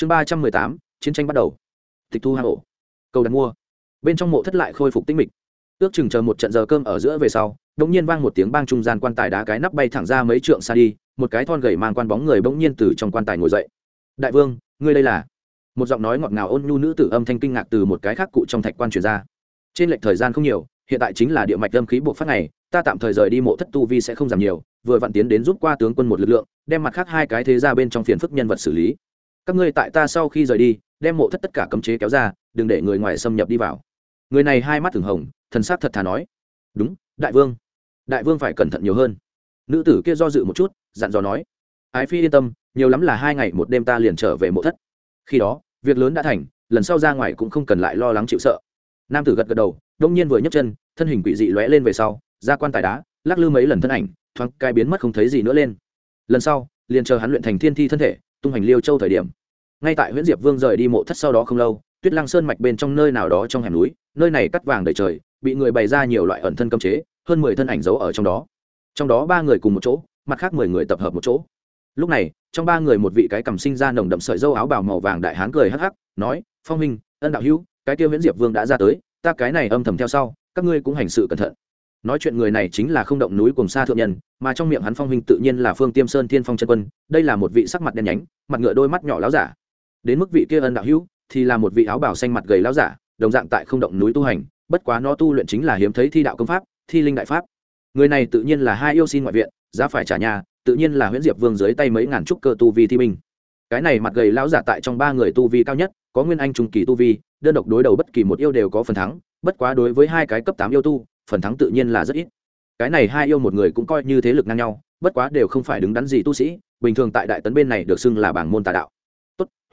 chương ba trăm mười tám, chiến tranh bắt đầu. Tịch thu hang ổ. Cầu đặt mua. Bên trong mộ thất lại khôi phục tinh mịch. Ước chừng chờ một trận giờ cơm ở giữa về sau, đột nhiên vang một tiếng bang trung gian quan tài đá cái nắp bay thẳng ra mấy trượng xa đi, một cái thon gầy mang quan bóng người bỗng nhiên từ trong quan tài ngồi dậy. Đại vương, ngươi đây là? Một giọng nói ngọt ngào ôn nhu nữ tử âm thanh kinh ngạc từ một cái khác cụ trong thạch quan truyền ra. Trên lệch thời gian không nhiều, hiện tại chính là địa mạch âm khí buộc phát này ta tạm thời rời đi mộ thất tu vi sẽ không giảm nhiều, vừa vặn tiến đến giúp qua tướng quân một lực lượng, đem mặt khác hai cái thế ra bên trong phiền phức nhân vật xử lý các ngươi tại ta sau khi rời đi, đem mộ thất tất cả cấm chế kéo ra, đừng để người ngoài xâm nhập đi vào. Người này hai mắt thường hồng, thần s á c thật thà nói. Đúng, đại vương. Đại vương phải cẩn thận nhiều hơn. Nữ tử kia do dự một chút, dặn dò nói. Ái phi yên tâm, nhiều lắm là hai ngày một đêm ta liền trở về mộ thất. Khi đó, việc lớn đã thành, lần sau ra ngoài cũng không cần lại lo lắng chịu sợ. Nam tử gật gật đầu, đông nhiên vừa nhấc chân, thân hình quỷ dị lóe lên về sau, ra quan tài đá, lắc lư mấy lần thân ảnh, thoáng cai biến mất không thấy gì nữa lên. Lần sau, liền chờ hắn luyện thành thiên thi thân thể, tung hành liêu châu thời điểm ngay tại huyện diệp vương rời đi mộ thất sau đó không lâu, tuyết lăng sơn mạch bên trong nơi nào đó trong hẻm núi, nơi này cắt vàng đầy trời, bị người bày ra nhiều loại ẩn thân cấm chế, hơn mười thân ảnh giấu ở trong đó. Trong đó ba người cùng một chỗ, mặt khác mười người tập hợp một chỗ. Lúc này, trong ba người một vị cái cầm sinh ra nồng đậm sợi dâu áo bào màu vàng đại hán cười hắc hắc, nói, phong minh ân đạo hữu, cái tiêu huyễn diệp vương đã ra tới, ta cái này âm thầm theo sau, các ngươi cũng hành sự cẩn thận. Nói chuyện người này chính là không động núi cùng xa thượng nhân, mà trong miệng hắn phong huynh tự nhiên là phương tiêm sơn thiên phong chân quân, đây là một vị sắc mặt đen nhánh, mặt ngựa đôi mắt nhỏ láo giả đến mức vị kia ân đạo hữu thì là một vị áo bảo xanh mặt gầy lao giả, đồng dạng tại không động núi tu hành, bất quá nó tu luyện chính là hiếm thấy thi đạo công pháp, thi linh đại pháp. Người này tự nhiên là hai yêu xin ngoại viện, giá phải trả nhà, tự nhiên là huyễn diệp vương dưới tay mấy ngàn trúc cơ tu vi thi minh cái này mặt gầy lão giả tại trong ba người tu vi cao nhất, có nguyên anh trung kỳ tu vi, đơn độc đối đầu bất kỳ một yêu đều có phần thắng, bất quá đối với hai cái cấp tám yêu tu, phần thắng tự nhiên là rất ít. Cái này hai yêu một người cũng coi như thế lực ngang nhau, bất quá đều không phải đứng đắn gì tu sĩ, bình thường tại đại tấn bên này được xưng là bảng môn tà đạo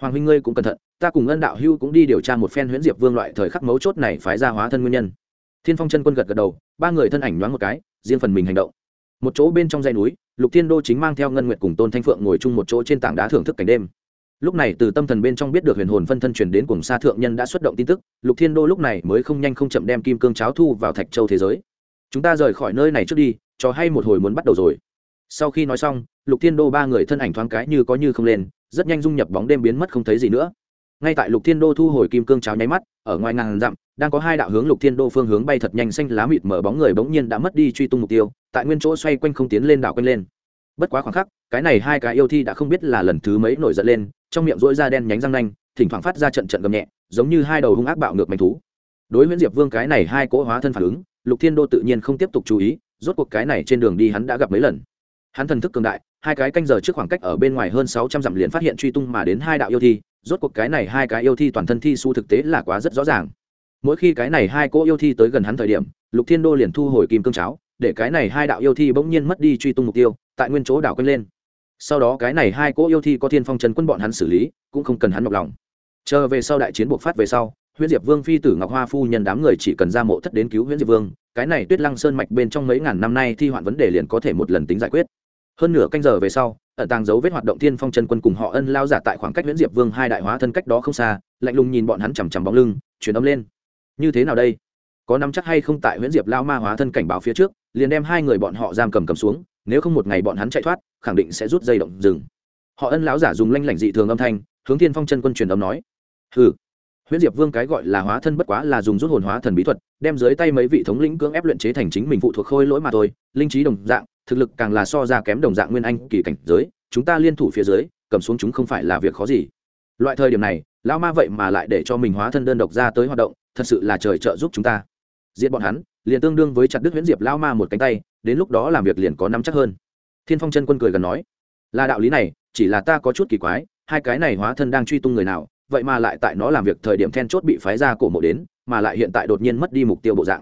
hoàng huynh ngươi cũng cẩn thận, ta cùng ân đạo hưu cũng đi điều tra một phen huyễn diệp vương loại thời khắc mấu chốt này phái ra hóa thân nguyên nhân. Thiên phong chân quân gật gật đầu, ba người thân ảnh nhoáng một cái, riêng phần mình hành động. Một chỗ bên trong dãy núi, lục thiên đô chính mang theo ngân nguyệt cùng tôn thanh phượng ngồi chung một chỗ trên tảng đá thưởng thức cảnh đêm. Lúc này từ tâm thần bên trong biết được huyền hồn phân thân truyền đến cùng xa thượng nhân đã xuất động tin tức, lục thiên đô lúc này mới không nhanh không chậm đem kim cương cháo thu vào thạch châu thế giới. Chúng ta rời khỏi nơi này trước đi, cho hay một hồi muốn bắt đầu rồi. Sau khi nói xong, lục thiên đô ba người thân ảnh thoáng cái như có như không lên rất nhanh dung nhập bóng đêm biến mất không thấy gì nữa. Ngay tại lục thiên đô thu hồi kim cương cháo nháy mắt, ở ngoài ngàn dặm, đang có hai đạo hướng lục thiên đô phương hướng bay thật nhanh xanh lá mịt mở bóng người bỗng nhiên đã mất đi truy tung mục tiêu, tại nguyên chỗ xoay quanh không tiến lên đảo quanh lên. Bất quá khoảng khắc, cái này hai cái yêu thi đã không biết là lần thứ mấy nổi giận lên, trong miệng rỗi da đen nhánh răng nanh, thỉnh thoảng phát ra trận trận gầm nhẹ, giống như hai đầu hung ác bạo ngược manh thú. Đối với diệp vương cái này hai cỗ hóa thân phản ứng, lục thiên đô tự nhiên không tiếp tục chú ý, rốt cuộc cái này trên đường đi hắn đã gặp mấy lần hắn thần thức cường đại, hai cái canh giờ trước khoảng cách ở bên ngoài hơn sáu trăm dặm liền phát hiện truy tung mà đến hai đạo yêu thi, rốt cuộc cái này hai cái yêu thi toàn thân thi su thực tế là quá rất rõ ràng. Mỗi khi cái này hai cỗ yêu thi tới gần hắn thời điểm, lục thiên đô liền thu hồi kim cương cháo, để cái này hai đạo yêu thi bỗng nhiên mất đi truy tung mục tiêu, tại nguyên chỗ đảo quanh lên. Sau đó cái này hai cỗ yêu thi có thiên phong trần quân bọn hắn xử lý, cũng không cần hắn nhọc lòng. Chờ về sau đại chiến buộc phát về sau, huyễn diệp vương, phi tử ngọc hoa phu nhân đám người chỉ cần ra mộ thất đến cứu huyễn diệp vương, cái này tuyết lăng sơn mạch bên trong mấy ngàn năm nay thi hoạn vấn đề liền có thể một lần tính giải quyết hơn nửa canh giờ về sau, ẩn tàng dấu vết hoạt động thiên phong chân quân cùng họ ân lao giả tại khoảng cách nguyễn diệp vương hai đại hóa thân cách đó không xa, lạnh lùng nhìn bọn hắn chằm chằm bóng lưng chuyển âm lên. Như thế nào đây? Có nắm chắc hay không tại nguyễn diệp lao ma hóa thân cảnh báo phía trước, liền đem hai người bọn họ giam cầm cầm xuống, nếu không một ngày bọn hắn chạy thoát, khẳng định sẽ rút dây động rừng. Họ ân lão giả dùng lanh lảnh dị thường âm thanh, hướng thiên phong chân quân truyền âm nói. Hừ. Huyễn diệp vương cái gọi là hóa thân bất quá là dùng rút hồn hóa thần bí thuật, đem dưới tay mấy vị thống lĩnh cưỡng ép luyện chế thành chính mình phụ thuộc khôi lỗi mà thôi, linh trí đồng dạng thực lực càng là so ra kém đồng dạng nguyên anh kỳ cảnh giới, chúng ta liên thủ phía dưới, cầm xuống chúng không phải là việc khó gì. Loại thời điểm này, lão ma vậy mà lại để cho mình hóa thân đơn độc ra tới hoạt động, thật sự là trời trợ giúp chúng ta. Giết bọn hắn, liền tương đương với chặt đứt huyễn diệp lão ma một cánh tay, đến lúc đó làm việc liền có nắm chắc hơn. Thiên phong chân quân cười gần nói, là đạo lý này, chỉ là ta có chút kỳ quái, hai cái này hóa thân đang truy tung người nào, vậy mà lại tại nó làm việc thời điểm then chốt bị phái ra cổ mộ đến, mà lại hiện tại đột nhiên mất đi mục tiêu bộ dạng.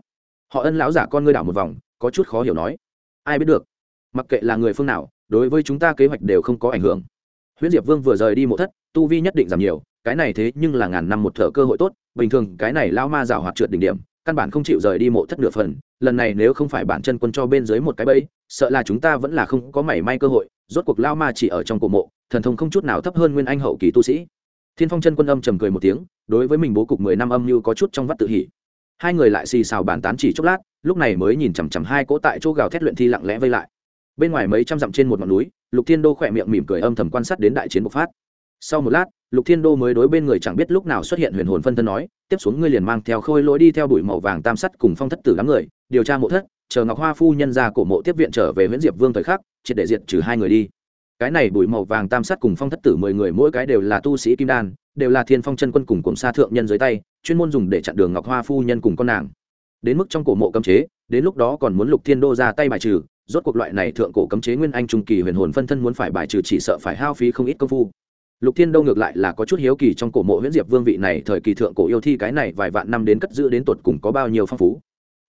Họ ân lão giả con ngươi đảo một vòng, có chút khó hiểu nói, ai biết được mặc kệ là người phương nào, đối với chúng ta kế hoạch đều không có ảnh hưởng. Huyễn diệp vương vừa rời đi mộ thất, tu vi nhất định giảm nhiều, cái này thế nhưng là ngàn năm một thở cơ hội tốt, bình thường cái này lao ma rào hoạt trượt đỉnh điểm, căn bản không chịu rời đi mộ thất nửa phần, lần này nếu không phải bản chân quân cho bên dưới một cái bẫy, sợ là chúng ta vẫn là không có mảy may cơ hội, rốt cuộc lao ma chỉ ở trong cổ mộ, thần thông không chút nào thấp hơn nguyên anh hậu kỳ tu sĩ. Thiên phong chân quân âm trầm cười một tiếng, đối với mình bố cục mười năm âm như có chút trong vắt tự hỉ. Hai người lại xì xào bàn tán chỉ chốc lát, lúc này mới nhìn chằm chằm hai cỗ tại chỗ gào thét luyện thi lặng lẽ vây lại bên ngoài mấy trăm dặm trên một ngọn núi, lục thiên đô khỏe miệng mỉm cười âm thầm quan sát đến đại chiến bộc phát. Sau một lát, lục thiên đô mới đối bên người chẳng biết lúc nào xuất hiện huyền hồn phân thân nói, tiếp xuống ngươi liền mang theo khôi lỗi đi theo đuổi màu vàng tam sắt cùng phong thất tử đám người, điều tra mộ thất, chờ ngọc hoa phu nhân ra cổ mộ tiếp viện trở về huyện diệp vương thời khắc, triệt để diệt trừ hai người đi. Cái này bụi màu vàng tam sắt cùng phong thất tử mười người mỗi cái đều là tu sĩ kim đan, đều là thiên phong chân quân cùng cùng xa thượng nhân dưới tay, chuyên môn dùng để chặn đường ngọc hoa phu nhân cùng con nàng. Đến mức trong cổ mộ cấm chế, đến lúc đó còn muốn lục thiên đô ra tay bài trừ rốt cuộc loại này thượng cổ cấm chế nguyên anh trung kỳ huyền hồn phân thân muốn phải bài trừ chỉ sợ phải hao phí không ít công phu. Lục thiên đâu ngược lại là có chút hiếu kỳ trong cổ mộ huyễn diệp vương vị này thời kỳ thượng cổ yêu thi cái này vài vạn năm đến cất giữ đến tột cùng có bao nhiêu phong phú.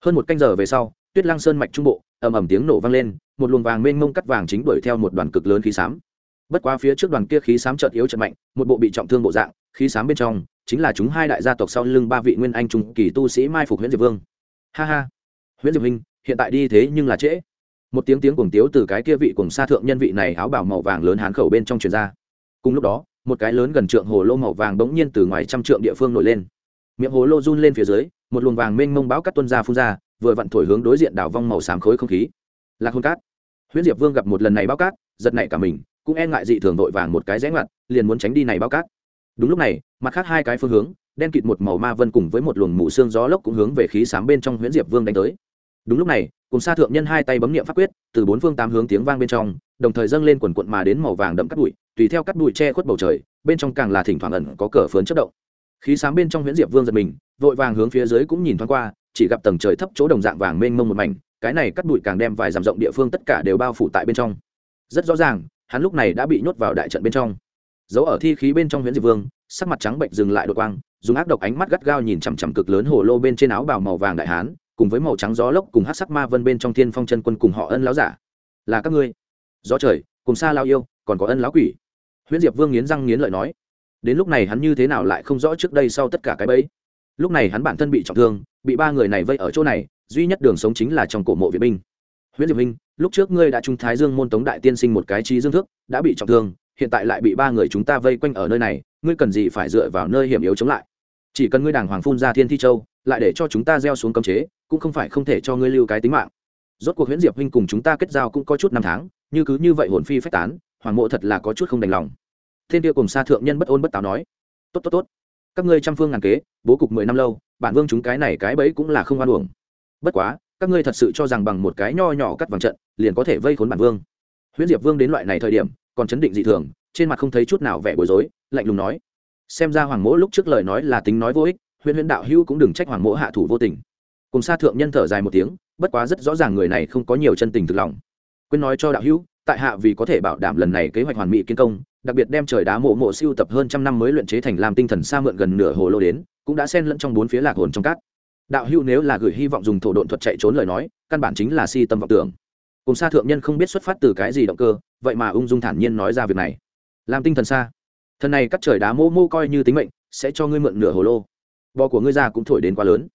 Hơn một canh giờ về sau, tuyết lang sơn mạch trung bộ, ầm ầm tiếng nổ vang lên, một luồng vàng mênh mông cắt vàng chính đuổi theo một đoàn cực lớn khí xám. Bất quá phía trước đoàn kia khí xám chợt yếu chợt mạnh, một bộ bị trọng thương bộ dạng, khí xám bên trong chính là chúng hai đại gia tộc sau lưng ba vị nguyên anh trung kỳ tu sĩ mai phục huyễn diệp vương. Ha ha. Huyễn diệp huynh, hiện tại đi thế nhưng là trễ một tiếng tiếng cuồng tiếu từ cái kia vị cuồng xa thượng nhân vị này áo bảo màu vàng lớn hán khẩu bên trong truyền ra. Cùng lúc đó, một cái lớn gần trượng hồ lô màu vàng bỗng nhiên từ ngoài trăm trượng địa phương nổi lên. Miệng hồ lô run lên phía dưới, một luồng vàng mênh mông báo cắt tuân ra phun ra, vừa vặn thổi hướng đối diện đảo vong màu xám khối không khí. Lạc hôn cát. Huyễn diệp vương gặp một lần này báo cát, giật nảy cả mình, cũng e ngại dị thường vội vàng một cái rẽ ngoặt, liền muốn tránh đi này báo cát. Đúng lúc này, mặt khác hai cái phương hướng, đen kịt một màu ma vân cùng với một luồng mù xương gió lốc cũng hướng về khí sám bên trong huyễn diệp vương đánh tới. Đúng lúc này cùng sa thượng nhân hai tay bấm niệm pháp quyết, từ bốn phương tám hướng tiếng vang bên trong, đồng thời dâng lên quần quận mà đến màu vàng đậm cắt bụi, tùy theo cắt bụi che khuất bầu trời, bên trong càng là thỉnh thoảng ẩn có cờ phớn chất động. Khí sáng bên trong huyễn diệp vương giật mình, vội vàng hướng phía dưới cũng nhìn thoáng qua, chỉ gặp tầng trời thấp chỗ đồng dạng vàng mênh mông một mảnh, cái này cắt bụi càng đem vài dặm rộng địa phương tất cả đều bao phủ tại bên trong. Rất rõ ràng, hắn lúc này đã bị nhốt vào đại trận bên trong. Giấu ở thi khí bên trong huyễn diệp vương, sắc mặt trắng bệnh dừng lại đột quang, dùng ác độc ánh mắt gắt gao nhìn chằm chằm cực lớn hồ lô bên trên áo bào màu vàng đại hán cùng với màu trắng gió lốc cùng hát sắc ma vân bên trong thiên phong chân quân cùng họ ân láo giả. Là các ngươi. Gió trời, cùng xa lao yêu, còn có ân láo quỷ. Huyễn diệp vương nghiến răng nghiến lợi nói. Đến lúc này hắn như thế nào lại không rõ trước đây sau tất cả cái bẫy? Lúc này hắn bản thân bị trọng thương, bị ba người này vây ở chỗ này, duy nhất đường sống chính là trong cổ mộ viện binh. Huyễn diệp minh, lúc trước ngươi đã trung thái dương môn tống đại tiên sinh một cái trí dương thức đã bị trọng thương, hiện tại lại bị ba người chúng ta vây quanh ở nơi này, ngươi cần gì phải dựa vào nơi hiểm yếu chống lại? Chỉ cần ngươi đàng hoàng phun ra thiên thi châu lại để cho chúng ta gieo xuống cấm chế, cũng không phải không thể cho ngươi lưu cái tính mạng. Rốt cuộc huyễn diệp huynh cùng chúng ta kết giao cũng có chút năm tháng, như cứ như vậy hồn phi phách tán, hoàng mộ thật là có chút không đành lòng. Thiên kia cùng xa thượng nhân bất ôn bất táo nói, tốt tốt tốt. Các ngươi trăm phương ngàn kế, bố cục mười năm lâu, bản vương chúng cái này cái bẫy cũng là không oan uổng. Bất quá, các ngươi thật sự cho rằng bằng một cái nho nhỏ cắt vàng trận, liền có thể vây khốn bản vương. Huyễn diệp vương đến loại này thời điểm, còn chấn định dị thường, trên mặt không thấy chút nào vẻ bối rối, lạnh lùng nói, xem ra hoàng mỗ lúc trước lời nói là tính nói vô ích Huyền Huyền đạo hữu cũng đừng trách hoàng mỗ hạ thủ vô tình. Cùng xa thượng nhân thở dài một tiếng, bất quá rất rõ ràng người này không có nhiều chân tình thực lòng. Quên nói cho đạo hữu, tại hạ vì có thể bảo đảm lần này kế hoạch hoàn mỹ kiến công, đặc biệt đem trời đá mộ mộ siêu tập hơn trăm năm mới luyện chế thành làm tinh thần xa mượn gần nửa hồ lô đến, cũng đã xen lẫn trong bốn phía lạc hồn trong cát. Đạo hữu nếu là gửi hy vọng dùng thổ độn thuật chạy trốn lời nói, căn bản chính là si tâm vọng tưởng. Cùng xa thượng nhân không biết xuất phát từ cái gì động cơ, vậy mà ung dung thản nhiên nói ra việc này. Làm tinh thần xa thần này cắt trời đá mô mô coi như tính mệnh, sẽ cho ngươi mượn nửa hồ lô bò của ngươi ra cũng thổi đến quá lớn.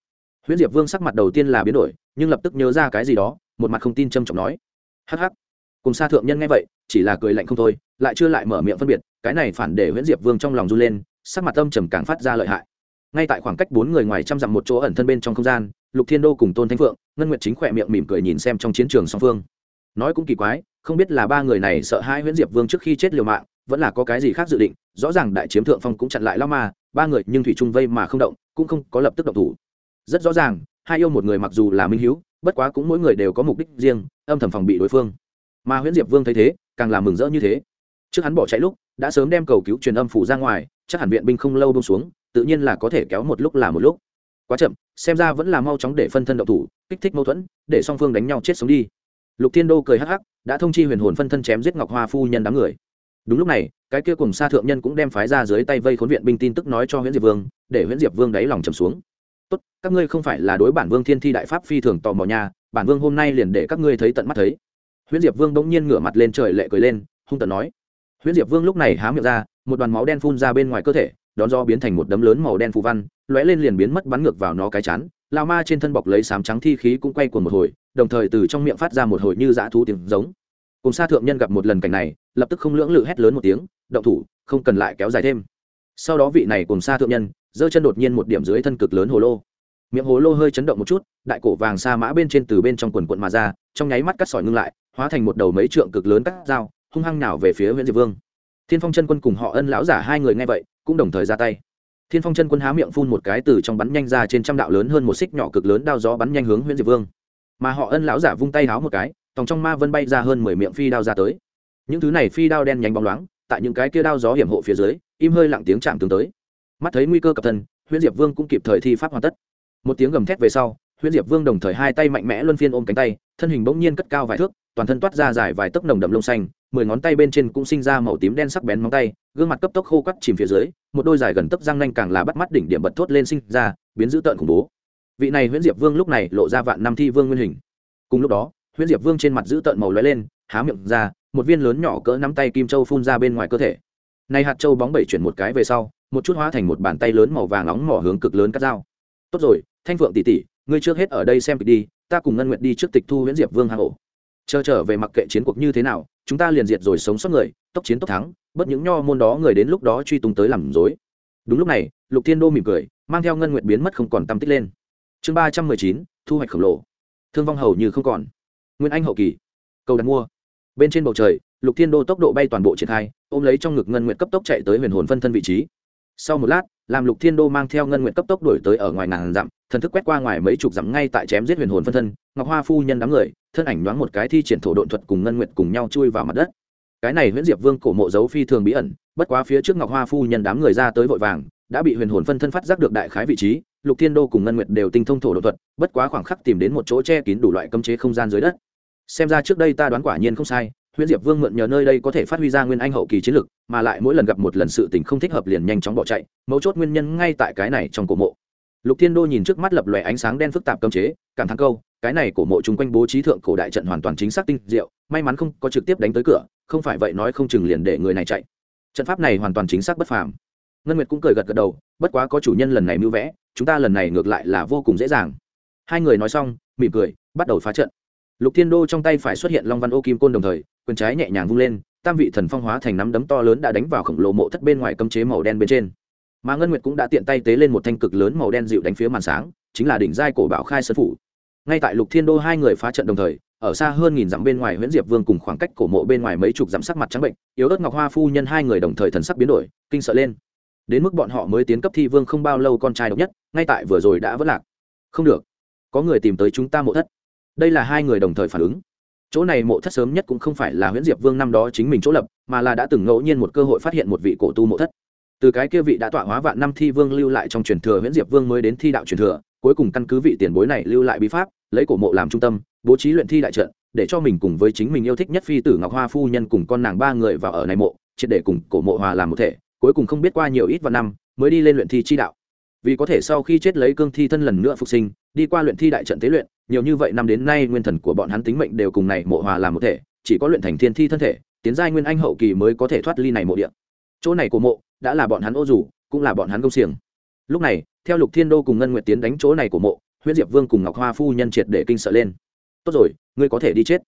Huyễn diệp vương sắc mặt đầu tiên là biến đổi, nhưng lập tức nhớ ra cái gì đó, một mặt không tin trâm trọng nói. Hắc hắc. Cùng xa thượng nhân nghe vậy, chỉ là cười lạnh không thôi, lại chưa lại mở miệng phân biệt, cái này phản để huyễn diệp vương trong lòng run lên, sắc mặt âm trầm càng phát ra lợi hại. Ngay tại khoảng cách bốn người ngoài trăm dặm một chỗ ẩn thân bên trong không gian, lục thiên đô cùng tôn thanh phượng, ngân nguyệt chính khỏe miệng mỉm cười nhìn xem trong chiến trường song phương. Nói cũng kỳ quái, không biết là ba người này sợ hai huyễn diệp vương trước khi chết liều mạng vẫn là có cái gì khác dự định, rõ ràng đại chiếm thượng phong cũng chặn lại lao ma, ba người nhưng thủy trung vây mà không động, cũng không có lập tức động thủ. Rất rõ ràng, hai yêu một người mặc dù là minh hữu bất quá cũng mỗi người đều có mục đích riêng, âm thầm phòng bị đối phương. Mà huyễn diệp vương thấy thế, càng làm mừng rỡ như thế. Trước hắn bỏ chạy lúc, đã sớm đem cầu cứu truyền âm phủ ra ngoài, chắc hẳn viện binh không lâu bông xuống, tự nhiên là có thể kéo một lúc là một lúc. Quá chậm, xem ra vẫn là mau chóng để phân thân động thủ, kích thích mâu thuẫn, để song phương đánh nhau chết sống đi. Lục thiên đô cười hắc hắc, đã thông chi huyền hồn phân thân chém giết ngọc hoa phu nhân đám người đúng lúc này, cái kia cùng xa thượng nhân cũng đem phái ra dưới tay vây khốn viện binh tin tức nói cho nguyễn diệp vương, để nguyễn diệp vương đáy lòng trầm xuống. Tốt, các ngươi không phải là đối bản vương thiên thi đại pháp phi thường tò mò nhà bản vương hôm nay liền để các ngươi thấy tận mắt thấy. Nguyễn diệp vương bỗng nhiên ngửa mặt lên trời lệ cười lên, hung tận nói. Nguyễn diệp vương lúc này há miệng ra, một đoàn máu đen phun ra bên ngoài cơ thể, đón do biến thành một đấm lớn màu đen phù văn, lóe lên liền biến mất bắn ngược vào nó cái chán. Lao ma trên thân bọc lấy sám trắng thi khí cũng quay cuồng một hồi, đồng thời từ trong miệng phát ra một hồi như dã thú tiếng giống cùng sa thượng nhân gặp một lần cảnh này, lập tức không lưỡng lự hét lớn một tiếng, động thủ, không cần lại kéo dài thêm. Sau đó vị này cùng sa thượng nhân, giơ chân đột nhiên một điểm dưới thân cực lớn hồ lô. Miệng hồ lô hơi chấn động một chút, đại cổ vàng sa mã bên trên từ bên trong quần quận mà ra, trong nháy mắt cắt sỏi ngưng lại, hóa thành một đầu mấy trượng cực lớn cắt dao, hung hăng nào về phía huyện diệp vương. Thiên phong chân quân cùng họ ân lão giả hai người nghe vậy, cũng đồng thời ra tay. Thiên phong chân quân há miệng phun một cái từ trong bắn nhanh ra trên trăm đạo lớn hơn một xích nhỏ cực lớn đao gió bắn nhanh hướng huyện diệp vương. Mà họ ân lão giả vung tay háo một cái tòng trong ma vân bay ra hơn mười miệng phi đao ra tới. Những thứ này phi đao đen nhánh bóng loáng, tại những cái kia đao gió hiểm hộ phía dưới, im hơi lặng tiếng chạm tướng tới. Mắt thấy nguy cơ cập thân, huyễn diệp vương cũng kịp thời thi pháp hoàn tất. Một tiếng gầm thét về sau, huyễn diệp vương đồng thời hai tay mạnh mẽ luân phiên ôm cánh tay, thân hình bỗng nhiên cất cao vài thước, toàn thân toát ra dài vài tấc nồng đậm lông xanh, mười ngón tay bên trên cũng sinh ra màu tím đen sắc bén móng tay, gương mặt cấp tốc khô quắt chìm phía dưới, một đôi dài gần tấc răng nanh càng là bắt mắt đỉnh điểm bật thốt lên sinh ra, biến dữ tợn khủng bố. Vị này huyễn diệp vương lúc này lộ ra vạn năm thi vương nguyên hình. Cùng lúc đó huyễn diệp vương trên mặt giữ tợn màu lóe lên, há miệng ra, một viên lớn nhỏ cỡ nắm tay kim châu phun ra bên ngoài cơ thể. Này hạt châu bóng bảy chuyển một cái về sau, một chút hóa thành một bàn tay lớn màu vàng nóng mỏ hướng cực lớn cắt dao. Tốt rồi, thanh phượng tỷ tỷ, ngươi trước hết ở đây xem kịch đi, ta cùng ngân nguyệt đi trước tịch thu huyễn diệp vương hang ổ. Chờ trở về mặc kệ chiến cuộc như thế nào, chúng ta liền diệt rồi sống sót người, tốc chiến tốc thắng bất những nho môn đó người đến lúc đó truy tung tới làm dối đúng lúc này, lục thiên đô mỉm cười, mang theo ngân nguyệt biến mất không còn tâm tích lên. Chương ba trăm mười chín, thu hoạch khổng lồ. Thương vong hầu như không còn nguyên anh hậu kỳ. Cầu đặt mua. Bên trên bầu trời, lục thiên đô tốc độ bay toàn bộ triển khai, ôm lấy trong ngực ngân nguyện cấp tốc chạy tới huyền hồn phân thân vị trí. Sau một lát, làm lục thiên đô mang theo ngân nguyện cấp tốc đổi tới ở ngoài ngàn dặm, thần thức quét qua ngoài mấy chục dặm ngay tại chém giết huyền hồn phân thân, ngọc hoa phu nhân đám người, thân ảnh nhoáng một cái thi triển thổ độn thuật cùng ngân nguyện cùng nhau chui vào mặt đất. Cái này huyễn diệp vương cổ mộ dấu phi thường bí ẩn, bất quá phía trước ngọc hoa phu nhân đám người ra tới vội vàng, đã bị huyền hồn phân thân phát giác được đại khái vị trí, lục thiên đô cùng ngân nguyệt đều tinh thông thổ đột thuật, bất quá khoảng khắc tìm đến một chỗ che kín đủ loại cấm chế không gian dưới đất xem ra trước đây ta đoán quả nhiên không sai, huyễn diệp vương mượn nhờ nơi đây có thể phát huy ra nguyên anh hậu kỳ chiến lực, mà lại mỗi lần gặp một lần sự tình không thích hợp liền nhanh chóng bỏ chạy, mấu chốt nguyên nhân ngay tại cái này trong cổ mộ. Lục thiên đô nhìn trước mắt lập lòe ánh sáng đen phức tạp cấm chế, cảm thán câu, cái này cổ mộ chung quanh bố trí thượng cổ đại trận hoàn toàn chính xác tinh diệu, may mắn không có trực tiếp đánh tới cửa, không phải vậy nói không chừng liền để người này chạy. Trận pháp này hoàn toàn chính xác bất phàm. Ngân nguyệt cũng cười gật gật đầu, bất quá có chủ nhân lần này mưu vẽ, chúng ta lần này ngược lại là vô cùng dễ dàng. Hai người nói xong, mỉm cười, bắt đầu phá trận lục thiên đô trong tay phải xuất hiện long văn ô kim côn đồng thời, quyền trái nhẹ nhàng vung lên, tam vị thần phong hóa thành nắm đấm to lớn đã đánh vào khổng lồ mộ thất bên ngoài cấm chế màu đen bên trên. Mà ngân nguyệt cũng đã tiện tay tế lên một thanh cực lớn màu đen dịu đánh phía màn sáng, chính là đỉnh giai cổ bảo khai sơn phủ. Ngay tại lục thiên đô hai người phá trận đồng thời, ở xa hơn nghìn dặm bên ngoài Huyễn diệp vương cùng khoảng cách cổ mộ bên ngoài mấy chục dặm sắc mặt trắng bệnh, yếu ớt ngọc hoa phu nhân hai người đồng thời thần sắc biến đổi, kinh sợ lên. Đến mức bọn họ mới tiến cấp thi vương không bao lâu con trai độc nhất, ngay tại vừa rồi đã vỡ lạc. Không được, có người tìm tới chúng ta mộ thất đây là hai người đồng thời phản ứng. Chỗ này mộ thất sớm nhất cũng không phải là Huyễn diệp vương năm đó chính mình chỗ lập, mà là đã từng ngẫu nhiên một cơ hội phát hiện một vị cổ tu mộ thất. Từ cái kia vị đã tọa hóa vạn năm thi vương lưu lại trong truyền thừa Huyễn diệp vương mới đến thi đạo truyền thừa, cuối cùng căn cứ vị tiền bối này lưu lại bí pháp, lấy cổ mộ làm trung tâm, bố trí luyện thi đại trận, để cho mình cùng với chính mình yêu thích nhất phi tử ngọc hoa phu nhân cùng con nàng ba người vào ở này mộ, triệt để cùng cổ mộ hòa làm một thể, cuối cùng không biết qua nhiều ít vạn năm mới đi lên luyện thi chi đạo. Vì có thể sau khi chết lấy cương thi thân lần nữa phục sinh đi qua luyện thi đại trận tế luyện, nhiều như vậy năm đến nay nguyên thần của bọn hắn tính mệnh đều cùng này mộ hòa làm một thể, chỉ có luyện thành thiên thi thân thể, tiến giai nguyên anh hậu kỳ mới có thể thoát ly này mộ địa. Chỗ này của mộ đã là bọn hắn ô dù, cũng là bọn hắn công xiềng. Lúc này, theo lục thiên đô cùng ngân nguyệt tiến đánh chỗ này của mộ, huyễn diệp vương cùng ngọc hoa phu nhân triệt để kinh sợ lên. Tốt rồi, ngươi có thể đi chết.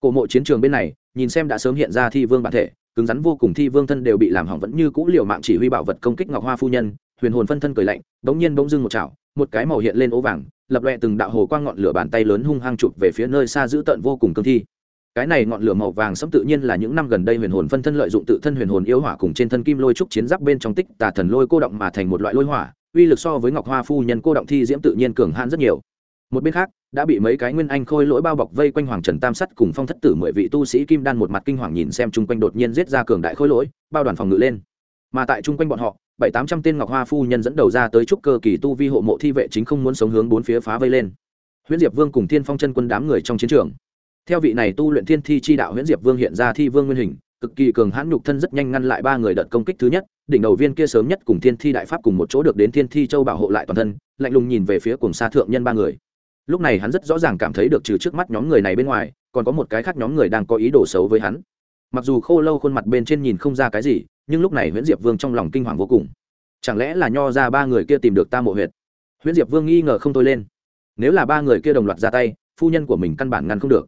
Cổ mộ chiến trường bên này, nhìn xem đã sớm hiện ra thi vương bản thể, cứng rắn vô cùng thi vương thân đều bị làm hỏng vẫn như cũ liều mạng chỉ huy bảo vật công kích ngọc hoa phu nhân, huyền hồn phân thân cười lạnh, bỗng nhiên bỗng dưng một chảo, một cái màu hiện lên ố vàng lập loẹ từng đạo hồ quang ngọn lửa bàn tay lớn hung hăng chụp về phía nơi xa giữ tận vô cùng cương thi. Cái này ngọn lửa màu vàng sẫm tự nhiên là những năm gần đây huyền hồn phân thân lợi dụng tự thân huyền hồn yếu hỏa cùng trên thân kim lôi trúc chiến giáp bên trong tích tà thần lôi cô động mà thành một loại lôi hỏa, uy lực so với ngọc hoa phu nhân cô động thi diễm tự nhiên cường hãn rất nhiều. Một bên khác, đã bị mấy cái nguyên anh khôi lỗi bao bọc vây quanh hoàng trần tam sắt cùng phong thất tử mười vị tu sĩ kim đan một mặt kinh hoàng nhìn xem chung quanh đột nhiên giết ra cường đại khôi lỗi, bao đoàn phòng ngự lên mà tại chung quanh bọn họ, bảy tám trăm tên ngọc hoa phu nhân dẫn đầu ra tới trúc cơ kỳ tu vi hộ mộ thi vệ chính không muốn sống hướng bốn phía phá vây lên. Huyễn diệp vương cùng thiên phong chân quân đám người trong chiến trường. Theo vị này tu luyện thiên thi chi đạo huyễn diệp vương hiện ra thi vương nguyên hình, cực kỳ cường hãn nhục thân rất nhanh ngăn lại ba người đợt công kích thứ nhất, đỉnh đầu viên kia sớm nhất cùng thiên thi đại pháp cùng một chỗ được đến thiên thi châu bảo hộ lại toàn thân, lạnh lùng nhìn về phía cùng xa thượng nhân ba người. Lúc này hắn rất rõ ràng cảm thấy được trừ trước mắt nhóm người này bên ngoài, còn có một cái khác nhóm người đang có ý đồ xấu với hắn. Mặc dù khô lâu khuôn mặt bên trên nhìn không ra cái gì nhưng lúc này nguyễn diệp vương trong lòng kinh hoàng vô cùng. Chẳng lẽ là nho ra ba người kia tìm được ta mộ huyệt? Nguyễn diệp vương nghi ngờ không tôi lên. Nếu là ba người kia đồng loạt ra tay, phu nhân của mình căn bản ngăn không được.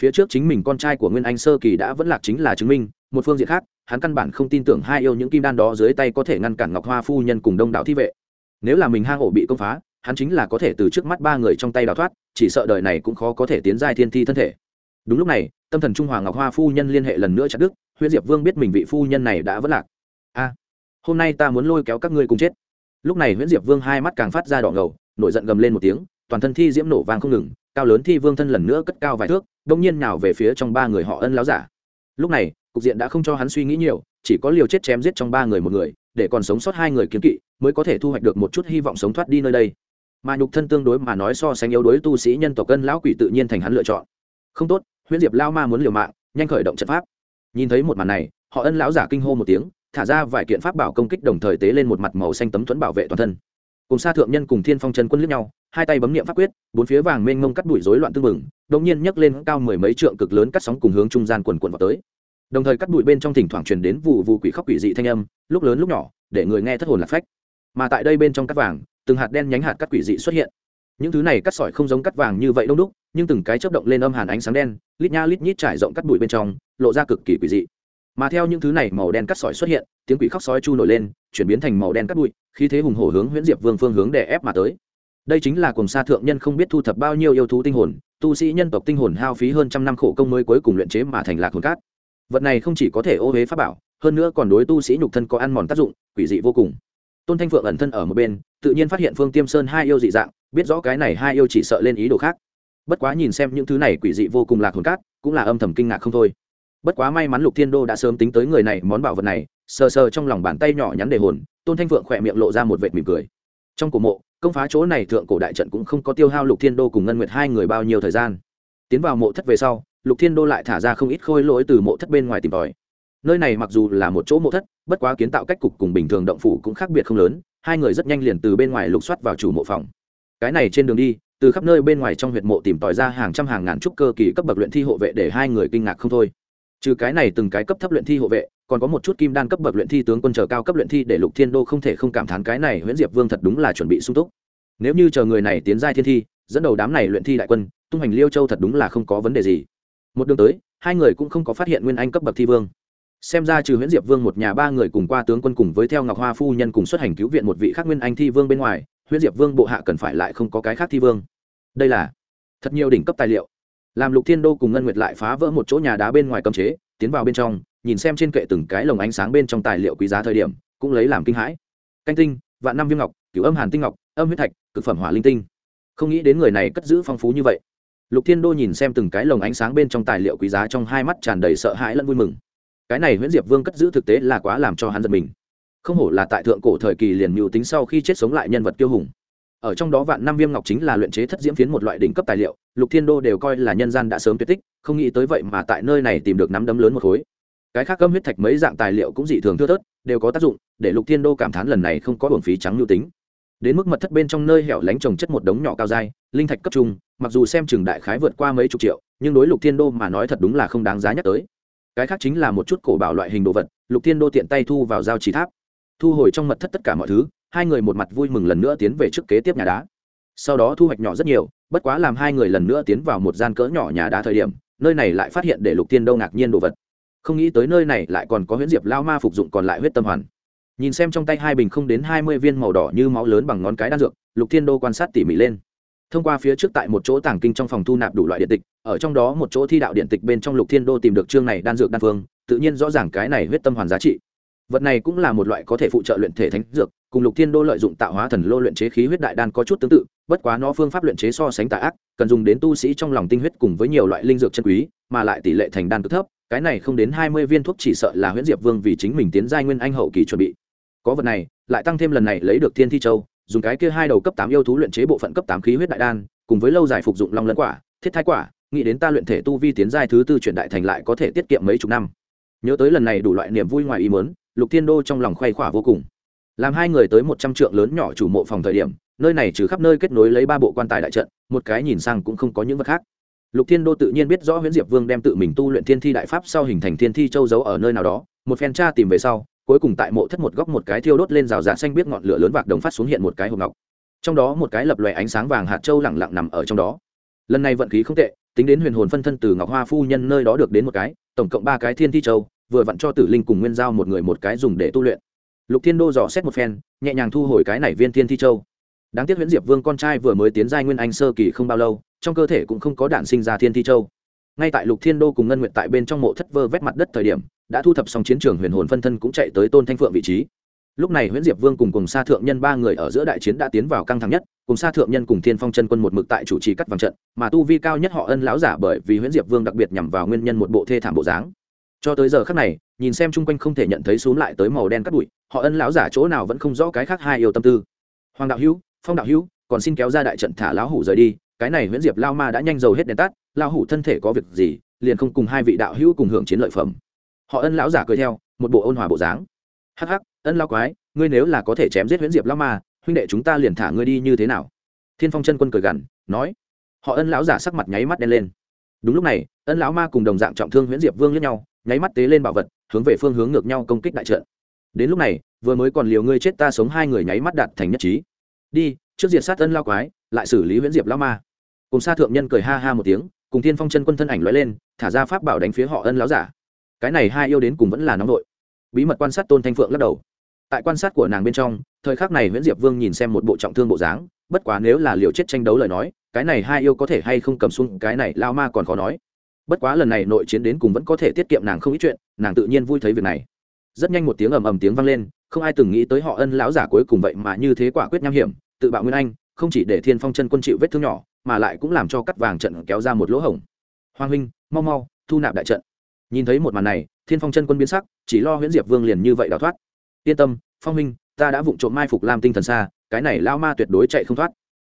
Phía trước chính mình con trai của nguyên anh sơ kỳ đã vẫn lạc chính là chứng minh, một phương diện khác, hắn căn bản không tin tưởng hai yêu những kim đan đó dưới tay có thể ngăn cản ngọc hoa phu nhân cùng đông đảo thi vệ. Nếu là mình hang ổ bị công phá, hắn chính là có thể từ trước mắt ba người trong tay đào thoát, chỉ sợ đời này cũng khó có thể tiến giai thiên thi thân thể. Đúng lúc này, tâm thần trung hoàng ngọc hoa phu nhân liên hệ lần nữa chặt đức huyễn diệp vương biết mình vị phu nhân này đã vất lạc. A, hôm nay ta muốn lôi kéo các ngươi cùng chết. Lúc này Huyết diệp vương hai mắt càng phát ra đỏ ngầu, nổi giận gầm lên một tiếng, toàn thân thi diễm nổ vang không ngừng, cao lớn thi vương thân lần nữa cất cao vài thước đông nhiên nào về phía trong ba người họ ân láo giả. Lúc này, cục diện đã không cho hắn suy nghĩ nhiều, chỉ có liều chết chém giết trong ba người một người, để còn sống sót hai người kiếm kỵ, mới có thể thu hoạch được một chút hy vọng sống thoát đi nơi đây. Mà nhục thân tương đối mà nói so sánh yếu đối tu sĩ nhân tộc cân lão quỷ tự nhiên thành hắn lựa chọn. Không tốt, huyễn diệp lao ma muốn liều mạng, nhanh khởi động trận pháp nhìn thấy một màn này, họ ân lão giả kinh hô một tiếng, thả ra vài kiện pháp bảo công kích đồng thời tế lên một mặt màu xanh tấm thuẫn bảo vệ toàn thân. Cùng xa thượng nhân cùng thiên phong chân quân lướt nhau, hai tay bấm niệm pháp quyết, bốn phía vàng mênh mông cắt đuổi rối loạn tương mừng đột nhiên nhấc lên cao mười mấy trượng cực lớn cắt sóng cùng hướng trung gian quần quần vào tới. Đồng thời cắt bụi bên trong thỉnh thoảng truyền đến vụ vụ quỷ khóc quỷ dị thanh âm, lúc lớn lúc nhỏ, để người nghe thất hồn lạc phách. Mà tại đây bên trong cắt vàng, từng hạt đen nhánh hạt cắt quỷ dị xuất hiện. Những thứ này cắt sỏi không giống cắt vàng như vậy đông đúc nhưng từng cái chớp động lên âm hàn ánh sáng đen, lít nha lít nhít trải rộng cắt bụi bên trong, lộ ra cực kỳ quỷ dị. Mà theo những thứ này màu đen cắt sỏi xuất hiện, tiếng quỷ khóc sói chu nổi lên, chuyển biến thành màu đen cắt bụi khi thế hùng hổ hướng huyễn diệp vương phương hướng để ép mà tới. Đây chính là cùng sa thượng nhân không biết thu thập bao nhiêu yêu thú tinh hồn, tu sĩ nhân tộc tinh hồn hao phí hơn trăm năm khổ công mới cuối cùng luyện chế mà thành lạc hồn cát. Vật này không chỉ có thể ô huế pháp bảo, hơn nữa còn đối tu sĩ nhục thân có ăn mòn tác dụng, quỷ dị vô cùng. Tôn thanh phượng ẩn thân ở một bên, tự nhiên phát hiện phương tiêm sơn hai yêu dị dạng, biết rõ cái này hai yêu chỉ sợ lên ý đồ khác bất quá nhìn xem những thứ này quỷ dị vô cùng lạc hồn cát, cũng là âm thầm kinh ngạc không thôi. Bất quá may mắn lục thiên đô đã sớm tính tới người này món bảo vật này, sờ sờ trong lòng bàn tay nhỏ nhắn để hồn, tôn thanh phượng khỏe miệng lộ ra một vệt mỉm cười. Trong cổ mộ, công phá chỗ này thượng cổ đại trận cũng không có tiêu hao lục thiên đô cùng ngân nguyệt hai người bao nhiêu thời gian. Tiến vào mộ thất về sau, lục thiên đô lại thả ra không ít khôi lỗi từ mộ thất bên ngoài tìm tòi. Nơi này mặc dù là một chỗ mộ thất, bất quá kiến tạo cách cục cùng bình thường động phủ cũng khác biệt không lớn, hai người rất nhanh liền từ bên ngoài lục soát vào chủ mộ phòng. Cái này trên đường đi từ khắp nơi bên ngoài trong huyệt mộ tìm tòi ra hàng trăm hàng ngàn trúc cơ kỳ cấp bậc luyện thi hộ vệ để hai người kinh ngạc không thôi. Trừ cái này từng cái cấp thấp luyện thi hộ vệ, còn có một chút kim đan cấp bậc luyện thi tướng quân chờ cao cấp luyện thi để lục thiên đô không thể không cảm thán cái này nguyễn diệp vương thật đúng là chuẩn bị sung túc. Nếu như chờ người này tiến giai thiên thi, dẫn đầu đám này luyện thi đại quân, tung hành liêu châu thật đúng là không có vấn đề gì. Một đường tới, hai người cũng không có phát hiện nguyên anh cấp bậc thi vương. Xem ra trừ nguyễn diệp vương một nhà ba người cùng qua tướng quân cùng với theo ngọc hoa phu nhân cùng xuất hành cứu viện một vị khác nguyên anh thi vương bên ngoài huyễn diệp vương bộ hạ cần phải lại không có cái khác thi vương. Đây là thật nhiều đỉnh cấp tài liệu. Làm lục thiên đô cùng ngân nguyệt lại phá vỡ một chỗ nhà đá bên ngoài cấm chế, tiến vào bên trong, nhìn xem trên kệ từng cái lồng ánh sáng bên trong tài liệu quý giá thời điểm, cũng lấy làm kinh hãi. Canh tinh, vạn năm viêm ngọc, cửu âm hàn tinh ngọc, âm huyết thạch, cực phẩm hỏa linh tinh. Không nghĩ đến người này cất giữ phong phú như vậy. Lục thiên đô nhìn xem từng cái lồng ánh sáng bên trong tài liệu quý giá trong hai mắt tràn đầy sợ hãi lẫn vui mừng. Cái này nguyễn diệp vương cất giữ thực tế là quá làm cho hắn giật mình không hổ là tại thượng cổ thời kỳ liền mưu tính sau khi chết sống lại nhân vật kiêu hùng. Ở trong đó vạn năm viêm ngọc chính là luyện chế thất diễm phiến một loại đỉnh cấp tài liệu, lục thiên đô đều coi là nhân gian đã sớm tuyệt tích, không nghĩ tới vậy mà tại nơi này tìm được nắm đấm lớn một khối. Cái khác cơm huyết thạch mấy dạng tài liệu cũng dị thường thưa thớt, đều có tác dụng, để lục thiên đô cảm thán lần này không có buồn phí trắng mưu tính. Đến mức mật thất bên trong nơi hẻo lánh trồng chất một đống nhỏ cao dai, linh thạch cấp trung, mặc dù xem chừng đại khái vượt qua mấy chục triệu, nhưng đối lục thiên đô mà nói thật đúng là không đáng giá nhắc tới. Cái khác chính là một chút cổ bảo loại hình đồ vật, lục thiên đô tiện tay thu vào giao trì tháp thu hồi trong mật thất tất cả mọi thứ, hai người một mặt vui mừng lần nữa tiến về trước kế tiếp nhà đá. Sau đó thu hoạch nhỏ rất nhiều, bất quá làm hai người lần nữa tiến vào một gian cỡ nhỏ nhà đá thời điểm, nơi này lại phát hiện để lục thiên đô ngạc nhiên đồ vật. Không nghĩ tới nơi này lại còn có huyễn diệp lao ma phục dụng còn lại huyết tâm hoàn. Nhìn xem trong tay hai bình không đến hai mươi viên màu đỏ như máu lớn bằng ngón cái đan dược, lục thiên đô quan sát tỉ mỉ lên. Thông qua phía trước tại một chỗ tàng kinh trong phòng thu nạp đủ loại điện tịch, ở trong đó một chỗ thi đạo điện tịch bên trong lục thiên đô tìm được chương này đan dược đan phương, tự nhiên rõ ràng cái này huyết tâm hoàn giá trị vật này cũng là một loại có thể phụ trợ luyện thể thánh dược, cùng lục thiên đô lợi dụng tạo hóa thần lô luyện chế khí huyết đại đan có chút tương tự, bất quá nó phương pháp luyện chế so sánh tà ác, cần dùng đến tu sĩ trong lòng tinh huyết cùng với nhiều loại linh dược chân quý, mà lại tỷ lệ thành đan cực thấp, cái này không đến hai mươi viên thuốc chỉ sợ là huyễn diệp vương vì chính mình tiến giai nguyên anh hậu kỳ chuẩn bị. Có vật này, lại tăng thêm lần này lấy được thiên thi châu, dùng cái kia hai đầu cấp tám yêu thú luyện chế bộ phận cấp tám khí huyết đại đan, cùng với lâu dài phục dụng long lân quả, thiết thái quả, nghĩ đến ta luyện thể tu vi tiến giai thứ tư chuyển đại thành lại có thể tiết kiệm mấy chục năm. Nhớ tới lần này đủ loại niềm vui ngoài ý muốn lục thiên đô trong lòng khoay khỏa vô cùng. Làm hai người tới một trăm trượng lớn nhỏ chủ mộ phòng thời điểm, nơi này trừ khắp nơi kết nối lấy ba bộ quan tài đại trận, một cái nhìn sang cũng không có những vật khác. Lục thiên đô tự nhiên biết rõ huyễn diệp vương đem tự mình tu luyện thiên thi đại pháp sau hình thành thiên thi châu giấu ở nơi nào đó, một phen tra tìm về sau, cuối cùng tại mộ thất một góc một cái thiêu đốt lên rào dạ xanh biết ngọn lửa lớn vạc đồng phát xuống hiện một cái hộp ngọc. Trong đó một cái lập lòe ánh sáng vàng hạt châu lẳng lặng nằm ở trong đó. Lần này vận khí không tệ, tính đến huyền hồn phân thân từ ngọc hoa phu nhân nơi đó được đến một cái, tổng cộng ba cái thiên thi châu vừa vặn cho tử linh cùng nguyên giao một người một cái dùng để tu luyện. Lục thiên đô dò xét một phen, nhẹ nhàng thu hồi cái này viên thiên thi châu. Đáng tiếc huyễn diệp vương con trai vừa mới tiến giai nguyên anh sơ kỳ không bao lâu, trong cơ thể cũng không có đạn sinh ra thiên thi châu. Ngay tại lục thiên đô cùng ngân nguyện tại bên trong mộ thất vơ vét mặt đất thời điểm, đã thu thập xong chiến trường huyền hồn phân thân cũng chạy tới tôn thanh phượng vị trí. Lúc này nguyễn diệp vương cùng cùng sa thượng nhân ba người ở giữa đại chiến đã tiến vào căng thẳng nhất cùng sa thượng nhân cùng thiên phong chân quân một mực tại chủ trì cắt vàng trận, mà tu vi cao nhất họ ân lão giả bởi vì nguyễn diệp vương đặc biệt nhằm vào nguyên nhân một bộ thê thảm bộ dáng cho tới giờ khác này, nhìn xem chung quanh không thể nhận thấy xuống lại tới màu đen cắt bụi, họ ân lão giả chỗ nào vẫn không rõ cái khác hai yêu tâm tư. Hoàng đạo hữu, phong đạo hữu, còn xin kéo ra đại trận thả lão hủ rời đi, cái này nguyễn diệp lao ma đã nhanh dầu hết đèn tắt, lão hủ thân thể có việc gì, liền không cùng hai vị đạo hữu cùng hưởng chiến lợi phẩm. Họ ân lão giả cười theo, một bộ ôn hòa bộ dáng. Hắc hắc, ân lao quái, ngươi nếu là có thể chém giết nguyễn diệp lao ma, huynh đệ chúng ta liền thả ngươi đi như thế nào? Thiên phong chân quân cười gằn, nói. Họ ân lão giả sắc mặt nháy mắt đen lên. Đúng lúc này, ân lão ma cùng đồng dạng trọng thương nguyễn diệp vương lẫn nhau nháy mắt tế lên bảo vật, hướng về phương hướng ngược nhau công kích đại trận. Đến lúc này, vừa mới còn liều ngươi chết ta sống hai người nháy mắt đạt thành nhất trí. Đi, trước diệt sát ân lao quái, lại xử lý huyễn diệp lao ma. Cùng sa thượng nhân cười ha ha một tiếng, cùng thiên phong chân quân thân ảnh lóe lên, thả ra pháp bảo đánh phía họ ân lão giả. Cái này hai yêu đến cùng vẫn là nóng nội bí mật quan sát tôn thanh phượng lắc đầu. Tại quan sát của nàng bên trong, thời khắc này nguyễn diệp vương nhìn xem một bộ trọng thương bộ dáng, bất quá nếu là liều chết tranh đấu lời nói, cái này hai yêu có thể hay không cầm xuống, cái này lao ma còn khó nói bất quá lần này nội chiến đến cùng vẫn có thể tiết kiệm nàng không ít chuyện, nàng tự nhiên vui thấy việc này. Rất nhanh một tiếng ầm ầm tiếng vang lên, không ai từng nghĩ tới họ ân lão giả cuối cùng vậy mà như thế quả quyết nham hiểm, tự bạo nguyên anh, không chỉ để thiên phong chân quân chịu vết thương nhỏ, mà lại cũng làm cho cắt vàng trận kéo ra một lỗ hổng. Hoàng huynh, mau mau, thu nạp đại trận. Nhìn thấy một màn này, thiên phong chân quân biến sắc, chỉ lo huyễn diệp vương liền như vậy đào thoát. Yên tâm, phong huynh, ta đã vụng trộm mai phục lam tinh thần xa cái này lao ma tuyệt đối chạy không thoát.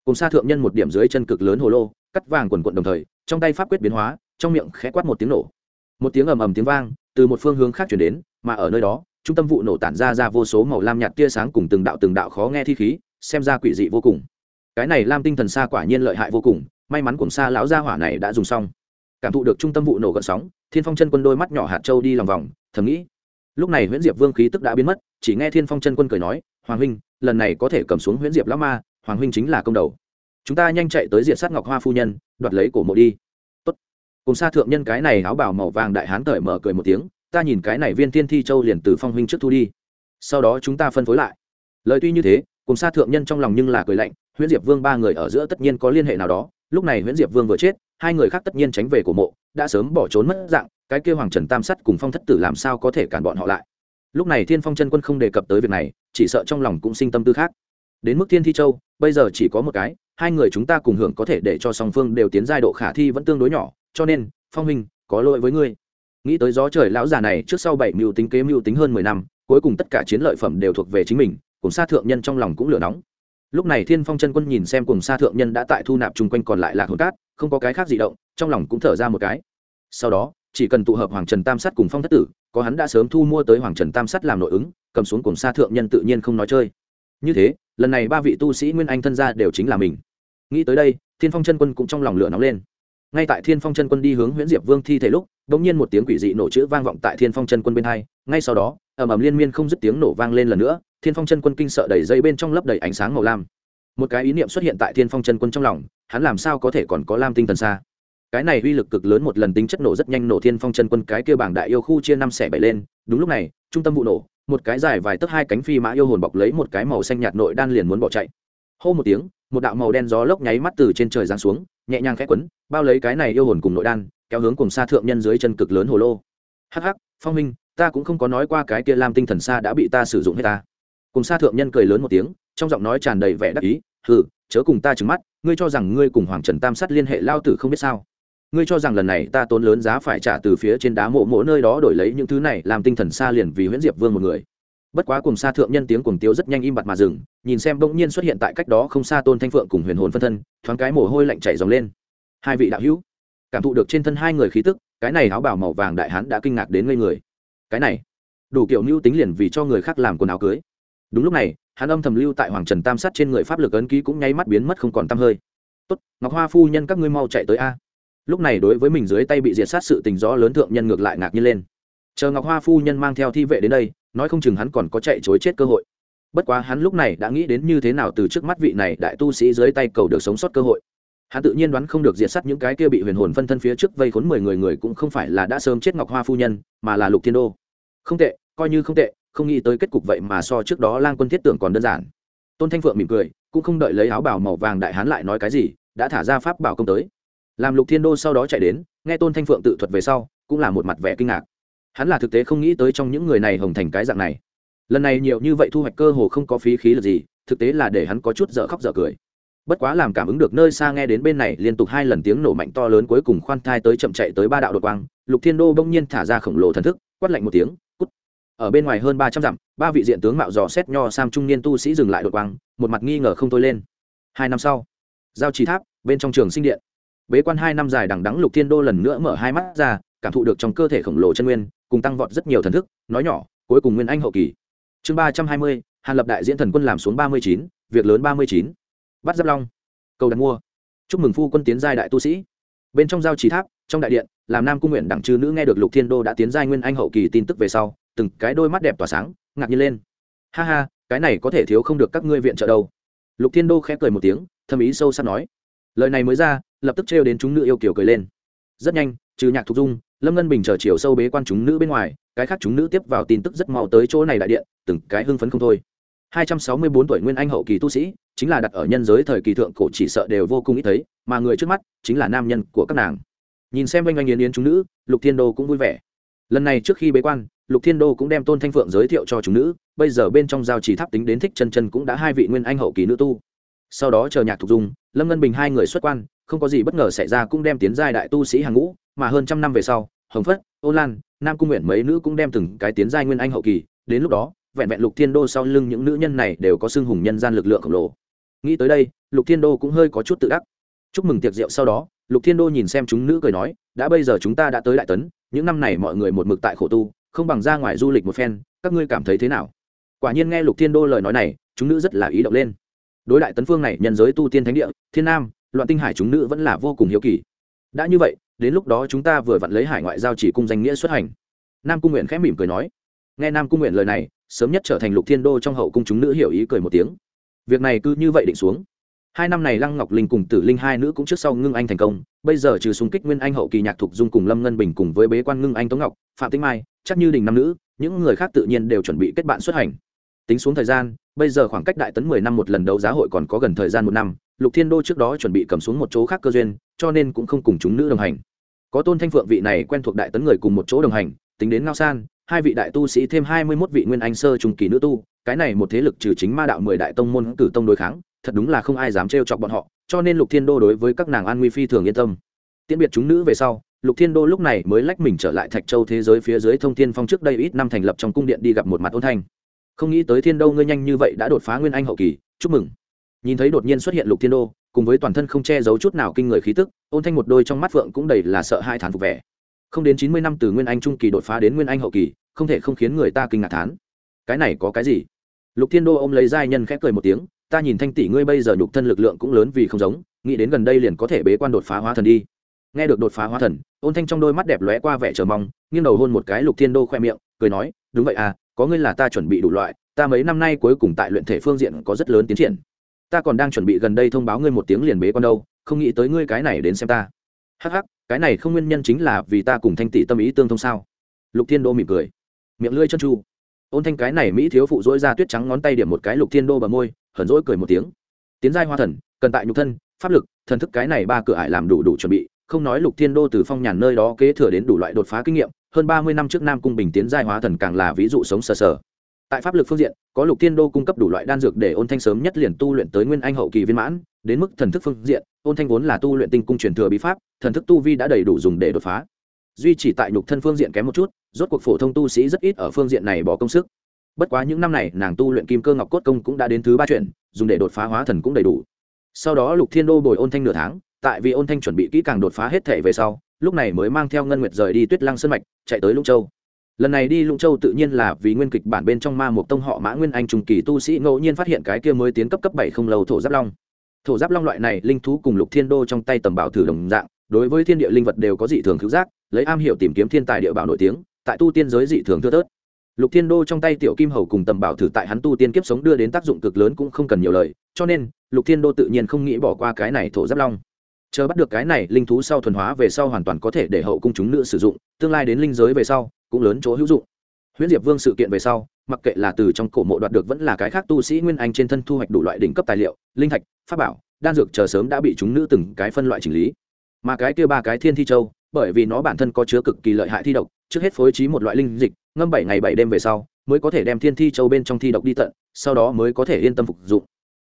Cùng xa thượng nhân một điểm dưới chân cực lớn hồ lô, cắt vàng quần quận đồng thời, trong tay pháp quyết biến hóa trong miệng khẽ quát một tiếng nổ. Một tiếng ầm ầm tiếng vang, từ một phương hướng khác chuyển đến, mà ở nơi đó, trung tâm vụ nổ tản ra ra vô số màu lam nhạt tia sáng cùng từng đạo từng đạo khó nghe thi khí, xem ra quỷ dị vô cùng. Cái này lam tinh thần xa quả nhiên lợi hại vô cùng, may mắn cùng xa lão gia hỏa này đã dùng xong. Cảm thụ được trung tâm vụ nổ gợn sóng, thiên phong chân quân đôi mắt nhỏ hạt châu đi lòng vòng, thầm nghĩ, lúc này huyễn diệp vương khí tức đã biến mất, chỉ nghe thiên phong chân quân cười nói, hoàng huynh, lần này có thể cầm xuống huyễn diệp lão ma, hoàng huynh chính là công đầu. Chúng ta nhanh chạy tới diện sát ngọc hoa phu nhân, đoạt lấy cổ mộ đi cùng xa thượng nhân cái này áo bảo màu vàng đại hán cởi mở cười một tiếng, ta nhìn cái này viên tiên thi châu liền từ phong huynh trước thu đi. Sau đó chúng ta phân phối lại. Lời tuy như thế, cùng xa thượng nhân trong lòng nhưng là cười lạnh, huyễn diệp vương ba người ở giữa tất nhiên có liên hệ nào đó, lúc này huyễn diệp vương vừa chết, hai người khác tất nhiên tránh về cổ mộ, đã sớm bỏ trốn mất dạng, cái kêu hoàng trần tam sắt cùng phong thất tử làm sao có thể cản bọn họ lại? Lúc này thiên phong chân quân không đề cập tới việc này, chỉ sợ trong lòng cũng sinh tâm tư khác. Đến mức thiên thi châu, bây giờ chỉ có một cái, hai người chúng ta cùng hưởng có thể để cho song phương đều tiến giai độ khả thi vẫn tương đối nhỏ cho nên, phong huynh có lỗi với ngươi. Nghĩ tới gió trời lão già này trước sau bảy mưu tính kế mưu tính hơn mười năm, cuối cùng tất cả chiến lợi phẩm đều thuộc về chính mình, cùng xa thượng nhân trong lòng cũng lửa nóng. Lúc này thiên phong chân quân nhìn xem cùng xa thượng nhân đã tại thu nạp chung quanh còn lại lạc hồn cát, không có cái khác gì động, trong lòng cũng thở ra một cái. Sau đó, chỉ cần tụ hợp hoàng trần tam sắt cùng phong thất tử, có hắn đã sớm thu mua tới hoàng trần tam sắt làm nội ứng, cầm xuống cùng xa thượng nhân tự nhiên không nói chơi. Như thế, lần này ba vị tu sĩ nguyên anh thân gia đều chính là mình. Nghĩ tới đây, thiên phong chân quân cũng trong lòng lửa nóng lên ngay tại thiên phong chân quân đi hướng nguyễn diệp vương thi thể lúc đ ỗ n g nhiên một tiếng quỷ dị nổ chữ vang vọng tại thiên phong chân quân bên hai. Ngay sau đó, ầm ầm liên miên không dứt tiếng nổ vang lên lần nữa, thiên phong chân quân kinh sợ đầy dây bên trong lấp đầy ánh sáng màu lam. Một cái ý niệm xuất hiện tại thiên phong chân quân trong lòng, hắn làm sao có thể còn có lam tinh thần xa? Cái này uy lực cực lớn một lần tính chất nổ rất nhanh nổ thiên phong chân quân cái kia bảng đại yêu khu chia năm xẻ bảy lên. Đúng lúc này, trung tâm vụ nổ, một cái dài vài tấc hai cánh phi mã yêu hồn bọc lấy một cái màu xanh nhạt nội đan liền muốn bỏ chạy. Hô một tiếng, một đạo màu đen gió lốc nháy mắt từ trên trời giáng xuống, nhẹ nhàng khẽ quấn bao lấy cái này yêu hồn cùng nội đan, kéo hướng cùng xa thượng nhân dưới chân cực lớn hồ lô. Hắc hắc, phong minh, ta cũng không có nói qua cái kia lam tinh thần xa đã bị ta sử dụng hết ta. Cùng xa thượng nhân cười lớn một tiếng, trong giọng nói tràn đầy vẻ đắc ý, hừ, chớ cùng ta trừng mắt, ngươi cho rằng ngươi cùng hoàng trần tam sát liên hệ lao tử không biết sao? Ngươi cho rằng lần này ta tốn lớn giá phải trả từ phía trên đá mộ mộ nơi đó đổi lấy những thứ này làm tinh thần xa liền vì huyễn diệp vương một người. Bất quá cùng xa thượng nhân tiếng cùng tiếu rất nhanh im bặt mà dừng, nhìn xem bỗng nhiên xuất hiện tại cách đó không xa tôn thanh phượng cùng huyền hồn phân thân, thoáng cái mồ hôi lạnh chảy dòng lên hai vị đạo hữu, cảm thụ được trên thân hai người khí tức, cái này áo bảo màu vàng đại hán đã kinh ngạc đến ngây người. Cái này, đủ kiểu mưu tính liền vì cho người khác làm quần áo cưới. Đúng lúc này, hắn âm thầm lưu tại hoàng trần tam sát trên người pháp lực ấn ký cũng nháy mắt biến mất không còn t hơi. Tốt, ngọc hoa phu nhân các ngươi mau chạy tới a. Lúc này đối với mình dưới tay bị diệt sát sự tình rõ lớn thượng nhân ngược lại ngạc nhiên lên. Chờ ngọc hoa phu nhân mang theo thi vệ đến đây, nói không chừng hắn còn có chạy chối chết cơ hội. Bất quá hắn lúc này đã nghĩ đến như thế nào từ trước mắt vị này đại tu sĩ dưới tay cầu được sống sót cơ hội hắn tự nhiên đoán không được diệt sát những cái kia bị huyền hồn phân thân phía trước vây khốn mười người người cũng không phải là đã sớm chết ngọc hoa phu nhân, mà là lục thiên đô. Không tệ, coi như không tệ, không nghĩ tới kết cục vậy mà so trước đó lang quân thiết tưởng còn đơn giản. Tôn thanh phượng mỉm cười, cũng không đợi lấy áo bảo màu vàng đại hán lại nói cái gì, đã thả ra pháp bảo công tới. Làm lục thiên đô sau đó chạy đến, nghe tôn thanh phượng tự thuật về sau, cũng là một mặt vẻ kinh ngạc. Hắn là thực tế không nghĩ tới trong những người này hồng thành cái dạng này. Lần này nhiều như vậy thu hoạch cơ hồ không có phí khí là gì, thực tế là để hắn có chút dở khóc dở cười bất quá làm cảm ứng được nơi xa nghe đến bên này liên tục hai lần tiếng nổ mạnh to lớn cuối cùng khoan thai tới chậm chạy tới ba đạo đột quang, lục thiên đô bỗng nhiên thả ra khổng lồ thần thức, quát lạnh một tiếng, cút. Ở bên ngoài hơn ba trăm dặm, ba vị diện tướng mạo dò xét nho sam trung niên tu sĩ dừng lại đột quang, một mặt nghi ngờ không thôi lên. Hai năm sau, giao trì tháp, bên trong trường sinh điện. Bế quan hai năm dài đằng đắng lục thiên đô lần nữa mở hai mắt ra, cảm thụ được trong cơ thể khổng lồ chân nguyên, cùng tăng vọt rất nhiều thần thức, nói nhỏ, cuối cùng nguyên anh hậu kỳ. Chương ba trăm hai mươi, hàn lập đại diễn thần quân làm xuống ba mươi chín, việc lớn ba mươi chín bắt giáp long, cầu đặt mua. Chúc mừng phu quân tiến giai đại tu sĩ. Bên trong giao trí tháp, trong đại điện, làm nam cung nguyện đẳng chư nữ nghe được lục thiên đô đã tiến giai nguyên anh hậu kỳ tin tức về sau, từng cái đôi mắt đẹp tỏa sáng, ngạc nhiên lên. Ha ha, cái này có thể thiếu không được các ngươi viện trợ đâu. Lục thiên đô khẽ cười một tiếng thâm ý sâu sắc nói. Lời này mới ra, lập tức trêu đến chúng nữ yêu kiểu cười lên. Rất nhanh, trừ nhạc thục dung, lâm ngân bình chờ chiều sâu bế quan chúng nữ bên ngoài, cái khác chúng nữ tiếp vào tin tức rất mau tới chỗ này đại điện, từng cái hưng phấn không thôi. 264 tuổi nguyên anh hậu kỳ tu sĩ chính là đặt ở nhân giới thời kỳ thượng cổ chỉ sợ đều vô cùng ít thấy, mà người trước mắt chính là nam nhân của các nàng. Nhìn xem oanh oanh yến yến chúng nữ, lục thiên đô cũng vui vẻ. Lần này trước khi bế quan, lục thiên đô cũng đem tôn thanh phượng giới thiệu cho chúng nữ, bây giờ bên trong giao chỉ tháp tính đến thích chân chân cũng đã hai vị nguyên anh hậu kỳ nữ tu. Sau đó chờ nhạc thục dung lâm ngân bình hai người xuất quan, không có gì bất ngờ xảy ra cũng đem tiến giai đại tu sĩ hàng ngũ, mà hơn trăm năm về sau, hồng phất, ô lan, nam cung nguyện mấy nữ cũng đem từng cái tiến giai nguyên anh hậu kỳ, đến lúc đó, vẹn vẹn lục thiên đô sau lưng những nữ nhân này đều có xưng hùng nhân gian lực lượng khổng lồ nghĩ tới đây, lục thiên đô cũng hơi có chút tự đắc. Chúc mừng tiệc rượu sau đó, lục thiên đô nhìn xem chúng nữ cười nói, đã bây giờ chúng ta đã tới đại tấn, những năm này mọi người một mực tại khổ tu, không bằng ra ngoài du lịch một phen, các ngươi cảm thấy thế nào? Quả nhiên nghe lục thiên đô lời nói này, chúng nữ rất là ý động lên. Đối đại tấn phương này, nhân giới tu tiên thánh địa, thiên nam, loạn tinh hải chúng nữ vẫn là vô cùng hiếu kỳ. Đã như vậy, đến lúc đó chúng ta vừa vặn lấy hải ngoại giao chỉ cung danh nghĩa xuất hành. Nam cung nguyện khẽ mỉm cười nói. Nghe nam cung nguyện lời này, sớm nhất trở thành lục thiên đô trong hậu cung chúng nữ hiểu ý cười một tiếng việc này cứ như vậy định xuống. Hai năm này lăng ngọc linh cùng tử linh hai nữ cũng trước sau ngưng anh thành công, bây giờ trừ xung kích nguyên anh hậu kỳ nhạc thục dung cùng lâm ngân bình cùng với bế quan ngưng anh tống ngọc, phạm tĩnh mai, chắc như đình nam nữ, những người khác tự nhiên đều chuẩn bị kết bạn xuất hành. Tính xuống thời gian, bây giờ khoảng cách đại tấn mười năm một lần đấu giá hội còn có gần thời gian một năm, lục thiên đô trước đó chuẩn bị cầm xuống một chỗ khác cơ duyên, cho nên cũng không cùng chúng nữ đồng hành. Có tôn thanh phượng vị này quen thuộc đại tấn người cùng một chỗ đồng hành, tính đến ngao san hai vị đại tu sĩ thêm hai mươi mốt vị nguyên anh sơ trung kỳ nữ tu, cái này một thế lực trừ chính ma đạo mười đại tông môn cử tông đối kháng, thật đúng là không ai dám trêu chọc bọn họ, cho nên lục thiên đô đối với các nàng an nguy phi thường yên tâm. Tiễn biệt chúng nữ về sau, lục thiên đô lúc này mới lách mình trở lại thạch châu thế giới phía dưới thông thiên phong trước đây ít năm thành lập trong cung điện đi gặp một mặt ôn thanh. Không nghĩ tới thiên đô ngươi nhanh như vậy đã đột phá nguyên anh hậu kỳ, chúc mừng. Nhìn thấy đột nhiên xuất hiện lục thiên đô, cùng với toàn thân không che giấu chút nào kinh người khí tức, ôn thanh một đôi trong mắt phượng cũng đầy là sợ hai thán phục vẻ không đến chín mươi năm từ nguyên anh trung kỳ đột phá đến nguyên anh hậu kỳ, không thể không khiến người ta kinh ngạc thán. Cái này có cái gì? Lục thiên đô ôm lấy giai nhân khép cười một tiếng, ta nhìn thanh tỷ ngươi bây giờ nhục thân lực lượng cũng lớn vì không giống, nghĩ đến gần đây liền có thể bế quan đột phá hóa thần đi. Nghe được đột phá hóa thần, ôn thanh trong đôi mắt đẹp lóe qua vẻ chờ mong, nghiêng đầu hôn một cái lục thiên đô khoe miệng, cười nói, đúng vậy à có ngươi là ta chuẩn bị đủ loại, ta mấy năm nay cuối cùng tại luyện thể phương diện có rất lớn tiến triển. Ta còn đang chuẩn bị gần đây thông báo ngươi một tiếng liền bế quan đâu, không nghĩ tới ngươi cái này đến xem ta hắc hắc, cái này không nguyên nhân chính là vì ta cùng thanh tỷ tâm ý tương thông sao? Lục thiên đô mỉm cười. Miệng lưỡi chân tru. Ôn thanh cái này mỹ thiếu phụ dỗi ra tuyết trắng ngón tay điểm một cái lục thiên đô bờ môi, hờn dỗi cười một tiếng. Tiến giai hoa thần, cần tại nhục thân, pháp lực, thần thức cái này ba cửa ải làm đủ đủ chuẩn bị, không nói lục thiên đô từ phong nhàn nơi đó kế thừa đến đủ loại đột phá kinh nghiệm, hơn ba mươi năm trước nam cung bình tiến giai hóa thần càng là ví dụ sống sờ sờ tại pháp lực phương diện, có lục thiên đô cung cấp đủ loại đan dược để ôn thanh sớm nhất liền tu luyện tới nguyên anh hậu kỳ viên mãn, đến mức thần thức phương diện, ôn thanh vốn là tu luyện tinh cung truyền thừa bí pháp, thần thức tu vi đã đầy đủ dùng để đột phá. Duy chỉ tại nhục thân phương diện kém một chút, rốt cuộc phổ thông tu sĩ rất ít ở phương diện này bỏ công sức. Bất quá những năm này, nàng tu luyện kim cơ ngọc cốt công cũng đã đến thứ ba chuyện dùng để đột phá hóa thần cũng đầy đủ. Sau đó lục thiên đô bồi ôn thanh nửa tháng, tại vì ôn thanh chuẩn bị kỹ càng đột phá hết thể về sau, lúc này mới mang theo ngân nguyệt rời đi tuyết lăng sân mạch, chạy tới lũng châu lần này đi lũng châu tự nhiên là vì nguyên kịch bản bên trong ma một tông họ mã nguyên anh trùng kỳ tu sĩ ngẫu nhiên phát hiện cái kia mới tiến cấp cấp bảy không lâu thổ giáp long. Thổ giáp long loại này linh thú cùng lục thiên đô trong tay tầm bảo thử đồng dạng, đối với thiên địa linh vật đều có dị thường cứu giác, lấy am hiểu tìm kiếm thiên tài địa bảo nổi tiếng, tại tu tiên giới dị thường thưa thớt. Lục thiên đô trong tay tiểu kim hầu cùng tầm bảo thử tại hắn tu tiên kiếp sống đưa đến tác dụng cực lớn cũng không cần nhiều lời, cho nên, lục thiên đô tự nhiên không nghĩ bỏ qua cái này thổ giáp long. Chờ bắt được cái này linh thú sau thuần hóa về sau hoàn toàn có thể để hậu cung chúng nữ sử dụng, tương lai đến linh giới về sau cũng lớn chỗ hữu dụng. Huyễn diệp vương sự kiện về sau, mặc kệ là từ trong cổ mộ đoạt được vẫn là cái khác tu sĩ nguyên anh trên thân thu hoạch đủ loại đỉnh cấp tài liệu, linh thạch, pháp bảo, đan dược chờ sớm đã bị chúng nữ từng cái phân loại chỉnh lý. Mà cái kia ba cái thiên thi châu, bởi vì nó bản thân có chứa cực kỳ lợi hại thi độc, trước hết phối trí một loại linh dịch, ngâm bảy ngày bảy đêm về sau, mới có thể đem thiên thi châu bên trong thi độc đi tận, sau đó mới có thể yên tâm phục dụng.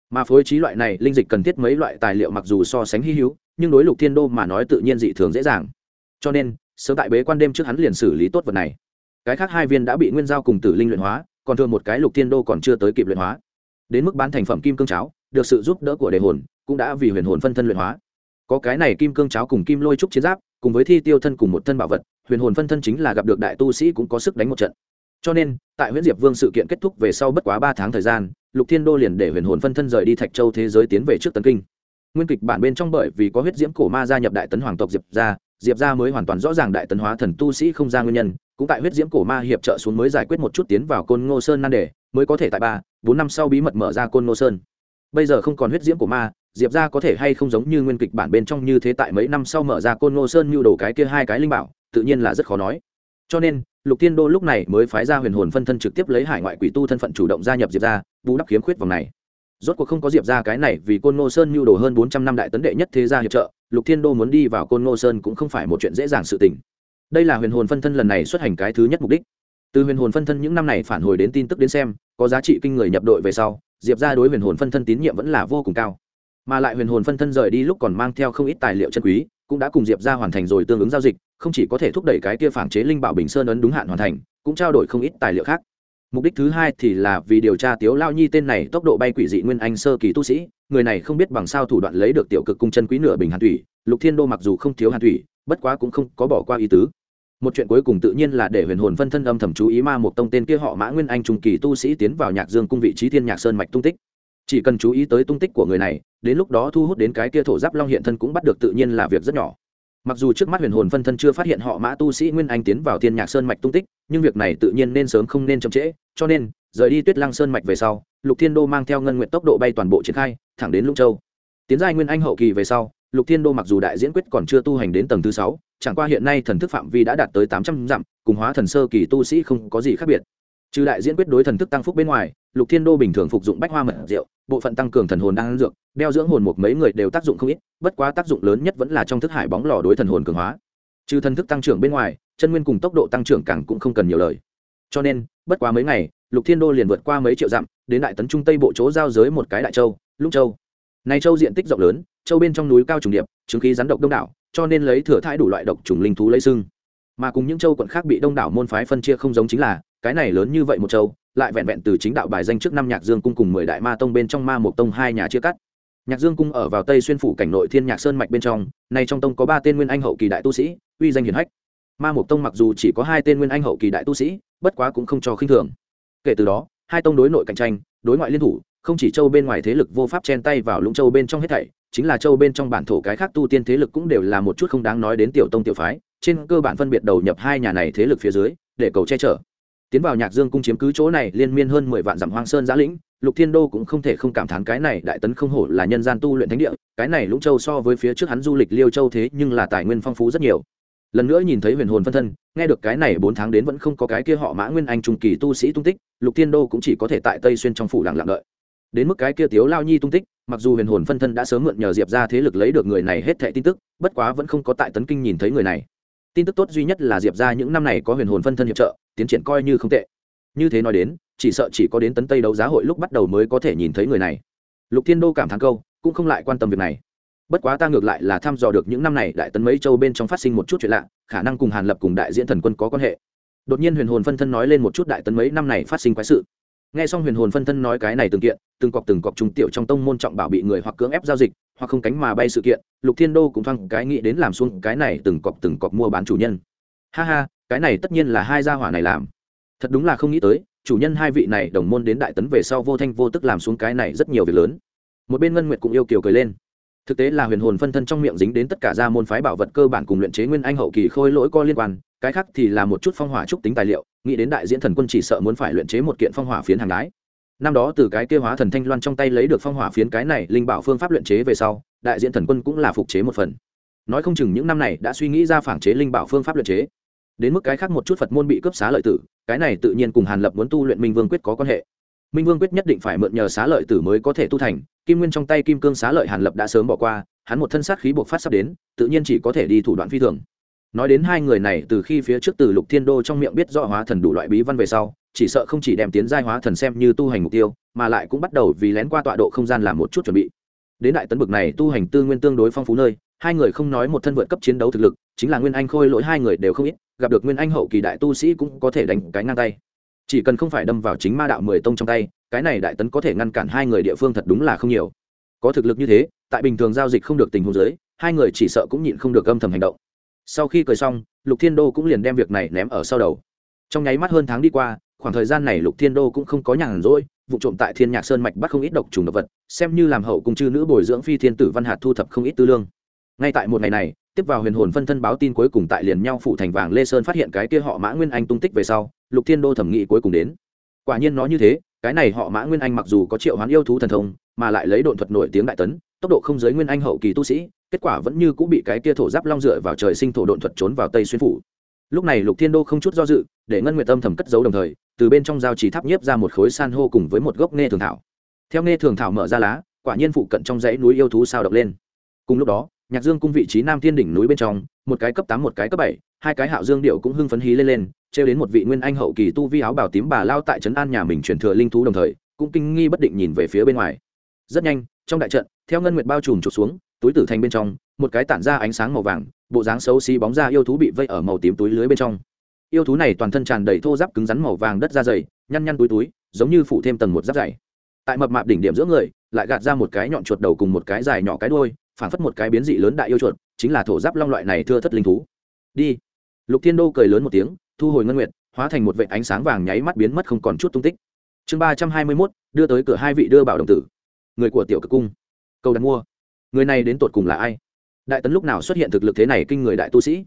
Mà phối trí loại này linh dịch cần thiết mấy loại tài liệu mặc dù so sánh hy hữu, nhưng đối lục thiên đô mà nói tự nhiên dị thường dễ dàng. Cho nên sớm tại bế quan đêm trước hắn liền xử lý tốt vật này. Cái khác hai viên đã bị nguyên giao cùng tử linh luyện hóa, còn thường một cái lục thiên đô còn chưa tới kịp luyện hóa. Đến mức bán thành phẩm kim cương cháo, được sự giúp đỡ của đề hồn, cũng đã vì huyền hồn phân thân luyện hóa. Có cái này kim cương cháo cùng kim lôi trúc chiến giáp, cùng với thi tiêu thân cùng một thân bảo vật, huyền hồn phân thân chính là gặp được đại tu sĩ cũng có sức đánh một trận. Cho nên, tại huyện diệp vương sự kiện kết thúc về sau bất quá ba tháng thời gian, lục thiên đô liền để huyền hồn phân thân rời đi thạch châu thế giới tiến về trước tấn kinh. Nguyên kịch bản bên trong bởi vì có huyết diễm cổ ma gia nhập đại tấn hoàng tộc diệp gia diệp gia mới hoàn toàn rõ ràng đại tấn hóa thần tu sĩ không ra nguyên nhân, cũng tại huyết diễm cổ ma hiệp trợ xuống mới giải quyết một chút tiến vào côn ngô sơn nan đề, mới có thể tại ba, bốn năm sau bí mật mở ra côn ngô sơn. Bây giờ không còn huyết diễm cổ ma, diệp ra có thể hay không giống như nguyên kịch bản bên trong như thế tại mấy năm sau mở ra côn ngô sơn mưu đồ cái kia hai cái linh bảo, tự nhiên là rất khó nói. Cho nên, lục tiên đô lúc này mới phái ra huyền hồn phân thân trực tiếp lấy hải ngoại quỷ tu thân phận chủ động gia nhập diệp ra bù đắp khiếm khuyết vòng này rốt cuộc không có diệp ra cái này vì côn ngô sơn mưu đồ hơn bốn trăm năm đại tấn đệ nhất thế gia hiệp trợ, lục thiên đô muốn đi vào côn ngô sơn cũng không phải một chuyện dễ dàng sự tình. Đây là huyền hồn phân thân lần này xuất hành cái thứ nhất mục đích. Từ huyền hồn phân thân những năm này phản hồi đến tin tức đến xem, có giá trị kinh người nhập đội về sau, diệp ra đối huyền hồn phân thân tín nhiệm vẫn là vô cùng cao. Mà lại huyền hồn phân thân rời đi lúc còn mang theo không ít tài liệu chân quý, cũng đã cùng diệp ra hoàn thành rồi tương ứng giao dịch, không chỉ có thể thúc đẩy cái kia phản chế linh bảo bình sơn ấn đúng hạn hoàn thành, cũng trao đổi không ít tài liệu khác mục đích thứ hai thì là vì điều tra tiếu lao nhi tên này tốc độ bay quỷ dị nguyên anh sơ kỳ tu sĩ, người này không biết bằng sao thủ đoạn lấy được tiểu cực cung chân quý nửa bình hàn thủy, lục thiên đô mặc dù không thiếu hàn thủy, bất quá cũng không có bỏ qua ý tứ. Một chuyện cuối cùng tự nhiên là để huyền hồn phân thân âm thầm chú ý ma một tông tên kia họ mã nguyên anh trung kỳ tu sĩ tiến vào nhạc dương cung vị trí thiên nhạc sơn mạch tung tích. Chỉ cần chú ý tới tung tích của người này, đến lúc đó thu hút đến cái kia thổ giáp long hiện thân cũng bắt được tự nhiên là việc rất nhỏ mặc dù trước mắt huyền hồn phân thân chưa phát hiện họ mã tu sĩ nguyên anh tiến vào thiên nhạc sơn mạch tung tích, nhưng việc này tự nhiên nên sớm không nên chậm trễ, cho nên, rời đi tuyết lăng sơn mạch về sau, lục thiên đô mang theo ngân nguyện tốc độ bay toàn bộ triển khai, thẳng đến lũng châu. Tiến giai nguyên anh hậu kỳ về sau, lục thiên đô mặc dù đại diễn quyết còn chưa tu hành đến tầng thứ sáu, chẳng qua hiện nay thần thức phạm vi đã đạt tới tám trăm dặm, cùng hóa thần sơ kỳ tu sĩ không có gì khác biệt. Trừ đại diễn quyết đối thần thức tăng phúc bên ngoài lục thiên đô bình thường phục dụng bách hoa mật rượu, bộ phận tăng cường thần hồn đang dược, đeo dưỡng hồn một mấy người đều tác dụng không ít, bất quá tác dụng lớn nhất vẫn là trong thức hải bóng lò đối thần hồn cường hóa. Trừ thần thức tăng trưởng bên ngoài, chân nguyên cùng tốc độ tăng trưởng càng cũng không cần nhiều lời. Cho nên, bất quá mấy ngày, lục thiên đô liền vượt qua mấy triệu dặm, đến đại tấn trung tây bộ chỗ giao giới một cái đại châu, lũng châu. Này châu diện tích rộng lớn, châu bên trong núi cao trùng điệp, chứng khí rắn độc đông đảo, cho nên lấy thừa thãi đủ loại độc trùng linh thú lấy xưng. Mà cùng những châu quận khác bị đông đảo môn phái phân chia không giống chính là cái này lớn như vậy một châu, lại vẹn vẹn từ chính đạo bài danh trước năm nhạc dương cung cùng mười đại ma tông bên trong ma một tông hai nhà chia cắt. Nhạc dương cung ở vào tây xuyên phủ cảnh nội thiên nhạc sơn mạch bên trong, nay trong tông có ba tên nguyên anh hậu kỳ đại tu sĩ, uy danh hiển hách. Ma một tông mặc dù chỉ có hai tên nguyên anh hậu kỳ đại tu sĩ, bất quá cũng không cho khinh thường. Kể từ đó, hai tông đối nội cạnh tranh, đối ngoại liên thủ, không chỉ châu bên ngoài thế lực vô pháp chen tay vào lũng châu bên trong hết thảy, chính là châu bên trong bản thổ cái khác tu tiên thế lực cũng đều là một chút không đáng nói đến tiểu tông tiểu phái, trên cơ bản phân biệt đầu nhập hai nhà này thế lực phía dưới, để cầu che chở tiến vào nhạc dương cung chiếm cứ chỗ này, liên miên hơn mười vạn dặm hoang sơn giã lĩnh, lục thiên đô cũng không thể không cảm thán cái này đại tấn không hổ là nhân gian tu luyện thánh địa, cái này lũng châu so với phía trước hắn du lịch liêu châu thế nhưng là tài nguyên phong phú rất nhiều. Lần nữa nhìn thấy huyền hồn phân thân, nghe được cái này bốn tháng đến vẫn không có cái kia họ mã nguyên anh trung kỳ tu sĩ tung tích, lục thiên đô cũng chỉ có thể tại tây xuyên trong phủ lặng lặng đợi. Đến mức cái kia tiếu lao nhi tung tích, mặc dù huyền hồn phân thân đã sớm mượn nhờ diệp ra thế lực lấy được người này hết thệ tin tức, bất quá vẫn không có tại tấn kinh nhìn thấy người này. Tin tức tốt duy nhất là diệp ra những năm này có huyền hồn phân thân hiệp trợ tiến triển coi như không tệ. Như thế nói đến, chỉ sợ chỉ có đến tấn tây đấu giá hội lúc bắt đầu mới có thể nhìn thấy người này. Lục thiên đô cảm thán câu, cũng không lại quan tâm việc này. Bất quá ta ngược lại là thăm dò được những năm này đại tấn mấy châu bên trong phát sinh một chút chuyện lạ, khả năng cùng hàn lập cùng đại diễn thần quân có quan hệ. Đột nhiên huyền hồn phân thân nói lên một chút đại tấn mấy năm này phát sinh quái sự. Nghe xong huyền hồn phân thân nói cái này từng kiện, từng cọc từng cọc trung tiểu trong tông môn trọng bảo bị người hoặc cưỡng ép giao dịch, hoặc không cánh mà bay sự kiện, lục thiên đô cũng thoáng cái nghĩ đến làm xuống cái này từng cọc từng cọc mua bán chủ nhân. Ha ha cái này tất nhiên là hai gia hỏa này làm. Thật đúng là không nghĩ tới, chủ nhân hai vị này đồng môn đến đại tấn về sau vô thanh vô tức làm xuống cái này rất nhiều việc lớn. Một bên ngân nguyệt cũng yêu kiều cười lên. Thực tế là huyền hồn phân thân trong miệng dính đến tất cả gia môn phái bảo vật cơ bản cùng luyện chế nguyên anh hậu kỳ khôi lỗi co liên quan, cái khác thì là một chút phong hỏa trúc tính tài liệu, nghĩ đến đại diễn thần quân chỉ sợ muốn phải luyện chế một kiện phong hỏa phiến hàng đái. Năm đó từ cái kêu hóa thần thanh loan trong tay lấy được phong hỏa phiến cái này linh bảo phương pháp luyện chế về sau, đại diễn thần quân cũng là phục chế một phần. Nói không chừng những năm này đã suy nghĩ ra phản chế linh bảo phương pháp luyện chế đến mức cái khác một chút phật môn bị cướp xá lợi tử, cái này tự nhiên cùng hàn lập muốn tu luyện minh vương quyết có quan hệ. Minh vương quyết nhất định phải mượn nhờ xá lợi tử mới có thể tu thành, kim nguyên trong tay kim cương xá lợi hàn lập đã sớm bỏ qua, hắn một thân sát khí buộc phát sắp đến, tự nhiên chỉ có thể đi thủ đoạn phi thường. Nói đến hai người này, từ khi phía trước từ lục thiên đô trong miệng biết rõ hóa thần đủ loại bí văn về sau, chỉ sợ không chỉ đem tiến giai hóa thần xem như tu hành mục tiêu, mà lại cũng bắt đầu vì lén qua tọa độ không gian làm một chút chuẩn bị. Đến đại tấn bực này tu hành tư nguyên tương đối phong phú nơi, hai người không nói một thân vượt cấp chiến đấu thực lực, chính là nguyên anh khôi lỗi hai người đều không ít gặp được nguyên anh hậu kỳ đại tu sĩ cũng có thể đánh cái ngang tay. Chỉ cần không phải đâm vào chính ma đạo mười tông trong tay, cái này đại tấn có thể ngăn cản hai người địa phương thật đúng là không nhiều. Có thực lực như thế, tại bình thường giao dịch không được tình huống giới hai người chỉ sợ cũng nhịn không được âm thầm hành động. Sau khi cười xong, lục thiên đô cũng liền đem việc này ném ở sau đầu. Trong nháy mắt hơn tháng đi qua, khoảng thời gian này lục thiên đô cũng không có nhàn rỗi, vụ trộm tại thiên nhạc sơn mạch bắt không ít độc trùng độc vật, xem như làm hậu cung chư nữ bồi dưỡng phi thiên tử văn hạt thu thập không ít tư lương. Ngay tại một ngày này tiếp vào huyền hồn phân thân báo tin cuối cùng tại liền nhau phụ thành vàng lê sơn phát hiện cái kia họ mã nguyên anh tung tích về sau, lục thiên đô thẩm nghị cuối cùng đến. Quả nhiên nó như thế, cái này họ mã nguyên anh mặc dù có triệu hoán yêu thú thần thông, mà lại lấy độn thuật nổi tiếng đại tấn, tốc độ không giới nguyên anh hậu kỳ tu sĩ, kết quả vẫn như cũng bị cái kia thổ giáp long dựa vào trời sinh thổ độn thuật trốn vào tây xuyên phủ. Lúc này lục thiên đô không chút do dự, để ngân nguyệt tâm thầm cất giấu đồng thời, từ bên trong giao chỉ tháp nhiếp ra một khối san hô cùng với một gốc nghe thường thảo. Theo nghe thường thảo mở ra lá, quả nhiên phụ cận trong dãy núi yêu thú sao độc lên. Cùng lúc đó nhạc dương cung vị trí nam thiên đỉnh núi bên trong, một cái cấp tám, một cái cấp bảy, hai cái hạo dương điệu cũng hưng phấn hí lên lên, trêu đến một vị nguyên anh hậu kỳ tu vi áo bảo tím bà lao tại trấn an nhà mình truyền thừa linh thú đồng thời, cũng kinh nghi bất định nhìn về phía bên ngoài. Rất nhanh, trong đại trận, theo ngân nguyệt bao trùm trục xuống, túi tử thành bên trong, một cái tản ra ánh sáng màu vàng, bộ dáng xấu xí bóng ra yêu thú bị vây ở màu tím túi lưới bên trong. Yêu thú này toàn thân tràn đầy thô giáp cứng rắn màu vàng đất da dày, nhăn nhăn túi túi, giống như phủ thêm tầng một giáp dày. Tại mập mạp đỉnh điểm giữa người, lại gạt ra một cái nhọn chuột đầu cùng một cái dài nhỏ cái đôi phản phất một cái biến dị lớn đại yêu chuột, chính là thổ giáp long loại này thưa thất linh thú. Đi. Lục thiên đô cười lớn một tiếng, thu hồi ngân nguyệt, hóa thành một vệ ánh sáng vàng nháy mắt biến mất không còn chút tung tích. Chương ba trăm hai mươi mốt, đưa tới cửa hai vị đưa bảo đồng tử. Người của tiểu cực cung. Câu đặt mua. Người này đến tột cùng là ai? Đại tấn lúc nào xuất hiện thực lực thế này kinh người đại tu sĩ?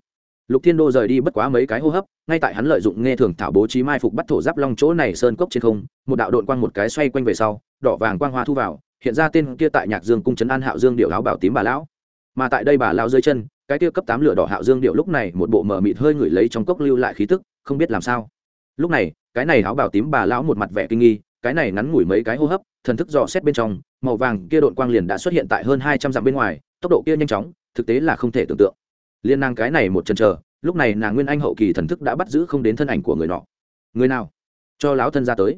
Lục thiên đô rời đi bất quá mấy cái hô hấp, ngay tại hắn lợi dụng nghe thường thảo bố trí mai phục bắt thổ giáp long chỗ này sơn cốc trên không, một đạo đội quang một cái xoay quanh về sau, đỏ vàng quang hoa thu vào hiện ra tên kia tại nhạc dương cung trấn an hạo dương điệu áo bảo tím bà lão. Mà tại đây bà lão dưới chân, cái kia cấp tám lửa đỏ hạo dương điệu lúc này một bộ mờ mịt hơi ngửi lấy trong cốc lưu lại khí tức, không biết làm sao. Lúc này, cái này áo bảo tím bà lão một mặt vẻ kinh nghi, cái này ngắn ngủi mấy cái hô hấp, thần thức dò xét bên trong, màu vàng kia đội quang liền đã xuất hiện tại hơn hai trăm dặm bên ngoài, tốc độ kia nhanh chóng, thực tế là không thể tưởng tượng. Liên năng cái này một chân chờ, lúc này nàng nguyên anh hậu kỳ thần thức đã bắt giữ không đến thân ảnh của người nọ. Người nào? Cho lão thân ra tới.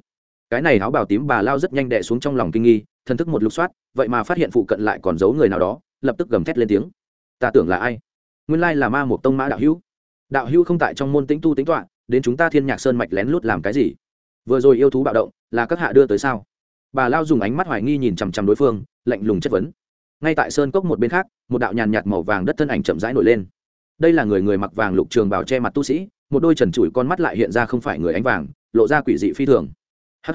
Cái này áo bào tím bà lao rất nhanh đệ xuống trong lòng kinh nghi thần thức một lục soát, vậy mà phát hiện phụ cận lại còn giấu người nào đó, lập tức gầm thét lên tiếng. Ta tưởng là ai? Nguyên lai là ma một tông mã đạo hữu. Đạo hữu không tại trong môn tĩnh tu tính toạ đến chúng ta thiên nhạc sơn mạch lén lút làm cái gì? Vừa rồi yêu thú bạo động, là các hạ đưa tới sao? Bà lao dùng ánh mắt hoài nghi nhìn chằm chằm đối phương, lạnh lùng chất vấn. Ngay tại sơn cốc một bên khác, một đạo nhàn nhạt màu vàng đất thân ảnh chậm rãi nổi lên. Đây là người người mặc vàng lục trường bảo che mặt tu sĩ, một đôi trần trụi con mắt lại hiện ra không phải người ánh vàng, lộ ra quỷ dị phi thường. Hh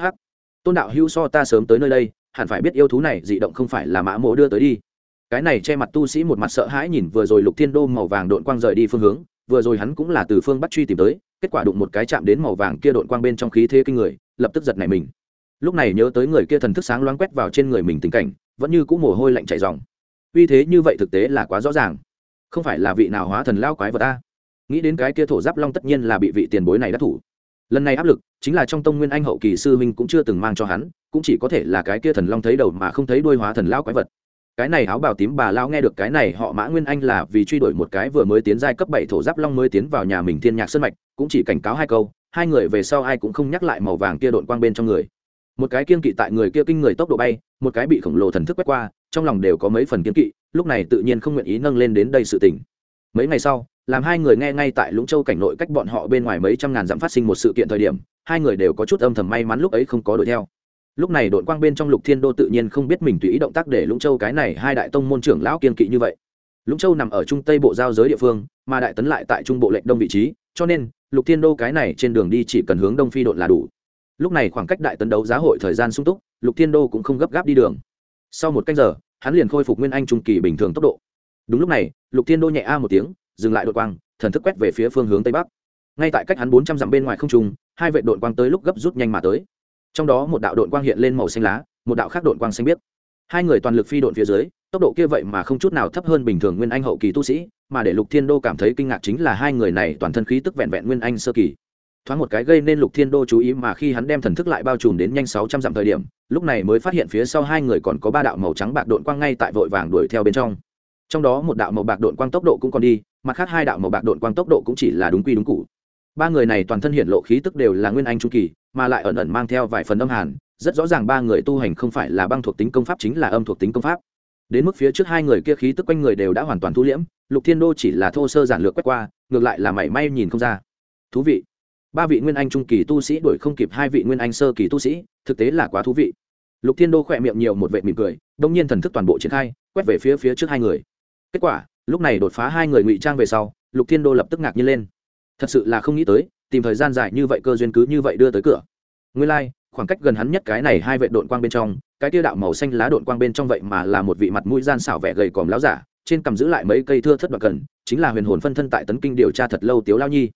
tôn đạo hữu so ta sớm tới nơi đây hẳn phải biết yêu thú này dị động không phải là mã mộ đưa tới đi. Cái này che mặt tu sĩ một mặt sợ hãi nhìn vừa rồi lục thiên đô màu vàng đội quang rời đi phương hướng, vừa rồi hắn cũng là từ phương bắt truy tìm tới, kết quả đụng một cái chạm đến màu vàng kia đội quang bên trong khí thế kinh người, lập tức giật nảy mình. Lúc này nhớ tới người kia thần thức sáng loáng quét vào trên người mình tình cảnh, vẫn như cũng mồ hôi lạnh chảy dòng uy thế như vậy thực tế là quá rõ ràng. Không phải là vị nào hóa thần lao quái vật ta. Nghĩ đến cái kia thổ giáp long tất nhiên là bị vị tiền bối này đắc thủ lần này áp lực chính là trong tông nguyên anh hậu kỳ sư minh cũng chưa từng mang cho hắn, cũng chỉ có thể là cái kia thần long thấy đầu mà không thấy đuôi hóa thần lao quái vật. Cái này áo bào tím bà lao nghe được cái này, họ mã nguyên anh là vì truy đuổi một cái vừa mới tiến giai cấp bảy thổ giáp long mới tiến vào nhà mình thiên nhạc sân mạch, cũng chỉ cảnh cáo hai câu, hai người về sau ai cũng không nhắc lại màu vàng kia đội quang bên trong người. Một cái kiên kỵ tại người kia kinh người tốc độ bay, một cái bị khổng lồ thần thức quét qua, trong lòng đều có mấy phần kiên kỵ, lúc này tự nhiên không nguyện ý nâng lên đến đây sự tình. Mấy ngày sau làm hai người nghe ngay tại lũng châu cảnh nội cách bọn họ bên ngoài mấy trăm ngàn dặm phát sinh một sự kiện thời điểm, hai người đều có chút âm thầm may mắn lúc ấy không có đuổi theo. Lúc này đội quang bên trong lục thiên đô tự nhiên không biết mình tùy ý động tác để lũng châu cái này hai đại tông môn trưởng lão kiên kỵ như vậy. Lũng châu nằm ở trung tây bộ giao giới địa phương, mà đại tấn lại tại trung bộ lệnh đông vị trí, cho nên lục thiên đô cái này trên đường đi chỉ cần hướng đông phi đội là đủ. Lúc này khoảng cách đại tấn đấu giá hội thời gian sung túc, lục thiên đô cũng không gấp gáp đi đường. Sau một cách giờ, hắn liền khôi phục nguyên anh trung kỳ bình thường tốc độ. Đúng lúc này, lục thiên đô nhẹ a một tiếng dừng lại đội quang, thần thức quét về phía phương hướng tây bắc. Ngay tại cách hắn bốn trăm dặm bên ngoài không trung, hai vệ đội quang tới lúc gấp rút nhanh mà tới. Trong đó một đạo đội quang hiện lên màu xanh lá, một đạo khác đội quang xanh biếc. Hai người toàn lực phi đội phía dưới, tốc độ kia vậy mà không chút nào thấp hơn bình thường nguyên anh hậu kỳ tu sĩ, mà để lục thiên đô cảm thấy kinh ngạc chính là hai người này toàn thân khí tức vẹn vẹn nguyên anh sơ kỳ. Thoáng một cái gây nên lục thiên đô chú ý mà khi hắn đem thần thức lại bao trùm đến nhanh sáu trăm dặm thời điểm, lúc này mới phát hiện phía sau hai người còn có ba đạo màu trắng bạc đội quang ngay tại vội vàng đuổi theo bên trong. Trong đó một đạo màu bạc đội quang tốc độ cũng còn đi mặt khác hai đạo màu bạc đội quang tốc độ cũng chỉ là đúng quy đúng cụ ba người này toàn thân hiện lộ khí tức đều là nguyên anh trung kỳ, mà lại ẩn ẩn mang theo vài phần âm hàn, rất rõ ràng ba người tu hành không phải là băng thuộc tính công pháp chính là âm thuộc tính công pháp. Đến mức phía trước hai người kia khí tức quanh người đều đã hoàn toàn thu liễm, lục thiên đô chỉ là thô sơ giản lược quét qua, ngược lại là mảy may nhìn không ra. Thú vị. Ba vị nguyên anh trung kỳ tu sĩ đuổi không kịp hai vị nguyên anh sơ kỳ tu sĩ, thực tế là quá thú vị. Lục thiên đô khỏe miệng nhiều một vệ mỉm cười, đông nhiên thần thức toàn bộ triển khai, quét về phía phía trước hai người. Kết quả lúc này đột phá hai người ngụy trang về sau lục thiên đô lập tức ngạc nhiên lên. Thật sự là không nghĩ tới tìm thời gian dài như vậy cơ duyên cứ như vậy đưa tới cửa. Nguyên lai、like, khoảng cách gần hắn nhất cái này hai vệ đội quang bên trong cái tiêu đạo màu xanh lá đội quang bên trong vậy mà là một vị mặt mũi gian xảo vẻ gầy còm láo giả trên cầm giữ lại mấy cây thưa thất đoạn cần chính là huyền hồn phân thân tại tấn kinh điều tra thật lâu tiếu lao nhi.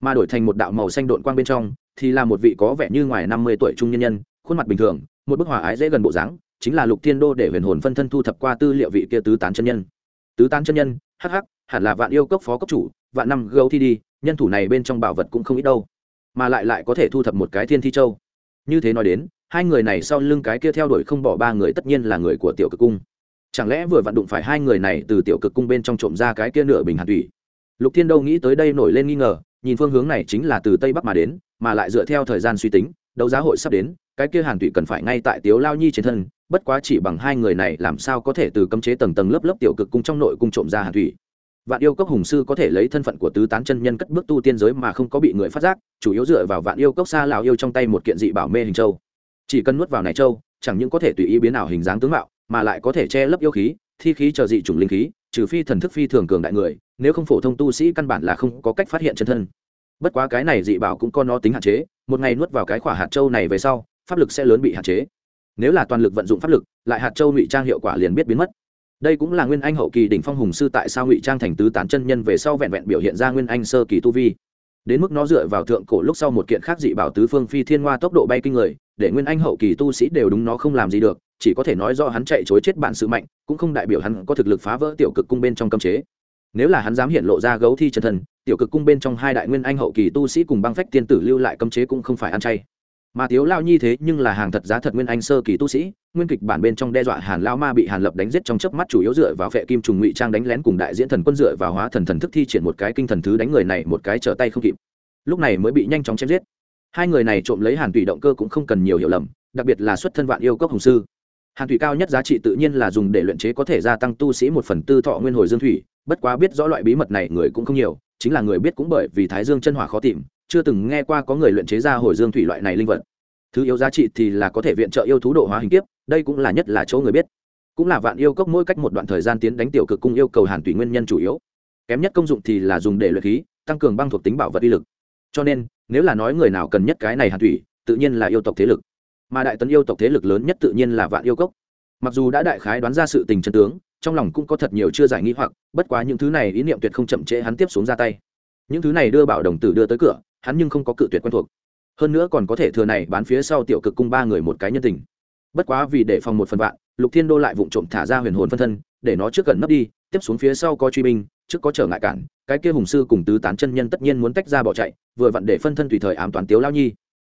Mà đổi thành một đạo màu xanh đội quang bên trong thì là một vị có vẻ như ngoài năm mươi tuổi trung nhân nhân khuôn mặt bình thường một bức hòa ái dễ gần bộ dáng chính là lục thiên đô để huyền hồn phân thân thu thập qua tư liệu vị kia tứ tán chân nhân tứ tán chân nhân hh hẳn là vạn yêu cốc phó cốc chủ, vạn năm gấu thi đi, nhân thủ này bên trong bảo vật cũng không ít đâu. Mà lại lại có thể thu thập một cái thiên thi châu. Như thế nói đến, hai người này sau lưng cái kia theo đuổi không bỏ ba người tất nhiên là người của tiểu cực cung. Chẳng lẽ vừa vặn đụng phải hai người này từ tiểu cực cung bên trong trộm ra cái kia nửa bình hạt thủy? Lục thiên đâu nghĩ tới đây nổi lên nghi ngờ, nhìn phương hướng này chính là từ tây bắc mà đến, mà lại dựa theo thời gian suy tính, đấu giá hội sắp đến, cái kia hàn thủy cần phải ngay tại tiếu lao nhi trên thân bất quá chỉ bằng hai người này làm sao có thể từ cấm chế tầng tầng lớp lớp tiểu cực cung trong nội cung trộm ra hàn thủy. Vạn yêu cốc hùng sư có thể lấy thân phận của tứ tán chân nhân cất bước tu tiên giới mà không có bị người phát giác, chủ yếu dựa vào vạn yêu cốc xa lào yêu trong tay một kiện dị bảo mê hình châu. Chỉ cần nuốt vào này châu, chẳng những có thể tùy ý biến ảo hình dáng tướng mạo, mà lại có thể che lấp yêu khí, thi khí chờ dị chủng linh khí, trừ phi thần thức phi thường cường đại người, nếu không phổ thông tu sĩ căn bản là không có cách phát hiện chân thân. Bất quá cái này dị bảo cũng có nó tính hạn chế, một ngày nuốt vào cái khỏa hạt châu này về sau, pháp lực sẽ lớn bị hạn chế nếu là toàn lực vận dụng pháp lực, lại hạt châu ngụy trang hiệu quả liền biết biến mất. Đây cũng là nguyên anh hậu kỳ đỉnh phong hùng sư tại sao ngụy trang thành tứ tán chân nhân về sau vẹn vẹn biểu hiện ra nguyên anh sơ kỳ tu vi. Đến mức nó dựa vào thượng cổ lúc sau một kiện khác dị bảo tứ phương phi thiên hoa tốc độ bay kinh người, để nguyên anh hậu kỳ tu sĩ đều đúng nó không làm gì được, chỉ có thể nói do hắn chạy chối chết bản sự mạnh, cũng không đại biểu hắn có thực lực phá vỡ tiểu cực cung bên trong cấm chế. Nếu là hắn dám hiện lộ ra gấu thi chân thần, tiểu cực cung bên trong hai đại nguyên anh hậu kỳ tu sĩ cùng băng phách tiên tử lưu lại cấm chế cũng không phải ăn chay mà tiếu lao nhi thế nhưng là hàng thật giá thật nguyên anh sơ kỳ tu sĩ, nguyên kịch bản bên trong đe dọa hàn lao ma bị hàn lập đánh giết trong chớp mắt chủ yếu dựa vào vệ kim trùng ngụy trang đánh lén cùng đại diễn thần quân dựa vào hóa thần thần thức thi triển một cái kinh thần thứ đánh người này một cái trở tay không kịp. Lúc này mới bị nhanh chóng chém giết. Hai người này trộm lấy hàn tùy động cơ cũng không cần nhiều hiểu lầm, đặc biệt là xuất thân vạn yêu cốc hồng sư. Hàn thủy cao nhất giá trị tự nhiên là dùng để luyện chế có thể gia tăng tu sĩ một phần tư thọ nguyên hồi dương thủy, bất quá biết rõ loại bí mật này người cũng không nhiều, chính là người biết cũng bởi vì thái dương chân hỏa khó tìm chưa từng nghe qua có người luyện chế ra hồi dương thủy loại này linh vật. Thứ yếu giá trị thì là có thể viện trợ yêu thú độ hóa hình kiếp, đây cũng là nhất là chỗ người biết. Cũng là vạn yêu cốc mỗi cách một đoạn thời gian tiến đánh tiểu cực cung yêu cầu hàn tùy nguyên nhân chủ yếu. Kém nhất công dụng thì là dùng để luyện khí, tăng cường băng thuộc tính bảo vật uy lực. Cho nên, nếu là nói người nào cần nhất cái này hàn thủy, tự nhiên là yêu tộc thế lực. Mà đại tấn yêu tộc thế lực lớn nhất tự nhiên là vạn yêu cốc. Mặc dù đã đại khái đoán ra sự tình chân tướng, trong lòng cũng có thật nhiều chưa giải nghi hoặc, bất quá những thứ này ý niệm tuyệt không chậm trễ hắn tiếp xuống ra tay. Những thứ này đưa bảo đồng tử đưa tới cửa hắn nhưng không có cự tuyệt quen thuộc. Hơn nữa còn có thể thừa này bán phía sau tiểu cực cung ba người một cái nhân tình. Bất quá vì để phòng một phần vạn, lục thiên đô lại vụng trộm thả ra huyền hồn phân thân, để nó trước gần nấp đi, tiếp xuống phía sau có truy binh, trước có trở ngại cản, cái kia hùng sư cùng tứ tán chân nhân tất nhiên muốn tách ra bỏ chạy, vừa vặn để phân thân tùy thời ám toán tiếu lao nhi.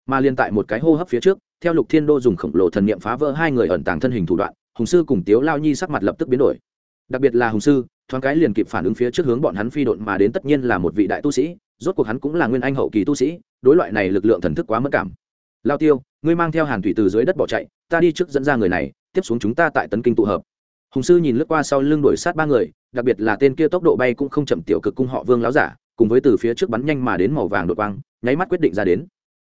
Mà liên tại một cái hô hấp phía trước, theo lục thiên đô dùng khổng lồ thần niệm phá vỡ hai người ẩn tàng thân hình thủ đoạn, hùng sư cùng tiếu lao nhi sắc mặt lập tức biến đổi. Đặc biệt là hùng sư, thoáng cái liền kịp phản ứng phía trước hướng bọn hắn phi độn mà đến tất nhiên là một vị đại tu sĩ rốt cuộc hắn cũng là nguyên anh hậu kỳ tu sĩ, đối loại này lực lượng thần thức quá mất cảm. Lao tiêu, ngươi mang theo hàn thủy từ dưới đất bỏ chạy, ta đi trước dẫn ra người này, tiếp xuống chúng ta tại tấn kinh tụ hợp. Hùng sư nhìn lướt qua sau lưng đuổi sát ba người, đặc biệt là tên kia tốc độ bay cũng không chậm tiểu cực cung họ vương láo giả, cùng với từ phía trước bắn nhanh mà đến màu vàng đột quang, nháy mắt quyết định ra đến.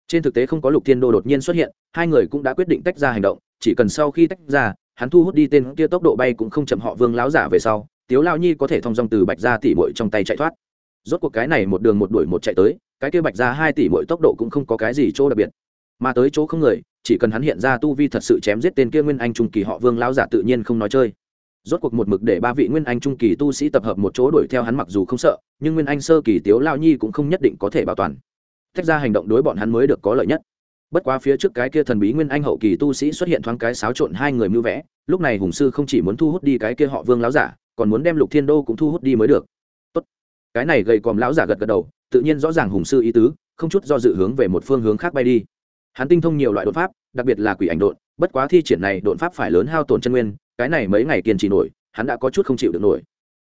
Trên thực tế không có lục thiên đô đột nhiên xuất hiện, hai người cũng đã quyết định tách ra hành động, chỉ cần sau khi tách ra, hắn thu hút đi tên kia tốc độ bay cũng không chậm họ vương láo giả về sau, tiếu lao nhi có thể thông dong từ bạch ra tỉ bội trong tay chạy thoát rốt cuộc cái này một đường một đuổi một chạy tới, cái kia bạch ra hai tỷ mỗi tốc độ cũng không có cái gì chỗ đặc biệt. Mà tới chỗ không người, chỉ cần hắn hiện ra tu vi thật sự chém giết tên kia nguyên anh trung kỳ họ vương lão giả tự nhiên không nói chơi. Rốt cuộc một mực để ba vị nguyên anh trung kỳ tu sĩ tập hợp một chỗ đuổi theo hắn mặc dù không sợ, nhưng nguyên anh sơ kỳ tiếu lao nhi cũng không nhất định có thể bảo toàn. Tách ra hành động đối bọn hắn mới được có lợi nhất. Bất quá phía trước cái kia thần bí nguyên anh hậu kỳ tu sĩ xuất hiện thoáng cái xáo trộn hai người mưu vẽ, lúc này hùng sư không chỉ muốn thu hút đi cái kia họ vương lão giả, còn muốn đem lục thiên đô cũng thu hút đi mới được cái này gầy còm lão giả gật gật đầu, tự nhiên rõ ràng hùng sư ý tứ, không chút do dự hướng về một phương hướng khác bay đi. Hắn tinh thông nhiều loại đột pháp, đặc biệt là quỷ ảnh đột bất quá thi triển này đột pháp phải lớn hao tổn chân nguyên, cái này mấy ngày kiên trì nổi, hắn đã có chút không chịu được nổi.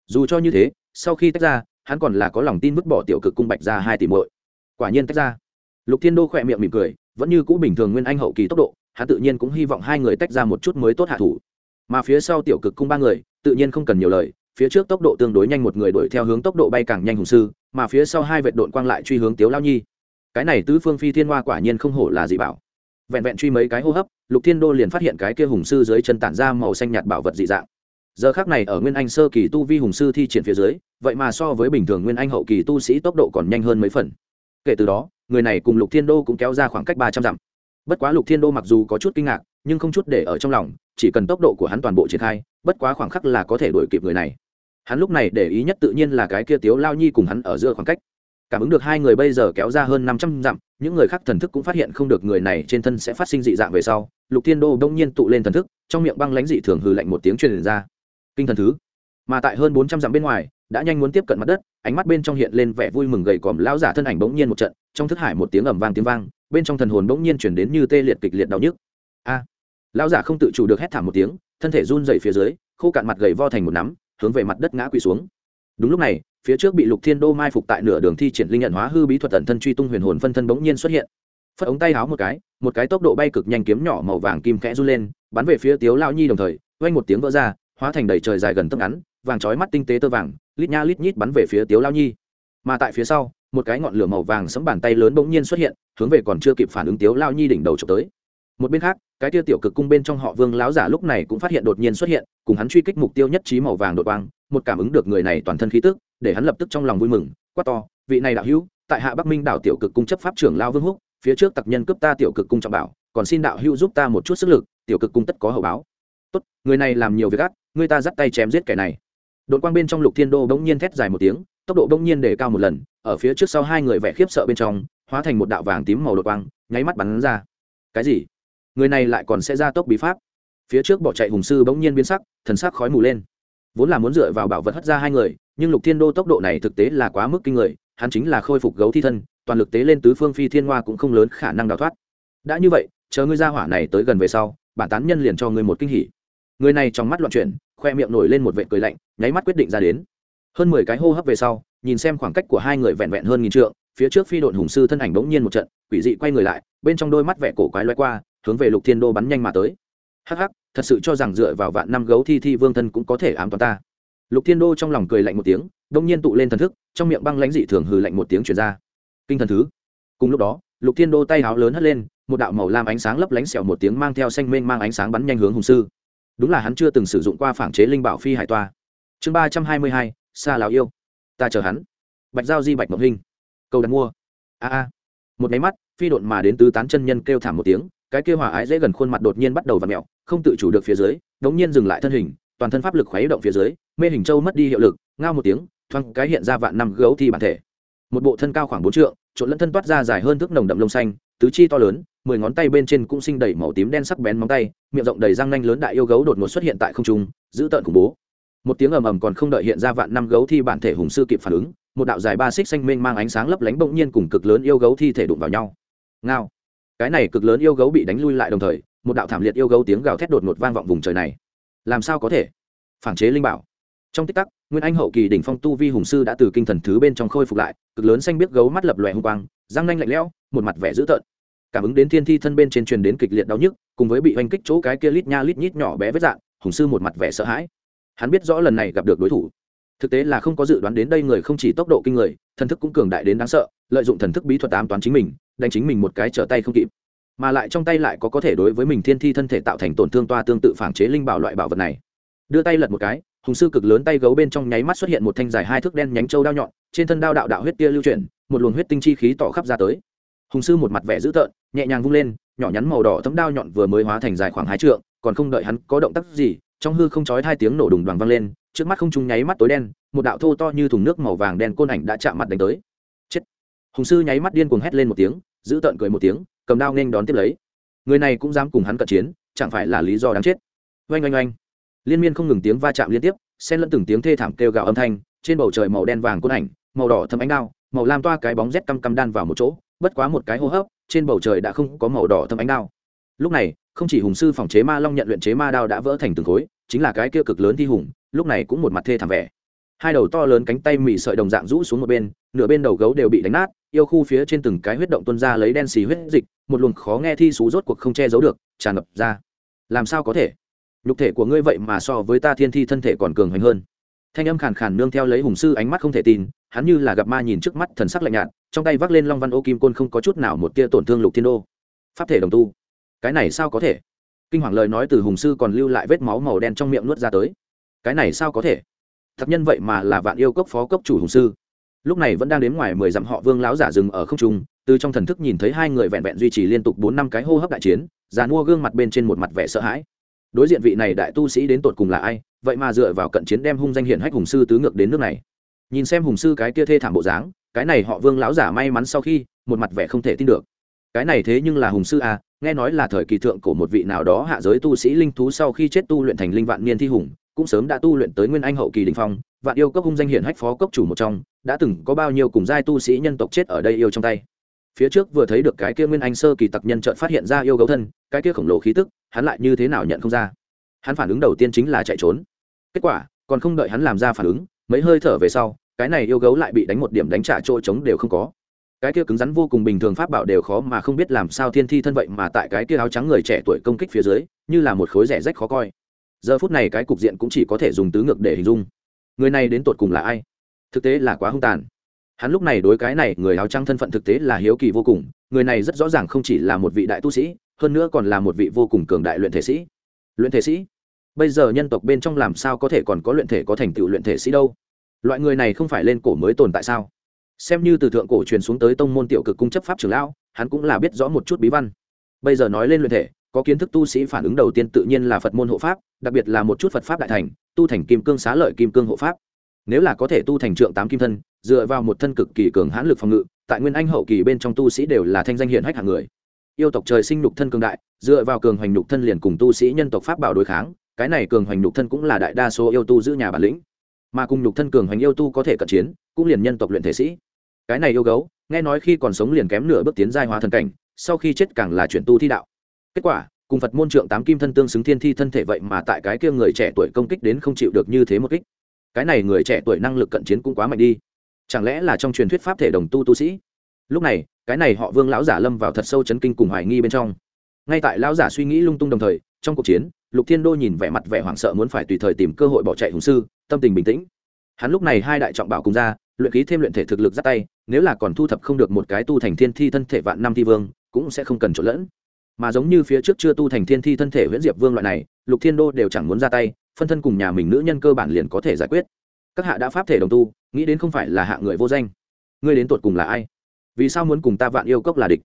Dù cho như thế, sau khi tách ra, hắn còn là có lòng tin vứt bỏ tiểu cực cung bạch ra hai tỷ muội. Quả nhiên tách ra. Lục thiên đô khỏe miệng mỉm cười, vẫn như cũ bình thường nguyên anh hậu kỳ tốc độ, hắn tự nhiên cũng hy vọng hai người tách ra một chút mới tốt hạ thủ. Mà phía sau tiểu cực cung ba người, tự nhiên không cần nhiều lời phía trước tốc độ tương đối nhanh một người đuổi theo hướng tốc độ bay càng nhanh hùng sư, mà phía sau hai vệ đội quang lại truy hướng tiếu lao nhi. Cái này tứ phương phi thiên hoa quả nhiên không hổ là dị bảo. Vẹn vẹn truy mấy cái hô hấp, lục thiên đô liền phát hiện cái kia hùng sư dưới chân tản ra màu xanh nhạt bảo vật dị dạng. Giờ khác này ở nguyên anh sơ kỳ tu vi hùng sư thi triển phía dưới, vậy mà so với bình thường nguyên anh hậu kỳ tu sĩ tốc độ còn nhanh hơn mấy phần. Kể từ đó, người này cùng lục thiên đô cũng kéo ra khoảng cách ba trăm dặm. Bất quá lục thiên đô mặc dù có chút kinh ngạc, nhưng không chút để ở trong lòng, chỉ cần tốc độ của hắn toàn bộ triển khai, bất quá khoảng khắc là có thể đuổi kịp người này hắn lúc này để ý nhất tự nhiên là cái kia tiếu lao nhi cùng hắn ở giữa khoảng cách. Cảm ứng được hai người bây giờ kéo ra hơn năm trăm dặm, những người khác thần thức cũng phát hiện không được người này trên thân sẽ phát sinh dị dạng về sau. Lục thiên đô đông nhiên tụ lên thần thức, trong miệng băng lãnh dị thường hừ lạnh một tiếng truyền ra. Kinh thần thứ. Mà tại hơn bốn trăm dặm bên ngoài, đã nhanh muốn tiếp cận mặt đất, ánh mắt bên trong hiện lên vẻ vui mừng gầy còm lão giả thân ảnh bỗng nhiên một trận, trong thức hải một tiếng ầm vang tiếng vang, bên trong thần hồn bỗng nhiên chuyển đến như tê liệt kịch liệt đau nhức. A. Lão giả không tự chủ được hét thảm một tiếng, thân thể run dậy phía dưới, khô cạn mặt gầy vo thành một nắm hướng về mặt đất ngã quỳ xuống. Đúng lúc này, phía trước bị lục thiên đô mai phục tại nửa đường thi triển linh nhận hóa hư bí thuật tần thân truy tung huyền hồn phân thân bỗng nhiên xuất hiện. Phất ống tay háo một cái một cái tốc độ bay cực nhanh kiếm nhỏ màu vàng kim khẽ run lên, bắn về phía tiếu lao nhi đồng thời oanh một tiếng vỡ ra, hóa thành đầy trời dài gần tấc ngắn, vàng trói mắt tinh tế tơ vàng, lít nha lít nhít bắn về phía tiếu lao nhi. Mà tại phía sau, một cái ngọn lửa màu vàng sấm bàn tay lớn bỗng nhiên xuất hiện, hướng về còn chưa kịp phản ứng tiếu lao nhi đỉnh đầu trộm tới một bên khác, cái tiêu tiểu cực cung bên trong họ vương láo giả lúc này cũng phát hiện đột nhiên xuất hiện, cùng hắn truy kích mục tiêu nhất trí màu vàng đột quang, một cảm ứng được người này toàn thân khí tức, để hắn lập tức trong lòng vui mừng, quát to, vị này đạo hữu, tại hạ bắc minh đảo tiểu cực cung chấp pháp trưởng lao vương húc, phía trước tặc nhân cướp ta tiểu cực cung trọng bảo, còn xin đạo hữu giúp ta một chút sức lực, tiểu cực cung tất có hậu báo. Tốt, người này làm nhiều việc ác, người ta dắt tay chém giết kẻ này. Đội quang bên trong lục thiên đô bỗng nhiên thét dài một tiếng, tốc độ bỗng nhiên để cao một lần, ở phía trước sau hai người vẻ khiếp sợ bên trong, hóa thành một đạo vàng tím màu đột quang, nháy mắt bắn ra. Cái gì? Người này lại còn sẽ ra tốc bí pháp. Phía trước bỏ chạy hùng sư bỗng nhiên biến sắc, thần sắc khói mù lên. Vốn là muốn dựa vào bảo vật hất ra hai người, nhưng lục thiên đô tốc độ này thực tế là quá mức kinh người, hắn chính là khôi phục gấu thi thân, toàn lực tế lên tứ phương phi thiên hoa cũng không lớn khả năng đào thoát. Đã như vậy, chờ ngươi ra hỏa này tới gần về sau, bản tán nhân liền cho ngươi một kinh hỉ. Người này trong mắt loạn chuyển, khoe miệng nổi lên một vệ cười lạnh, nháy mắt quyết định ra đến. Hơn mười cái hô hấp về sau, nhìn xem khoảng cách của hai người vẹn vẹn hơn nghìn trượng, phía trước phi đội hùng sư thân ảnh bỗng nhiên một trận, quỷ dị quay người lại, bên trong đôi mắt vẻ cổ quái loay qua hướng về lục thiên đô bắn nhanh mà tới. Hắc hắc, thật sự cho rằng dựa vào vạn năm gấu thi thi vương thân cũng có thể ám toán ta. Lục thiên đô trong lòng cười lạnh một tiếng, đông nhiên tụ lên thần thức, trong miệng băng lãnh dị thường hừ lạnh một tiếng truyền ra. Kinh thần thứ. Cùng lúc đó, lục thiên đô tay áo lớn hất lên, một đạo màu lam ánh sáng lấp lánh xẹo một tiếng mang theo xanh mênh mang ánh sáng bắn nhanh hướng hùng sư. Đúng là hắn chưa từng sử dụng qua phản chế linh bảo phi hải toa. Chương ba trăm hai mươi hai xa lào yêu. Ta chờ hắn. Bạch giao di, bạch ngọc hình cầu đặt mua. A a. Một máy mắt, phi độn mà đến tứ tán chân nhân kêu thảm một tiếng cái kia hỏa ái dễ gần khuôn mặt đột nhiên bắt đầu v ặ mẹo, không tự chủ được phía dưới, đống nhiên dừng lại thân hình, toàn thân pháp lực khuấy động phía dưới, mê hình châu mất đi hiệu lực, ngao một tiếng, thoáng cái hiện ra vạn năm gấu thi bản thể. Một bộ thân cao khoảng bốn trượng, trộn lẫn thân toát ra dài hơn thước nồng đậm lông xanh, tứ chi to lớn, mười ngón tay bên trên cũng sinh đầy màu tím đen sắc bén móng tay, miệng rộng đầy răng nanh lớn đại yêu gấu đột ngột xuất hiện tại không trung, giữ tợn khủng bố. Một tiếng ầm ầm còn không đợi hiện ra vạn năm gấu thi bản thể hùng sư kịp phản ứng, một đạo dài ba xích xanh mênh mang ánh sáng lấp lánh bỗng nhiên cùng cực lớn yêu gấu thi thể đụng vào nhau. Ngao cái này cực lớn yêu gấu bị đánh lui lại đồng thời, một đạo thảm liệt yêu gấu tiếng gào thét đột ngột vang vọng vùng trời này. Làm sao có thể? Phản chế linh bảo. Trong tích tắc, nguyên anh hậu kỳ đỉnh phong tu vi hùng sư đã từ kinh thần thứ bên trong khôi phục lại, cực lớn xanh biết gấu mắt lập lòe hung quang, răng nanh lạnh lẽo, một mặt vẻ dữ tợn. Cảm ứng đến thiên thi thân bên trên truyền đến kịch liệt đau nhức, cùng với bị oanh kích chỗ cái kia lít nha lít nhít nhỏ bé vết dạng hùng sư một mặt vẻ sợ hãi. Hắn biết rõ lần này gặp được đối thủ thực tế là không có dự đoán đến đây người không chỉ tốc độ kinh người, thần thức cũng cường đại đến đáng sợ, lợi dụng thần thức bí thuật ám toán chính mình, đánh chính mình một cái trở tay không kịp. Mà lại trong tay lại có có thể đối với mình thiên thi thân thể tạo thành tổn thương toa tương tự phản chế linh bảo loại bảo vật này. Đưa tay lật một cái, hùng sư cực lớn tay gấu bên trong nháy mắt xuất hiện một thanh dài hai thước đen nhánh châu đao nhọn, trên thân đao đạo đạo huyết tia lưu chuyển, một luồng huyết tinh chi khí tỏ khắp ra tới. Hùng sư một mặt vẻ dữ tợn, nhẹ nhàng vung lên, nhỏ nhắn màu đỏ thấm đao nhọn vừa mới hóa thành dài khoảng hai trượng, còn không đợi hắn có động tác gì, trong hư không chói hai tiếng nổ đùng đoàn vang lên trước mắt không trung nháy mắt tối đen, một đạo thô to như thùng nước màu vàng đen côn ảnh đã chạm mặt đánh tới. Chết! Hùng sư nháy mắt điên cuồng hét lên một tiếng, giữ tợn cười một tiếng, cầm đao nên đón tiếp lấy. Người này cũng dám cùng hắn cận chiến, chẳng phải là lý do đáng chết. Oanh oanh oanh! Liên miên không ngừng tiếng va chạm liên tiếp, xen lẫn từng tiếng thê thảm kêu gào âm thanh, trên bầu trời màu đen vàng côn ảnh, màu đỏ thâm ánh đao, màu lam toa cái bóng rét căm căm đan vào một chỗ, bất quá một cái hô hấp, trên bầu trời đã không có màu đỏ thâm ánh đao. Lúc này, không chỉ hùng sư phòng chế ma long nhận luyện chế ma đao đã vỡ thành từng khối, chính là cái kia cực lớn thi hùng lúc này cũng một mặt thê thảm vẻ. Hai đầu to lớn cánh tay mì sợi đồng dạng rũ xuống một bên, nửa bên đầu gấu đều bị đánh nát, yêu khu phía trên từng cái huyết động tuân ra lấy đen xì huyết dịch, một luồng khó nghe thi xú rốt cuộc không che giấu được, tràn ngập ra. Làm sao có thể? Nhục thể của ngươi vậy mà so với ta thiên thi thân thể còn cường hoành hơn. Thanh âm khàn khàn nương theo lấy hùng sư ánh mắt không thể tin, hắn như là gặp ma nhìn trước mắt thần sắc lạnh nhạt, trong tay vác lên long văn ô kim côn không có chút nào một tia tổn thương lục thiên đô. Pháp thể đồng tu. Cái này sao có thể? Kinh hoàng lời nói từ hùng sư còn lưu lại vết máu màu đen trong miệng nuốt ra tới cái này sao có thể? Thật nhân vậy mà là vạn yêu cốc phó cốc chủ hùng sư. Lúc này vẫn đang đến ngoài mười dặm họ vương lão giả rừng ở không trung, từ trong thần thức nhìn thấy hai người vẹn vẹn duy trì liên tục bốn năm cái hô hấp đại chiến, già mua gương mặt bên trên một mặt vẻ sợ hãi. Đối diện vị này đại tu sĩ đến tột cùng là ai, vậy mà dựa vào cận chiến đem hung danh hiển hách hùng sư tứ ngược đến nước này. Nhìn xem hùng sư cái kia thê thảm bộ dáng, cái này họ vương lão giả may mắn sau khi, một mặt vẻ không thể tin được. Cái này thế nhưng là hùng sư à nghe nói là thời kỳ thượng của một vị nào đó hạ giới tu sĩ linh thú sau khi chết tu luyện thành linh vạn niên thi hùng cũng sớm đã tu luyện tới nguyên anh hậu kỳ đình phong, vạn yêu cốc hung danh hiển hách phó cốc chủ một trong, đã từng có bao nhiêu cùng giai tu sĩ nhân tộc chết ở đây yêu trong tay. Phía trước vừa thấy được cái kia nguyên anh sơ kỳ tặc nhân trợn phát hiện ra yêu gấu thân, cái kia khổng lồ khí tức, hắn lại như thế nào nhận không ra? Hắn phản ứng đầu tiên chính là chạy trốn. Kết quả, còn không đợi hắn làm ra phản ứng, mấy hơi thở về sau, cái này yêu gấu lại bị đánh một điểm đánh trả trôi trống đều không có. Cái kia cứng rắn vô cùng bình thường pháp bảo đều khó mà không biết làm sao thiên thi thân vậy mà tại cái kia áo trắng người trẻ tuổi công kích phía dưới, như là một khối rẻ rách khó coi giờ phút này cái cục diện cũng chỉ có thể dùng tứ ngược để hình dung. Người này đến tột cùng là ai? Thực tế là quá hung tàn. Hắn lúc này đối cái này, người áo trắng thân phận thực tế là hiếu kỳ vô cùng. Người này rất rõ ràng không chỉ là một vị đại tu sĩ, hơn nữa còn là một vị vô cùng cường đại luyện thể sĩ. Luyện thể sĩ? Bây giờ nhân tộc bên trong làm sao có thể còn có luyện thể có thành tựu luyện thể sĩ đâu? Loại người này không phải lên cổ mới tồn tại sao? Xem như từ thượng cổ truyền xuống tới tông môn tiểu cực cung chấp pháp trưởng lão, hắn cũng là biết rõ một chút bí văn. Bây giờ nói lên luyện thể có kiến thức tu sĩ phản ứng đầu tiên tự nhiên là phật môn hộ pháp, đặc biệt là một chút phật pháp đại thành, tu thành kim cương xá lợi kim cương hộ pháp. Nếu là có thể tu thành trượng tám kim thân, dựa vào một thân cực kỳ cường hãn lực phòng ngự, tại nguyên anh hậu kỳ bên trong tu sĩ đều là thanh danh hiển hách hạng người. Yêu tộc trời sinh nhục thân cường đại, dựa vào cường hoành nhục thân liền cùng tu sĩ nhân tộc pháp bảo đối kháng, cái này cường hoành nhục thân cũng là đại đa số yêu tu giữ nhà bản lĩnh. Mà cùng nhục thân cường hoành yêu tu có thể cận chiến, cũng liền nhân tộc luyện thể sĩ. Cái này yêu gấu, nghe nói khi còn sống liền kém nửa bước tiến giai hóa thần cảnh, sau khi chết càng là chuyển tu thi đạo kết quả, cùng phật môn trượng tám kim thân tương xứng thiên thi thân thể vậy mà tại cái kia người trẻ tuổi công kích đến không chịu được như thế một kích. Cái này người trẻ tuổi năng lực cận chiến cũng quá mạnh đi. Chẳng lẽ là trong truyền thuyết pháp thể đồng tu tu sĩ? Lúc này, cái này họ vương lão giả lâm vào thật sâu chấn kinh cùng hoài nghi bên trong. Ngay tại lão giả suy nghĩ lung tung đồng thời, trong cuộc chiến, lục thiên đô nhìn vẻ mặt vẻ hoảng sợ muốn phải tùy thời tìm cơ hội bỏ chạy hùng sư, tâm tình bình tĩnh. Hắn lúc này hai đại trọng bảo cùng ra, luyện khí thêm luyện thể thực lực ra tay, nếu là còn thu thập không được một cái tu thành thiên thi thân thể vạn năm thi vương, cũng sẽ không cần trộn lẫn mà giống như phía trước chưa tu thành thiên thi thân thể huyễn diệp vương loại này, lục thiên đô đều chẳng muốn ra tay, phân thân cùng nhà mình nữ nhân cơ bản liền có thể giải quyết. Các hạ đã pháp thể đồng tu, nghĩ đến không phải là hạ người vô danh. Ngươi đến tột cùng là ai? Vì sao muốn cùng ta vạn yêu cốc là địch?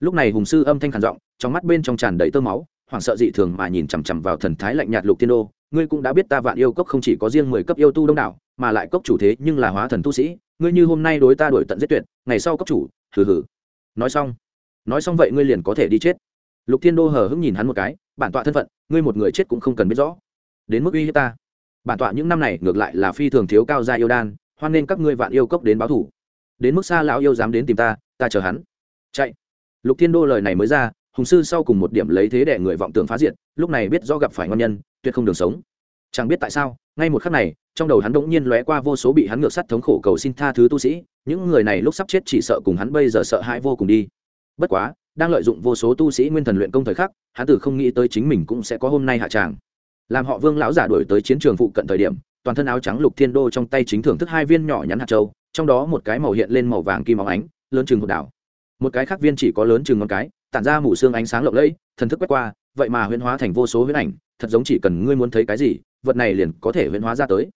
Lúc này hùng sư âm thanh khản giọng, trong mắt bên trong tràn đầy tơ máu, hoảng sợ dị thường mà nhìn chằm chằm vào thần thái lạnh nhạt lục thiên đô. Ngươi cũng đã biết ta vạn yêu cốc không chỉ có riêng mười cấp yêu tu đông đảo, mà lại cốc chủ thế nhưng là hóa thần tu sĩ. Ngươi như hôm nay đối ta đổi tận giết tuyệt, ngày sau cốc chủ, hừ hừ. Nói xong nói xong vậy ngươi liền có thể đi chết lục thiên đô hờ hững nhìn hắn một cái, bản tọa thân phận, ngươi một người chết cũng không cần biết rõ. Đến mức uy hiếp ta. Bản tọa những năm này ngược lại là phi thường thiếu cao gia yêu đan, hoan nên các ngươi vạn yêu cốc đến báo thủ. Đến mức xa lão yêu dám đến tìm ta ta chờ hắn. Chạy. Lục thiên đô lời này mới ra, hùng sư sau cùng một điểm lấy thế để người vọng tưởng phá diện lúc này biết do gặp phải ngon nhân, tuyệt không đường sống. Chẳng biết tại sao, ngay một khắc này, trong đầu hắn đ ỗ n g nhiên lóe qua vô số bị hắn ngược sắt thống khổ cầu xin tha thứ tu sĩ, những người này lúc sắp chết chỉ sợ cùng hắn bây giờ sợ hãi vô cùng đi. Bất quá đang lợi dụng vô số tu sĩ nguyên thần luyện công thời khắc, hắn tử không nghĩ tới chính mình cũng sẽ có hôm nay hạ tràng. Làm họ vương lão giả đổi tới chiến trường phụ cận thời điểm, toàn thân áo trắng lục thiên đô trong tay chính thưởng thức hai viên nhỏ nhắn hạt châu, trong đó một cái màu hiện lên màu vàng kim óng ánh, lớn chừng một đảo. Một cái khác viên chỉ có lớn chừng ngón cái, tản ra mủ xương ánh sáng lộng lẫy, thần thức quét qua, vậy mà huyễn hóa thành vô số huyễn ảnh, thật giống chỉ cần ngươi muốn thấy cái gì, vật này liền có thể huyễn hóa ra tới.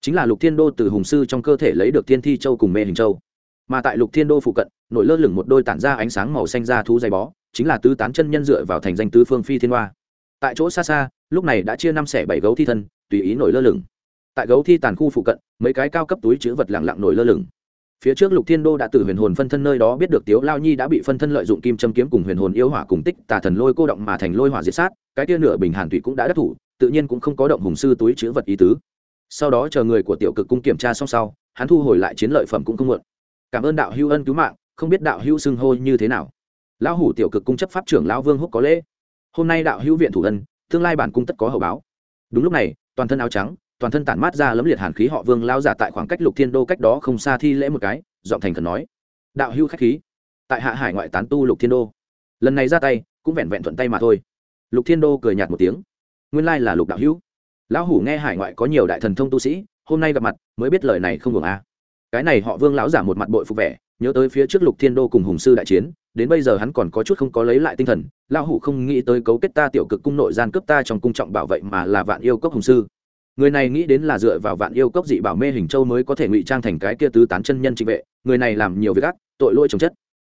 Chính là lục thiên đô từ hùng sư trong cơ thể lấy được thiên thi châu cùng mê hình châu mà tại lục thiên đô phụ cận, nổi lơ lửng một đôi tản ra ánh sáng màu xanh ra thú dày bó, chính là tứ tán chân nhân dựa vào thành danh tứ phương phi thiên hoa. Tại chỗ xa xa, lúc này đã chia năm xẻ bảy gấu thi thân, tùy ý nổi lơ lửng. Tại gấu thi tàn khu phụ cận, mấy cái cao cấp túi chữ vật lặng lặng nổi lơ lửng. Phía trước lục thiên đô đã từ huyền hồn phân thân nơi đó biết được tiếu lao nhi đã bị phân thân lợi dụng kim châm kiếm cùng huyền hồn yêu hỏa cùng tích tà thần lôi cô động mà thành lôi hỏa diệt sát, cái tia nửa bình hàn thủy cũng đã đắc thủ, tự nhiên cũng không có động hùng sư túi chữ vật ý tứ. Sau đó chờ người của tiểu cực cung kiểm tra xong sau, hắn thu hồi lại chiến lợi phẩm cũng không mượn cảm ơn đạo hữu ân cứu mạng, không biết đạo hữu xưng hô như thế nào. Lão hủ tiểu cực cung chấp pháp trưởng lão vương húc có lễ. Hôm nay đạo hữu viện thủ ân, tương lai bản cung tất có hậu báo. Đúng lúc này, toàn thân áo trắng, toàn thân tản mát ra lấm liệt hàn khí họ vương lao giả tại khoảng cách lục thiên đô cách đó không xa thi lễ một cái, giọng thành khẩn nói. Đạo hữu khách khí. Tại hạ hải ngoại tán tu lục thiên đô. Lần này ra tay, cũng vẹn vẹn thuận tay mà thôi. Lục thiên đô cười nhạt một tiếng. Nguyên lai là lục đạo hữu. Lão hủ nghe hải ngoại có nhiều đại thần thông tu sĩ, hôm nay gặp mặt, mới biết lời này không buồng a à cái này họ vương lão giả một mặt bội phục vẻ, nhớ tới phía trước lục thiên đô cùng hùng sư đại chiến, đến bây giờ hắn còn có chút không có lấy lại tinh thần, lão hủ không nghĩ tới cấu kết ta tiểu cực cung nội gian cướp ta trong cung trọng bảo vệ mà là vạn yêu cốc hùng sư. Người này nghĩ đến là dựa vào vạn yêu cốc dị bảo mê hình châu mới có thể ngụy trang thành cái kia tứ tán chân nhân trịnh vệ, người này làm nhiều việc ác, tội lỗi trồng chất.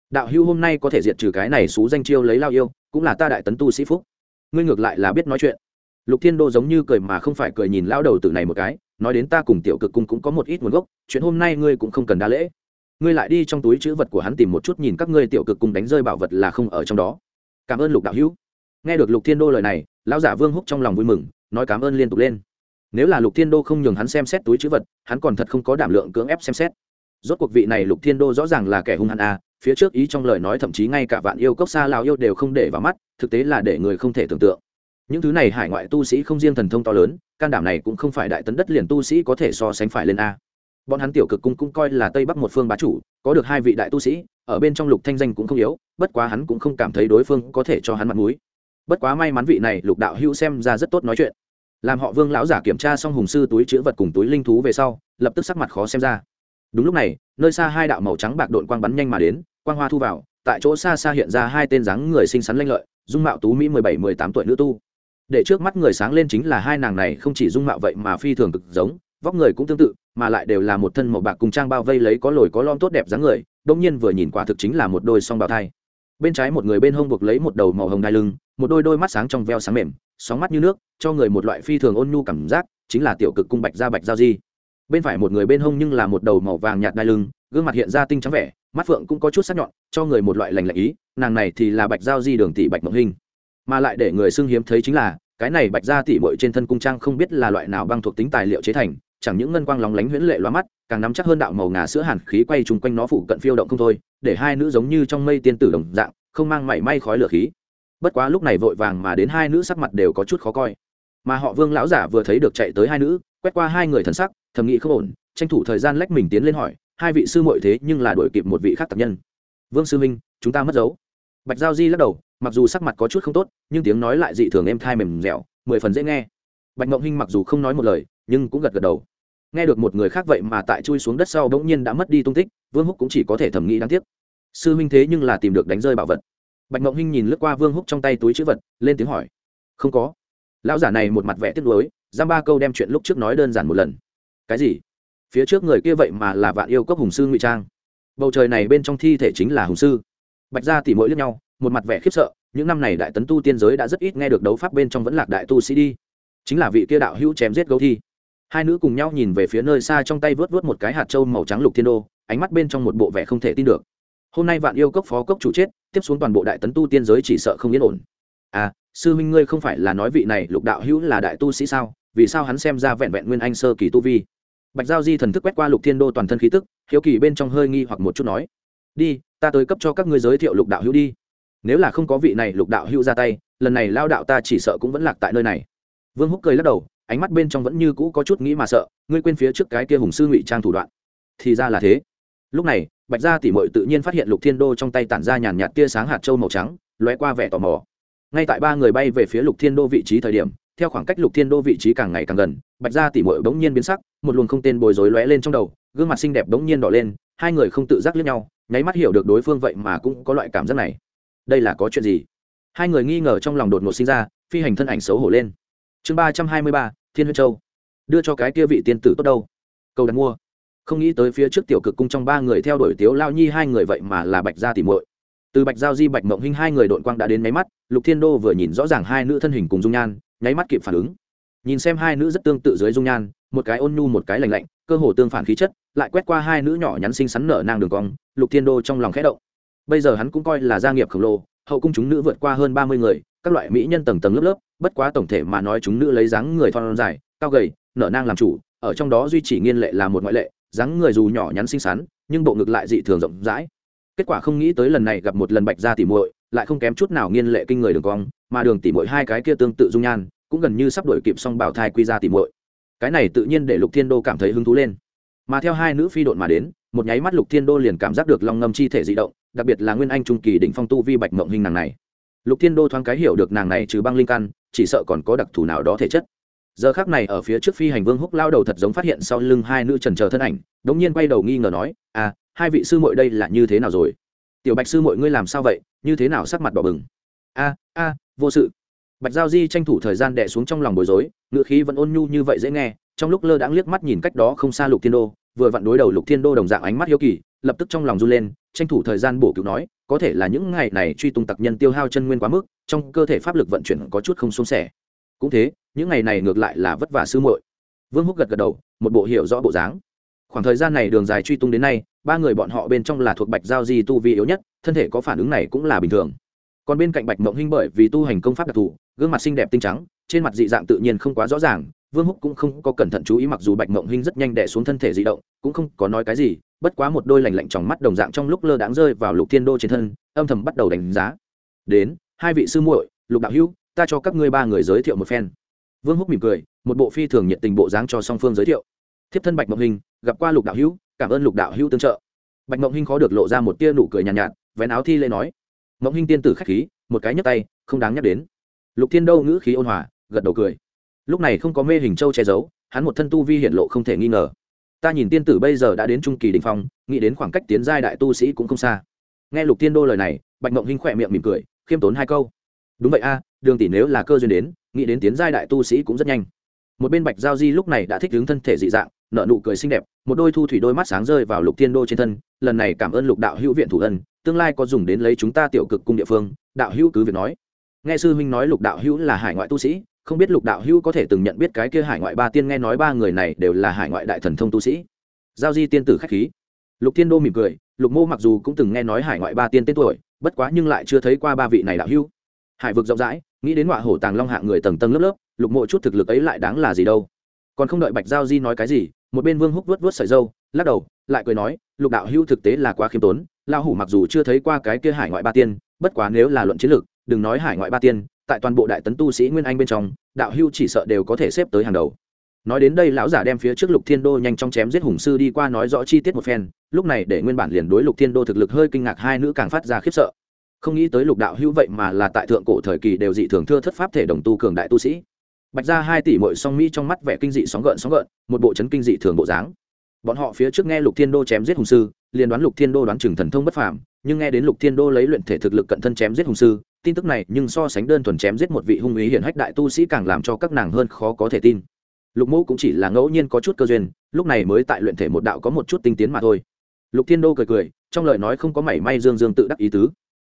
Đạo hưu hôm nay có thể diệt trừ cái này xú danh chiêu lấy lao yêu, cũng là ta đại tấn tu sĩ phúc. Ngươi ngược lại là biết nói chuyện. Lục thiên đô giống như cười mà không phải cười nhìn lao đầu tử này một cái nói đến ta cùng tiểu cực cung cũng có một ít nguồn gốc, chuyện hôm nay ngươi cũng không cần đa lễ. Ngươi lại đi trong túi chữ vật của hắn tìm một chút nhìn các ngươi tiểu cực cung đánh rơi bảo vật là không ở trong đó. Cảm ơn lục đạo hữu. Nghe được lục thiên đô lời này, lão giả vương húc trong lòng vui mừng, nói cảm ơn liên tục lên. Nếu là lục thiên đô không nhường hắn xem xét túi chữ vật, hắn còn thật không có đảm lượng cưỡng ép xem xét. Rốt cuộc vị này lục thiên đô rõ ràng là kẻ hung hăng à phía trước ý trong lời nói thậm chí ngay cả vạn yêu cốc xa lao yêu đều không để vào mắt, thực tế là để người không thể tưởng tượng những thứ này hải ngoại tu sĩ không riêng thần thông to lớn, can đảm này cũng không phải đại tấn đất liền tu sĩ có thể so sánh phải lên a. Bọn hắn tiểu cực cung cũng coi là tây bắc một phương bá chủ, có được hai vị đại tu sĩ, ở bên trong lục thanh danh cũng không yếu, bất quá hắn cũng không cảm thấy đối phương có thể cho hắn mặt mũi. Bất quá may mắn vị này lục đạo hữu xem ra rất tốt nói chuyện. Làm họ vương lão giả kiểm tra xong hùng sư túi chữ vật cùng túi linh thú về sau, lập tức sắc mặt khó xem ra. Đúng lúc này, nơi xa hai đạo màu trắng bạc đội quang bắn nhanh mà đến, quang hoa thu vào, tại chỗ xa xa hiện ra hai tên dáng người xinh xắn lanh lợi, dung mạo tú mỹ mười bảy, mười tám tuổi nữ tu để trước mắt người sáng lên chính là hai nàng này không chỉ dung mạo vậy mà phi thường cực giống, vóc người cũng tương tự, mà lại đều là một thân màu bạc cùng trang bao vây lấy có lồi có lom tốt đẹp dáng người, đông nhiên vừa nhìn quả thực chính là một đôi song bào thai. Bên trái một người bên hông buộc lấy một đầu màu hồng đai lưng, một đôi đôi mắt sáng trong veo sáng mềm, sóng mắt như nước, cho người một loại phi thường ôn nhu cảm giác, chính là tiểu cực cung bạch da bạch giao di. Bên phải một người bên hông nhưng là một đầu màu vàng nhạt đai lưng, gương mặt hiện ra tinh trắng vẻ, mắt phượng cũng có chút sắc nhọn, cho người một loại lành lạnh ý, nàng này thì là bạch giao di đường tỷ bạch mộng hình. Mà lại để người xưng hiếm thấy chính là cái này bạch gia tỷ muội trên thân cung trang không biết là loại nào băng thuộc tính tài liệu chế thành, chẳng những ngân quang lóng lánh huyễn lệ loa mắt, càng nắm chắc hơn đạo màu ngà sữa hàn khí quay chung quanh nó phụ cận phiêu động không thôi, để hai nữ giống như trong mây tiên tử đồng dạng, không mang mảy may khói lửa khí. Bất quá lúc này vội vàng mà đến hai nữ sắc mặt đều có chút khó coi. Mà họ vương lão giả vừa thấy được chạy tới hai nữ, quét qua hai người thần sắc, thầm nghĩ không ổn, tranh thủ thời gian lách mình tiến lên hỏi, hai vị sư muội thế nhưng là đuổi kịp một vị khác tập nhân. Vương sư minh, chúng ta mất dấu. Bạch giao di lắc đầu mặc dù sắc mặt có chút không tốt, nhưng tiếng nói lại dị thường êm thai mềm dẻo, mười phần dễ nghe. Bạch mộng hinh mặc dù không nói một lời, nhưng cũng gật gật đầu. Nghe được một người khác vậy mà tại chui xuống đất sau bỗng nhiên đã mất đi tung tích, vương húc cũng chỉ có thể thầm nghĩ đáng tiếc. Sư huynh thế nhưng là tìm được đánh rơi bảo vật. Bạch mộng hinh nhìn lướt qua vương húc trong tay túi chữ vật, lên tiếng hỏi. Không có. Lão giả này một mặt vẽ tiếc nuối, giam ba câu đem chuyện lúc trước nói đơn giản một lần. Cái gì? Phía trước người kia vậy mà là vạn yêu cốc hùng sư ngụy trang. Bầu trời này bên trong thi thể chính là hùng sư. Bạch gia tỉ mỗi lướt nhau một mặt vẻ khiếp sợ, những năm này đại tấn tu tiên giới đã rất ít nghe được đấu pháp bên trong vẫn lạc đại tu sĩ đi. Chính là vị kia đạo hữu chém giết gấu thi. Hai nữ cùng nhau nhìn về phía nơi xa trong tay vớt vớt một cái hạt trâu màu trắng lục thiên đô, ánh mắt bên trong một bộ vẻ không thể tin được. Hôm nay vạn yêu cốc phó cốc chủ chết, tiếp xuống toàn bộ đại tấn tu tiên giới chỉ sợ không yên ổn. À sư huynh ngươi không phải là nói vị này lục đạo hữu là đại tu sĩ sao? Vì sao hắn xem ra vẹn vẹn nguyên anh sơ kỳ tu vi? Bạch giao di thần thức quét qua lục thiên đô toàn thân khí tức, hiếu kỳ bên trong hơi nghi hoặc một chút nói. Đi, ta tới cấp cho các ngươi giới thiệu lục đạo hữu đi nếu là không có vị này lục đạo hữu ra tay, lần này lao đạo ta chỉ sợ cũng vẫn lạc tại nơi này. Vương húc cười lắc đầu, ánh mắt bên trong vẫn như cũ có chút nghĩ mà sợ, ngươi quên phía trước cái kia hùng sư ngụy trang thủ đoạn. Thì ra là thế. Lúc này, bạch gia tỉ mội tự nhiên phát hiện lục thiên đô trong tay tản ra nhàn nhạt tia sáng hạt trâu màu trắng, lóe qua vẻ tò mò. Ngay tại ba người bay về phía lục thiên đô vị trí thời điểm, theo khoảng cách lục thiên đô vị trí càng ngày càng gần, bạch gia tỉ mội bỗng nhiên biến sắc, một luồng không tên bồi dối lóe lên trong đầu, gương mặt xinh đẹp bỗng nhiên đỏ lên, hai người không tự giác lướt nhau, nháy mắt hiểu được đối phương vậy mà cũng có loại cảm giác này đây là có chuyện gì? Hai người nghi ngờ trong lòng đột ngột sinh ra, phi hành thân ảnh xấu hổ lên. Chương ba trăm hai mươi ba, thiên huyết châu. Đưa cho cái kia vị tiên tử tốt đâu? Cầu đặt mua. Không nghĩ tới phía trước tiểu cực cung trong ba người theo đuổi tiếu lao nhi hai người vậy mà là bạch gia tìm muội. Từ bạch giao di, bạch mộng hinh hai người đội quang đã đến máy mắt, lục thiên đô vừa nhìn rõ ràng hai nữ thân hình cùng dung nhan, nháy mắt kịp phản ứng. Nhìn xem hai nữ rất tương tự dưới dung nhan, một cái ôn nhu, một cái lành lạnh, cơ hồ tương phản khí chất, lại quét qua hai nữ nhỏ nhắn xinh xắn nở nang đường cong, lục thiên đô trong lòng khẽ động bây giờ hắn cũng coi là gia nghiệp khổng lồ, hậu cung chúng nữ vượt qua hơn ba mươi người, các loại mỹ nhân tầng tầng lớp lớp, bất quá tổng thể mà nói chúng nữ lấy dáng người thon dài, cao gầy, nở nang làm chủ, ở trong đó duy chỉ nghiên lệ là một ngoại lệ, dáng người dù nhỏ nhắn xinh xắn, nhưng bộ ngực lại dị thường rộng rãi. Kết quả không nghĩ tới lần này gặp một lần bạch gia tỉ muội, lại không kém chút nào nghiên lệ kinh người đường cong, mà đường tỉ muội hai cái kia tương tự dung nhan, cũng gần như sắp đổi kịp song bảo thai quy ra tỉ muội. Cái này tự nhiên để lục thiên đô cảm thấy hứng thú lên. Mà theo hai nữ phi độn mà đến, một nháy mắt lục thiên đô liền cảm giác được long ngâm chi thể di động đặc biệt là nguyên anh trung kỳ đỉnh phong tu vi bạch mộng hình nàng này. Lục thiên đô thoáng cái hiểu được nàng này trừ băng linh căn, chỉ sợ còn có đặc thù nào đó thể chất. Giờ khác này ở phía trước phi hành vương húc lao đầu thật giống phát hiện sau lưng hai nữ trần chờ thân ảnh, đống nhiên quay đầu nghi ngờ nói à hai vị sư muội đây là như thế nào rồi? Tiểu bạch sư muội ngươi làm sao vậy? Như thế nào sắc mặt đỏ bừng? A a, vô sự. Bạch giao di tranh thủ thời gian đẻ xuống trong lòng bối rối ngựa khí vẫn ôn nhu như vậy dễ nghe, trong lúc lơ đãng liếc mắt nhìn cách đó không xa lục thiên đô vừa vặn đối đầu lục thiên đô đồng dạng ánh mắt hiếu kỳ, lập tức trong lòng run lên, tranh thủ thời gian bổ cứu nói, có thể là những ngày này truy tung tặc nhân tiêu hao chân nguyên quá mức, trong cơ thể pháp lực vận chuyển có chút không xôn xẻ cũng thế, những ngày này ngược lại là vất vả sư muội. Vương húc gật gật đầu, một bộ hiểu rõ bộ dáng. Khoảng thời gian này đường dài truy tung đến nay, ba người bọn họ bên trong là thuộc bạch giao di tu vi yếu nhất, thân thể có phản ứng này cũng là bình thường. Còn bên cạnh bạch mộng hinh bởi vì tu hành công pháp đặc thù, gương mặt xinh đẹp tinh trắng, trên mặt dị dạng tự nhiên không quá rõ ràng vương húc cũng không có cẩn thận chú ý mặc dù bạch mộng hinh rất nhanh đẻ xuống thân thể di động cũng không có nói cái gì bất quá một đôi lành lạnh trong mắt đồng dạng trong lúc lơ đãng rơi vào lục thiên đô trên thân âm thầm bắt đầu đánh giá. Đến hai vị sư muội lục đạo hữu ta cho các ngươi ba người giới thiệu một phen. Vương húc mỉm cười một bộ phi thường nhiệt tình bộ dáng cho song phương giới thiệu. Thiếp thân bạch mộng hình gặp qua lục đạo hữu cảm ơn lục đạo hữu tương trợ. Bạch mộng hình khó được lộ ra một tia nụ cười nhàn nhạt, nhạt vén áo thi lê nói mộng hình tiên tử khách khí một cái nhấc tay không đáng nhắc đến. Lục thiên đâu ngữ khí ôn hòa gật đầu cười lúc này không có mê hình châu che giấu, hắn một thân tu vi hiện lộ không thể nghi ngờ. Ta nhìn tiên tử bây giờ đã đến trung kỳ đình phong, nghĩ đến khoảng cách tiến giai đại tu sĩ cũng không xa. Nghe lục tiên đô lời này, bạch mộng hinh khỏe miệng mỉm cười, khiêm tốn hai câu. Đúng vậy a, đường tỷ nếu là cơ duyên đến, nghĩ đến tiến giai đại tu sĩ cũng rất nhanh. Một bên bạch giao di lúc này đã thích ứng thân thể dị dạng nợ nụ cười xinh đẹp, một đôi thu thủy đôi mắt sáng rơi vào lục tiên đô trên thân, lần này cảm ơn lục đạo hữu viện thủ ân, tương lai có dùng đến lấy chúng ta tiểu cực cung địa phương, đạo hữu cứ việc nói. Nghe sư huynh nói lục đạo hữu là hải ngoại tu sĩ không biết lục đạo hữu có thể từng nhận biết cái kia hải ngoại ba tiên nghe nói ba người này đều là hải ngoại đại thần thông tu sĩ. Giao di tiên tử khách khí. Lục thiên đô mỉm cười, lục mô mặc dù cũng từng nghe nói hải ngoại ba tiên tên tuổi, bất quá nhưng lại chưa thấy qua ba vị này đạo hữu. Hải vực rộng rãi, nghĩ đến họa hổ tàng long hạng người tầng tầng lớp lớp, lục mộ chút thực lực ấy lại đáng là gì đâu. Còn không đợi bạch giao di nói cái gì, một bên vương húc vớt vớt sợi dâu lắc đầu, lại cười nói, lục đạo hữu thực tế là quá khiêm tốn lao hủ mặc dù chưa thấy qua cái kia hải ngoại ba tiên, bất quá nếu là luận chiến lược, đừng nói hải ngoại ba tiên tại toàn bộ đại tấn tu sĩ nguyên anh bên trong, đạo hưu chỉ sợ đều có thể xếp tới hàng đầu. Nói đến đây lão giả đem phía trước lục thiên đô nhanh chóng chém giết hùng sư đi qua nói rõ chi tiết một phen, lúc này để nguyên bản liền đối lục thiên đô thực lực hơi kinh ngạc hai nữ càng phát ra khiếp sợ. Không nghĩ tới lục đạo hữu vậy mà là tại thượng cổ thời kỳ đều dị thường thưa thất pháp thể đồng tu cường đại tu sĩ. Bạch ra hai tỷ mội song mỹ trong mắt vẻ kinh dị sóng gợn sóng gợn, một bộ chấn kinh dị thường bộ dáng. Bọn họ phía trước nghe lục thiên đô chém giết hùng sư, liền đoán lục thiên đô đoán chừng thần thông bất phàm, nhưng nghe đến lục thiên đô lấy luyện thể thực lực cận thân chém giết hùng sư tin tức này nhưng so sánh đơn thuần chém giết một vị hung ý hiển hách đại tu sĩ càng làm cho các nàng hơn khó có thể tin. Lục mẫu cũng chỉ là ngẫu nhiên có chút cơ duyên, lúc này mới tại luyện thể một đạo có một chút tinh tiến mà thôi. Lục thiên đô cười cười, trong lời nói không có mảy may dương dương tự đắc ý tứ.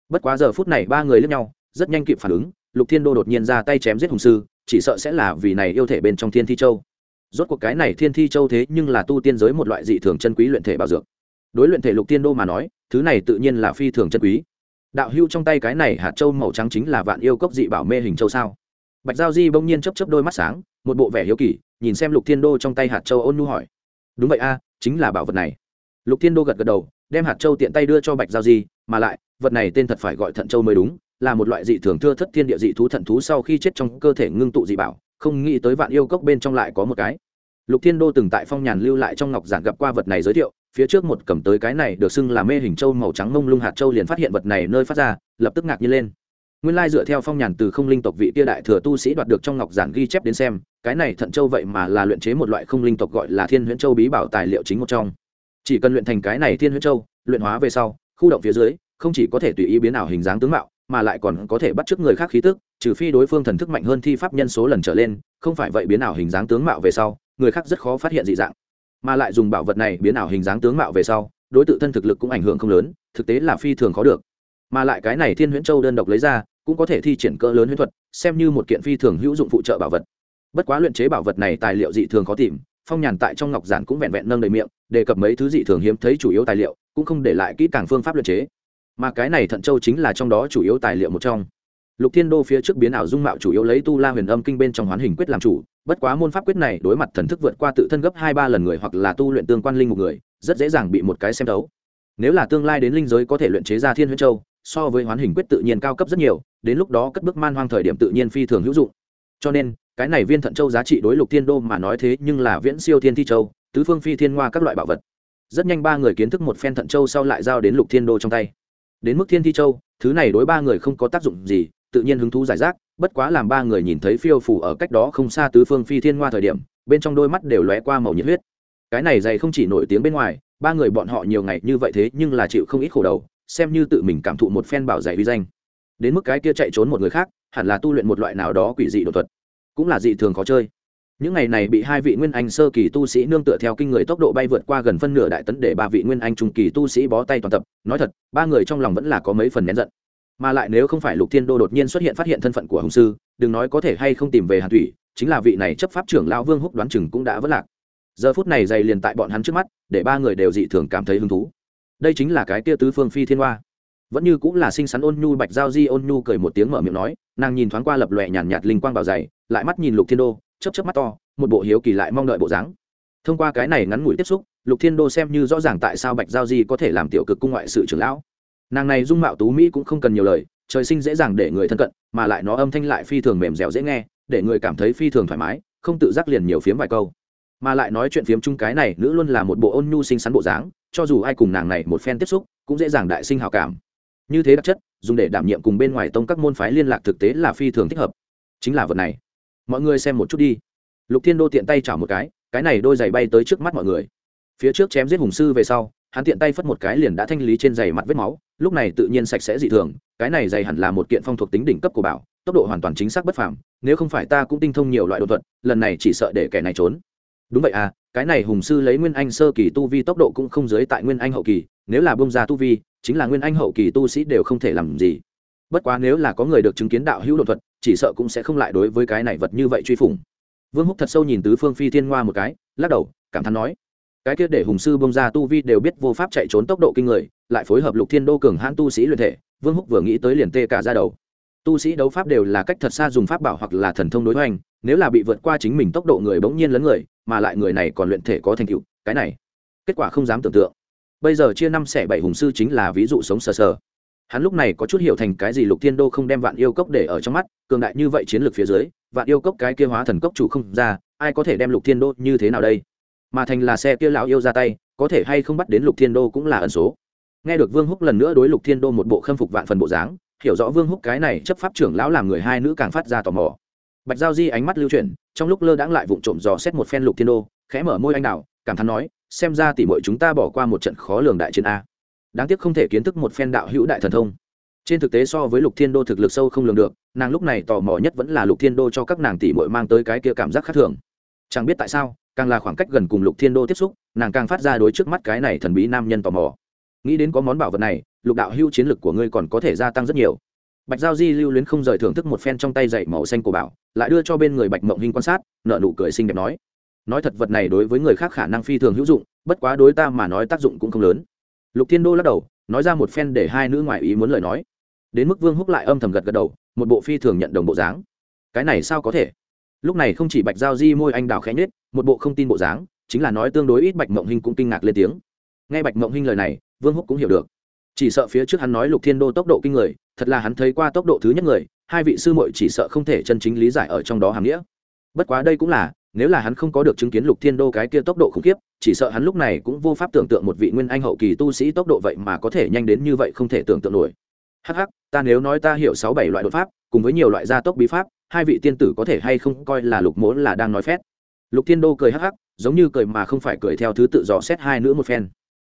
Bất quá giờ phút này ba người lướt nhau, rất nhanh kịp phản ứng, lục thiên đô đột nhiên ra tay chém giết hùng sư, chỉ sợ sẽ là vì này yêu thể bên trong thiên thi châu. Rốt cuộc cái này thiên thi châu thế nhưng là tu tiên giới một loại dị thường chân quý luyện thể bảo dược. Đối luyện thể lục tiên đô mà nói, thứ này tự nhiên là phi thường chân quý đạo hưu trong tay cái này hạt châu màu trắng chính là vạn yêu cốc dị bảo mê hình châu sao? Bạch giao di bỗng nhiên chấp chấp đôi mắt sáng, một bộ vẻ hiếu kỳ, nhìn xem lục thiên đô trong tay hạt châu ôn nhu hỏi. Đúng vậy a, chính là bảo vật này. Lục thiên đô gật gật đầu, đem hạt châu tiện tay đưa cho bạch giao di, mà lại, vật này tên thật phải gọi thận châu mới đúng, là một loại dị thường thưa thất thiên địa dị thú thận thú sau khi chết trong cơ thể ngưng tụ dị bảo, không nghĩ tới vạn yêu cốc bên trong lại có một cái. Lục thiên đô từng tại phong nhàn lưu lại trong ngọc giản gặp qua vật này giới thiệu phía trước một cầm tới cái này được xưng là mê hình châu màu trắng mông lung hạt châu liền phát hiện vật này nơi phát ra, lập tức ngạc nhiên lên. Nguyên lai dựa theo phong nhàn từ không linh tộc vị tia đại thừa tu sĩ đoạt được trong ngọc giản ghi chép đến xem, cái này thận châu vậy mà là luyện chế một loại không linh tộc gọi là thiên huyễn châu bí bảo tài liệu chính một trong. Chỉ cần luyện thành cái này thiên huyễn châu, luyện hóa về sau, khu động phía dưới, không chỉ có thể tùy ý biến ảo hình dáng tướng mạo, mà lại còn có thể bắt chước người khác khí tức, trừ phi đối phương thần thức mạnh hơn thi pháp nhân số lần trở lên, không phải vậy biến ảo hình dáng tướng mạo về sau, người khác rất khó phát hiện dị dạng mà lại dùng bảo vật này biến ảo hình dáng tướng mạo về sau, đối t thân thực lực cũng ảnh hưởng không lớn, thực tế là phi thường khó được. Mà lại cái này thiên huyễn châu đơn độc lấy ra, cũng có thể thi triển cỡ lớn huyễn thuật, xem như một kiện phi thường hữu dụng phụ trợ bảo vật. Bất quá luyện chế bảo vật này tài liệu dị thường khó tìm, phong nhàn tại trong ngọc giản cũng vẹn vẹn nâng đầy miệng, đề cập mấy thứ dị thường hiếm thấy chủ yếu tài liệu, cũng không để lại kỹ càng phương pháp luyện chế. Mà cái này thận châu chính là trong đó chủ yếu tài liệu một trong. Lục thiên đô phía trước biến ảo dung mạo chủ yếu lấy tu la huyền âm kinh bên trong hoán hình quyết làm chủ bất quá môn pháp quyết này đối mặt thần thức vượt qua tự thân gấp hai ba lần người hoặc là tu luyện tương quan linh một người, rất dễ dàng bị một cái xem đấu nếu là tương lai đến linh giới có thể luyện chế ra thiên huyết châu, so với hoán hình quyết tự nhiên cao cấp rất nhiều, đến lúc đó cất bước man hoang thời điểm tự nhiên phi thường hữu dụng. Cho nên, cái này viên thận châu giá trị đối lục thiên đô mà nói thế nhưng là viễn siêu thiên thi châu, tứ phương phi thiên hoa các loại bảo vật. Rất nhanh ba người kiến thức một phen thận châu sau lại giao đến lục thiên đô trong tay. Đến mức thiên thi châu, thứ này đối ba người không có tác dụng gì, tự nhiên hứng thú giải rác bất quá làm ba người nhìn thấy phiêu phủ ở cách đó không xa tứ phương phi thiên ngoa thời điểm, bên trong đôi mắt đều lóe qua màu nhiệt huyết. Cái này dày không chỉ nổi tiếng bên ngoài, ba người bọn họ nhiều ngày như vậy thế nhưng là chịu không ít khổ đầu, xem như tự mình cảm thụ một phen bảo dày uy danh. Đến mức cái kia chạy trốn một người khác, hẳn là tu luyện một loại nào đó quỷ dị đột thuật, cũng là dị thường khó chơi. Những ngày này bị hai vị nguyên anh sơ kỳ tu sĩ nương tựa theo kinh người tốc độ bay vượt qua gần phân nửa đại tấn để ba vị nguyên anh trung kỳ tu sĩ bó tay toàn tập. Nói thật, ba người trong lòng vẫn là có mấy phần nén giận mà lại nếu không phải lục thiên đô đột nhiên xuất hiện phát hiện thân phận của Hồng sư đừng nói có thể hay không tìm về hàn thủy chính là vị này chấp pháp trưởng lão vương húc đoán chừng cũng đã vất lạc. Giờ phút này dày liền tại bọn hắn trước mắt để ba người đều dị thường cảm thấy hứng thú. Đây chính là cái kia tứ phương phi thiên hoa. Vẫn như cũng là xinh xắn ôn nhu bạch giao di ôn nhu cười một tiếng mở miệng nói nàng nhìn thoáng qua lập lòe nhàn nhạt, linh quang vào dày lại mắt nhìn lục thiên đô chấp chấp mắt to một bộ hiếu kỳ lại mong đợi bộ dáng. Thông qua cái này ngắn ngủi tiếp xúc lục thiên đô xem như rõ ràng tại sao bạch giao di có thể làm tiểu cực cung ngoại sự trưởng lão nàng này dung mạo tú mỹ cũng không cần nhiều lời, trời sinh dễ dàng để người thân cận, mà lại nó âm thanh lại phi thường mềm dẻo dễ nghe, để người cảm thấy phi thường thoải mái, không tự giác liền nhiều phiếm vài câu. Mà lại nói chuyện phiếm chung cái này, nữ luôn là một bộ ôn nhu xinh xắn bộ dáng, cho dù ai cùng nàng này một phen tiếp xúc, cũng dễ dàng đại sinh hào cảm. Như thế đặc chất, dùng để đảm nhiệm cùng bên ngoài tông các môn phái liên lạc thực tế là phi thường thích hợp. Chính là vật này. Mọi người xem một chút đi. Lục thiên đô tiện tay chảo một cái cái này đôi giày bay tới trước mắt mọi người. Phía trước chém giết hùng sư về sau hắn tiện tay phất một cái liền đã thanh lý trên giày mặt vết máu, lúc này tự nhiên sạch sẽ dị thường, cái này giày hẳn là một kiện phong thuộc tính đỉnh cấp của bảo, tốc độ hoàn toàn chính xác bất phàm, nếu không phải ta cũng tinh thông nhiều loại đột thuật, lần này chỉ sợ để kẻ này trốn. Đúng vậy à cái này hùng sư lấy nguyên anh sơ kỳ tu vi tốc độ cũng không dưới tại nguyên anh hậu kỳ, nếu là bông ra tu vi, chính là nguyên anh hậu kỳ tu sĩ đều không thể làm gì. Bất quá nếu là có người được chứng kiến đạo hữu đột thuật, chỉ sợ cũng sẽ không lại đối với cái này vật như vậy truy phủng. Vương húc thật sâu nhìn tứ phương phi thiên ngoa một cái, lắc đầu, cảm thán nói cái kia để hùng sư bông ra tu vi đều biết vô pháp chạy trốn tốc độ kinh người, lại phối hợp lục thiên đô cường hãn tu sĩ luyện thể, vương húc vừa nghĩ tới liền tê cả ra đầu. Tu sĩ đấu pháp đều là cách thật xa dùng pháp bảo hoặc là thần thông đối hoành, nếu là bị vượt qua chính mình tốc độ người bỗng nhiên lấn người, mà lại người này còn luyện thể có thành tựu, cái này, kết quả không dám tưởng tượng. Bây giờ chia năm xẻ bảy hùng sư chính là ví dụ sống sờ sờ. Hắn lúc này có chút hiểu thành cái gì lục thiên đô không đem vạn yêu cốc để ở trong mắt, cường đại như vậy chiến lược phía dưới, vạn yêu cốc cái kia hóa thần cốc chủ không ra, ai có thể đem lục thiên đô như thế nào đây? Mà thành là xe kia lão yêu ra tay, có thể hay không bắt đến lục thiên đô cũng là ẩn số. Nghe được vương húc lần nữa đối lục thiên đô một bộ khâm phục vạn phần bộ dáng, hiểu rõ vương húc cái này chấp pháp trưởng lão làm người hai nữ càng phát ra tò mò. Bạch giao di ánh mắt lưu chuyển, trong lúc lơ đãng lại vụng trộm dò xét một phen lục thiên đô, khẽ mở môi anh đào, cảm thán nói, xem ra tỉ mọi chúng ta bỏ qua một trận khó lường đại chiến a. Đáng tiếc không thể kiến thức một phen đạo hữu đại thần thông. Trên thực tế so với lục thiên đô thực lực sâu không lường được, nàng lúc này tò mò nhất vẫn là lục thiên đô cho các nàng tỷ mội mang tới cái kia cảm giác khác thường. Chẳng biết tại sao càng là khoảng cách gần cùng lục thiên đô tiếp xúc, nàng càng phát ra đối trước mắt cái này thần bí nam nhân tò mò. Nghĩ đến có món bảo vật này, lục đạo hưu chiến lực của ngươi còn có thể gia tăng rất nhiều. Bạch giao di lưu luyến không rời thưởng thức một phen trong tay dạy màu xanh của bảo, lại đưa cho bên người bạch mộng hình quan sát nợ nụ cười xinh đẹp nói nói thật vật này đối với người khác khả năng phi thường hữu dụng, bất quá đối ta mà nói tác dụng cũng không lớn. Lục thiên đô lắc đầu, nói ra một phen để hai nữ ngoại ý muốn lời nói. Đến mức vương húc lại âm thầm gật gật đầu, một bộ phi thường nhận đồng bộ dáng. Cái này sao có thể? Lúc này không chỉ bạch giao di môi anh đào khẽ nhết một bộ không tin bộ dáng, chính là nói tương đối ít bạch mộng hình cũng kinh ngạc lên tiếng. Nghe bạch mộng hình lời này, vương húc cũng hiểu được. Chỉ sợ phía trước hắn nói lục thiên đô tốc độ kinh người, thật là hắn thấy qua tốc độ thứ nhất người, hai vị sư muội chỉ sợ không thể chân chính lý giải ở trong đó hàm nghĩa. Bất quá đây cũng là, nếu là hắn không có được chứng kiến lục thiên đô cái kia tốc độ khủng khiếp, chỉ sợ hắn lúc này cũng vô pháp tưởng tượng một vị nguyên anh hậu kỳ tu sĩ tốc độ vậy mà có thể nhanh đến như vậy không thể tưởng tượng nổi. Hắc hắc, ta nếu nói ta hiểu sáu bảy loại đột pháp, cùng với nhiều loại gia tốc bí pháp, hai vị tiên tử có thể hay không coi là lục mố là đang nói phét? Lục thiên đô cười hắc hắc, giống như cười mà không phải cười theo thứ tự dò xét hai nữ một phen.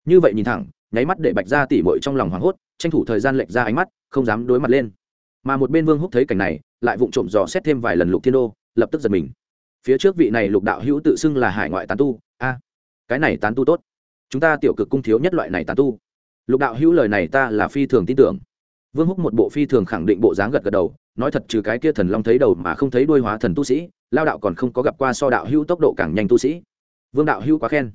Như vậy nhìn thẳng, nháy mắt để bạch ra tỉ mội trong lòng hoảng hốt, tranh thủ thời gian lệch ra ánh mắt, không dám đối mặt lên. Mà một bên vương húc thấy cảnh này, lại vụng trộm dò xét thêm vài lần lục thiên đô, lập tức giật mình. Phía trước vị này lục đạo hữu tự xưng là hải ngoại tán tu, a, cái này tán tu tốt. Chúng ta tiểu cực cung thiếu nhất loại này tán tu. Lục đạo hữu lời này ta là phi thường tin tưởng. Vương húc một bộ phi thường khẳng định bộ dáng gật gật đầu, nói thật trừ cái kia thần long thấy đầu mà không thấy đuôi hóa thần tu sĩ lao đạo còn không có gặp qua so đạo hữu tốc độ càng nhanh tu sĩ. Vương đạo hữu quá khen.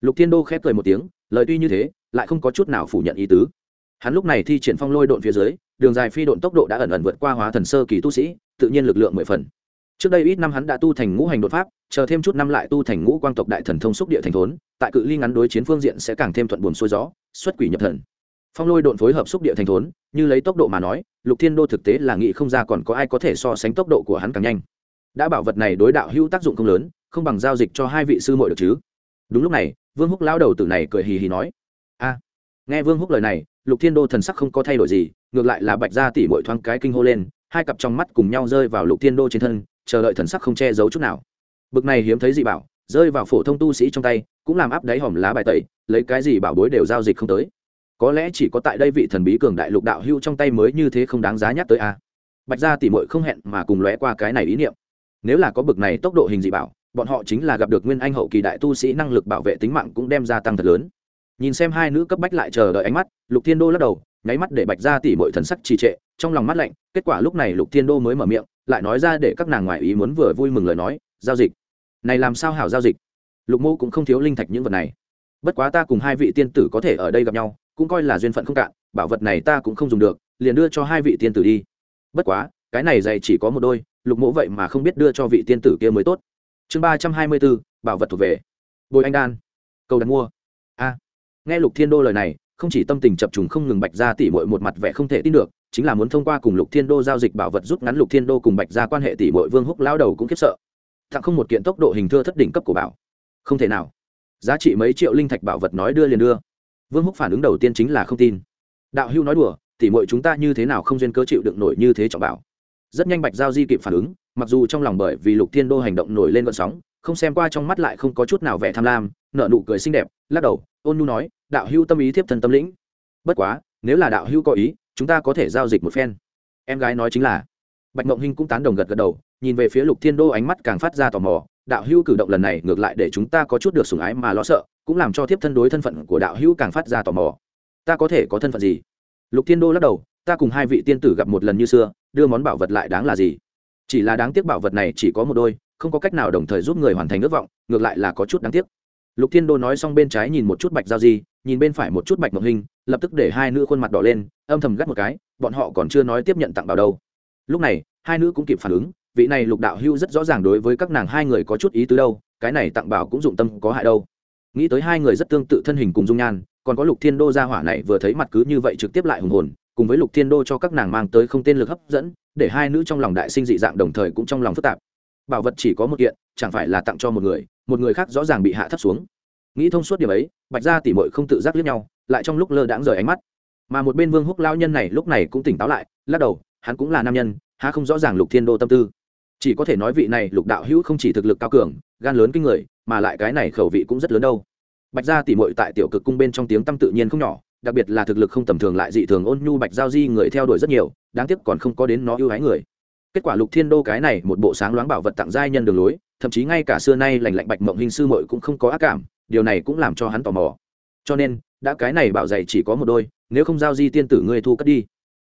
Lục thiên đô khép cười một tiếng, lời tuy như thế, lại không có chút nào phủ nhận ý tứ. Hắn lúc này thi triển phong lôi độn phía dưới, đường dài phi độn tốc độ đã ẩn ẩn vượt qua hóa thần sơ kỳ tu sĩ, tự nhiên lực lượng mười phần. Trước đây ít năm hắn đã tu thành ngũ hành đột pháp, chờ thêm chút năm lại tu thành ngũ quang tộc đại thần thông xúc địa thành thốn, tại cự ly ngắn đối chiến phương diện sẽ càng thêm thuận buồn xuôi gió, xuất quỷ nhập thần. Phong lôi độn phối hợp xúc địa thành thốn, như lấy tốc độ mà nói, lục thiên đô thực tế là nghĩ không ra còn có ai có thể so sánh tốc độ của hắn càng nhanh đã bảo vật này đối đạo hữu tác dụng không lớn, không bằng giao dịch cho hai vị sư muội được chứ? Đúng lúc này, vương húc lao đầu tử này cười hì hì nói. A, nghe vương húc lời này, lục thiên đô thần sắc không có thay đổi gì, ngược lại là bạch gia tỷ muội thoáng cái kinh hô lên, hai cặp trong mắt cùng nhau rơi vào lục thiên đô trên thân, chờ đợi thần sắc không che giấu chút nào. Bực này hiếm thấy dị bảo, rơi vào phổ thông tu sĩ trong tay, cũng làm áp đáy hòm lá bài tẩy, lấy cái gì bảo bối đều giao dịch không tới. Có lẽ chỉ có tại đây vị thần bí cường đại lục đạo hưu trong tay mới như thế không đáng giá nhắc tới a. Bạch gia tỷ muội không hẹn mà cùng lóe qua cái này ý niệm nếu là có bực này tốc độ hình dị bảo, bọn họ chính là gặp được nguyên anh hậu kỳ đại tu sĩ năng lực bảo vệ tính mạng cũng đem ra tăng thật lớn. Nhìn xem hai nữ cấp bách lại chờ đợi ánh mắt, lục thiên đô lắc đầu, nháy mắt để bạch gia tỷ muội thần sắc trì trệ, trong lòng mắt lạnh, kết quả lúc này lục thiên đô mới mở miệng, lại nói ra để các nàng ngoại ý muốn vừa vui mừng lời nói, giao dịch. Này làm sao hảo giao dịch? Lục mô cũng không thiếu linh thạch những vật này. Bất quá ta cùng hai vị tiên tử có thể ở đây gặp nhau, cũng coi là duyên phận không cạn, bảo vật này ta cũng không dùng được, liền đưa cho hai vị tiên tử đi. Bất quá, cái này dày chỉ có một đôi lục mỗ vậy mà không biết đưa cho vị tiên tử kia mới tốt. Chương ba trăm hai mươi bốn, bảo vật thuộc về. Bồi anh đan. Cầu đặt mua. A. Nghe lục thiên đô lời này, không chỉ tâm tình chập trùng không ngừng bạch ra tỉ mội một mặt vẻ không thể tin được, chính là muốn thông qua cùng lục thiên đô giao dịch bảo vật rút ngắn lục thiên đô cùng bạch ra quan hệ tỉ mội vương húc lao đầu cũng khiếp sợ. Thẳng không một kiện tốc độ hình thưa thất đỉnh cấp của bảo. Không thể nào. Giá trị mấy triệu linh thạch bảo vật nói đưa liền đưa. Vương húc phản ứng đầu tiên chính là không tin. Đạo hưu nói đùa, tỉ mội chúng ta như thế nào không duyên cơ chịu đựng nổi như thế trọng bảo? Rất nhanh bạch giao di kịp phản ứng, mặc dù trong lòng bởi vì lục thiên đô hành động nổi lên vận sóng, không xem qua trong mắt lại không có chút nào vẻ tham lam nợ nụ cười xinh đẹp, lắc đầu, ôn nhu nói, đạo hưu tâm ý thiếp thân tâm lĩnh. Bất quá, nếu là đạo hưu có ý, chúng ta có thể giao dịch một phen. Em gái nói chính là. Bạch mộng hinh cũng tán đồng gật gật đầu, nhìn về phía lục thiên đô ánh mắt càng phát ra tò mò, đạo hưu cử động lần này ngược lại để chúng ta có chút được sủng ái mà lo sợ, cũng làm cho thiếp thân đối thân phận của đạo hưu càng phát ra tò mò. Ta có thể có thân phận gì? Lục thiên đô lắc đầu, ta cùng hai vị tiên tử gặp một lần như xưa đưa món bảo vật lại đáng là gì? Chỉ là đáng tiếc bảo vật này chỉ có một đôi, không có cách nào đồng thời giúp người hoàn thành ước vọng, ngược lại là có chút đáng tiếc. Lục thiên đô nói xong bên trái nhìn một chút bạch giao di, nhìn bên phải một chút bạch mộng hình, lập tức để hai nữ khuôn mặt đỏ lên, âm thầm gắt một cái, bọn họ còn chưa nói tiếp nhận tặng bảo đâu. Lúc này, hai nữ cũng kịp phản ứng, vị này lục đạo hưu rất rõ ràng đối với các nàng hai người có chút ý tứ đâu, cái này tặng bảo cũng dụng tâm có hại đâu. Nghĩ tới hai người rất tương tự thân hình cùng dung nhan, còn có lục thiên đô gia hỏa này vừa thấy mặt cứ như vậy trực tiếp lại hùng hồn cùng với lục thiên đô cho các nàng mang tới không tên lực hấp dẫn, để hai nữ trong lòng đại sinh dị dạng đồng thời cũng trong lòng phức tạp. Bảo vật chỉ có một kiện, chẳng phải là tặng cho một người một người khác rõ ràng bị hạ thấp xuống. Nghĩ thông suốt điểm ấy, bạch gia tỉ mội không tự giác liếc nhau, lại trong lúc lơ đãng rời ánh mắt. Mà một bên vương húc lao nhân này lúc này cũng tỉnh táo lại, lắc đầu, hắn cũng là nam nhân, há không rõ ràng lục thiên đô tâm tư. Chỉ có thể nói vị này lục đạo hữu không chỉ thực lực cao cường, gan lớn kinh người, mà lại cái này khẩu vị cũng rất lớn đâu. Bạch gia tỉ mội tại tiểu cực cung bên trong tiếng tâm tự nhiên không nhỏ đặc biệt là thực lực không tầm thường lại dị thường ôn nhu bạch giao di người theo đuổi rất nhiều, đáng tiếc còn không có đến nó ưu ái người. Kết quả lục thiên đô cái này một bộ sáng loáng bảo vật tặng giai nhân đường lối, thậm chí ngay cả xưa nay lành lạnh bạch mộng hình sư mội cũng không có ác cảm, điều này cũng làm cho hắn tò mò. Cho nên, đã cái này bảo dạy chỉ có một đôi, nếu không giao di tiên tử ngươi thu cất đi.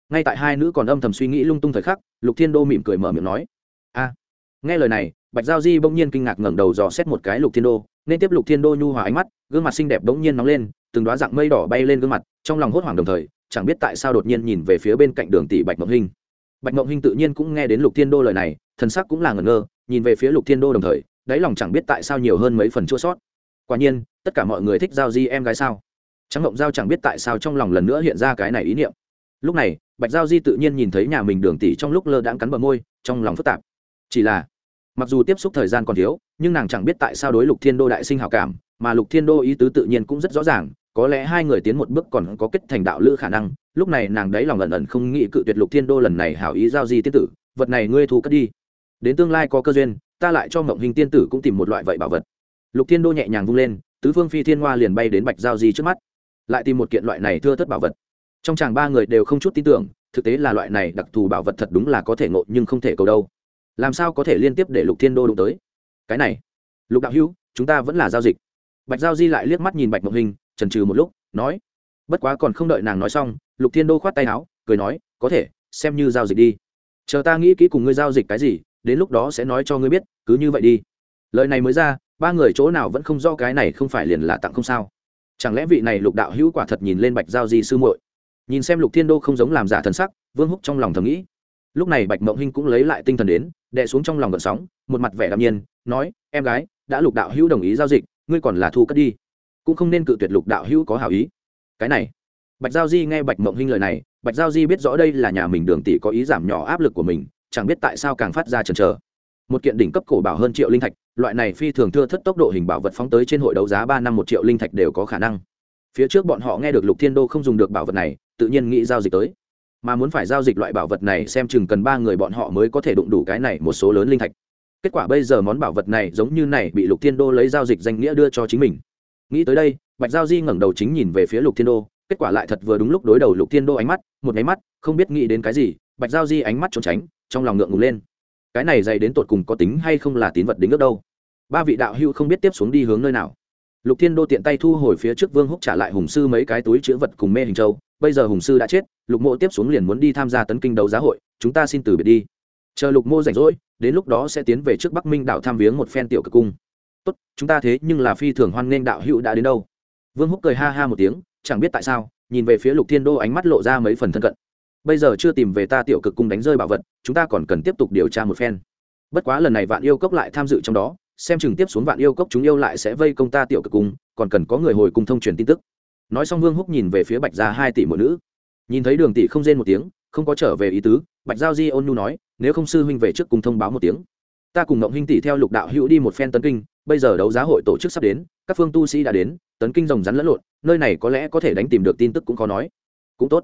Ngay tại hai nữ còn âm thầm suy nghĩ lung tung thời khắc, lục thiên đô mỉm cười mở miệng nói, a. Nghe lời này, bạch giao di bỗng nhiên kinh ngạc ngẩng đầu dò xét một cái lục thiên đô nên tiếp lục thiên đô nhu hòa ánh mắt, gương mặt xinh đẹp bỗng nhiên nóng lên, từng đoá dạng mây đỏ bay lên gương mặt, trong lòng hốt hoảng đồng thời, chẳng biết tại sao đột nhiên nhìn về phía bên cạnh đường tỷ bạch mộng hinh. Bạch mộng hinh tự nhiên cũng nghe đến lục thiên đô lời này, thần sắc cũng là ngẩn ngơ, nhìn về phía lục thiên đô đồng thời, đáy lòng chẳng biết tại sao nhiều hơn mấy phần chua sót. Quả nhiên, tất cả mọi người thích giao di em gái sao? Trắng mộng giao chẳng biết tại sao trong lòng lần nữa hiện ra cái này ý niệm. Lúc này, bạch giao di tự nhiên nhìn thấy nhà mình đường tỷ trong lúc lơ đãng cắn bờ môi, trong lòng phức tạp. Chỉ là, mặc dù tiếp xúc thời gian còn thiếu nhưng nàng chẳng biết tại sao đối lục thiên đô đại sinh hào cảm, mà lục thiên đô ý tứ tự nhiên cũng rất rõ ràng, có lẽ hai người tiến một bước còn có kết thành đạo lữ khả năng, lúc này nàng đấy lòng ẩn ẩn không nghĩ cự tuyệt lục thiên đô lần này hảo ý giao di tiên tử, vật này ngươi thu cất đi. Đến tương lai có cơ duyên, ta lại cho mộng hình tiên tử cũng tìm một loại vậy bảo vật. Lục thiên đô nhẹ nhàng vung lên, tứ phương phi thiên hoa liền bay đến bạch giao di trước mắt. Lại tìm một kiện loại này thưa thất bảo vật. Trong chàng ba người đều không chút tin tưởng, thực tế là loại này đặc thù bảo vật thật đúng là có thể ngộ nhưng không thể cầu đâu. Làm sao có thể liên tiếp để lục thiên đô đụng tới? Cái này, lục đạo hữu, chúng ta vẫn là giao dịch. Bạch giao di lại liếc mắt nhìn bạch mộng hình trần trừ một lúc, nói, bất quá còn không đợi nàng nói xong, lục thiên đô khoát tay áo, cười nói, có thể, xem như giao dịch đi. Chờ ta nghĩ kỹ cùng ngươi giao dịch cái gì, đến lúc đó sẽ nói cho ngươi biết, cứ như vậy đi. Lời này mới ra, ba người chỗ nào vẫn không do cái này không phải liền là tặng không sao. Chẳng lẽ vị này lục đạo hữu quả thật nhìn lên bạch giao di sư muội? Nhìn xem lục thiên đô không giống làm giả thần sắc, vương húc trong lòng thầm nghĩ. Lúc này bạch mộng hinh cũng lấy lại tinh thần đến đè xuống trong lòng gợn sóng, một mặt vẻ đạm nhiên, nói, em gái, đã lục đạo hữu đồng ý giao dịch, ngươi còn là thu cất đi. Cũng không nên cự tuyệt lục đạo hữu có hảo ý. Cái này, bạch giao di nghe bạch mộng hinh lời này, bạch giao di biết rõ đây là nhà mình đường tỷ có ý giảm nhỏ áp lực của mình, chẳng biết tại sao càng phát ra chần chờ. Một kiện đỉnh cấp cổ bảo hơn triệu linh thạch, loại này phi thường thưa thất tốc độ hình bảo vật phóng tới trên hội đấu giá ba năm một triệu linh thạch đều có khả năng. Phía trước bọn họ nghe được lục thiên đô không dùng được bảo vật này, tự nhiên nghĩ giao dịch tới mà muốn phải giao dịch loại bảo vật này xem chừng cần ba người bọn họ mới có thể đụng đủ cái này một số lớn linh thạch. Kết quả bây giờ món bảo vật này giống như này bị lục thiên đô lấy giao dịch danh nghĩa đưa cho chính mình. Nghĩ tới đây, bạch giao di ngẩng đầu chính nhìn về phía lục thiên đô, kết quả lại thật vừa đúng lúc đối đầu lục thiên đô ánh mắt, một nháy mắt, không biết nghĩ đến cái gì, bạch giao di ánh mắt trốn tránh, trong lòng ngượng ngùng lên. Cái này dày đến tột cùng có tính hay không là tín vật đính ước đâu? Ba vị đạo hữu không biết tiếp xuống đi hướng nơi nào. Lục thiên đô tiện tay thu hồi phía trước vương húc trả lại hùng sư mấy cái túi chữ vật cùng mê hình châu bây giờ hùng sư đã chết, lục mộ tiếp xuống liền muốn đi tham gia tấn kinh đấu giá hội, chúng ta xin từ biệt đi. Chờ lục mô rảnh rỗi, đến lúc đó sẽ tiến về trước bắc minh đạo tham viếng một phen tiểu cực cung. Tốt, chúng ta thế nhưng là phi thường hoan nghênh đạo hữu đã đến đâu. Vương húc cười ha ha một tiếng, chẳng biết tại sao, nhìn về phía lục thiên đô ánh mắt lộ ra mấy phần thân cận. Bây giờ chưa tìm về ta tiểu cực cung đánh rơi bảo vật, chúng ta còn cần tiếp tục điều tra một phen. Bất quá lần này vạn yêu cốc lại tham dự trong đó, xem chừng tiếp xuống vạn yêu cốc chúng yêu lại sẽ vây công ta tiểu cực cung, còn cần có người hồi cung thông truyền tin tức nói xong vương húc nhìn về phía bạch gia hai tỷ một nữ. Nhìn thấy đường tỷ không rên một tiếng, không có trở về ý tứ, bạch giao di ôn nhu nói, nếu không sư huynh về trước cùng thông báo một tiếng. Ta cùng ngộng huynh tỷ theo lục đạo hữu đi một phen tấn kinh, bây giờ đấu giá hội tổ chức sắp đến, các phương tu sĩ đã đến, tấn kinh rồng rắn lẫn lộn, nơi này có lẽ có thể đánh tìm được tin tức cũng khó nói. Cũng tốt.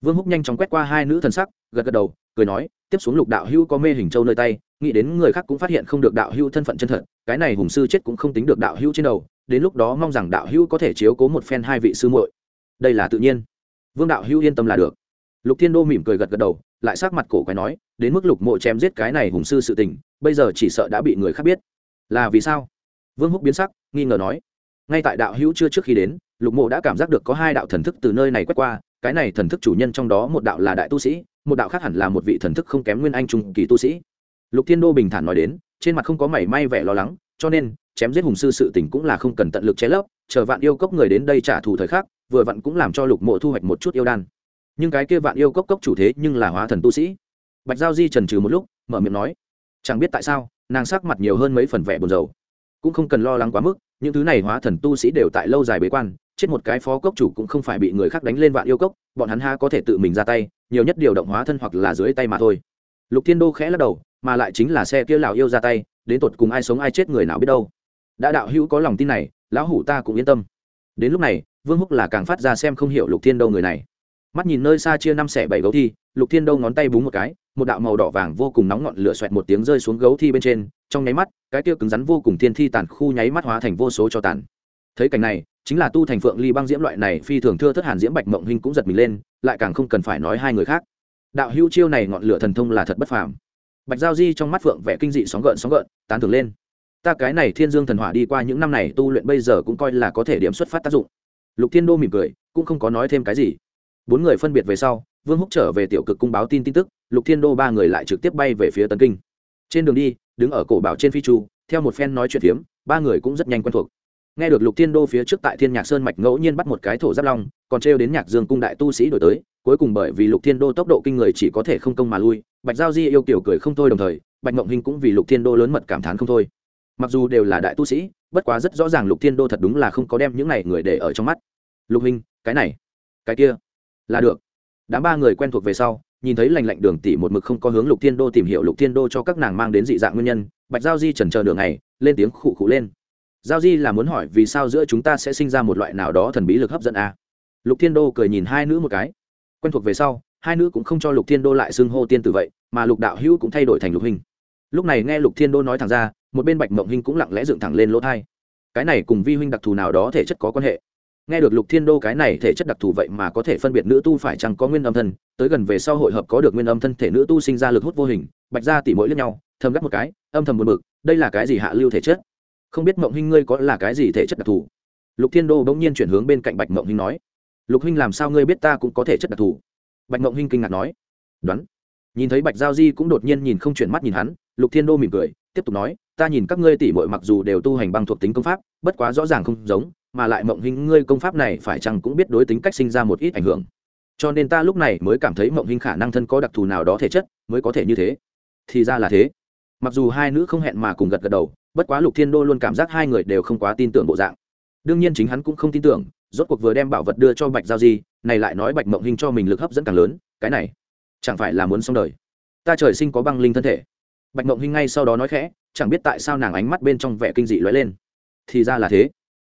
Vương húc nhanh chóng quét qua hai nữ thần sắc, gật gật đầu, cười nói, tiếp xuống lục đạo hữu có mê hình châu nơi tay, nghĩ đến người khác cũng phát hiện không được đạo hữu thân phận chân thật, cái này hùng sư chết cũng không tính được đạo hữu trên đầu đến lúc đó mong rằng đạo hữu có thể chiếu cố một phen hai vị sư muội. Đây là tự nhiên. Vương đạo hữu yên tâm là được. Lục thiên đô mỉm cười gật gật đầu, lại sát mặt cổ quái nói, đến mức lục mộ chém giết cái này hùng sư sự tình, bây giờ chỉ sợ đã bị người khác biết. Là vì sao? Vương húc biến sắc, nghi ngờ nói. Ngay tại đạo hữu chưa trước khi đến, lục mộ đã cảm giác được có hai đạo thần thức từ nơi này quét qua, cái này thần thức chủ nhân trong đó một đạo là đại tu sĩ, một đạo khác hẳn là một vị thần thức không kém nguyên anh trung kỳ tu sĩ. Lục thiên đô bình thản nói đến, trên mặt không có mảy may vẻ lo lắng, cho nên chém giết hùng sư sự tình cũng là không cần tận lực che lấp, chờ vạn yêu cốc người đến đây trả thù thời khắc, vừa vặn cũng làm cho lục mộ thu hoạch một chút yêu đan. Nhưng cái kia vạn yêu cốc cốc chủ thế nhưng là hóa thần tu sĩ. Bạch giao di trần trừ một lúc, mở miệng nói, chẳng biết tại sao, nàng sắc mặt nhiều hơn mấy phần vẻ buồn rầu. Cũng không cần lo lắng quá mức, những thứ này hóa thần tu sĩ đều tại lâu dài bế quan, chết một cái phó cốc chủ cũng không phải bị người khác đánh lên vạn yêu cốc, bọn hắn ha có thể tự mình ra tay, nhiều nhất điều động hóa thân hoặc là dưới tay mà thôi. Lục thiên đô khẽ lắc đầu, mà lại chính là xe kia lào yêu ra tay, đến tột cùng ai sống ai chết người nào biết đâu đã đạo hữu có lòng tin này, lão hủ ta cũng yên tâm. Đến lúc này, vương húc là càng phát ra xem không hiểu lục thiên đâu người này. Mắt nhìn nơi xa chia năm xẻ bảy gấu thi, lục thiên đâu ngón tay búng một cái, một đạo màu đỏ vàng vô cùng nóng ngọn lửa xoẹt một tiếng rơi xuống gấu thi bên trên, trong nháy mắt, cái tiêu cứng rắn vô cùng thiên thi tàn khu nháy mắt hóa thành vô số cho tàn. Thấy cảnh này, chính là tu thành phượng ly băng diễm loại này phi thường thưa thất hàn diễm bạch mộng hình cũng giật mình lên, lại càng không cần phải nói hai người khác. Đạo hữu chiêu này ngọn lửa thần thông là thật bất phàm. Bạch giao di trong mắt phượng vẻ kinh dị sóng gợn sóng gợn, tán thưởng lên ta cái này thiên dương thần hỏa đi qua những năm này tu luyện bây giờ cũng coi là có thể điểm xuất phát tác dụng. Lục thiên đô mỉm cười, cũng không có nói thêm cái gì. Bốn người phân biệt về sau, vương húc trở về tiểu cực cung báo tin tin tức, lục thiên đô ba người lại trực tiếp bay về phía tấn kinh. Trên đường đi, đứng ở cổ bảo trên phi chu, theo một phen nói chuyện phiếm ba người cũng rất nhanh quen thuộc. Nghe được lục thiên đô phía trước tại thiên nhạc sơn mạch ngẫu nhiên bắt một cái thổ giáp long, còn trêu đến nhạc dương cung đại tu sĩ đổi tới, cuối cùng bởi vì lục thiên đô tốc độ kinh người chỉ có thể không công mà lui, bạch giao di yêu kiểu cười không thôi đồng thời, bạch mộng hình cũng vì lục thiên đô lớn mật cảm thán không thôi mặc dù đều là đại tu sĩ, bất quá rất rõ ràng lục thiên đô thật đúng là không có đem những này người để ở trong mắt. Lục hình cái này, cái kia, là được. Đám ba người quen thuộc về sau, nhìn thấy lành lạnh đường tỷ một mực không có hướng lục thiên đô tìm hiểu lục thiên đô cho các nàng mang đến dị dạng nguyên nhân, bạch giao di trần chờ đường này lên tiếng khụ khụ lên. Giao di là muốn hỏi vì sao giữa chúng ta sẽ sinh ra một loại nào đó thần bí lực hấp dẫn a à? lục thiên đô cười nhìn hai nữ một cái. Quen thuộc về sau, hai nữ cũng không cho lục thiên đô lại xưng hô tiên tử vậy, mà lục đạo hữu cũng thay đổi thành lục hình lúc này nghe lục thiên đô nói thẳng ra, một bên bạch mộng hinh cũng lặng lẽ dựng thẳng lên lỗ thai. Cái này cùng vi huynh đặc thù nào đó thể chất có quan hệ? Nghe được lục thiên đô cái này thể chất đặc thù vậy mà có thể phân biệt nữ tu phải chăng có nguyên âm thân, tới gần về sau hội hợp có được nguyên âm thân thể nữ tu sinh ra lực hút vô hình, bạch ra tỉ mỗi lẫn nhau, thầm gắt một cái, âm thầm buồn bực, đây là cái gì hạ lưu thể chất? Không biết mộng hinh ngươi có là cái gì thể chất đặc thù? Lục thiên đô bỗng nhiên chuyển hướng bên cạnh bạch mộng hinh nói, lục huynh làm sao ngươi biết ta cũng có thể chất đặc thù? Bạch mộng hinh kinh ngạc nói, đoán. Nhìn thấy bạch giao di cũng đột nhiên nhìn không chuyển mắt nhìn hắn lục thiên đô mỉm cười, tiếp tục nói, ta nhìn các ngươi tỉ mội mặc dù đều tu hành băng thuộc tính công pháp, bất quá rõ ràng không giống, mà lại mộng hình ngươi công pháp này phải chăng cũng biết đối tính cách sinh ra một ít ảnh hưởng. Cho nên ta lúc này mới cảm thấy mộng hình khả năng thân có đặc thù nào đó thể chất mới có thể như thế. Thì ra là thế. Mặc dù hai nữ không hẹn mà cùng gật gật đầu, bất quá lục thiên đô luôn cảm giác hai người đều không quá tin tưởng bộ dạng. Đương nhiên chính hắn cũng không tin tưởng, rốt cuộc vừa đem bảo vật đưa cho bạch giao di, này lại nói bạch mộng hình cho mình lực hấp dẫn càng lớn, cái này chẳng phải là muốn xong đời. Ta trời sinh có băng linh thân thể bạch mộng Hinh ngay sau đó nói khẽ, chẳng biết tại sao nàng ánh mắt bên trong vẻ kinh dị lóe lên. Thì ra là thế.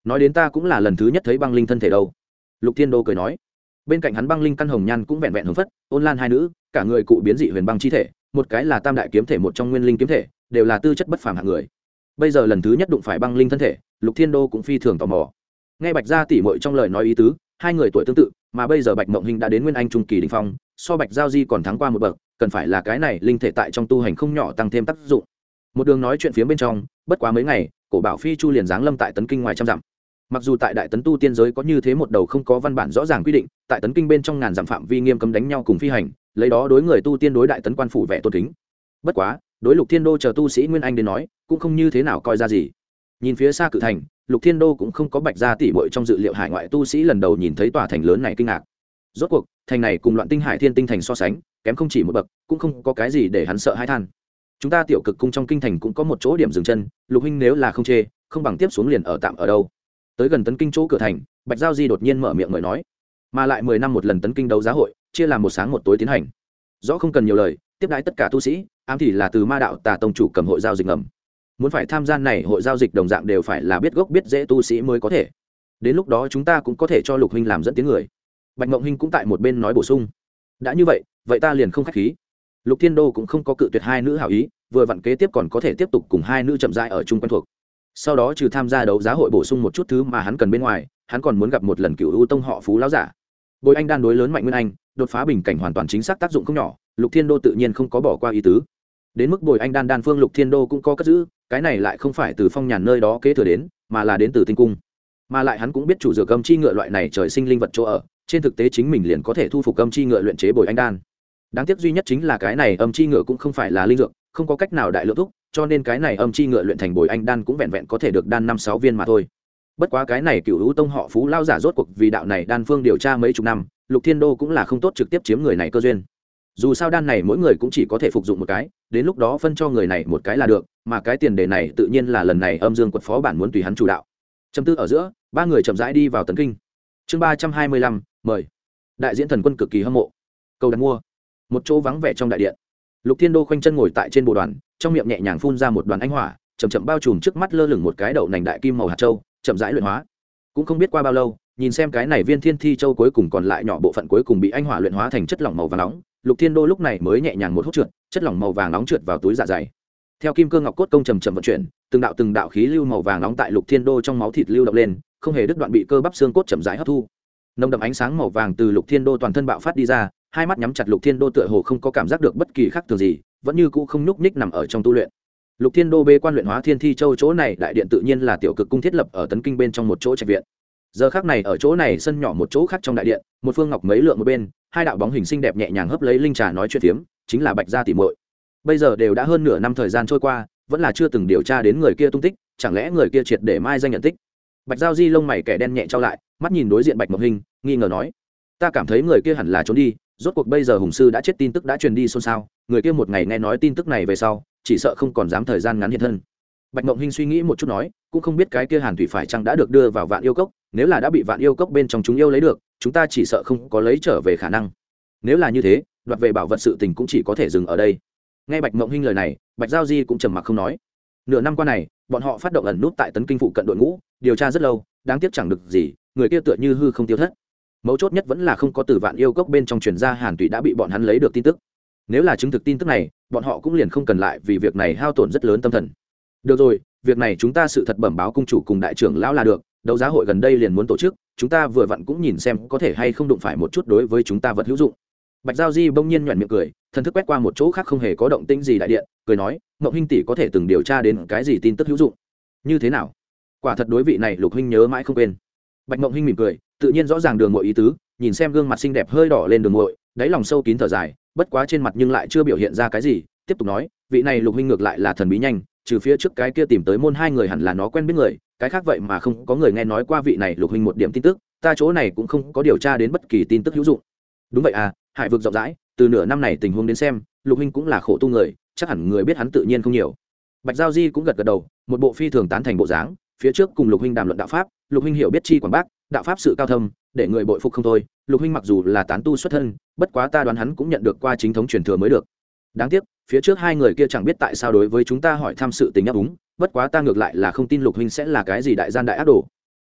Nói đến ta cũng là lần thứ nhất thấy băng linh thân thể đâu. Lục thiên đô cười nói. Bên cạnh hắn băng linh căn hồng nhan cũng vẹn vẹn hồng phất, ôn lan hai nữ, cả người cụ biến dị huyền băng chi thể, một cái là tam đại kiếm thể, một trong nguyên linh kiếm thể, đều là tư chất bất phàm hạng người. Bây giờ lần thứ nhất đụng phải băng linh thân thể, lục thiên đô cũng phi thường tò mò. Nghe bạch gia tỉ mội trong lời nói ý tứ, hai người tuổi tương tự, mà bây giờ bạch mộng hình đã đến nguyên anh trung kỳ đình phong, so bạch giao di còn thắng qua một bậc cần phải là cái này linh thể tại trong tu hành không nhỏ tăng thêm tác dụng. Một đường nói chuyện phía bên trong, bất quá mấy ngày, cổ bảo phi chu liền giáng lâm tại tấn kinh ngoài trăm dặm. Mặc dù tại đại tấn tu tiên giới có như thế một đầu không có văn bản rõ ràng quy định, tại tấn kinh bên trong ngàn dặm phạm vi nghiêm cấm đánh nhau cùng phi hành, lấy đó đối người tu tiên đối đại tấn quan phủ vẻ tôn kính. Bất quá, đối lục thiên đô chờ tu sĩ nguyên anh đến nói, cũng không như thế nào coi ra gì. Nhìn phía xa cự thành, lục thiên đô cũng không có bạch ra tỉ bội trong dự liệu hải ngoại tu sĩ lần đầu nhìn thấy tòa thành lớn này kinh ngạc. Rốt cuộc, thành này cùng loạn tinh hải thiên tinh thành so sánh kém không chỉ một bậc, cũng không có cái gì để hắn sợ hai than. Chúng ta tiểu cực cung trong kinh thành cũng có một chỗ điểm dừng chân, lục huynh nếu là không chê, không bằng tiếp xuống liền ở tạm ở đâu. Tới gần tấn kinh chỗ cửa thành, bạch giao di đột nhiên mở miệng mời nói. Mà lại mười năm một lần tấn kinh đấu giá hội, chia làm một sáng một tối tiến hành. Rõ không cần nhiều lời, tiếp đãi tất cả tu sĩ, ám thì là từ ma đạo tà tông chủ cầm hội giao dịch ngầm. Muốn phải tham gia này hội giao dịch đồng dạng đều phải là biết gốc biết dễ tu sĩ mới có thể. Đến lúc đó chúng ta cũng có thể cho lục huynh làm dẫn tiếng người. Bạch mộng huynh cũng tại một bên nói bổ sung. Đã như vậy vậy ta liền không k h á c h khí. Lục thiên đô cũng không có cự tuyệt hai nữ hảo ý, vừa vặn kế tiếp còn có thể tiếp tục cùng hai nữ chậm dại ở chung quen thuộc. Sau đó trừ tham gia đấu giá hội bổ sung một chút thứ mà hắn cần bên ngoài, hắn còn muốn gặp một lần cựu ưu tông họ phú láo giả. Bồi anh đan đối lớn mạnh nguyên anh, đột phá bình cảnh hoàn toàn chính xác tác dụng không nhỏ, lục thiên đô tự nhiên không có bỏ qua ý tứ. Đến mức bồi anh đan đan phương lục thiên đô cũng có cất giữ, cái này lại không phải từ phong nhàn nơi đó kế thừa đến, mà là đến từ tinh cung. Mà lại hắn cũng biết chủ dược âm chi ngựa loại này trời sinh linh vật chỗ ở, trên thực tế chính mình liền có thể thu phục âm chi ngựa luyện chế bồi anh đan đáng tiếc duy nhất chính là cái này âm chi ngựa cũng không phải là linh dược, không có cách nào đại lượng thúc, cho nên cái này âm chi ngựa luyện thành bồi anh đan cũng vẹn vẹn có thể được đan năm sáu viên mà thôi. Bất quá cái này cựu hữu tông họ phú lao giả rốt cuộc vì đạo này đan phương điều tra mấy chục năm, lục thiên đô cũng là không tốt trực tiếp chiếm người này cơ duyên. Dù sao đan này mỗi người cũng chỉ có thể phục dụng một cái, đến lúc đó phân cho người này một cái là được, mà cái tiền đề này tự nhiên là lần này âm dương quật phó bản muốn tùy hắn chủ đạo. Châm tư ở giữa, ba người chậm rãi đi vào tấn kinh. Chương ba trăm hai mươi lăm, mời. Đại diễn thần quân cực kỳ hâm mộ. Cầu đặt mua một chỗ vắng vẻ trong đại điện. Lục thiên đô khoanh chân ngồi tại trên bộ đoàn, trong miệng nhẹ nhàng phun ra một đoàn ánh hỏa chầm chậm bao trùm trước mắt lơ lửng một cái đậu nành đại kim màu hạt châu, chậm rãi luyện hóa. Cũng không biết qua bao lâu, nhìn xem cái này viên thiên thi châu cuối cùng còn lại nhỏ bộ phận cuối cùng bị anh hỏa luyện hóa thành chất lỏng màu vàng nóng, lục thiên đô lúc này mới nhẹ nhàng một hút trượt, chất lỏng màu vàng nóng trượt vào túi dạ dày. Theo kim cương ngọc cốt công trầm trầm vận chuyển, từng đạo từng đạo khí lưu màu vàng nóng tại lục thiên đô trong máu thịt lưu động lên, không hề đứt đoạn bị cơ bắp xương cốt chậm rãi hấp thu. Nồng đậm ánh sáng màu vàng từ lục thiên đô toàn thân bạo phát đi ra hai mắt nhắm chặt lục thiên đô tựa hồ không có cảm giác được bất kỳ khác thường gì, vẫn như cũ không nhúc ních nằm ở trong tu luyện. Lục thiên đô bê quan luyện hóa thiên thi châu chỗ này, đại điện tự nhiên là tiểu cực cung thiết lập ở tấn kinh bên trong một chỗ trạch viện. Giờ khác này ở chỗ này sân nhỏ một chỗ khác trong đại điện, một phương ngọc mấy lượng một bên, hai đạo bóng hình xinh đẹp nhẹ nhàng hấp lấy linh trà nói chuyện phiếm, chính là bạch gia tỉ mội bây giờ đều đã hơn nửa năm thời gian trôi qua, vẫn là chưa từng điều tra đến người kia tung tích, chẳng lẽ người kia triệt để mai danh nhận tích? Bạch giao di lông mày kẻ đen nhẹ trao lại, mắt nhìn đối diện bạch mộc hình, nghi ngờ nói, ta cảm thấy người kia hẳn là trốn đi rốt cuộc bây giờ hùng sư đã chết tin tức đã truyền đi xôn xao, người kia một ngày nghe nói tin tức này về sau, chỉ sợ không còn dám thời gian ngắn hiện thân. Bạch mộng hinh suy nghĩ một chút nói, cũng không biết cái kia hàn thủy phải chăng đã được đưa vào vạn yêu cốc, nếu là đã bị vạn yêu cốc bên trong chúng yêu lấy được, chúng ta chỉ sợ không có lấy trở về khả năng. Nếu là như thế, đoạt về bảo vật sự tình cũng chỉ có thể dừng ở đây. Nghe bạch mộng hinh lời này, bạch giao di cũng trầm mặc không nói. Nửa năm qua này, bọn họ phát động ẩn nút tại tấn kinh phụ cận đội ngũ, điều tra rất lâu, đáng tiếc chẳng được gì, người kia tựa như hư không tiêu thất mấu chốt nhất vẫn là không có từ vạn yêu cốc bên trong truyền ra hàn tụy đã bị bọn hắn lấy được tin tức. Nếu là chứng thực tin tức này, bọn họ cũng liền không cần lại vì việc này hao tổn rất lớn tâm thần. Được rồi, việc này chúng ta sự thật bẩm báo cung chủ cùng đại trưởng lão là được, đấu giá hội gần đây liền muốn tổ chức, chúng ta vừa vặn cũng nhìn xem có thể hay không đụng phải một chút đối với chúng ta vật hữu dụng. Bạch giao di bỗng nhiên nhoẹn miệng cười, thần thức quét qua một chỗ khác không hề có động tĩnh gì đại điện, cười nói ngậu huynh tỷ có thể từng điều tra đến cái gì tin tức hữu dụng? Như thế nào? Quả thật đối vị này lục huynh nhớ mãi không quên bạch mộng Hinh mỉm cười, tự nhiên rõ ràng đường mội ý tứ, nhìn xem gương mặt xinh đẹp hơi đỏ lên đường mội đáy lòng sâu kín thở dài, bất quá trên mặt nhưng lại chưa biểu hiện ra cái gì, tiếp tục nói, vị này lục huynh ngược lại là thần bí nhanh, trừ phía trước cái kia tìm tới môn hai người hẳn là nó quen biết người, cái khác vậy mà không có người nghe nói qua vị này lục huynh một điểm tin tức, ta chỗ này cũng không có điều tra đến bất kỳ tin tức hữu dụng. Đúng vậy à hải vực rộng rãi, từ nửa năm này tình huống đến xem, lục huynh cũng là khổ tu người, chắc hẳn người biết hắn tự nhiên không nhiều. Bạch giao di cũng gật gật đầu, một bộ phi thường tán thành bộ dáng phía trước cùng lục huynh đàm luận đạo pháp, lục huynh hiểu biết chi quảng bác, đạo pháp sự cao thâm, để người bội phục không thôi, lục huynh mặc dù là tán tu xuất thân, bất quá ta đoán hắn cũng nhận được qua chính thống truyền thừa mới được. Đáng tiếc, phía trước hai người kia chẳng biết tại sao đối với chúng ta hỏi tham sự tình áp úng, bất quá ta ngược lại là không tin lục huynh sẽ là cái gì đại gian đại ác đồ.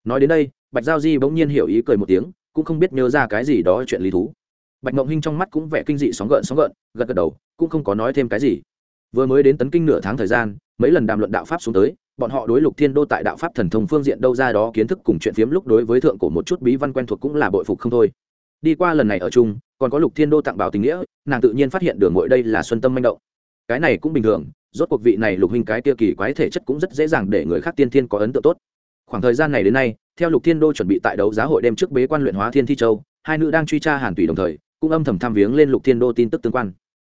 Nói đến đây, bạch giao di bỗng nhiên hiểu ý cười một tiếng, cũng không biết nhớ ra cái gì đó chuyện lý thú. Bạch mộng hinh trong mắt cũng vẻ kinh dị sóng gợn sóng gợn, gật gật đầu, cũng không có nói thêm cái gì. Vừa mới đến tấn kinh nửa tháng thời gian, mấy lần đàm luận đạo pháp xuống tới bọn họ đối lục thiên đô tại đạo pháp thần thông phương diện đâu ra đó kiến thức cùng chuyện phiếm lúc đối với thượng cổ một chút bí văn quen thuộc cũng là bội phục không thôi. Đi qua lần này ở chung, còn có lục thiên đô tặng bảo tình nghĩa, nàng tự nhiên phát hiện đường ngội đây là xuân tâm manh động. Cái này cũng bình thường, rốt cuộc vị này lục huynh cái kia kỳ quái thể chất cũng rất dễ dàng để người khác tiên thiên có ấn tượng tốt. Khoảng thời gian này đến nay, theo lục thiên đô chuẩn bị tại đấu giá hội đêm trước bế quan luyện hóa thiên thi châu, hai nữ đang truy tra hàn tùy đồng thời, cũng âm thầm tham viếng lên lục thiên đô tin tức tương quan.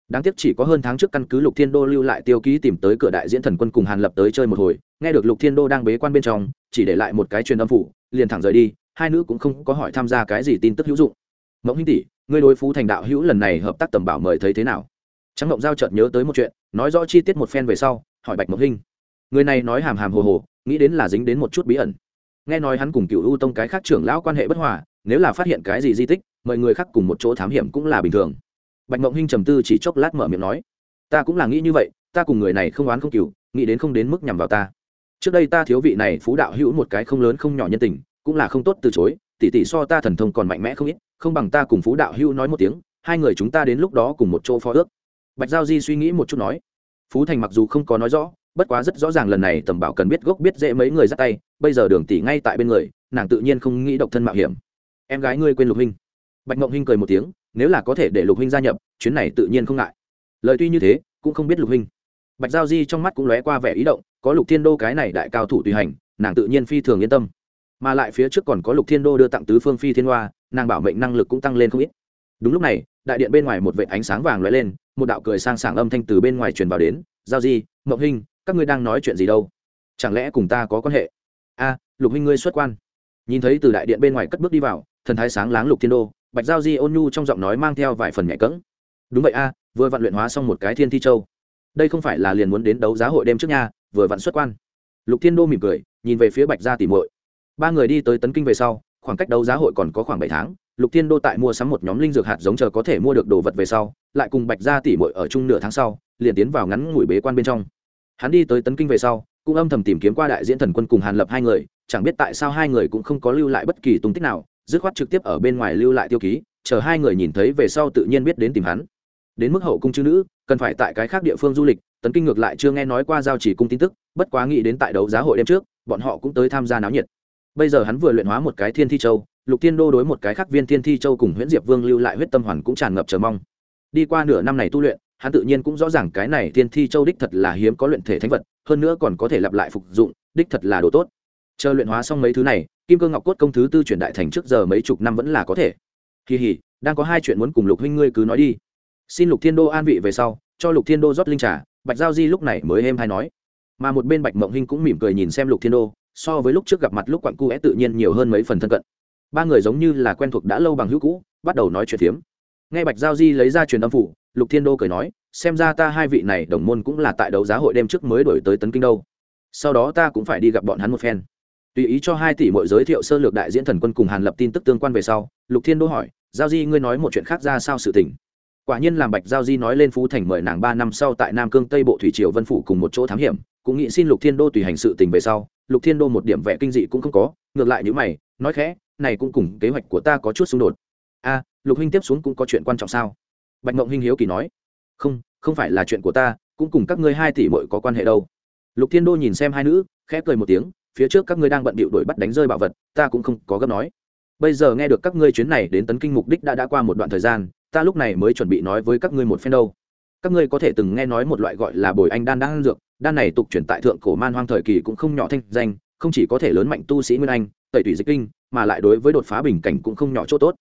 Đáng tiếc chỉ có hơn tháng trước căn cứ lục thiên đô lưu lại tiêu ký tìm tới cửa đại diễn thần quân cùng hàn lập tới chơi một hồi nghe được lục thiên đô đang bế quan bên trong chỉ để lại một cái truyền âm phủ liền thẳng rời đi hai nữ cũng không có hỏi tham gia cái gì tin tức hữu dụng. Mộng Hinh tỷ ngươi đối phú thành đạo hữu lần này hợp tác tầm bảo mời thấy thế nào? Trắng mộng giao chợt nhớ tới một chuyện nói rõ chi tiết một phen về sau hỏi bạch mộng hinh. Người này nói hàm hàm hồ hồ nghĩ đến là dính đến một chút bí ẩn. Nghe nói hắn cùng cựu ưu tông cái khác trưởng lão quan hệ bất hòa nếu là phát hiện cái gì di tích mời người khác cùng một chỗ thám hiểm cũng là bình thường. Bạch mộng hinh trầm tư chỉ chốc lát mở miệng nói ta cũng là nghĩ như vậy ta cùng người này không oán không cựu, nghĩ đến không đến mức nhằm vào ta trước đây ta thiếu vị này phú đạo hữu một cái không lớn không nhỏ nhân tình, cũng là không tốt từ chối, tỷ tỷ so ta thần thông còn mạnh mẽ không ít, không bằng ta cùng phú đạo hữu nói một tiếng, hai người chúng ta đến lúc đó cùng một chỗ phó ước. Bạch giao di suy nghĩ một chút nói. Phú thành mặc dù không có nói rõ, bất quá rất rõ ràng lần này tầm bảo cần biết gốc biết dễ mấy người dắt tay, bây giờ đường tỷ ngay tại bên người, nàng tự nhiên không nghĩ độc thân mạo hiểm. Em gái ngươi quên lục huynh. Bạch mộng huynh cười một tiếng, nếu là có thể để lục huynh gia nhập, chuyến này tự nhiên không ngại. Lời tuy như thế, cũng không biết lục huynh. Bạch giao di trong mắt cũng lóe qua vẻ ý động có lục thiên đô cái này đại cao thủ tùy hành, nàng tự nhiên phi thường yên tâm. Mà lại phía trước còn có lục thiên đô đưa tặng tứ phương phi thiên hoa, nàng bảo mệnh năng lực cũng tăng lên không ít. Đúng lúc này, đại điện bên ngoài một vệ ánh sáng vàng lóe lên, một đạo cười sang sảng âm thanh từ bên ngoài truyền vào đến. Giao di, mộng huynh các ngươi đang nói chuyện gì đâu? Chẳng lẽ cùng ta có quan hệ? A, lục huynh ngươi xuất quan. Nhìn thấy từ đại điện bên ngoài cất bước đi vào, thần thái sáng láng lục thiên đô, bạch giao di ôn nhu trong giọng nói mang theo vài phần nhạy cỡng đúng vậy a, vừa vạn luyện hóa xong một cái thiên thi châu. Đây không phải là liền muốn đến đấu giá hội đêm trước nha vừa vặn xuất quan. Lục thiên đô mỉm cười, nhìn về phía bạch gia tỉ muội. Ba người đi tới tấn kinh về sau, khoảng cách đấu giá hội còn có khoảng bảy tháng, lục thiên đô tại mua sắm một nhóm linh dược hạt giống chờ có thể mua được đồ vật về sau, lại cùng bạch gia tỉ muội ở chung nửa tháng sau, liền tiến vào ngắn ngủi bế quan bên trong. Hắn đi tới tấn kinh về sau, cũng âm thầm tìm kiếm qua đại diễn thần quân cùng hàn lập hai người, chẳng biết tại sao hai người cũng không có lưu lại bất kỳ tung tích nào, dứt khoát trực tiếp ở bên ngoài lưu lại tiêu ký, chờ hai người nhìn thấy về sau tự nhiên biết đến tìm hắn. Đến mức hậu cung chư nữ, cần phải tại cái khác địa phương du lịch tấn kinh ngược lại chưa nghe nói qua giao chỉ cung tin tức, bất quá nghĩ đến tại đấu giá hội đêm trước, bọn họ cũng tới tham gia náo nhiệt. Bây giờ hắn vừa luyện hóa một cái thiên thi châu, lục thiên đô đối một cái khác viên thiên thi châu cùng huyễn diệp vương lưu lại huyết tâm hoàn cũng tràn ngập chờ mong. Đi qua nửa năm này tu luyện, hắn tự nhiên cũng rõ ràng cái này thiên thi châu đích thật là hiếm có luyện thể thánh vật, hơn nữa còn có thể lặp lại phục dụng, đích thật là đồ tốt. Chờ luyện hóa xong mấy thứ này, kim cơ ngọc cốt công thứ tư chuyển đại thành trước giờ mấy chục năm vẫn là có thể. Kỳ hỉ đang có hai chuyện muốn cùng lục huynh ngươi cứ nói đi. Xin lục thiên đô an vị về sau, cho lục thiên đô rót linh trà bạch giao di lúc này mới êm hay nói. Mà một bên bạch mộng hinh cũng mỉm cười nhìn xem lục thiên đô, so với lúc trước gặp mặt lúc quặn cu é tự nhiên nhiều hơn mấy phần thân cận. Ba người giống như là quen thuộc đã lâu bằng hữu cũ, bắt đầu nói chuyện phiếm. Nghe bạch giao di lấy ra truyền âm phủ, lục thiên đô cười nói, xem ra ta hai vị này đồng môn cũng là tại đấu giá hội đêm trước mới đổi tới tấn kinh đâu. Sau đó ta cũng phải đi gặp bọn hắn một phen. Tùy ý cho hai tỷ mỗi giới thiệu sơ lược đại diễn thần quân cùng hàn lập tin tức tương quan về sau, lục thiên đô hỏi, giao di, ngươi nói một chuyện khác ra sao sự tình? Quả nhiên làm bạch giao di nói lên phú thành mời nàng ba năm sau tại nam cương tây bộ thủy triều vân phủ cùng một chỗ thám hiểm, cũng nghĩ xin lục thiên đô tùy hành sự tình về sau. Lục thiên đô một điểm vẻ kinh dị cũng không có, ngược lại n mày, nói khẽ, này cũng cùng kế hoạch của ta có chút xung đột. A, lục huynh tiếp xuống cũng có chuyện quan trọng sao? Bạch mộng huynh hiếu kỳ nói. Không không phải là chuyện của ta, cũng cùng các ngươi hai tỷ mội có quan hệ đâu. Lục thiên đô nhìn xem hai nữ, khẽ cười một tiếng, phía trước các ngươi đang bận bịu đuổi bắt đánh rơi bảo vật, ta cũng không có gấp nói. Bây giờ nghe được các ngươi chuyến này đến tấn kinh mục đích đã đã qua một đoạn thời gian ta lúc này mới chuẩn bị nói với các ngươi một phen đâu. Các ngươi có thể từng nghe nói một loại gọi là bồi anh đan đan dược, đan này tục chuyển tại thượng cổ man hoang thời kỳ cũng không nhỏ thanh danh, không chỉ có thể lớn mạnh tu sĩ nguyên anh, tẩy tủy dịch kinh, mà lại đối với đột phá bình cảnh cũng không nhỏ chỗ tốt.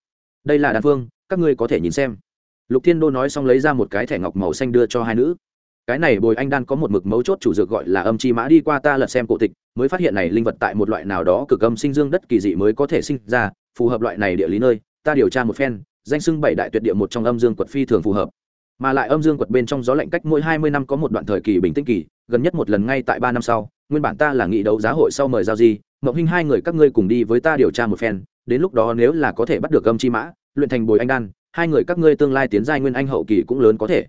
Đây là đan phương, các ngươi có thể nhìn xem. Lục thiên đô nói xong lấy ra một cái thẻ ngọc màu xanh đưa cho hai nữ. Cái này bồi anh đan có một mực mấu chốt chủ dược gọi là âm chi mã đi qua ta lật xem cổ tịch, mới phát hiện này linh vật tại một loại nào đó cực âm sinh dương đất kỳ dị mới có thể sinh ra, phù hợp loại này địa lý nơi, ta điều tra một phen danh xưng bảy đại tuyệt địa một trong âm dương quật phi thường phù hợp. Mà lại âm dương quật bên trong gió lạnh cách mỗi hai mươi năm có một đoạn thời kỳ bình tĩnh kỳ, gần nhất một lần ngay tại ba năm sau, nguyên bản ta là nghị đấu giá hội sau mời giao di, mộng hinh hai người các ngươi cùng đi với ta điều tra một phen, đến lúc đó nếu là có thể bắt được âm chi mã, luyện thành bồi anh đan, hai người các ngươi tương lai tiến giai nguyên anh hậu kỳ cũng lớn có thể.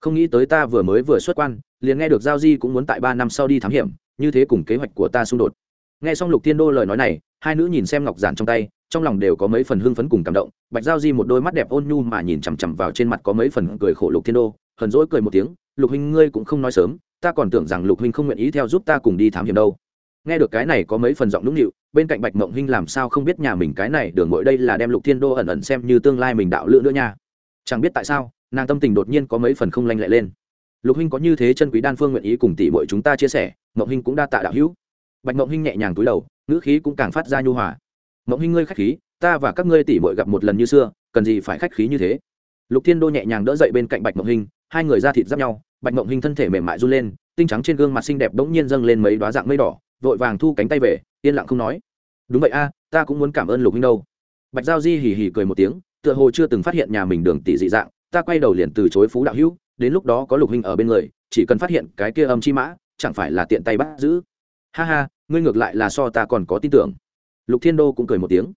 Không nghĩ tới ta vừa mới vừa xuất quan, liền nghe được giao di cũng muốn tại ba năm sau đi thám hiểm, như thế cùng kế hoạch của ta xung đột. Nghe xong lục thiên đô lời nói này hai nữ nhìn xem ngọc giản trong tay, trong lòng đều có mấy phần hưng phấn cùng cảm động. Bạch giao di một đôi mắt đẹp ôn nhu mà nhìn chằm chằm vào trên mặt có mấy phần cười khổ lục thiên đô, hờn dỗi cười một tiếng, lục huynh ngươi cũng không nói sớm, ta còn tưởng rằng lục huynh không nguyện ý theo giúp ta cùng đi thám hiểm đâu. Nghe được cái này có mấy phần giọng nũng nịu, bên cạnh bạch mộng huynh làm sao không biết nhà mình cái này đường mỗi đây là đem lục thiên đô ẩn ẩn xem như tương lai mình đạo lựa nữa nha. Chẳng biết tại sao, nàng tâm tình đột nhiên có mấy phần không lanh lẹ lên. Lục huynh có như thế chân quý đan phương nguyện ý cùng tỷ bội chúng ta chia sẻ, mộng huynh cũng đa tạ đạo hữu. Bạch mộng huynh nhẹ nhàng túi đầu ngữ khí cũng càng phát ra nhu hòa. Mộng hinh ngươi khách khí ta và các ngươi tỉ mội gặp một lần như xưa cần gì phải khách khí như thế? Lục thiên đô nhẹ nhàng đỡ dậy bên cạnh bạch mộng hinh, hai người ra thịt giáp nhau bạch mộng hinh thân thể mềm mại run lên tinh trắng trên gương mặt xinh đẹp bỗng nhiên dâng lên mấy đoá dạng mây đỏ vội vàng thu cánh tay về yên lặng không nói. Đúng vậy a ta cũng muốn cảm ơn lục huynh đâu. Bạch giao di hì hì cười một tiếng tựa hồ chưa từng phát hiện nhà mình đường tỷ dị dạng ta quay đầu liền từ chối phú đạo hữu đến lúc đó có lục huynh ở bên người chỉ cần phát hiện cái kia âm chi mã chẳng phải là tiện tay bắt giữ ha ha, ngươi ngược lại là so ta còn có tin tưởng. Lục thiên đô cũng cười một tiếng.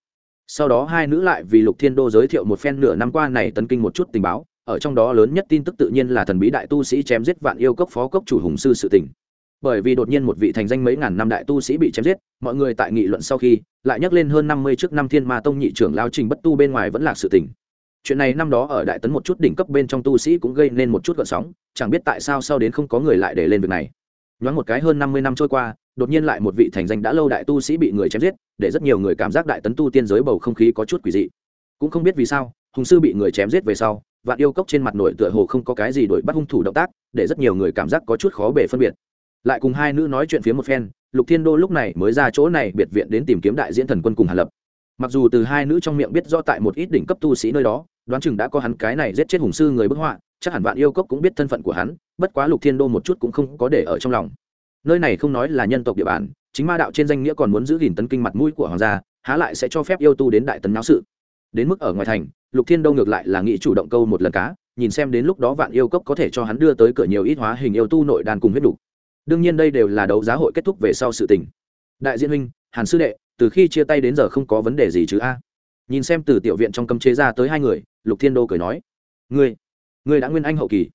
Sau đó hai nữ lại vì lục thiên đô giới thiệu một phen nửa năm qua này tấn kinh một chút tình báo, ở trong đó lớn nhất tin tức tự nhiên là thần bí đại tu sĩ chém giết vạn yêu cốc phó cốc chủ hùng sư sự tình. Bởi vì đột nhiên một vị thành danh mấy ngàn năm đại tu sĩ bị chém giết, mọi người tại nghị luận sau khi, lại nhắc lên hơn năm mươi trước năm thiên ma tông nhị trưởng lao trình bất tu bên ngoài vẫn là sự tình. Chuyện này năm đó ở đại tấn một chút đỉnh cấp bên trong tu sĩ cũng gây nên một chút gợn sóng, chẳng biết tại sao sau đến không có người lại để lên việc này. Nhoáng một cái hơn năm mươi năm trôi qua đột nhiên lại một vị thành danh đã lâu đại tu sĩ bị người chém giết, để rất nhiều người cảm giác đại tấn tu tiên giới bầu không khí có chút quỷ dị. Cũng không biết vì sao, hùng sư bị người chém giết về sau, vạn yêu cốc trên mặt nổi tựa hồ không có cái gì đổi bắt hung thủ động tác, để rất nhiều người cảm giác có chút khó bể phân biệt. Lại cùng hai nữ nói chuyện phía một phen, lục thiên đô lúc này mới ra chỗ này biệt viện đến tìm kiếm đại diễn thần quân cùng hàn lập. Mặc dù từ hai nữ trong miệng biết do tại một ít đỉnh cấp tu sĩ nơi đó, đoán chừng đã có hắn cái này giết chết hùng sư người bức họa, chắc hẳn vạn yêu cốc cũng biết thân phận của hắn, bất quá lục thiên đô một chút cũng không có để ở trong lòng nơi này không nói là nhân tộc địa bàn, chính ma đạo trên danh nghĩa còn muốn giữ gìn tấn kinh mặt mũi của hoàng gia, há lại sẽ cho phép yêu tu đến đại tấn náo sự. Đến mức ở ngoài thành, lục thiên đô ngược lại là nghĩ chủ động câu một lần cá, nhìn xem đến lúc đó vạn yêu cốc có thể cho hắn đưa tới cửa nhiều ít hóa hình yêu tu nội đàn cùng huyết đủ. Đương nhiên đây đều là đấu giá hội kết thúc về sau sự tình. Đại diễn huynh, hàn sư đệ, từ khi chia tay đến giờ không có vấn đề gì chứ a? Nhìn xem từ tiểu viện trong cấm chế ra tới hai người, lục thiên đô cười nói, ngươi ngươi đã nguyên anh hậu kỳ.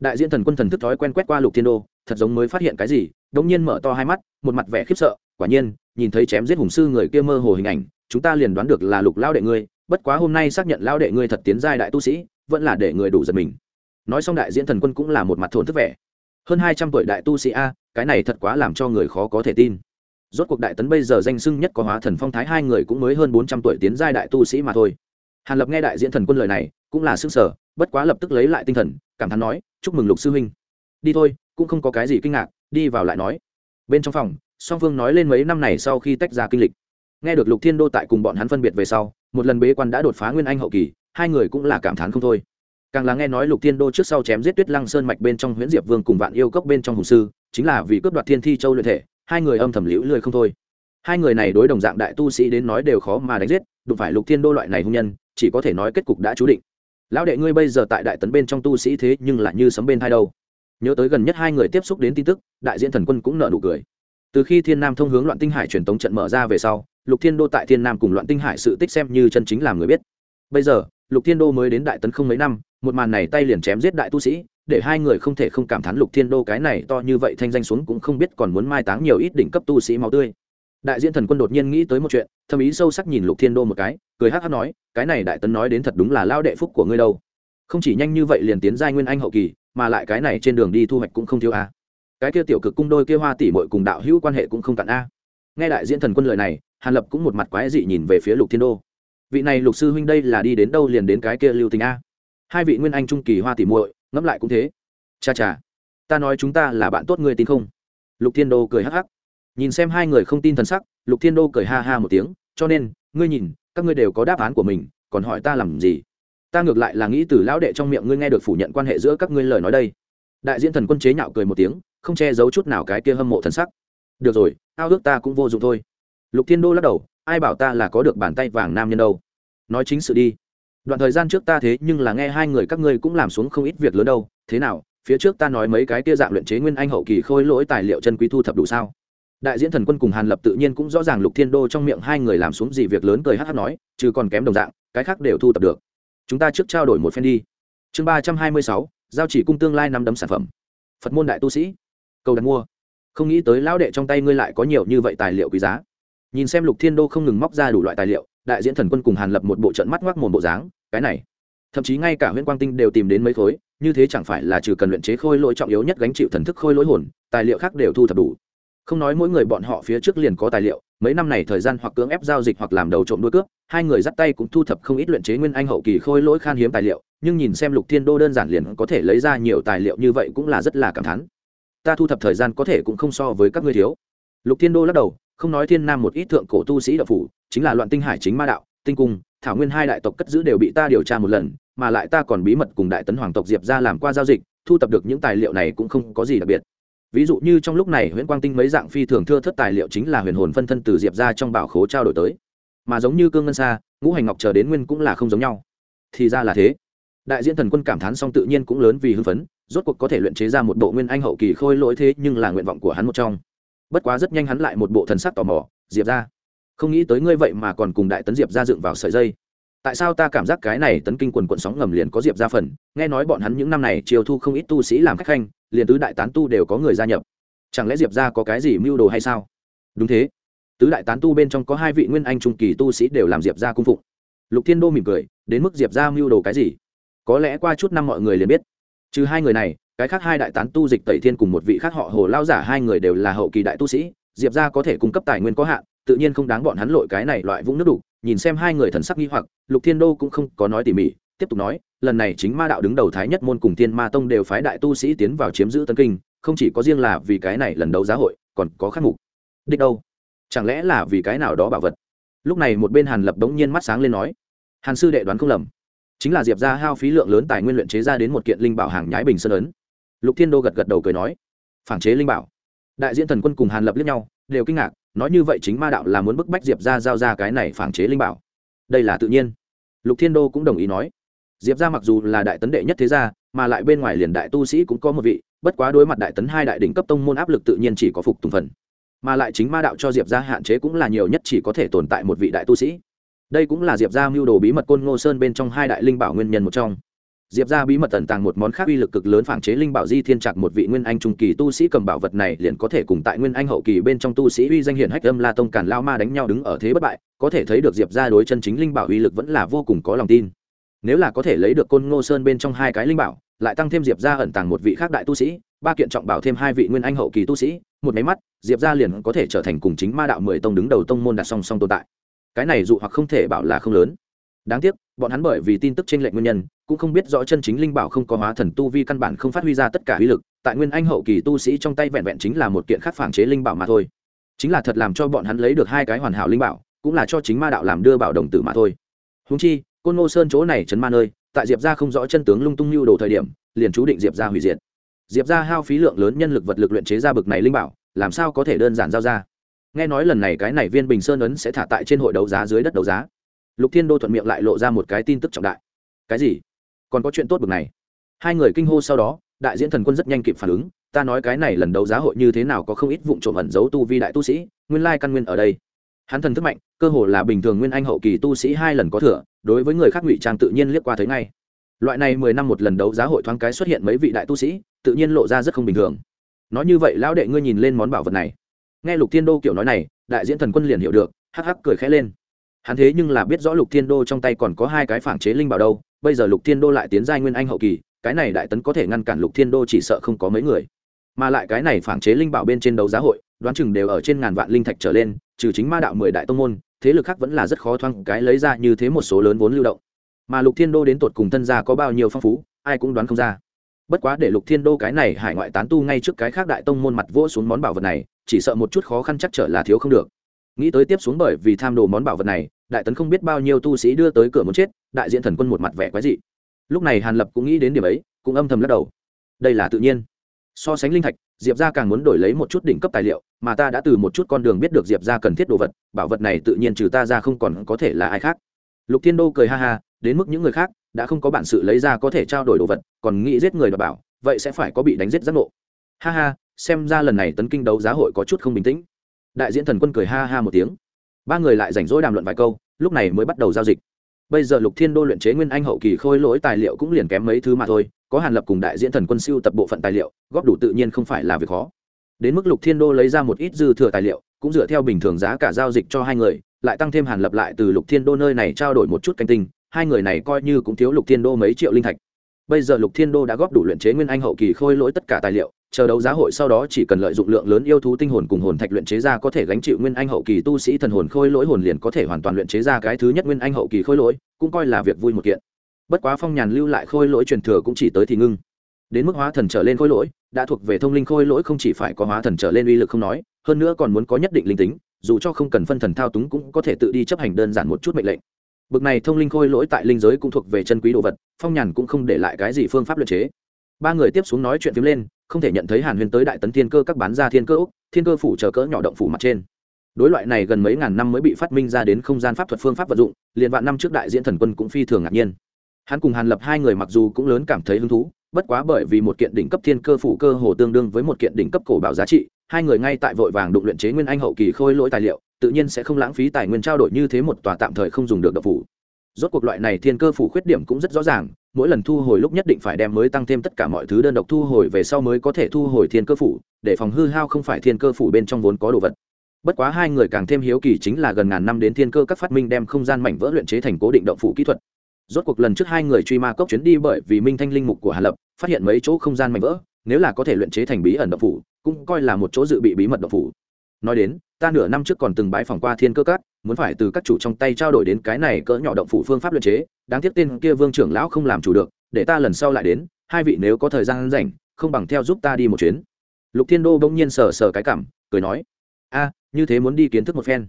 Đại diễn thần quân thần thức thói quen quét qua lục thiên đô, thật giống mới phát hiện cái gì đống nhiên mở to hai mắt, một mặt vẻ khiếp sợ, quả nhiên, nhìn thấy chém giết hùng sư người kia mơ hồ hình ảnh, chúng ta liền đoán được là lục lao đệ ngươi, bất quá hôm nay xác nhận lao đệ ngươi thật tiến giai đại tu sĩ, vẫn là để người đủ giật mình. Nói xong đại diễn thần quân cũng là một mặt thổn thức vẻ. Hơn hai trăm tuổi đại tu sĩ a, cái này thật quá làm cho người khó có thể tin. Rốt cuộc đại tấn bây giờ danh sưng nhất có hóa thần phong thái hai người cũng mới hơn bốn trăm tuổi tiến giai đại tu sĩ mà thôi. Hàn lập nghe đại diễn thần quân lời này, cũng là s ư n g sở bất quá lập tức lấy lại tinh thần, cảm thán nói, chúc mừng lục sư huynh. Đi thôi, cũng không có cái gì kinh ngạc đi vào lại nói. Bên trong phòng, song phương nói lên mấy năm này sau khi tách ra kinh lịch. Nghe được lục thiên đô tại cùng bọn hắn phân biệt về sau, một lần bế quan đã đột phá nguyên anh hậu kỳ, hai người cũng là cảm thán không thôi. Càng là nghe nói lục thiên đô trước sau chém giết tuyết lăng sơn mạch bên trong huyễn diệp vương cùng vạn yêu cốc bên trong hùng sư, chính là vì cướp đoạt thiên thi châu luyện thể, hai người âm thầm liễu lười không thôi. Hai người này đối đồng dạng đại tu sĩ đến nói đều khó mà đánh giết, đụng phải lục thiên đô loại này hung nhân, chỉ có thể nói kết cục đã chú định. Lão đệ ngươi bây giờ tại đại tấn bên trong tu sĩ thế nhưng lại như sấm bên hai đâu? Nhớ tới gần nhất hai người tiếp xúc đến tin tức, đại diện thần quân cũng nợ nụ cười. Từ khi thiên nam thông hướng loạn tinh hải truyền tống trận mở ra về sau, lục thiên đô tại thiên nam cùng loạn tinh hải sự tích xem như chân chính làm người biết. Bây giờ, lục thiên đô mới đến đại tấn không mấy năm, một màn này tay liền chém giết đại tu sĩ, để hai người không thể không cảm thán lục thiên đô cái này to như vậy thanh danh xuống cũng không biết còn muốn mai táng nhiều ít đỉnh cấp tu sĩ máu tươi. Đại diện thần quân đột nhiên nghĩ tới một chuyện thâm ý sâu sắc nhìn lục thiên đô một cái, cười hát hát nói, cái này đại tấn nói đến thật đúng là lao đệ phúc của ngươi đâu. Không chỉ nhanh như vậy liền tiến giai nguyên anh hậu kỳ mà lại cái này trên đường đi thu hoạch cũng không thiếu a. Cái kia tiểu cực cung đôi kia hoa tỷ mội cùng đạo hữu quan hệ cũng không cạn a. Nghe đại diễn thần quân lời này, hàn lập cũng một mặt quái dị nhìn về phía lục thiên đô. Vị này lục sư huynh đây là đi đến đâu liền đến cái kia lưu tình a? Hai vị nguyên anh trung kỳ hoa tỷ muội, ngẫm lại cũng thế. Cha cha, ta nói chúng ta là bạn tốt người tin không? Lục thiên đô cười hắc hắc. Nhìn xem hai người không tin thần sắc, lục thiên đô cười ha ha một tiếng, cho nên, ngươi nhìn, các ngươi đều có đáp án của mình, còn hỏi ta làm gì? Ta ngược lại là nghĩ từ lão đệ trong miệng ngươi nghe được phủ nhận quan hệ giữa các ngươi lời nói đây. Đại diễn thần quân chế nhạo cười một tiếng, không che giấu chút nào cái kia hâm mộ thần sắc. Được rồi, ao ước ta cũng vô dụng thôi. Lục thiên đô lắc đầu, ai bảo ta là có được bàn tay vàng nam nhân đâu. Nói chính sự đi. Đoạn thời gian trước ta thế nhưng là nghe hai người các ngươi cũng làm xuống không ít việc lớn đâu. Thế nào, phía trước ta nói mấy cái kia dạng luyện chế nguyên anh hậu kỳ khôi lỗi tài liệu chân quý thu thập đủ sao? Đại diễn thần quân cùng hàn lập tự nhiên cũng rõ ràng lục thiên đô trong miệng hai người làm xuống gì việc lớn cười hát hát nói chứ còn kém đồng dạng, cái khác đều thu thập được chúng ta trước trao đổi một phen đi. Chương ba trăm hai mươi sáu, giao chỉ cung tương lai năm đấm sản phẩm. Phật môn đại tu sĩ, cầu đặt mua. Không nghĩ tới lão đệ trong tay ngươi lại có nhiều như vậy tài liệu quý giá. Nhìn xem lục thiên đô không ngừng móc ra đủ loại tài liệu, đại diễn thần quân cùng hàn lập một bộ trận mắt ngoác một bộ dáng, cái này. Thậm chí ngay cả huyện quang tinh đều tìm đến mấy khối, như thế chẳng phải là trừ cần luyện chế khôi lỗi trọng yếu nhất gánh chịu thần thức khôi lỗi hồn, tài liệu khác đều thu thập đủ. Không nói mỗi người bọn họ phía trước liền có tài liệu mấy năm này thời gian hoặc cưỡng ép giao dịch hoặc làm đầu trộm đuôi cướp, hai người dắt tay cũng thu thập không ít luyện chế nguyên anh hậu kỳ khôi lỗi khan hiếm tài liệu, nhưng nhìn xem lục thiên đô đơn giản liền có thể lấy ra nhiều tài liệu như vậy cũng là rất là cảm thán. Ta thu thập thời gian có thể cũng không so với các ngươi thiếu. Lục thiên đô lắc đầu, không nói thiên nam một ít thượng cổ tu sĩ đạo phủ, chính là loạn tinh hải chính ma đạo, tinh cung, thảo nguyên hai đại tộc cất giữ đều bị ta điều tra một lần, mà lại ta còn bí mật cùng đại tấn hoàng tộc diệp ra làm qua giao dịch, thu thập được những tài liệu này cũng không có gì đặc biệt ví dụ như trong lúc này Huyễn quang tinh mấy dạng phi thường thưa thất tài liệu chính là huyền hồn phân thân từ diệp ra trong bảo khố trao đổi tới. Mà giống như cương ngân sa, ngũ hành ngọc chờ đến nguyên cũng là không giống nhau. Thì ra là thế. Đại diễn thần quân cảm thán xong tự nhiên cũng lớn vì hưng phấn, rốt cuộc có thể luyện chế ra một bộ nguyên anh hậu kỳ khôi lỗi thế nhưng là nguyện vọng của hắn một trong. Bất quá rất nhanh hắn lại một bộ thần sắc tò mò, diệp ra không nghĩ tới ngươi vậy mà còn cùng đại tấn diệp ra dựng vào sợi dây. Tại sao ta cảm giác cái này tấn kinh quần quận sóng ngầm liền có diệp ra phần? Nghe nói bọn hắn những năm này chiều thu không ít tu sĩ làm khách khanh liền tứ đại tán tu đều có người gia nhập. Chẳng lẽ diệp ra có cái gì mưu đồ hay sao? Đúng thế. Tứ đại tán tu bên trong có hai vị nguyên anh trung kỳ tu sĩ đều làm diệp ra cung phụng. Lục thiên đô mỉm cười, đến mức diệp ra mưu đồ cái gì? Có lẽ qua chút năm mọi người liền biết. Trừ hai người này, cái khác hai đại tán tu dịch tẩy thiên cùng một vị khác họ hồ lao giả hai người đều là hậu kỳ đại tu sĩ, diệp ra có thể cung cấp tài nguyên có hạn, tự nhiên không đáng bọn hắn lội cái này loại vũng nước đục nhìn xem hai người thần sắc nghi hoặc, lục thiên đô cũng không có nói tỉ mỉ, tiếp tục nói lần này chính ma đạo đứng đầu thái nhất môn cùng tiên ma tông đều phái đại tu sĩ tiến vào chiếm giữ tân kinh, không chỉ có riêng là vì cái này lần đấu giá hội, còn có khắc mục. Đích đâu? Chẳng lẽ là vì cái nào đó bảo vật? Lúc này một bên hàn lập đống nhiên mắt sáng lên nói, hàn sư đệ đoán không lầm, chính là diệp ra hao phí lượng lớn tài nguyên luyện chế ra đến một kiện linh bảo hàng nhái bình sơn ấn. Lục thiên đô gật gật đầu cười nói, phản chế linh bảo. Đại diện thần quân cùng hàn lập liếc nhau, đều kinh ngạc, nói như vậy chính ma đạo là muốn bức bách diệp ra giao ra cái này phản chế linh bảo. Đây là tự nhiên. Lục thiên đô cũng đồng ý nói diệp ra mặc dù là đại tấn đệ nhất thế gia, mà lại bên ngoài liền đại tu sĩ cũng có một vị, bất quá đối mặt đại tấn hai đại đỉnh cấp tông môn áp lực tự nhiên chỉ có phục tùng phần. Mà lại chính ma đạo cho diệp ra hạn chế cũng là nhiều nhất chỉ có thể tồn tại một vị đại tu sĩ. Đây cũng là diệp ra mưu đồ bí mật côn ngô sơn bên trong hai đại linh bảo nguyên nhân một trong. Diệp ra bí mật tẩn tàng một món khác uy lực cực lớn phản chế linh bảo di thiên trạc một vị nguyên anh trung kỳ tu sĩ cầm bảo vật này liền có thể cùng tại nguyên anh hậu kỳ bên trong tu sĩ uy danh hiển hách âm la tông càn lao ma đánh nhau đứng ở thế bất bại, có thể thấy được diệp ra đối chân chính linh bảo uy lực vẫn là vô cùng có lòng tin nếu là có thể lấy được côn ngô sơn bên trong hai cái linh bảo, lại tăng thêm diệp ra ẩn tàng một vị khác đại tu sĩ, ba kiện trọng bảo thêm hai vị nguyên anh hậu kỳ tu sĩ, một máy mắt, diệp ra liền có thể trở thành cùng chính ma đạo mười tông đứng đầu tông môn đặt song song tồn tại. Cái này dụ hoặc không thể bảo là không lớn. Đáng tiếc, bọn hắn bởi vì tin tức trên lệnh nguyên nhân, cũng không biết rõ chân chính linh bảo không có hóa thần tu vi căn bản không phát huy ra tất cả uy lực, tại nguyên anh hậu kỳ tu sĩ trong tay vẹn vẹn chính là một kiện khác phản chế linh bảo mà thôi. Chính là thật làm cho bọn hắn lấy được hai cái hoàn hảo linh bảo, cũng là cho chính ma đạo làm đưa bảo đồng tử mà thôi. Húng chi côn ngô sơn chỗ này chấn ma nơi, tại diệp ra không rõ chân tướng lung tung lưu đồ thời điểm, liền chú định diệp ra hủy diệt. Diệp ra hao phí lượng lớn nhân lực vật lực luyện chế ra bực này linh bảo, làm sao có thể đơn giản giao ra? Nghe nói lần này cái này viên bình sơn ấn sẽ thả tại trên hội đấu giá dưới đất đấu giá. Lục thiên đô thuận miệng lại lộ ra một cái tin tức trọng đại. Cái gì? Còn có chuyện tốt bực này? Hai người kinh hô sau đó, đại diễn thần quân rất nhanh kịp phản ứng, ta nói cái này lần đấu giá hội như thế nào có không ít vụ trộm ẩn giấu tu vi đại tu sĩ, nguyên lai căn nguyên ở đây hắn thần thức mạnh, cơ hồ là bình thường nguyên anh hậu kỳ tu sĩ hai lần có thừa, đối với người khác ngụy trang tự nhiên liếc qua thấy ngay. Loại này mười năm một lần đấu giá hội thoáng cái xuất hiện mấy vị đại tu sĩ, tự nhiên lộ ra rất không bình thường. Nói như vậy, lão đệ ngươi nhìn lên món bảo vật này. Nghe lục thiên đô kiểu nói này, đại diễn thần quân liền hiểu được, hắc hắc cười khẽ lên. Hắn thế nhưng là biết rõ lục thiên đô trong tay còn có hai cái phản chế linh bảo đâu, bây giờ lục thiên đô lại tiến giai nguyên anh hậu kỳ, cái này đại tấn có thể ngăn cản lục thiên đô chỉ sợ không có mấy người. Mà lại cái này phản chế linh bảo bên trên đấu giá hội đoán chừng đều ở trên ngàn vạn linh thạch trở lên, trừ chính ma đạo mười đại tông môn, thế lực khác vẫn là rất khó thoáng cái lấy ra như thế một số lớn vốn lưu động. Mà lục thiên đô đến tột cùng thân gia có bao nhiêu phong phú, ai cũng đoán không ra. Bất quá để lục thiên đô cái này hải ngoại tán tu ngay trước cái khác đại tông môn mặt vỗ xuống món bảo vật này, chỉ sợ một chút khó khăn chắc trở là thiếu không được. Nghĩ tới tiếp xuống bởi vì tham đồ món bảo vật này, đại tấn không biết bao nhiêu tu sĩ đưa tới cửa muốn chết, đại diện thần quân một mặt vẻ quái dị. Lúc này hàn lập cũng nghĩ đến điểm ấy, cũng âm thầm lắc đầu. Đây là tự nhiên so sánh linh thạch, diệp ra càng muốn đổi lấy một chút đỉnh cấp tài liệu, mà ta đã từ một chút con đường biết được diệp ra cần thiết đồ vật, bảo vật này tự nhiên trừ ta ra không còn có thể là ai khác. Lục thiên đô cười ha ha, đến mức những người khác, đã không có bản sự lấy ra có thể trao đổi đồ vật, còn nghĩ giết người đ bảo, vậy sẽ phải có bị đánh giết giác ngộ. Ha ha, xem ra lần này tấn kinh đấu giá hội có chút không bình tĩnh. Đại diễn thần quân cười ha ha một tiếng. Ba người lại rảnh rỗi đàm luận vài câu, lúc này mới bắt đầu giao dịch bây giờ lục thiên đô luyện chế nguyên anh hậu kỳ khôi lỗi tài liệu cũng liền kém mấy thứ mà thôi, có hàn lập cùng đại diễn thần quân siêu tập bộ phận tài liệu, góp đủ tự nhiên không phải là việc khó. Đến mức lục thiên đô lấy ra một ít dư thừa tài liệu, cũng dựa theo bình thường giá cả giao dịch cho hai người, lại tăng thêm hàn lập lại từ lục thiên đô nơi này trao đổi một chút canh tinh, hai người này coi như cũng thiếu lục thiên đô mấy triệu linh thạch. Bây giờ lục thiên đô đã góp đủ luyện chế nguyên anh hậu kỳ khôi lỗi tất cả tài liệu chờ đấu giá hội sau đó chỉ cần lợi dụng lượng lớn yêu thú tinh hồn cùng hồn thạch luyện chế ra có thể gánh chịu nguyên anh hậu kỳ tu sĩ thần hồn khôi lỗi hồn liền có thể hoàn toàn luyện chế ra cái thứ nhất nguyên anh hậu kỳ khôi lỗi, cũng coi là việc vui một kiện. Bất quá phong nhàn lưu lại khôi lỗi truyền thừa cũng chỉ tới thì ngưng. Đến mức hóa thần trở lên khôi lỗi, đã thuộc về thông linh khôi lỗi không chỉ phải có hóa thần trở lên uy lực không nói, hơn nữa còn muốn có nhất định linh tính, dù cho không cần phân thần thao túng cũng có thể tự đi chấp hành đơn giản một chút mệnh lệnh. Bực này thông linh khôi lỗi tại linh giới cũng thuộc về chân quý đồ vật, phong nhàn cũng không để lại cái gì phương pháp luyện chế. Ba người tiếp xuống nói chuyện phím lên không thể nhận thấy hàn huyền tới đại tấn thiên cơ các bán ra thiên cơ úc, thiên cơ phủ chờ cỡ nhỏ động phủ mặt trên. Đối loại này gần mấy ngàn năm mới bị phát minh ra đến không gian pháp thuật phương pháp vật dụng, liền vạn năm trước đại diễn thần quân cũng phi thường ngạc nhiên. Hắn cùng hàn lập hai người mặc dù cũng lớn cảm thấy hứng thú, bất quá bởi vì một kiện đỉnh cấp thiên cơ phủ cơ hồ tương đương với một kiện đỉnh cấp cổ bảo giá trị, hai người ngay tại vội vàng đụng luyện chế nguyên anh hậu kỳ khôi lỗi tài liệu, tự nhiên sẽ không lãng phí tài nguyên trao đổi như thế một tòa tạm thời không dùng được độc phủ. Rốt cuộc loại này thiên cơ phủ khuyết điểm cũng rất rõ ràng mỗi lần thu hồi lúc nhất định phải đem mới tăng thêm tất cả mọi thứ đơn độc thu hồi về sau mới có thể thu hồi thiên cơ phủ, để phòng hư hao không phải thiên cơ phủ bên trong vốn có đồ vật bất quá hai người càng thêm hiếu kỳ chính là gần ngàn năm đến thiên cơ các phát minh đem không gian mảnh vỡ luyện chế thành cố định động phủ kỹ thuật rốt cuộc lần trước hai người truy ma cốc chuyến đi bởi vì minh thanh linh mục của hà lập, phát hiện mấy chỗ không gian mảnh vỡ, nếu là có thể luyện chế thành bí ẩn động phủ, cũng coi là một chỗ dự bị bí mật động phủ nói đến, ta nửa năm trước còn từng bãi phòng qua thiên cơ các muốn phải từ các chủ trong tay trao đổi đến cái này cỡ nhỏ động phủ phương pháp luyện chế, đáng tiếc tên kia vương trưởng lão không làm chủ được, để ta lần sau lại đến, hai vị nếu có thời gian rảnh, không bằng theo giúp ta đi một chuyến. Lục thiên đô bỗng nhiên sờ sờ cái cảm, cười nói, a, như thế muốn đi kiến thức một phen.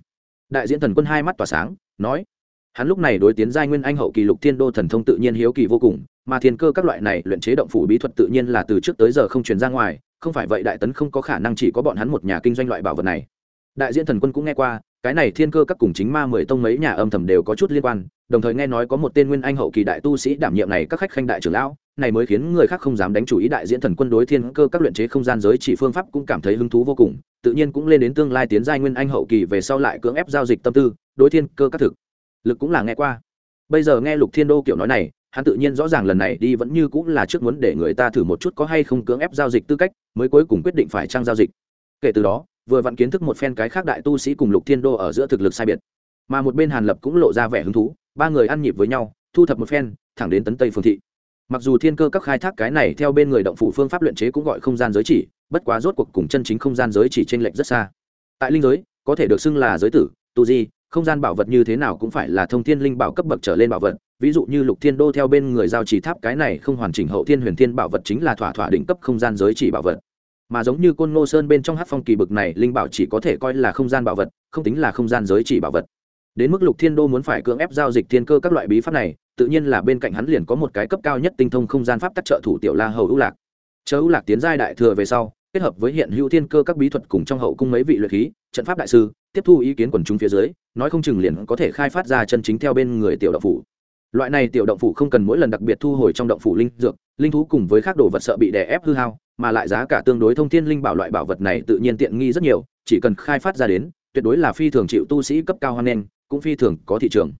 Đại diễn thần quân hai mắt tỏa sáng, nói, hắn lúc này đối tiến giai nguyên anh hậu kỳ lục thiên đô thần thông tự nhiên hiếu kỳ vô cùng, mà thiên cơ các loại này luyện chế động phủ bí thuật tự nhiên là từ trước tới giờ không truyền ra ngoài, không phải vậy đại tấn không có khả năng chỉ có bọn hắn một nhà kinh doanh loại bảo vật này. Đại diễn thần quân cũng nghe qua cái này thiên cơ các cùng chính ma mười tông mấy nhà âm thầm đều có chút liên quan, đồng thời nghe nói có một tên nguyên anh hậu kỳ đại tu sĩ đảm nhiệm này các khách khanh đại trưởng lão, này mới khiến người khác không dám đánh chủ ý đại diễn thần quân đối thiên cơ các luyện chế không gian giới chỉ phương pháp cũng cảm thấy hứng thú vô cùng, tự nhiên cũng lên đến tương lai tiến giai nguyên anh hậu kỳ về sau lại cưỡng ép giao dịch tâm tư, đối thiên cơ các thực lực cũng là nghe qua. Bây giờ nghe lục thiên đô kiểu nói này, hắn tự nhiên rõ ràng lần này đi vẫn như cũng là trước muốn để người ta thử một chút có hay không cưỡng ép giao dịch tư cách, mới cuối cùng quyết định phải trang giao dịch. Kể từ đó vừa vặn kiến thức một phen cái khác đại tu sĩ cùng lục thiên đô ở giữa thực lực sai biệt. Mà một bên hàn lập cũng lộ ra vẻ hứng thú, ba người ăn nhịp với nhau, thu thập một phen, thẳng đến tấn tây phương thị. Mặc dù thiên cơ các khai thác cái này theo bên người động phủ phương pháp luyện chế cũng gọi không gian giới chỉ, bất quá rốt cuộc cùng chân chính không gian giới chỉ t r ê n lệch rất xa. Tại linh giới, có thể được xưng là giới tử, tu di, không gian bảo vật như thế nào cũng phải là thông thiên linh bảo cấp bậc trở lên bảo vật. Ví dụ như lục thiên đô theo bên người giao chỉ tháp cái này không hoàn chỉnh hậu thiên huyền thiên bảo vật chính là thỏa thỏa đỉnh cấp không gian giới chỉ bảo vật mà giống như côn ngô sơn bên trong hát phong kỳ bực này, linh bảo chỉ có thể coi là không gian bảo vật, không tính là không gian giới chỉ bảo vật. Đến mức lục thiên đô muốn phải cưỡng ép giao dịch thiên cơ các loại bí pháp này, tự nhiên là bên cạnh hắn liền có một cái cấp cao nhất tinh thông không gian pháp tắc trợ thủ tiểu la hầu ưu lạc. Chờ ưu lạc tiến giai đại thừa về sau, kết hợp với hiện hữu thiên cơ các bí thuật cùng trong hậu cung mấy vị luyện khí, trận pháp đại sư, tiếp thu ý kiến quần chúng phía dưới, nói không chừng liền có thể khai phát ra chân chính theo bên người tiểu đạo phủ loại này tiểu động phủ không cần mỗi lần đặc biệt thu hồi trong động phủ linh dược, linh thú cùng với các đồ vật sợ bị đè ép hư hao, mà lại giá cả tương đối thông thiên linh bảo loại bảo vật này tự nhiên tiện nghi rất nhiều, chỉ cần khai phát ra đến, tuyệt đối là phi thường chịu tu sĩ cấp cao hoan nghênh, cũng phi thường có thị trường.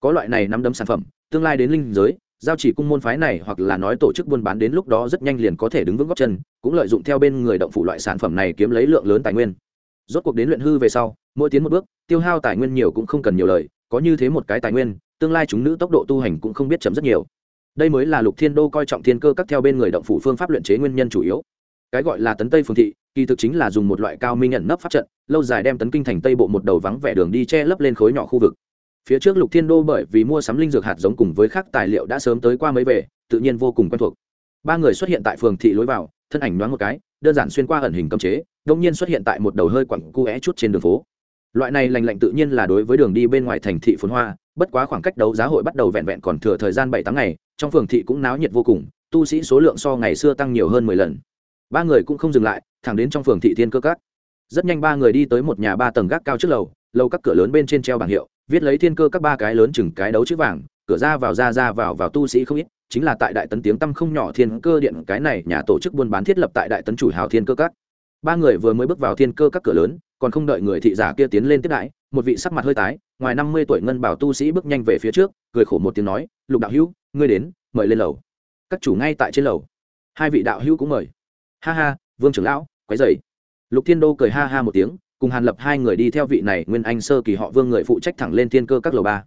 Có loại này nắm đấm sản phẩm, tương lai đến linh giới, giao chỉ cung môn phái này hoặc là nói tổ chức buôn bán đến lúc đó rất nhanh liền có thể đứng vững góc chân, cũng lợi dụng theo bên người động phủ loại sản phẩm này kiếm lấy lượng lớn tài nguyên. Rốt cuộc đến luyện hư về sau, mỗi tiến một bước, tiêu hao tài nguyên nhiều cũng không cần nhiều lời, có như thế một cái tài nguyên tương lai chúng nữ tốc độ tu hành cũng không biết chấm rất nhiều. Đây mới là lục thiên đô coi trọng thiên cơ các theo bên người động phủ phương pháp luyện chế nguyên nhân chủ yếu. Cái gọi là tấn tây phương thị, kỳ thực chính là dùng một loại cao minh nhận nấp pháp trận, lâu dài đem tấn kinh thành tây bộ một đầu vắng vẻ đường đi che lấp lên khối nhỏ khu vực. Phía trước lục thiên đô bởi vì mua sắm linh dược hạt giống cùng với các tài liệu đã sớm tới qua mấy về, tự nhiên vô cùng quen thuộc. Ba người xuất hiện tại phường thị lối vào, thân ảnh nhoáng một cái, đơn giản xuyên qua ẩn hình cấm chế đông nhiên xuất hiện tại một đầu hơi quẳng cu é chút trên đường phố. Loại này lành lạnh tự nhiên là đối với đường đi bên ngoài thành thị phồn hoa bất quá khoảng cách đấu giá hội bắt đầu vẹn vẹn còn thừa thời gian bảy tháng ngày, trong phường thị cũng náo nhiệt vô cùng, tu sĩ số lượng so ngày xưa tăng nhiều hơn mười lần. Ba người cũng không dừng lại, thẳng đến trong phường thị thiên cơ các. Rất nhanh ba người đi tới một nhà ba tầng gác cao trước lầu lầu các cửa lớn bên trên treo bảng hiệu, viết lấy thiên cơ các ba cái lớn chừng cái đấu chữ vàng, cửa ra vào ra ra vào vào tu sĩ không ít, chính là tại đại tấn tiếng tăm không nhỏ thiên cơ điện, cái này nhà tổ chức buôn bán thiết lập tại đại tấn chủ hào thiên cơ các. Ba người vừa mới bước vào thiên cơ các cửa lớn, còn không đợi người thị giả kia tiến lên tiếp đãi một vị sắc mặt hơi tái, ngoài năm mươi tuổi ngân bảo tu sĩ bước nhanh về phía trước, cười khổ một tiếng nói, lục đạo hữu, ngươi đến, mời lên lầu. Các chủ ngay tại trên lầu. Hai vị đạo hữu cũng mời. Ha ha, vương trưởng lão quái dày lục thiên đô cười ha ha một tiếng, cùng hàn lập hai người đi theo vị này nguyên anh sơ kỳ họ vương người phụ trách thẳng lên thiên cơ các lầu ba.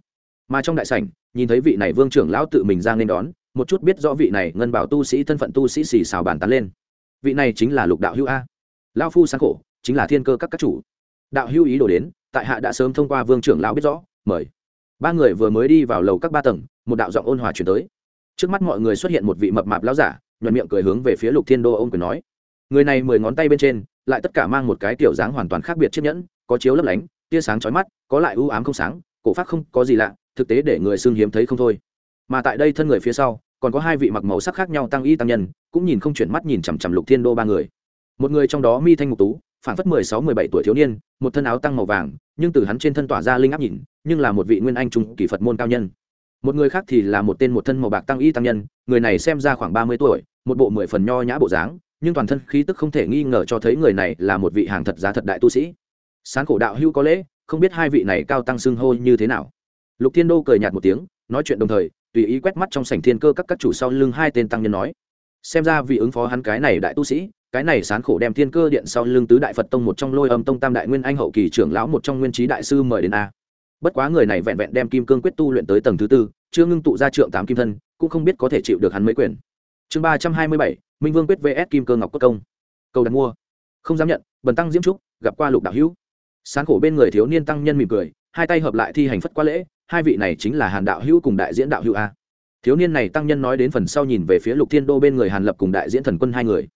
Mà trong đại sảnh, nhìn thấy vị này vương trưởng lão tự mình ra nên đón, một chút biết rõ vị này ngân bảo tu sĩ thân phận tu sĩ xì xào bàn tán lên. Vị này chính là lục đạo hữu a. Lão phu sáng khổ, chính là thiên cơ các các chủ. Đạo hữu ý đồ đến tại hạ đã sớm thông qua vương trưởng lão biết rõ, mời. Ba người vừa mới đi vào lầu các ba tầng, một đạo giọng ôn hòa chuyển tới. Trước mắt mọi người xuất hiện một vị mập mạp lão giả nhuận miệng cười hướng về phía lục thiên đô ôm quyền nói, người này mười ngón tay bên trên, lại tất cả mang một cái tiểu dáng hoàn toàn khác biệt chiếc nhẫn, có chiếu lấp lánh, tia sáng chói mắt, có lại ưu ám không sáng, cổ phát không có gì lạ, thực tế để người xương hiếm thấy không thôi. Mà tại đây thân người phía sau, còn có hai vị mặc màu sắc khác nhau tăng y tăng nhân, cũng nhìn không chuyển mắt nhìn chằm chằm lục thiên đô ba người. Một người trong đó mi thanh ngục tú phản phất mười sáu, mười bảy tuổi thiếu niên, một thân áo tăng màu vàng, nhưng từ hắn trên thân tỏa ra linh áp nhìn, nhưng là một vị nguyên anh trung kỳ phật môn cao nhân. Một người khác thì là một tên một thân màu bạc tăng y tăng nhân, người này xem ra khoảng ba mươi tuổi, một bộ mười phần nho nhã bộ dáng, nhưng toàn thân khí tức không thể nghi ngờ cho thấy người này là một vị hàng thật giá thật đại tu sĩ. Sáng cổ đạo hữu có lễ, không biết hai vị này cao tăng xưng hô như thế nào. Lục thiên đô cười nhạt một tiếng, nói chuyện đồng thời, tùy ý quét mắt trong sảnh thiên cơ các các chủ sau lưng hai tên tăng nhân nói, xem ra vì ứng phó hắn cái này đại tu sĩ cái này sán khổ đem thiên cơ điện sau lưng tứ đại phật tông một trong lôi âm tông tam đại nguyên anh hậu kỳ trưởng lão một trong nguyên trí đại sư mời đến a. Bất quá người này vẹn vẹn đem kim cương quyết tu luyện tới tầng thứ tư, chưa ngưng tụ ra trượng tám kim thân, cũng không biết có thể chịu được hắn mấy quyền. Chương ba trăm hai mươi bảy, minh vương quyết vs kim cơ ngọc cốt công. Cầu đặt mua. Không dám nhận, bần tăng diễm trúc, gặp qua lục đạo hữu. Sán khổ bên người thiếu niên tăng nhân mỉm cười, hai tay hợp lại thi hành phất qua lễ, hai vị này chính là hàn đạo hữu cùng đại diễn đạo hữu a. Thiếu niên này tăng nhân nói đến phần sau nhìn về phía lục thiên đô bên người hàn lập cùng đại diễn thần quân hai người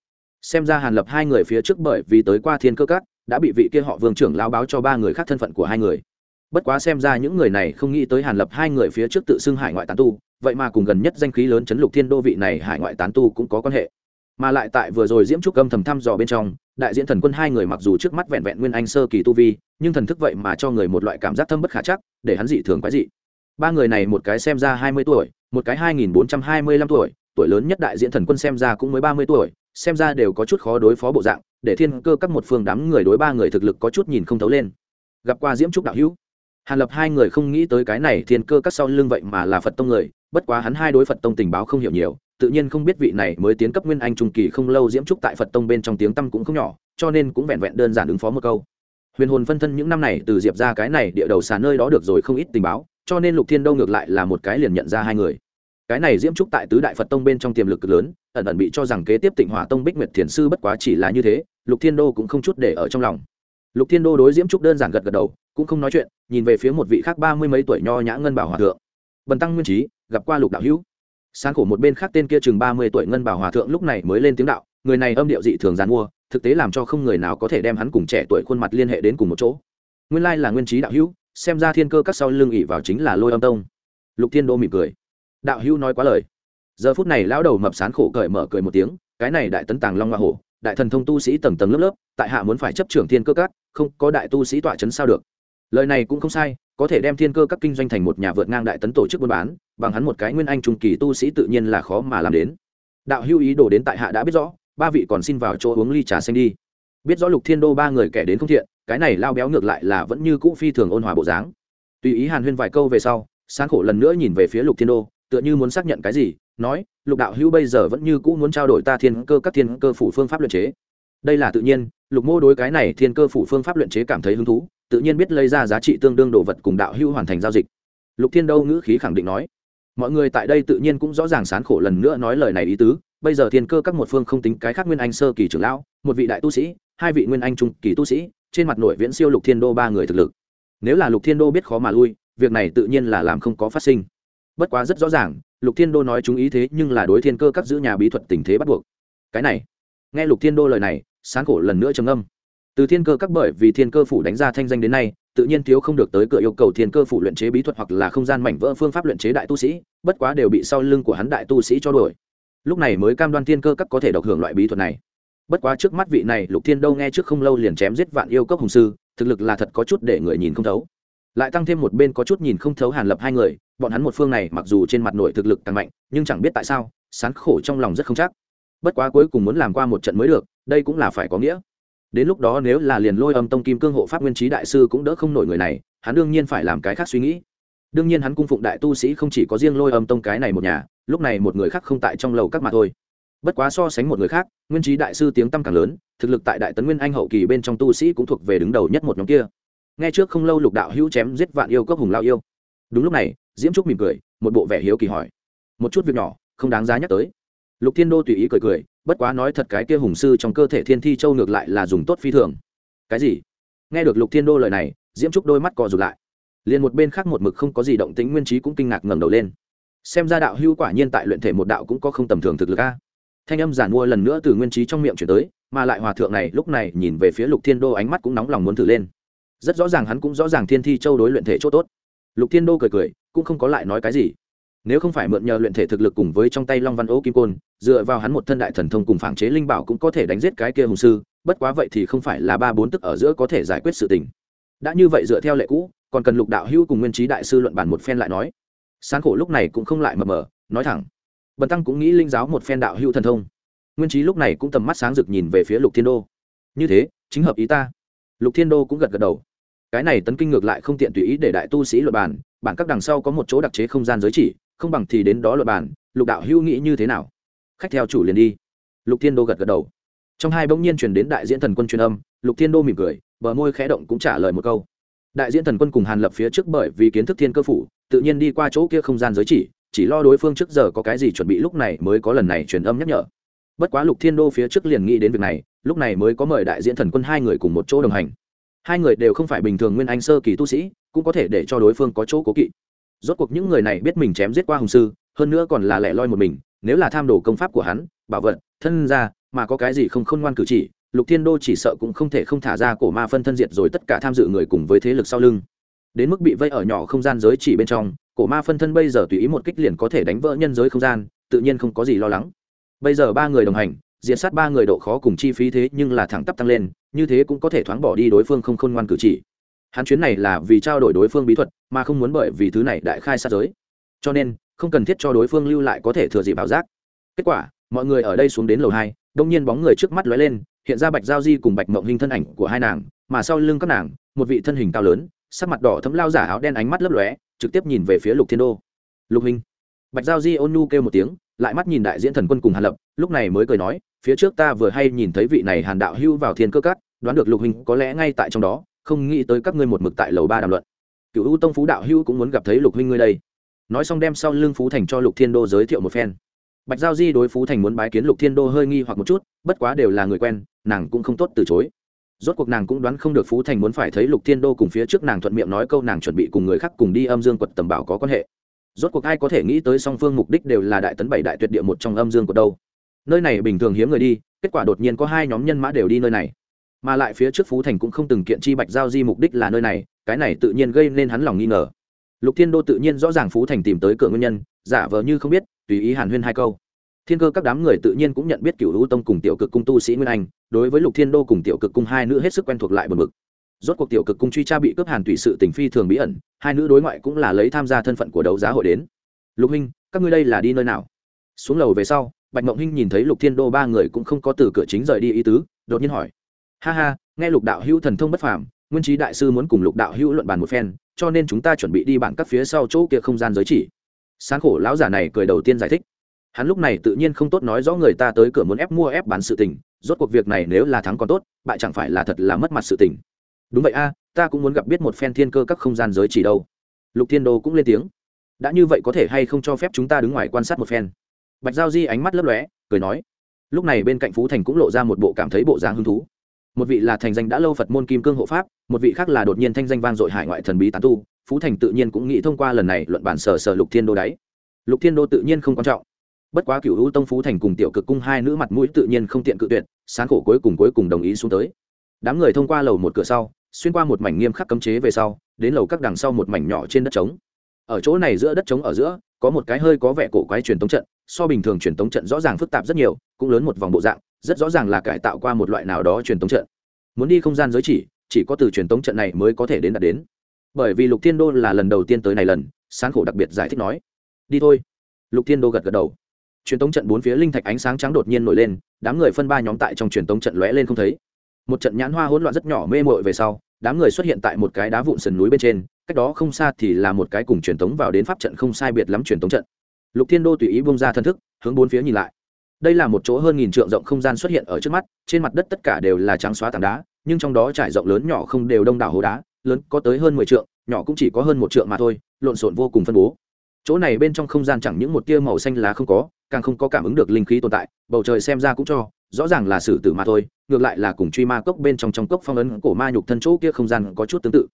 xem ra hàn lập hai người phía trước bởi vì tới qua thiên cơ cát đã bị vị kia họ vương trưởng lao báo cho ba người khác thân phận của hai người. Bất quá xem ra những người này không nghĩ tới hàn lập hai người phía trước tự xưng hải ngoại tán tu, vậy mà cùng gần nhất danh khí lớn chấn lục thiên đô vị này hải ngoại tán tu cũng có quan hệ. Mà lại tại vừa rồi diễm trúc âm thầm thăm dò bên trong, đại diễn thần quân hai người mặc dù trước mắt vẹn vẹn nguyên anh sơ kỳ tu vi, nhưng thần thức vậy mà cho người một loại cảm giác thâm bất khả chắc, để hắn dị thường quái dị. Ba người này một cái xem ra hai mươi tuổi, một cái hai nghìn bốn trăm hai mươi lăm tuổi tuổi lớn nhất đại diễn thần quân xem ra cũng mới ba mươi tuổi xem ra đều có chút khó đối phó bộ dạng, để thiên cơ các một phương đám người đối ba người thực lực có chút nhìn không thấu lên. Gặp qua diễm trúc đạo hữu, hàn lập hai người không nghĩ tới cái này thiên cơ các sau lưng vậy mà là phật tông người, bất quá hắn hai đối phật tông tình báo không hiểu nhiều, tự nhiên không biết vị này mới tiến cấp nguyên anh trung kỳ không lâu diễm trúc tại phật tông bên trong tiếng tăm cũng không nhỏ, cho nên cũng vẹn vẹn đơn giản ứng phó một câu. Huyền hồn phân thân những năm này từ diệp ra cái này địa đầu xà nơi đó được rồi không ít tình báo, cho nên lục thiên đâu ngược lại là một cái liền nhận ra hai người cái này diễm trúc tại tứ đại phật tông bên trong tiềm lực cực lớn, ẩn ẩn bị cho rằng kế tiếp tịnh hỏa tông bích nguyệt thiền sư bất quá chỉ là như thế, lục thiên đô cũng không chút để ở trong lòng. Lục thiên đô đối diễm trúc đơn giản gật gật đầu, cũng không nói chuyện, nhìn về phía một vị khác ba mươi mấy tuổi nho nhã ngân bảo hòa thượng. Bần tăng nguyên trí, gặp qua lục đạo hữu. Sáng khổ một bên khác tên kia chừng ba mươi tuổi ngân bảo hòa thượng lúc này mới lên tiếng đạo, người này âm điệu dị thường giàn mua, thực tế làm cho không người nào có thể đem hắn cùng trẻ tuổi khuôn mặt liên hệ đến cùng một chỗ. Nguyên lai là nguyên trí đạo hữu, xem ra thiên cơ các sau lưng ỉ vào chính là lôi âm tông. Lục thiên đô mỉm cười đạo hữu nói quá lời. Giờ phút này lão đầu mập sán khổ cởi mở cười một tiếng, cái này đại tấn tàng long hoa hổ, đại thần thông tu sĩ tầng tầng lớp lớp, tại hạ muốn phải chấp trưởng thiên cơ các, không có đại tu sĩ tọa chấn sao được. Lời này cũng không sai, có thể đem thiên cơ các kinh doanh thành một nhà vượt ngang đại tấn tổ chức buôn bán, bằng hắn một cái nguyên anh trung kỳ tu sĩ tự nhiên là khó mà làm đến. Đạo hưu ý đồ đến tại hạ đã biết rõ, ba vị còn xin vào chỗ uống ly trà xanh đi. Biết rõ lục thiên đô ba người kẻ đến không thiện, cái này lao béo ngược lại là vẫn như cũ phi thường ôn hòa bộ dáng. Tùy ý hàn huyên vài câu về sau sáng khổ lần nữa nhìn về phía lục thiên đô tựa như muốn xác nhận cái gì, nói, lục đạo hữu bây giờ vẫn như cũ muốn trao đổi ta thiên cơ các thiên cơ phủ phương pháp luyện chế. Đây là tự nhiên, lục mô đối cái này thiên cơ phủ phương pháp luyện chế cảm thấy hứng thú, tự nhiên biết lấy ra giá trị tương đương đồ vật cùng đạo hữu hoàn thành giao dịch. Lục thiên đâu ngữ khí khẳng định nói, mọi người tại đây tự nhiên cũng rõ ràng sán khổ lần nữa nói lời này ý tứ, bây giờ thiên cơ các một phương không tính cái khác nguyên anh sơ kỳ trưởng lão, một vị đại tu sĩ, hai vị nguyên anh trung kỳ tu sĩ, trên mặt nổi viễn siêu lục thiên đô ba người thực lực. Nếu là lục thiên đô biết khó mà lui, việc này tự nhiên là làm không có phát sinh bất quá rất rõ ràng, lục thiên đô nói chúng ý thế nhưng là đối thiên cơ các giữ nhà bí thuật tình thế bắt buộc. Cái này, nghe lục thiên đô lời này, sán khổ lần nữa trầm âm từ thiên cơ các bởi vì thiên cơ phủ đánh ra thanh danh đến nay, tự nhiên thiếu không được tới cửa yêu cầu thiên cơ phủ luyện chế bí thuật hoặc là không gian mảnh vỡ phương pháp luyện chế đại tu sĩ, bất quá đều bị sau lưng của hắn đại tu sĩ cho đuổi. Lúc này mới cam đoan thiên cơ các có thể độc hưởng loại bí thuật này. Bất quá trước mắt vị này lục thiên đâu nghe trước không lâu liền chém giết vạn yêu cốc hùng sư, thực lực là thật có chút để người nhìn không thấu lại tăng thêm một bên có chút nhìn không thấu hàn lập hai người, bọn hắn một phương này mặc dù trên mặt nội thực lực càng mạnh, nhưng chẳng biết tại sao, sán khổ trong lòng rất không chắc. Bất quá cuối cùng muốn làm qua một trận mới được, đây cũng là phải có nghĩa. Đến lúc đó nếu là liền lôi âm tông kim cương hộ pháp nguyên trí đại sư cũng đỡ không nổi người này, hắn đương nhiên phải làm cái khác suy nghĩ. Đương nhiên hắn cung phụng đại tu sĩ không chỉ có riêng lôi âm tông cái này một nhà, lúc này một người khác không tại trong lầu các mà thôi. Bất quá so sánh một người khác, nguyên trí đại sư tiếng tăm càng lớn, thực lực tại đại tấn nguyên anh hậu kỳ bên trong tu sĩ cũng thuộc về đứng đầu nhất một nhóm kia nghe trước không lâu lục đạo hữu chém giết vạn yêu cốc hùng lao yêu. Đúng lúc này, diễm trúc mỉm cười, một bộ vẻ hiếu kỳ hỏi. Một chút việc nhỏ, không đáng giá nhắc tới. Lục thiên đô tùy ý cười cười, bất quá nói thật cái kia hùng sư trong cơ thể thiên thi châu ngược lại là dùng tốt phi thường. Cái gì? Nghe được lục thiên đô lời này, diễm trúc đôi mắt cò rụt lại. Liền một bên khác một mực không có gì động tĩnh, nguyên trí cũng kinh ngạc ngẩng đầu lên. Xem ra đạo hưu quả nhiên tại luyện thể một đạo cũng có không tầm thường thực lực a. Thanh âm giản mua lần nữa từ nguyên trí trong miệng chuyển tới, mà lại hòa thượng này lúc này nhìn về phía lục thiên đô ánh mắt cũng nóng lòng muốn thử lên rất rõ ràng hắn cũng rõ ràng thiên thi châu đối luyện thể chỗ tốt. Lục thiên đô cười cười, cũng không có lại nói cái gì. Nếu không phải mượn nhờ luyện thể thực lực cùng với trong tay long văn ố kim côn, dựa vào hắn một thân đại thần thông cùng phản chế linh bảo cũng có thể đánh giết cái kia hùng sư, bất quá vậy thì không phải là ba bốn tức ở giữa có thể giải quyết sự tình. Đã như vậy dựa theo lệ cũ, còn cần lục đạo hữu cùng nguyên trí đại sư luận bản một phen lại nói. Sáng khổ lúc này cũng không lại mờ mờ, nói thẳng. Bần tăng cũng nghĩ linh giáo một phen đạo hữu thần thông. Nguyên trí lúc này cũng tầm mắt sáng rực nhìn về phía lục thiên đô. Như thế, chính hợp ý ta lục thiên đô cũng gật gật đầu. Cái này tấn kinh ngược lại không tiện tùy ý để đại tu sĩ luật bản bản các đằng sau có một chỗ đặc chế không gian giới chỉ, không bằng thì đến đó luật bản lục đạo hữu nghĩ như thế nào? Khách theo chủ liền đi. Lục thiên đô gật gật đầu. Trong hai bỗng nhiên truyền đến đại diễn thần quân truyền âm, lục thiên đô mỉm cười, bờ môi khẽ động cũng trả lời một câu. Đại diễn thần quân cùng hàn lập phía trước bởi vì kiến thức thiên cơ phủ, tự nhiên đi qua chỗ kia không gian giới chỉ chỉ lo đối phương trước giờ có cái gì chuẩn bị lúc này mới có lần này truyền âm nhắc nhở. Bất quá lục thiên đô phía trước liền nghĩ đến việc này lúc này mới có mời đại diễn thần quân hai người cùng một chỗ đồng hành. Hai người đều không phải bình thường nguyên anh sơ kỳ tu sĩ, cũng có thể để cho đối phương có chỗ cố kỵ. Rốt cuộc những người này biết mình chém giết qua hùng sư, hơn nữa còn là lẻ loi một mình, nếu là tham đồ công pháp của hắn, bảo vật, thân ra mà có cái gì không khôn ngoan cử chỉ, lục thiên đô chỉ sợ cũng không thể không thả ra cổ ma phân thân diệt rồi tất cả tham dự người cùng với thế lực sau lưng. Đến mức bị vây ở nhỏ không gian giới chỉ bên trong, cổ ma phân thân bây giờ tùy ý một kích liền có thể đánh vỡ nhân giới không gian, tự nhiên không có gì lo lắng. Bây giờ ba người đồng hành diện sát ba người độ khó cùng chi phí thế nhưng là thẳng tắp tăng lên, như thế cũng có thể thoáng bỏ đi đối phương không khôn ngoan cử chỉ. Hắn chuyến này là vì trao đổi đối phương bí thuật, mà không muốn bởi vì thứ này đại khai sát giới. Cho nên, không cần thiết cho đối phương lưu lại có thể thừa dịp ảo giác. Kết quả, mọi người ở đây xuống đến lầu hai, đông nhiên bóng người trước mắt lóe lên, hiện ra bạch giao di cùng bạch mộng hình thân ảnh của hai nàng, mà sau lưng các nàng, một vị thân hình cao lớn, sắc mặt đỏ thấm lao giả áo đen ánh mắt lấp lóe, trực tiếp nhìn về phía lục thiên đô. Lục hình bạch giao di ôn nhu kêu một tiếng lại mắt nhìn đại diễn thần quân cùng hàn lập, lúc này mới cười nói, phía trước ta vừa hay nhìn thấy vị này hàn đạo hưu vào thiên cơ cát đoán được lục hình có lẽ ngay tại trong đó, không nghĩ tới các ngươi một mực tại lầu ba đàm luận. Cựu u tông phú đạo hưu cũng muốn gặp thấy lục huynh ngươi đây. Nói xong đem sau lưng phú thành cho lục thiên đô giới thiệu một phen. Bạch giao di đối phú thành muốn bái kiến lục thiên đô hơi nghi hoặc một chút, bất quá đều là người quen, nàng cũng không tốt từ chối. Rốt cuộc nàng cũng đoán không được phú thành muốn phải thấy lục thiên đô cùng phía trước nàng thuận miệng nói câu nàng chuẩn bị cùng người khác cùng đi âm dương quật tầm bảo có quan hệ rốt cuộc ai có thể nghĩ tới song phương mục đích đều là đại tấn bảy đại tuyệt địa một trong âm dương của đâu? Nơi này bình thường hiếm người đi, kết quả đột nhiên có hai nhóm nhân mã đều đi nơi này. Mà lại phía trước phú thành cũng không từng kiện chi bạch giao di mục đích là nơi này, cái này tự nhiên gây nên hắn lòng nghi ngờ. Lục thiên đô tự nhiên rõ ràng phú thành tìm tới cửa nguyên nhân, giả vờ như không biết, tùy ý hàn huyên hai câu. Thiên cơ các đám người tự nhiên cũng nhận biết cựu hữu tông cùng tiểu cực cung tu sĩ nguyên anh, đối với lục thiên đô cùng tiểu cực cung hai nữ hết sức quen thuộc lại bờ mực rốt cuộc tiểu cực cung truy tra bị cướp hàn tùy sự tình phi thường bí ẩn, hai nữ đối ngoại cũng là lấy tham gia thân phận của đấu giá hội đến. Lục hinh các ngươi đây là đi nơi nào? Xuống lầu về sau, bạch mộng hinh nhìn thấy lục thiên đô ba người cũng không có từ cửa chính rời đi ý tứ, đột nhiên hỏi. Ha ha, nghe lục đạo hữu thần thông bất phàm, nguyên trí đại sư muốn cùng lục đạo hữu luận bàn một phen, cho nên chúng ta chuẩn bị đi bản các phía sau chỗ kia không gian giới chỉ. Sáng khổ lão giả này cười đầu tiên giải thích. Hắn lúc này tự nhiên không tốt nói rõ người ta tới cửa muốn ép mua ép bán sự tình, rốt cuộc việc này nếu là thắng còn tốt, bại chẳng phải là thật là mất mặt sự tình đúng vậy a, ta cũng muốn gặp biết một phen thiên cơ các không gian giới chỉ đâu. Lục thiên đô cũng lên tiếng. Đã như vậy có thể hay không cho phép chúng ta đứng ngoài quan sát một phen? Bạch giao di ánh mắt lấp lóe, cười nói. Lúc này bên cạnh phú thành cũng lộ ra một bộ cảm thấy bộ dáng hứng thú. Một vị là thành danh đã lâu phật môn kim cương hộ pháp, một vị khác là đột nhiên thanh danh vang dội hải ngoại thần bí tán tu. Phú thành tự nhiên cũng nghĩ thông qua lần này luận bản sở sở lục thiên đô đáy. Lục thiên đô tự nhiên không quan trọng. Bất quá cựu hữu tông phú thành cùng tiểu cực cung hai nữ mặt mũi tự nhiên không tiện cự tuyệt sáng khổ cuối cùng cuối cùng đồng ý xuống tới. Đám người thông qua lầu một cửa sau xuyên qua một mảnh nghiêm khắc cấm chế về sau, đến lầu các đằng sau một mảnh nhỏ trên đất trống. Ở chỗ này giữa đất trống ở giữa, có một cái hơi có vẻ cổ quái truyền tống trận, so bình thường truyền tống trận rõ ràng phức tạp rất nhiều, cũng lớn một vòng bộ dạng, rất rõ ràng là cải tạo qua một loại nào đó truyền tống trận. Muốn đi không gian giới chỉ chỉ có từ truyền tống trận này mới có thể đến đạt đến. Bởi vì lục thiên đô là lần đầu tiên tới này lần, sáng khổ đặc biệt giải thích nói, đi thôi. Lục thiên đô gật gật đầu. Truyền tống trận bốn phía linh thạch ánh sáng trắng đột nhiên nổi lên, đám người phân ba nhóm tại trong truyền tống trận lóe lên không thấy một trận nhãn hoa hỗn loạn rất nhỏ mê mội về sau, đám người xuất hiện tại một cái đá vụn sườn núi bên trên, cách đó không xa thì là một cái cùng truyền tống vào đến pháp trận không sai biệt lắm truyền tống trận. Lục thiên đô tùy ý bông ra thân thức, hướng bốn phía nhìn lại. Đây là một chỗ hơn nghìn trượng rộng không gian xuất hiện ở trước mắt, trên mặt đất tất cả đều là trắng xóa tảng đá, nhưng trong đó trải rộng lớn nhỏ không đều đông đảo hố đá, lớn có tới hơn mười trượng, nhỏ cũng chỉ có hơn một trượng mà thôi, lộn xộn vô cùng phân bố. Chỗ này bên trong không gian chẳng những một tia màu xanh lá không có, càng không có cảm ứng được linh khí tồn tại, bầu trời xem ra cũng cho rõ ràng là sử tử mà thôi, ngược lại là cùng truy ma cốc bên trong trong cốc phong ấn cổ ma nhục thân chỗ kia không gian có chút tương tự.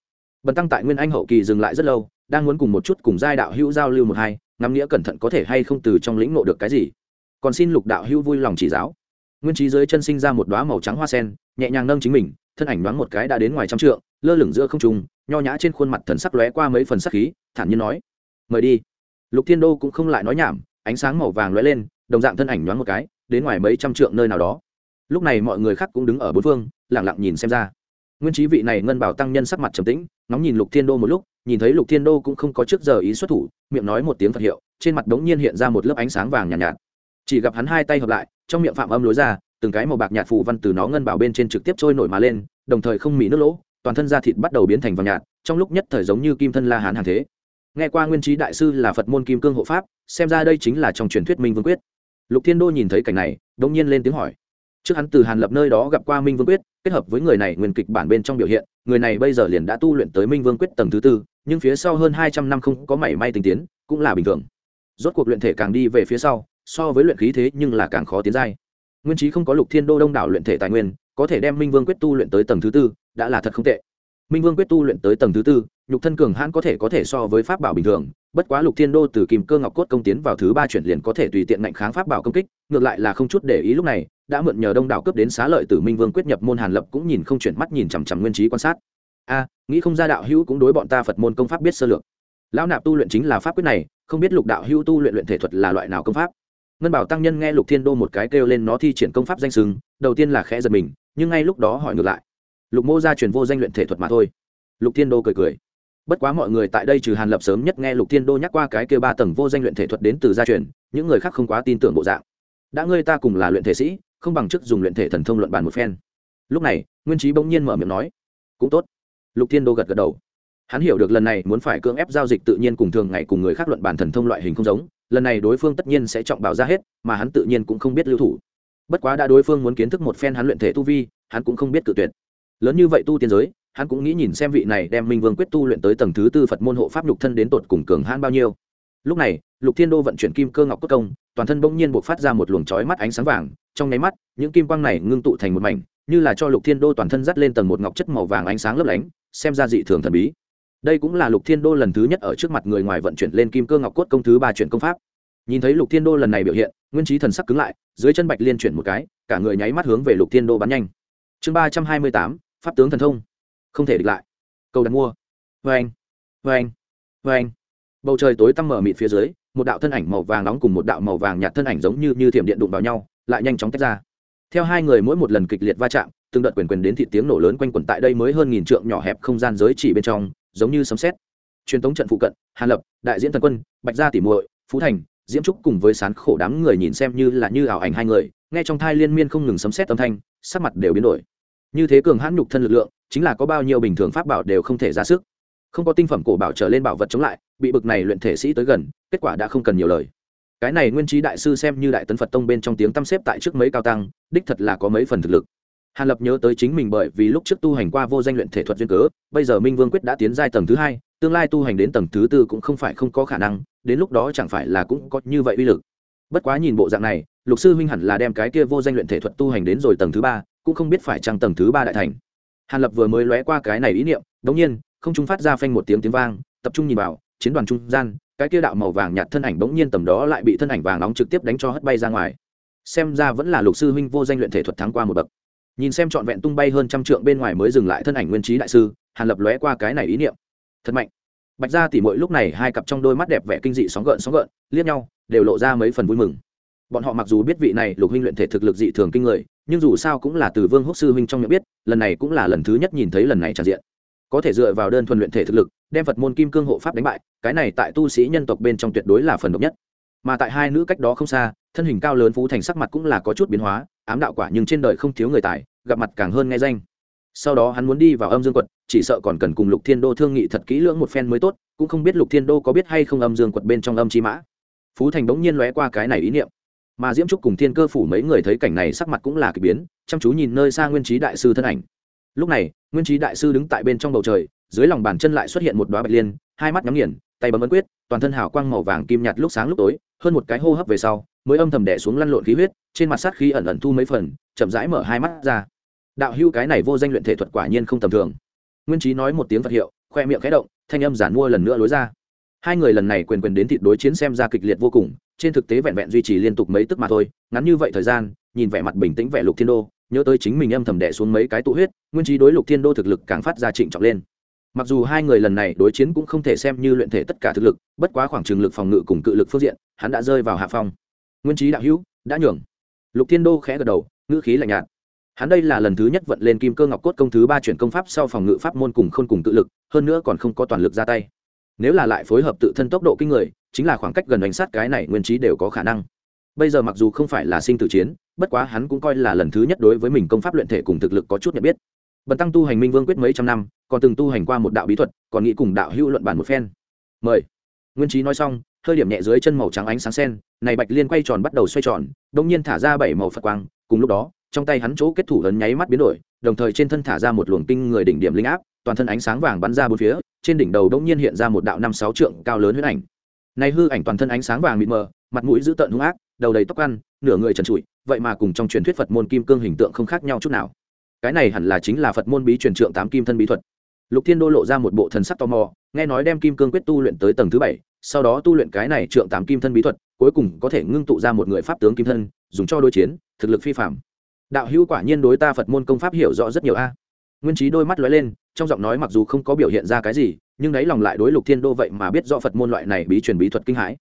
Bần tăng tại nguyên anh hậu kỳ dừng lại rất lâu, đang muốn cùng một chút cùng giai đạo hữu giao lưu một hai, ngắm nghĩa cẩn thận có thể hay không từ trong lĩnh nộ được cái gì. Còn xin lục đạo hữu vui lòng chỉ giáo. Nguyên trí dưới chân sinh ra một đoá màu trắng hoa sen, nhẹ nhàng nâng chính mình, thân ảnh đoán một cái đã đến ngoài trăm trượng, lơ lửng giữa không trung, nho nhã trên khuôn mặt thần sắc lóe qua mấy phần sắc khí, thản nhiên nói, mời đi. Lục thiên đô cũng không lại nói nhảm, ánh sáng màu vàng lóe lên, đồng dạng thân ảnh đoán một cái đến ngoài mấy trăm trượng nơi nào đó. Lúc này mọi người khác cũng đứng ở bốn phương lẳng lặng nhìn xem ra. Nguyên trí vị này ngân bảo tăng nhân sắc mặt trầm tĩnh ngóng nhìn lục thiên đô một lúc nhìn thấy lục thiên đô cũng không có trước giờ ý xuất thủ miệng nói một tiếng phật hiệu trên mặt đống nhiên hiện ra một lớp ánh sáng vàng nhàn nhạt, nhạt. Chỉ gặp hắn hai tay hợp lại trong miệng phạm âm lối ra từng cái màu bạc nhạt phù văn từ nó ngân bảo bên trên trực tiếp trôi nổi mà lên đồng thời không mỉ nước lỗ toàn thân da thịt bắt đầu biến thành vàng nhạt trong lúc nhất thời giống như kim thân la hán hàng thế. Nghe qua nguyên trí đại sư là phật môn kim cương hộ pháp xem ra đây chính là trong truyền thuyết minh vương quyết lục thiên đô nhìn thấy cảnh này đ ỗ n g nhiên lên tiếng hỏi. Trước hắn từ hàn lập nơi đó gặp qua minh vương quyết, kết hợp với người này nguyên kịch bản bên trong biểu hiện, người này bây giờ liền đã tu luyện tới minh vương quyết tầng thứ tư, nhưng phía sau hơn hai trăm năm không có mảy may tình tiến, cũng là bình thường. Rốt cuộc luyện thể càng đi về phía sau, so với luyện khí thế nhưng là càng khó tiến giai. Nguyên trí không có lục thiên đô đông đảo luyện thể tài nguyên, có thể đem minh vương quyết tu luyện tới tầng thứ tư, đã là thật không tệ. Minh vương quyết tu luyện tới tầng thứ tư, nhục thân cường hãn có thể có thể so với pháp bảo bình thường bất quá lục thiên đô từ kìm cơ ngọc cốt công tiến vào thứ ba chuyển liền có thể tùy tiện ngạnh kháng pháp bảo công kích, ngược lại là không chút để ý lúc này, đã mượn nhờ đông đảo cướp đến xá lợi từ minh vương quyết nhập môn hàn lập cũng nhìn không chuyển mắt nhìn chằm chằm nguyên trí quan sát. A, nghĩ không ra đạo hữu cũng đối bọn ta phật môn công pháp biết sơ lược. Lão nạp tu luyện chính là pháp quyết này, không biết lục đạo hữu tu luyện luyện thể thuật là loại nào công pháp? Ngân bảo tăng nhân nghe lục thiên đô một cái kêu lên nó thi triển công pháp danh sừng, đầu tiên là khẽ giật mình, nhưng ngay lúc đó hỏi ngược lại. Lục mô gia truyền vô danh luyện thể thuật mà thôi. Lục thiên đô cười cười bất quá mọi người tại đây trừ hàn lập sớm nhất nghe lục thiên đô nhắc qua cái kêu ba tầng vô danh luyện thể thuật đến từ gia truyền, những người khác không quá tin tưởng bộ dạng. Đã ngươi ta cùng là luyện thể sĩ, không bằng chức dùng luyện thể thần thông luận bàn một phen. Lúc này, nguyên trí bỗng nhiên mở miệng nói, cũng tốt. Lục thiên đô gật gật đầu. Hắn hiểu được lần này muốn phải cưỡng ép giao dịch tự nhiên cùng thường ngày cùng người khác luận bàn thần thông loại hình không giống, lần này đối phương tất nhiên sẽ trọng bảo ra hết, mà hắn tự nhiên cũng không biết lưu thủ. Bất quá đã đối phương muốn kiến thức một phen hắn luyện thể tu vi, hắn cũng không biết cự tuyệt. Lớn như vậy tu tiên giới hắn cũng nghĩ nhìn xem vị này đem minh vương quyết tu luyện tới tầng thứ tư phật môn hộ pháp lục thân đến tột cùng cường hãn bao nhiêu. Lúc này, lục thiên đô vận chuyển kim cơ ngọc cốt công, toàn thân bỗng nhiên buộc phát ra một luồng chói mắt ánh sáng vàng, trong nháy mắt, những kim quang này ngưng tụ thành một mảnh, như là cho lục thiên đô toàn thân dắt lên tầng một ngọc chất màu vàng ánh sáng lấp lánh, xem ra dị thường thần bí. Đây cũng là lục thiên đô lần thứ nhất ở trước mặt người ngoài vận chuyển lên kim cơ ngọc cốt công thứ ba chuyển công pháp. Nhìn thấy lục thiên đô lần này biểu hiện, nguyên trí thần sắc cứng lại, dưới chân bạch liên chuyển một cái, cả người nháy mắt hướng về lục thiên đô bắn nhanh. Chương ba trăm hai mươi tám, pháp tướng thần thông không thể địch lại. Cầu đặt mua. Vê anh vê anh vê anh bầu trời tối tăm mở mịt phía dưới, một đạo thân ảnh màu vàng nóng cùng một đạo màu vàng nhạt thân ảnh giống như như thiểm điện đụng vào nhau, lại nhanh chóng tách ra. Theo hai người mỗi một lần kịch liệt va chạm, từng đợt quyền quyền đến thị tiếng nổ lớn quanh quẩn tại đây mới hơn nghìn trượng nhỏ hẹp không gian giới chỉ bên trong, giống như sấm xét truyền thống trận phụ cận, hàn lập, đại diễn thần quân, bạch gia tỉ muội, phú thành, diễm trúc cùng với sán khổ đám người nhìn xem như là như ảo ảnh hai người, nghe trong thai liên miên không ngừng sấm xét âm thanh, sắc mặt đều biến đổi. Như thế cường hãn nhục thân lực lượng chính là có bao nhiêu bình thường pháp bảo đều không thể ra sức. Không có tinh phẩm cổ bảo trở lên bảo vật chống lại, bị bực này luyện thể sĩ tới gần, kết quả đã không cần nhiều lời. Cái này nguyên trí đại sư xem như đại tấn phật tông bên trong tiếng tăm xếp tại trước mấy cao tăng, đích thật là có mấy phần thực lực. Hàn lập nhớ tới chính mình bởi vì lúc trước tu hành qua vô danh luyện thể thuật duyên cớ, bây giờ minh vương quyết đã tiến giai tầng thứ hai, tương lai tu hành đến tầng thứ tư cũng không phải không có khả năng, đến lúc đó chẳng phải là cũng có như vậy uy lực. Bất quá nhìn bộ dạng này, lục sư huynh hẳn là đem cái kia vô danh luyện thể thuật tu hành đến rồi tầng thứ ba, cũng không biết phải chăng tầng thứ ba đại thành hàn lập vừa mới lóe qua cái này ý niệm, đống nhiên, không trung phát ra phanh một tiếng tiếng vang, tập trung nhìn vào, chiến đoàn trung gian, cái kia đạo màu vàng nhạt thân ảnh bỗng nhiên tầm đó lại bị thân ảnh vàng nóng trực tiếp đánh cho hất bay ra ngoài. Xem ra vẫn là lục sư huynh vô danh luyện thể thuật thắng qua một bậc. Nhìn xem trọn vẹn tung bay hơn trăm trượng bên ngoài mới dừng lại thân ảnh nguyên trí đại sư, hàn lập lóe qua cái này ý niệm. Thật mạnh. Bạch gia tỉ mỗi lúc này hai cặp trong đôi mắt đẹp vẻ kinh dị sóng gợn sóng gợn, liếc nhau, đều lộ ra mấy phần vui mừng bọn họ mặc dù biết vị này lục huynh luyện thể thực lực dị thường kinh người, nhưng dù sao cũng là từ vương húc sư huynh trong miệng biết, lần này cũng là lần thứ nhất nhìn thấy lần này tràn diện. Có thể dựa vào đơn thuần luyện thể thực lực, đem phật môn kim cương hộ pháp đánh bại, cái này tại tu sĩ nhân tộc bên trong tuyệt đối là phần độc nhất. Mà tại hai nữ cách đó không xa, thân hình cao lớn phú thành sắc mặt cũng là có chút biến hóa, ám đạo quả nhưng trên đời không thiếu người tài, gặp mặt càng hơn nghe danh. Sau đó hắn muốn đi vào âm dương quật, chỉ sợ còn cần cùng lục thiên đô thương nghị thật kỹ lưỡng một phen mới tốt, cũng không biết lục thiên đô có biết hay không âm dương quật bên trong âm chi mã. Phú thành bỗng nhiên lóe qua cái này ý niệm mà diễm trúc cùng thiên cơ phủ mấy người thấy cảnh này sắc mặt cũng là k ỳ biến, chăm chú nhìn nơi xa nguyên trí đại sư thân ảnh. Lúc này, nguyên trí đại sư đứng tại bên trong bầu trời, dưới lòng bàn chân lại xuất hiện một đoá bạch liên, hai mắt nhắm nghiền, tay bấm ấn quyết, toàn thân hào quang màu vàng kim nhạt lúc sáng lúc tối, hơn một cái hô hấp về sau, mới âm thầm đẻ xuống lăn lộn khí huyết, trên mặt sát khí ẩn ẩn thu mấy phần, chậm rãi mở hai mắt ra. Đạo hưu cái này vô danh luyện thể thuật quả nhiên không tầm thường. Nguyên trí nói một tiếng vật hiệu, khoe miệng khẽ động, thanh âm giản mua lần nữa lối ra hai người lần này quyền quyền đến thịt đối chiến xem ra kịch liệt vô cùng, trên thực tế vẹn vẹn duy trì liên tục mấy tức mà thôi, ngắn như vậy thời gian, nhìn vẻ mặt bình tĩnh vẻ lục thiên đô, nhớ tới chính mình âm thầm đẻ xuống mấy cái tụ huyết, nguyên trí đối lục thiên đô thực lực càng phát ra trịnh trọng lên. Mặc dù hai người lần này đối chiến cũng không thể xem như luyện thể tất cả thực lực, bất quá khoảng trường lực phòng ngự cùng cự lực phương diện, hắn đã rơi vào hạ phong. Nguyên trí đạo hữu, đã nhường. Lục thiên đô khẽ gật đầu, ngữ khí lạnh nhạt. Hắn đây là lần thứ nhất vận lên kim cơ ngọc cốt công thứ ba chuyển công pháp sau phòng ngự pháp môn cùng không cùng tự lực, hơn nữa còn không có toàn lực ra tay nếu là lại phối hợp tự thân tốc độ kinh người, chính là khoảng cách gần đánh sát cái này nguyên trí đều có khả năng. Bây giờ mặc dù không phải là sinh tử chiến, bất quá hắn cũng coi là lần thứ nhất đối với mình công pháp luyện thể cùng thực lực có chút nhận biết. Bần tăng tu hành minh vương quyết mấy trăm năm, còn từng tu hành qua một đạo bí thuật, còn nghĩ cùng đạo hữu luận bản một phen. Mời. Nguyên trí nói xong, hơi điểm nhẹ dưới chân màu trắng ánh sáng sen, này bạch liên quay tròn bắt đầu xoay tròn đông nhiên thả ra bảy màu phật quang, cùng lúc đó, trong tay hắn chỗ kết thủ ấn nháy mắt biến đổi, đồng thời trên thân thả ra một luồng kinh người đỉnh điểm linh áp, toàn thân ánh sáng vàng bắn ra bốn phía trên đỉnh đầu đông nhiên hiện ra một đạo năm sáu trượng cao lớn huyết ảnh. Này hư ảnh toàn thân ánh sáng vàng mịt mờ, mặt mũi dữ tợn hung ác, đầu đầy tóc ăn, nửa người trần trụi, vậy mà cùng trong truyền thuyết phật môn kim cương hình tượng không khác nhau chút nào. Cái này hẳn là chính là phật môn bí truyền trượng tám kim thân bí thuật. Lục thiên đô lộ ra một bộ thần sắc tò mò, nghe nói đem kim cương quyết tu luyện tới tầng thứ bảy, sau đó tu luyện cái này trượng tám kim thân bí thuật, cuối cùng có thể ngưng tụ ra một người pháp tướng kim thân, dùng cho đối chiến, thực lực phi phạm đạo hữu quả nhiên đối ta phật môn công pháp hiểu rõ rất nhiều a nguyên trí đôi mắt lóe lên, trong giọng nói mặc dù không có biểu hiện ra cái gì, nhưng đáy lòng lại đối lục thiên đô vậy mà biết rõ phật môn loại này bí truyền bí thuật kinh hãi.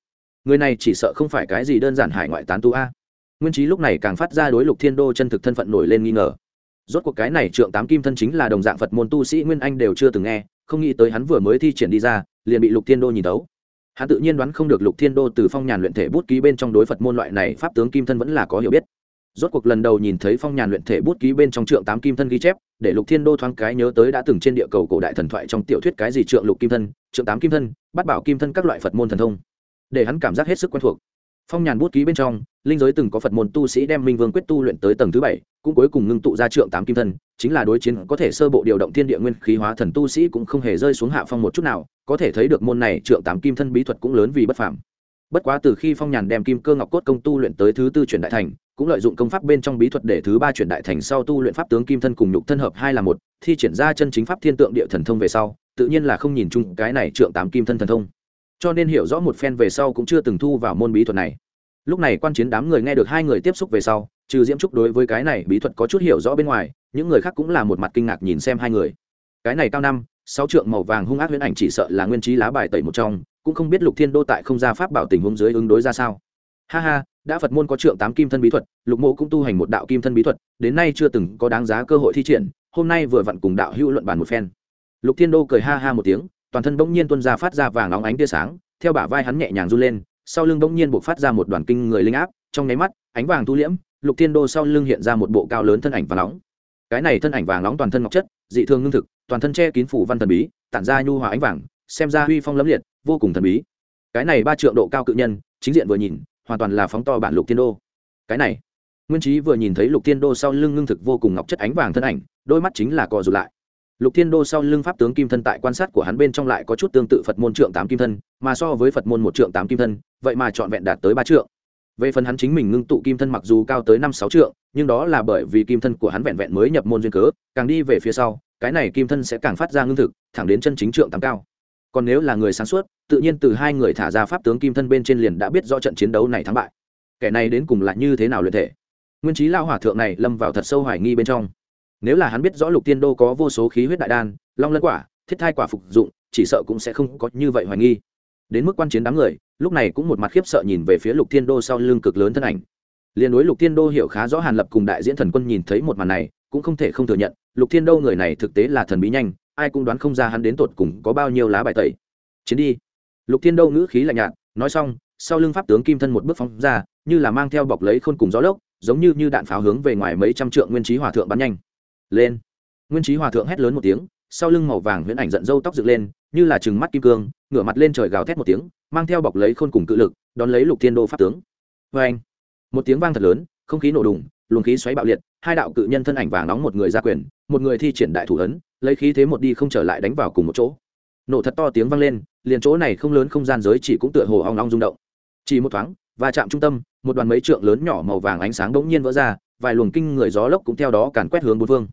Người này chỉ sợ không phải cái gì đơn giản hải ngoại tán tu a. Nguyên trí lúc này càng phát ra đối lục thiên đô chân thực thân phận nổi lên nghi ngờ. Rốt cuộc cái này trượng tám kim thân chính là đồng dạng phật môn tu sĩ nguyên anh đều chưa từng nghe, không nghĩ tới hắn vừa mới thi triển đi ra, liền bị lục thiên đô nhìn tấu. Hắn tự nhiên đoán không được lục thiên đô từ phong nhàn luyện thể bút ký bên trong đối phật môn loại này pháp tướng kim thân vẫn là có hiểu biết rốt cuộc lần đầu nhìn thấy phong nhàn luyện thể bút ký bên trong trượng tám kim thân ghi chép, để lục thiên đô thoáng cái nhớ tới đã từng trên địa cầu cổ đại thần thoại trong tiểu thuyết cái gì trượng lục kim thân, trượng tám kim thân bắt bảo kim thân các loại phật môn thần thông. Để hắn cảm giác hết sức quen thuộc. Phong nhàn bút ký bên trong, linh giới từng có phật môn tu sĩ đem minh vương quyết tu luyện tới tầng thứ bảy, cũng cuối cùng ngưng tụ ra trượng tám kim thân, chính là đối chiến có thể sơ bộ điều động thiên địa nguyên khí hóa thần tu sĩ cũng không hề rơi xuống hạ phong một chút nào, có thể thấy được môn này trượng tám kim thân bí thuật cũng lớn vì bất phàm. Bất quá từ khi phong nhàn đem kim cơ ngọc cốt công tu luyện tới thứ tư chuyển đại thành cũng lợi dụng công pháp bên trong bí thuật để thứ ba chuyển đại thành sau tu luyện pháp tướng kim thân cùng nhục thân hợp hai là một, thi triển ra chân chính pháp thiên tượng địa thần thông về sau, tự nhiên là không nhìn chung cái này trượng tám kim thân thần thông. Cho nên hiểu rõ một phen về sau cũng chưa từng thu vào môn bí thuật này. Lúc này quan chiến đám người nghe được hai người tiếp xúc về sau, trừ diễm trúc đối với cái này bí thuật có chút hiểu rõ bên ngoài, những người khác cũng là một mặt kinh ngạc nhìn xem hai người. Cái này cao năm, sáu trượng màu vàng hung ác huyễn ảnh chỉ sợ là nguyên trí lá bài tẩy một trong, cũng không biết lục thiên đô tại không ra pháp bảo tình huống dưới ứng đối ra sao. Ha ha đã phật môn có trượng tám kim thân bí thuật, lục mộ cũng tu hành một đạo kim thân bí thuật, đến nay chưa từng có đáng giá cơ hội thi triển, hôm nay vừa vặn cùng đạo hữu luận bàn một phen. Lục thiên đô cười ha ha một tiếng, toàn thân bỗng nhiên tuân ra phát ra vàng óng ánh tia sáng, theo bả vai hắn nhẹ nhàng run lên, sau lưng bỗng nhiên buộc phát ra một đoàn kinh người linh áp, trong nháy mắt, ánh vàng tu liễm, lục thiên đô sau lưng hiện ra một bộ cao lớn thân ảnh vàng nóng cái này thân ảnh vàng nóng toàn thân ngọc chất, dị thường ngưng thực, toàn thân che kín phủ văn thần bí, tản ra nhu hòa ánh vàng, xem ra huy phong lẫm liệt, vô cùng thần bí. Cái này ba trượng độ cao cự nhân, chính diện vừa nhìn hoàn toàn là phóng to bản lục thiên đô. Cái này, nguyên trí vừa nhìn thấy lục thiên đô sau lưng ngưng thực vô cùng ngọc chất ánh vàng thân ảnh, đôi mắt chính là cò rụt lại. Lục thiên đô sau lưng pháp tướng kim thân tại quan sát của hắn bên trong lại có chút tương tự phật môn trượng tám kim thân, mà so với phật môn một trượng tám kim thân, vậy mà trọn vẹn đạt tới ba trượng. Về phần hắn chính mình ngưng tụ kim thân mặc dù cao tới năm sáu trượng, nhưng đó là bởi vì kim thân của hắn vẹn vẹn mới nhập môn duyên cớ, càng đi về phía sau, cái này kim thân sẽ càng phát ra ngưng thực, thẳng đến chân chính trượng tám cao còn nếu là người sáng suốt, tự nhiên từ hai người thả ra pháp tướng kim thân bên trên liền đã biết rõ trận chiến đấu này thắng bại. Kẻ này đến cùng là như thế nào luyện thể? Nguyên trí lao hỏa thượng này lâm vào thật sâu hoài nghi bên trong. Nếu là hắn biết rõ lục tiên đô có vô số khí huyết đại đan, long lân quả, thiết thai quả phục dụng, chỉ sợ cũng sẽ không có như vậy hoài nghi. Đến mức quan chiến đám người, lúc này cũng một mặt khiếp sợ nhìn về phía lục thiên đô sau lưng cực lớn thân ảnh. Liên đối lục thiên đô hiểu khá rõ hàn lập cùng đại diễn thần quân nhìn thấy một màn này, cũng không thể không thừa nhận, lục thiên đô người này thực tế là thần bí nhanh ai cũng đoán không ra hắn đến tột cùng có bao nhiêu lá bài tẩy. Chiến đi. Lục thiên đô ngữ khí lạnh nhạt, nói xong, sau lưng pháp tướng kim thân một bước phóng ra, như là mang theo bọc lấy khôn cùng gió lốc, giống như như đạn pháo hướng về ngoài mấy trăm trượng nguyên trí hòa thượng bắn nhanh. Lên. Nguyên trí hòa thượng hét lớn một tiếng, sau lưng màu vàng huyễn ảnh giận dâu tóc dựng lên, như là trừng mắt kim cương, ngửa mặt lên trời gào thét một tiếng, mang theo bọc lấy khôn cùng cự lực, đón lấy lục thiên đô pháp tướng. Vê anh một tiếng vang thật lớn, không khí nổ đùng, luồng khí xoáy bạo liệt, hai đạo cự nhân thân ảnh vàng nóng một người ra quyền một người thi triển đại thủ ấn, lấy khí thế một đi không trở lại đánh vào cùng một chỗ. Nổ thật to tiếng vang lên, liền chỗ này không lớn không gian giới chỉ cũng tựa hồ ong ong rung động. Chỉ một thoáng và chạm trung tâm, một đoàn mấy trượng lớn nhỏ màu vàng ánh sáng bỗng nhiên vỡ ra, vài luồng kinh người gió lốc cũng theo đó càn quét hướng bốn phương.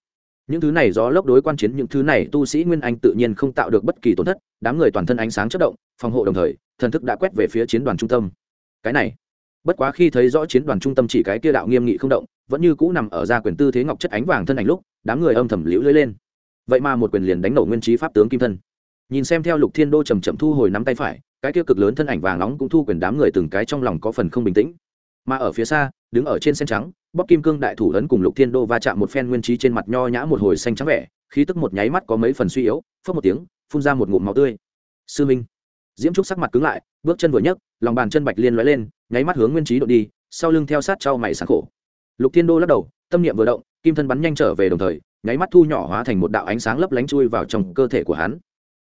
Những thứ này gió lốc đối quan chiến, những thứ này tu sĩ nguyên anh tự nhiên không tạo được bất kỳ tổn thất, đám người toàn thân ánh sáng chất động, phòng hộ đồng thời, thần thức đã quét về phía chiến đoàn trung tâm. Cái này, bất quá khi thấy rõ chiến đoàn trung tâm chỉ cái kia đạo nghiêm nghị không động, vẫn như cũ nằm ở ra quyền tư thế ngọc chất ánh vàng thân ảnh lúc đám người âm thầm liễu lưỡi lên. Vậy mà một quyền liền đánh nổ nguyên trí pháp tướng kim thân. Nhìn xem theo lục thiên đô chầm chậm thu hồi nắm tay phải, cái kia cực lớn thân ảnh vàng nóng cũng thu quyền đám người từng cái trong lòng có phần không bình tĩnh. Mà ở phía xa, đứng ở trên sen trắng bóc kim cương đại thủ ấn cùng lục thiên đô va chạm một phen nguyên trí trên mặt nho nhã một hồi xanh trắng vẻ, khí tức một nháy mắt có mấy phần suy yếu phớt một tiếng, phun ra một ngụm máu tươi. Sư minh. Diễm trúc sắc mặt cứng lại, bước chân vừa nhấc, lòng bàn chân bạch liên lóe lên, nháy mắt hướng nguyên trí đội đi, sau lưng theo sát trao mày sáng khổ. Lục thiên đô lắc đầu, tâm niệm vừa động kim thân bắn nhanh trở về đồng thời, nháy mắt thu nhỏ hóa thành một đạo ánh sáng lấp lánh chui vào trong cơ thể của hắn.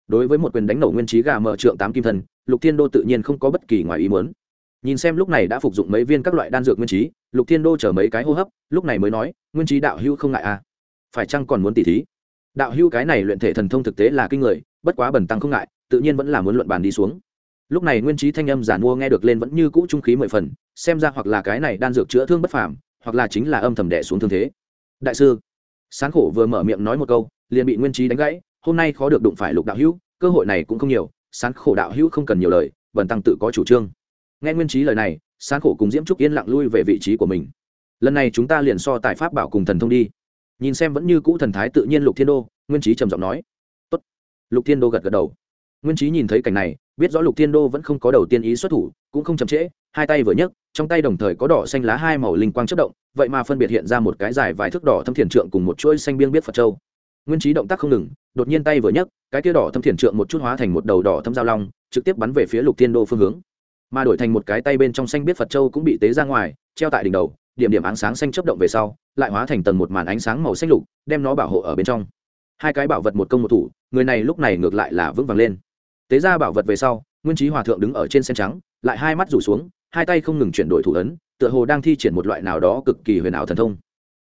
Đối với một quyền đánh nổ nguyên trí gà mở trượng tám kim thân, lục thiên đô tự nhiên không có bất kỳ ngoài ý muốn. Nhìn xem lúc này đã phục dụng mấy viên các loại đan dược nguyên trí, lục thiên đô chở mấy cái hô hấp, lúc này mới nói, nguyên trí đạo hưu không ngại à? Phải chăng còn muốn tỉ thí? Đạo hưu cái này luyện thể thần thông thực tế là kinh người, bất quá bẩn tăng không ngại, tự nhiên vẫn là muốn luận bàn đi xuống. Lúc này nguyên trí thanh âm giản mua nghe được lên vẫn như cũ trung khí mười phần, xem ra hoặc là cái này đan dược chữa thương bất phàm, hoặc là chính là âm thầm đẻ xuống thương thế đại sư sáng khổ vừa mở miệng nói một câu, liền bị nguyên trí đánh gãy, hôm nay khó được đụng phải lục đạo hữu, cơ hội này cũng không nhiều sáng khổ đạo hữu không cần nhiều lời, bần tăng tự có chủ trương. Nghe nguyên trí lời này sáng khổ cùng diễm trúc yên lặng lui về vị trí của mình. Lần này chúng ta liền so tài pháp bảo cùng thần thông đi. Nhìn xem vẫn như cũ thần thái tự nhiên lục thiên đô, nguyên trí trầm giọng nói. Tốt. lục thiên đô gật gật đầu. Nguyên trí nhìn thấy cảnh này, biết rõ lục thiên đô vẫn không có đầu tiên ý xuất thủ, cũng không chậm trễ, hai tay vừa nhấc, trong tay đồng thời có đỏ xanh lá hai màu linh quang chất động vậy mà phân biệt hiện ra một cái dài vài thước đỏ thâm thiền trượng cùng một chuỗi xanh biên biết phật châu. Nguyên trí động tác không ngừng, đột nhiên tay vừa nhấc, cái kia đỏ thâm thiền trượng một chút hóa thành một đầu đỏ thâm giao long, trực tiếp bắn về phía lục thiên đô phương hướng. Mà đổi thành một cái tay bên trong xanh biết phật châu cũng bị tế ra ngoài, treo tại đỉnh đầu, điểm điểm ánh sáng xanh chớp động về sau, lại hóa thành tầng một màn ánh sáng màu xanh lục, đem nó bảo hộ ở bên trong. Hai cái bảo vật một công một thủ, người này lúc này ngược lại là vững vàng lên. Tế ra bảo vật về sau, nguyên trí hòa thượng đứng ở trên sen trắng, lại hai mắt rủ xuống hai tay không ngừng chuyển đổi thủ ấn tựa hồ đang thi triển một loại nào đó cực kỳ huyền ảo thần thông.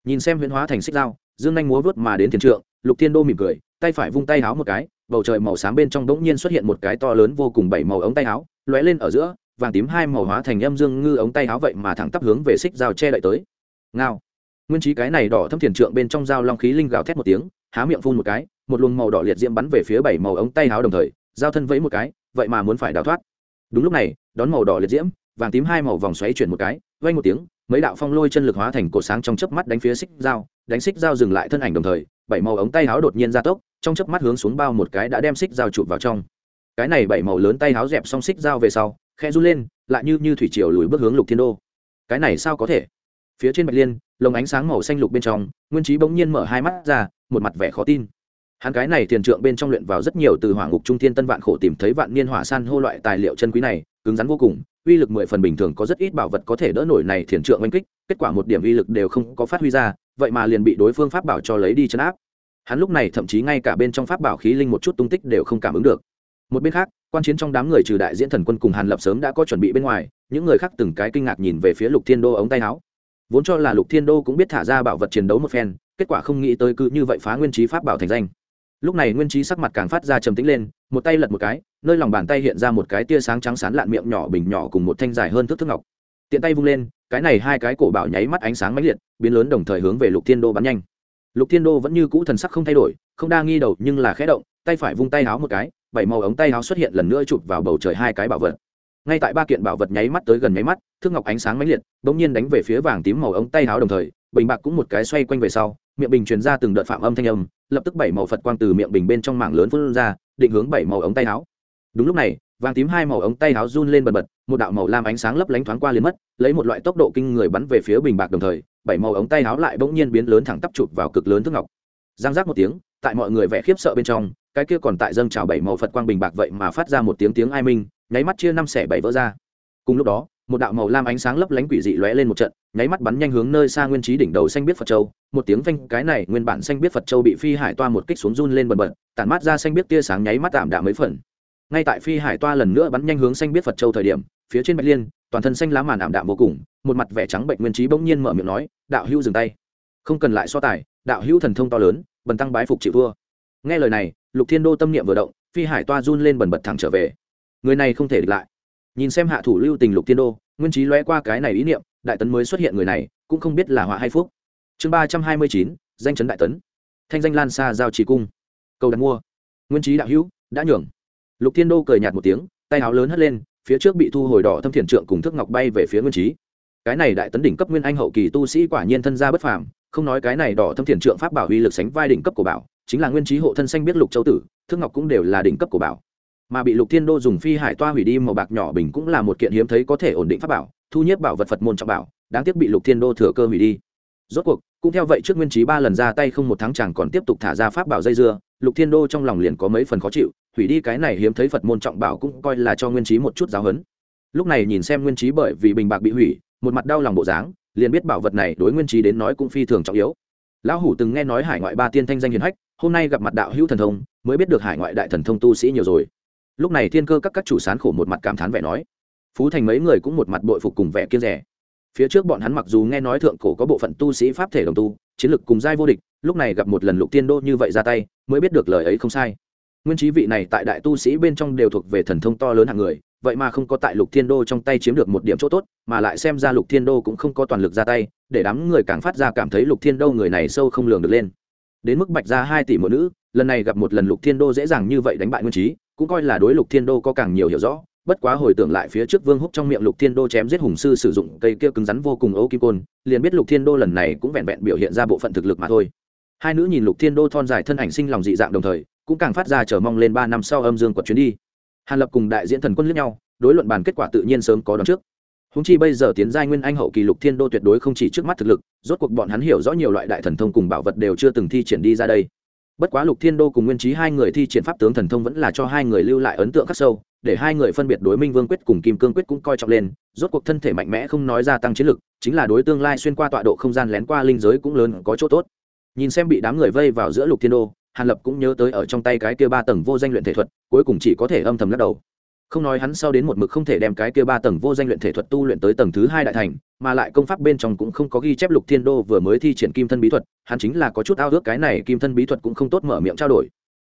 Nhìn xem huyền hóa thành xích dao dương anh múa vớt mà đến thiền trượng lục thiên đô mỉm cười tay phải vung tay háo một cái bầu trời màu xám bên trong đống nhiên xuất hiện một cái to lớn vô cùng bảy màu ống tay háo, lóe lên ở giữa vàng tím hai màu hóa thành âm dương ngư ống tay háo vậy mà thẳng tắp hướng về xích dao che đậy tới. Ngao. Nguyên trí cái này đỏ thâm thiền trượng bên trong dao long khí linh gào thét một tiếng há miệng phun một cái một luồng màu đỏ liệt diễm bắn về phía bảy màu ống tay háo đồng thời dao thân vẫy một cái vậy mà muốn phải đào thoát. Đúng lúc này đón màu đỏ liệt diễm vàng tím hai màu vòng xoáy chuyển một cái vay một tiếng, mấy đạo phong lôi chân lực hóa thành cổ sáng trong chớp mắt đánh phía xích dao đánh xích dao dừng lại thân ảnh đồng thời, bảy màu ống tay áo đột nhiên ra tốc, trong chớp mắt hướng xuống bao một cái đã đem xích dao chụp vào trong. Cái này bảy màu lớn tay áo dẹp xong xích dao về sau khe run lên, lại như như thủy triều lùi bước hướng lục thiên đô. Cái này sao có thể? Phía trên bạch liên, lồng ánh sáng màu xanh lục bên trong, nguyên trí bỗng nhiên mở hai mắt ra, một mặt vẻ khó tin. Hắn cái này tiền trượng bên trong luyện vào rất nhiều từ hỏa ngục trung thiên tân vạn khổ tìm thấy vạn niên hỏa san hô loại tài liệu chân quý này, cứng rắn vô cùng uy lực mười phần bình thường có rất ít bảo vật có thể đỡ nổi này thiền trượng oanh kích, kết quả một điểm uy lực đều không có phát huy ra, vậy mà liền bị đối phương pháp bảo cho lấy đi chấn áp. Hắn lúc này thậm chí ngay cả bên trong pháp bảo khí linh một chút tung tích đều không cảm ứng được. Một bên khác, quan chiến trong đám người trừ đại diễn thần quân cùng hàn lập sớm đã có chuẩn bị bên ngoài, những người khác từng cái kinh ngạc nhìn về phía lục thiên đô ống tay áo. Vốn cho là lục thiên đô cũng biết thả ra bảo vật chiến đấu một phen, kết quả không nghĩ tới cứ như vậy phá nguyên trí pháp bảo thành danh. Lúc này nguyên trí sắc mặt càng phát ra trầm tĩnh lên, một tay lật một cái nơi lòng bàn tay hiện ra một cái tia sáng trắng sán lạn miệng nhỏ, bình nhỏ cùng một thanh dài hơn thước thước ngọc. Tiện tay vung lên, cái này hai cái cổ bảo nháy mắt ánh sáng mãnh liệt, biến lớn đồng thời hướng về lục thiên đô bắn nhanh. Lục thiên đô vẫn như cũ thần sắc không thay đổi, không đa nghi đầu nhưng là khẽ động, tay phải vung tay háo một cái, bảy màu ống tay háo xuất hiện lần nữa chụp vào bầu trời hai cái bảo vật. Ngay tại ba kiện bảo vật nháy mắt tới gần nháy mắt, thước ngọc ánh sáng mãnh liệt, bỗng nhiên đánh về phía vàng tím màu ống tay háo đồng thời, bình bạc cũng một cái xoay quanh về sau, miệng bình truyền ra từng đợt phạm âm thanh âm, lập tức bảy màu phật quang từ miệng bình bên trong mảng lớn phun ra, định hướng bảy màu ống tay háo đúng lúc này, vàng tím hai màu ống tay áo run lên bần bật, một đạo màu lam ánh sáng lấp lánh thoáng qua liền mất, lấy một loại tốc độ kinh người bắn về phía bình bạc đồng thời, bảy màu ống tay áo lại bỗng nhiên biến lớn thẳng tắp chụp vào cực lớn thước ngọc. Giang giác một tiếng, tại mọi người vẻ khiếp sợ bên trong, cái kia còn tại dâng trào bảy màu phật quang bình bạc vậy mà phát ra một tiếng tiếng ai minh, nháy mắt chia năm xẻ bảy vỡ ra. Cùng lúc đó, một đạo màu lam ánh sáng lấp lánh quỷ dị lóe lên một trận, nháy mắt bắn nhanh hướng nơi xa nguyên trí đỉnh đầu xanh biết phật châu. Một tiếng vanh cái này nguyên bản xanh biết phật châu bị phi hải toa một kích xuống run lên bần bật, tản mát ra xanh biết tia sáng nháy mắt tạm đạm mấy phần ngay tại phi hải toa lần nữa bắn nhanh hướng xanh biết phật châu thời điểm, phía trên bạch liên, toàn thân xanh lá màn ảm đạm vô cùng, một mặt vẻ trắng bệnh nguyên trí bỗng nhiên mở miệng nói, đạo hữu dừng tay. Không cần lại so tài, đạo hữu thần thông to lớn, bần tăng bái phục chịu vua nghe lời này, lục thiên đô tâm niệm vừa động, phi hải toa run lên bần bật thẳng trở về. Người này không thể địch lại. Nhìn xem hạ thủ lưu tình lục thiên đô, nguyên trí lóe qua cái này ý niệm, đại tấn mới xuất hiện người này, cũng không biết là họa hay phúc. Chương ba trăm hai mươi chín, danh chấn đại tấn. Thanh danh lan xa giao trì cung. Cầu đặt mua. Nguyên trí đạo hữu, đã nhường lục thiên đô cười nhạt một tiếng, tay áo lớn hất lên, phía trước bị thu hồi đỏ thâm thiền trượng cùng Thước ngọc bay về phía nguyên trí. Cái này đại tấn đỉnh cấp nguyên anh hậu kỳ tu sĩ quả nhiên thân gia bất phàm, không nói cái này đỏ thâm thiền trượng pháp bảo uy lực sánh vai đỉnh cấp của bảo, chính là nguyên trí hộ thân xanh biết lục châu tử Thước ngọc cũng đều là đỉnh cấp của bảo. Mà bị lục thiên đô dùng phi hải toa hủy đi màu bạc nhỏ bình cũng là một kiện hiếm thấy có thể ổn định pháp bảo, thu nhiếp bảo vật phật môn trọng bảo, đáng tiếc bị lục thiên đô thừa cơ hủy đi. Rốt cuộc, cũng theo vậy trước nguyên trí ba lần ra tay không một tháng chẳng còn tiếp tục thả ra pháp bảo dây dưa, lục thiên đô trong lòng liền có mấy phần khó chịu hủy đi cái này hiếm thấy phật môn trọng bảo cũng coi là cho nguyên trí một chút giáo hấn lúc này nhìn xem nguyên trí bởi vì bình bạc bị hủy, một mặt đau lòng bộ dáng, liền biết bảo vật này đối nguyên trí đến nói cũng phi thường trọng yếu. Lão hủ từng nghe nói hải ngoại ba tiên thanh danh hiền hách, hôm nay gặp mặt đạo hữu thần thông, mới biết được hải ngoại đại thần thông tu sĩ nhiều rồi. Lúc này thiên cơ các các chủ sán khổ một mặt cảm thán vẻ nói. Phú thành mấy người cũng một mặt bội phục cùng vẻ kiên rẻ. Phía trước bọn hắn mặc dù nghe nói thượng cổ có bộ phận tu sĩ pháp thể đồng tu, chiến lực cùng giai vô địch, lúc này gặp một lần lục tiên đô như vậy ra tay, mới biết được lời ấy không sai nguyên trí vị này tại đại tu sĩ bên trong đều thuộc về thần thông to lớn hạng người, vậy mà không có tại lục thiên đô trong tay chiếm được một điểm chỗ tốt, mà lại xem ra lục thiên đô cũng không có toàn lực ra tay, để đám người càng phát ra cảm thấy lục thiên đô người này sâu không lường được lên. Đến mức bạch ra hai tỷ mỗi nữ, lần này gặp một lần lục thiên đô dễ dàng như vậy đánh bại nguyên trí, cũng coi là đối lục thiên đô có càng nhiều hiểu rõ, bất quá hồi tưởng lại phía trước vương húc trong miệng lục thiên đô chém giết hùng sư sử dụng cây kia cứng rắn vô cùng ấu kim côn, liền biết lục thiên đô lần này cũng vẹn vẹn biểu hiện ra bộ phận thực lực mà thôi. Hai nữ nhìn lục thiên đô thon dài thân ảnh sinh lòng dị dạng đồng thời cũng càng phát ra chờ mong lên ba năm sau âm dương quật chuyến đi. Hàn lập cùng đại diễn thần quân lẫn nhau, đối luận bàn kết quả tự nhiên sớm có đón trước. Húng chi bây giờ tiến giai nguyên anh hậu kỳ lục thiên đô tuyệt đối không chỉ trước mắt thực lực, rốt cuộc bọn hắn hiểu rõ nhiều loại đại thần thông cùng bảo vật đều chưa từng thi triển đi ra đây. Bất quá lục thiên đô cùng nguyên trí hai người thi triển pháp tướng thần thông vẫn là cho hai người lưu lại ấn tượng khắc sâu, để hai người phân biệt đối minh vương quyết cùng kim cương quyết cũng coi trọng lên, rốt cuộc thân thể mạnh mẽ không nói gia tăng chiến lực, chính là đối tương lai xuyên qua tọa độ không gian lén qua linh giới cũng lớn có chỗ tốt. Nhìn xem bị đám người vây vào giữa lục thiên đô hàn lập cũng nhớ tới ở trong tay cái kia ba tầng vô danh luyện thể thuật, cuối cùng chỉ có thể âm thầm lắc đầu. Không nói hắn sau đến một mực không thể đem cái kia ba tầng vô danh luyện thể thuật tu luyện tới tầng thứ hai đại thành, mà lại công pháp bên trong cũng không có ghi chép lục thiên đô vừa mới thi triển kim thân bí thuật, hắn chính là có chút ao ước cái này kim thân bí thuật cũng không tốt mở miệng trao đổi.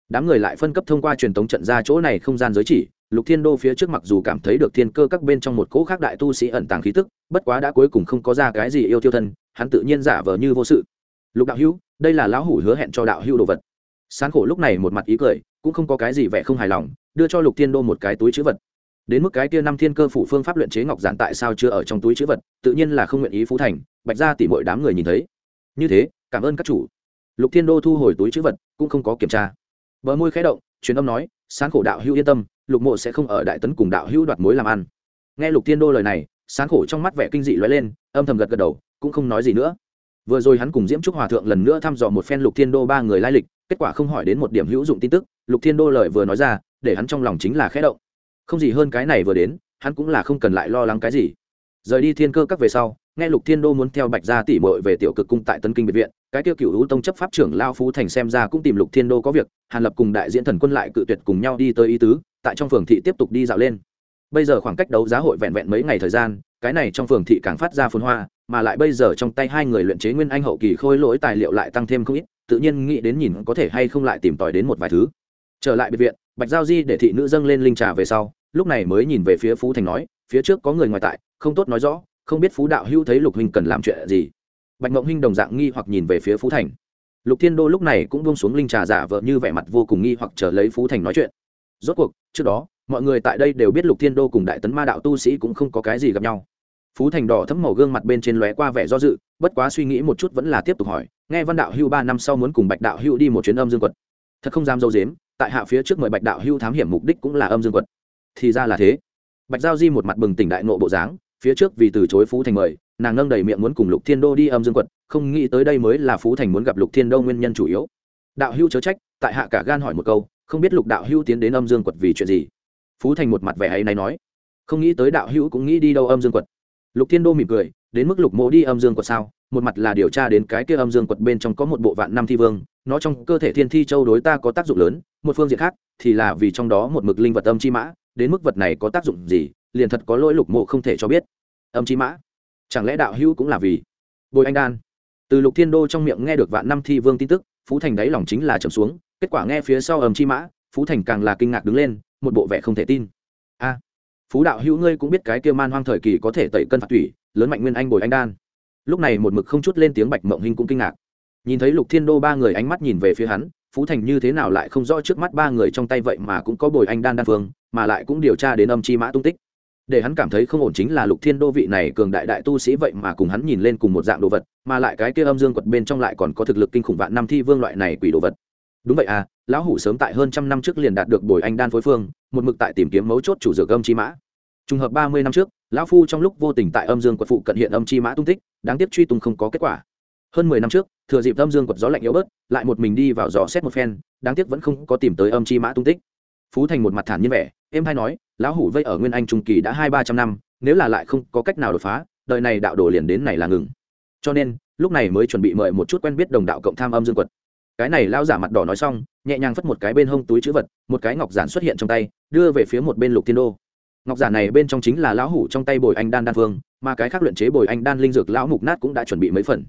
Đám người lại phân cấp thông qua truyền thống trận ra chỗ này không gian giới chỉ, lục thiên đô phía trước mặc dù cảm thấy được thiên cơ các bên trong một cỗ khác đại tu sĩ ẩn tàng khí tức, bất quá đã cuối cùng không có ra cái gì yêu tiêu thân, hắn tự nhiên giả vờ như vô sự. Lục đạo hữu, đây là lão hủ hứa hẹn cho đạo hữu đồ vật sán khổ lúc này một mặt ý cười, cũng không có cái gì vẻ không hài lòng, đưa cho lục thiên đô một cái túi chữ vật. Đến mức cái kia năm thiên cơ phủ phương pháp luyện chế ngọc giản tại sao chưa ở trong túi chữ vật, tự nhiên là không nguyện ý phú thành, bạch ra tỉ mọi đám người nhìn thấy. Như thế, cảm ơn các chủ. Lục thiên đô thu hồi túi chữ vật, cũng không có kiểm tra. Bờ môi khẽ động, truyền âm nói, sán khổ đạo hữu yên tâm, lục mộ sẽ không ở đại tấn cùng đạo hữu đoạt mối làm ăn. Nghe lục thiên đô lời này, sán khổ trong mắt vẻ kinh dị lóe lên, âm thầm gật gật đầu, cũng không nói gì nữa. Vừa rồi hắn cùng diễm trúc hòa thượng lần nữa thăm dò một phen lục thiên đô ba người lai lịch kết quả không hỏi đến một điểm hữu dụng tin tức, lục thiên đô lời vừa nói ra, để hắn trong lòng chính là khẽ động. Không gì hơn cái này vừa đến, hắn cũng là không cần lại lo lắng cái gì. Rời đi thiên cơ các về sau, nghe lục thiên đô muốn theo bạch gia tỉ mội về tiểu cực cung tại tân kinh biệt viện, cái tiêu cựu hữu tông chấp pháp trưởng lao phú thành xem ra cũng tìm lục thiên đô có việc, hàn lập cùng đại diễn thần quân lại cự tuyệt cùng nhau đi tới ý tứ, tại trong phường thị tiếp tục đi dạo lên. Bây giờ khoảng cách đấu giá hội vẹn vẹn mấy ngày thời gian, cái này trong phường thị càng phát ra phồn hoa, mà lại bây giờ trong tay hai người luyện chế nguyên anh hậu kỳ khôi lỗi tài liệu lại tăng thêm không ít tự nhiên nghĩ đến nhìn có thể hay không lại tìm tòi đến một vài thứ. Trở lại biệt viện, bạch giao di để thị nữ dâng lên linh trà về sau, lúc này mới nhìn về phía phú thành nói, phía trước có người ngoài tại, không tốt nói rõ, không biết phú đạo hưu thấy lục huynh cần làm chuyện gì. Bạch mộng huynh đồng dạng nghi hoặc nhìn về phía phú thành. Lục thiên đô lúc này cũng buông xuống linh trà giả vợ như vẻ mặt vô cùng nghi hoặc chờ lấy phú thành nói chuyện. Rốt cuộc, trước đó, mọi người tại đây đều biết lục thiên đô cùng đại tấn ma đạo tu sĩ cũng không có cái gì gặp nhau. Phú thành đỏ thấm màu gương mặt bên trên lóe qua vẻ do dự, bất quá suy nghĩ một chút vẫn là tiếp tục hỏi nghe văn đạo hưu ba năm sau muốn cùng bạch đạo hưu đi một chuyến âm dương quật. Thật không dám dâu dếm tại hạ phía trước mời bạch đạo hưu thám hiểm mục đích cũng là âm dương quật. Thì ra là thế. Bạch giao di một mặt bừng tỉnh đại nộ bộ dáng, phía trước vì từ chối phú thành mời, nàng nâng đầy miệng muốn cùng lục thiên đô đi âm dương quật, không nghĩ tới đây mới là phú thành muốn gặp lục thiên đô nguyên nhân chủ yếu. Đạo hưu chớ trách, tại hạ cả gan hỏi một câu, không biết lục đạo hưu tiến đến âm dương quật vì chuyện gì? Phú thành một mặt vẻ hay này nói, không nghĩ tới đạo hữu cũng nghĩ đi đâu âm dương quật. Lục thiên đô mỉm cười, đến mức lục mộ đi âm dương quật sao? Một mặt là điều tra đến cái kia âm dương quật bên trong có một bộ vạn năm thi vương, nó trong cơ thể thiên thi châu đối ta có tác dụng lớn, một phương diện khác thì là vì trong đó một mực linh vật âm chi mã, đến mức vật này có tác dụng gì, liền thật có lỗi lục mộ không thể cho biết. Âm chi mã? Chẳng lẽ đạo hữu cũng là vì? Bồi anh đan. Từ lục thiên đô trong miệng nghe được vạn năm thi vương tin tức, phú thành đáy lòng chính là trầm xuống, kết quả nghe phía sau âm chi mã, phú thành càng là kinh ngạc đứng lên, một bộ vẻ không thể tin. A, phú đạo hữu ngươi cũng biết cái kia man hoang thời kỳ có thể tẩy cân phạt thủy, lớn mạnh nguyên anh bồi anh đan lúc này một mực không chút lên tiếng bạch mộng hinh cũng kinh ngạc. Nhìn thấy lục thiên đô ba người ánh mắt nhìn về phía hắn, phú thành như thế nào lại không rõ trước mắt ba người trong tay vậy mà cũng có bồi anh đan đan phương, mà lại cũng điều tra đến âm chi mã tung tích. Để hắn cảm thấy không ổn chính là lục thiên đô vị này cường đại đại tu sĩ vậy mà cùng hắn nhìn lên cùng một dạng đồ vật, mà lại cái kia âm dương quật bên trong lại còn có thực lực kinh khủng vạn năm thi vương loại này quỷ đồ vật. Đúng vậy à lão hủ sớm tại hơn trăm năm trước liền đạt được bồi anh đan phối phương, một mực tại tìm kiếm mấu chốt chủ dược âm chi mã. Trùng hợp ba mươi năm trước lão phu trong lúc vô tình tại âm dương quật phụ cận hiện âm chi mã tung tích, đáng tiếc truy tung không có kết quả. Hơn mười năm trước, thừa dịp âm dương quật gió lạnh yếu bớt, lại một mình đi vào dò xét một phen, đáng tiếc vẫn không có tìm tới âm chi mã tung tích. Phú thành một mặt thản nhiên vẻ em hay nói, lão hủ vây ở nguyên anh trung kỳ đã hai ba trăm năm, nếu là lại không có cách nào đột phá, đời này đạo đồ liền đến này là ngừng. Cho nên, lúc này mới chuẩn bị mời một chút quen biết đồng đạo cộng tham âm dương quật. Cái này lao giả mặt đỏ nói xong, nhẹ nhàng phất một cái bên hông túi chữ vật, một cái ngọc giản xuất hiện trong tay, đưa về phía một bên lục thiên đô ngọc giản này bên trong chính là lão hủ trong tay bồi anh đan đan phương, mà cái khác luyện chế bồi anh đan linh dược lão mục nát cũng đã chuẩn bị mấy phần.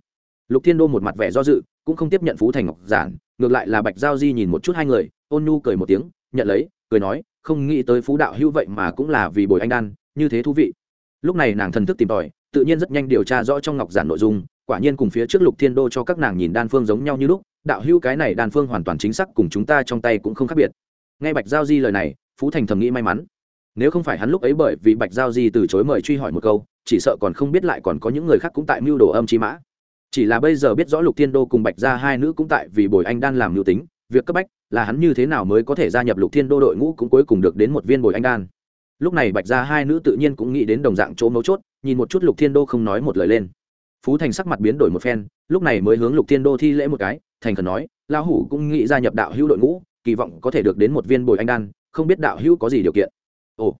Lục thiên đô một mặt vẻ do dự, cũng không tiếp nhận phú thành ngọc giản ngược lại là bạch giao di nhìn một chút hai người, ôn nhu cười một tiếng, nhận lấy, cười nói, không nghĩ tới phú đạo hữu vậy mà cũng là vì bồi anh đan, như thế thú vị. Lúc này nàng thần thức tìm tòi, tự nhiên rất nhanh điều tra rõ trong ngọc giản nội dung, quả nhiên cùng phía trước lục thiên đô cho các nàng nhìn đan phương giống nhau như lúc, đạo hữu cái này đan phương hoàn toàn chính xác cùng chúng ta trong tay cũng không khác biệt. Nghe bạch giao di lời này, phú thành thầm nghĩ may mắn nếu không phải hắn lúc ấy bởi vì bạch giao di từ chối mời truy hỏi một câu, chỉ sợ còn không biết lại còn có những người khác cũng tại mưu đồ âm chi mã. Chỉ là bây giờ biết rõ lục thiên đô cùng bạch gia hai nữ cũng tại vì bồi anh đan làm mưu tính, việc cấp bách là hắn như thế nào mới có thể gia nhập lục thiên đô đội ngũ cũng cuối cùng được đến một viên bồi anh đan. Lúc này bạch gia hai nữ tự nhiên cũng nghĩ đến đồng dạng chỗ mấu chốt, nhìn một chút lục thiên đô không nói một lời lên. Phú thành sắc mặt biến đổi một phen, lúc này mới hướng lục thiên đô thi lễ một cái, thành khẩn nói, lão hủ cũng nghĩ gia nhập đạo hữu đội ngũ, kỳ vọng có thể được đến một viên bồi anh đan, không biết đạo hữu có gì điều kiện ồ,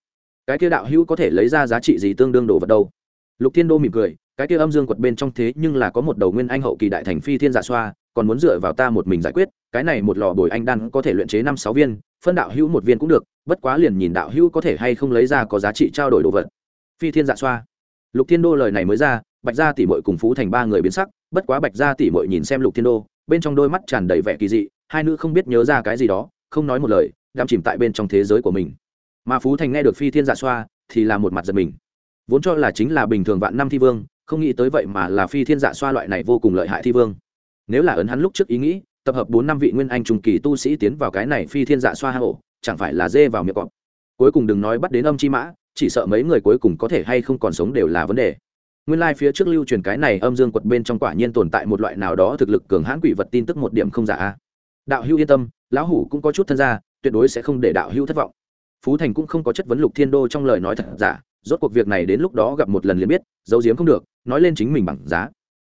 cái kia đạo hữu có thể lấy ra giá trị gì tương đương đồ vật đâu? Lục thiên đô mỉm cười, cái kia âm dương quật bên trong thế nhưng là có một đầu nguyên anh hậu kỳ đại thành phi thiên dạ xoa, còn muốn dựa vào ta một mình giải quyết, cái này một lò bồi anh đan có thể luyện chế năm sáu viên, phân đạo hữu một viên cũng được, bất quá liền nhìn đạo hữu có thể hay không lấy ra có giá trị trao đổi đồ vật. Phi thiên dạ xoa. Lục thiên đô lời này mới ra, bạch gia tỷ mội cùng phú thành ba người biến sắc, bất quá bạch gia tỷ mội nhìn xem lục thiên đô, bên trong đôi mắt tràn đầy vẻ kỳ dị, hai nữ không biết nhớ ra cái gì đó, không nói một lời, đắm chìm tại bên trong thế giới của mình mà phú thành nghe được phi thiên dạ xoa thì là một mặt giật mình. Vốn cho là chính là bình thường vạn năm thi vương, không nghĩ tới vậy mà là phi thiên dạ xoa loại này vô cùng lợi hại thi vương. Nếu là ấn hắn lúc trước ý nghĩ, tập hợp bốn năm vị nguyên anh trung kỳ tu sĩ tiến vào cái này phi thiên dạ xoa hang ổ, chẳng phải là dê vào miệng cọp. Cuối cùng đừng nói bắt đến âm chi mã, chỉ sợ mấy người cuối cùng có thể hay không còn sống đều là vấn đề. Nguyên lai、like、phía trước lưu truyền cái này âm dương quật bên trong quả nhiên tồn tại một loại nào đó thực lực cường hãn quỷ vật tin tức một điểm không giả. Đạo hữu yên tâm, lão hủ cũng có chút thân gia, tuyệt đối sẽ không để đạo hữu thất vọng phú thành cũng không có chất vấn lục thiên đô trong lời nói thật giả, rốt cuộc việc này đến lúc đó gặp một lần liền biết, giấu giếm không được, nói lên chính mình bằng giá.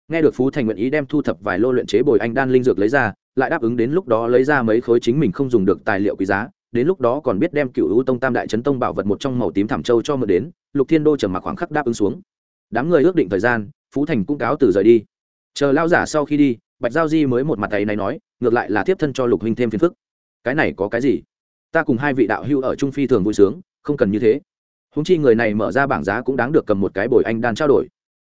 Nghe được phú thành nguyện ý đem thu thập vài lô luyện chế bồi anh đan linh dược lấy ra, lại đáp ứng đến lúc đó lấy ra mấy khối chính mình không dùng được tài liệu quý giá, đến lúc đó còn biết đem cựu ưu tông tam đại chấn tông bảo vật một trong màu tím thảm châu cho mượn đến, lục thiên đô trầm mặc khoảng khắc đáp ứng xuống. Đám người ước định thời gian, phú thành cũng cáo từ rời đi. Chờ lao giả sau khi đi, bạch giao di mới một mặt tay này nói, ngược lại là tiếp thân cho lục huynh thêm phiền phức. Cái này có cái gì? Ta cùng hai vị đạo hưu ở trung phi thường vui sướng, không cần như thế. Húng chi người này mở ra bảng giá cũng đáng được cầm một cái bồi anh đan trao đổi.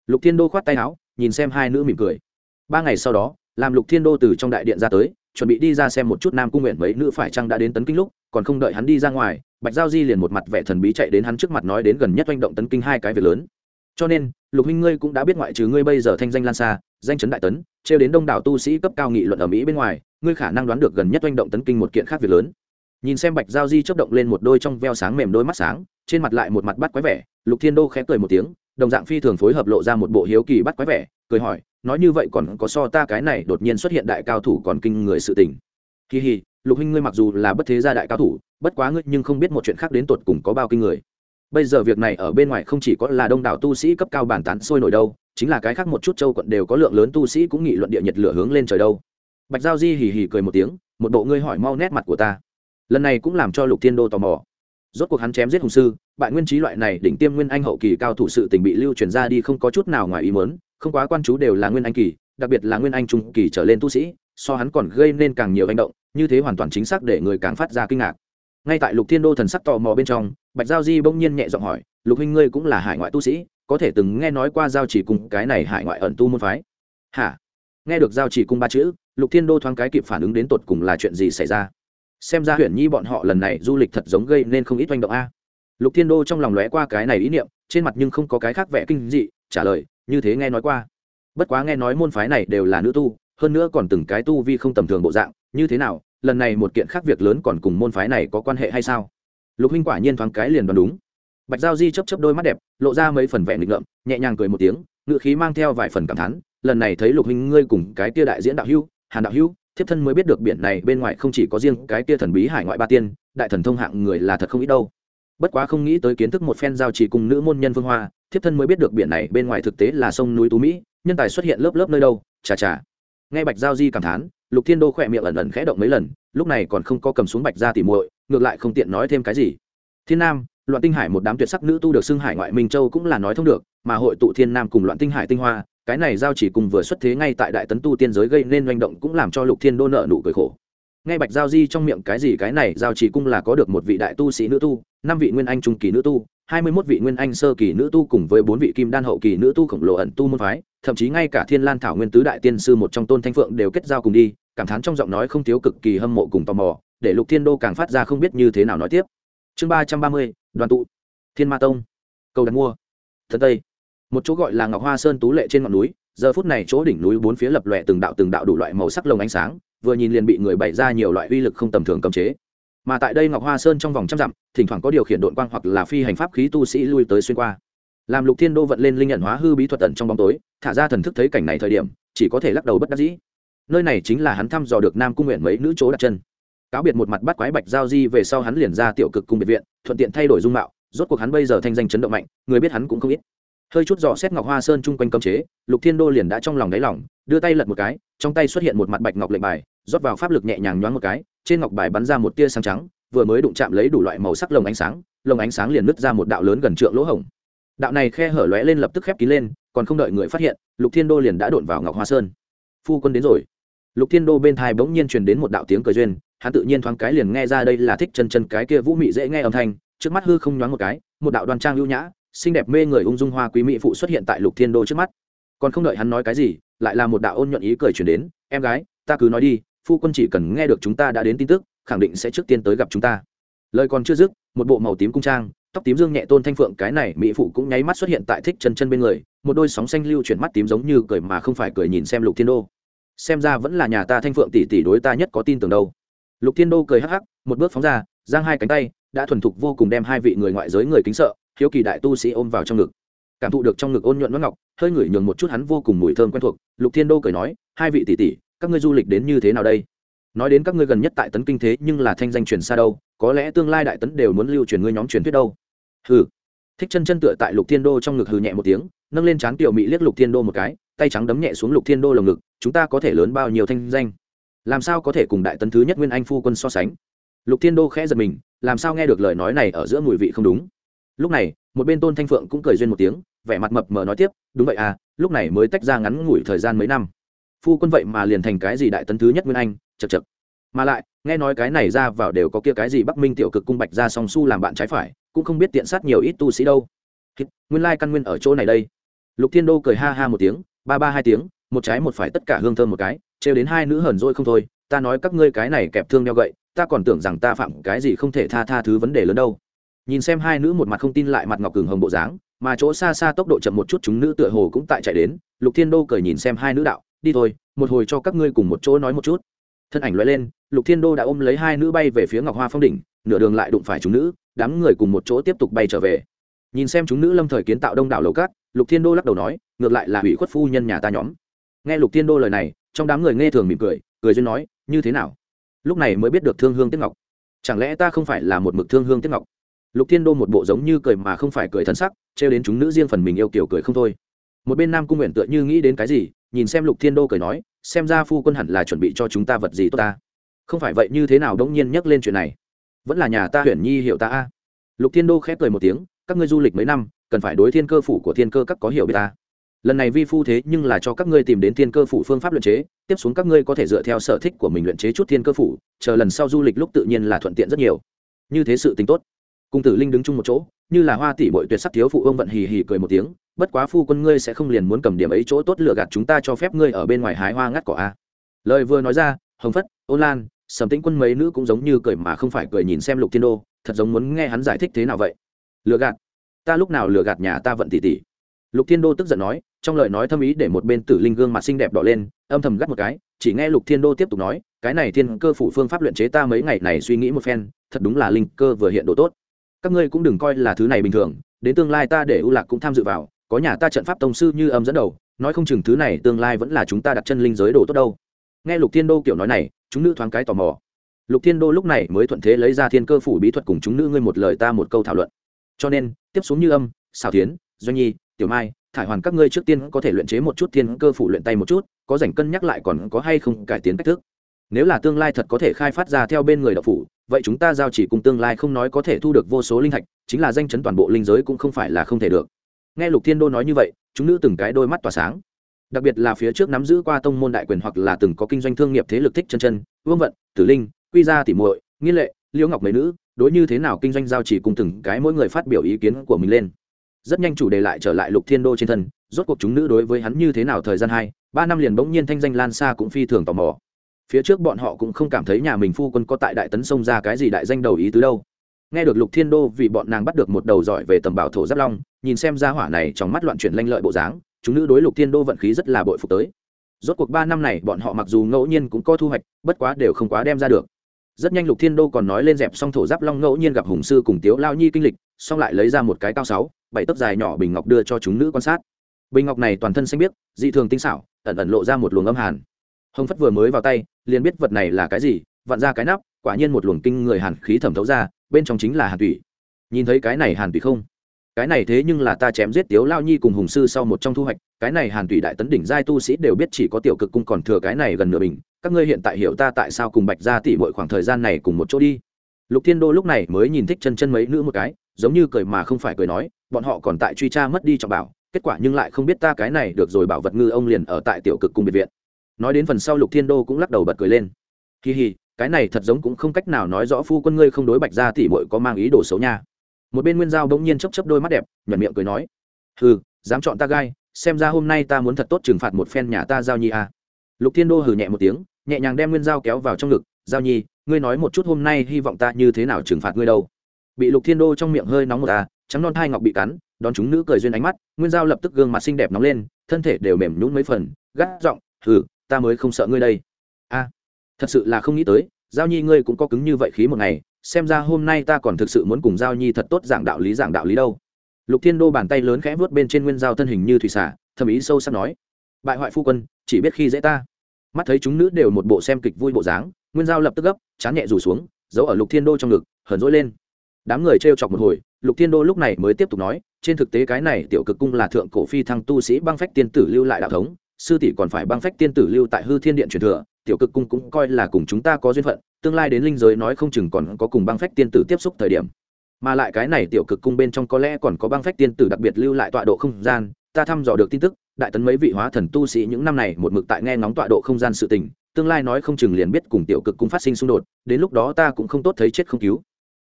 Lục thiên đô khoát tay áo, nhìn xem hai nữ mỉm cười. Ba ngày sau đó, làm lục thiên đô từ trong đại điện ra tới, chuẩn bị đi ra xem một chút nam cung nguyện mấy nữ phải chăng đã đến tấn kinh lúc, còn không đợi hắn đi ra ngoài, bạch giao di liền một mặt vẻ thần bí chạy đến hắn trước mặt nói đến gần nhất oanh động tấn kinh hai cái việc lớn. Cho nên, lục huynh ngươi cũng đã biết ngoại trừ ngươi bây giờ thanh danh lan xa, danh chấn đại tấn, trêu đến đông đảo tu sĩ cấp cao nghị luận ở mỹ bên ngoài, ngươi khả năng đoán được gần nhất oanh động tấn kinh một kiện khác việc lớn nhìn xem bạch giao di chớp động lên một đôi trong veo sáng mềm đôi mắt sáng, trên mặt lại một mặt bắt quái vẻ, lục thiên đô khẽ cười một tiếng, đồng dạng phi thường phối hợp lộ ra một bộ hiếu kỳ bắt quái vẻ, cười hỏi, nói như vậy còn có so ta cái này đột nhiên xuất hiện đại cao thủ còn kinh người sự tình? Kỳ hì lục huynh ngươi mặc dù là bất thế gia đại cao thủ, bất quá ngươi nhưng không biết một chuyện khác đến tột cùng có bao kinh người. Bây giờ việc này ở bên ngoài không chỉ có là đông đảo tu sĩ cấp cao bản tán sôi nổi đâu, chính là cái khác một chút châu quận đều có lượng lớn tu sĩ cũng nghị luận địa nhiệt lửa hướng lên trời đâu. Bạch giao di hì hì cười một tiếng, một bộ ngươi hỏi mau nét mặt của ta lần này cũng làm cho lục thiên đô tò mò. Rốt cuộc hắn chém giết hùng sư, bại nguyên trí loại này đỉnh tiêm nguyên anh hậu kỳ cao thủ sự tình bị lưu truyền ra đi không có chút nào ngoài ý mớn không quá quan chú đều là nguyên anh kỳ, đặc biệt là nguyên anh trung kỳ trở lên tu sĩ, so hắn còn gây nên càng nhiều hành động, như thế hoàn toàn chính xác để người càng phát ra kinh ngạc. Ngay tại lục thiên đô thần sắc tò mò bên trong, bạch giao di bỗng nhiên nhẹ giọng hỏi, lục huynh ngươi cũng là hải ngoại tu sĩ, có thể từng nghe nói qua giao chỉ cùng cái này hải ngoại ẩn tu môn phái? Hả? Nghe được giao chỉ cung ba chữ, lục thiên đô thoáng cái kịp phản ứng đến tột cùng là chuyện gì xảy ra xem ra huyền nhi bọn họ lần này du lịch thật giống gây nên không ít oanh động a. Lục thiên đô trong lòng lóe qua cái này ý niệm, trên mặt nhưng không có cái khác vẻ kinh dị, trả lời, như thế nghe nói qua. Bất quá nghe nói môn phái này đều là nữ tu, hơn nữa còn từng cái tu vi không tầm thường bộ dạng, như thế nào, lần này một kiện khác việc lớn còn cùng môn phái này có quan hệ hay sao? Lục huynh quả nhiên thoáng cái liền đoán đúng. Bạch giao di chấp chấp đôi mắt đẹp, lộ ra mấy phần vẻ nghịch ngợm, nhẹ nhàng cười một tiếng ngự khí mang theo vài phần cảm thán, lần này thấy lục huynh ngươi cùng cái tia đại diễn đạo hưu hàn đạo hưu thiếp thân mới biết được biển này bên ngoài không chỉ có riêng cái kia thần bí hải ngoại ba tiên, đại thần thông hạng người là thật không ít đâu. Bất quá không nghĩ tới kiến thức một phen giao chỉ cùng nữ môn nhân phương hoa, thiếp thân mới biết được biển này bên ngoài thực tế là sông núi tú mỹ, nhân tài xuất hiện lớp lớp nơi đâu, chà chà. Nghe bạch giao di cảm thán, lục thiên đô khỏe miệng ẩn ẩn khẽ động mấy lần, lúc này còn không có cầm xuống bạch ra tỉ muội, ngược lại không tiện nói thêm cái gì. Thiên nam, loạn tinh hải một đám tuyệt sắc nữ tu được xưng hải ngoại minh châu cũng là nói thông được, mà hội tụ thiên nam cùng loạn tinh hải tinh hoa cái này giao chỉ cùng vừa xuất thế ngay tại đại tấn tu tiên giới gây nên manh động cũng làm cho lục thiên đô nợ nụ cười khổ. Ngay bạch giao di trong miệng cái gì cái này, giao chỉ cung là có được một vị đại tu sĩ nữ tu, năm vị nguyên anh trung kỳ nữ tu, hai mươi mốt vị nguyên anh sơ kỳ nữ tu cùng với bốn vị kim đan hậu kỳ nữ tu khổng lồ ẩn tu môn phái, thậm chí ngay cả thiên lan thảo nguyên tứ đại tiên sư một trong tôn thanh phượng đều kết giao cùng đi, cảm thán trong giọng nói không thiếu cực kỳ hâm mộ cùng tò mò, để lục thiên đô càng phát ra không biết như thế nào nói tiếp. Chương ba trăm ba mươi, đoàn tụ. Thiên ma tông. Cầu đặt mua. Thân tây một chỗ gọi là ngọc hoa sơn tú lệ trên ngọn núi, giờ phút này chỗ đỉnh núi bốn phía lập lòe từng đạo từng đạo đủ loại màu sắc lồng ánh sáng, vừa nhìn liền bị người bày ra nhiều loại uy lực không tầm thường cầm chế. Mà tại đây ngọc hoa sơn trong vòng trăm dặm, thỉnh thoảng có điều khiển đội quang hoặc là phi hành pháp khí tu sĩ lui tới xuyên qua. Làm lục thiên đô vận lên linh nhận hóa hư bí thuật tận trong bóng tối, thả ra thần thức thấy cảnh này thời điểm, chỉ có thể lắc đầu bất đắc dĩ. Nơi này chính là hắn thăm dò được nam cung nguyện mấy nữ chỗ đặt chân. Cáo biệt một mặt bắt quái bạch giao di về sau hắn liền ra tiểu cực cung biệt viện, thuận tiện thay đổi dung mạo, rốt cuộc hắn bây giờ thanh danh chấn động mạnh, người biết hắn cũng không ít hơi chút dò xét ngọc hoa sơn chung quanh cấm chế, lục thiên đô liền đã trong lòng đáy lòng, đưa tay lật một cái, trong tay xuất hiện một mặt bạch ngọc lệnh bài, rót vào pháp lực nhẹ nhàng nhoáng một cái, trên ngọc bài bắn ra một tia sáng trắng, vừa mới đụng chạm lấy đủ loại màu sắc lồng ánh sáng, lồng ánh sáng liền nứt ra một đạo lớn gần trượng lỗ hổng. Đạo này khe hở lóe lên lập tức khép kín lên, còn không đợi người phát hiện, lục thiên đô liền đã đột vào ngọc hoa sơn. Phu quân đến rồi. Lục thiên đô bên thai bỗng nhiên truyền đến một đạo tiếng cười duyên, hắn tự nhiên thoáng cái liền nghe ra đây là thích chân chân cái kia vũ mị dễ nghe âm thanh, trước mắt hư không nhoáng một cái, một đạo đoan trang lưu nhã xinh đẹp mê người ung dung hoa quý mỹ phụ xuất hiện tại lục thiên đô trước mắt. Còn không đợi hắn nói cái gì, lại là một đạo ôn nhuận ý cười chuyển đến, em gái, ta cứ nói đi, phu quân chỉ cần nghe được chúng ta đã đến tin tức, khẳng định sẽ trước tiên tới gặp chúng ta. Lời còn chưa dứt, một bộ màu tím cung trang, tóc tím dương nhẹ tôn thanh phượng cái này mỹ phụ cũng nháy mắt xuất hiện tại thích chân chân bên người, một đôi sóng xanh lưu chuyển mắt tím giống như cười mà không phải cười nhìn xem lục thiên đô. Xem ra vẫn là nhà ta thanh phượng tỷ tỷ đối ta nhất có tin tưởng đâu. Lục thiên đô cười hắc hắc, một bước phóng ra, giang hai cánh tay, đã thuần thục vô cùng đem hai vị người ngoại giới người kính sợ hiếu kỳ đại tu sĩ ôm vào trong ngực. Cảm thụ được trong ngực ôn nhuận nước ngọc, hơi ngửi nhường một chút hắn vô cùng mùi thơm quen thuộc. Lục thiên đô cười nói, hai vị tỷ tỷ, các ngươi du lịch đến như thế nào đây? Nói đến các ngươi gần nhất tại tấn kinh thế nhưng là thanh danh truyền xa đâu, có lẽ tương lai đại tấn đều muốn lưu truyền ngươi nhóm truyền thuyết đâu. Hừ. Thích chân chân tựa tại lục thiên đô trong ngực hừ nhẹ một tiếng, nâng lên trán tiểu mỹ liếc lục thiên đô một cái, tay trắng đấm nhẹ xuống lục thiên đô lồng ngực, chúng ta có thể lớn bao nhiêu thanh danh? Làm sao có thể cùng đại tấn thứ nhất nguyên anh phu quân so sánh? Lục thiên đô khẽ giật mình, làm sao nghe được lời nói này ở giữa mùi vị không đúng? Lúc này, một bên tôn thanh phượng cũng cười duyên một tiếng, vẻ mặt mập mờ nói tiếp, đúng vậy à lúc này mới tách ra ngắn ngủi thời gian mấy năm. Phu quân vậy mà liền thành cái gì đại tấn thứ nhất nguyên anh chật chật mà lại, nghe nói cái này ra vào đều có kia cái gì bắc minh tiểu cực cung bạch ra song su làm bạn trái phải, cũng không biết tiện sát nhiều ít tu sĩ đâu. Nguyên lai căn nguyên ở chỗ này đây. Lục thiên đô cười ha ha một tiếng, ba ba hai tiếng, một trái một phải tất cả hương thơm một cái, trêu đến hai nữ hờn dỗi không thôi, ta nói các ngươi cái này kẹp thương đeo gậy, ta còn tưởng rằng ta phạm cái gì không thể tha tha thứ vấn đề lớn đâu nhìn xem hai nữ một mặt không tin lại mặt ngọc cường hồng bộ dáng, mà chỗ xa xa tốc độ chậm một chút chúng nữ tựa hồ cũng tại chạy đến, lục thiên đô cười nhìn xem hai nữ đạo, đi thôi, một hồi cho các ngươi cùng một chỗ nói một chút. Thân ảnh loại lên, lục thiên đô đã ôm lấy hai nữ bay về phía ngọc hoa phong đỉnh, nửa đường lại đụng phải chúng nữ, đám người cùng một chỗ tiếp tục bay trở về. Nhìn xem chúng nữ lâm thời kiến tạo đông đảo lầu cát, lục thiên đô lắc đầu nói, ngược lại là hủy khuất phu nhân nhà ta nhóm. Nghe lục thiên đô lời này, trong đám người nghe thường mỉm cười cười duyên nói, như thế nào? Lúc này mới biết được thương hương tiết ngọc. Chẳng lẽ ta không phải là một mực thương hương tiết ngọc? Lục thiên đô một bộ giống như cười mà không phải cười thân sắc, trêu đến chúng nữ riêng phần mình yêu kiểu cười không thôi. Một bên nam cung nguyện tựa như nghĩ đến cái gì, nhìn xem lục thiên đô cười nói, xem ra phu quân hẳn là chuẩn bị cho chúng ta vật gì tốt ta. Không phải vậy như thế nào đống nhiên nhắc lên chuyện này? Vẫn là nhà ta huyền nhi hiểu ta a. Lục thiên đô khép cười một tiếng, các ngươi du lịch mấy năm, cần phải đối thiên cơ phủ của thiên cơ các có hiểu biết ta. Lần này vi phu thế nhưng là cho các ngươi tìm đến thiên cơ phủ phương pháp luyện chế, tiếp xuống các ngươi có thể dựa theo sở thích của mình luyện chế chút thiên cơ phủ, chờ lần sau du lịch lúc tự nhiên là thuận tiện rất nhiều. Như thế sự tính tốt cung tử linh đứng chung một chỗ, như là hoa tỷ bội tuyệt sắc thiếu phụ ông vận hì hì cười một tiếng, bất quá phu quân ngươi sẽ không liền muốn cầm điểm ấy chỗ tốt lựa gạt chúng ta cho phép ngươi ở bên ngoài hái hoa ngắt cỏ a lời vừa nói ra, hồng phất, ôn lan, sầm tĩnh quân mấy nữ cũng giống như cười mà không phải cười nhìn xem lục thiên đô, thật giống muốn nghe hắn giải thích thế nào vậy. Lựa gạt, ta lúc nào lựa gạt nhà ta vận tỉ tỉ lục thiên đô tức giận nói, trong lời nói thâm ý để một bên tử linh gương mặt xinh đẹp đỏ lên, âm thầm gắt một cái, chỉ nghe lục thiên đô tiếp tục nói, cái này thiên cơ phủ phương pháp luyện chế ta mấy ngày này suy nghĩ một phen, thật đúng là linh cơ vừa hiện độ tốt các ngươi cũng đừng coi là thứ này bình thường, đến tương lai ta để ưu lạc cũng tham dự vào, có nhà ta trận pháp tông sư như âm dẫn đầu, nói không chừng thứ này tương lai vẫn là chúng ta đặt chân linh giới đồ tốt đâu. Nghe lục thiên đô kiểu nói này, chúng nữ thoáng cái tò mò. Lục thiên đô lúc này mới thuận thế lấy ra thiên cơ phủ bí thuật cùng chúng nữ ngươi một lời ta một câu thảo luận. Cho nên, tiếp xuống như âm xào tiến doanh nhi, tiểu mai, thải hoàn các ngươi trước tiên có thể luyện chế một chút thiên cơ phủ luyện tay một chút, có rảnh cân nhắc lại còn có hay không cải tiến cách thức. Nếu là tương lai thật có thể khai phát ra theo bên người đạo phủ vậy chúng ta giao chỉ cùng tương lai không nói có thể thu được vô số linh thạch, chính là danh chấn toàn bộ linh giới cũng không phải là không thể được. Nghe lục thiên đô nói như vậy, chúng nữ từng cái đôi mắt tỏa sáng. Đặc biệt là phía trước nắm giữ qua tông môn đại quyền hoặc là từng có kinh doanh thương nghiệp thế lực thích chân chân, vương vận, tử linh, quy gia tỉ muội, nghiên lệ, liễu ngọc mấy nữ, đối như thế nào kinh doanh giao chỉ cùng từng cái mỗi người phát biểu ý kiến của mình lên. Rất nhanh chủ đề lại trở lại lục thiên đô trên thân, rốt cuộc chúng nữ đối với hắn như thế nào thời gian hai, ba năm liền bỗng nhiên thanh danh lan xa cũng phi thường tò mò phía trước bọn họ cũng không cảm thấy nhà mình phu quân có tại đại tấn sông ra cái gì đại danh đầu ý tứ đâu. Nghe được lục thiên đô vì bọn nàng bắt được một đầu giỏi về tầm bảo thổ giáp long, nhìn xem ra hỏa này trong mắt loạn chuyển lanh lợi bộ dáng, chúng nữ đối lục thiên đô vận khí rất là bội phục tới. Rốt cuộc ba năm này bọn họ mặc dù ngẫu nhiên cũng có thu hoạch, bất quá đều không quá đem ra được. Rất nhanh lục thiên đô còn nói lên dẹp xong thổ giáp long ngẫu nhiên gặp hùng sư cùng tiếu lao nhi kinh lịch, xong lại lấy ra một cái cao sáu, bảy tấc dài nhỏ bình ngọc đưa cho chúng nữ quan sát. Bình ngọc này toàn thân xanh biếc, dị thường tinh xảo, ẩn ẩn lộ ra một luồng âm hàn hồng phất vừa mới vào tay, liền biết vật này là cái gì, vặn ra cái nắp, quả nhiên một luồng kinh người hàn khí thẩm thấu ra, bên trong chính là hàn thủy. Nhìn thấy cái này hàn thủy không? Cái này thế nhưng là ta chém giết tiếu lao nhi cùng hùng sư sau một trong thu hoạch, cái này hàn thủy đại tấn đỉnh giai tu sĩ đều biết chỉ có tiểu cực cung còn thừa cái này gần nửa bình, các ngươi hiện tại hiểu ta tại sao cùng bạch ra tỉ mọi khoảng thời gian này cùng một chỗ đi. Lục thiên đô lúc này mới nhìn thích chân chân mấy nữ một cái, giống như cười mà không phải cười nói, bọn họ còn tại truy tra mất đi trọng bảo, kết quả nhưng lại không biết ta cái này được rồi bảo vật ngư ông liền ở tại tiểu cực cung biệt viện nói đến phần sau lục thiên đô cũng lắc đầu bật cười lên. Kỳ hì, cái này thật giống cũng không cách nào nói rõ phu quân ngươi không đối bạch ra thì mội có mang ý đồ xấu nha. Một bên nguyên giao bỗng nhiên chấp chấp đôi mắt đẹp nhuận miệng cười nói, hừ, dám chọn ta gai, xem ra hôm nay ta muốn thật tốt trừng phạt một phen nhà ta giao nhi à. lục thiên đô hừ nhẹ một tiếng, nhẹ nhàng đem nguyên giao kéo vào trong ngực, giao nhi, ngươi nói một chút hôm nay hy vọng ta như thế nào trừng phạt ngươi đâu? Bị lục thiên đô trong miệng hơi nóng một à trắng non hai ngọc bị cắn, đón chúng nữ cười duyên ánh mắt, nguyên giao lập tức gương mặt xinh đẹp nóng lên, thân thể đều mềm nhún mấy phần, gắt giọng, hừ ta mới không sợ ngươi đây. A, thật sự là không nghĩ tới, giao nhi ngươi cũng có cứng như vậy khí một ngày, xem ra hôm nay ta còn thực sự muốn cùng giao nhi thật tốt giảng đạo lý giảng đạo lý đâu. Lục thiên đô bàn tay lớn khẽ vớt bên trên nguyên giao thân hình như thủy xả, thầm ý sâu sắc nói, bại hoại phu quân, chỉ biết khi dễ ta. Mắt thấy chúng nữ đều một bộ xem kịch vui bộ dáng, nguyên giao lập tức gấp, chán nhẹ rủ xuống, giấu ở lục thiên đô trong ngực, hờn dỗi lên. Đám người trêu chọc một hồi, lục thiên đô lúc này mới tiếp tục nói, trên thực tế cái này tiểu cực cung là thượng cổ phi thăng tu sĩ băng phách tiên tử lưu lại đạo thống sư tỷ còn phải băng phách tiên tử lưu tại hư thiên điện truyền thừa, tiểu cực cung cũng coi là cùng chúng ta có duyên phận, tương lai đến linh giới nói không chừng còn có cùng băng phách tiên tử tiếp xúc thời điểm. Mà lại cái này tiểu cực cung bên trong có lẽ còn có băng phách tiên tử đặc biệt lưu lại tọa độ không gian, ta thăm dò được tin tức, đại tấn mấy vị hóa thần tu sĩ những năm này một mực tại nghe ngóng tọa độ không gian sự tình, tương lai nói không chừng liền biết cùng tiểu cực cung phát sinh xung đột, đến lúc đó ta cũng không tốt thấy chết không cứu.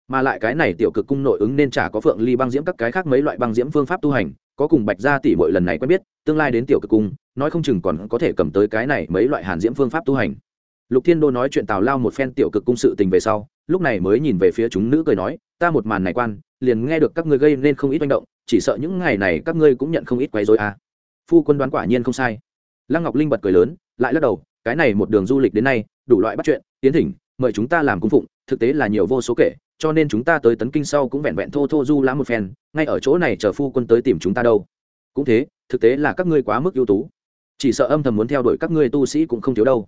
Mà lại cái này tiểu cực cung nội ứng nên chả có phượng ly băng diễm các cái khác mấy loại băng diễm phương pháp tu hành, có cùng bạch gia tỷ mỗi lần này quen biết, tương lai đến tiểu cực cung nói không chừng còn có thể cầm tới cái này mấy loại hàn diễm phương pháp tu hành. Lục thiên đô nói chuyện tào lao một phen tiểu cực cung sự tình về sau, lúc này mới nhìn về phía chúng nữ cười nói, ta một màn này quan, liền nghe được các ngươi gây nên không ít manh động, chỉ sợ những ngày này các ngươi cũng nhận không ít quấy rối à. phu quân đoán quả nhiên không sai. Lăng ngọc linh bật cười lớn, lại lắc đầu, cái này một đường du lịch đến nay, đủ loại bắt chuyện, tiến thỉnh, mời chúng ta làm cung phụng, thực tế là nhiều vô số kể, cho nên chúng ta tới tấn kinh sau cũng vẹn vẹn thô thô du lãm một phen, ngay ở chỗ này chờ phu quân tới tìm chúng ta đâu. Cũng thế, thực tế là các ngươi quá mức ưu tú chỉ sợ âm thầm muốn theo đuổi các ngươi tu sĩ cũng không thiếu đâu.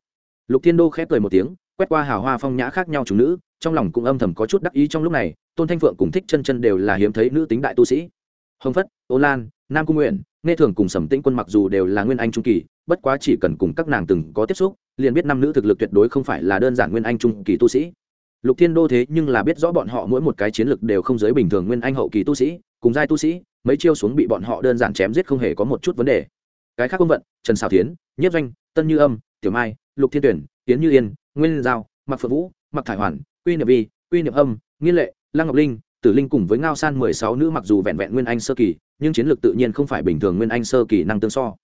Lục thiên đô khép cười một tiếng, quét qua hào hoa phong nhã khác nhau chủ nữ, trong lòng cũng âm thầm có chút đắc ý trong lúc này, tôn thanh phượng cùng thích chân chân đều là hiếm thấy nữ tính đại tu sĩ. Hồng phất, ô lan, nam cung nguyện nghe thường cùng sầm tĩnh quân mặc dù đều là nguyên anh trung kỳ, bất quá chỉ cần cùng các nàng từng có tiếp xúc, liền biết năm nữ thực lực tuyệt đối không phải là đơn giản nguyên anh trung kỳ tu sĩ. Lục thiên đô thế nhưng là biết rõ bọn họ mỗi một cái chiến lực đều không giới bình thường nguyên anh hậu kỳ tu sĩ, cùng giai tu sĩ, mấy chiêu xuống bị bọn họ đơn giản chém giết không hề có một chút vấn đề cái khác công vận, trần xào tiến nhất doanh, tân như âm, tiểu mai, lục thiên tuyển tiến như yên, nguyên giao mặc phượng vũ mặc thải hoàn, quy niệm vi, quy niệm âm, nghiên lệ, lăng ngọc linh, tử linh cùng với ngao san mười sáu nữ mặc dù vẹn vẹn nguyên anh sơ kỳ, nhưng chiến lược tự nhiên không phải bình thường nguyên anh sơ kỳ năng tương so.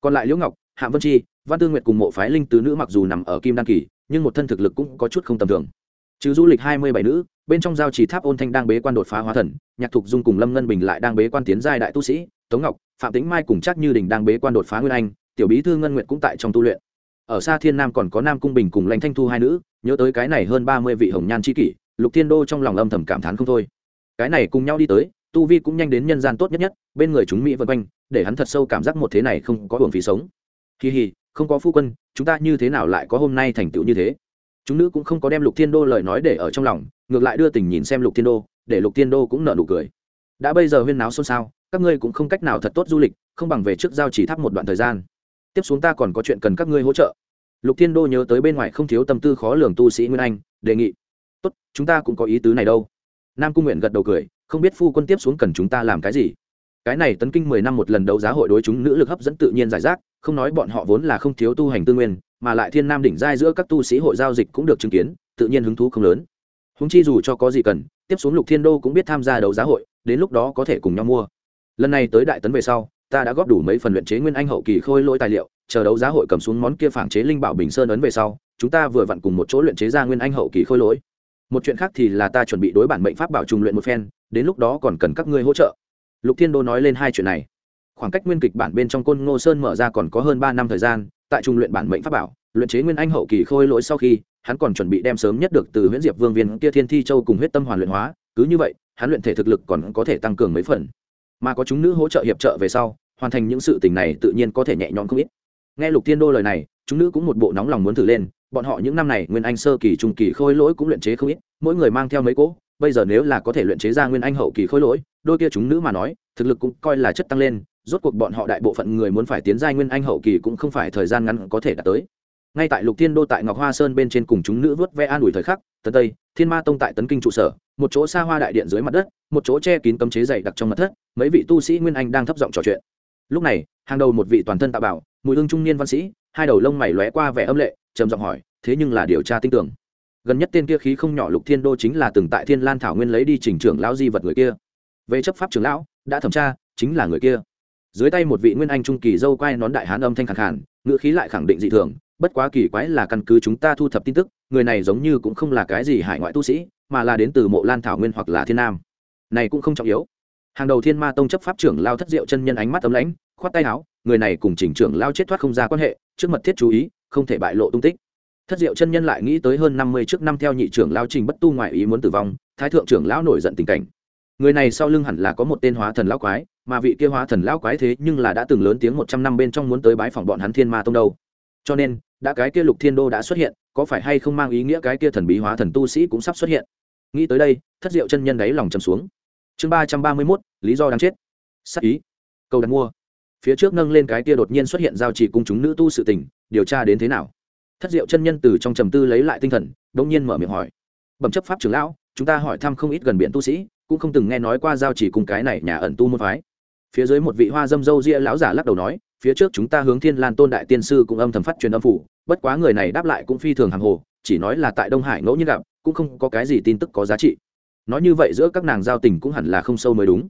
Còn lại liễu ngọc, hạ vân chi, văn tư nguyệt cùng mộ phái linh tứ nữ mặc dù nằm ở kim đan kỳ, nhưng một thân thực lực cũng có chút không tầm thường. Trừ du lịch hai mươi bảy nữ, bên trong giao trì tháp ôn thanh đang bế quan đột phá hóa thần, nhạc thục dung cùng lâm ngân bình lại đang bế quan tiến giai đại tu sĩ tống ngọc, phạm tính mai cùng chắc như đình đang bế quan đột phá nguyên anh, tiểu bí thư ngân nguyện cũng tại trong tu luyện. Ở xa thiên nam còn có nam cung bình cùng lãnh thanh thu hai nữ, nhớ tới cái này hơn ba mươi vị hồng nhan c kỷ, lục thiên đô trong lòng âm thầm cảm thán không thôi. Cái này cùng nhau đi tới, tu vi cũng nhanh đến nhân gian tốt nhất nhất, bên người chúng mỹ vân quanh, để hắn thật sâu cảm giác một thế này không có hưởng phí sống. Kỳ hì, không có phu quân, chúng ta như thế nào lại có hôm nay thành tựu như thế? Chúng nữ cũng không có đem lục thiên đô lời nói để ở trong lòng, ngược lại đưa tình nhìn xem lục thiên đô, để lục thiên đô cũng nợ nụ cười. Đã bây giờ huyên náo xôn xao các ngươi cũng không cách nào thật tốt du lịch, không bằng về trước giao chỉ tháp một đoạn thời gian. Tiếp xuống ta còn có chuyện cần các ngươi hỗ trợ. Lục thiên đô nhớ tới bên ngoài không thiếu tâm tư khó lường tu sĩ nguyên anh, đề nghị, tốt, chúng ta cũng có ý tứ này đâu. Nam cung nguyện gật đầu cười, không biết phu quân tiếp xuống cần chúng ta làm cái gì? Cái này tấn kinh mười năm một lần đấu giá hội đối chúng nữ lực hấp dẫn tự nhiên giải rác, không nói bọn họ vốn là không thiếu tu hành tư nguyên, mà lại thiên nam đỉnh giai giữa các tu sĩ hội giao dịch cũng được chứng kiến, tự nhiên hứng thú không lớn. Húng chi dù cho có gì cần, tiếp xuống lục thiên đô cũng biết tham gia đấu giá hội, đến lúc đó có thể cùng nhau mua lần này tới đại tấn về sau, ta đã góp đủ mấy phần luyện chế nguyên anh hậu kỳ khôi lỗi tài liệu, chờ đấu giá hội cầm xuống món kia phản chế linh bảo bình sơn ấn về sau, chúng ta vừa vặn cùng một chỗ luyện chế ra nguyên anh hậu kỳ khôi lỗi. Một chuyện khác thì là ta chuẩn bị đối bản mệnh pháp bảo trùng luyện một phen, đến lúc đó còn cần các ngươi hỗ trợ. Lục thiên đô nói lên hai chuyện này. Khoảng cách nguyên kịch bản bên trong côn ngô sơn mở ra còn có hơn ba năm thời gian, tại trung luyện bản mệnh pháp bảo, luyện chế nguyên anh hậu kỳ khôi lỗi sau khi, hắn còn chuẩn bị đem sớm nhất được từ huyễn diệp vương viên kia thiên thi châu cùng huyết tâm hoàn luyện hóa, cứ như vậy, hắn luyện thể thực lực còn có thể tăng cường mấy phần mà có chúng nữ hỗ trợ hiệp trợ về sau, hoàn thành những sự tình này tự nhiên có thể nhẹ nhõm không ít. Nghe lục thiên đô lời này, chúng nữ cũng một bộ nóng lòng muốn thử lên, bọn họ những năm này nguyên anh sơ kỳ, trung kỳ khôi lỗi cũng luyện chế không ít, mỗi người mang theo mấy cỗ, bây giờ nếu là có thể luyện chế ra nguyên anh hậu kỳ khôi lỗi, đôi kia chúng nữ mà nói, thực lực cũng coi là chất tăng lên, rốt cuộc bọn họ đại bộ phận người muốn phải tiến giai nguyên anh hậu kỳ cũng không phải thời gian ngắn có thể đạt tới ngay tại lục thiên đô tại ngọc hoa sơn bên trên cùng chúng nữ vớt ve an ủi thời khắc tấn tây, thiên ma tông tại tấn kinh trụ sở, một chỗ xa hoa đại điện dưới mặt đất, một chỗ che kín cấm chế dày đặc trong mặt thất, mấy vị tu sĩ nguyên anh đang thấp giọng trò chuyện. Lúc này, hàng đầu một vị toàn thân tạo bảo, mùi hương trung niên văn sĩ, hai đầu lông mày lóe qua vẻ âm lệ, trầm giọng hỏi, thế nhưng là điều tra tin tưởng? Gần nhất tên kia khí không nhỏ lục thiên đô chính là từng tại thiên lan thảo nguyên lấy đi trình trưởng lão di vật người kia. Về chấp pháp trưởng lão, đã thẩm tra, chính là người kia. Dưới tay một vị nguyên anh trung kỳ dâu quai nón đại hán âm thanh khẳng khản ngữ khí lại khẳng định dị thường bất quá kỳ quái là căn cứ chúng ta thu thập tin tức, người này giống như cũng không là cái gì hải ngoại tu sĩ, mà là đến từ mộ lan thảo nguyên hoặc là thiên nam. Này cũng không trọng yếu. Hàng đầu thiên ma tông chấp pháp trưởng lao thất diệu chân nhân ánh mắt tấm lãnh, khoát tay áo, người này cùng chỉnh trưởng lao chết thoát không ra quan hệ, trước mật thiết chú ý, không thể bại lộ tung tích. Thất diệu chân nhân lại nghĩ tới hơn năm mươi trước năm theo nhị trưởng lao trình bất tu ngoại ý muốn tử vong, thái thượng trưởng lão nổi giận tình cảnh. Người này sau lưng hẳn là có một tên hóa thần lão quái, mà vị kia hóa thần lão quái thế nhưng là đã từng lớn tiếng một trăm năm bên trong muốn tới bái phòng bọn hắn thiên ma tông đâu cho nên, đã cái kia lục thiên đô đã xuất hiện, có phải hay không mang ý nghĩa cái kia thần bí hóa thần tu sĩ cũng sắp xuất hiện? Nghĩ tới đây, thất diệu chân nhân đáy lòng trầm xuống. Chương ba trăm ba mươi mốt, lý do đáng chết. Sắc ý. Câu đặt mua. Phía trước nâng lên cái kia đột nhiên xuất hiện giao chỉ cung chúng nữ tu sự tình, điều tra đến thế nào? Thất diệu chân nhân từ trong trầm tư lấy lại tinh thần đông nhiên mở miệng hỏi. Bẩm chấp pháp trưởng lão, chúng ta hỏi thăm không ít gần biển tu sĩ, cũng không từng nghe nói qua giao chỉ cùng cái này nhà ẩn tu môn phái. Phía dưới một vị hoa dâm dâu ria lão giả lắc đầu nói phía trước chúng ta hướng thiên lan tôn đại tiên sư cũng âm thầm phát truyền âm phủ, bất quá người này đáp lại cũng phi thường hàng hồ, chỉ nói là tại đông hải ngẫu nhiên gặp, cũng không có cái gì tin tức có giá trị. Nói như vậy giữa các nàng giao tình cũng hẳn là không sâu mới đúng.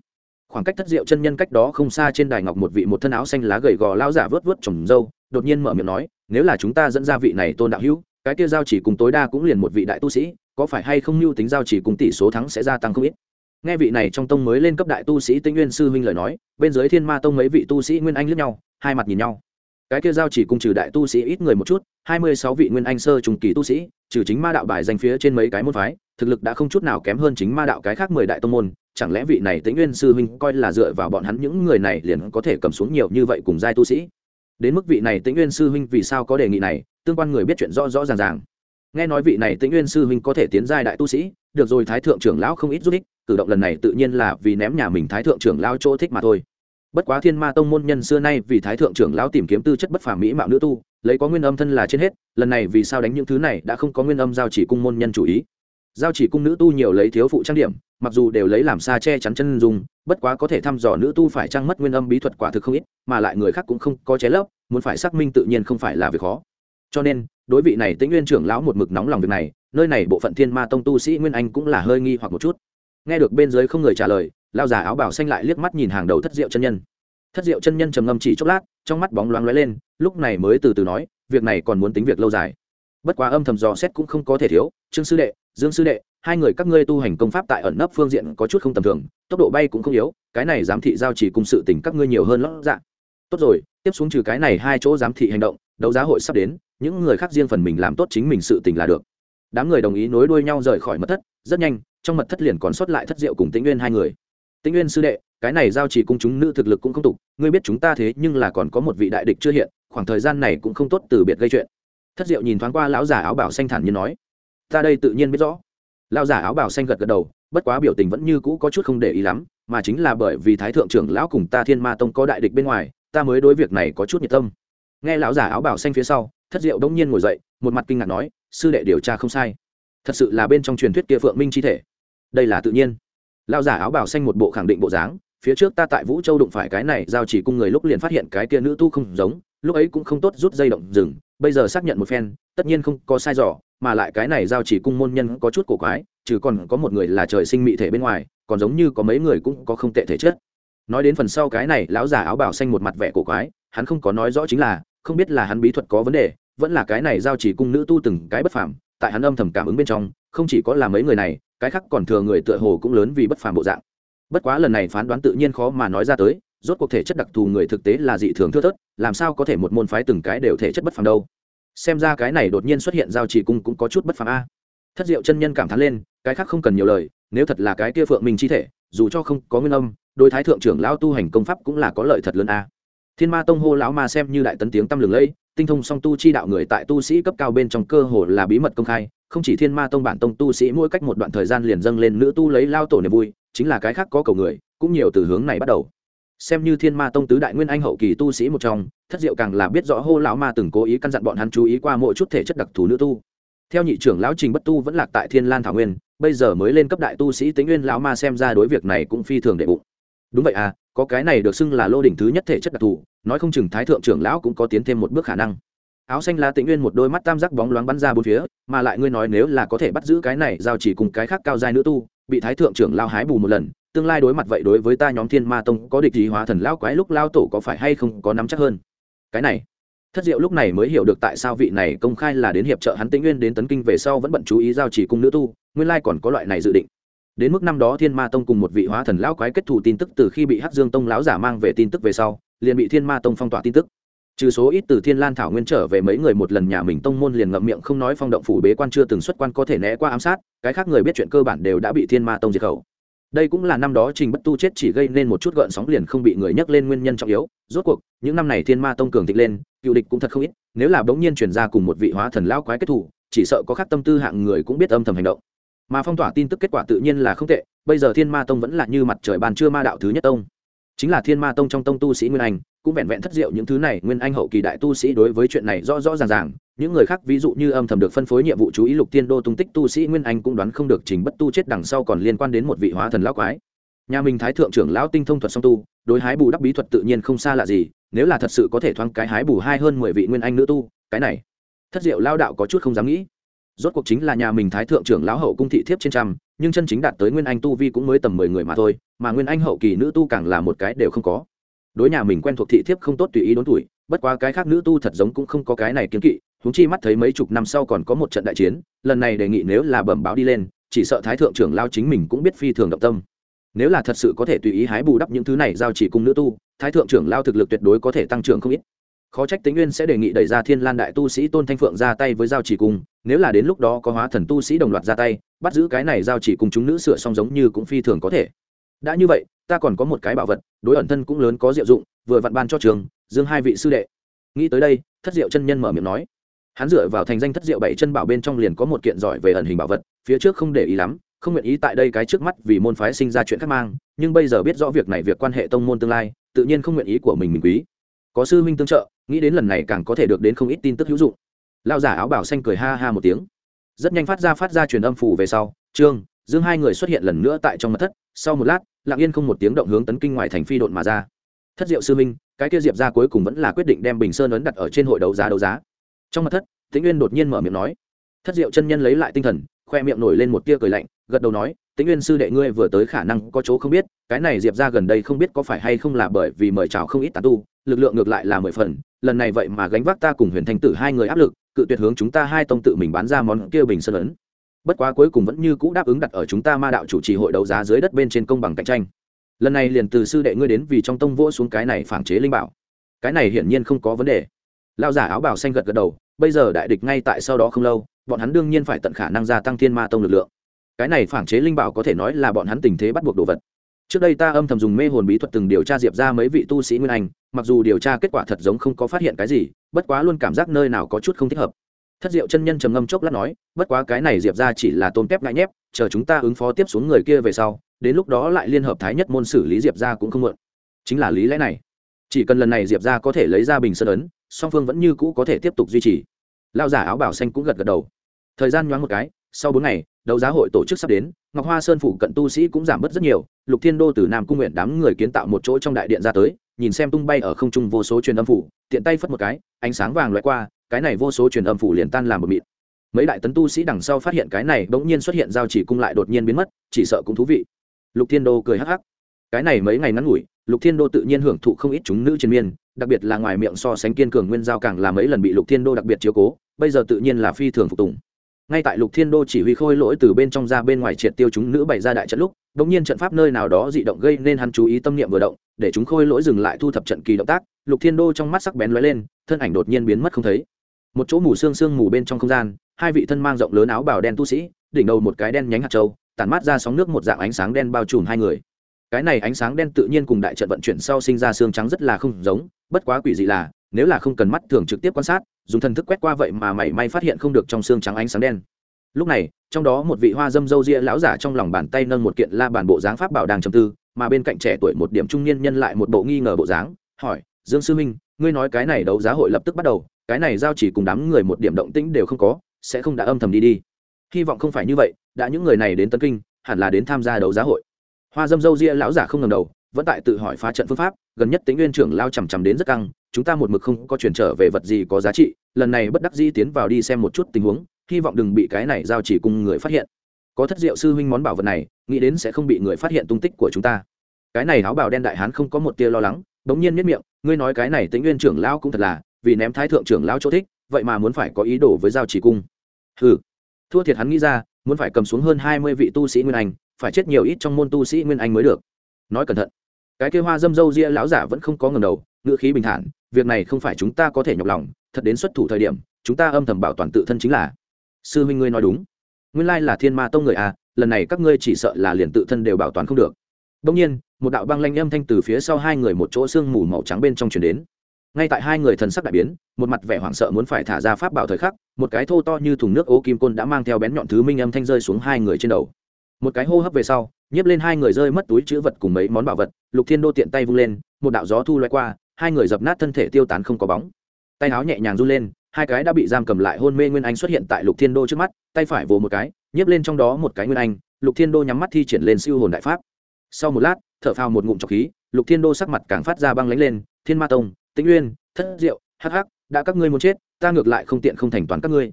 Khoảng cách thất diệu chân nhân cách đó không xa trên đài ngọc một vị một thân áo xanh lá gầy gò lao giả vớt vớt trồng dâu, đột nhiên mở miệng nói, nếu là chúng ta dẫn ra vị này tôn đạo hữu, cái kia giao chỉ cùng tối đa cũng liền một vị đại tu sĩ, có phải hay không mưu tính giao chỉ cùng tỷ số thắng sẽ gia tăng không ít? Nghe vị này trong tông mới lên cấp đại tu sĩ tinh nguyên sư huynh lời nói, bên dưới thiên ma tông mấy vị tu sĩ nguyên anh lướt nhau, hai mặt nhìn nhau. Cái kia giao chỉ cùng trừ đại tu sĩ ít người một chút, hai mươi sáu vị nguyên anh sơ trùng kỳ tu sĩ, trừ chính ma đạo bài danh phía trên mấy cái môn phái, thực lực đã không chút nào kém hơn chính ma đạo cái khác mười đại tông môn, chẳng lẽ vị này tĩnh nguyên sư huynh coi là dựa vào bọn hắn những người này liền có thể cầm xuống nhiều như vậy cùng giai tu sĩ? Đến mức vị này tĩnh nguyên sư huynh vì sao có đề nghị này, tương quan người biết chuyện rõ rõ ràng ràng. Nghe nói vị này tĩnh nguyên sư huynh có thể tiến giai đại tu sĩ, được rồi thái thượng trưởng lão không ít giúp ích cử động lần này tự nhiên là vì ném nhà mình thái thượng trưởng lao chỗ thích mà thôi. Bất quá thiên ma tông môn nhân xưa nay vì thái thượng trưởng lão tìm kiếm tư chất bất phàm mỹ mạo nữ tu, lấy có nguyên âm thân là trên hết, lần này vì sao đánh những thứ này đã không có nguyên âm giao chỉ cung môn nhân chủ ý. Giao chỉ cung nữ tu nhiều lấy thiếu phụ trang điểm, mặc dù đều lấy làm xa che chắn chân dùng bất quá có thể thăm dò nữ tu phải trang mất nguyên âm bí thuật quả thực không ít, mà lại người khác cũng không có ché lấp, muốn phải xác minh tự nhiên không phải là việc khó. Cho nên, đối vị này tĩnh nguyên trưởng lão một mực nóng lòng việc này, nơi này bộ phận thiên ma tông tu sĩ nguyên anh cũng là hơi nghi hoặc một chút nghe được bên dưới không người trả lời lao giả áo bảo xanh lại liếc mắt nhìn hàng đầu thất diệu chân nhân. Thất diệu chân nhân trầm ngâm chỉ chốc lát, trong mắt bóng loáng lóe lên, lúc này mới từ từ nói, việc này còn muốn tính việc lâu dài. Bất quá âm thầm dò xét cũng không có thể thiếu, trương sư đệ, dương sư đệ, hai người các ngươi tu hành công pháp tại ẩn nấp phương diện có chút không tầm thường, tốc độ bay cũng không yếu, cái này giám thị giao chỉ cùng sự tình các ngươi nhiều hơn lót dạ. Tốt rồi, tiếp xuống trừ cái này hai chỗ giám thị hành động, đấu giá hội sắp đến, những người khác riêng phần mình làm tốt chính mình sự tình là được. Đám người đồng ý nối đuôi nhau rời khỏi mật thất, rất nhanh trong mật thất liền còn sót lại thất diệu cùng tĩnh nguyên hai người. Tĩnh nguyên sư đệ, cái này giao chỉ cung chúng nữ thực lực cũng không tục, ngươi biết chúng ta thế nhưng là còn có một vị đại địch chưa hiện, khoảng thời gian này cũng không tốt từ biệt gây chuyện. Thất diệu nhìn thoáng qua lão giả áo bảo xanh thản như nói, ta đây tự nhiên biết rõ. Lão giả áo bảo xanh gật gật đầu, bất quá biểu tình vẫn như cũ có chút không để ý lắm, mà chính là bởi vì thái thượng trưởng lão cùng ta thiên ma tông có đại địch bên ngoài, ta mới đối việc này có chút nhiệt tâm. Nghe lão giả áo bảo xanh phía sau, thất diệu đông nhiên ngồi dậy, một mặt kinh ngạc nói, sư đệ điều tra không sai. Thật sự là bên trong truyền thuyết kia phượng minh chi thể đây là tự nhiên. Lão giả áo bảo xanh một bộ khẳng định bộ dáng, phía trước ta tại vũ châu đụng phải cái này, giao chỉ cung người lúc liền phát hiện cái kia nữ tu không giống, lúc ấy cũng không tốt rút dây động rừng, bây giờ xác nhận một phen, tất nhiên không có sai dò, mà lại cái này giao chỉ cung môn nhân có chút cổ quái, trừ còn có một người là trời sinh mị thể bên ngoài, còn giống như có mấy người cũng có không tệ thể chất. Nói đến phần sau cái này, lão già áo bảo xanh một mặt vẻ cổ quái, hắn không có nói rõ chính là, không biết là hắn bí thuật có vấn đề, vẫn là cái này giao chỉ cung nữ tu từng cái bất phàm, tại hắn âm thầm cảm ứng bên trong không chỉ có là mấy người này, cái khác còn thừa người tựa hồ cũng lớn vì bất phàm bộ dạng. Bất quá lần này phán đoán tự nhiên khó mà nói ra tới, rốt cuộc thể chất đặc thù người thực tế là dị thường thưa thớt, làm sao có thể một môn phái từng cái đều thể chất bất phàm đâu. Xem ra cái này đột nhiên xuất hiện giao trì cung cũng có chút bất phàm a. Thất diệu chân nhân cảm thán lên, cái khác không cần nhiều lời, nếu thật là cái kia phượng minh chi thể, dù cho không có nguyên âm đôi thái thượng trưởng lão tu hành công pháp cũng là có lợi thật lớn a. Thiên ma tông hô lão ma xem như đại tấn tiếng tăm lừng lẫy, tinh thông song tu chi đạo người tại tu sĩ cấp cao bên trong cơ hồ là bí mật công khai không chỉ thiên ma tông bản tông tu sĩ mỗi cách một đoạn thời gian liền dâng lên nữ tu lấy lao tổ niềm vui, chính là cái khác có cầu người, cũng nhiều từ hướng này bắt đầu. Xem như thiên ma tông tứ đại nguyên anh hậu kỳ tu sĩ một trong, thất diệu càng là biết rõ hô lão ma từng cố ý căn dặn bọn hắn chú ý qua mỗi chút thể chất đặc thù nữ tu. Theo nhị trưởng lão trình bất tu vẫn lạc tại thiên lan thảo nguyên, bây giờ mới lên cấp đại tu sĩ tính nguyên lão ma xem ra đối việc này cũng phi thường đệ bụng. Đúng vậy à có cái này được xưng là lô đỉnh thứ nhất thể chất đặc thù, nói không chừng thái thượng trưởng lão cũng có tiến thêm một bước khả năng áo xanh lá tĩnh nguyên một đôi mắt tam giác bóng loáng bắn ra bốn phía, mà lại ngươi nói nếu là có thể bắt giữ cái này, giao chỉ cùng cái khác cao dài nữ tu, bị thái thượng trưởng lao hái bù một lần, tương lai đối mặt vậy đối với ta nhóm thiên ma tông có địch gì hóa thần lao quái lúc lao tổ có phải hay không có nắm chắc hơn? Cái này, thất diệu lúc này mới hiểu được tại sao vị này công khai là đến hiệp trợ hắn tĩnh nguyên đến tấn kinh về sau vẫn bận chú ý giao chỉ cung nữ tu, nguyên lai còn có loại này dự định. Đến mức năm đó thiên ma tông cùng một vị hóa thần lão quái kết thù tin tức từ khi bị hắc dương tông lão giả mang về tin tức về sau, liền bị thiên ma tông phong tỏa tin tức trừ số ít từ thiên lan thảo nguyên trở về mấy người một lần nhà mình tông môn liền ngậm miệng không nói phong động phủ bế quan chưa từng xuất quan có thể né qua ám sát, cái khác người biết chuyện cơ bản đều đã bị thiên ma tông diệt khẩu. Đây cũng là năm đó trình bất tu chết chỉ gây nên một chút gợn sóng liền không bị người nhắc lên nguyên nhân trọng yếu. Rốt cuộc, những năm này thiên ma tông cường thịnh lên, cựu địch cũng thật không ít, nếu là bỗng nhiên chuyển ra cùng một vị hóa thần lão quái kết thủ, chỉ sợ có khác tâm tư hạng người cũng biết âm thầm hành động. Mà phong tỏa tin tức kết quả tự nhiên là không tệ, bây giờ thiên ma tông vẫn là như mặt trời bàn chưa ma đạo thứ nhất tông chính là thiên ma tông trong tông tu sĩ nguyên anh, cũng vẹn vẹn thất diệu những thứ này, nguyên anh hậu kỳ đại tu sĩ đối với chuyện này rõ rõ ràng ràng. Những người khác, ví dụ như âm thầm được phân phối nhiệm vụ chú ý lục tiên đô tung tích tu sĩ nguyên anh cũng đoán không được trình bất tu chết đằng sau còn liên quan đến một vị hóa thần lão quái. Nhà mình thái thượng trưởng lão tinh thông thuật song tu, đối hái bù đắp bí thuật tự nhiên không xa lạ gì, nếu là thật sự có thể thoáng cái hái bù hai hơn mười vị nguyên anh nữ tu, cái này, thất diệu lao đạo có chút không dám nghĩ. Rốt cuộc chính là nhà mình thái thượng trưởng lão hậu cung thị thiếp trên trăm nhưng chân chính đạt tới nguyên anh tu vi cũng mới tầm mười người mà thôi, mà nguyên anh hậu kỳ nữ tu càng là một cái đều không có. Đối nhà mình quen thuộc thị thiếp không tốt tùy ý đốn tuổi, bất quá cái khác nữ tu thật giống cũng không có cái này kiến kỵ húng chi mắt thấy mấy chục năm sau còn có một trận đại chiến, lần này đề nghị nếu là bẩm báo đi lên, chỉ sợ thái thượng trưởng lao chính mình cũng biết phi thường động tâm. Nếu là thật sự có thể tùy ý hái bù đắp những thứ này giao chỉ cung nữ tu, thái thượng trưởng lao thực lực tuyệt đối có thể tăng trưởng không ít. Khó trách tính nguyên sẽ đề nghị đẩy ra thiên lan đại tu sĩ tôn thanh phượng ra tay với giao chỉ cung nếu là đến lúc đó có hóa thần tu sĩ đồng loạt ra tay, bắt giữ cái này giao chỉ cùng chúng nữ sửa xong giống như cũng phi thường có thể. Đã như vậy, ta còn có một cái bảo vật, đối ẩn thân cũng lớn có diệu dụng, vừa vặn ban cho trường, dương hai vị sư đệ. Nghĩ tới đây, thất diệu chân nhân mở miệng nói. Hắn dựa vào thành danh thất diệu bảy chân bảo bên trong liền có một kiện giỏi về ẩn hình bảo vật, phía trước không để ý lắm, không nguyện ý tại đây cái trước mắt vì môn phái sinh ra chuyện khác mang, nhưng bây giờ biết rõ việc này việc quan hệ tông môn tương lai, tự nhiên không nguyện ý của mình mình quý. Có sư huynh tương trợ, nghĩ đến lần này càng có thể được đến không ít tin tức hữu dụng lao giả áo bảo xanh cười ha ha một tiếng. Rất nhanh phát ra phát ra truyền âm phủ về sau, trương, dương hai người xuất hiện lần nữa tại trong mật thất. Sau một lát, lặng yên không một tiếng động hướng tấn kinh ngoài thành phi độn mà ra. Thất diệu sư minh, cái kia diệp ra cuối cùng vẫn là quyết định đem bình sơn ấn đặt ở trên hội đấu giá đấu giá. Trong mật thất, tĩnh nguyên đột nhiên mở miệng nói. Thất diệu chân nhân lấy lại tinh thần, khoe miệng nổi lên một tia cười lạnh, gật đầu nói, tĩnh nguyên sư đệ ngươi vừa tới khả năng có chỗ không biết, cái này diệp ra gần đây không biết có phải hay không là bởi vì mời chào không ít tà tu, lực lượng ngược lại là mười phần, lần này vậy mà gánh vác ta cùng huyền thanh tử hai người áp lực cự tuyệt hướng chúng ta hai tông tự mình bán ra món kia bình sơn ấn. Bất quá cuối cùng vẫn như cũ đáp ứng đặt ở chúng ta ma đạo chủ trì hội đấu giá dưới đất bên trên công bằng cạnh tranh. Lần này liền từ sư đệ ngươi đến vì trong tông vỗ xuống cái này phản chế linh bảo. Cái này hiển nhiên không có vấn đề. Lao giả áo bảo xanh gật gật đầu, bây giờ đại địch ngay tại sau đó không lâu, bọn hắn đương nhiên phải tận khả năng gia tăng thiên ma tông lực lượng. Cái này phản chế linh bảo có thể nói là bọn hắn tình thế bắt buộc đồ vật trước đây ta âm thầm dùng mê hồn bí thuật từng điều tra diệp ra mấy vị tu sĩ nguyên anh, mặc dù điều tra kết quả thật giống không có phát hiện cái gì, bất quá luôn cảm giác nơi nào có chút không thích hợp. Thất diệu chân nhân trầm ngâm chốc lát nói, bất quá cái này diệp ra chỉ là tôn kép ngại nhép, chờ chúng ta ứng phó tiếp xuống người kia về sau, đến lúc đó lại liên hợp thái nhất môn xử lý diệp ra cũng không mượn chính là lý lẽ này. Chỉ cần lần này diệp ra có thể lấy ra bình sơn ấn, song phương vẫn như cũ có thể tiếp tục duy trì. Lao giả áo bảo xanh cũng gật gật đầu. Thời gian nhoáng một cái, sau bốn ngày, đấu giá hội tổ chức sắp đến ngọc hoa sơn phủ cận tu sĩ cũng giảm bớt rất nhiều, lục thiên đô từ nam cung nguyện đám người kiến tạo một chỗ trong đại điện ra tới, nhìn xem tung bay ở không trung vô số truyền âm phủ, tiện tay phất một cái, ánh sáng vàng loại qua, cái này vô số truyền âm phủ liền tan làm một mịn. Mấy đại tấn tu sĩ đằng sau phát hiện cái này bỗng nhiên xuất hiện giao chỉ cung lại đột nhiên biến mất, chỉ sợ cũng thú vị. Lục thiên đô cười hắc hắc. Cái này mấy ngày ngắn ngủi, lục thiên đô tự nhiên hưởng thụ không ít chúng nữ trên miên, đặc biệt là ngoài miệng so sánh kiên cường nguyên giao càng là mấy lần bị lục thiên đô đặc biệt chiếu cố, bây giờ tự nhiên là phi thường phục tùng ngay tại lục thiên đô chỉ huy khôi lỗi từ bên trong ra bên ngoài triệt tiêu chúng nữ bày ra đại trận lúc đ ỗ n g nhiên trận pháp nơi nào đó dị động gây nên hắn chú ý tâm niệm vừa động, để chúng khôi lỗi dừng lại thu thập trận kỳ động tác, lục thiên đô trong mắt sắc bén lóe lên, thân ảnh đột nhiên biến mất không thấy. Một chỗ mù xương xương mù bên trong không gian, hai vị thân mang rộng lớn áo bào đen tu sĩ, đỉnh đầu một cái đen nhánh hạt trâu tản mát ra sóng nước một dạng ánh sáng đen bao trùm hai người. Cái này ánh sáng đen tự nhiên cùng đại trận vận chuyển sau sinh ra xương trắng rất là không giống, bất quá quỷ dị là nếu là không cần mắt thường trực tiếp quan sát, dùng thần thức quét qua vậy mà mảy may phát hiện không được trong xương trắng ánh sáng đen. Lúc này, trong đó một vị hoa dâm dâu ria lão giả trong lòng bàn tay nâng một kiện la bản bộ dáng pháp bảo đang trầm tư, mà bên cạnh trẻ tuổi một điểm trung niên nhân lại một bộ nghi ngờ bộ dáng, hỏi, dương sư minh ngươi nói cái này đấu giá hội lập tức bắt đầu, cái này giao chỉ cùng đám người một điểm động tĩnh đều không có, sẽ không đã âm thầm đi đi. Hy vọng không phải như vậy, đã những người này đến tân kinh, hẳn là đến tham gia đấu giá hội. Hoa dâm dâu ria lão giả không ngầm đầu, vẫn tại tự hỏi phá trận phương pháp, gần nhất tính nguyên trưởng lao chằm chằm đến rất căng chúng ta một mực không có chuyển trở về vật gì có giá trị, lần này bất đắc dĩ tiến vào đi xem một chút tình huống, hy vọng đừng bị cái này giao chỉ cùng người phát hiện. Có thất diệu sư huynh món bảo vật này, nghĩ đến sẽ không bị người phát hiện tung tích của chúng ta. Cái này áo bào đen đại hán không có một tia lo lắng, bỗng nhiên nhất miệng, ngươi nói cái này tính nguyên trưởng lao cũng thật là, vì ném thái thượng trưởng lao chỗ thích, vậy mà muốn phải có ý đồ với giao chỉ cung. Ừ thua thiệt hắn nghĩ ra, muốn phải cầm xuống hơn hai mươi vị tu sĩ nguyên anh, phải chết nhiều ít trong môn tu sĩ nguyên anh mới được. Nói cẩn thận. Cái kêu hoa dâm dâu ria lão giả vẫn không có ngầm đầu, ngữ khí bình thản việc này không phải chúng ta có thể nhọc lòng, thật đến xuất thủ thời điểm, chúng ta âm thầm bảo toàn tự thân chính là. Sư huynh ngươi nói đúng. Nguyên lai là thiên ma tông người à lần này các ngươi chỉ sợ là liền tự thân đều bảo toàn không được. Đông nhiên, một đạo băng lanh âm thanh từ phía sau hai người một chỗ sương mù màu trắng bên trong chuyển đến. Ngay tại hai người thần sắc đại biến, một mặt vẻ hoảng sợ muốn phải thả ra pháp bảo thời khắc, một cái thô to như thùng nước ố kim côn đã mang theo bén nhọn thứ minh âm thanh rơi xuống hai người trên đầu. Một cái hô hấp về sau, nhấp lên hai người rơi mất túi chữ vật cùng mấy món bảo vật, lục thiên đô tiện tay vung lên, một đạo gió thu loay qua hai người dập nát thân thể tiêu tán không có bóng. Tay áo nhẹ nhàng run lên, hai cái đã bị giam cầm lại hôn mê nguyên anh xuất hiện tại lục thiên đô trước mắt, tay phải vồ một cái nhấp lên trong đó một cái nguyên anh, lục thiên đô nhắm mắt thi triển lên siêu hồn đại pháp. Sau một lát, thở phào một ngụm trọc khí, lục thiên đô sắc mặt càng phát ra băng lánh lên, thiên ma tông, tĩnh uyên, thất diệu, hắc hắc, đã các ngươi muốn chết, ta ngược lại không tiện không thành toàn các ngươi.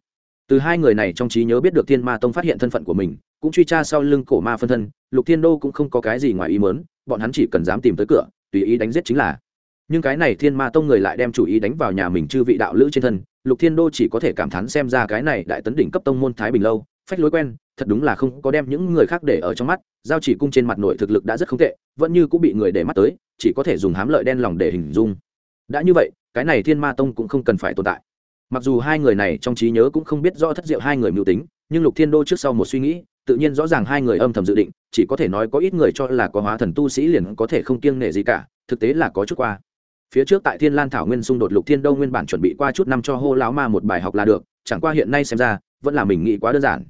Từ hai người này trong trí nhớ biết được thiên ma tông phát hiện thân phận của mình, cũng truy tra sau lưng cổ ma phân thân, lục thiên đô cũng không có cái gì ngoài ý mớn bọn hắn chỉ cần dám tìm tới cửa, tùy ý đánh giết chính là nhưng cái này thiên ma tông người lại đem chủ ý đánh vào nhà mình chư vị đạo lữ trên thân, lục thiên đô chỉ có thể cảm thán xem ra cái này đại tấn đỉnh cấp tông môn thái bình lâu, phách lối quen, thật đúng là không có đem những người khác để ở trong mắt, giao chỉ cung trên mặt nội thực lực đã rất không tệ, vẫn như cũng bị người để mắt tới, chỉ có thể dùng hám lợi đen lòng để hình dung. Đã như vậy, cái này thiên ma tông cũng không cần phải tồn tại. Mặc dù hai người này trong trí nhớ cũng không biết rõ thất diệu hai người mưu tính, nhưng lục thiên đô trước sau một suy nghĩ, tự nhiên rõ ràng hai người âm thầm dự định, chỉ có thể nói có ít người cho là có hóa thần tu sĩ liền có thể không kiêng nể gì cả, thực tế là có chút qua phía trước tại thiên lan thảo nguyên xung đột lục thiên đô nguyên bản chuẩn bị qua chút năm cho hô lão ma một bài học là được, chẳng qua hiện nay xem ra, vẫn là mình nghĩ quá đơn giản.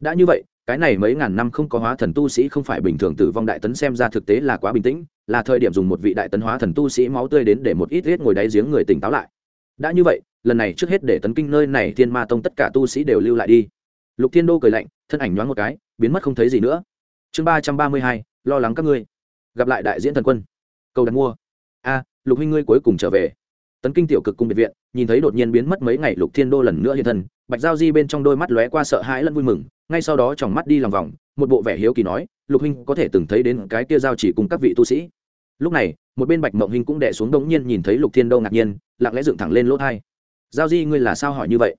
Đã như vậy, cái này mấy ngàn năm không có hóa thần tu sĩ không phải bình thường tử vong đại tấn xem ra thực tế là quá bình tĩnh, là thời điểm dùng một vị đại tấn hóa thần tu sĩ máu tươi đến để một ít riết ngồi đáy giếng người tỉnh táo lại. Đã như vậy, lần này trước hết để tấn kinh nơi này thiên ma tông tất cả tu sĩ đều lưu lại đi. Lục thiên đô cười lạnh, thân ảnh nhoáng một cái, biến mất không thấy gì nữa. Chương ba trăm ba mươi hai, lo lắng các ngươi. Gặp lại đại diễn thần quân. Cầu đặt mua. A lục huynh ngươi cuối cùng trở về. Tấn kinh tiểu cực cung biệt viện, nhìn thấy đột nhiên biến mất mấy ngày lục thiên đô lần nữa hiện thân, bạch giao di bên trong đôi mắt lóe qua sợ hãi lẫn vui mừng, ngay sau đó tròng mắt đi lòng vòng, một bộ vẻ hiếu kỳ nói, lục huynh có thể từng thấy đến cái kia giao chỉ cùng các vị tu sĩ? Lúc này, một bên bạch mộng huynh cũng đẻ xuống đống nhiên nhìn thấy lục thiên đô ngạc nhiên, lặng lẽ dựng thẳng lên lỗ thai. Giao di, ngươi là sao hỏi như vậy?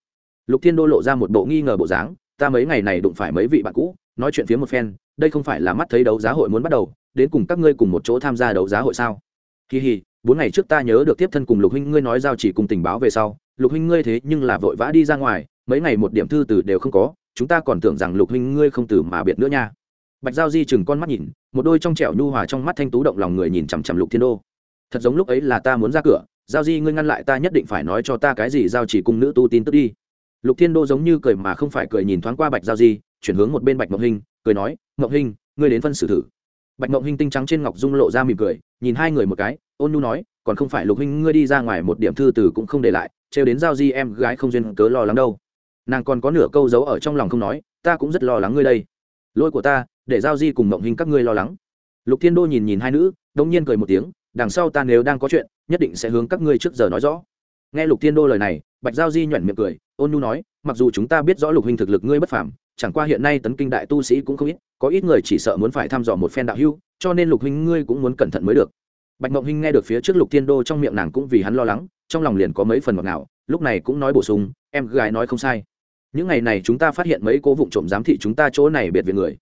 Lục thiên đô lộ ra một bộ nghi ngờ bộ dáng, ta mấy ngày này đụng phải mấy vị bạn cũ, nói chuyện phía một phen, đây không phải là mắt thấy đấu giá hội muốn bắt đầu, đến cùng các ngươi cùng một chỗ tham gia đấu giá hội sao? Kỳ hì bốn ngày trước ta nhớ được tiếp thân cùng lục huynh ngươi nói giao chỉ cùng tình báo về sau, lục huynh ngươi thế nhưng là vội vã đi ra ngoài, mấy ngày một điểm thư từ đều không có, chúng ta còn tưởng rằng lục huynh ngươi không từ mà biệt nữa nha. Bạch giao di chừng con mắt nhìn, một đôi trong trẻo nhu hòa trong mắt thanh tú động lòng người nhìn chằm chằm lục thiên đô. Thật giống lúc ấy là ta muốn ra cửa, giao di ngươi ngăn lại ta nhất định phải nói cho ta cái gì giao chỉ cùng nữ tu tin tức đi. Lục thiên đô giống như cười mà không phải cười nhìn thoáng qua bạch giao di, chuyển hướng một bên bạch mộng hình, cười nói mộng hình, ngươi đến phân xử thử bạch mộng hình tinh trắng trên ngọc dung lộ ra mỉm cười, nhìn hai người một cái, ôn nhu nói, còn không phải lục huynh ngươi đi ra ngoài một điểm thư từ cũng không để lại, trêu đến giao di em gái không duyên cớ lo lắng đâu. Nàng còn có nửa câu giấu ở trong lòng không nói, ta cũng rất lo lắng ngươi đây. Lỗi của ta, để giao di cùng mộng hình các ngươi lo lắng. Lục thiên đô nhìn nhìn hai nữ, đông nhiên cười một tiếng, đằng sau ta nếu đang có chuyện, nhất định sẽ hướng các ngươi trước giờ nói rõ. Nghe lục thiên đô lời này, bạch giao di nhuẩn miệng cười, ôn nhu nói, mặc dù chúng ta biết rõ lục huynh thực lực ngươi bất phàm chẳng qua hiện nay tấn kinh đại tu sĩ cũng không ít, có ít người chỉ sợ muốn phải thăm dò một phen đạo hưu cho nên lục huynh ngươi cũng muốn cẩn thận mới được. Bạch mộng huynh nghe được phía trước lục thiên đô trong miệng nàng cũng vì hắn lo lắng, trong lòng liền có mấy phần ngọt ngào, lúc này cũng nói bổ sung, em gái nói không sai. Những ngày này chúng ta phát hiện mấy cố vụ trộm giám thị chúng ta chỗ này biệt về người.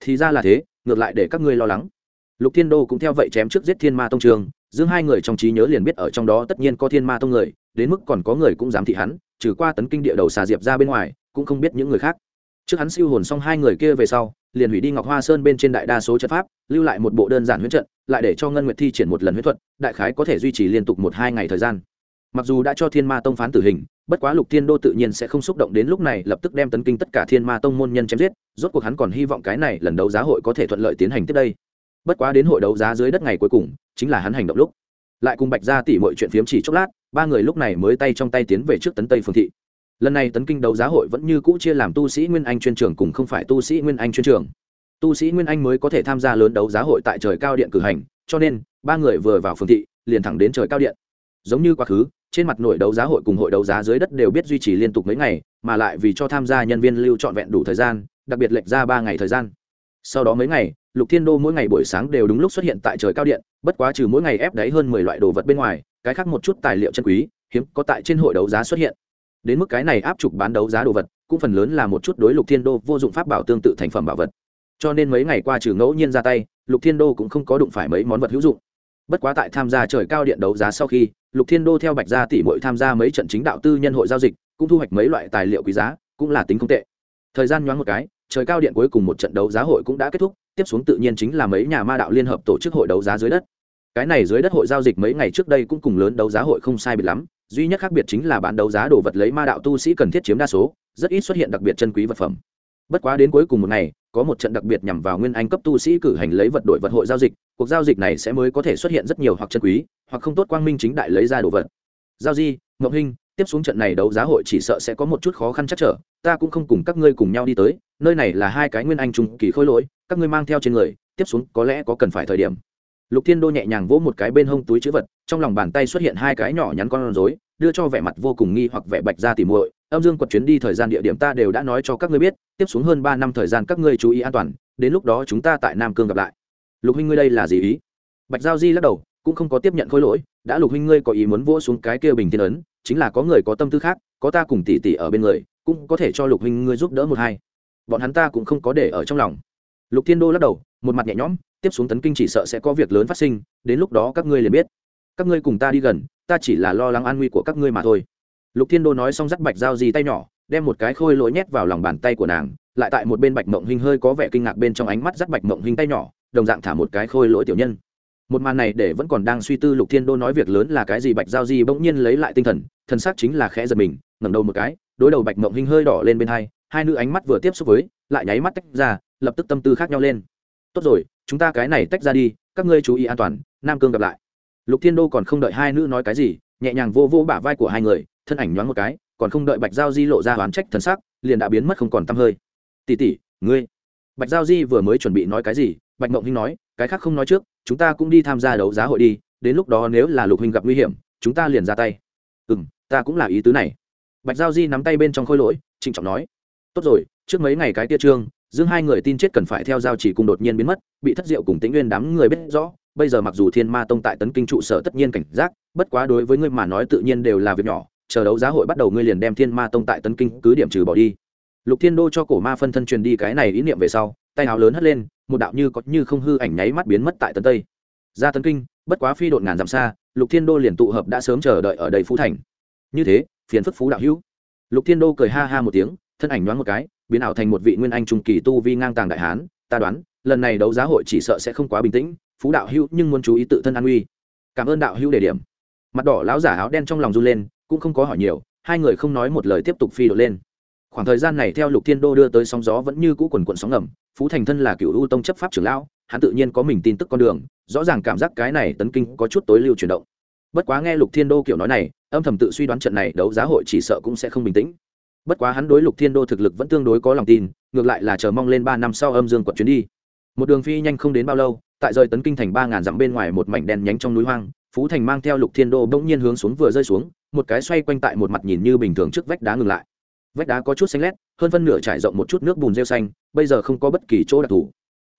Thì ra là thế, ngược lại để các ngươi lo lắng. Lục thiên đô cũng theo vậy chém trước giết thiên ma tông trường, dương hai người trong trí nhớ liền biết ở trong đó tất nhiên có thiên ma tông người, đến mức còn có người cũng dám thị hắn, trừ qua tấn kinh địa đầu xà diệp ra bên ngoài, cũng không biết những người khác trước hắn siêu hồn xong hai người kia về sau, liền hủy đi ngọc hoa sơn bên trên đại đa số trận pháp, lưu lại một bộ đơn giản huyết trận, lại để cho ngân nguyệt thi triển một lần huyết thuật, đại khái có thể duy trì liên tục một hai ngày thời gian. Mặc dù đã cho thiên ma tông phán tử hình, bất quá lục thiên đô tự nhiên sẽ không xúc động đến lúc này, lập tức đem tấn kinh tất cả thiên ma tông môn nhân chém giết, rốt cuộc hắn còn hy vọng cái này lần đấu giá hội có thể thuận lợi tiến hành tiếp đây. Bất quá đến hội đấu giá dưới đất ngày cuối cùng, chính là hắn hành động lúc. Lại cùng bạch ra tỉ mọi chuyện phiếm chỉ chốc lát, ba người lúc này mới tay trong tay tiến về trước tấn tây phương thị lần này tấn kinh đấu giá hội vẫn như cũ chia làm tu sĩ nguyên anh chuyên trường cùng không phải tu sĩ nguyên anh chuyên trường. Tu sĩ nguyên anh mới có thể tham gia lớn đấu giá hội tại trời cao điện cử hành, cho nên, ba người vừa vào phương thị, liền thẳng đến trời cao điện. Giống như quá khứ, trên mặt nội đấu giá hội cùng hội đấu giá dưới đất đều biết duy trì liên tục mấy ngày, mà lại vì cho tham gia nhân viên lưu trọn vẹn đủ thời gian, đặc biệt lệch ra ba ngày thời gian. Sau đó mấy ngày, lục thiên đô mỗi ngày buổi sáng đều đúng lúc xuất hiện tại trời cao điện, bất quá trừ mỗi ngày ép đáy hơn mười loại đồ vật bên ngoài, cái khác một chút tài liệu chân quý, hiếm có tại trên hội đấu giá xuất hiện đến mức cái này áp trục bán đấu giá đồ vật, cũng phần lớn là một chút đối lục thiên đô vô dụng pháp bảo tương tự thành phẩm bảo vật. Cho nên mấy ngày qua trừ ngẫu nhiên ra tay, lục thiên đô cũng không có đụng phải mấy món vật hữu dụng. Bất quá tại tham gia trời cao điện đấu giá sau khi, lục thiên đô theo bạch gia tỷ mội tham gia mấy trận chính đạo tư nhân hội giao dịch, cũng thu hoạch mấy loại tài liệu quý giá, cũng là tính không tệ. Thời gian nhoáng một cái, trời cao điện cuối cùng một trận đấu giá hội cũng đã kết thúc, tiếp xuống tự nhiên chính là mấy nhà ma đạo liên hợp tổ chức hội đấu giá dưới đất cái này dưới đất hội giao dịch mấy ngày trước đây cũng cùng lớn đấu giá hội không sai biệt lắm, duy nhất khác biệt chính là bán đấu giá đồ vật lấy ma đạo tu sĩ cần thiết chiếm đa số, rất ít xuất hiện đặc biệt chân quý vật phẩm. Bất quá đến cuối cùng một ngày, có một trận đặc biệt nhằm vào nguyên anh cấp tu sĩ cử hành lấy vật đổi vật hội giao dịch, cuộc giao dịch này sẽ mới có thể xuất hiện rất nhiều hoặc chân quý, hoặc không tốt quang minh chính đại lấy ra đồ vật. Giao di, ngọc hinh, tiếp xuống trận này đấu giá hội chỉ sợ sẽ có một chút khó khăn chắc trở, ta cũng không cùng các ngươi cùng nhau đi tới, nơi này là hai cái nguyên anh trùng kỳ khôi lỗi, các ngươi mang theo trên người, tiếp xuống có lẽ có cần phải thời điểm lục thiên đô nhẹ nhàng vỗ một cái bên hông túi chữ vật, trong lòng bàn tay xuất hiện hai cái nhỏ nhắn con rối, đưa cho vẻ mặt vô cùng nghi hoặc vẻ bạch ra tỉ muội, âm dương quật chuyến đi thời gian địa điểm ta đều đã nói cho các ngươi biết, tiếp xuống hơn ba năm thời gian các ngươi chú ý an toàn, đến lúc đó chúng ta tại nam cương gặp lại. Lục huynh ngươi đây là gì ý? Bạch giao di lắc đầu, cũng không có tiếp nhận khối lỗi, đã lục huynh ngươi có ý muốn vỗ xuống cái kia bình thiên ấn, chính là có người có tâm tư khác, có ta cùng tỷ tỷ ở bên người, cũng có thể cho lục huynh ngươi giúp đỡ một hai. Bọn hắn ta cũng không có để ở trong lòng lục thiên đô lắc đầu, một mặt nhẹ nhõm, tiếp xuống tấn kinh chỉ sợ sẽ có việc lớn phát sinh, đến lúc đó các ngươi liền biết. Các ngươi cùng ta đi gần, ta chỉ là lo lắng an nguy của các ngươi mà thôi. Lục thiên đô nói xong dắt bạch dao gì tay nhỏ, đem một cái khôi lỗi nhét vào lòng bàn tay của nàng, lại tại một bên bạch mộng hình hơi có vẻ kinh ngạc bên trong ánh mắt dắt bạch mộng hình tay nhỏ, đồng dạng thả một cái khôi lỗi tiểu nhân. Một màn này để vẫn còn đang suy tư lục thiên đô nói việc lớn là cái gì, bạch giao di bỗng nhiên lấy lại tinh thần thân xác chính là khẽ giật mình, ngẩng đầu một cái, đối đầu bạch mộng hình hơi đỏ lên bên hai hai nữ ánh mắt vừa tiếp xúc với, lại nháy mắt tách ra lập tức tâm tư khác nhau lên. Tốt rồi, chúng ta cái này tách ra đi, các ngươi chú ý an toàn, nam cương gặp lại. Lục thiên đô còn không đợi hai nữ nói cái gì, nhẹ nhàng vô vô bả vai của hai người, thân ảnh nhoáng một cái, còn không đợi bạch giao di lộ ra oán trách thần sắc, liền đã biến mất không còn t hơi. Tỉ tỉ ngươi. Bạch giao di vừa mới chuẩn bị nói cái gì, bạch mộng hinh nói, cái khác không nói trước, chúng ta cũng đi tham gia đấu giá hội đi, đến lúc đó nếu là lục huynh gặp nguy hiểm, chúng ta liền ra tay. Ừ m ta cũng là ý tứ này. Bạch giao di nắm tay bên trong khôi lỗi, trịnh trọng nói, tốt rồi, trước mấy ngày cái tia trương dương hai người tin chết cần phải theo giao chỉ cùng đột nhiên biến mất, bị thất diệu cùng tĩnh nguyên đám người biết rõ, bây giờ mặc dù thiên ma tông tại tấn kinh trụ sở tất nhiên cảnh giác, bất quá đối với ngươi mà nói tự nhiên đều là việc nhỏ, chờ đấu giá hội bắt đầu ngươi liền đem thiên ma tông tại tấn kinh cứ điểm trừ bỏ đi. Lục thiên đô cho cổ ma phân thân truyền đi cái này ý niệm về sau, tay áo lớn hất lên, một đạo như có như không hư ảnh nháy mắt biến mất tại tấn tây. Ra tấn kinh, bất quá phi đột ngàn dặm xa, lục thiên đô liền tụ hợp đã sớm chờ đợi ở đầy phú thành. Như thế, phiền phức phú đạo hữu. Lục thiên đô cười ha ha một tiếng thân ảnh nhoáng một cái, biến ảo thành một vị nguyên anh trung kỳ tu vi ngang tàng đại hán. Ta đoán, lần này đấu giá hội chỉ sợ sẽ không quá bình tĩnh, phú đạo hữu nhưng muốn chú ý tự thân an uy. Cảm ơn đạo hữu đề điểm. Mặt đỏ lão giả áo đen trong lòng run lên, cũng không có hỏi nhiều, hai người không nói một lời tiếp tục phi độ lên. Khoảng thời gian này theo lục thiên đô đưa tới sóng gió vẫn như cũ quần quận sóng ngầm, phú thành thân là cựu u tông chấp pháp trưởng lão, hắn tự nhiên có mình tin tức con đường, rõ ràng cảm giác cái này tấn kinh có chút tối lưu chuyển động. Bất quá nghe lục thiên đô kiểu nói này, âm thầm tự suy đoán trận này đấu giá hội chỉ sợ cũng sẽ không bình tĩnh bất quá hắn đối lục thiên đô thực lực vẫn tương đối có lòng tin, ngược lại là chờ mong lên ba năm sau âm dương quật chuyến đi. Một đường phi nhanh không đến bao lâu, tại rời tấn kinh thành ba ngàn dặm bên ngoài một mảnh đen nhánh trong núi hoang, phú thành mang theo lục thiên đô bỗng nhiên hướng xuống vừa rơi xuống, một cái xoay quanh tại một mặt nhìn như bình thường trước vách đá ngừng lại. Vách đá có chút xanh lét, hơn phân nửa trải rộng một chút nước bùn rêu xanh, bây giờ không có bất kỳ chỗ đặc thù.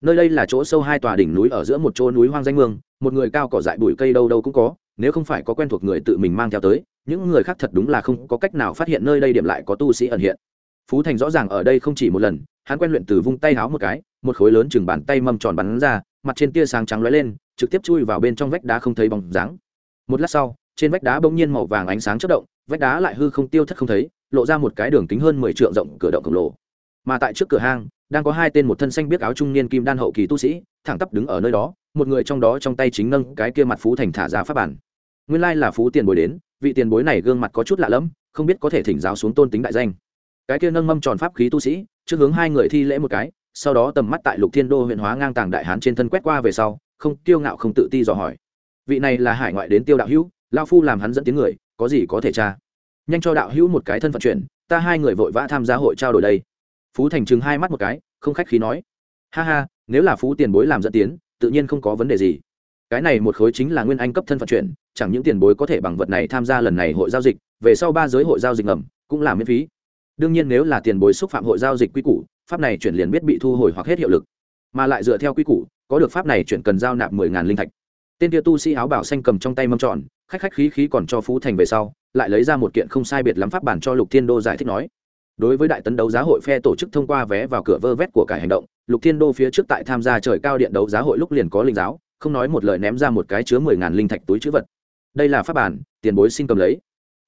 Nơi đây là chỗ sâu hai tòa đỉnh núi ở giữa một chỗ núi hoang danh mương, một người cao cỏ dại bụi cây đâu đâu cũng có, nếu không phải có quen thuộc người tự mình mang theo tới những người khác thật đúng là không có cách nào phát hiện nơi đây điểm lại có tu sĩ ẩn hiện. Phú thành rõ ràng ở đây không chỉ một lần, hắn quen luyện từ vung tay háo một cái, một khối lớn chừng bàn tay mâm tròn bắn ra, mặt trên tia sáng trắng lóe lên, trực tiếp chui vào bên trong vách đá không thấy bóng dáng. Một lát sau, trên vách đá bỗng nhiên màu vàng ánh sáng chất động, vách đá lại hư không tiêu thất không thấy, lộ ra một cái đường kính hơn mười trượng rộng cửa động khổng lồ. Mà tại trước cửa hang, đang có hai tên một thân xanh biết áo trung niên kim đan hậu kỳ tu sĩ, thẳng tắp đứng ở nơi đó, một người trong đó trong tay chính nâng cái kia mặt phú thành thả ra pháp bản nguyên lai là phú tiền bối đến, vị tiền bối này gương mặt có chút lạ lẫm, không biết có thể thỉnh giáo xuống tôn tính đại danh. Cái kia nâng mâm tròn pháp khí tu sĩ, trước hướng hai người thi lễ một cái, sau đó tầm mắt tại lục thiên đô huyện hóa ngang tàng đại hán trên thân quét qua về sau, không kiêu ngạo không tự ti dò hỏi. Vị này là hải ngoại đến tiêu đạo hữu lao phu làm hắn dẫn tiếng người, có gì có thể tra? Nhanh cho đạo hữu một cái thân phận chuyển ta hai người vội vã tham gia hội trao đổi đây. Phú thành chừng hai mắt một cái, không khách khí nói. Ha ha, nếu là phú tiền bối làm dẫn tiến, tự nhiên không có vấn đề gì cái này một khối chính là nguyên anh cấp thân phận chuyển, chẳng những tiền bối có thể bằng vật này tham gia lần này hội giao dịch, về sau ba giới hội giao dịch ngầm cũng là miễn phí. Đương nhiên nếu là tiền bối xúc phạm hội giao dịch quy củ, pháp này chuyển liền biết bị thu hồi hoặc hết hiệu lực. Mà lại dựa theo quy củ, có được pháp này chuyển cần giao nạp mười ngàn linh thạch. Tên kia tu sĩ áo bảo xanh cầm trong tay mâm tròn, khách khách khí khí còn cho phú thành về sau, lại lấy ra một kiện không sai biệt lắm pháp bản cho lục thiên đô giải thích nói. Đối với đại tấn đấu giá hội phe tổ chức thông qua vé vào cửa vơ vét của cải hành động, lục thiên đô phía trước tại tham gia trời cao điện đấu giá hội lúc liền có linh giáo không nói một lời ném ra một cái chứa mười ngàn linh thạch túi chữ vật. Đây là pháp bản, tiền bối xin cầm lấy.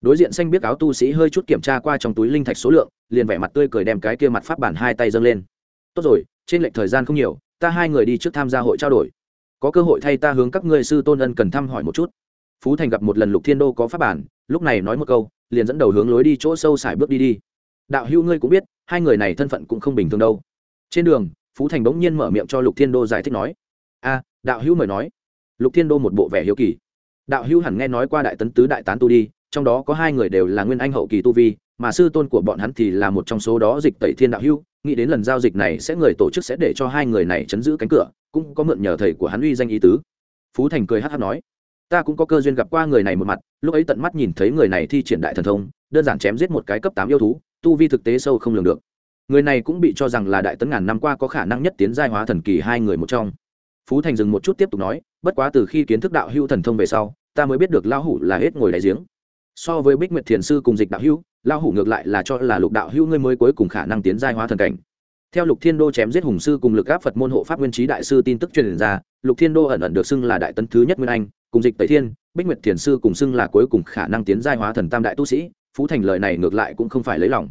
Đối diện xanh biết áo tu sĩ hơi chút kiểm tra qua trong túi linh thạch số lượng, liền vẻ mặt tươi cười đem cái kia mặt pháp bản hai tay dâng lên. Tốt rồi, trên lệnh thời gian không nhiều, ta hai người đi trước tham gia hội trao đổi. Có cơ hội thay ta hướng các ngươi sư tôn ân cần thăm hỏi một chút. Phú thành gặp một lần lục thiên đô có pháp bản, lúc này nói một câu, liền dẫn đầu hướng lối đi chỗ sâu xài bước đi đi. Đạo hữu ngươi cũng biết, hai người này thân phận cũng không bình thường đâu. Trên đường, phú thành bỗng nhiên mở miệng cho lục thiên đô giải thích nói, a đạo hữu mời nói. Lục thiên đô một bộ vẻ hiếu kỳ. Đạo hữu hẳn nghe nói qua đại tấn tứ đại tán tu đi, trong đó có hai người đều là nguyên anh hậu kỳ tu vi, mà sư tôn của bọn hắn thì là một trong số đó dịch tẩy thiên đạo hữu, nghĩ đến lần giao dịch này sẽ người tổ chức sẽ để cho hai người này chấn giữ cánh cửa, cũng có mượn nhờ thầy của hắn uy danh ý tứ. Phú thành cười hát hát nói, ta cũng có cơ duyên gặp qua người này một mặt, lúc ấy tận mắt nhìn thấy người này thi triển đại thần thông, đơn giản chém giết một cái cấp tám yêu thú, tu vi thực tế sâu không lường được. Người này cũng bị cho rằng là đại tấn ngàn năm qua có khả năng nhất tiến giai hóa thần kỳ hai người một trong phú thành dừng một chút tiếp tục nói, bất quá từ khi kiến thức đạo hữu thần thông về sau, ta mới biết được lão hủ là hết ngồi đại giếng. So với bích nguyệt thiền sư cùng dịch đạo hữu, lão hủ ngược lại là cho là lục đạo hữu ngươi mới cuối cùng khả năng tiến giai hóa thần cảnh. Theo lục thiên đô chém giết hùng sư cùng lực áp phật môn hộ pháp nguyên trí đại sư tin tức truyền ra, lục thiên đô ẩn ẩn được xưng là đại tấn thứ nhất nguyên anh, cùng dịch tây thiên, bích nguyệt thiền sư cùng xưng là cuối cùng khả năng tiến giai hóa thần tam đại tu sĩ, phú thành lời này ngược lại cũng không phải lấy lòng.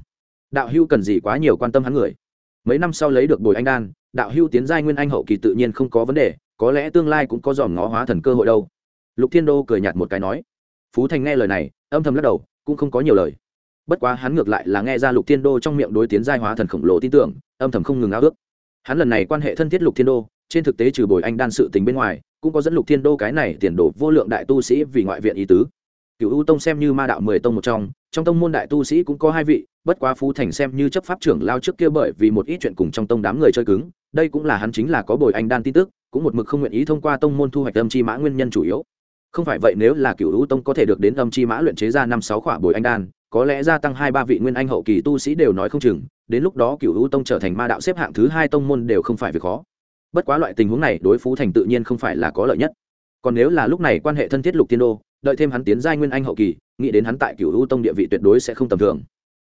Đạo hưu cần gì quá nhiều quan tâm hắn người. Mấy năm sau lấy được bồi anh đan đạo hưu tiến giai nguyên anh hậu kỳ tự nhiên không có vấn đề, có lẽ tương lai cũng có dòm ngó hóa thần cơ hội đâu. Lục thiên đô cười nhạt một cái nói. Phú thành nghe lời này, âm thầm lắc đầu, cũng không có nhiều lời. Bất quá hắn ngược lại là nghe ra lục thiên đô trong miệng đối tiến giai hóa thần khổng lồ tin tưởng, âm thầm không ngừng ao ước. Hắn lần này quan hệ thân thiết lục thiên đô, trên thực tế trừ bồi anh đan sự tình bên ngoài, cũng có dẫn lục thiên đô cái này tiền đồ vô lượng đại tu sĩ vì ngoại viện ý tứ. Cựu u tông xem như ma đạo mười tông một trong trong tông môn đại tu sĩ cũng có hai vị, bất quá phú thành xem như chấp pháp trưởng lao trước kia bởi vì một ít chuyện cùng trong tông đám người chơi cứng đây cũng là hắn chính là có bồi anh đan tin tức, cũng một mực không nguyện ý thông qua tông môn thu hoạch âm chi mã nguyên nhân chủ yếu. Không phải vậy nếu là cựu u tông có thể được đến âm chi mã luyện chế ra năm sáu khỏa bồi anh đan, có lẽ gia tăng hai ba vị nguyên anh hậu kỳ tu sĩ đều nói không chừng, đến lúc đó cựu u tông trở thành ma đạo xếp hạng thứ hai tông môn đều không phải việc khó. Bất quá loại tình huống này đối phú thành tự nhiên không phải là có lợi nhất. Còn nếu là lúc này quan hệ thân thiết lục tiên đô, đợi thêm hắn tiến giai nguyên anh hậu kỳ, nghĩ đến hắn tại cựu u tông địa vị tuyệt đối sẽ không tầm thường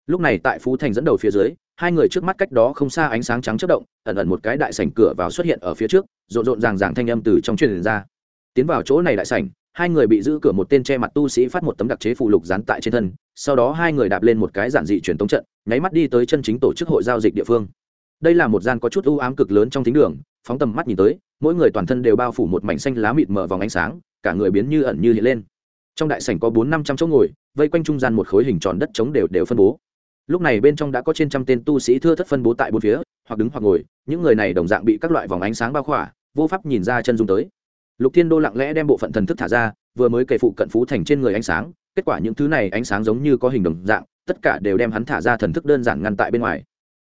lúc này tại phú thành dẫn đầu phía dưới, hai người trước mắt cách đó không xa ánh sáng trắng chất động, ẩn ẩn một cái đại sảnh cửa vào xuất hiện ở phía trước, rộn rộn ràng ràng thanh âm từ trong truyền ra. Tiến vào chỗ này đại sảnh, hai người bị giữ cửa một tên che mặt tu sĩ phát một tấm đặc chế phụ lục dán tại trên thân, sau đó hai người đạp lên một cái giản dị truyền tống trận, nháy mắt đi tới chân chính tổ chức hội giao dịch địa phương. Đây là một gian có chút ưu ám cực lớn trong thính đường, phóng tầm mắt nhìn tới, mỗi người toàn thân đều bao phủ một mảnh xanh lá mịt mở vòng ánh sáng, cả người biến như ẩn như hiện lên. Trong đại sảnh có bốn năm trăm chỗ ngồi, vây quanh trung gian một khối hình tròn đất trống đều đều phân bố lúc này bên trong đã có trên trăm tên tu sĩ thưa thất phân bố tại bốn phía hoặc đứng hoặc ngồi những người này đồng dạng bị các loại vòng ánh sáng bao khỏa vô pháp nhìn ra chân dung tới. Lục thiên đô lặng lẽ đem bộ phận thần thức thả ra vừa mới kể phụ cận phú thành trên người ánh sáng kết quả những thứ này ánh sáng giống như có hình đồng dạng tất cả đều đem hắn thả ra thần thức đơn giản ngăn tại bên ngoài.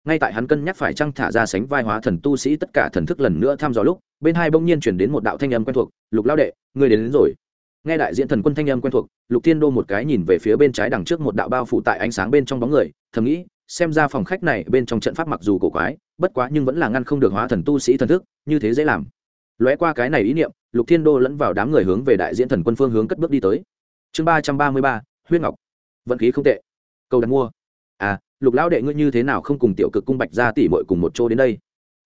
Ngay tại hắn cân nhắc phải chăng thả ra sánh vai hóa thần tu sĩ tất cả thần thức lần nữa thăm dò lúc bên hai bỗng nhiên chuyển đến một đạo thanh âm quen thuộc lục lao đệ người đến, đến rồi nghe đại diện thần quân thanh âm quen thuộc, lục thiên đô một cái nhìn về phía bên trái đằng trước một đạo bao phủ tại ánh sáng bên trong bóng người, thầm nghĩ, xem ra phòng khách này bên trong trận pháp mặc dù cổ quái, bất quá nhưng vẫn là ngăn không được hóa thần tu sĩ thần thức, như thế dễ làm. Lóe qua cái này ý niệm, lục thiên đô lẫn vào đám người hướng về đại diễn thần quân phương hướng cất bước đi tới. Chương ba trăm ba mươi ba, huyết ngọc. Vận khí không tệ. Câu đặt mua. À lục lão đệ ngươi như thế nào không cùng tiểu cực cung bạch ra tỉ mội cùng một chỗ đến đây?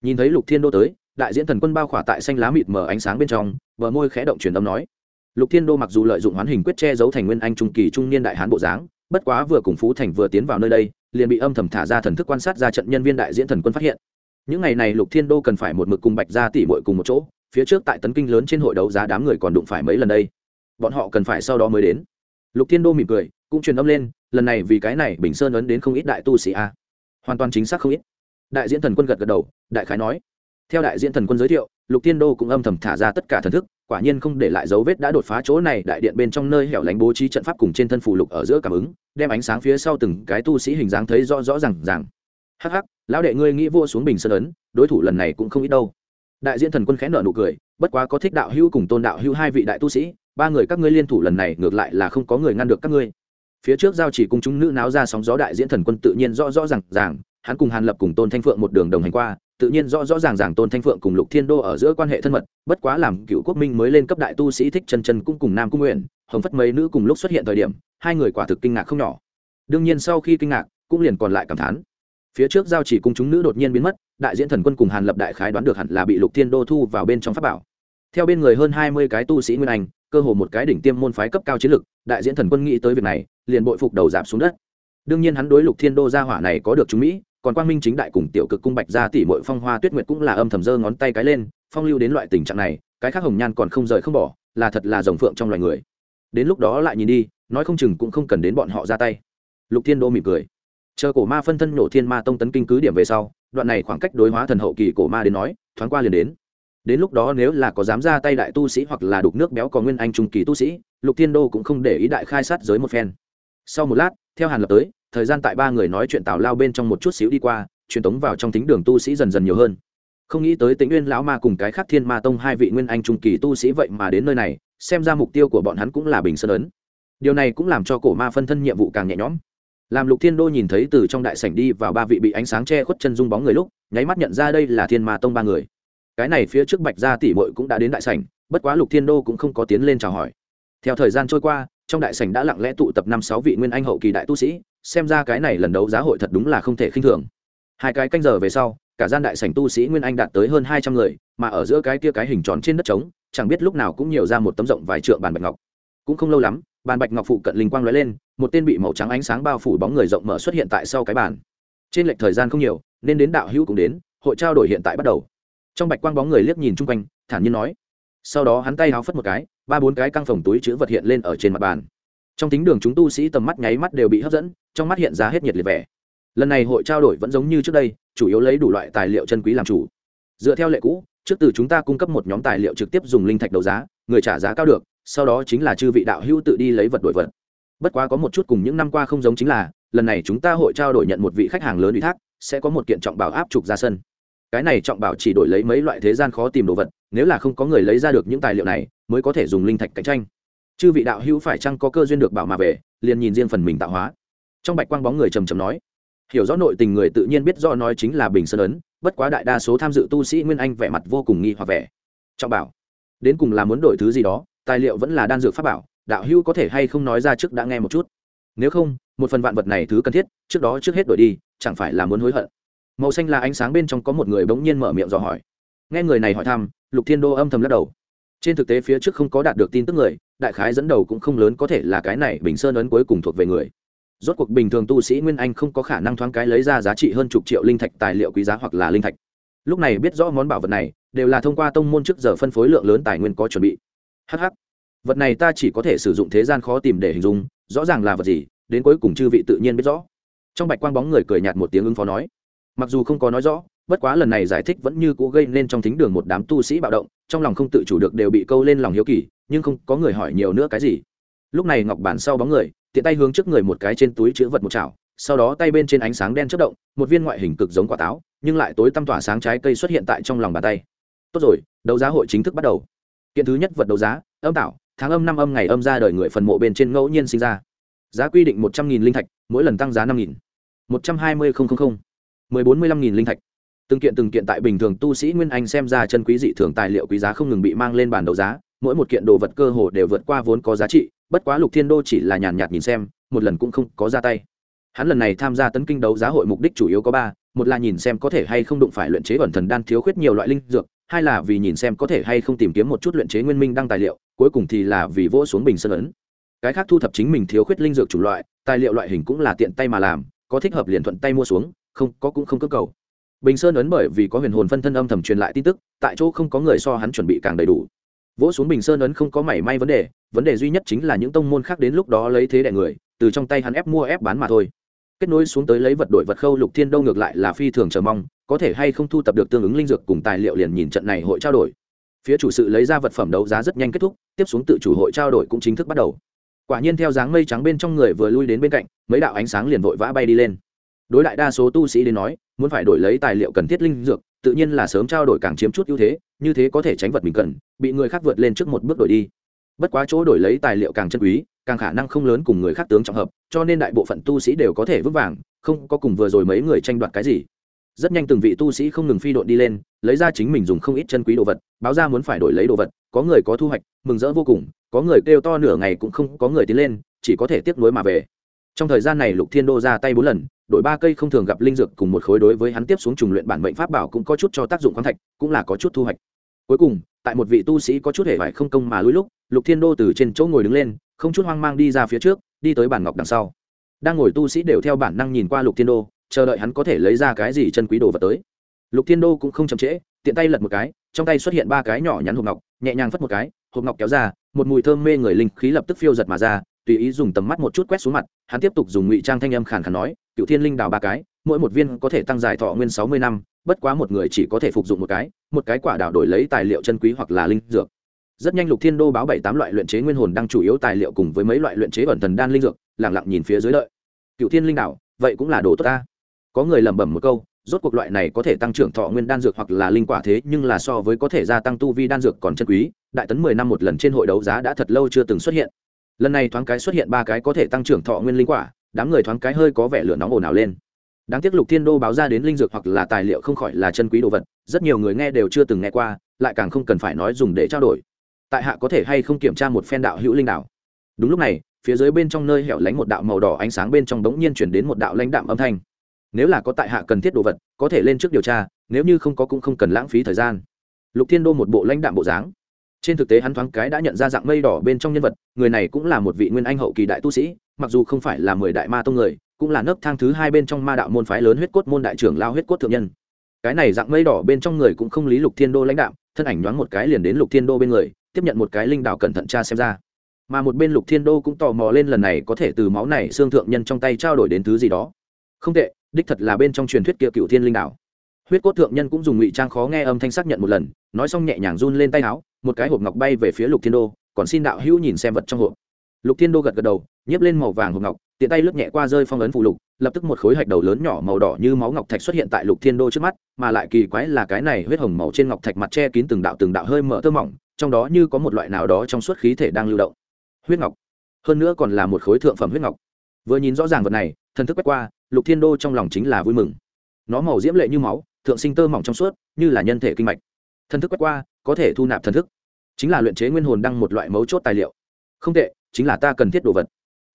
Nhìn thấy lục thiên đô tới, đại diễn thần quân bao khỏa tại xanh lá mịt mờ ánh sáng bên trong, bờ môi khẽ động truyền âm nói lục thiên đô mặc dù lợi dụng hoán hình quyết che giấu thành nguyên anh trung kỳ trung niên đại hán bộ dáng, bất quá vừa cùng phú thành vừa tiến vào nơi đây, liền bị âm thầm thả ra thần thức quan sát ra trận nhân viên đại diễn thần quân phát hiện. Những ngày này lục thiên đô cần phải một mực cùng bạch ra tỉ mội cùng một chỗ, phía trước tại tấn kinh lớn trên hội đấu giá đám người còn đụng phải mấy lần đây. Bọn họ cần phải sau đó mới đến. Lục thiên đô mỉm cười, cũng truyền âm lên, lần này vì cái này bình sơn ấn đến không ít đại tu sĩ a. Hoàn toàn chính xác không ít. Đại diễn thần quân gật gật đầu, đại khái nói. Theo đại diễn thần quân giới thiệu, lục thiên đô cũng âm thầm thả ra tất cả thần thức quả nhiên không để lại dấu vết đã đột phá chỗ này, đại điện bên trong nơi hẻo lánh bố trí trận pháp cùng trên thân phù lục ở giữa cảm ứng, đem ánh sáng phía sau từng cái tu sĩ hình dáng thấy rõ rõ ràng ràng. Rằng hắc hắc, lão đệ ngươi nghĩ vua xuống bình sơn ấn, đối thủ lần này cũng không ít đâu. Đại diện thần quân khẽ nở nụ cười, bất quá có thích đạo hữu cùng tôn đạo hữu hai vị đại tu sĩ, ba người các ngươi liên thủ lần này ngược lại là không có người ngăn được các ngươi. Phía trước giao chỉ cùng chúng nữ náo ra sóng gió đại diễn thần quân tự nhiên rõ rõ rằng ràng, hắn cùng hàn lập cùng tôn thanh phượng một đường đồng hành qua tự nhiên rõ rõ ràng ràng tôn thanh phượng cùng lục thiên đô ở giữa quan hệ thân mật, bất quá làm cựu quốc minh mới lên cấp đại tu sĩ thích chân chân cũng cùng nam cung nguyện, hồng phất mấy nữ cùng lúc xuất hiện thời điểm, hai người quả thực kinh ngạc không nhỏ. đương nhiên sau khi kinh ngạc, cũng liền còn lại cảm thán. phía trước giao chỉ cùng chúng nữ đột nhiên biến mất, đại diễn thần quân cùng hàn lập đại khái đoán được hẳn là bị lục thiên đô thu vào bên trong pháp bảo. theo bên người hơn hai mươi cái tu sĩ nguyên anh, cơ hồ một cái đỉnh tiêm môn phái cấp cao chiến lực, đại diễn thần quân nghĩ tới việc này, liền bội phục đầu giảm xuống đất. đương nhiên hắn đối lục thiên đô gia hỏa này có được chúng mỹ còn quang minh chính đại cùng tiểu cực cung bạch gia tỷ mội phong hoa tuyết nguyệt cũng là âm thầm giơ ngón tay cái lên, phong lưu đến loại tình trạng này, cái khác hồng nhan còn không rời không bỏ, là thật là rồng phượng trong loài người. Đến lúc đó lại nhìn đi, nói không chừng cũng không cần đến bọn họ ra tay. Lục thiên đô mỉm cười. Chờ cổ ma phân thân nổ thiên ma tông tấn kinh cứ điểm về sau, đoạn này khoảng cách đối hóa thần hậu kỳ cổ ma đến nói, thoáng qua liền đến. Đến lúc đó nếu là có dám ra tay đại tu sĩ hoặc là đục nước béo có nguyên anh trung kỳ tu sĩ, lục thiên đô cũng không để ý đại khai sát giới một phen. Sau một lát, theo hàn lập tới thời gian tại ba người nói chuyện tào lao bên trong một chút xíu đi qua, truyền tống vào trong tính đường tu sĩ dần dần nhiều hơn. Không nghĩ tới tĩnh nguyên lão ma cùng cái khác thiên ma tông hai vị nguyên anh trung kỳ tu sĩ vậy mà đến nơi này, xem ra mục tiêu của bọn hắn cũng là bình sơn ấn. Điều này cũng làm cho cổ ma phân thân nhiệm vụ càng nhẹ nhõm. Làm lục thiên đô nhìn thấy từ trong đại sảnh đi vào ba vị bị ánh sáng che khuất chân dung bóng người lúc, nháy mắt nhận ra đây là thiên ma tông ba người. Cái này phía trước bạch gia tỷ mội cũng đã đến đại sảnh, bất quá lục thiên đô cũng không có tiến lên chào hỏi. Theo thời gian trôi qua, trong đại sảnh đã lặng lẽ tụ tập năm sáu vị nguyên anh hậu kỳ đại tu sĩ xem ra cái này lần đấu giá hội thật đúng là không thể khinh thường. Hai cái canh giờ về sau, cả gian đại sảnh tu sĩ nguyên anh đạt tới hơn hai trăm người, mà ở giữa cái kia cái hình tròn trên đất trống, chẳng biết lúc nào cũng nhiều ra một tấm rộng vài trượng bàn bạch ngọc. Cũng không lâu lắm, bàn bạch ngọc phụ cận linh quang lóe lên, một tên bị màu trắng ánh sáng bao phủ bóng người rộng mở xuất hiện tại sau cái bàn. Trên lệch thời gian không nhiều, nên đến đạo hữu cũng đến, hội trao đổi hiện tại bắt đầu. Trong bạch quang bóng người liếc nhìn chung quanh, thản nhiên nói. Sau đó hắn tay háo phất một cái, ba bốn cái căng phòng túi chữ vật hiện lên ở trên mặt bàn trong tính đường chúng tu sĩ tầm mắt nháy mắt đều bị hấp dẫn, trong mắt hiện ra hết nhiệt liệt vẻ. Lần này hội trao đổi vẫn giống như trước đây, chủ yếu lấy đủ loại tài liệu chân quý làm chủ. Dựa theo lệ cũ, trước từ chúng ta cung cấp một nhóm tài liệu trực tiếp dùng linh thạch đấu giá, người trả giá cao được, sau đó chính là chư vị đạo hữu tự đi lấy vật đổi vật. Bất quá có một chút cùng những năm qua không giống chính là, lần này chúng ta hội trao đổi nhận một vị khách hàng lớn ủy thác, sẽ có một kiện trọng bảo áp trục ra sân. Cái này trọng bảo chỉ đổi lấy mấy loại thế gian khó tìm đồ vật, nếu là không có người lấy ra được những tài liệu này, mới có thể dùng linh thạch cạnh tranh chư vị đạo hữu phải chăng có cơ duyên được bảo mà về, liền nhìn riêng phần mình tạo hóa. Trong bạch quang bóng người trầm trầm nói, hiểu rõ nội tình người tự nhiên biết do nói chính là bình sơn ấn, bất quá đại đa số tham dự tu sĩ nguyên anh vẻ mặt vô cùng nghi hoặc vẻ. Trọng bảo, đến cùng là muốn đổi thứ gì đó, tài liệu vẫn là đan dược pháp bảo, đạo hữu có thể hay không nói ra trước đã nghe một chút. Nếu không, một phần vạn vật này thứ cần thiết, trước đó trước hết đổi đi, chẳng phải là muốn hối hận. Màu xanh là ánh sáng bên trong có một người bỗng nhiên mở miệng dò hỏi. Nghe người này hỏi thăm, lục thiên đô âm thầm lắc đầu. Trên thực tế phía trước không có đạt được tin tức người đại khái dẫn đầu cũng không lớn có thể là cái này bình sơn ấn cuối cùng thuộc về người. Rốt cuộc bình thường tu sĩ nguyên anh không có khả năng thoáng cái lấy ra giá trị hơn chục triệu linh thạch tài liệu quý giá hoặc là linh thạch. Lúc này biết rõ món bảo vật này, đều là thông qua tông môn trước giờ phân phối lượng lớn tài nguyên có chuẩn bị. Hh vật này ta chỉ có thể sử dụng thế gian khó tìm để hình dung, rõ ràng là vật gì, đến cuối cùng chư vị tự nhiên biết rõ. Trong bạch quang bóng người cười nhạt một tiếng ứng phó nói. Mặc dù không có nói rõ, bất quá lần này giải thích vẫn như cố gây nên trong thính đường một đám tu sĩ bạo động trong lòng không tự chủ được đều bị câu lên lòng hiếu kỳ, nhưng không có người hỏi nhiều nữa cái gì. Lúc này ngọc bản sau bóng người, tiện tay hướng trước người một cái trên túi chữ vật một chảo, sau đó tay bên trên ánh sáng đen chất động, một viên ngoại hình cực giống quả táo, nhưng lại tối tăm tỏa sáng trái cây xuất hiện tại trong lòng bàn tay. Tốt rồi, đấu giá hội chính thức bắt đầu. Kiện thứ nhất vật đấu giá, âm tạo tháng âm năm âm ngày âm ra đời người phần mộ bên trên ngẫu nhiên sinh ra. Giá quy định một trăm nghìn linh thạch, mỗi lần tăng giá năm nghìn. một trăm hai mươi mười bốn mươi lăm nghìn linh thạch từng kiện từng kiện tại bình thường tu sĩ nguyên anh xem ra chân quý dị thường tài liệu quý giá không ngừng bị mang lên bàn đấu giá, mỗi một kiện đồ vật cơ hồ đều vượt qua vốn có giá trị, bất quá lục thiên đô chỉ là nhàn nhạt nhìn xem, một lần cũng không có ra tay. Hắn lần này tham gia tấn kinh đấu giá hội mục đích chủ yếu có ba, một là nhìn xem có thể hay không đụng phải luyện chế ẩn thần đan thiếu khuyết nhiều loại linh dược, hai là vì nhìn xem có thể hay không tìm kiếm một chút luyện chế nguyên minh đăng tài liệu, cuối cùng thì là vì vỗ xuống bình sơn ấn. Cái khác thu thập chính mình thiếu khuyết linh dược chủng loại, tài liệu loại hình cũng là tiện tay mà làm, có thích hợp liền thuận tay mua xuống, không có cũng không cơ cầu bình sơn ấn bởi vì có huyền hồn phân thân âm thầm truyền lại tin tức, tại chỗ không có người so hắn chuẩn bị càng đầy đủ. Vỗ xuống bình sơn ấn không có mảy may vấn đề vấn đề duy nhất chính là những tông môn khác đến lúc đó lấy thế đại người, từ trong tay hắn ép mua ép bán mà thôi. Kết nối xuống tới lấy vật đổi vật khâu lục thiên đâu ngược lại là phi thường chờ mong, có thể hay không thu tập được tương ứng linh dược cùng tài liệu liền nhìn trận này hội trao đổi. Phía chủ sự lấy ra vật phẩm đấu giá rất nhanh kết thúc, tiếp xuống tự chủ hội trao đổi cũng chính thức bắt đầu. Quả nhiên theo dáng mây trắng bên trong người vừa lui đến bên cạnh, mấy đạo ánh sáng liền vội vã bay đi lên đối đại đa số tu sĩ đến nói, muốn phải đổi lấy tài liệu cần thiết linh dược, tự nhiên là sớm trao đổi càng chiếm chút ưu thế, như thế có thể tránh vật mình cần, bị người khác vượt lên trước một bước đổi đi. Bất quá chỗ đổi lấy tài liệu càng chân quý, càng khả năng không lớn cùng người khác tướng trọng hợp, cho nên đại bộ phận tu sĩ đều có thể vững vàng, không có cùng vừa rồi mấy người tranh đoạt cái gì. Rất nhanh từng vị tu sĩ không ngừng phi đội đi lên, lấy ra chính mình dùng không ít chân quý đồ vật, báo ra muốn phải đổi lấy đồ vật, có người có thu hoạch, mừng rỡ vô cùng, có người kêu to nửa ngày cũng không có người tiến lên, chỉ có thể tiếp nối mà về trong thời gian này lục thiên đô ra tay bốn lần, đổi ba cây không thường gặp linh dược cùng một khối đối với hắn tiếp xuống trùng luyện bản mệnh pháp bảo cũng có chút cho tác dụng khoáng thạch, cũng là có chút thu hoạch. Cuối cùng, tại một vị tu sĩ có chút hề vải không công mà lũi lúc, lục thiên đô từ trên chỗ ngồi đứng lên, không chút hoang mang đi ra phía trước, đi tới bản ngọc đằng sau. Đang ngồi tu sĩ đều theo bản năng nhìn qua lục thiên đô, chờ đợi hắn có thể lấy ra cái gì chân quý đồ vật tới. Lục thiên đô cũng không chậm trễ, tiện tay lật một cái, trong tay xuất hiện ba cái nhỏ nhắn hộp ngọc, nhẹ nhàng phất một cái, hộp ngọc kéo ra, một mùi thơm mê người linh khí lập tức phiêu giật mà ra tùy ý dùng tầm mắt một chút quét xuống mặt, hắn tiếp tục dùng ngụy trang thanh âm khàn khàn nói, cựu thiên linh đào ba cái, mỗi một viên có thể tăng dài thọ nguyên sáu mươi năm, bất quá một người chỉ có thể phục dụng một cái một cái quả đào đổi lấy tài liệu chân quý hoặc là linh dược. Rất nhanh lục thiên đô báo bảy tám loại luyện chế nguyên hồn đang chủ yếu tài liệu cùng với mấy loại luyện chế ẩn thần đan linh dược lẳng lặng nhìn phía dưới lợi cựu thiên linh đảo vậy cũng là đồ tốt ta. Có người lẩm bẩm một câu, rốt cuộc loại này có thể tăng trưởng thọ nguyên đan dược hoặc là linh quả thế, nhưng là so với có thể gia tăng tu vi đan dược còn chân quý, đại tấn mười năm một lần trên hội đấu giá đã thật lâu chưa từng xuất hiện lần này thoáng cái xuất hiện ba cái có thể tăng trưởng thọ nguyên linh quả, đám người thoáng cái hơi có vẻ lửa nóng ồn ào lên. Đáng tiếc lục thiên đô báo ra đến linh dược hoặc là tài liệu không khỏi là chân quý đồ vật, rất nhiều người nghe đều chưa từng nghe qua, lại càng không cần phải nói dùng để trao đổi. Tại hạ có thể hay không kiểm tra một phen đạo hữu linh đạo? Đúng lúc này, phía dưới bên trong nơi hẻo lánh một đạo màu đỏ ánh sáng bên trong đống nhiên chuyển đến một đạo lãnh đạm âm thanh. Nếu là có tại hạ cần thiết đồ vật, có thể lên trước điều tra, nếu như không có cũng không cần lãng phí thời gian. Lục thiên đô một bộ lãnh đạm bộ dáng trên thực tế hắn thoáng cái đã nhận ra dạng mây đỏ bên trong nhân vật, người này cũng là một vị nguyên anh hậu kỳ đại tu sĩ, mặc dù không phải là mười đại ma tông người, cũng là nấc thang thứ hai bên trong ma đạo môn phái lớn huyết cốt môn đại trưởng lao huyết cốt thượng nhân. Cái này dạng mây đỏ bên trong người cũng không lý lục thiên đô lãnh đạo, thân ảnh nhoáng một cái liền đến lục thiên đô bên người, tiếp nhận một cái linh đạo cẩn thận tra xem ra. Mà một bên lục thiên đô cũng tò mò lên lần này có thể từ máu này xương thượng nhân trong tay trao đổi đến thứ gì đó. Không tệ, đích thật là bên trong truyền thuyết kia cựu thiên linh đạo huyết cốt thượng nhân cũng dùng ngụy trang khó nghe âm thanh xác nhận một lần, nói xong nhẹ nhàng run lên tay áo một cái hộp ngọc bay về phía lục thiên đô, còn xin đạo hữu nhìn xem vật trong hộp. Lục thiên đô gật gật đầu, nhấp lên màu vàng hộp ngọc, tiện tay lướt nhẹ qua rơi phong ấn phụ lục, lập tức một khối hạch đầu lớn nhỏ màu đỏ như máu ngọc thạch xuất hiện tại lục thiên đô trước mắt, mà lại kỳ quái là cái này huyết hồng màu trên ngọc thạch mặt che kín từng đạo từng đạo hơi mở tơ mỏng, trong đó như có một loại nào đó trong suốt khí thể đang lưu động. Huyết ngọc. Hơn nữa còn là một khối thượng phẩm huyết ngọc. Vừa nhìn rõ ràng vật này, thần thức quét qua, lục thiên đô trong lòng chính là vui mừng. Nó màu diễm lệ như máu, thượng sinh tơ mỏng trong suốt, như là nhân thể kinh mạch. Thần thức quét qua, có thể thu nạp thần thức chính là luyện chế nguyên hồn đăng một loại mấu chốt tài liệu. Không tệ, chính là ta cần thiết đồ vật.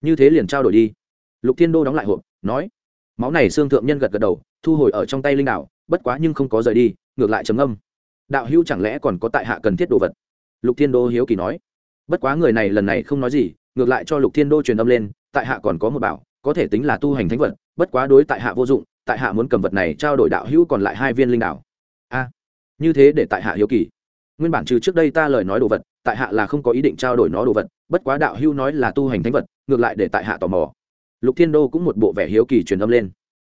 Như thế liền trao đổi đi. Lục thiên đô đóng lại hộp, nói. Máu này xương thượng nhân gật gật đầu, thu hồi ở trong tay linh đạo bất quá nhưng không có rời đi, ngược lại trầm âm đạo hữu chẳng lẽ còn có tại hạ cần thiết đồ vật? Lục thiên đô hiếu kỳ nói. Bất quá người này lần này không nói gì, ngược lại cho lục thiên đô truyền âm lên, tại hạ còn có một bảo, có thể tính là tu hành thánh vật, bất quá đối tại hạ vô dụng, tại hạ muốn cầm vật này trao đổi đạo hữu còn lại hai viên linh đạo a, như thế để tại hạ hiếu kỳ nguyên bản trừ trước đây ta lời nói đồ vật, tại hạ là không có ý định trao đổi nó đồ vật, bất quá đạo hưu nói là tu hành thánh vật, ngược lại để tại hạ tò mò. Lục thiên đô cũng một bộ vẻ hiếu kỳ truyền âm lên.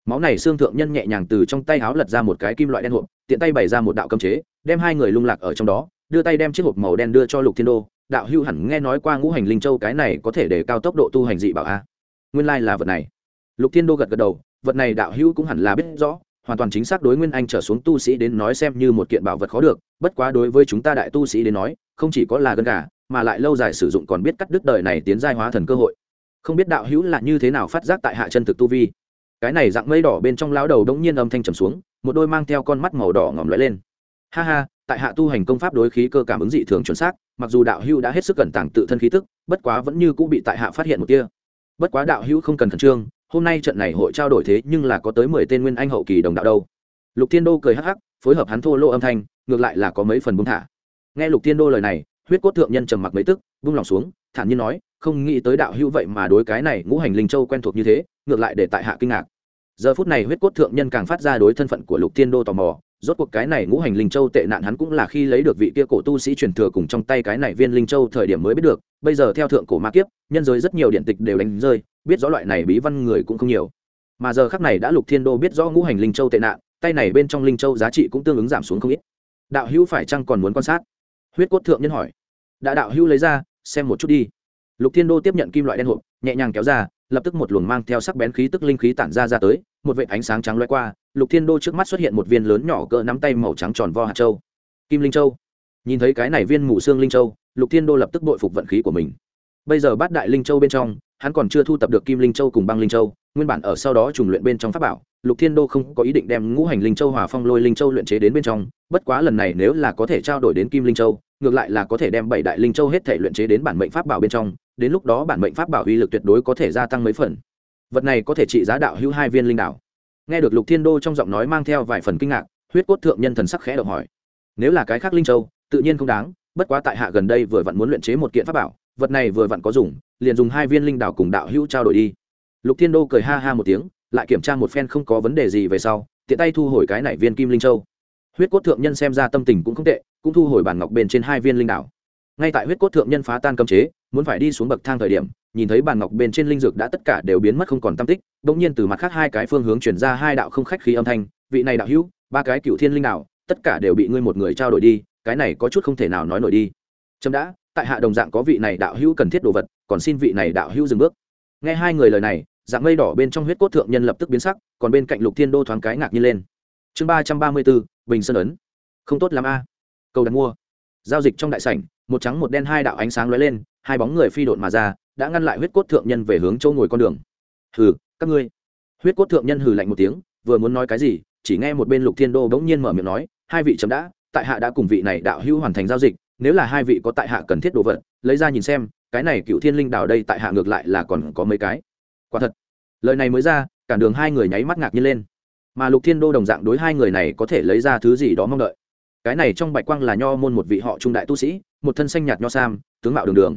Máu này xương thượng nhân nhẹ nhàng từ trong tay háo lật ra một cái kim loại đen hộp, tiện tay bày ra một đạo cấm chế, đem hai người lung lạc ở trong đó, đưa tay đem chiếc hộp màu đen đưa cho lục thiên đô. Đạo hưu hẳn nghe nói qua ngũ hành linh châu cái này có thể để cao tốc độ tu hành dị bảo a. Nguyên lai là vật này. Lục thiên đô gật gật đầu, vật này đạo hưu cũng hẳn là biết rõ hoàn toàn chính xác đối nguyên anh trở xuống tu sĩ đến nói xem như một kiện bảo vật khó được, bất quá đối với chúng ta đại tu sĩ đến nói, không chỉ có là gân gà, mà lại lâu dài sử dụng còn biết cắt đứt đời này tiến giai hóa thần cơ hội. Không biết đạo hữu là như thế nào phát giác tại hạ chân thực tu vi. Cái này dạng mây đỏ bên trong lão đầu đống nhiên âm thanh trầm xuống, một đôi mang theo con mắt màu đỏ ngỏm lóe lên. Ha ha, tại hạ tu hành công pháp đối khí cơ cảm ứng dị thường chuẩn xác, mặc dù đạo hữu đã hết sức cẩn tàng tự thân khí tức, bất quá vẫn như cũng bị tại hạ phát hiện một kia bất quá đạo hữu không cần khẩn trương hôm nay trận này hội trao đổi thế nhưng là có tới mười tên nguyên anh hậu kỳ đồng đạo đâu. Lục thiên đô cười hắc hắc, phối hợp hắn thô lô âm thanh, ngược lại là có mấy phần buông thả. Nghe lục thiên đô lời này, huyết cốt thượng nhân trầm mặc mấy tức buông lòng xuống, thản nhiên nói, không nghĩ tới đạo hữu vậy mà đối cái này ngũ hành linh châu quen thuộc như thế, ngược lại để tại hạ kinh ngạc. Giờ phút này huyết cốt thượng nhân càng phát ra đối thân phận của lục thiên đô tò mò rốt cuộc cái này ngũ hành linh châu tệ nạn hắn cũng là khi lấy được vị kia cổ tu sĩ truyền thừa cùng trong tay cái này viên linh châu thời điểm mới biết được. Bây giờ theo thượng cổ ma kiếp, nhân giới rất nhiều điện tịch đều đánh rơi, biết rõ loại này bí văn người cũng không nhiều. Mà giờ khắc này đã lục thiên đô biết rõ ngũ hành linh châu tệ nạn, tay này bên trong linh châu giá trị cũng tương ứng giảm xuống không ít. Đạo hữu phải chăng còn muốn quan sát? Huyết cốt thượng nhân hỏi. Đã đạo hữu lấy ra, xem một chút đi. Lục thiên đô tiếp nhận kim loại đen hộp, nhẹ nhàng kéo ra, lập tức một luồng mang theo sắc bén khí tức linh khí tản ra ra tới một vệt ánh sáng trắng lóe qua, lục thiên đô trước mắt xuất hiện một viên lớn nhỏ cỡ nắm tay màu trắng tròn vo hạt châu. Kim linh châu. Nhìn thấy cái này viên mù xương linh châu, lục thiên đô lập tức bội phục vận khí của mình. Bây giờ bát đại linh châu bên trong, hắn còn chưa thu tập được kim linh châu cùng băng linh châu, nguyên bản ở sau đó trùng luyện bên trong pháp bảo, lục thiên đô không có ý định đem ngũ hành linh châu hòa phong lôi linh châu luyện chế đến bên trong, bất quá lần này nếu là có thể trao đổi đến kim linh châu, ngược lại là có thể đem bảy đại linh châu hết thể luyện chế đến bản mệnh pháp bảo bên trong, đến lúc đó bản mệnh pháp bảo uy lực tuyệt đối có thể gia tăng mấy phần vật này có thể trị giá đạo hữu hai viên linh đạo nghe được lục thiên đô trong giọng nói mang theo vài phần kinh ngạc, huyết cốt thượng nhân thần sắc khẽ động hỏi, nếu là cái khác linh châu, tự nhiên không đáng, bất quá tại hạ gần đây vừa vặn muốn luyện chế một kiện pháp bảo, vật này vừa vặn có dùng, liền dùng hai viên linh đảo cùng đạo hữu trao đổi đi. Lục thiên đô cười ha ha một tiếng, lại kiểm tra một phen không có vấn đề gì về sau, tiện tay thu hồi cái này viên kim linh châu. Huyết cốt thượng nhân xem ra tâm tình cũng không tệ, cũng thu hồi bản ngọc bên trên hai viên linh đảo. Ngay tại huyết cốt thượng nhân phá tan cấm chế, muốn phải đi xuống bậc thang thời điểm nhìn thấy bàn ngọc bên trên linh dược đã tất cả đều biến mất không còn tâm tích bỗng nhiên từ mặt khác hai cái phương hướng chuyển ra hai đạo không khách khí âm thanh, vị này đạo hữu, ba cái cựu thiên linh đạo, tất cả đều bị ngươi một người trao đổi đi, cái này có chút không thể nào nói nổi đi. Trâm đã, tại hạ đồng dạng có vị này đạo hữu cần thiết đồ vật, còn xin vị này đạo hữu dừng bước. Nghe hai người lời này, dạng mây đỏ bên trong huyết cốt thượng nhân lập tức biến sắc, còn bên cạnh lục thiên đô thoáng cái ngạc nhiên lên. Chương ba trăm ba mươi bốn, bình sơn ấn. Không tốt l a. À. cầu đặt mua. Giao dịch trong đại sảnh, một trắng một đen hai đạo ánh sáng lóe lên, hai bóng người phi độn mà ra đã ngăn lại huyết cốt thượng nhân về hướng châu ngồi con đường. Hừ, các ngươi. Huyết cốt thượng nhân hừ lạnh một tiếng, vừa muốn nói cái gì, chỉ nghe một bên lục thiên đô bỗng nhiên mở miệng nói, hai vị chấm đã, tại hạ đã cùng vị này đạo hữu hoàn thành giao dịch, nếu là hai vị có tại hạ cần thiết đồ vật, lấy ra nhìn xem, cái này cựu thiên linh đào đây tại hạ ngược lại là còn có mấy cái. Quả thật, lời này mới ra cản đường hai người nháy mắt ngạc nhiên lên. Mà lục thiên đô đồng dạng đối hai người này có thể lấy ra thứ gì đó mong đợi. Cái này trong bạch quang là nho môn một vị họ trung đại tu sĩ, một thân xanh nhạt nho sam, tướng mạo đường đường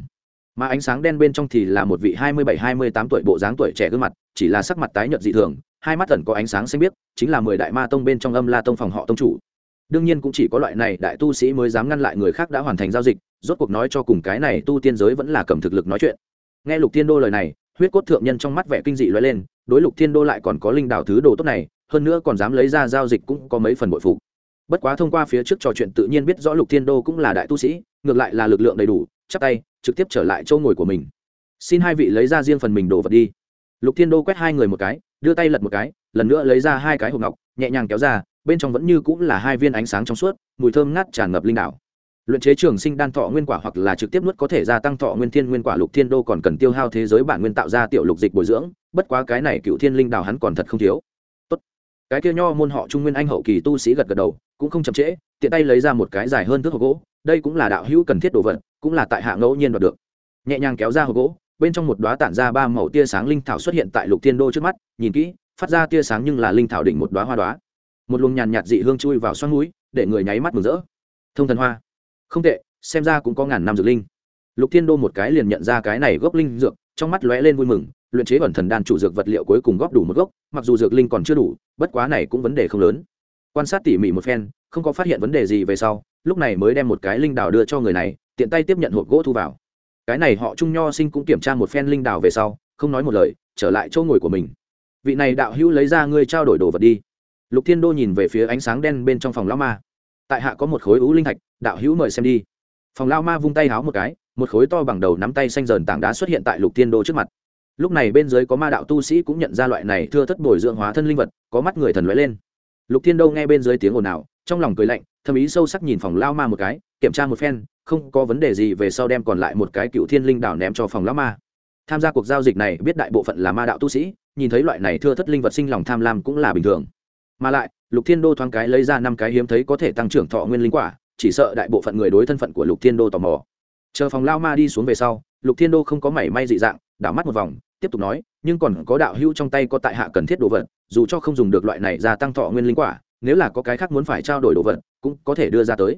mà ánh sáng đen bên trong thì là một vị hai mươi bảy, hai mươi tám tuổi bộ dáng tuổi trẻ gương mặt, chỉ là sắc mặt tái nhợt dị thường, hai mắt tần có ánh sáng xanh biếc, chính là mười đại ma tông bên trong âm la tông phòng họ tông chủ. Đương nhiên cũng chỉ có loại này đại tu sĩ mới dám ngăn lại người khác đã hoàn thành giao dịch, rốt cuộc nói cho cùng cái này tu tiên giới vẫn là cầm thực lực nói chuyện. Nghe lục thiên đô lời này, huyết cốt thượng nhân trong mắt vẻ kinh dị lóe lên, đối lục thiên đô lại còn có linh đạo thứ đồ tốt này, hơn nữa còn dám lấy ra giao dịch cũng có mấy phần bội phục. Bất quá thông qua phía trước trò chuyện tự nhiên biết rõ lục thiên đô cũng là đại tu sĩ, ngược lại là lực lượng đầy đủ chắp tay, trực tiếp trở lại chỗ ngồi của mình. Xin hai vị lấy ra riêng phần mình đồ vật đi. Lục thiên đô quét hai người một cái, đưa tay lật một cái, lần nữa lấy ra hai cái hộp ngọc, nhẹ nhàng kéo ra, bên trong vẫn như cũng là hai viên ánh sáng trong suốt, mùi thơm ngát tràn ngập linh đảo luyện chế trường sinh đan thọ nguyên quả hoặc là trực tiếp nuốt có thể gia tăng thọ nguyên thiên nguyên quả, lục thiên đô còn cần tiêu hao thế giới bản nguyên tạo ra tiểu lục dịch bồi dưỡng, bất quá cái này cựu thiên linh đào hắn còn thật không thiếu. Tốt. cái kia nho môn họ trung nguyên anh hậu kỳ tu sĩ gật gật đầu, cũng không chậm trễ, tiện tay lấy ra một cái dài hơn thước hộp gỗ, đây cũng là đạo hữu cần thiết đồ vật cũng là tại hạ ngẫu nhiên đoạt được. Nhẹ nhàng kéo ra hộp gỗ, bên trong một đoá tản ra ba màu tia sáng linh thảo xuất hiện tại lục thiên đô trước mắt, nhìn kỹ, phát ra tia sáng nhưng là linh thảo đỉnh một đoá hoa đoá một luồng nhàn nhạt dị hương chui vào xoăn núi để người nháy mắt mừng rỡ. Thông thần hoa. Không tệ, xem ra cũng có ngàn năm dược linh. Lục thiên đô một cái liền nhận ra cái này gốc linh dược, trong mắt lóe lên vui mừng, luyện chế ẩn thần đan chủ dược vật liệu cuối cùng góp đủ một gốc, mặc dù dược linh còn chưa đủ, bất quá này cũng vấn đề không lớn. Quan sát tỉ mỉ một phen, không có phát hiện vấn đề gì về sau, lúc này mới đem một cái linh đào đưa cho người này tiện tay tiếp nhận hộp gỗ thu vào. Cái này họ trung nho sinh cũng kiểm tra một phen linh đào về sau, không nói một lời, trở lại chỗ ngồi của mình. Vị này đạo hữu lấy ra ngươi trao đổi đồ vật đi. Lục thiên đô nhìn về phía ánh sáng đen bên trong phòng lão ma. Tại hạ có một khối ú linh thạch, đạo hữu mời xem đi. Phòng lao ma vung tay háo một cái, một khối to bằng đầu nắm tay xanh dờn tảng đá xuất hiện tại lục thiên đô trước mặt. Lúc này bên dưới có ma đạo tu sĩ cũng nhận ra loại này thưa thất bồi dưỡng hóa thân linh vật, có mắt người thần lóe lên. Lục thiên đô nghe bên dưới tiếng ồn ào trong lòng cười lạnh thâm ý sâu sắc nhìn phòng lao ma một cái, kiểm tra một phen, không có vấn đề gì về sau đem còn lại một cái cựu thiên linh đảo ném cho phòng lao ma. Tham gia cuộc giao dịch này biết đại bộ phận là ma đạo tu sĩ, nhìn thấy loại này thưa thất linh vật sinh lòng tham lam cũng là bình thường. Mà lại, lục thiên đô thoáng cái lấy ra năm cái hiếm thấy có thể tăng trưởng thọ nguyên linh quả, chỉ sợ đại bộ phận người đối thân phận của lục thiên đô tò mò. Chờ phòng lao ma đi xuống về sau, lục thiên đô không có mảy may dị dạng, đảo mắt một vòng, tiếp tục nói, nhưng còn có đạo hữu trong tay có tại hạ cần thiết đồ vật, dù cho không dùng được loại này gia tăng thọ nguyên linh quả nếu là có cái khác muốn phải trao đổi đồ vật, cũng có thể đưa ra tới.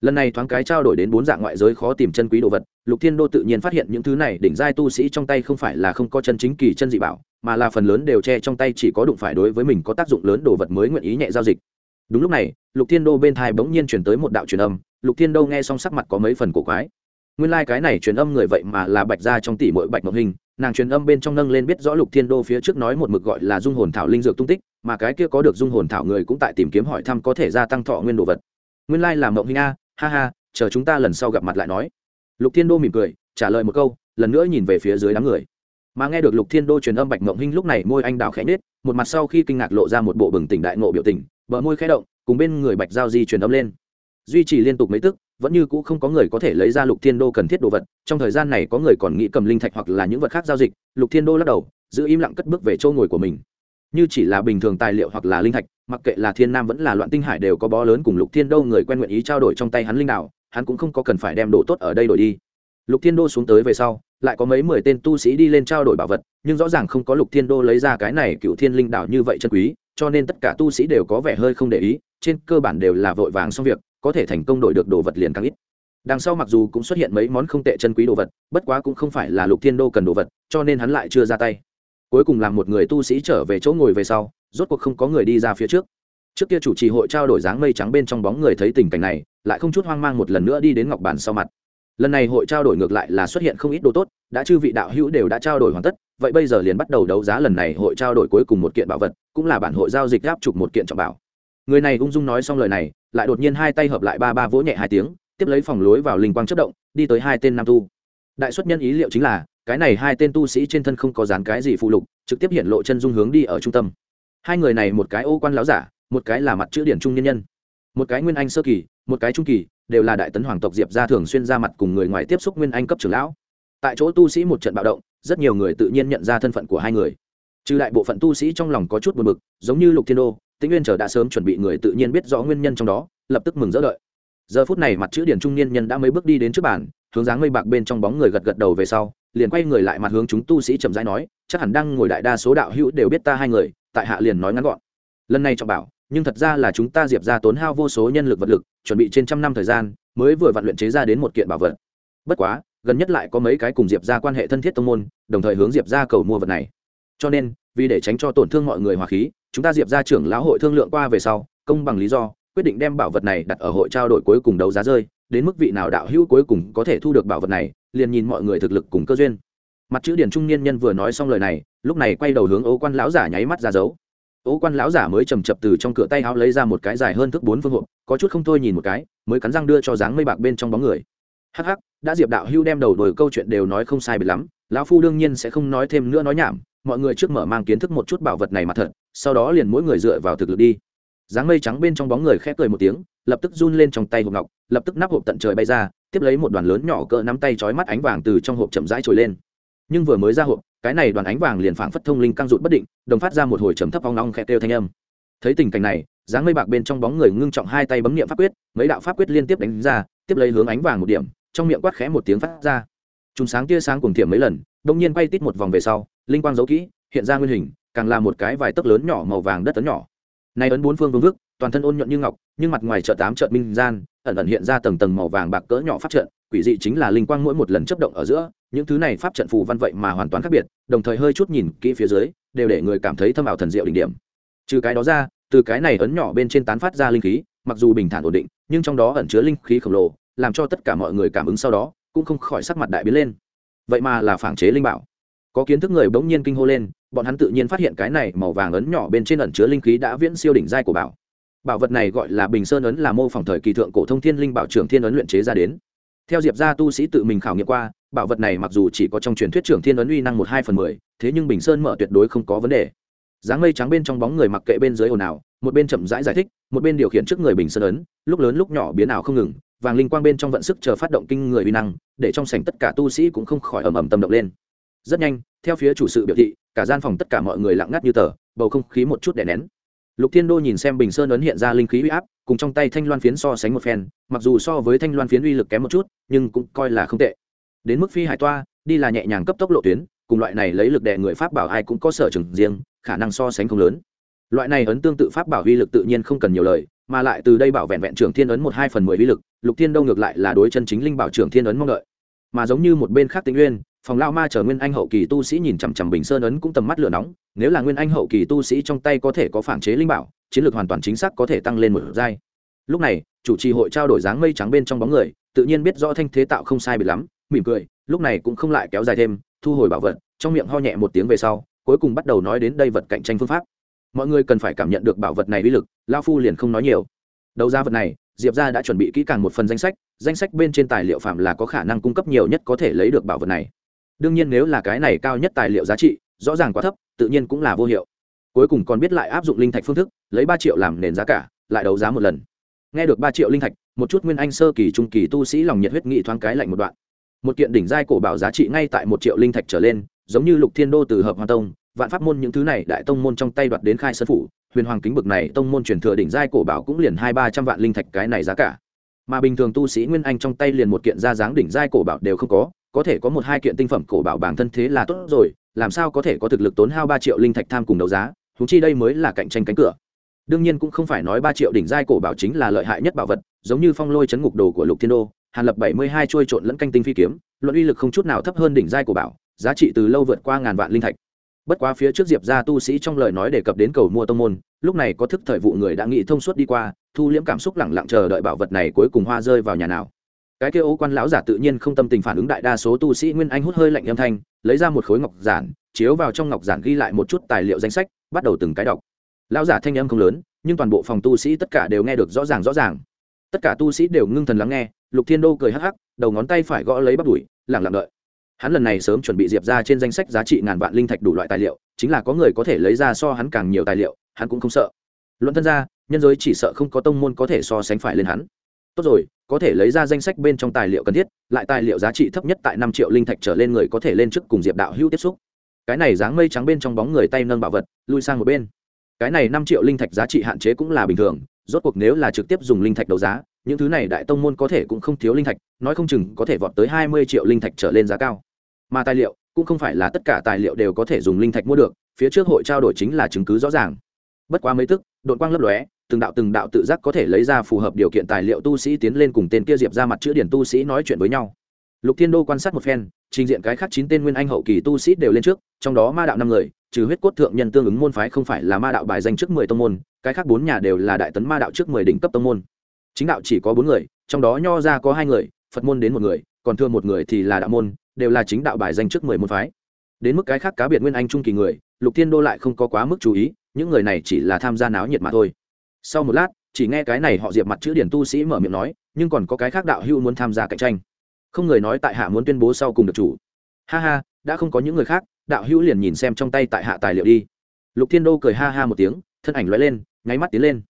Lần này thoáng cái trao đổi đến bốn dạng ngoại giới khó tìm chân quý đồ vật, lục thiên đô tự nhiên phát hiện những thứ này đỉnh giai tu sĩ trong tay không phải là không có chân chính kỳ chân dị bảo, mà là phần lớn đều che trong tay chỉ có đụng phải đối với mình có tác dụng lớn đồ vật mới nguyện ý nhẹ giao dịch. Đúng lúc này, lục thiên đô bên thai bỗng nhiên chuyển tới một đạo truyền âm, lục thiên đô nghe xong sắc mặt có mấy phần cổ quái nguyên lai、like、cái này truyền âm người vậy mà là bạch ra trong tỷ mỗi bạch ngọc hình, nàng truyền âm bên trong nâng lên biết rõ lục thiên đô phía trước nói một mực gọi là dung hồn thảo linh dược tung tích, mà cái kia có được dung hồn thảo người cũng tại tìm kiếm hỏi thăm có thể gia tăng thọ nguyên đồ vật. Nguyên lai、like、là mộng hình a, ha ha, chờ chúng ta lần sau gặp mặt lại nói. Lục thiên đô mỉm cười, trả lời một câu, lần nữa nhìn về phía dưới đám người. Mà nghe được lục thiên đô truyền âm bạch mộng hinh lúc này môi anh đào khẽ nết một mặt sau khi kinh ngạc lộ ra một bộ bừng tỉnh đại ngộ biểu tình, bờ môi khẽ động, cùng bên người bạch giao di truyền âm lên duy trì liên tục mấy tức, vẫn như cũ không có người có thể lấy ra lục thiên đô cần thiết đồ vật, trong thời gian này có người còn nghĩ cầm linh thạch hoặc là những vật khác giao dịch, lục thiên đô lắc đầu, giữ im lặng cất bước về chỗ ngồi của mình. Như chỉ là bình thường tài liệu hoặc là linh thạch, mặc kệ là thiên nam vẫn là loạn tinh hải đều có bó lớn cùng lục thiên đô người quen nguyện ý trao đổi trong tay hắn linh đạo hắn cũng không có cần phải đem đồ tốt ở đây đổi đi. Lục thiên đô xuống tới về sau, lại có mấy mười tên tu sĩ đi lên trao đổi bảo vật, nhưng rõ ràng không có lục thiên đô lấy ra cái này cựu thiên linh đạo như vậy chân quý, cho nên tất cả tu sĩ đều có vẻ hơi không để ý, trên cơ bản đều là vội vàng xong việc có thể thành công đổi được đồ vật liền càng ít. Đằng sau mặc dù cũng xuất hiện mấy món không tệ chân quý đồ vật, bất quá cũng không phải là lục thiên đô cần đồ vật, cho nên hắn lại chưa ra tay. Cuối cùng làm một người tu sĩ trở về chỗ ngồi về sau, rốt cuộc không có người đi ra phía trước. Trước kia chủ trì hội trao đổi dáng mây trắng bên trong bóng người thấy tình cảnh này, lại không chút hoang mang một lần nữa đi đến ngọc bản sau mặt. Lần này hội trao đổi ngược lại là xuất hiện không ít đồ tốt, đã chư vị đạo hữu đều đã trao đổi hoàn tất, vậy bây giờ liền bắt đầu đấu giá lần này hội trao đổi cuối cùng một kiện bảo vật, cũng là bản hội giao dịch gáp chụp một kiện trọng bảo người này ung dung nói xong lời này, lại đột nhiên hai tay hợp lại ba ba vỗ nhẹ hai tiếng, tiếp lấy phòng lối vào linh quang chất động, đi tới hai tên nam tu. Đại xuất nhân ý liệu chính là, cái này hai tên tu sĩ trên thân không có dán cái gì phụ lục, trực tiếp hiện lộ chân dung hướng đi ở trung tâm. Hai người này một cái ô quan láo giả, một cái là mặt chữ điển trung nhân nhân. Một cái nguyên anh sơ kỳ, một cái trung kỳ, đều là đại tấn hoàng tộc diệp ra thường xuyên ra mặt cùng người ngoài tiếp xúc nguyên anh cấp trưởng lão. Tại chỗ tu sĩ một trận bạo động, rất nhiều người tự nhiên nhận ra thân phận của hai người. Trừ đại bộ phận tu sĩ trong lòng có chút buồn bực, giống như lục thiên đô tĩnh nguyên chờ đã sớm chuẩn bị người tự nhiên biết rõ nguyên nhân trong đó, lập tức mừng rỡ đợi. Giờ phút này mặt chữ điển trung niên nhân đã mấy bước đi đến trước bàn, hướng dáng mây bạc bên trong bóng người gật gật đầu về sau, liền quay người lại mặt hướng chúng tu sĩ chậm rãi nói, chắc hẳn đang ngồi đại đa số đạo hữu đều biết ta hai người, tại hạ liền nói ngắn gọn. Lần này trọng bảo, nhưng thật ra là chúng ta diệp ra tốn hao vô số nhân lực vật lực, chuẩn bị trên trăm năm thời gian, mới vừa vặn luyện chế ra đến một kiện bảo vật. Bất quá, gần nhất lại có mấy cái cùng diệp ra quan hệ thân thiết tông môn, đồng thời hướng diệp ra cầu mua vật này. Cho nên, vì để tránh cho tổn thương mọi người hòa khí chúng ta diệp ra trưởng lão hội thương lượng qua về sau, công bằng lý do, quyết định đem bảo vật này đặt ở hội trao đổi cuối cùng đấu giá rơi, đến mức vị nào đạo hữu cuối cùng có thể thu được bảo vật này, liền nhìn mọi người thực lực cùng cơ duyên. Mặt chữ điển trung niên nhân vừa nói xong lời này, lúc này quay đầu hướng ấu quan lão giả nháy mắt ra dấu. Ấu quan lão giả mới chầm chập từ trong cửa tay áo lấy ra một cái dài hơn thước bốn phương hộp, có chút không thôi nhìn một cái, mới cắn răng đưa cho dáng mây bạc bên trong bóng người. Hắc hắc, đã diệp đạo hưu đem đầu đổi câu chuyện đều nói không sai biệt lắm, lão phu đương nhiên sẽ không nói thêm nữa nói nhảm mọi người trước mở mang kiến thức một chút bảo vật này mà thật, sau đó liền mỗi người dựa vào thực lực đi. Dáng mây trắng bên trong bóng người khẽ cười một tiếng, lập tức run lên trong tay hộp ngọc, lập tức nắp hộp tận trời bay ra, tiếp lấy một đoàn lớn nhỏ cỡ nắm tay trói mắt ánh vàng từ trong hộp chậm rãi trồi lên. Nhưng vừa mới ra hộp, cái này đoàn ánh vàng liền phảng phất thông linh căng rụt bất định, đồng phát ra một hồi trầm thấp hoang long khẽ kêu thanh âm. Thấy tình cảnh này, dáng mây bạc bên trong bóng người ngưng trọng hai tay bấm niệm pháp quyết, mấy đạo pháp quyết liên tiếp đánh ra, tiếp lấy hướng ánh vàng một điểm, trong miệng quát khẽ một tiếng phát ra. Chúng sáng tia sáng cùng thiểm mấy lần đông nhiên bay tít một vòng về sau linh quang giấu kỹ, hiện ra nguyên hình, càng là một cái vài tấc lớn nhỏ màu vàng đất tấn nhỏ. Nay ấn bốn phương vương vức, toàn thân ôn nhuận như ngọc, nhưng mặt ngoài chợ tám chợ minh gian, ẩn ẩn hiện ra tầng tầng màu vàng bạc cỡ nhỏ pháp trận, quỷ dị chính là linh quang mỗi một lần chấp động ở giữa, những thứ này pháp trận phù văn vậy mà hoàn toàn khác biệt, đồng thời hơi chút nhìn kỹ phía dưới, đều để người cảm thấy thâm ảo thần diệu đỉnh điểm. Trừ cái đó ra, từ cái này ấn nhỏ bên trên tán phát ra linh khí, mặc dù bình thản ổn định, nhưng trong đó ẩn chứa linh khí khổng lồ, làm cho tất cả mọi người cảm ứng sau đó, cũng không khỏi sắc mặt đại biến lên. Vậy mà là phản chế linh bảo có kiến thức người bỗng nhiên kinh hô lên bọn hắn tự nhiên phát hiện cái này màu vàng ấn nhỏ bên trên ẩn chứa linh khí đã viễn siêu đỉnh giai của bảo. Bảo vật này gọi là bình sơn ấn là mô phỏng thời kỳ thượng cổ thông thiên linh bảo trưởng thiên ấn luyện chế ra đến. Theo diệp gia tu sĩ tự mình khảo nghiệm qua bảo vật này mặc dù chỉ có trong truyền thuyết trưởng thiên ấn uy năng một hai phần mười thế nhưng bình sơn mở tuyệt đối không có vấn đề. Dáng mây trắng bên trong bóng người mặc kệ bên dưới ồn ào một bên chậm rãi giải, giải thích một bên điều khiển trước người bình sơn ấn lúc lớn lúc nhỏ biến ảo không ngừng vàng linh quang bên trong vận sức chờ phát động kinh người uy năng để trong sảnh tất cả tu sĩ cũng không khỏi ầm ầm tâm động lên rất nhanh, theo phía chủ sự biểu thị, cả gian phòng tất cả mọi người lặng ngắt như tờ, bầu không khí một chút đè nén. Lục thiên đô nhìn xem bình sơn ấn hiện ra linh khí uy áp, cùng trong tay thanh loan phiến so sánh một phen, mặc dù so với thanh loan phiến uy lực kém một chút, nhưng cũng coi là không tệ. Đến mức phi hải toa, đi là nhẹ nhàng cấp tốc lộ tuyến, cùng loại này lấy lực đè người pháp bảo ai cũng có sở trường riêng, khả năng so sánh không lớn. Loại này ấn tương tự pháp bảo uy lực tự nhiên không cần nhiều lời, mà lại từ đây bảo vẹn vẹn trưởng thiên ấn một hai phần mười uy lực, lục thiên đô ngược lại là đối chân chính linh bảo trưởng thiên ấn mong đợi. Mà giống như một bên khác tĩnh nguyên phòng lao ma chờ nguyên anh hậu kỳ tu sĩ nhìn chằm chằm bình sơn ấn cũng tầm mắt lửa nóng, nếu là nguyên anh hậu kỳ tu sĩ trong tay có thể có phản chế linh bảo, chiến lược hoàn toàn chính xác có thể tăng lên một giai. Lúc này, chủ trì hội trao đổi dáng mây trắng bên trong bóng người, tự nhiên biết rõ thanh thế tạo không sai biệt lắm, mỉm cười, lúc này cũng không lại kéo dài thêm, thu hồi bảo vật, trong miệng ho nhẹ một tiếng về sau, cuối cùng bắt đầu nói đến đây vật cạnh tranh phương pháp. Mọi người cần phải cảm nhận được bảo vật này uy lực lao phu liền không nói nhiều. Đầu ra vật này, diệp ra đã chuẩn bị kỹ càng một phần danh sách danh sách bên trên tài liệu phạm là có khả năng cung cấp nhiều nhất có thể lấy được bảo vật này đương nhiên nếu là cái này cao nhất tài liệu giá trị, rõ ràng quá thấp, tự nhiên cũng là vô hiệu. Cuối cùng còn biết lại áp dụng linh thạch phương thức, lấy ba triệu làm nền giá cả, lại đấu giá một lần. Nghe được ba triệu linh thạch, một chút nguyên anh sơ kỳ trung kỳ tu sĩ lòng nhiệt huyết nghị thoáng cái lạnh một đoạn. Một kiện đỉnh giai cổ bảo giá trị ngay tại một triệu linh thạch trở lên, giống như lục thiên đô từ hợp hoa tông, vạn pháp môn những thứ này đại tông môn trong tay đoạt đến khai sơn phủ, huyền hoàng kính bực này tông môn truyền thừa đỉnh giai cổ bảo cũng liền hai ba trăm vạn linh thạch cái này giá cả. Mà bình thường tu sĩ nguyên anh trong tay liền một kiện ra dáng đỉnh giai cổ bảo đều không có có thể có một hai kiện tinh phẩm cổ bảo bản thân thế là tốt rồi, làm sao có thể có thực lực tốn hao ba triệu linh thạch tham cùng đấu giá thú chi đây mới là cạnh tranh cánh cửa. Đương nhiên cũng không phải nói ba triệu đỉnh giai cổ bảo chính là lợi hại nhất bảo vật, giống như phong lôi chấn ngục đồ của lục thiên đô, hàn lập bảy mươi hai trôi trộn lẫn canh tinh phi kiếm, luận uy lực không chút nào thấp hơn đỉnh giai cổ bảo, giá trị từ lâu vượt qua ngàn vạn linh thạch. Bất quá phía trước diệp ra tu sĩ trong lời nói đề cập đến cầu mua tông môn, lúc này có thức thời vụ người đã nghĩ thông suốt đi qua, thu liễm cảm xúc lẳng lặng chờ đợi bảo vật này cuối cùng hoa rơi vào nhà nào cái kia ô quan lão giả tự nhiên không tâm tình phản ứng đại đa số tu sĩ nguyên anh hút hơi lạnh âm thanh, lấy ra một khối ngọc giản, chiếu vào trong ngọc giản ghi lại một chút tài liệu danh sách, bắt đầu từng cái đọc. Lão giả thanh âm không lớn, nhưng toàn bộ phòng tu sĩ tất cả đều nghe được rõ ràng rõ ràng. Tất cả tu sĩ đều ngưng thần lắng nghe, lục thiên đô cười hắc hắc, đầu ngón tay phải gõ lấy bắt đùi lẳng lặng đợi. Hắn lần này sớm chuẩn bị diệp ra trên danh sách giá trị ngàn vạn linh thạch đủ loại tài liệu, chính là có người có thể lấy ra so hắn càng nhiều tài liệu, hắn cũng không sợ. Luận thân ra nhân giới chỉ sợ không có tông môn có thể so sánh phải lên hắn tốt rồi, có thể lấy ra danh sách bên trong tài liệu cần thiết, lại tài liệu giá trị thấp nhất tại năm triệu linh thạch trở lên người có thể lên trước cùng diệp đạo hữu tiếp xúc. Cái này dáng mây trắng bên trong bóng người tay nâng bảo vật, lui sang một bên. Cái này năm triệu linh thạch giá trị hạn chế cũng là bình thường, rốt cuộc nếu là trực tiếp dùng linh thạch đấu giá, những thứ này đại tông môn có thể cũng không thiếu linh thạch, nói không chừng có thể vọt tới hai mươi triệu linh thạch trở lên giá cao. Mà tài liệu, cũng không phải là tất cả tài liệu đều có thể dùng linh thạch mua được, phía trước hội trao đổi chính là chứng cứ rõ ràng. Bất quá mấy tức đội quang lấp lóe từng đạo từng đạo tự giác có thể lấy ra phù hợp điều kiện tài liệu tu sĩ tiến lên cùng tên kia diệp ra mặt chữ điển tu sĩ nói chuyện với nhau. Lục thiên đô quan sát một phen, trình diện cái khác chín tên nguyên anh hậu kỳ tu sĩ đều lên trước, trong đó ma đạo năm người, trừ huyết cốt thượng nhân tương ứng môn phái không phải là ma đạo bài danh trước mười tông môn, cái khác bốn nhà đều là đại tấn ma đạo trước mười đỉnh cấp tông môn. Chính đạo chỉ có bốn người, trong đó nho ra có hai người, phật môn đến một người, còn thương một người thì là đạo môn, đều là chính đạo bài danh trước mười môn phái. Đến mức cái khác cá biệt nguyên anh trung kỳ người, lục thiên đô lại không có quá mức chú ý, những người này chỉ là tham gia náo nhiệt mà thôi sau một lát, chỉ nghe cái này họ diệp mặt chữ điển tu sĩ mở miệng nói, nhưng còn có cái khác đạo hưu muốn tham gia cạnh tranh. Không người nói tại hạ muốn tuyên bố sau cùng được chủ. Ha ha, đã không có những người khác, đạo hữu liền nhìn xem trong tay tại hạ tài liệu đi. Lục thiên đô cười ha ha một tiếng, thân ảnh l lên, nháy mắt tiến lên.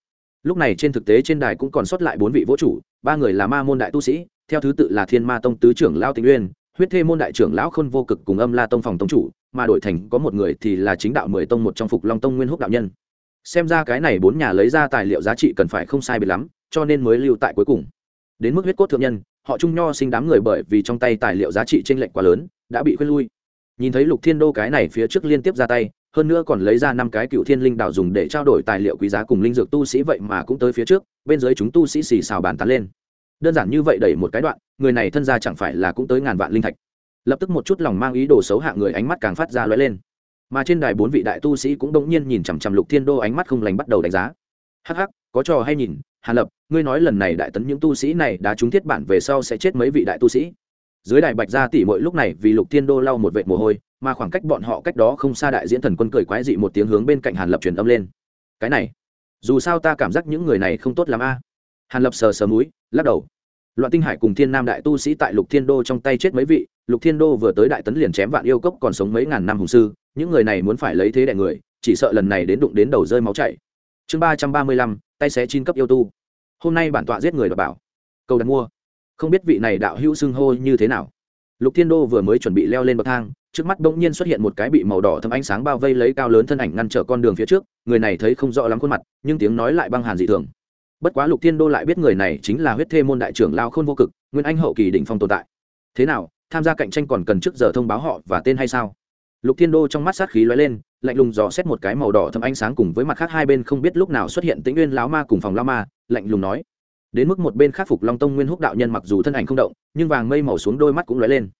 Lúc này trên thực tế trên đài cũng còn sót lại bốn vị vỗ chủ ba người là ma môn đại tu sĩ, theo thứ tự là thiên ma tông tứ trưởng lao tình uyên, huyết thê môn đại trưởng lão khôn vô cực cùng âm la tông phòng tông chủ, mà đổi thành có một người thì là chính đạo mười tông một trong phục long tông nguyên húc đạo nhân xem ra cái này bốn nhà lấy ra tài liệu giá trị cần phải không sai biệt lắm, cho nên mới lưu tại cuối cùng. Đến mức huyết cốt thượng nhân, họ trung nho sinh đám người bởi vì trong tay tài liệu giá trị t r ê n lệch quá lớn, đã bị khuyên lui. Nhìn thấy lục thiên đô cái này phía trước liên tiếp ra tay, hơn nữa còn lấy ra năm cái cựu thiên linh đạo dùng để trao đổi tài liệu quý giá cùng linh dược tu sĩ vậy mà cũng tới phía trước, bên dưới chúng tu sĩ xì xào bàn tán lên. Đơn giản như vậy đẩy một cái đoạn, người này thân ra chẳng phải là cũng tới ngàn vạn linh thạch. Lập tức một chút lòng mang ý đồ xấu hạ người ánh mắt càng phát ra lóe lên mà trên đài bốn vị đại tu sĩ cũng đông nhiên nhìn chằm chằm lục thiên đô ánh mắt không lành bắt đầu đánh giá. Hắc hắc, có trò hay nhìn, hàn lập, ngươi nói lần này đại tấn những tu sĩ này đã trúng thiết bản về sau sẽ chết mấy vị đại tu sĩ? Dưới đài bạch gia tỷ mỗi lúc này vì lục thiên đô lau một vệt mồ hôi, mà khoảng cách bọn họ cách đó không xa đại diễn thần quân cười quái dị một tiếng hướng bên cạnh hàn lập truyền âm lên. Cái này, dù sao ta cảm giác những người này không tốt lắm a. Hàn lập sờ sờ múi lắc đầu. Loạn tinh hải cùng thiên nam đại tu sĩ tại lục thiên đô trong tay chết mấy vị, lục thiên đô vừa tới đại tấn liền chém vạn yêu cốc còn sống mấy ngàn năm hùng sư những người này muốn phải lấy thế đại người, chỉ sợ lần này đến đụng đến đầu rơi máu chảy. Chương ba trăm ba mươi lăm, tay xé chín cấp yêu tu. Hôm nay bản tọa giết người đọc bảo. Cầu đặt mua. Không biết vị này đạo hữu xưng hô như thế nào. Lục thiên đô vừa mới chuẩn bị leo lên bậc thang, trước mắt bỗng nhiên xuất hiện một cái bị màu đỏ thâm ánh sáng bao vây lấy cao lớn thân ảnh ngăn trở con đường phía trước, người này thấy không rõ lắm khuôn mặt, nhưng tiếng nói lại băng hàn dị thường. Bất quá lục thiên đô lại biết người này chính là huyết thê môn đại trưởng lao khôn vô cực, nguyên anh hậu kỳ đỉnh phong tồn tại. Thế nào, tham gia cạnh tranh còn cần trước giờ thông báo họ và tên hay sao? Lục thiên đô trong mắt sát khí lóe lên, lạnh lùng dò xét một cái màu đỏ thâm ánh sáng cùng với mặt khác hai bên không biết lúc nào xuất hiện tĩnh nguyên lão ma cùng phòng lão ma, lạnh lùng nói. Đến mức một bên khắc phục long tông nguyên húc đạo nhân mặc dù thân ảnh không động, nhưng vàng mây màu xuống đôi mắt cũng lóe lên.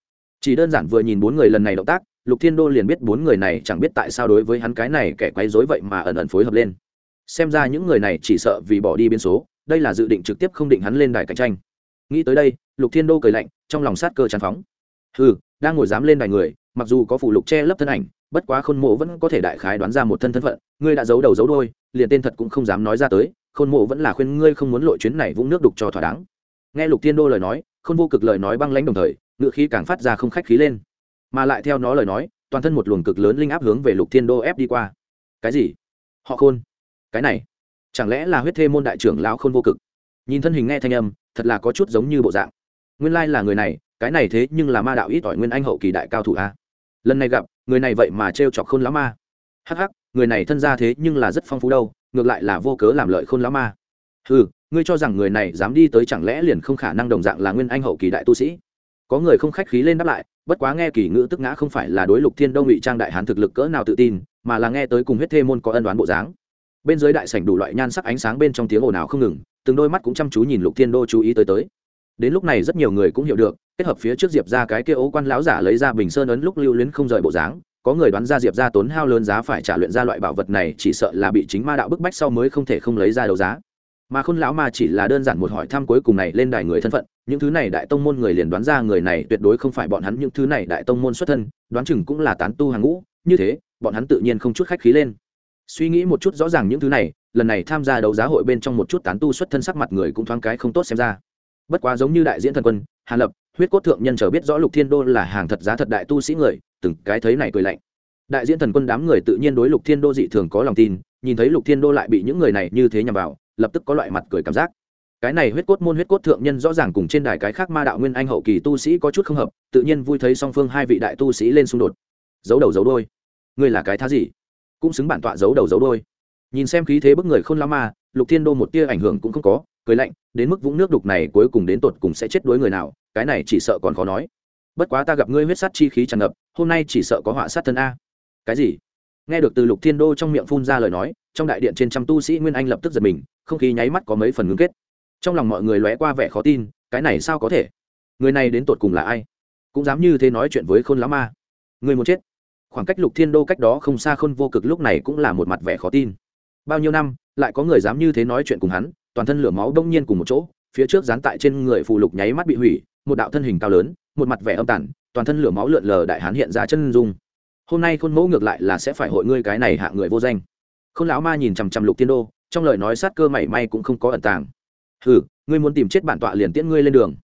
Chỉ đơn giản vừa nhìn bốn người lần này động tác, lục thiên đô liền biết bốn người này chẳng biết tại sao đối với hắn cái này kẻ quấy rối vậy mà ẩn ẩn phối hợp lên. Xem ra những người này chỉ sợ vì bỏ đi biên số, đây là dự định trực tiếp không định hắn lên đài cạnh tranh. Nghĩ tới đây, lục thiên đô cười lạnh, trong lòng sát cơ tràn phóng. Ừ đang ngồi dám lên đài người mặc dù có phủ lục che lấp thân ảnh, bất quá khôn mộ vẫn có thể đại khái đoán ra một thân thân phận, ngươi đã giấu đầu giấu đôi liền tên thật cũng không dám nói ra tới, khôn mộ vẫn là khuyên ngươi không muốn lội chuyến này vũng nước đục cho thỏa đáng. Nghe lục thiên đô lời nói, khôn vô cực lời nói băng lãnh đồng thời ngự khí càng phát ra không khách khí lên. Mà lại theo nó lời nói, toàn thân một luồng cực lớn linh áp hướng về lục thiên đô ép đi qua. Cái gì? Họ khôn? Cái này? Chẳng lẽ là huyết thê môn đại trưởng lão khôn vô cực? Nhìn thân hình nghe thanh âm, thật là có chút giống như bộ dạng. Nguyên lai là người này cái này thế nhưng là ma đạo ít ỏi nguyên anh hậu kỳ đại cao thủ a. Lần này gặp, người này vậy mà t chọc khôn lão ma hắc hắc, người này thân ra thế nhưng là rất phong phú đâu, ngược lại là vô cớ làm lợi khôn lão ma ừ ngươi cho rằng người này dám đi tới chẳng lẽ liền không khả năng đồng dạng là nguyên anh hậu kỳ đại tu sĩ? Có người không khách khí lên đáp lại, bất quá nghe kỳ ngữ tức ngã không phải là đối lục thiên đông ngụy trang đại hán thực lực cỡ nào tự tin, mà là nghe tới cùng huyết thê môn có ân đoán bộ dáng. Bên dưới đại sảnh đủ loại nhan sắc ánh sáng bên trong tiếng ồn ào không ngừng, từng đôi mắt cũng chăm chú nhìn lục thiên đô chú ý tới tới. Đến lúc này rất nhiều người cũng hiểu được kết hợp phía trước diệp ra cái kia ố quan lão giả lấy ra bình sơn ấn lúc lưu luyến không rời bộ dáng, có người đoán ra diệp ra tốn hao lớn giá phải trả luyện ra loại bảo vật này, chỉ sợ là bị chính ma đạo bức bách sau mới không thể không lấy ra đấu giá. Mà khôn lão ma chỉ là đơn giản một hỏi thăm cuối cùng này lên đài người thân phận, những thứ này đại tông môn người liền đoán ra người này tuyệt đối không phải bọn hắn, những thứ này đại tông môn xuất thân, đoán chừng cũng là tán tu hàng ngũ, như thế, bọn hắn tự nhiên không chút khách khí lên. Suy nghĩ một chút rõ ràng những thứ này, lần này tham gia đấu giá hội bên trong một chút tán tu xuất thân sắc mặt người cũng thoáng cái không tốt xem ra. Bất quá giống như đại diễn thần quân, hàn lập huyết cốt thượng nhân chờ biết rõ lục thiên đô là hàng thật giá thật đại tu sĩ người, từng cái thấy này cười lạnh. Đại diễn thần quân đám người tự nhiên đối lục thiên đô dị thường có lòng tin, nhìn thấy lục thiên đô lại bị những người này như thế nhằm vào, lập tức có loại mặt cười cảm giác. Cái này huyết cốt môn huyết cốt thượng nhân rõ ràng cùng trên đài cái khác ma đạo nguyên anh hậu kỳ tu sĩ có chút không hợp, tự nhiên vui thấy song phương hai vị đại tu sĩ lên xung đột. Giấu đầu giấu đôi ngươi là cái thá gì? Cũng xứng bản tọa giấu đầu giấu đôi nhìn xem khí thế bức người khôn la ma, lục thiên đô một tia ảnh hưởng cũng không có cười lạnh, đến mức vũng nước đục này cuối cùng đến tột cùng sẽ chết đuối người nào, cái này chỉ sợ còn khó nói. Bất quá ta gặp ngươi huyết sát chi khí tràn ngập, hôm nay chỉ sợ có họa sát thân a. Cái gì? Nghe được từ lục thiên đô trong miệng phun ra lời nói, trong đại điện trên trăm tu sĩ nguyên anh lập tức giật mình, không khí nháy mắt có mấy phần ngưng kết. Trong lòng mọi người lóe qua vẻ khó tin, cái này sao có thể? Người này đến tột cùng là ai? Cũng dám như thế nói chuyện với khôn lá ma người muốn chết. Khoảng cách lục thiên đô cách đó không xa khôn vô cực lúc này cũng là một mặt vẻ khó tin. Bao nhiêu năm, lại có người dám như thế nói chuyện cùng hắn toàn thân lửa máu đông nhiên cùng một chỗ, phía trước dán tại trên người phù lục nháy mắt bị hủy, một đạo thân hình cao lớn, một mặt vẻ âm tản toàn thân lửa máu lượn lờ đại hán hiện ra chân dung. Hôm nay khôn mẫu ngược lại là sẽ phải hội ngươi cái này hạ người vô danh. Khôn lão ma nhìn chằm chằm lục tiên đô, trong lời nói sát cơ mảy may cũng không có ẩn tàng. Hừ, ngươi muốn tìm chết bản tọa liền tiễn ngươi lên đường.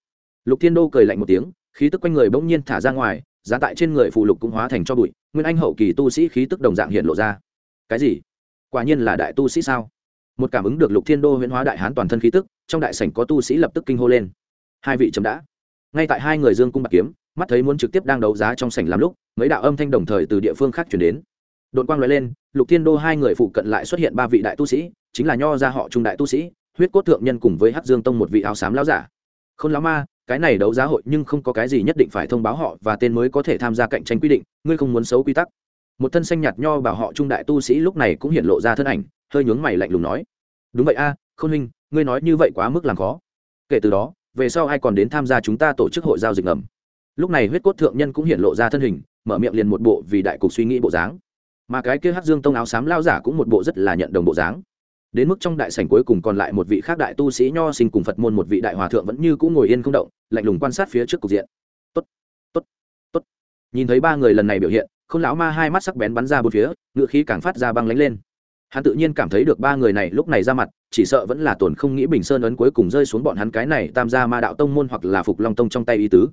Lục tiên đô cười lạnh một tiếng, khí tức quanh người bỗng nhiên thả ra ngoài giá tại trên người phụ lục cũng hóa thành cho bụi, nguyên anh hậu kỳ tu sĩ khí tức đồng dạng hiện lộ ra. Cái gì? Quả nhiên là đại tu sĩ sao? Một cảm ứng được lục thiên đô huyễn hóa đại hán toàn thân khí tức, trong đại sảnh có tu sĩ lập tức kinh hô lên. Hai vị chấm đã. Ngay tại hai người dương cung bạc kiếm, mắt thấy muốn trực tiếp đang đấu giá trong sảnh làm lúc, mấy đạo âm thanh đồng thời từ địa phương khác chuyển đến. Đội quang nói lên, lục thiên đô hai người phụ cận lại xuất hiện ba vị đại tu sĩ, chính là nho gia họ trung đại tu sĩ, huyết cốt thượng nhân cùng với hắc dương tông một vị áo xám lão giả. Không lão ma, cái này đấu giá hội nhưng không có cái gì nhất định phải thông báo họ và tên mới có thể tham gia cạnh tranh quy định, ngươi không muốn xấu quy tắc. Một thân xanh nhạt nho bảo họ trung đại tu sĩ lúc này cũng hiện lộ ra thân ảnh hơi nhướng mày lạnh lùng nói đúng vậy a à, không huynh ngươi nói như vậy quá mức làm khó. Kể từ đó về sau ai còn đến tham gia chúng ta tổ chức hội giao dịch ngầm? Lúc này huyết cốt thượng nhân cũng hiện lộ ra thân hình mở miệng liền một bộ vì đại cục suy nghĩ bộ dáng. Mà cái kia hát dương tông áo xám lao giả cũng một bộ rất là nhận đồng bộ dáng. Đến mức trong đại sảnh cuối cùng còn lại một vị khác đại tu sĩ nho sinh cùng phật môn một vị đại hòa thượng vẫn như cũng ngồi yên không động lạnh lùng quan sát phía trước cục diện. Tốt tốt tốt. Nhìn thấy ba người lần này biểu hiện không lão ma hai mắt sắc bén bắn ra bốn phía ngựa khí càng phát ra băng lánh lên hắn tự nhiên cảm thấy được ba người này lúc này ra mặt, chỉ sợ vẫn là tổn không nghĩ bình sơn ấn cuối cùng rơi xuống bọn hắn cái này tam gia ma đạo tông môn hoặc là phục long tông trong tay ý tứ.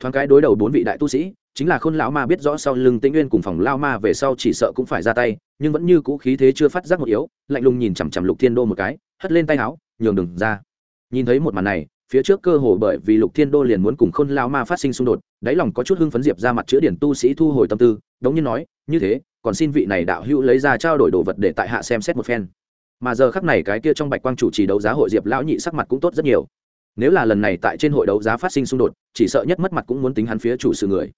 Thoáng cái đối đầu bốn vị đại tu sĩ, chính là khôn lão ma biết rõ sau lưng tĩnh nguyên cùng phòng lao ma về sau chỉ sợ cũng phải ra tay, nhưng vẫn như cũ khí thế chưa phát giác một yếu, lạnh lùng nhìn chằm chằm lục thiên đô một cái, hất lên tay áo, nhường đừng ra. Nhìn thấy một màn này, phía trước cơ hồ bởi vì lục thiên đô liền muốn cùng khôn lao ma phát sinh xung đột, đáy lòng có chút hưng phấn diệp ra mặt chữa điển tu sĩ thu hồi tâm tư, đống như nói, như thế còn xin vị này đạo hữu lấy ra trao đổi đồ vật để tại hạ xem xét một phen. Mà giờ khắc này cái kia trong bạch quang chủ trì đấu giá hội diệp lão nhị sắc mặt cũng tốt rất nhiều. Nếu là lần này tại trên hội đấu giá phát sinh xung đột, chỉ sợ nhất mất mặt cũng muốn tính hắn phía chủ sự người.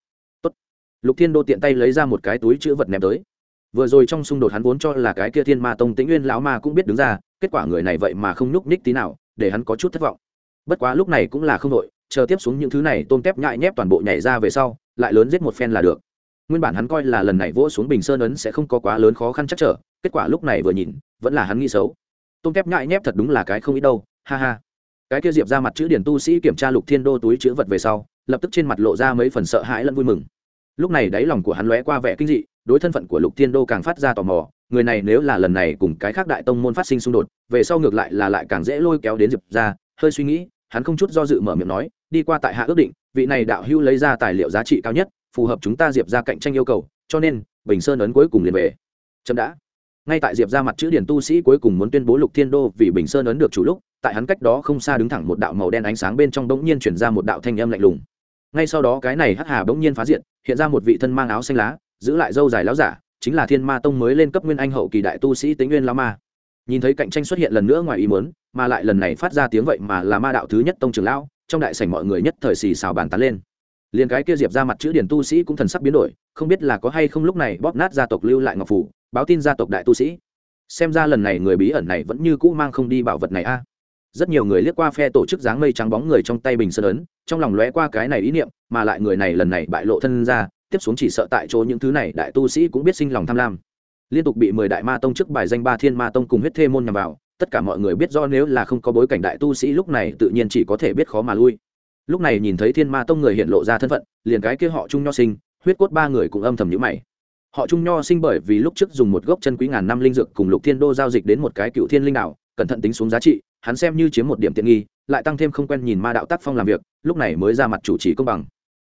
Tốt. lục thiên đô tiện tay lấy ra một cái túi chữ vật ném tới. Vừa rồi trong xung đột hắn vốn cho là cái kia thiên ma tông tĩnh nguyên lão ma cũng biết đứng ra, kết quả người này vậy mà không nhúc nhích tí nào, để hắn có chút thất vọng. Bất quá lúc này cũng là không đội, chờ tiếp xuống những thứ này tôm tép nhại nhép toàn bộ nhảy ra về sau, lại lớn giết một phen là được nguyên bản hắn coi là lần này vỗ xuống bình sơn ấn sẽ không có quá lớn khó khăn chắc trở, kết quả lúc này vừa nhìn, vẫn là hắn nghĩ xấu. Tôm tép nhại nhép thật đúng là cái không ít đâu, ha ha. Cái kia diệp ra mặt chữ điển tu sĩ kiểm tra lục thiên đô túi chữ vật về sau, lập tức trên mặt lộ ra mấy phần sợ hãi lẫn vui mừng. Lúc này đáy lòng của hắn lóe qua vẻ kinh dị, đối thân phận của lục thiên đô càng phát ra tò mò, người này nếu là lần này cùng cái khác đại tông môn phát sinh xung đột, về sau ngược lại là lại càng dễ lôi kéo đến diệp ra, hơi suy nghĩ, hắn không chút do dự mở miệng nói, đi qua tại hạ ước định, vị này đạo hưu lấy ra tài liệu giá trị cao nhất phù hợp chúng ta diệp ra cạnh tranh yêu cầu, cho nên, bình sơn ấn cuối cùng liền về. Chậm đã. Ngay tại diệp ra mặt chữ điển tu sĩ cuối cùng muốn tuyên bố lục thiên đô vì bình sơn ấn được chủ lúc, tại hắn cách đó không xa đứng thẳng một đạo màu đen ánh sáng bên trong bỗng nhiên chuyển ra một đạo thanh âm lạnh lùng. Ngay sau đó cái này hắc hà bỗng nhiên phá diện hiện ra một vị thân mang áo xanh lá, giữ lại dâu dài láo giả, chính là thiên ma tông mới lên cấp nguyên anh hậu kỳ đại tu sĩ tính nguyên lao ma. Nhìn thấy cạnh tranh xuất hiện lần nữa ngoài ý muốn, mà lại lần này phát ra tiếng vậy mà là ma đạo thứ nhất tông trường lão, trong đại sảnh mọi người nhất thời xì xào bàn tán lên liền cái kia diệp ra mặt chữ điển tu sĩ cũng thần sắc biến đổi, không biết là có hay không lúc này bóp nát gia tộc lưu lại ngọc phủ, báo tin gia tộc đại tu sĩ. Xem ra lần này người bí ẩn này vẫn như cũ mang không đi bảo vật này a. Rất nhiều người liếc qua phe tổ chức dáng mây trắng bóng người trong tay bình sơn ấn, trong lòng lóe qua cái này ý niệm, mà lại người này lần này bại lộ thân ra, tiếp xuống chỉ sợ tại chỗ những thứ này đại tu sĩ cũng biết sinh lòng tham lam. Liên tục bị mười đại ma tông trước bài danh ba thiên ma tông cùng huyết thê môn nhằm vào, tất cả mọi người biết do nếu là không có bối cảnh đại tu sĩ lúc này tự nhiên chỉ có thể biết khó mà lui lúc này nhìn thấy thiên ma tông người hiện lộ ra thân phận, liền cái kia họ trung nho sinh, huyết cốt ba người cũng âm thầm nhữ mày. Họ trung nho sinh bởi vì lúc trước dùng một gốc chân quý ngàn năm linh dược cùng lục thiên đô giao dịch đến một cái cựu thiên linh đạo, cẩn thận tính xuống giá trị, hắn xem như chiếm một điểm tiện nghi, lại tăng thêm không quen nhìn ma đạo tác phong làm việc, lúc này mới ra mặt chủ trì công bằng.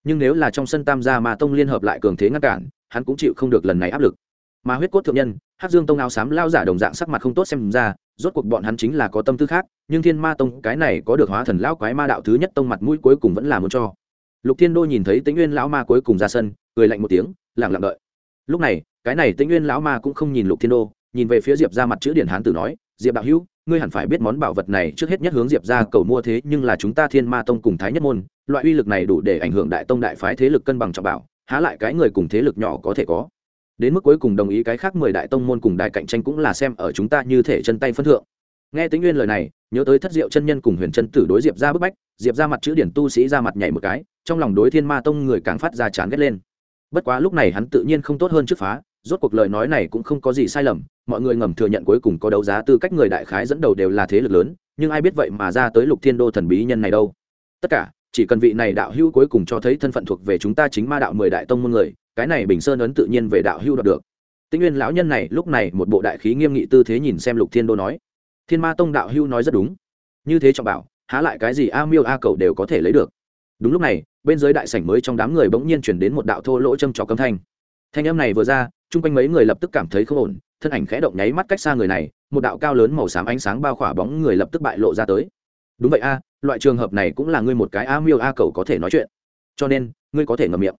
Nhưng nếu là trong sân tam gia ma tông liên hợp lại cường thế ngăn cản, hắn cũng chịu không được lần này áp lực mà huyết cốt thượng nhân hát dương tông áo xám lao giả đồng dạng sắc mặt không tốt xem ra, rốt cuộc bọn hắn chính là có tâm tư khác, nhưng thiên ma tông, cái này có được hóa thần lão quái ma đạo thứ nhất tông mặt mũi cuối cùng vẫn là muốn cho. Lục thiên đô nhìn thấy tĩnh nguyên lão ma cuối cùng ra sân, cười lạnh một tiếng lặng lặng đợi. Lúc này, cái này tĩnh nguyên lão ma cũng không nhìn lục thiên đô, nhìn về phía diệp ra mặt chữ điển hán tử nói, diệp đạo hữu, ngươi hẳn phải biết món bảo vật này trước hết nhất hướng diệp ra cầu mua thế, nhưng là chúng ta thiên ma tông cùng thái nhất môn, loại uy lực này đủ để ảnh hưởng đại tông đại phái thế lực cân bằng trọng bảo, há lại cái người cùng thế lực nhỏ có thể có đến mức cuối cùng đồng ý cái khác mười đại tông môn cùng đại cạnh tranh cũng là xem ở chúng ta như thể chân tay phân thượng. Nghe tính nguyên lời này, nhớ tới thất diệu chân nhân cùng huyền chân tử đối diệp ra bức bách, diệp ra mặt chữ điển tu sĩ ra mặt nhảy một cái, trong lòng đối thiên ma tông người càng phát ra chán ghét lên. Bất quá lúc này hắn tự nhiên không tốt hơn trước phá, rốt cuộc lời nói này cũng không có gì sai lầm, mọi người ngầm thừa nhận cuối cùng có đấu giá tư cách người đại khái dẫn đầu đều là thế lực lớn, nhưng ai biết vậy mà ra tới lục thiên đô thần bí nhân này đâu. Tất cả, chỉ cần vị này đạo hữu cuối cùng cho thấy thân phận thuộc về chúng ta chính ma đạo mười đại tông môn người cái này bình sơn ấn tự nhiên về đạo hưu đoạt được. Tĩnh nguyên lão nhân này lúc này một bộ đại khí nghiêm nghị tư thế nhìn xem lục thiên đô nói, thiên ma tông đạo hưu nói rất đúng. Như thế trọng bảo, há lại cái gì a miêu a cầu đều có thể lấy được. Đúng lúc này, bên dưới đại sảnh mới trong đám người bỗng nhiên chuyển đến một đạo thô lỗ châm trò âm thanh. Thanh âm này vừa ra, chung quanh mấy người lập tức cảm thấy không ổn, thân ảnh khẽ động nháy mắt cách xa người này, một đạo cao lớn màu xám ánh sáng bao khỏa bóng người lập tức bại lộ ra tới. Đúng vậy a, loại trường hợp này cũng là ngươi một cái a miêu a cầu có thể nói chuyện. Cho nên, ngươi có thể ngậm miệng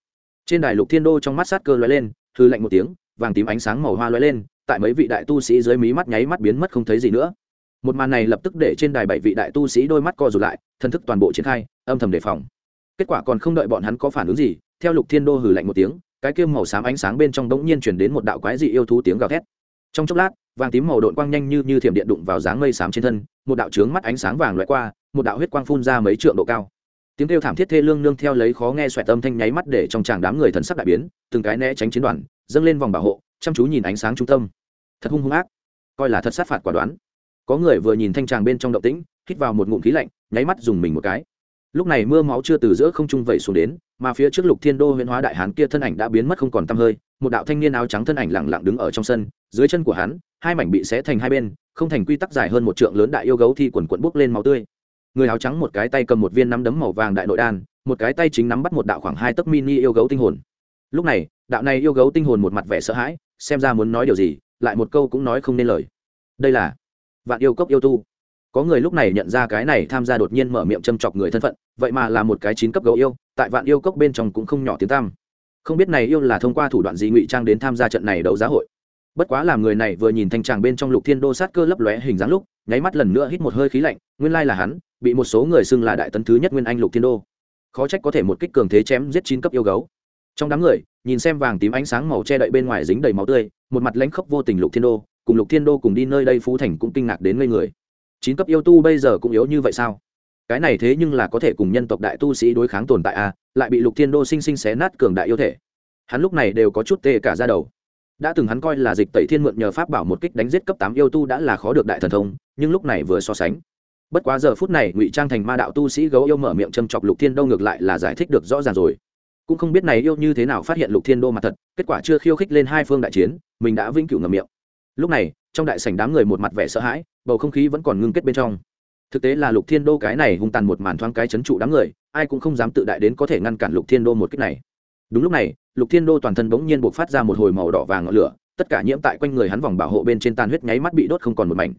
trên đài lục thiên đô trong mắt sát cơ lóe lên, hư lạnh một tiếng, vàng tím ánh sáng màu hoa lóe lên, tại mấy vị đại tu sĩ dưới mí mắt nháy mắt biến mất không thấy gì nữa. Một màn này lập tức để trên đài bảy vị đại tu sĩ đôi mắt co rụt lại, thân thức toàn bộ triển khai, âm thầm đề phòng. Kết quả còn không đợi bọn hắn có phản ứng gì, theo lục thiên đô hử lạnh một tiếng, cái kim màu xám ánh sáng bên trong bỗng nhiên chuyển đến một đạo quái dị yêu thú tiếng gào thét. Trong chốc lát, vàng tím màu độn quang nhanh như như thiểm điện đụng vào dáng mây xám trên thân, một đạo trướng mắt ánh sáng vàng loại qua, một đạo huyết quang phun ra mấy trượng độ cao tiếng kêu thảm thiết thê lương nương theo lấy khó nghe xoẹt âm thanh nháy mắt để trong tràng đám người thần sắc đại biến, từng cái né tránh chiến đoàn, dâng lên vòng bảo hộ, chăm chú nhìn ánh sáng trung tâm. Thật hung hung ác, coi là thật sát phạt quả đoán. Có người vừa nhìn thanh tràng bên trong động tĩnh, hít vào một ngụm khí lạnh, nháy mắt dùng mình một cái. Lúc này mưa máu chưa từ giữa không trung vẩy xuống đến, mà phía trước lục thiên đô huyễn hóa đại hán kia thân ảnh đã biến mất không còn tăm hơi, một đạo thanh niên áo trắng thân ảnh lẳng lặng đứng ở trong sân, dưới chân của hắn, hai mảnh bị xé thành hai bên, không thành quy tắc dài hơn một trượng lớn đại yêu gấu thi quần quận bốc lên máu tươi người áo trắng một cái tay cầm một viên nắm đấm màu vàng đại nội đan, một cái tay chính nắm bắt một đạo khoảng hai tấc mini yêu gấu tinh hồn. Lúc này, đạo này yêu gấu tinh hồn một mặt vẻ sợ hãi, xem ra muốn nói điều gì, lại một câu cũng nói không nên lời. Đây là vạn yêu cốc yêu tu. Có người lúc này nhận ra cái này, tham gia đột nhiên mở miệng châm chọc người thân phận, vậy mà là một cái chín cấp gấu yêu, tại vạn yêu cốc bên trong cũng không nhỏ tiếng tam không biết này yêu là thông qua thủ đoạn gì ngụy trang đến tham gia trận này đấu giá hội bất quá làm người này vừa nhìn thanh tràng bên trong lục thiên đô sát cơ lấp lóe hình dáng lúc nháy mắt lần nữa hít một hơi khí lạnh nguyên lai là hắn bị một số người xưng là đại tấn thứ nhất nguyên anh lục thiên đô. Khó trách có thể một kích cường thế chém giết chín cấp yêu gấu. Trong đám người nhìn xem vàng tím ánh sáng màu che đậy bên ngoài dính đầy máu tươi một mặt lãnh khốc vô tình lục thiên đô cùng lục thiên đô cùng đi nơi đây phú thành cũng kinh ngạc đến ngây người. Chín cấp yêu tu bây giờ cũng yếu như vậy sao? Cái này thế nhưng là có thể cùng nhân tộc đại tu sĩ đối kháng tồn tại a à, lại bị lục thiên đô sinh sinh xé nát cường đại yêu thể. Hắn lúc này đều có chút tê cả ra đầu đã từng hắn coi là dịch tẩy thiên mượn nhờ pháp bảo một kích đánh giết cấp tám yêu tu đã là khó được đại thần thông, nhưng lúc này vừa so sánh. Bất quá giờ phút này, ngụy trang thành ma đạo tu sĩ gấu yêu mở miệng châm chọc lục thiên đô ngược lại là giải thích được rõ ràng rồi. Cũng không biết này yêu như thế nào phát hiện lục thiên đô mặt thật, kết quả chưa khiêu khích lên hai phương đại chiến, mình đã vĩnh cửu ngầm miệng. Lúc này, trong đại sảnh đám người một mặt vẻ sợ hãi, bầu không khí vẫn còn ngưng kết bên trong. Thực tế là lục thiên đô cái này hung tàn một màn thoáng cái chấn trụ đám người, ai cũng không dám tự đại đến có thể ngăn cản lục thiên đô một cách này. Đúng lúc này lục thiên đô toàn thân bỗng nhiên buộc phát ra một hồi màu đỏ vàng ngọn lửa, tất cả nhiễm tại quanh người hắn vòng bảo hộ bên trên tan huyết nháy mắt bị đốt không còn một mảnh.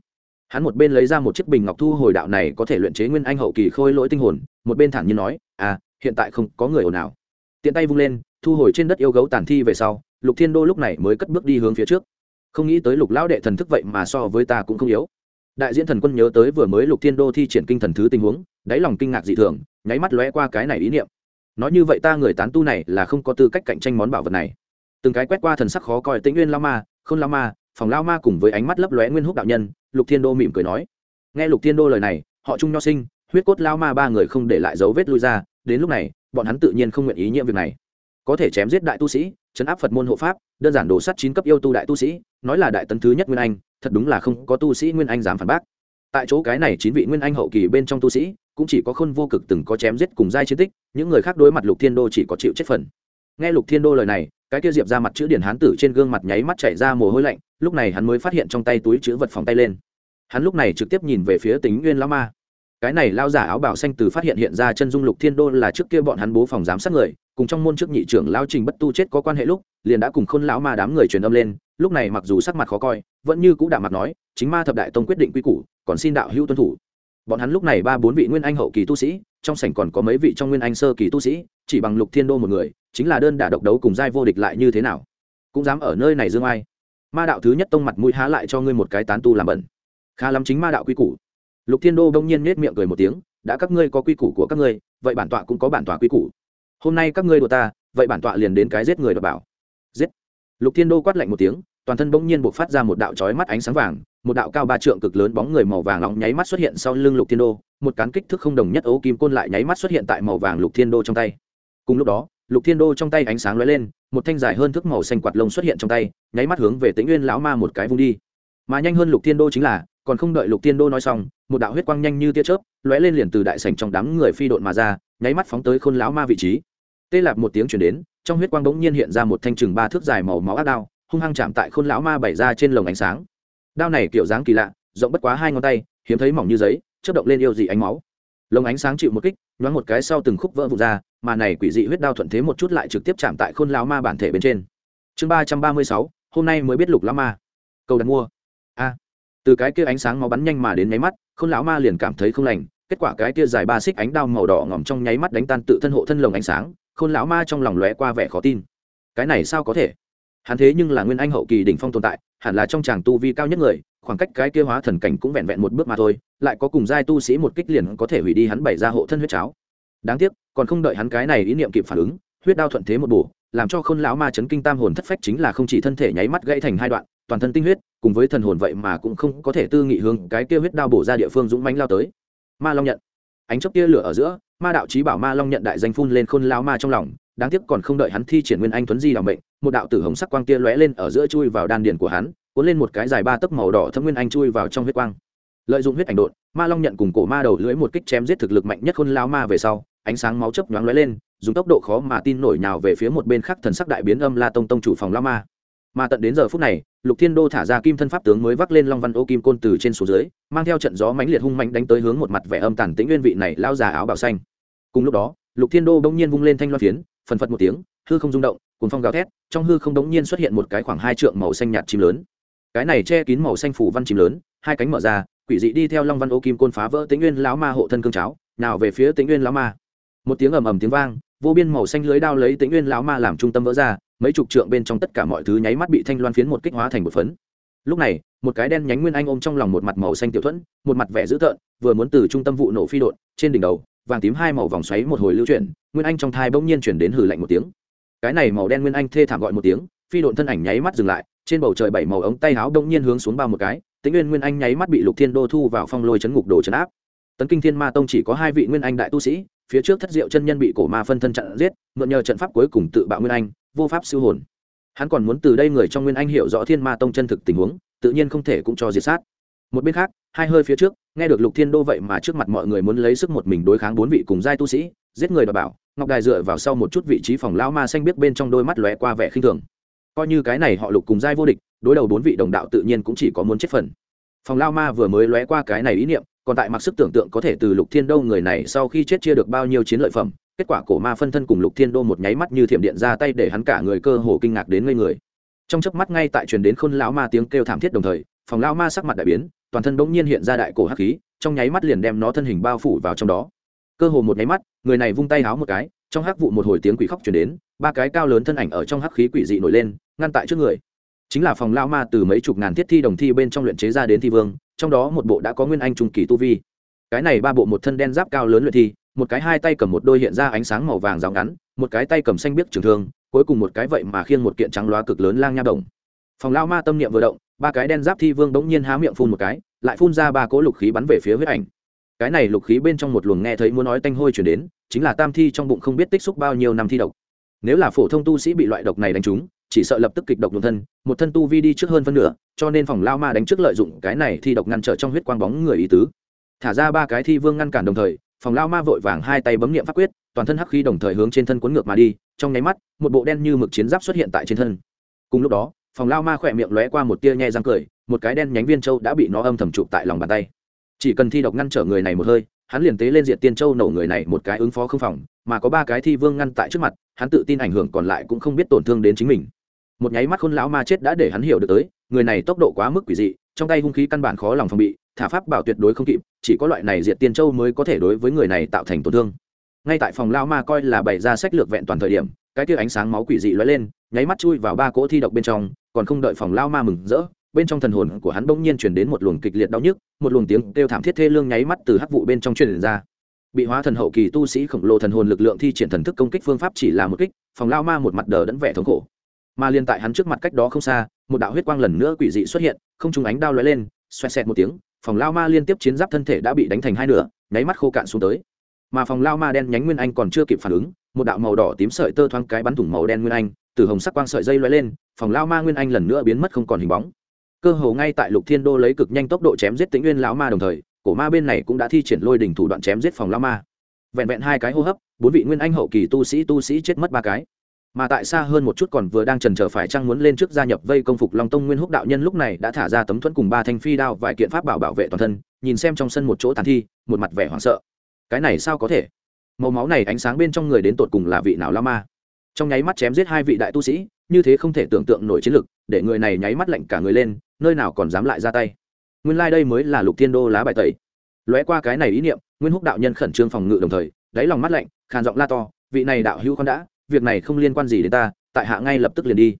Hắn một bên lấy ra một chiếc bình ngọc thu hồi đạo này có thể luyện chế nguyên anh hậu kỳ khôi lỗi tinh hồn, một bên thản nhiên nói à hiện tại không có người ồn nào tiện tay vung lên, thu hồi trên đất yêu gấu tàn thi về sau, lục thiên đô lúc này mới cất bước đi hướng phía trước. Không nghĩ tới lục lão đệ thần thức vậy mà so với ta cũng không yếu. Đại diễn thần quân nhớ tới vừa mới lục thiên đô thi triển kinh thần thứ tình huống, đáy lòng kinh ngạc dị thường, nháy mắt lóe qua cái này ý niệm nói như vậy ta người tán tu này là không có tư cách cạnh tranh món bảo vật này. Từng cái quét qua thần sắc khó coi tĩnh nguyên lao ma không lao ma, phòng lao ma cùng với ánh mắt lấp lóe nguyên húc đạo nhân, lục thiên đô mỉm cười nói. Nghe lục thiên đô lời này, họ trung nho sinh, huyết cốt lao ma ba người không để lại dấu vết lui ra, đến lúc này, bọn hắn tự nhiên không nguyện ý nhiệm việc này. Có thể chém giết đại tu sĩ chấn áp phật môn hộ pháp, đơn giản đổ sắt chín cấp yêu tu đại tu sĩ, nói là đại tấn thứ nhất nguyên anh, thật đúng là không có tu sĩ nguyên anh dám phản bác. Tại chỗ cái này chín vị nguyên anh hậu kỳ bên trong tu sĩ cũng chỉ có khôn vô cực từng có chém giết cùng giai chiến tích, những người khác đối mặt lục thiên đô chỉ có chịu chết phần. Nghe lục thiên đô lời này, cái kia diệp ra mặt chữ điển hán tử trên gương mặt nháy mắt chảy ra mồ hôi lạnh, lúc này hắn mới phát hiện trong tay túi chữ vật phòng tay lên. Hắn lúc này trực tiếp nhìn về phía tính nguyên lao ma. Cái này lao giả áo bảo xanh từ phát hiện hiện ra chân dung lục thiên đô là trước kia bọn hắn bố phòng giám sát người, cùng trong môn trước nhị trưởng lao trình bất tu chết có quan hệ lúc, liền đã cùng khôn lão ma đám người truyền âm lên, lúc này mặc dù sắc mặt khó coi, vẫn như cũ đạo mặt nói, chính ma thập đại tông quyết định quy củ, còn xin đạo hữu tuân thủ bọn hắn lúc này ba bốn vị nguyên anh hậu kỳ tu sĩ, trong sảnh còn có mấy vị trong nguyên anh sơ kỳ tu sĩ, chỉ bằng lục thiên đô một người, chính là đơn đả độc đấu cùng giai vô địch lại như thế nào? Cũng dám ở nơi này dương ai? Ma đạo thứ nhất tông mặt mũi há lại cho ngươi một cái tán tu làm bẩn. Khá lắm chính ma đạo quy củ. Lục thiên đô đông nhiên nết miệng cười một tiếng, đã các ngươi có quy củ của các ngươi, vậy bản tọa cũng có bản tọa quy củ. Hôm nay các ngươi đùa ta, vậy bản tọa liền đến cái giết người đ bảo. Giết. Lục thiên đô quát lạnh một tiếng, toàn thân bỗng nhiên buộc phát ra một đạo trói mắt ánh sáng vàng một đạo cao ba trượng cực lớn bóng người màu vàng nóng nháy mắt xuất hiện sau lưng lục thiên đô, một cán kích thước không đồng nhất ấu kim côn lại nháy mắt xuất hiện tại màu vàng lục thiên đô trong tay. Cùng lúc đó, lục thiên đô trong tay ánh sáng lóe lên, một thanh dài hơn thước màu xanh quạt lông xuất hiện trong tay, nháy mắt hướng về tĩnh nguyên lão ma một cái vung đi. Mà nhanh hơn lục thiên đô chính là, còn không đợi lục thiên đô nói xong, một đạo huyết quang nhanh như tia chớp, lóe lên liền từ đại sảnh trong đám người phi độn mà ra, nháy mắt phóng tới khôn lão ma vị trí. Tê lạp một tiếng chuyển đến, trong huyết quang bỗng nhiên hiện ra một thanh chừng ba thước dài màu máu ác đao, hung hăng chạm tại khôn lão ma bày ra trên lồng ánh sáng đao này kiểu dáng kỳ lạ, rộng bất quá hai ngón tay, hiếm thấy mỏng như giấy, chớp động lên yêu dị ánh máu. Lồng ánh sáng chịu một kích, nhoáng một cái sau từng khúc vỡ vụn ra, mà này quỷ dị huyết đao thuận thế một chút lại trực tiếp chạm tại khôn lão ma bản thể bên trên. Chương ba trăm ba mươi sáu, hôm nay mới biết lục lão ma. Cầu đặt mua. A. Từ cái kia ánh sáng máu bắn nhanh mà đến nháy mắt, khôn lão ma liền cảm thấy không lành, kết quả cái kia dài ba xích ánh đao màu đỏ ngỏm trong nháy mắt đánh tan tự thân hộ thân lồng ánh sáng, khôn lão ma trong lòng lóe qua vẻ khó tin. Cái này sao có thể? Hắn thế nhưng là nguyên anh hậu kỳ đỉnh phong tồn tại, hẳn là trong tràng tu vi cao nhất người, khoảng cách cái kia hóa thần cảnh cũng vẹn vẹn một bước mà thôi, lại có cùng giai tu sĩ một kích liền có thể hủy đi hắn bày ra hộ thân huyết cháo. Đáng tiếc, còn không đợi hắn cái này ý niệm kịp phản ứng, huyết đao thuận thế một bổ, làm cho khôn lão ma chấn kinh tam hồn thất phách chính là không chỉ thân thể nháy mắt gãy thành hai đoạn, toàn thân tinh huyết, cùng với thần hồn vậy mà cũng không có thể tư nghị hướng cái kia huyết đao bổ ra địa phương dũng mãnh lao tới. Ma long nhận. Ánh chớp kia lửa ở giữa, ma đạo chí bảo ma long nhận đại danh phun lên khôn lão ma trong lòng, đáng tiếc còn không đợi hắn thi triển nguyên anh tuấn di đảm bệnh một đạo tử hồng sắc quang kia lóe lên ở giữa chui vào đan điền của hắn, cuốn lên một cái dài ba tấc màu đỏ thâm nguyên anh chui vào trong huyết quang. Lợi dụng huyết ảnh đột ma long nhận cùng cổ ma đầu lưỡi một kích chém giết thực lực mạnh nhất khôn lao ma về sau, ánh sáng máu chớp nhoáng lóe lên, dùng tốc độ khó mà tin nổi nào về phía một bên khác thần sắc đại biến âm la tông tông chủ phòng lao ma. Mà tận đến giờ phút này, lục thiên đô thả ra kim thân pháp tướng mới vác lên long văn ô kim côn từ trên xuống dưới, mang theo trận gió mãnh liệt hung mạnh đánh tới hướng một mặt vẻ âm tàn tĩnh nguyên vị này lao già áo bảo xanh. Cùng lúc đó, lục thiên đô bỗng nhiên vung lên thanh loan phiến, phần phật một tiếng, hư không rung động cùng phong gào thét, trong hư không đống nhiên xuất hiện một cái khoảng hai trượng màu xanh nhạt chim lớn. Cái này che kín màu xanh phủ văn chim lớn, hai cánh mở ra, quỷ dị đi theo long văn ô kim côn phá vỡ tĩnh nguyên lão ma hộ thân cương cháo, nào về phía tĩnh nguyên lão ma. Một tiếng ầm ầm tiếng vang, vô biên màu xanh lưới đao lấy tĩnh nguyên lão ma làm trung tâm vỡ ra, mấy chục trượng bên trong tất cả mọi thứ nháy mắt bị thanh loan phiến một kích hóa thành một phấn. Lúc này, một cái đen nhánh nguyên anh ôm trong lòng một mặt màu xanh tiểu thuẫn, một mặt vẻ dữ tợn, vừa muốn từ trung tâm vụ nổ phi đột, trên đỉnh đầu, vàng tím hai màu vòng xoáy một hồi lưu chuyển, nguyên anh trong thai bỗng nhiên chuyển đến hử lạnh một tiếng cái này màu đen nguyên anh thê thảm gọi một tiếng, phi độn thân ảnh nháy mắt dừng lại, trên bầu trời bảy màu ống tay áo đông nhiên hướng xuống bao một cái, tĩnh nguyên nguyên anh nháy mắt bị lục thiên đô thu vào phong lôi chấn ngục đồ chấn áp. Tấn kinh thiên ma tông chỉ có hai vị nguyên anh đại tu sĩ, phía trước thất diệu chân nhân bị cổ ma phân thân chặn giết, mượn nhờ trận pháp cuối cùng tự bạo nguyên anh, vô pháp siêu hồn. Hắn còn muốn từ đây người trong nguyên anh hiểu rõ thiên ma tông chân thực tình huống, tự nhiên không thể cũng cho diệt sát. Một bên khác, hai hơi phía trước, nghe được lục thiên đô vậy mà trước mặt mọi người muốn lấy sức một mình đối kháng bốn vị cùng giai tu sĩ giết người đ bảo, ngọc đài dựa vào sau một chút vị trí phòng lao ma xanh biết bên trong đôi mắt lóe qua vẻ khinh thường. Coi như cái này họ lục cùng giai vô địch, đối đầu bốn vị đồng đạo tự nhiên cũng chỉ có muốn chết phần. Phòng lao ma vừa mới lóe qua cái này ý niệm, còn tại mặc sức tưởng tượng có thể từ lục thiên đô người này sau khi chết chia được bao nhiêu chiến lợi phẩm, kết quả cổ ma phân thân cùng lục thiên đô một nháy mắt như thiểm điện ra tay để hắn cả người cơ hồ kinh ngạc đến ngây người. Trong chớp mắt ngay tại truyền đến khôn lão ma tiếng kêu thảm thiết đồng thời, phòng lao ma sắc mặt đại biến, toàn thân bỗng nhiên hiện ra đại cổ hắc khí, trong nháy mắt liền đem nó thân hình bao phủ vào trong đó cơ hồ một nháy mắt, người này vung tay háo một cái, trong hắc vụ một hồi tiếng quỷ khóc chuyển đến, ba cái cao lớn thân ảnh ở trong hắc khí quỷ dị nổi lên, ngăn tại trước người. Chính là phòng lao ma từ mấy chục ngàn thiết thi đồng thi bên trong luyện chế ra đến thi vương, trong đó một bộ đã có nguyên anh trung kỳ tu vi. Cái này ba bộ một thân đen giáp cao lớn luyện thi, một cái hai tay cầm một đôi hiện ra ánh sáng màu vàng rào ngắn, một cái tay cầm xanh biếc trường thương, cuối cùng một cái vậy mà khiêng một kiện trắng loá cực lớn lang nha đồng. Phòng lao ma tâm niệm vừa động, ba cái đen giáp thi vương bỗng nhiên há miệng phun một cái, lại phun ra ba cỗ lục khí bắn về phía huyết ảnh cái này lục khí bên trong một luồng nghe thấy muốn nói tanh hôi chuyển đến, chính là tam thi trong bụng không biết tích xúc bao nhiêu năm thi độc. Nếu là phổ thông tu sĩ bị loại độc này đánh trúng, chỉ sợ lập tức kịch độc đ thân, một thân tu vi đi trước hơn phân nửa, cho nên phòng lao ma đánh trước lợi dụng cái này thi độc ngăn trở trong huyết quang bóng người ý tứ. Thả ra ba cái thi vương ngăn cản đồng thời, phòng lao ma vội vàng hai tay bấm nghiệm pháp quyết, toàn thân hắc khí đồng thời hướng trên thân cuốn ngược mà đi, trong nháy mắt, một bộ đen như mực chiến giáp xuất hiện tại trên thân. Cùng lúc đó, phòng lao ma khỏe miệng lóe qua một tia nhẹ răng cười, một cái đen nhánh viên châu đã bị nó âm thầm chụp tại lòng bàn tay chỉ cần thi độc ngăn trở người này một hơi, hắn liền tế lên diện tiên châu nổ người này một cái ứng phó không phòng, mà có ba cái thi vương ngăn tại trước mặt, hắn tự tin ảnh hưởng còn lại cũng không biết tổn thương đến chính mình. Một nháy mắt khôn lão ma chết đã để hắn hiểu được tới, người này tốc độ quá mức quỷ dị, trong tay hung khí căn bản khó lòng phòng bị, thả pháp bảo tuyệt đối không kịp, chỉ có loại này diệt tiên châu mới có thể đối với người này tạo thành tổn thương. Ngay tại phòng lao ma coi là bày ra sách lược vẹn toàn thời điểm, cái kia ánh sáng máu quỷ dị lóe lên, nháy mắt chui vào ba cỗ thi độc bên trong, còn không đợi phòng lao ma mừng rỡ bên trong thần hồn của hắn bỗng nhiên chuyển đến một luồng kịch liệt đau nhức, một luồng tiếng kêu thảm thiết thê lương nháy mắt từ hắc vụ bên trong truyền ra. Bị hóa thần hậu kỳ tu sĩ khổng lồ thần hồn lực lượng thi triển thần thức công kích phương pháp chỉ là một kích, phòng lao ma một mặt đờ đẫn vẻ thống khổ. Mà liên tại hắn trước mặt cách đó không xa, một đạo huyết quang lần nữa quỷ dị xuất hiện, không trung ánh đao lóe lên, xoẹt xẹt một tiếng, phòng lao ma liên tiếp chiến giáp thân thể đã bị đánh thành hai nửa, nháy mắt khô cạn xuống tới. Mà phòng lao ma đen nhánh nguyên anh còn chưa kịp phản ứng, một đạo màu đỏ tím sợi tơ thoáng cái bắn thủng màu đen nguyên anh, từ hồng sắc quang sợi dây lóe lên, phòng lao ma nguyên anh lần nữa biến mất không còn hình bóng cơ hồ ngay tại lục thiên đô lấy cực nhanh tốc độ chém giết tĩnh nguyên lão ma đồng thời, cổ ma bên này cũng đã thi triển lôi đỉnh thủ đoạn chém giết phòng lão ma. Vẹn vẹn hai cái hô hấp, bốn vị nguyên anh hậu kỳ tu sĩ tu sĩ chết mất ba cái. Mà tại xa hơn một chút còn vừa đang trần trở phải chăng muốn lên trước gia nhập vây công phục long tông nguyên húc đạo nhân lúc này đã thả ra tấm thuẫn cùng ba thanh phi đao vài kiện pháp bảo bảo vệ toàn thân, nhìn xem trong sân một chỗ tàn thi, một mặt vẻ hoảng sợ. Cái này sao có thể? Màu máu này ánh sáng bên trong người đến tột cùng là vị nào la ma? Trong nháy mắt chém giết hai vị đại tu sĩ, như thế không thể tưởng tượng nổi chiến lực, để người này nháy mắt lạnh cả người lên nơi nào còn dám lại ra tay. Nguyên lai、like、đây mới là lục thiên đô lá bài tẩy. Lóe qua cái này ý niệm, nguyên húc đạo nhân khẩn trương phòng ngự đồng thời, đáy lòng mắt lạnh, khàn giọng la to, vị này đạo hữu con đã, việc này không liên quan gì đến ta, tại hạ ngay lập tức liền đi.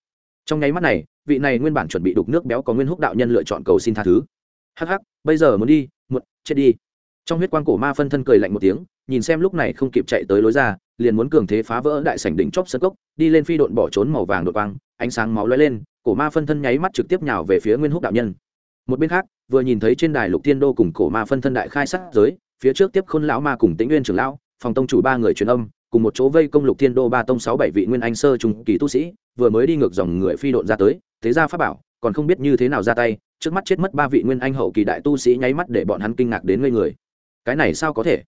Trong nháy mắt này, vị này nguyên bản chuẩn bị đục nước béo có nguyên húc đạo nhân lựa chọn cầu xin tha thứ. Hắc hắc, bây giờ muốn đi, muộn, chết đi. Trong huyết quang cổ ma phân thân cười lạnh một tiếng, nhìn xem lúc này không kịp chạy tới lối ra, liền muốn cường thế phá vỡ đại sảnh đỉnh chóp sân cốc, đi lên phi độn bỏ trốn màu vàng đột quang, ánh sáng máu lóe lên cổ ma phân thân nháy mắt trực tiếp nhào về phía nguyên húc đạo nhân. Một bên khác, vừa nhìn thấy trên đài lục thiên đô cùng cổ ma phân thân đại khai sát giới, phía trước tiếp khôn lão ma cùng tĩnh nguyên trưởng lão, phòng tông chủ ba người truyền âm, cùng một chỗ vây công lục thiên đô ba tông sáu bảy vị nguyên anh sơ trung kỳ tu sĩ, vừa mới đi ngược dòng người phi độn ra tới, thế ra pháp bảo, còn không biết như thế nào ra tay, trước mắt chết mất ba vị nguyên anh hậu kỳ đại tu sĩ nháy mắt để bọn hắn kinh ngạc đến ngây người. Cái này sao có thể?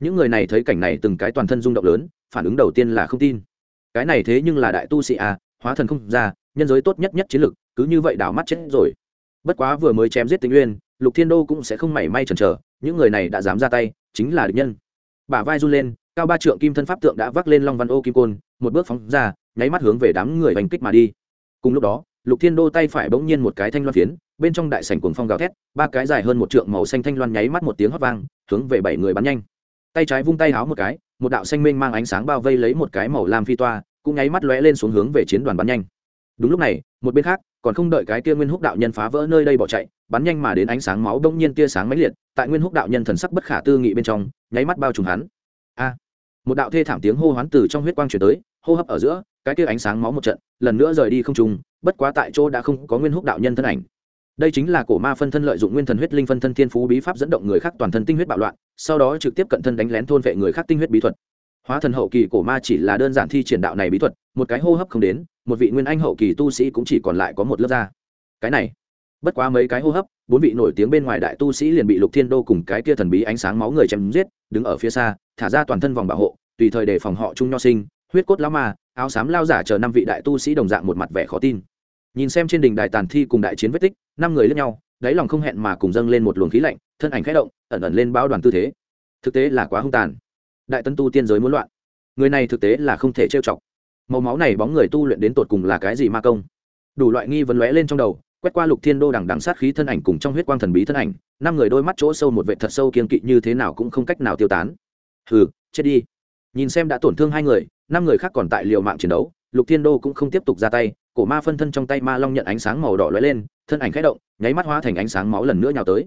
Những người này thấy cảnh này từng cái toàn thân rung động lớn, phản ứng đầu tiên là không tin. Cái này thế nhưng là đại tu sĩ à hóa thần không ra nhân giới tốt nhất nhất chiến lực cứ như vậy đảo mắt chết rồi. Bất quá vừa mới chém giết tình uyên, lục thiên đô cũng sẽ không mảy may chần chờ, những người này đã dám ra tay, chính là địch nhân. Bả vai run lên, cao ba trượng kim thân pháp tượng đã vác lên long văn ô kim côn, một bước phóng ra, nháy mắt hướng về đám người hành kích mà đi. Cùng lúc đó, lục thiên đô tay phải bỗng nhiên một cái thanh loan phiến, bên trong đại sảnh cuồng phong gào thét, ba cái dài hơn một trượng màu xanh thanh loan nháy mắt một tiếng hót vang, hướng về bảy người bắn nhanh. Tay trái vung tay háo một cái, một đạo xanh mênh mang ánh sáng bao vây lấy một cái màu lam phi toa, cũng nháy mắt lóe lên xuống hướng về chiến đoàn bắn nhanh đúng lúc này, một bên khác, còn không đợi cái kia nguyên húc đạo nhân phá vỡ nơi đây bỏ chạy, bắn nhanh mà đến ánh sáng máu đông nhiên tia sáng mãnh liệt, tại nguyên húc đạo nhân thần sắc bất khả tư nghị bên trong, nháy mắt bao trùm hắn. A! Một đạo thê thảm tiếng hô hoán từ trong huyết quang truyền tới, hô hấp ở giữa, cái kia ánh sáng máu một trận, lần nữa rời đi không trùng bất quá tại chỗ đã không có nguyên húc đạo nhân thân ảnh. Đây chính là cổ ma phân thân lợi dụng nguyên thần huyết linh phân thân thiên phú bí pháp dẫn động người khác toàn thân tinh huyết bạo loạn, sau đó trực tiếp cận thân đánh lén thôn vệ người khác tinh huyết bí thuật hóa thần hậu kỳ cổ ma chỉ là đơn giản thi triển đạo này bí thuật, một cái hô hấp không đến, một vị nguyên anh hậu kỳ tu sĩ cũng chỉ còn lại có một lớp da. Cái này, bất quá mấy cái hô hấp, bốn vị nổi tiếng bên ngoài đại tu sĩ liền bị lục thiên đô cùng cái kia thần bí ánh sáng máu người chém giết, đứng ở phía xa, thả ra toàn thân vòng bảo hộ, tùy thời đề phòng họ trung nho sinh, huyết cốt lao ma, áo xám lao giả chờ năm vị đại tu sĩ đồng dạng một mặt vẻ khó tin. Nhìn xem trên đỉnh đài tàn thi cùng đại chiến vết tích, năm người lẫn nhau, đáy lòng không hẹn mà cùng dâng lên một luồng khí lạnh, thân ảnh khẽ động, ẩn ẩn lên bao đoàn tư thế. Thực tế là quá hung tàn đại tân tu tiên giới muốn loạn. Người này thực tế là không thể trêu chọc. Màu máu này bóng người tu luyện đến tột cùng là cái gì ma công? Đủ loại nghi vấn lóe lên trong đầu, quét qua lục thiên đô đằng đằng sát khí thân ảnh cùng trong huyết quang thần bí thân ảnh, năm người đôi mắt chỗ sâu một vệ thật sâu kiên kỵ như thế nào cũng không cách nào tiêu tán. Hừ, chết đi. Nhìn xem đã tổn thương hai người, năm người khác còn tại liều mạng chiến đấu, lục thiên đô cũng không tiếp tục ra tay, cổ ma phân thân trong tay ma long nhận ánh sáng màu đỏ lóe lên, thân ảnh khẽ động, nháy mắt hóa thành ánh sáng máu lần nữa nhào tới.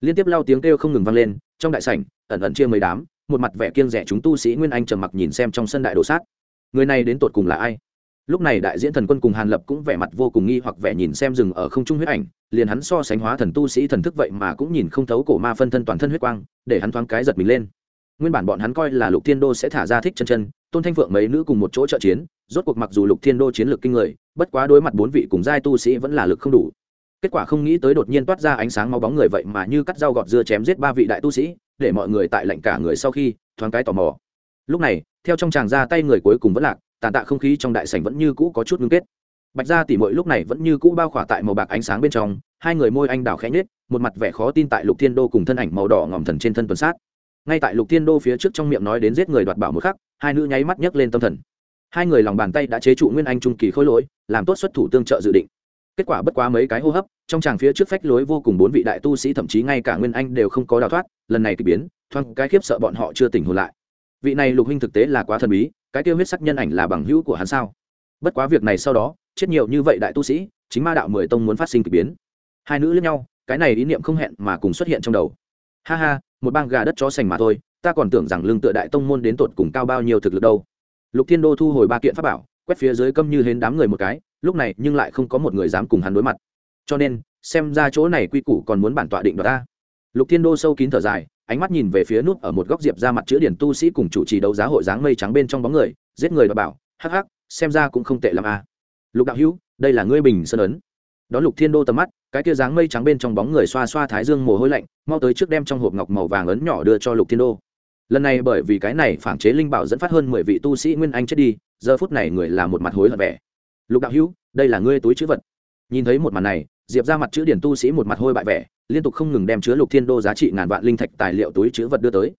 Liên tiếp lao tiếng kêu không ngừng vang lên, trong đại sảnh, ẩn ẩn chia mấy đám một mặt vẻ kiêng rẻ chúng tu sĩ nguyên anh trầm mặc nhìn xem trong sân đại đồ sát. Người này đến tột cùng là ai? Lúc này đại diễn thần quân cùng hàn lập cũng vẻ mặt vô cùng nghi hoặc vẻ nhìn xem rừng ở không trung huyết ảnh, liền hắn so sánh hóa thần tu sĩ thần thức vậy mà cũng nhìn không thấu cổ ma phân thân toàn thân huyết quang, để hắn thoáng cái giật mình lên. Nguyên bản bọn hắn coi là lục thiên đô sẽ thả ra thích chân chân, tôn thanh phượng mấy nữ cùng một chỗ trợ chiến, rốt cuộc mặc dù lục thiên đô chiến lược kinh người, bất quá đối mặt bốn vị cùng giai tu sĩ vẫn là lực không đủ. Kết quả không nghĩ tới đột nhiên toát ra ánh sáng máu bóng người vậy mà như cắt dao gọt dưa chém giết ba vị đại tu sĩ để mọi người tại lạnh cả người sau khi thoáng cái tò mò. Lúc này, theo trong tràng ra tay người cuối cùng vẫn lạc, tàn tạ không khí trong đại sảnh vẫn như cũ có chút ngưng kết. Bạch gia tỉ mội lúc này vẫn như cũ bao khỏa tại màu bạc ánh sáng bên trong, hai người môi anh đào khẽ nhết một mặt vẻ khó tin tại lục thiên đô cùng thân ảnh màu đỏ ngòm thần trên thân tuần sát. Ngay tại lục thiên đô phía trước trong miệng nói đến giết người đoạt bảo một khắc, hai nữ nháy mắt nhấc lên tâm thần. Hai người lòng bàn tay đã chế trụ nguyên anh trung kỳ khôi lỗi, làm tốt xuất thủ tương trợ dự định kết quả bất quá mấy cái hô hấp, trong tràng phía trước phách lối vô cùng bốn vị đại tu sĩ thậm chí ngay cả nguyên anh đều không có đào thoát, lần này kỳ biến, thoáng cái khiếp sợ bọn họ chưa tỉnh hồn lại. Vị này lục huynh thực tế là quá thần bí, cái tiêu huyết sắc nhân ảnh là bằng hữu của hắn sao? Bất quá việc này sau đó, chết nhiều như vậy đại tu sĩ, chính ma đạo mười tông muốn phát sinh kỳ biến. Hai nữ lẫn nhau, cái này ý niệm không hẹn mà cùng xuất hiện trong đầu. Ha ha, một bang gà đất chó sành mà thôi, ta còn tưởng rằng lương tựa đại tông môn đến tột cùng cao bao nhiêu thực lực đâu. Lục thiên đô thu hồi ba kiện pháp bảo, quét phía dưới câm như hến đám người một cái lúc này nhưng lại không có một người dám cùng hắn đối mặt. Cho nên, xem ra chỗ này quy củ còn muốn bản tọa định đoạt ta. Lục thiên đô sâu kín thở dài, ánh mắt nhìn về phía nút ở một góc diệp ra mặt chữ điển tu sĩ cùng chủ trì đấu giá hội dáng mây trắng bên trong bóng người, giết người và bảo, hắc hắc, xem ra cũng không tệ l à? lục đạo hữu, đây là ngươi bình sơn ấn. Đón lục thiên đô tầm mắt, cái kia dáng mây trắng bên trong bóng người xoa xoa thái dương mồ hôi lạnh, mau tới trước đem trong hộp ngọc màu vàng ấn nhỏ đưa cho lục thiên đô. Lần này bởi vì cái này phản chế linh bảo dẫn phát hơn mười vị tu sĩ nguyên anh chết đi, giờ phút này người là một mặt hối hận vẻ lục đạo hữu, đây là ngươi túi chữ vật. Nhìn thấy một màn này, diệp ra mặt chữ điển tu sĩ một mặt hôi bại vẻ, liên tục không ngừng đem chứa lục thiên đô giá trị ngàn vạn linh thạch tài liệu túi chữ vật đưa tới.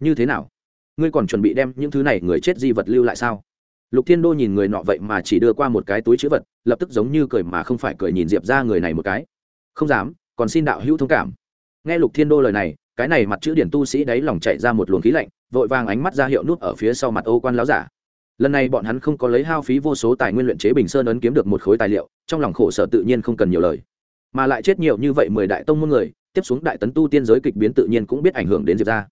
Như thế nào? Ngươi còn chuẩn bị đem những thứ này người chết di vật lưu lại sao? Lục thiên đô nhìn người nọ vậy mà chỉ đưa qua một cái túi chữ vật, lập tức giống như cười mà không phải cười nhìn diệp ra người này một cái. Không dám, còn xin đạo hữu thông cảm. Nghe lục thiên đô lời này, cái này mặt chữ điển tu sĩ đáy lòng chạy ra một luồng khí lạnh, vội vàng ánh mắt ra hiệu nút ở phía sau mặt ô quan láo giả lần này bọn hắn không có lấy hao phí vô số tài nguyên luyện chế bình sơn ấn kiếm được một khối tài liệu, trong lòng khổ sở tự nhiên không cần nhiều lời. Mà lại chết nhiều như vậy mười đại tông môn người, tiếp xuống đại tấn tu tiên giới kịch biến tự nhiên cũng biết ảnh hưởng đến diệp ra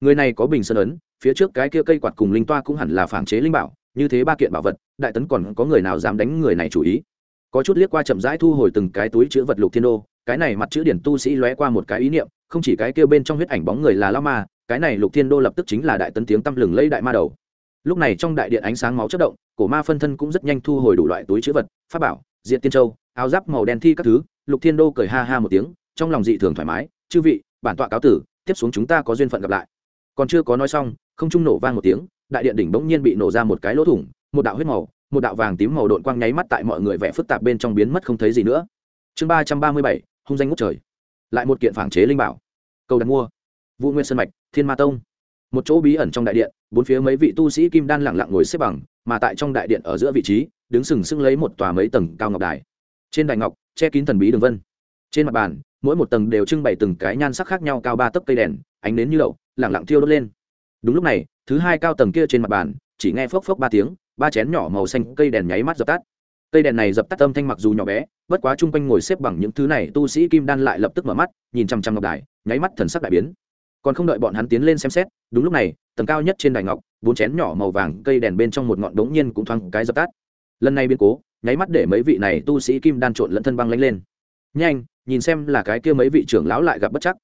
người này có bình sơn ấn, phía trước cái kia cây quạt cùng linh toa cũng hẳn là phản chế linh bảo, như thế ba kiện bảo vật, đại tấn còn có người nào dám đánh người này chủ ý? Có chút liếc qua chậm rãi thu hồi từng cái túi chữ vật lục thiên đô, cái này mặt chữ điển tu sĩ lóe qua một cái ý niệm, không chỉ cái kia bên trong huyết ảnh bóng người là lao ma, cái này lục thiên đô lập tức chính là đại tấn tiếng tăm lừng lấy đại ma đầu lúc này trong đại điện ánh sáng máu chất động, cổ ma phân thân cũng rất nhanh thu hồi đủ loại túi chữ vật, pháp bảo diện tiên châu, áo giáp màu đen thi các thứ. Lục thiên đô cười ha ha một tiếng, trong lòng dị thường thoải mái, chư vị, bản tọa cáo tử, tiếp xuống chúng ta có duyên phận gặp lại. Còn chưa có nói xong, không trung nổ vang một tiếng, đại điện đỉnh bỗng nhiên bị nổ ra một cái lỗ thủng, một đạo huyết màu, một đạo vàng tím màu độn quang nháy mắt tại mọi người vẽ phức tạp bên trong biến mất không thấy gì nữa. Chương ba trăm ba mươi bảy, hung danh ngút trời. Lại một kiện phản chế linh bảo. Cầu đặt mua. Vũ nguyên sơn mạch, thiên ma tông một chỗ bí ẩn trong đại điện, bốn phía mấy vị tu sĩ kim đan lặng lặng ngồi xếp bằng, mà tại trong đại điện ở giữa vị trí, đứng sừng sững lấy một tòa mấy tầng cao ngọc đài. Trên đài ngọc, che kín thần bí đường vân. Trên mặt bàn, mỗi một tầng đều trưng bày từng cái nhan sắc khác nhau cao ba tấc cây đèn, ánh nến như đậu, lẳng lặng thiêu đốt lên. Đúng lúc này, thứ hai cao tầng kia trên mặt bàn, chỉ nghe phốc phốc ba tiếng, ba chén nhỏ màu xanh cây đèn nháy mắt dập tắt. Cây đèn này dập tắt âm thanh mặc dù nhỏ bé, bất quá chung quanh ngồi xếp bằng những thứ này tu sĩ kim đan lại lập tức mở mắt, nhìn chăm chăm ngọc đài, nháy mắt thần sắc đại biến còn không đợi bọn hắn tiến lên xem xét, đúng lúc này, tầng cao nhất trên đài ngọc, bốn chén nhỏ màu vàng cây đèn bên trong một ngọn đống nhiên cũng thoáng cái dập tắt. Lần này biến cố, nháy mắt để mấy vị này tu sĩ kim đan trộn lẫn thân băng lanh lên. Nhanh, nhìn xem là cái kia mấy vị trưởng lão lại gặp bất chắc.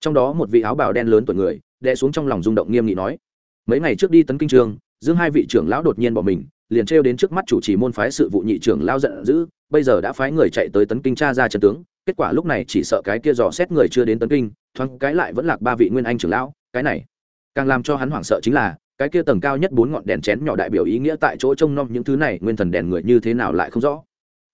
Trong đó một vị áo bào đen lớn tuổi người, đè xuống trong lòng rung động nghiêm nghị nói, mấy ngày trước đi tấn kinh trường, dương hai vị trưởng lão đột nhiên bỏ mình, liền trêu đến trước mắt chủ trì môn phái sự vụ nhị trưởng lao giận dữ, bây giờ đã phái người chạy tới tấn kinh tra ra trận tướng kết quả lúc này chỉ sợ cái kia dò xét người chưa đến tấn kinh, thoáng cái lại vẫn lạc ba vị nguyên anh trưởng lão, cái này càng làm cho hắn hoảng sợ chính là, cái kia tầng cao nhất bốn ngọn đèn chén nhỏ đại biểu ý nghĩa tại chỗ trông nom những thứ này, nguyên thần đèn người như thế nào lại không rõ.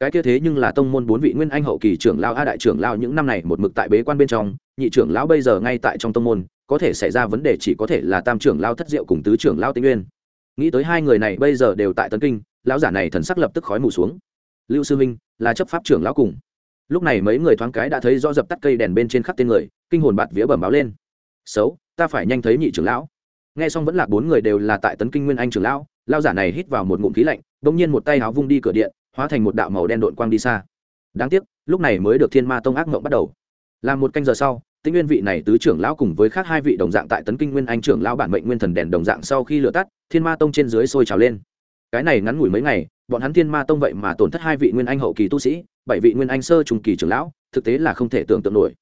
Cái kia thế nhưng là tông môn bốn vị nguyên anh hậu kỳ trưởng lao a đại trưởng lao những năm này một mực tại bế quan bên trong, nhị trưởng lão bây giờ ngay tại trong tông môn, có thể xảy ra vấn đề chỉ có thể là tam trưởng lao thất diệu cùng tứ trưởng lao tĩnh nguyên. Nghĩ tới hai người này bây giờ đều tại tấn kinh, lão giả này thần sắc lập tức khói mù xuống. Lưu sư minh, là chấp pháp trưởng lão cùng lúc này mấy người thoáng cái đã thấy rõ dập tắt cây đèn bên trên khắp tên người, kinh hồn bạt vía bẩm báo lên. Xấu, ta phải nhanh thấy nhị trưởng lão. Nghe xong vẫn là bốn người đều là tại tấn kinh nguyên anh trưởng lão lao giả này hít vào một ngụm khí lạnh, bỗng nhiên một tay áo vung đi cửa điện, hóa thành một đạo màu đen đội quang đi xa. Đáng tiếc, lúc này mới được thiên ma tông ác mộng bắt đầu. Làm một canh giờ sau tinh nguyên vị này tứ trưởng lão cùng với khác hai vị đồng dạng tại tấn kinh nguyên anh trưởng lão bản mệnh nguyên thần đèn đồng dạng sau khi lửa tắt, thiên ma tông trên dưới sôi trào lên. Cái này ngắn ngủi mấy ngày, bọn hắn thiên ma tông vậy mà tổn thất hai vị nguyên anh hậu kỳ tu sĩ bảy vị nguyên anh sơ trung kỳ trưởng lão, thực tế là không thể tưởng tượng nổi.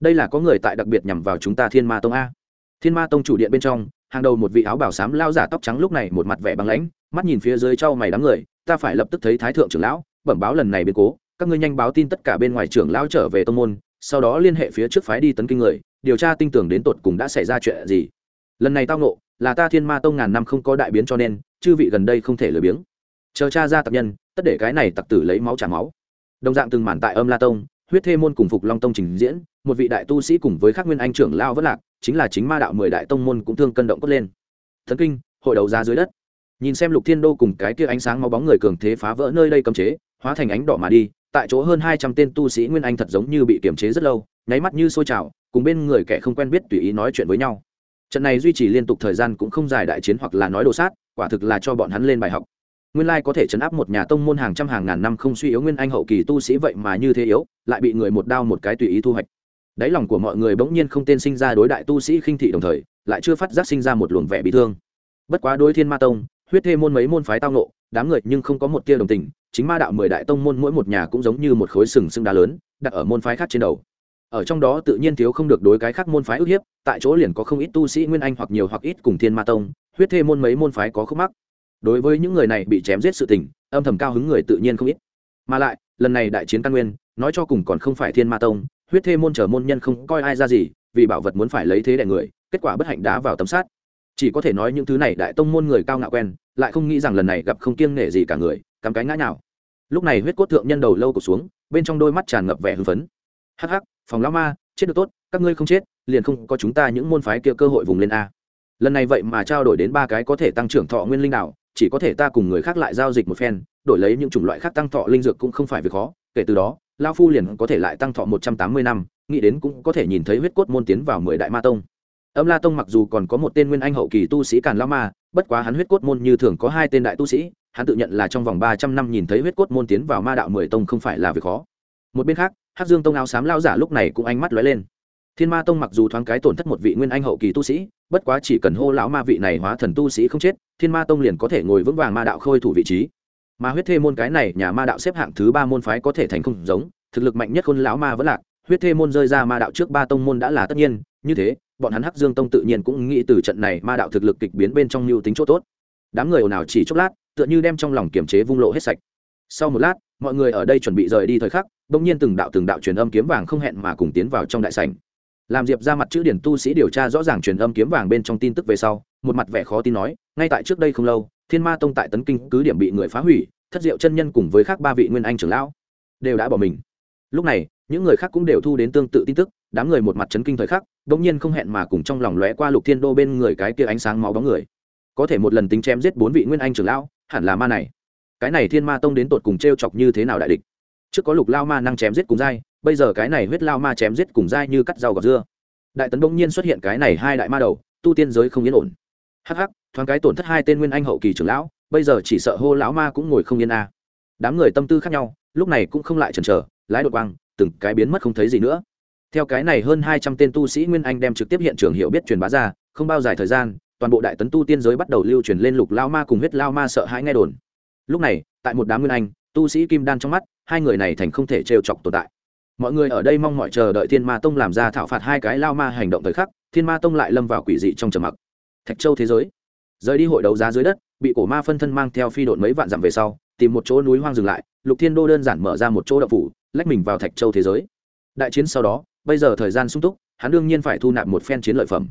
Đây là có người tại đặc biệt nhằm vào chúng ta thiên ma tông a. Thiên ma tông chủ điện bên trong, hàng đầu một vị áo bảo xám lao giả tóc trắng lúc này một mặt vẻ băng lãnh, mắt nhìn phía dưới trau mày đám người, ta phải lập tức thấy thái thượng trưởng lão, bẩm báo lần này biến cố, các ngươi nhanh báo tin tất cả bên ngoài trưởng lão trở về tông môn, sau đó liên hệ phía trước phái đi tấn kinh người, điều tra tinh tưởng đến tột cùng đã xảy ra chuyện gì. Lần này tao nộ là ta thiên ma tông ngàn năm không có đại biến cho nên, chư vị gần đây không thể lười biếng. Chờ cha ra tập nhân, tất để cái này tặc tử lấy máu trả máu đồng dạng từng màn tại âm la tông, huyết thê môn cùng phục long tông trình diễn, một vị đại tu sĩ cùng với các nguyên anh trưởng lao vất lạc, chính là chính ma đạo mười đại tông môn cũng thương cân động cốt lên. Thần kinh, hội đầu ra dưới đất. Nhìn xem lục thiên đô cùng cái kia ánh sáng máu bóng người cường thế phá vỡ nơi đây cấm chế, hóa thành ánh đỏ mà đi, tại chỗ hơn hai trăm tên tu sĩ nguyên anh thật giống như bị kiềm chế rất lâu, nháy mắt như sôi trào, cùng bên người kẻ không quen biết tùy ý nói chuyện với nhau. Trận này duy trì liên tục thời gian cũng không dài đại chiến hoặc là nói đồ sát, quả thực là cho bọn hắn lên bài học nguyên lai có thể chấn áp một nhà tông môn hàng trăm hàng ngàn năm không suy yếu nguyên anh hậu kỳ tu sĩ vậy mà như thế yếu, lại bị người một đao một cái tùy ý thu hoạch. Đáy lòng của mọi người bỗng nhiên không tên sinh ra đối đại tu sĩ khinh thị đồng thời, lại chưa phát giác sinh ra một luồng vẻ bị thương. Bất quá đối thiên ma tông, huyết thê môn mấy môn phái tao nộ đám người nhưng không có một tia đồng tình, chính ma đạo mười đại tông môn mỗi một nhà cũng giống như một khối sừng sưng đá lớn, đặt ở môn phái khác trên đầu. Ở trong đó tự nhiên thiếu không được đối cái khác môn phái ức hiếp, tại chỗ liền có không ít tu sĩ nguyên anh hoặc nhiều hoặc ít cùng thiên ma tông, huyết thê môn mấy môn phái có khúc mắc đối với những người này bị chém giết sự tình, âm thầm cao hứng người tự nhiên không ít. Mà lại, lần này đại chiến căn nguyên, nói cho cùng còn không phải thiên ma tông, huyết thê môn trở môn nhân không coi ai ra gì, vì bảo vật muốn phải lấy thế đại người, kết quả bất hạnh đá vào tấm sát chỉ có thể nói những thứ này đại tông môn người cao ngạo quen, lại không nghĩ rằng lần này gặp không kiêng nể gì cả người, cắm cái ngã nào lúc này huyết cốt thượng nhân đầu lâu cổ xuống, bên trong đôi mắt tràn ngập vẻ hưng phấn. Hắc hắc, phòng lão ma, chết được tốt, các ngươi không chết, liền không có chúng ta những môn phái kia cơ hội vùng lên a. Lần này vậy mà trao đổi đến ba cái có thể tăng trưởng thọ nguyên linh đạo chỉ có thể ta cùng người khác lại giao dịch một phen, đổi lấy những chủng loại khác tăng thọ linh dược cũng không phải việc khó, kể từ đó lao phu liền có thể lại tăng thọ một trăm tám mươi năm, nghĩ đến cũng có thể nhìn thấy huyết cốt môn tiến vào mười đại ma tông. Âm la tông mặc dù còn có một tên nguyên anh hậu kỳ tu sĩ càn lao ma, bất quá hắn huyết cốt môn như thường có hai tên đại tu sĩ, hắn tự nhận là trong vòng ba trăm năm nhìn thấy huyết cốt môn tiến vào ma đạo mười tông không phải là việc khó. Một bên khác, hắc dương tông áo xám lao giả lúc này cũng ánh mắt lóe lên. Thiên ma tông mặc dù thoáng cái tổn thất một vị nguyên anh hậu kỳ tu sĩ bất quá chỉ cần hô lão ma vị này hóa thần tu sĩ không chết, thiên ma tông liền có thể ngồi vững vàng ma đạo khôi thủ vị trí. Mà huyết thê môn cái này nhà ma đạo xếp hạng thứ ba môn phái có thể thành không giống, thực lực mạnh nhất khôn lão ma vẫn lạc, huyết thê môn rơi ra ma đạo trước ba tông môn đã là tất nhiên, như thế, bọn hắn hắc dương tông tự nhiên cũng nghĩ từ trận này ma đạo thực lực kịch biến bên trong mưu tính chỗ tốt. Đám người ồn ào chỉ chốc lát, tựa như đem trong lòng kiềm chế vung lộ hết sạch. Sau một lát, mọi người ở đây chuẩn bị rời đi thời khắc, bỗng nhiên từng đạo từng đạo truyền âm kiếm vàng không hẹn mà cùng tiến vào trong đại sảnh làm diệp ra mặt chữ điển tu sĩ điều tra rõ ràng truyền âm kiếm vàng bên trong tin tức về sau, một mặt vẻ khó tin nói, ngay tại trước đây không lâu, thiên ma tông tại tấn kinh cứ điểm bị người phá hủy, thất diệu chân nhân cùng với khác ba vị nguyên anh trưởng lão đều đã bỏ mình. Lúc này, những người khác cũng đều thu đến tương tự tin tức, đám người một mặt chấn kinh thời khắc đ ỗ n g nhiên không hẹn mà cùng trong lòng lóe qua lục thiên đô bên người cái kia ánh sáng máu bóng người. Có thể một lần tính chém giết bốn vị nguyên anh trưởng lão, hẳn là ma này. Cái này thiên ma tông đến tột cùng t r e o chọc như thế nào đại địch? Trước có lục lao ma năng chém giết cùng dai bây giờ cái này huyết lao ma chém giết cùng dai như cắt rau gọt dưa. Đại tấn bỗng nhiên xuất hiện cái này hai đại ma đầu, tu tiên giới không yên ổn. Hắc hắc, thoáng cái tổn thất hai tên nguyên anh hậu kỳ trưởng lão, bây giờ chỉ sợ hô lão ma cũng ngồi không yên a. Đám người tâm tư khác nhau, lúc này cũng không lại chần chờ, lái đột quang, từng cái biến mất không thấy gì nữa. Theo cái này hơn hai trăm tên tu sĩ nguyên anh đem trực tiếp hiện trường hiểu biết truyền bá ra, không bao dài thời gian, toàn bộ đại tấn tu tiên giới bắt đầu lưu truyền lên lục lao ma cùng huyết lao ma sợ hãi nghe đồn. Lúc này, tại một đám nguyên anh, tu sĩ kim đan trong mắt, hai người này thành không thể trêu chọc tồn tại mọi người ở đây mong mọi chờ đợi thiên ma tông làm ra thảo phạt hai cái lao ma hành động thời khắc, thiên ma tông lại lâm vào quỷ dị trong trầm mặc. Thạch châu thế giới. Rời đi hội đấu giá dưới đất, bị cổ ma phân thân mang theo phi đội mấy vạn dặm về sau, tìm một chỗ núi hoang dừng lại, lục thiên đô đơn giản mở ra một chỗ đậu phủ, lách mình vào thạch châu thế giới. Đại chiến sau đó, bây giờ thời gian sung túc, hắn đương nhiên phải thu nạp một phen chiến lợi phẩm.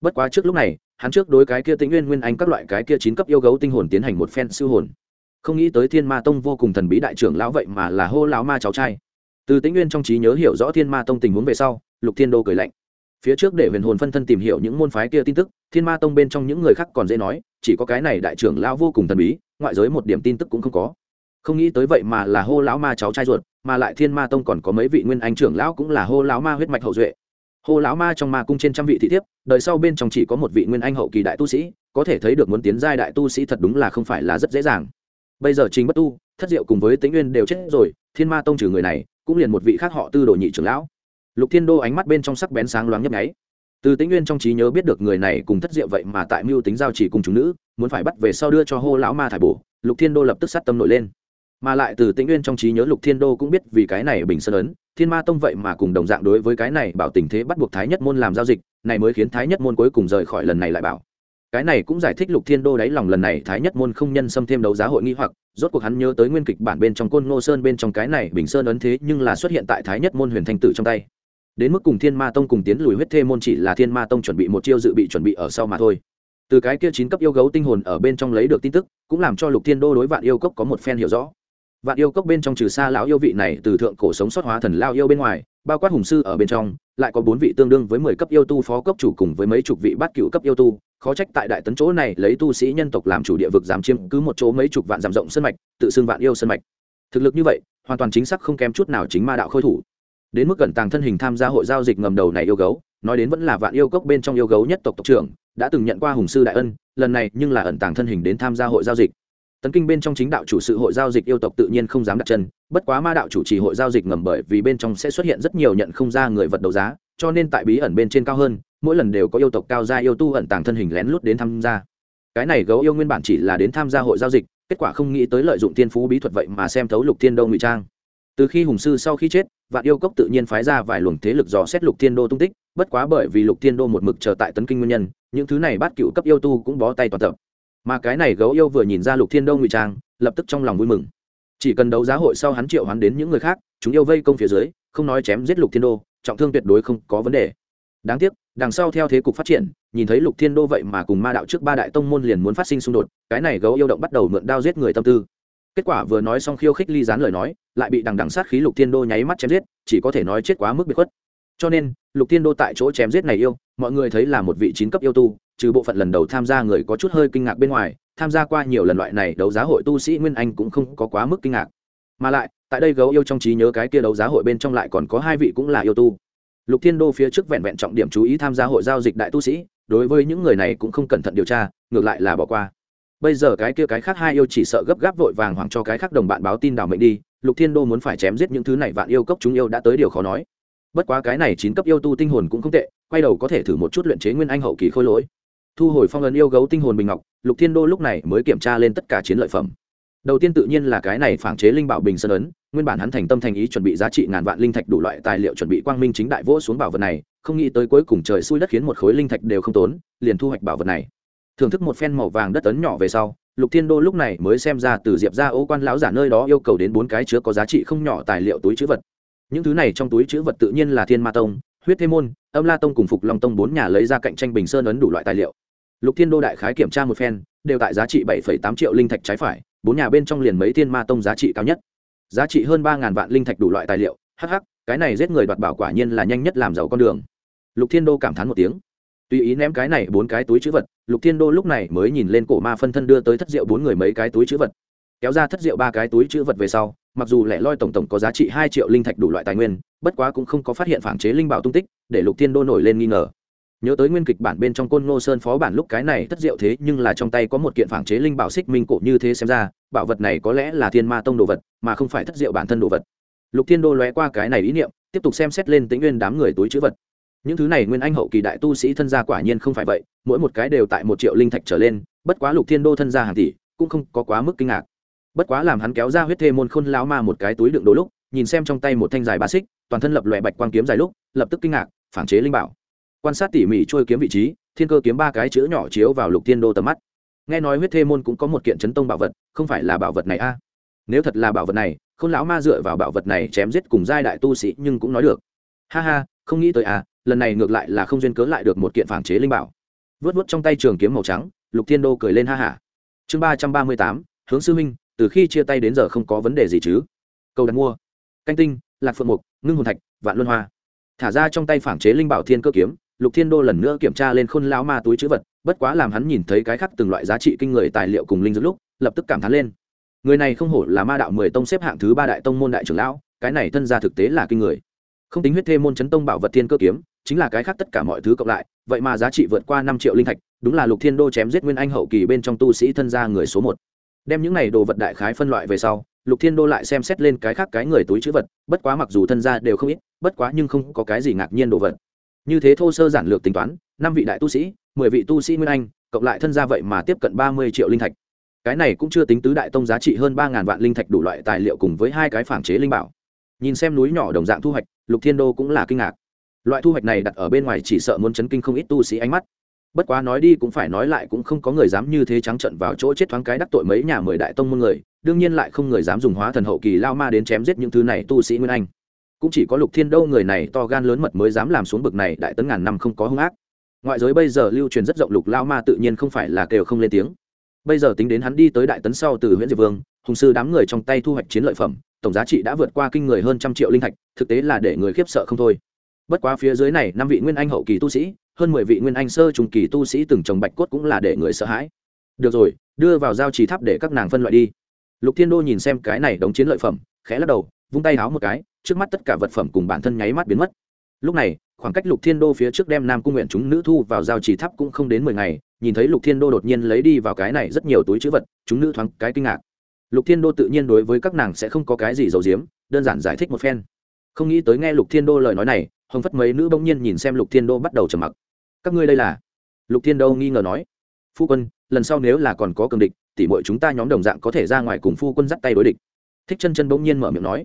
Bất quá trước lúc này, hắn trước đối cái kia tĩnh nguyên nguyên anh các loại cái kia chín cấp yêu gấu tinh hồn tiến hành một phen siêu hồn. Không nghĩ tới thiên ma tông vô cùng thần bí đại trưởng lão vậy mà là hô lão ma cháu trai từ tĩnh nguyên trong trí nhớ hiểu rõ thiên ma tông tình huống về sau, lục thiên đô cười lạnh. Phía trước để huyền hồn phân thân tìm hiểu những môn phái kia tin tức, thiên ma tông bên trong những người khác còn dễ nói, chỉ có cái này đại trưởng lão vô cùng thần bí, ngoại giới một điểm tin tức cũng không có. Không nghĩ tới vậy mà là hô lão ma cháu trai ruột, mà lại thiên ma tông còn có mấy vị nguyên anh trưởng lão cũng là hô lão ma huyết mạch hậu duệ. Hô lão ma trong ma cung trên trăm vị thị thiếp, đời sau bên trong chỉ có một vị nguyên anh hậu kỳ đại tu sĩ, có thể thấy được muốn tiến giai đại tu sĩ thật đúng là không phải là rất dễ dàng. Bây giờ trình bất tu, thất diệu cùng với tĩnh nguyên đều chết rồi, thiên ma tông trừ người này cũng liền một vị khác họ tư đồ nhị trưởng lão. Lục thiên đô ánh mắt bên trong sắc bén sáng loáng nhấp nháy. Từ tĩnh nguyên trong trí nhớ biết được người này cùng thất diệu vậy mà tại mưu tính giao chỉ cùng chúng nữ, muốn phải bắt về sau đưa cho hô lão ma thải bổ, lục thiên đô lập tức sát tâm nổi lên. Mà lại từ tĩnh nguyên trong trí nhớ lục thiên đô cũng biết vì cái này bình sơn ấn, thiên ma tông vậy mà cùng đồng dạng đối với cái này bảo tình thế bắt buộc thái nhất môn làm giao dịch, này mới khiến thái nhất môn cuối cùng rời khỏi lần này lại bảo cái này cũng giải thích lục thiên đô đáy lòng lần này thái nhất môn không nhân xâm thêm đấu giá hội nghi hoặc, rốt cuộc hắn nhớ tới nguyên kịch bản bên trong côn ngô sơn bên trong cái này bình sơn ấn thế nhưng là xuất hiện tại thái nhất môn huyền thanh tử trong tay. Đến mức cùng thiên ma tông cùng tiến lùi huyết thê môn chỉ là thiên ma tông chuẩn bị một chiêu dự bị chuẩn bị ở sau mà thôi. Từ cái kia chín cấp yêu gấu tinh hồn ở bên trong lấy được tin tức, cũng làm cho lục thiên đô đối vạn yêu cốc có một phen hiểu rõ vạn yêu cốc bên trong trừ xa lão yêu vị này từ thượng cổ sống sót hóa thần lao yêu bên ngoài, bao quát hùng sư ở bên trong, lại có bốn vị tương đương với mười cấp yêu tu phó cấp chủ cùng với mấy chục vị bát cựu cấp yêu tu. Khó trách tại đại tấn chỗ này lấy tu sĩ nhân tộc làm chủ địa vực dám chiếm cứ một chỗ mấy chục vạn dặm rộng sân mạch, tự xưng vạn yêu sân mạch. Thực lực như vậy, hoàn toàn chính xác không kém chút nào chính ma đạo khôi thủ. Đến mức gần tàng thân hình tham gia hội giao dịch ngầm đầu này yêu gấu, nói đến vẫn là vạn yêu cốc bên trong yêu gấu nhất tộc tộc trưởng, đã từng nhận qua hùng sư đại ân, lần này nhưng là ẩn tàng thân hình đến tham gia hội giao dịch tấn kinh bên trong chính đạo chủ sự hội giao dịch yêu tộc tự nhiên không dám đặt chân, bất quá ma đạo chủ trì hội giao dịch ngầm bởi vì bên trong sẽ xuất hiện rất nhiều nhận không ra người vật đấu giá, cho nên tại bí ẩn bên trên cao hơn, mỗi lần đều có yêu tộc cao gia yêu tu ẩn tàng thân hình lén lút đến tham gia. Cái này gấu yêu nguyên bản chỉ là đến tham gia hội giao dịch, kết quả không nghĩ tới lợi dụng thiên phú bí thuật vậy mà xem thấu lục thiên đô ngụy trang. Từ khi hùng sư sau khi chết, vạn yêu cốc tự nhiên phái ra vài luồng thế lực dò xét lục thiên đô tung tích, bất quá bởi vì lục thiên đô một mực chờ tại tấn kinh nguyên nhân, những thứ này bát cựu cấp yêu tu cũng bó tay toàn tập mà cái này gấu yêu vừa nhìn ra lục thiên đô ngụy trang, lập tức trong lòng vui mừng. Chỉ cần đấu giá hội sau hắn triệu hắn đến những người khác, chúng yêu vây công phía dưới, không nói chém giết lục thiên đô, trọng thương tuyệt đối không có vấn đề. Đáng tiếc, đằng sau theo thế cục phát triển, nhìn thấy lục thiên đô vậy mà cùng ma đạo trước ba đại tông môn liền muốn phát sinh xung đột, cái này gấu yêu động bắt đầu mượn đao giết người tâm tư. Kết quả vừa nói xong khiêu khích ly dán lời nói, lại bị đằng đằng sát khí lục thiên đô nháy mắt chém giết, chỉ có thể nói chết quá mức bị khuất. Cho nên, lục thiên đô tại chỗ chém giết này yêu, mọi người thấy là một vị chín cấp yêu tu trừ bộ phận lần đầu tham gia người có chút hơi kinh ngạc bên ngoài, tham gia qua nhiều lần loại này đấu giá hội tu sĩ nguyên anh cũng không có quá mức kinh ngạc. Mà lại, tại đây gấu yêu trong trí nhớ cái kia đấu giá hội bên trong lại còn có hai vị cũng là yêu tu. Lục thiên đô phía trước vẹn vẹn trọng điểm chú ý tham gia hội giao dịch đại tu sĩ, đối với những người này cũng không cẩn thận điều tra, ngược lại là bỏ qua. Bây giờ cái kia cái khác hai yêu chỉ sợ gấp gáp vội vàng hoảng cho cái khác đồng bạn báo tin đào mệnh đi, lục thiên đô muốn phải chém giết những thứ này vạn yêu cốc chúng yêu đã tới điều khó nói. Bất quá cái này chín cấp yêu tu tinh hồn cũng không tệ, quay đầu có thể thử một chút luyện chế nguyên anh hậu kỳ khôi lỗi thu hồi phong ấn yêu gấu tinh hồn bình ngọc, lục thiên đô lúc này mới kiểm tra lên tất cả chiến lợi phẩm. Đầu tiên tự nhiên là cái này phản chế linh bảo bình sơn ấn, nguyên bản hắn thành tâm thành ý chuẩn bị giá trị ngàn vạn linh thạch đủ loại tài liệu chuẩn bị quang minh chính đại vỗ xuống bảo vật này, không nghĩ tới cuối cùng trời xui đất khiến một khối linh thạch đều không tốn, liền thu hoạch bảo vật này. Thưởng thức một phen màu vàng đất ấn nhỏ về sau, lục thiên đô lúc này mới xem ra từ diệp ra ô quan lão giả nơi đó yêu cầu đến bốn cái chứa có giá trị không nhỏ tài liệu túi chữ vật. Những thứ này trong túi chữ vật tự nhiên là thiên ma tông huyết thế môn, âm la tông cùng phục long tông bốn nhà lấy ra cạnh tranh bình sơn ấn đủ loại tài liệu. Lục thiên đô đại khái kiểm tra một phen, đều tại giá trị bảy tám triệu linh thạch trái phải, bốn nhà bên trong liền mấy thiên ma tông giá trị cao nhất. Giá trị hơn ba ngàn vạn linh thạch đủ loại tài liệu hh cái này giết người đoạt bảo quả nhiên là nhanh nhất làm giàu con đường. Lục thiên đô cảm thán một tiếng. Tùy ý ném cái này bốn cái túi chữ vật, lục thiên đô lúc này mới nhìn lên cổ ma phân thân đưa tới thất rượu bốn người mấy cái túi chữ vật. Kéo ra thất rượu ba cái túi chữ vật về sau, mặc dù lẻ loi tổng tổng có giá trị hai triệu linh thạch đủ loại tài nguyên bất quá cũng không có phát hiện phản chế linh bảo tung tích, để lục thiên đô nổi lên nghi ngờ. Nhớ tới nguyên kịch bản bên trong côn ngô sơn phó bản lúc cái này thất diệu thế, nhưng là trong tay có một kiện phản chế linh bảo xích minh cổ như thế xem ra, bảo vật này có lẽ là thiên ma tông đồ vật, mà không phải thất diệu bản thân đồ vật. Lục thiên đô lóe qua cái này ý niệm, tiếp tục xem xét lên tĩnh nguyên đám người túi chữ vật. Những thứ này nguyên anh hậu kỳ đại tu sĩ thân gia quả nhiên không phải vậy, mỗi một cái đều tại một triệu linh thạch trở lên, bất quá lục thiên đô thân gia hàng tỷ, cũng không có quá mức kinh ngạc. Bất quá làm hắn kéo ra huyết thê môn khôn lão ma một cái túi đựng đồ lúc nhìn xem trong tay một thanh dài ba xích, toàn thân lập lòe bạch quang kiếm dài lúc, lập tức kinh ngạc, phản chế linh bảo. Quan sát tỉ mỉ trôi kiếm vị trí, thiên cơ kiếm ba cái chữ nhỏ chiếu vào lục thiên đô tầm mắt. Nghe nói huyết thê môn cũng có một kiện chấn tông bảo vật, không phải là bảo vật này a? Nếu thật là bảo vật này k h ô n lão ma dựa vào bảo vật này chém giết cùng giai đại tu sĩ nhưng cũng nói được. Ha ha, không nghĩ tới à lần này ngược lại là không duyên cớ lại được một kiện phản chế linh bảo. Vớt vớt trong tay trường kiếm màu trắng, lục thiên đô cười lên ha hả. Chương ba trăm ba mươi tám, hướng sư minh từ khi chia tay đến giờ không có vấn đề gì chứ? Câu đặt mua canh tinh, lạc phượng mục, ngưng hồn thạch, vạn luân hoa. Thả ra trong tay phản chế linh bảo thiên cơ kiếm, lục thiên đô lần nữa kiểm tra lên khôn lão ma túi chữ vật, bất quá làm hắn nhìn thấy cái khác từng loại giá trị kinh người tài liệu cùng linh dược lúc, lập tức cảm thán lên. Người này không hổ là ma đạo mười tông xếp hạng thứ ba đại tông môn đại trưởng lão, cái này thân ra thực tế là kinh người. Không tính huyết thê môn chấn tông bảo vật thiên cơ kiếm, chính là cái khác tất cả mọi thứ cộng lại, vậy mà giá trị vượt qua năm triệu linh thạch, đúng là lục thiên đô chém giết nguyên anh hậu kỳ bên trong tu sĩ thân gia người số một. Đem những này đồ vật đại khái phân loại về sau lục thiên đô lại xem xét lên cái khác cái người túi chữ vật, bất quá mặc dù thân gia đều không ít, bất quá nhưng không có cái gì ngạc nhiên đồ vật. Như thế thô sơ giản lược tính toán, năm vị đại tu sĩ, mười vị tu sĩ nguyên anh, cộng lại thân gia vậy mà tiếp cận ba mươi triệu linh thạch. Cái này cũng chưa tính tứ đại tông giá trị hơn ba ngàn vạn linh thạch đủ loại tài liệu cùng với hai cái phản chế linh bảo. Nhìn xem núi nhỏ đồng dạng thu hoạch, lục thiên đô cũng là kinh ngạc. Loại thu hoạch này đặt ở bên ngoài chỉ sợ muốn chấn kinh không ít tu sĩ ánh mắt bất quá nói đi cũng phải nói lại cũng không có người dám như thế trắng trận vào chỗ chết thoáng cái đắc tội mấy nhà mười đại tông môn người, đương nhiên lại không người dám dùng hóa thần hậu kỳ lao ma đến chém giết những thứ này tu sĩ nguyên anh. Cũng chỉ có lục thiên đâu người này to gan lớn mật mới dám làm xuống bực này, đại tấn ngàn năm không có hung ác. Ngoại giới bây giờ lưu truyền rất rộng lục lao ma tự nhiên không phải là kêu không lên tiếng. Bây giờ tính đến hắn đi tới đại tấn sau từ huyện diệp vương, hùng sư đám người trong tay thu hoạch chiến lợi phẩm, tổng giá trị đã vượt qua kinh người hơn trăm triệu linh thạch, thực tế là để người khiếp sợ không thôi bất quá phía dưới này năm vị nguyên anh hậu kỳ tu sĩ, hơn mười vị nguyên anh sơ trùng kỳ tu sĩ từng trồng bạch cốt cũng là để người sợ hãi. Được rồi, đưa vào giao trì tháp để các nàng phân loại đi. Lục thiên đô nhìn xem cái này đống chiến lợi phẩm, khẽ lắc đầu, vung tay háo một cái, trước mắt tất cả vật phẩm cùng bản thân nháy mắt biến mất. Lúc này, khoảng cách lục thiên đô phía trước đem nam cung nguyện chúng nữ thu vào giao trì tháp cũng không đến mười ngày, nhìn thấy lục thiên đô đột nhiên lấy đi vào cái này rất nhiều túi chữ vật, chúng nữ thoáng cái kinh ngạc. Lục thiên đô tự nhiên đối với các nàng sẽ không có cái gì giấu giếm, đơn giản giải thích một phen. Không nghĩ tới nghe lục thiên đô lời nói này hồng phất mấy nữ bỗng nhiên nhìn xem lục thiên đô bắt đầu trầm mặc. Các ngươi đây là? Lục thiên đô nghi ngờ nói. Phu quân, lần sau nếu là còn có cường địch, tỉ mọi chúng ta nhóm đồng dạng có thể ra ngoài cùng phu quân dắt tay đối địch. Thích chân chân bỗng nhiên mở miệng nói.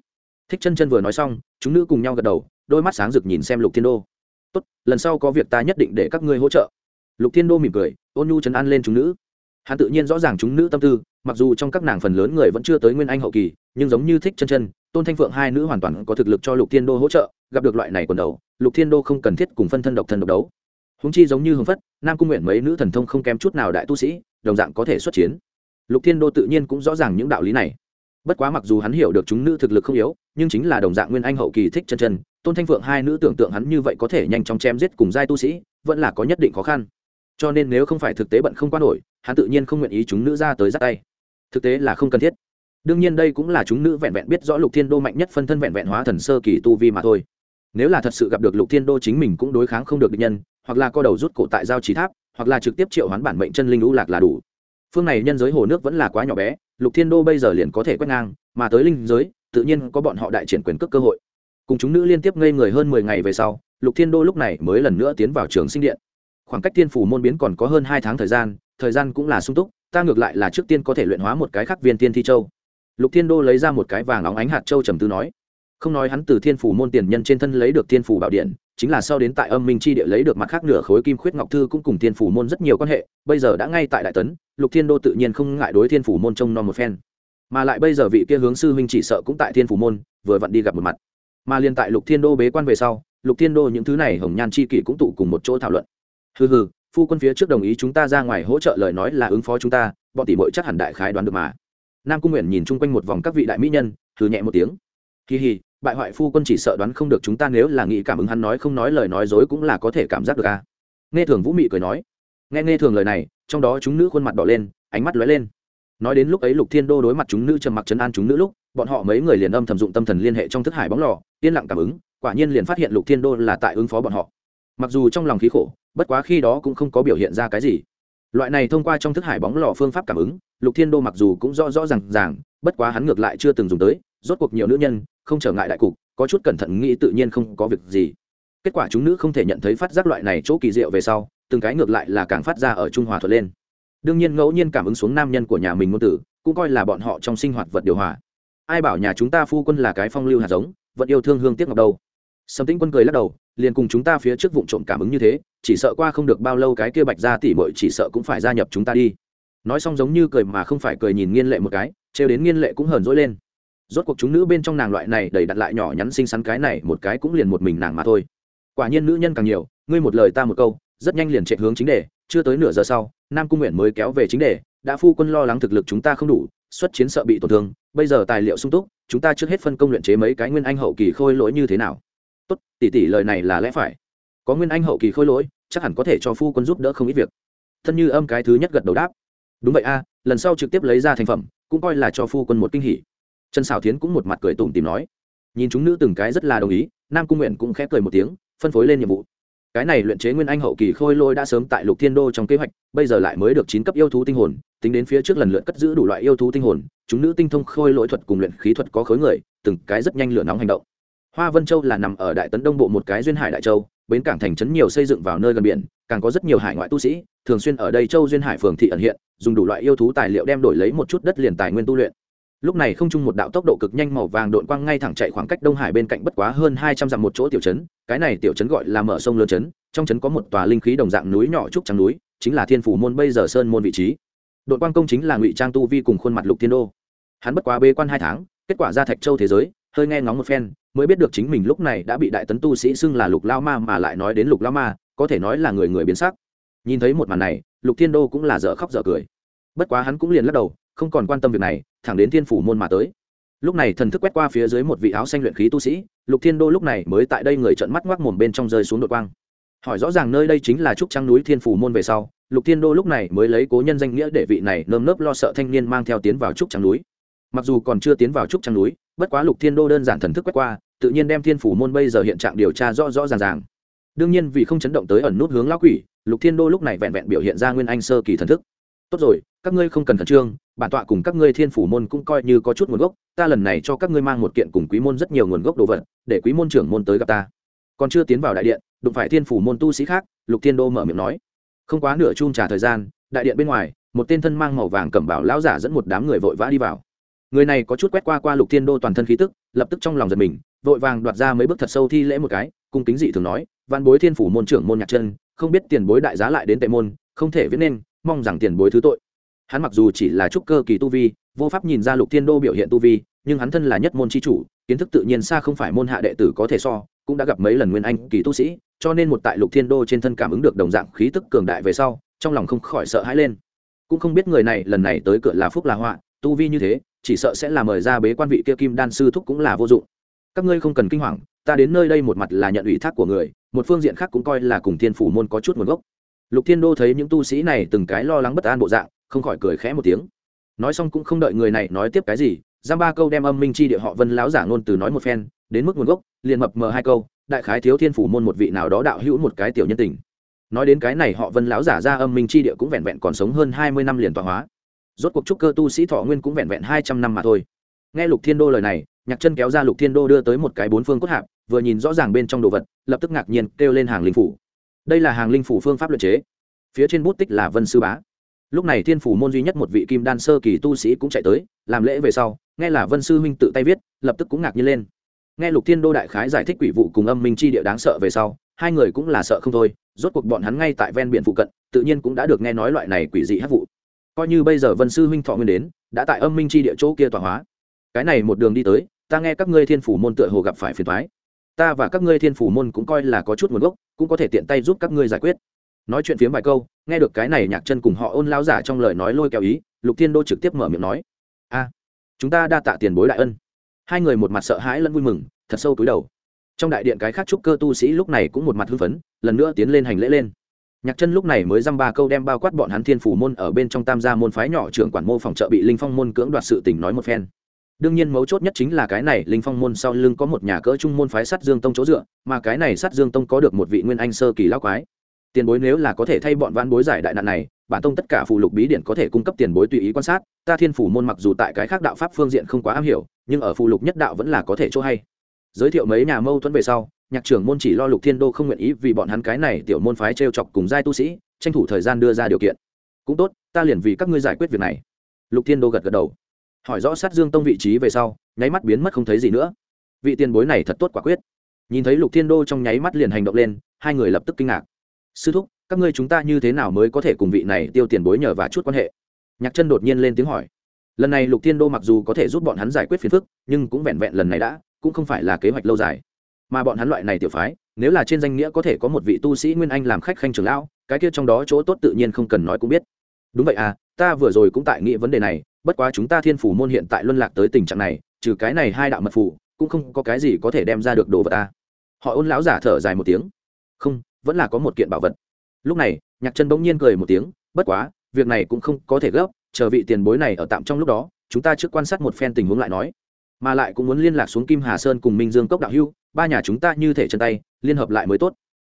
Thích chân chân vừa nói xong, chúng nữ cùng nhau gật đầu, đôi mắt sáng rực nhìn xem lục thiên đô. Tốt, lần sau có việc ta nhất định để các ngươi hỗ trợ. Lục thiên đô mỉm cười, ôn nhu chấn an lên chúng nữ. Hắn tự nhiên rõ ràng chúng nữ tâm tư, mặc dù trong các nàng phần lớn người vẫn chưa tới nguyên anh hậu kỳ, nhưng giống như thích chân chân, tôn thanh phượng hai nữ hoàn toàn có thực lực cho lục thiên đô hỗ trợ gặp được loại này quần đầu, lục thiên đô không cần thiết cùng phân thân độc thân độc đấu. Húng chi giống như hưng phất, nam cung nguyện mấy nữ thần thông không kém chút nào đại tu sĩ, đồng dạng có thể xuất chiến. Lục thiên đô tự nhiên cũng rõ ràng những đạo lý này. Bất quá mặc dù hắn hiểu được chúng nữ thực lực không yếu, nhưng chính là đồng dạng nguyên anh hậu kỳ thích chân chân, tôn thanh phượng hai nữ tưởng tượng hắn như vậy có thể nhanh chóng chém giết cùng giai tu sĩ, vẫn là có nhất định khó khăn. Cho nên nếu không phải thực tế bận không qua nổi, hắn tự nhiên không nguyện ý chúng nữ ra tới giắt tay. Thực tế là không cần thiết. Đương nhiên đây cũng là chúng nữ vẹn vẹn biết rõ lục thiên đô mạnh nhất phân thân vẹn vẹn hóa thần sơ kỳ tu vi mà thôi nếu là thật sự gặp được lục thiên đô chính mình cũng đối kháng không được địch nhân, hoặc là co đầu rút cổ tại giao trí tháp, hoặc là trực tiếp triệu hoán bản mệnh chân linh lũ lạc là đủ. Phương này nhân giới hồ nước vẫn là quá nhỏ bé, lục thiên đô bây giờ liền có thể quét ngang, mà tới linh giới, tự nhiên có bọn họ đại triển quyền cước cơ hội. Cùng chúng nữ liên tiếp ngây người hơn mười ngày về sau, lục thiên đô lúc này mới lần nữa tiến vào trường sinh điện. Khoảng cách thiên phủ môn biến còn có hơn hai tháng thời gian thời gian cũng là sung túc, ta ngược lại là trước tiên có thể luyện hóa một cái khắc viên tiên thi châu. Lục thiên đô lấy ra một cái vàng óng ánh hạt châu trầm tư nói không nói hắn từ thiên phủ môn tiền nhân trên thân lấy được thiên phủ bảo điện, chính là sau đến tại âm minh chi địa lấy được mặt khác nửa khối kim khuyết ngọc thư cũng cùng thiên phủ môn rất nhiều quan hệ, bây giờ đã ngay tại đại tấn, lục thiên đô tự nhiên không ngại đối thiên phủ môn trông non một phen. Mà lại bây giờ vị kia hướng sư huynh chỉ sợ cũng tại thiên phủ môn, vừa vặn đi gặp một mặt. Mà liên tại lục thiên đô bế quan về sau, lục thiên đô những thứ này hồng nhan chi kỷ cũng tụ cùng một chỗ thảo luận. Hừ hừ, phu quân phía trước đồng ý chúng ta ra ngoài hỗ trợ lời nói là ứng phó chúng ta, bọn tỷ mội chắc hẳn đại khái đoán được mà. Nam cung nguyện nhìn chung quanh một vòng các vị đại mỹ nhân thử nhẹ một tiếng kỳ hì, bại hoại phu quân chỉ sợ đoán không được chúng ta nếu là nghĩ cảm ứng hắn nói không nói lời nói dối cũng là có thể cảm giác được a nghe thường vũ mị cười nói. Nghe nghe thường lời này, trong đó chúng nữ khuôn mặt đỏ lên, ánh mắt lóe lên. Nói đến lúc ấy lục thiên đô đối mặt chúng nữ trầm mặc chấn an chúng nữ lúc, bọn họ mấy người liền âm thầm dụng tâm thần liên hệ trong thức hải bóng lò, yên lặng cảm ứng, quả nhiên liền phát hiện lục thiên đô là tại ứng phó bọn họ. Mặc dù trong lòng khí khổ, bất quá khi đó cũng không có biểu hiện ra cái gì. Loại này thông qua trong thức hải bóng lò phương pháp cảm ứng, lục thiên đô mặc dù cũng rõ rõ r à n g ràng, bất quá hắn ngược lại chưa từng dùng tới, rốt cuộc nhiều nữ nhân không trở ngại đại cục, có chút cẩn thận nghĩ tự nhiên không có việc gì. Kết quả chúng nữ không thể nhận thấy phát giác loại này chỗ kỳ diệu về sau, từng cái ngược lại là càng phát ra ở trung hòa thuật lên. Đương nhiên ngẫu nhiên cảm ứng xuống nam nhân của nhà mình ngôn tử cũng coi là bọn họ trong sinh hoạt vật điều hòa. Ai bảo nhà chúng ta phu quân là cái phong lưu hạt giống, vẫn yêu thương hương tiếc ngọc đâu. Sầm tĩnh quân cười lắc đầu, liền cùng chúng ta phía trước vụ trộm cảm ứng như thế, chỉ sợ qua không được bao lâu cái kia bạch ra tỉ mội chỉ sợ cũng phải gia nhập chúng ta đi. Nói xong giống như cười mà không phải cười nhìn nghiên lệ một cái, trêu đến nghiên lệ cũng hờn dỗi lên rốt cuộc chúng nữ bên trong nàng loại này đầy đặt lại nhỏ nhắn xinh xắn cái này, một cái cũng liền một mình nàng mà thôi. Quả nhiên nữ nhân càng nhiều, ngươi một lời ta một câu, rất nhanh liền chạy hướng chính đề, chưa tới nửa giờ sau, nam cung nguyện mới kéo về chính đề, đã phu quân lo lắng thực lực chúng ta không đủ, xuất chiến sợ bị tổn thương, bây giờ tài liệu sung túc, chúng ta trước hết phân công luyện chế mấy cái nguyên anh hậu kỳ khôi lỗi như thế nào? Tốt, tỷ tỷ lời này là lẽ phải. Có nguyên anh hậu kỳ khôi lỗi, chắc hẳn có thể cho phu quân giúp đỡ không ít việc. Thân như âm cái thứ nhất gật đầu đáp. Đúng vậy a, lần sau trực tiếp lấy ra thành phẩm, cũng coi là cho phu quân một kinh hỉ trần xào thiến cũng một mặt cười tủm tìm nói, nhìn chúng nữ từng cái rất là đồng ý, nam cung nguyện cũng khẽ cười một tiếng, phân phối lên nhiệm vụ. Cái này luyện chế nguyên anh hậu kỳ khôi lôi đã sớm tại lục thiên đô trong kế hoạch, bây giờ lại mới được chín cấp yêu thú tinh hồn, tính đến phía trước lần lượt cất giữ đủ loại yêu thú tinh hồn, chúng nữ tinh thông khôi lỗi thuật cùng luyện khí thuật có khối người, từng cái rất nhanh lửa nóng hành động. Hoa vân châu là nằm ở đại tấn đông bộ một cái duyên hải đại châu, bến cảng thành trấn nhiều xây dựng vào nơi gần biển, càng có rất nhiều hải ngoại tu sĩ, thường xuyên ở đây châu duyên hải phường thị ẩn hiện, dùng đủ loại yêu thú tài liệu đem đổi lấy một chút đất liền tài nguyên tu luyện lúc này không chung một đạo tốc độ cực nhanh màu vàng đội quang ngay thẳng chạy khoảng cách đông hải bên cạnh bất quá hơn hai trăm dặm một chỗ tiểu trấn. Cái này tiểu trấn gọi là mở sông lớn trấn, trong trấn có một tòa linh khí đồng dạng núi nhỏ trúc trắng núi, chính là thiên phủ môn bây giờ sơn môn vị trí. Đội quang công chính là ngụy trang tu vi cùng khuôn mặt lục thiên đô. Hắn bất quá bê quan hai tháng, kết quả ra thạch châu thế giới, hơi nghe ngóng một phen, mới biết được chính mình lúc này đã bị đại tấn tu sĩ xưng là lục lao ma mà lại nói đến lục lao ma, có thể nói là người người biến sắc. Nhìn thấy một màn này, lục thiên đô cũng là dở khóc dở cười. Bất quá hắn cũng liền lắc đầu, không còn quan tâm việc này thẳng đến thiên phủ môn mà tới. Lúc này thần thức quét qua phía dưới một vị áo xanh luyện khí tu sĩ, lục thiên đô lúc này mới tại đây người trợn mắt ngoác mồm bên trong rơi xuống đội quang. Hỏi rõ ràng nơi đây chính là trúc trăng núi thiên phủ môn về sau, lục thiên đô lúc này mới lấy cố nhân danh nghĩa để vị này nơm nớp lo sợ thanh niên mang theo tiến vào trúc trăng núi. Mặc dù còn chưa tiến vào trúc trăng núi, bất quá lục thiên đô đơn giản thần thức quét qua, tự nhiên đem thiên phủ môn bây giờ hiện trạng điều tra rõ rõ ràng ràng. Đương nhiên vì không chấn động tới ẩn nút hướng lão quỷ, lục thiên đô lúc này vẹn vẹn biểu hiện ra nguyên anh sơ kỳ thần thức. Tốt rồi, các ngươi không cần khẩn trương bản tọa cùng các ngươi thiên phủ môn cũng coi như có chút nguồn gốc, ta lần này cho các ngươi mang một kiện cùng quý môn rất nhiều nguồn gốc đồ vật, để quý môn trưởng môn tới gặp ta. Còn chưa tiến vào đại điện, đụng phải thiên phủ môn tu sĩ khác, lục thiên đô mở miệng nói. Không quá nửa chung trả thời gian, đại điện bên ngoài, một tên thân mang màu vàng cẩm bảo lão giả dẫn một đám người vội vã đi vào. Người này có chút quét qua qua lục thiên đô toàn thân khí tức, lập tức trong lòng giật mình, vội vàng đoạt ra mấy bước thật sâu thi lễ một cái, cung kính dị thường nói văn bối thiên phủ môn trưởng môn nhạc chân, không biết tiền bối đại giá lại đến tệ môn, không thể viết nên, mong rằng tiền bối thứ tội hắn mặc dù chỉ là trúc cơ kỳ tu vi, vô pháp nhìn ra lục thiên đô biểu hiện tu vi, nhưng hắn thân là nhất môn c h i chủ, kiến thức tự nhiên xa không phải môn hạ đệ tử có thể so, cũng đã gặp mấy lần nguyên anh kỳ tu sĩ, cho nên một tại lục thiên đô trên thân cảm ứng được đồng dạng khí tức cường đại về sau, trong lòng không khỏi sợ hãi lên. Cũng không biết người này, lần này tới cửa là phúc là họa, tu vi như thế, chỉ sợ sẽ là mời ra bế quan vị kia kim đan sư thúc cũng là vô dụng. Các ngươi không cần kinh hoàng, ta đến nơi đây một mặt là nhận ủy thác của người, một phương diện khác cũng coi là cùng thiên phủ môn có chút nguồn gốc. Lục thiên đô thấy những tu sĩ này từng cái lo lắng bất an bộ dạng không khỏi cười khẽ một tiếng. Nói xong cũng không đợi người này nói tiếp cái gì giam ba câu đem âm minh chi địa họ vân láo giả ngôn từ nói một phen, đến mức nguồn gốc, liền mập mờ hai câu, đại khái thiếu thiên phủ môn một vị nào đó đạo hữu một cái tiểu nhân tình. Nói đến cái này họ vân láo giả ra âm minh chi địa cũng vẹn vẹn còn sống hơn hai mươi năm liền tọa hóa. Rốt cuộc trúc cơ tu sĩ thọ nguyên cũng vẹn vẹn hai trăm năm mà thôi. Nghe lục thiên đô lời này, nhạc chân kéo ra lục thiên đô đưa tới một cái bốn phương cốt hạp, vừa nhìn rõ ràng bên trong đồ vật, lập tức ngạc nhiên kêu lên hàng linh phủ. Đây là hàng linh phủ phương pháp luật chế. Phía trên bút tích là vân sư bá lúc này thiên phủ môn duy nhất một vị kim đan sơ kỳ tu sĩ cũng chạy tới, làm lễ về sau, nghe là vân sư huynh tự tay viết, lập tức cũng ngạc nhiên lên. Nghe lục thiên đô đại khái giải thích quỷ vụ cùng âm minh chi địa đáng sợ về sau, hai người cũng là sợ không thôi, rốt cuộc bọn hắn ngay tại ven biển phụ cận, tự nhiên cũng đã được nghe nói loại này quỷ dị hát vụ. Coi như bây giờ vân sư huynh thọ nguyên đến, đã tại âm minh chi địa chỗ kia tọa hóa. Cái này một đường đi tới, ta nghe các ngươi thiên phủ môn tựa hồ gặp phải phiền thoái ta và các ngươi thiên phủ môn cũng coi là có chút nguồn gốc, cũng có thể tiện tay giúp các ngươi giải quyết nói chuyện phiếm vài câu, nghe được cái này nhạc chân cùng họ ôn lao giả trong lời nói lôi kéo ý, lục thiên đô trực tiếp mở miệng nói, a, chúng ta đa tạ tiền bối đại ân. Hai người một mặt sợ hãi lẫn vui mừng, thật sâu túi đầu. Trong đại điện cái khác trúc cơ tu sĩ lúc này cũng một mặt hưng phấn, lần nữa tiến lên hành lễ lên. Nhạc chân lúc này mới dăm ba câu đem bao quát bọn hắn thiên phủ môn ở bên trong tam gia môn phái nhỏ trưởng quản mô phòng trợ bị linh phong môn cưỡng đoạt sự tình nói một phen. Đương nhiên mấu chốt nhất chính là cái này, linh phong môn sau lưng có một nhà cỡ trung môn phái sắt dương tông chỗ dựa, mà cái này sắt dương tông có được một vị nguyên anh sơ kỳ lao quái tiền bối nếu là có thể thay bọn văn bối giải đại nạn này, bản tông tất cả phụ lục bí điển có thể cung cấp tiền bối tùy ý quan sát, ta thiên phủ môn mặc dù tại cái khác đạo pháp phương diện không quá am hiểu, nhưng ở phụ lục nhất đạo vẫn là có thể chỗ hay. Giới thiệu mấy nhà mâu thuẫn về sau, nhạc trưởng môn chỉ lo lục thiên đô không nguyện ý vì bọn hắn cái này tiểu môn phái t r e o chọc cùng giai tu sĩ, tranh thủ thời gian đưa ra điều kiện. Cũng tốt, ta liền vì các ngươi giải quyết việc này. Lục thiên đô gật gật đầu. Hỏi rõ sát dương tông vị trí về sau, nháy mắt biến mất không thấy gì nữa. Vị tiền bối này thật tốt quả quyết. Nhìn thấy lục thiên đô trong nháy mắt liền hành động lên, hai người lập tức kinh ngạc sư thúc, các ngươi chúng ta như thế nào mới có thể cùng vị này tiêu tiền bối nhờ và chút quan hệ? Nhạc chân đột nhiên lên tiếng hỏi. Lần này lục thiên đô mặc dù có thể giúp bọn hắn giải quyết phiền phức, nhưng cũng vẹn vẹn lần này đã, cũng không phải là kế hoạch lâu dài. Mà bọn hắn loại này tiểu phái, nếu là trên danh nghĩa có thể có một vị tu sĩ nguyên anh làm khách khanh trưởng lão, cái kia trong đó chỗ tốt tự nhiên không cần nói cũng biết. Đúng vậy à ta vừa rồi cũng tại nghĩ vấn đề này, bất quá chúng ta thiên phủ môn hiện tại luân lạc tới tình trạng này, trừ cái này hai đạo mật phủ cũng không có cái gì có thể đem ra được đồ vật ta họ ôn lão giả thở dài một tiếng. Không vẫn là có một kiện bảo vật. Lúc này, nhạc chân bỗng nhiên cười một tiếng, bất quá, việc này cũng không có thể gấp, chờ vị tiền bối này ở tạm trong lúc đó, chúng ta trước quan sát một phen tình huống lại nói. Mà lại cũng muốn liên lạc xuống kim hà sơn cùng minh dương cốc đạo hưu, ba nhà chúng ta như thể chân tay, liên hợp lại mới tốt.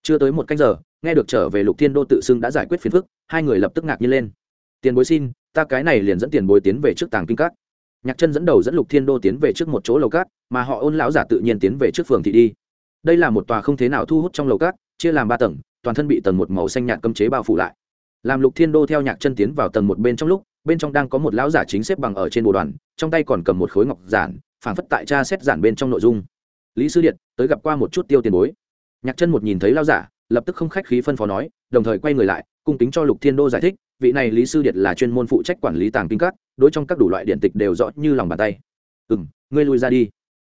Chưa tới một canh giờ, nghe được trở về lục thiên đô tự xưng đã giải quyết phiền phức, hai người lập tức ngạc nhiên lên. Tiền bối xin, ta cái này liền dẫn tiền bối tiến về trước tàng kinh các. Nhạc chân dẫn đầu dẫn lục thiên đô tiến về trước một chỗ lầu cát, mà họ ôn lão giả tự nhiên tiến về trước phường thị đi. Đây là một tòa không thế nào thu hút trong lầu cát chia làm ba tầng, toàn thân bị tầng một màu xanh nhạt cấm chế bao phủ lại. Làm lục thiên đô theo nhạc chân tiến vào tầng một bên trong lúc, bên trong đang có một lão giả chính xếp bằng ở trên bồ đoàn, trong tay còn cầm một khối ngọc giản, phảng phất tại cha xét giản bên trong nội dung. Lý sư điện, tới gặp qua một chút tiêu tiền bối. Nhạc chân một nhìn thấy lão giả, lập tức không khách khí phân phó nói, đồng thời quay người lại, cung kính cho lục thiên đô giải thích, vị này lý sư điện là chuyên môn phụ trách quản lý tàng kinh các, đối trong các đủ loại điện tịch đều rõ như lòng bàn tay. Ừ ngươi lui ra đi.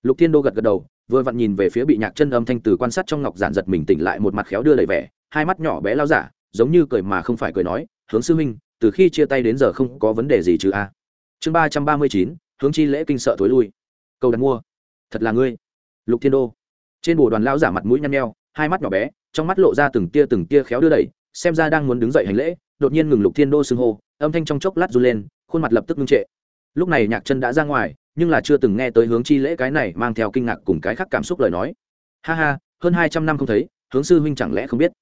Lục thiên đô gật gật đầu vừa vặn nhìn về phía bị nhạc chân âm thanh từ quan sát trong ngọc giản giật mình tỉnh lại một mặt khéo đưa đầy vẻ, hai mắt nhỏ bé lao giả, giống như cười mà không phải cười nói, hướng sư minh từ khi chia tay đến giờ không có vấn đề gì chứ a? Chương ba trăm ba mươi chín, hướng chi lễ kinh sợ thối lui. Câu đặt mua. Thật là ngươi. Lục thiên đô. Trên bồ đoàn lao giả mặt mũi nhăn nheo, hai mắt nhỏ bé, trong mắt lộ ra từng tia từng tia khéo đưa đẩy, xem ra đang muốn đứng dậy hành lễ, đột nhiên ngừng lục thiên đô xưng hô, âm thanh trong chốc lát run lên, khuôn mặt lập tức ngưng trệ. Lúc này nhạc chân đã ra ngoài nhưng là chưa từng nghe tới hướng chi lễ cái này mang theo kinh ngạc cùng cái khác cảm xúc lời nói. Ha ha, hơn hai trăm năm không thấy, hướng sư huynh chẳng lẽ không biết?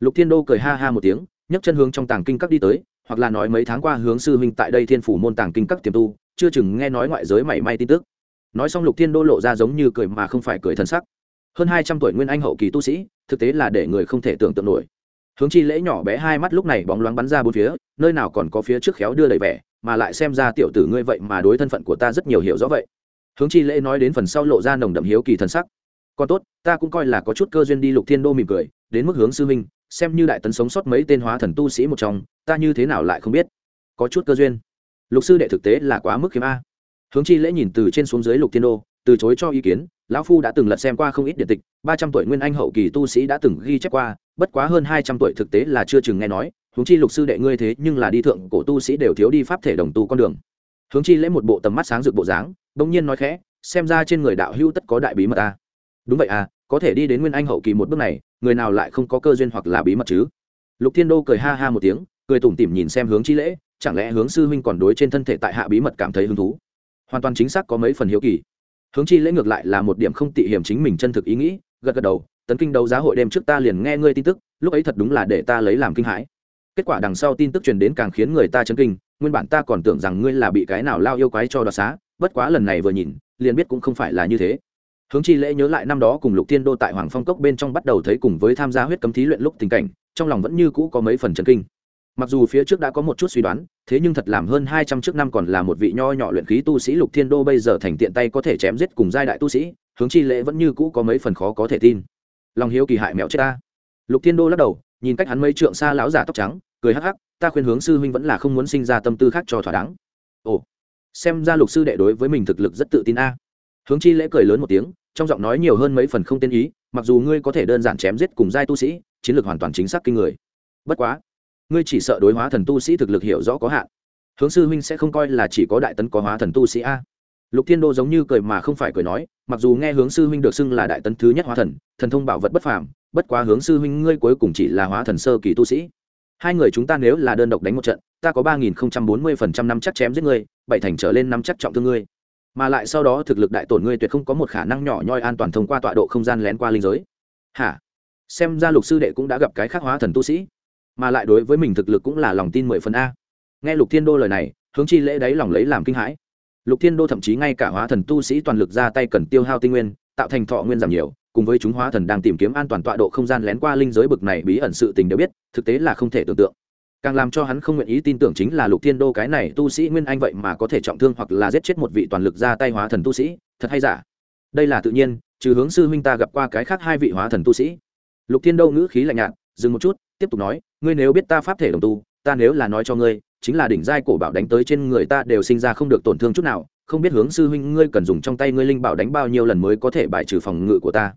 Lục thiên đô cười ha ha một tiếng, nhấc chân hướng trong tàng kinh các đi tới, hoặc là nói mấy tháng qua hướng sư huynh tại đây thiên phủ môn tàng kinh các tiềm tu, chưa chừng nghe nói ngoại giới mảy may tin tức. Nói xong lục thiên đô lộ ra giống như cười mà không phải cười thân sắc. Hơn hai trăm tuổi nguyên anh hậu kỳ tu sĩ, thực tế là để người không thể tưởng tượng nổi. Hướng chi lễ nhỏ bé hai mắt lúc này bóng loáng bắn ra bốn phía, nơi nào còn có phía trước khéo đưa đầy vẻ mà lại xem ra tiểu tử ngươi vậy mà đối thân phận của ta rất nhiều hiểu rõ vậy. Hướng chi lễ nói đến phần sau lộ ra nồng đậm hiếu kỳ thần sắc. Còn tốt, ta cũng coi là có chút cơ duyên đi lục thiên đô mỉm cười, đến mức hướng sư minh xem như đại tấn sống sót mấy tên hóa thần tu sĩ một trong, ta như thế nào lại không biết? Có chút cơ duyên. Lục sư đệ thực tế là quá mức khiếm a. Hướng chi lễ nhìn từ trên xuống dưới lục thiên đô, từ chối cho ý kiến, lão phu đã từng lật xem qua không ít điện tịch, ba trăm tuổi nguyên anh hậu kỳ tu sĩ đã từng ghi chép qua, bất quá hơn hai trăm tuổi thực tế là chưa chừng nghe nói hướng chi lục sư đệ ngươi thế nhưng là đi thượng, cổ tu sĩ đều thiếu đi pháp thể đồng tu con đường. Hướng chi lễ một bộ tầm mắt sáng rực bộ dáng, bỗng nhiên nói khẽ, xem ra trên người đạo hưu tất có đại bí mật a đúng vậy à có thể đi đến nguyên anh hậu kỳ một bước này, người nào lại không có cơ duyên hoặc là bí mật chứ? Lục thiên đô cười ha ha một tiếng, cười tủm tỉm nhìn xem hướng chi lễ, chẳng lẽ hướng sư huynh còn đối trên thân thể tại hạ bí mật cảm thấy hứng thú? Hoàn toàn chính xác có mấy phần hiếu kỳ. Hướng chi lễ ngược lại là một điểm không tị hiểm chính mình chân thực ý nghĩ, gật gật đầu, tấn kinh đấu giá hội đêm trước ta liền nghe ngươi tin tức, lúc ấy thật đúng là để ta lấy làm kinh hãi kết quả đằng sau tin tức truyền đến càng khiến người ta chấn kinh, nguyên bản ta còn tưởng rằng ngươi là bị cái nào lao yêu quái cho đoạt xá, bất quá lần này vừa nhìn, liền biết cũng không phải là như thế. Hướng chi lễ nhớ lại năm đó cùng lục thiên đô tại hoàng phong cốc bên trong bắt đầu thấy cùng với tham gia huyết cấm thí luyện lúc tình cảnh, trong lòng vẫn như cũ có mấy phần chấn kinh. Mặc dù phía trước đã có một chút suy đoán, thế nhưng thật làm hơn hai trăm trước năm còn là một vị nho nhỏ luyện khí tu sĩ lục thiên đô bây giờ thành tiện tay có thể chém giết cùng giai đại tu sĩ, hướng chi lễ vẫn như cũ có mấy phần khó có thể tin. Lòng hiếu kỳ hại mẹo chết ta. Lục thiên đô lắc đầu, nhìn cách hắn mấy trượng xa láo giả tóc trắng cười hắc hắc, ta khuyên hướng sư huynh vẫn là không muốn sinh ra tâm tư khác cho thỏa đáng. Ồ, xem ra lục sư đệ đối với mình thực lực rất tự tin a. Hướng chi lễ cười lớn một tiếng, trong giọng nói nhiều hơn mấy phần không tên ý, mặc dù ngươi có thể đơn giản chém giết cùng giai tu sĩ, chiến lược hoàn toàn chính xác kinh người. Bất quá, ngươi chỉ sợ đối hóa thần tu sĩ thực lực hiểu rõ có hạn. Hướng sư huynh sẽ không coi là chỉ có đại tấn có hóa thần tu sĩ a. Lục thiên đô giống như cười mà không phải cười nói, mặc dù nghe hướng sư huynh được xưng là đại tấn thứ nhất hóa thần thần thông bảo vật bất phàm, bất quá hướng sư huynh ngươi cuối cùng chỉ là hóa thần sơ kỳ tu sĩ hai người chúng ta nếu là đơn độc đánh một trận, ta có ba nghìn không trăm bốn mươi phần trăm năm chắc chém giết ngươi, bảy thành trở lên năm chắc trọng thương ngươi. Mà lại sau đó thực lực đại tổn ngươi tuyệt không có một khả năng nhỏ nhoi an toàn thông qua tọa độ không gian lén qua linh giới. Hả? Xem ra lục sư đệ cũng đã gặp cái khắc hóa thần tu sĩ. Mà lại đối với mình thực lực cũng là lòng tin mười phần a. Nghe lục thiên đô lời này, hướng chi lễ đáy lòng lấy làm kinh hãi. Lục thiên đô thậm chí ngay cả hóa thần tu sĩ toàn lực ra tay cần tiêu hao tinh nguyên, tạo thành thọ nguyên giảm nhiều cùng với chúng hóa thần đang tìm kiếm an toàn tọa độ không gian lén qua linh giới bực này bí ẩn sự tình đều biết, thực tế là không thể tưởng tượng. Càng làm cho hắn không nguyện ý tin tưởng chính là lục thiên đô cái này tu sĩ nguyên anh vậy mà có thể trọng thương hoặc là giết chết một vị toàn lực ra tay hóa thần tu sĩ, thật hay giả? Đây là tự nhiên, trừ hướng sư huynh ta gặp qua cái khác hai vị hóa thần tu sĩ. Lục thiên đô ngữ khí lạnh nhạt, dừng một chút, tiếp tục nói, ngươi nếu biết ta pháp thể đồng tu, ta nếu là nói cho ngươi, chính là đỉnh giai cổ bảo đánh tới trên người ta đều sinh ra không được tổn thương chút nào, không biết hướng sư huynh ngươi cần dùng trong tay ngươi linh bảo đánh bao nhiêu lần mới có thể bài trừ phòng ngự của ta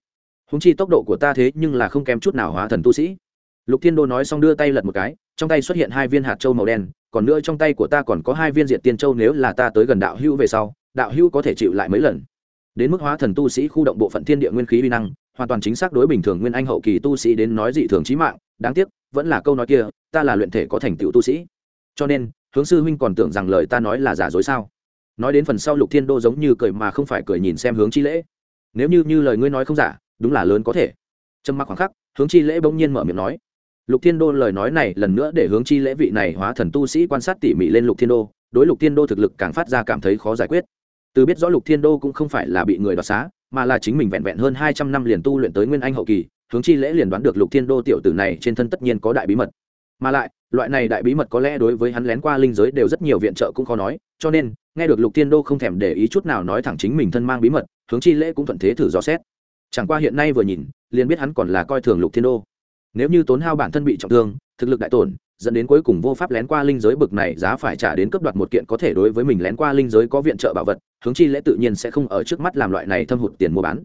húng chi tốc độ của ta thế nhưng là không kém chút nào hóa thần tu sĩ. Lục thiên đô nói xong đưa tay lật một cái, trong tay xuất hiện hai viên hạt châu màu đen, còn nữa trong tay của ta còn có hai viên diện tiên châu nếu là ta tới gần đạo hữu về sau, đạo hữu có thể chịu lại mấy lần. Đến mức hóa thần tu sĩ khu động bộ phận thiên địa nguyên khí vi năng, hoàn toàn chính xác đối bình thường nguyên anh hậu kỳ tu sĩ đến nói dị thường trí mạng, đáng tiếc, vẫn là câu nói kia, ta là luyện thể có thành tựu tu sĩ. Cho nên, hướng sư huynh còn tưởng rằng lời ta nói là giả dối sao? Nói đến phần sau lục thiên đô giống như cười mà không phải cười nhìn xem hướng chi lễ. Nếu như như lời ngươi nói không giả đúng là lớn có thể. Trầm mặc khoảng khắc, hướng chi lễ bỗng nhiên mở miệng nói. Lục thiên đô lời nói này lần nữa để hướng chi lễ vị này hóa thần tu sĩ quan sát tỉ mỉ lên lục thiên đô, đối lục thiên đô thực lực càng phát ra cảm thấy khó giải quyết. Từ biết rõ lục thiên đô cũng không phải là bị người đoạt xá, mà là chính mình vẹn vẹn hơn hai trăm năm liền tu luyện tới nguyên anh hậu kỳ, hướng chi lễ liền đoán được lục thiên đô tiểu tử này trên thân tất nhiên có đại bí mật. Mà lại, loại này đại bí mật có lẽ đối với hắn lén qua linh giới đều rất nhiều viện trợ cũng khó nói, cho nên, nghe được lục thiên đô không thèm để ý chút nào nói thẳng chính mình thân mang bí mật, hướng chi lễ cũng thuận thế thử dò xét chẳng qua hiện nay vừa nhìn, liền biết hắn còn là coi thường lục thiên đô. Nếu như tốn hao bản thân bị trọng thương, thực lực đại tổn, dẫn đến cuối cùng vô pháp lén qua linh giới bực này giá phải trả đến cấp đoạt một kiện có thể đối với mình lén qua linh giới có viện trợ bảo vật hướng chi lễ tự nhiên sẽ không ở trước mắt làm loại này thâm hụt tiền mua bán.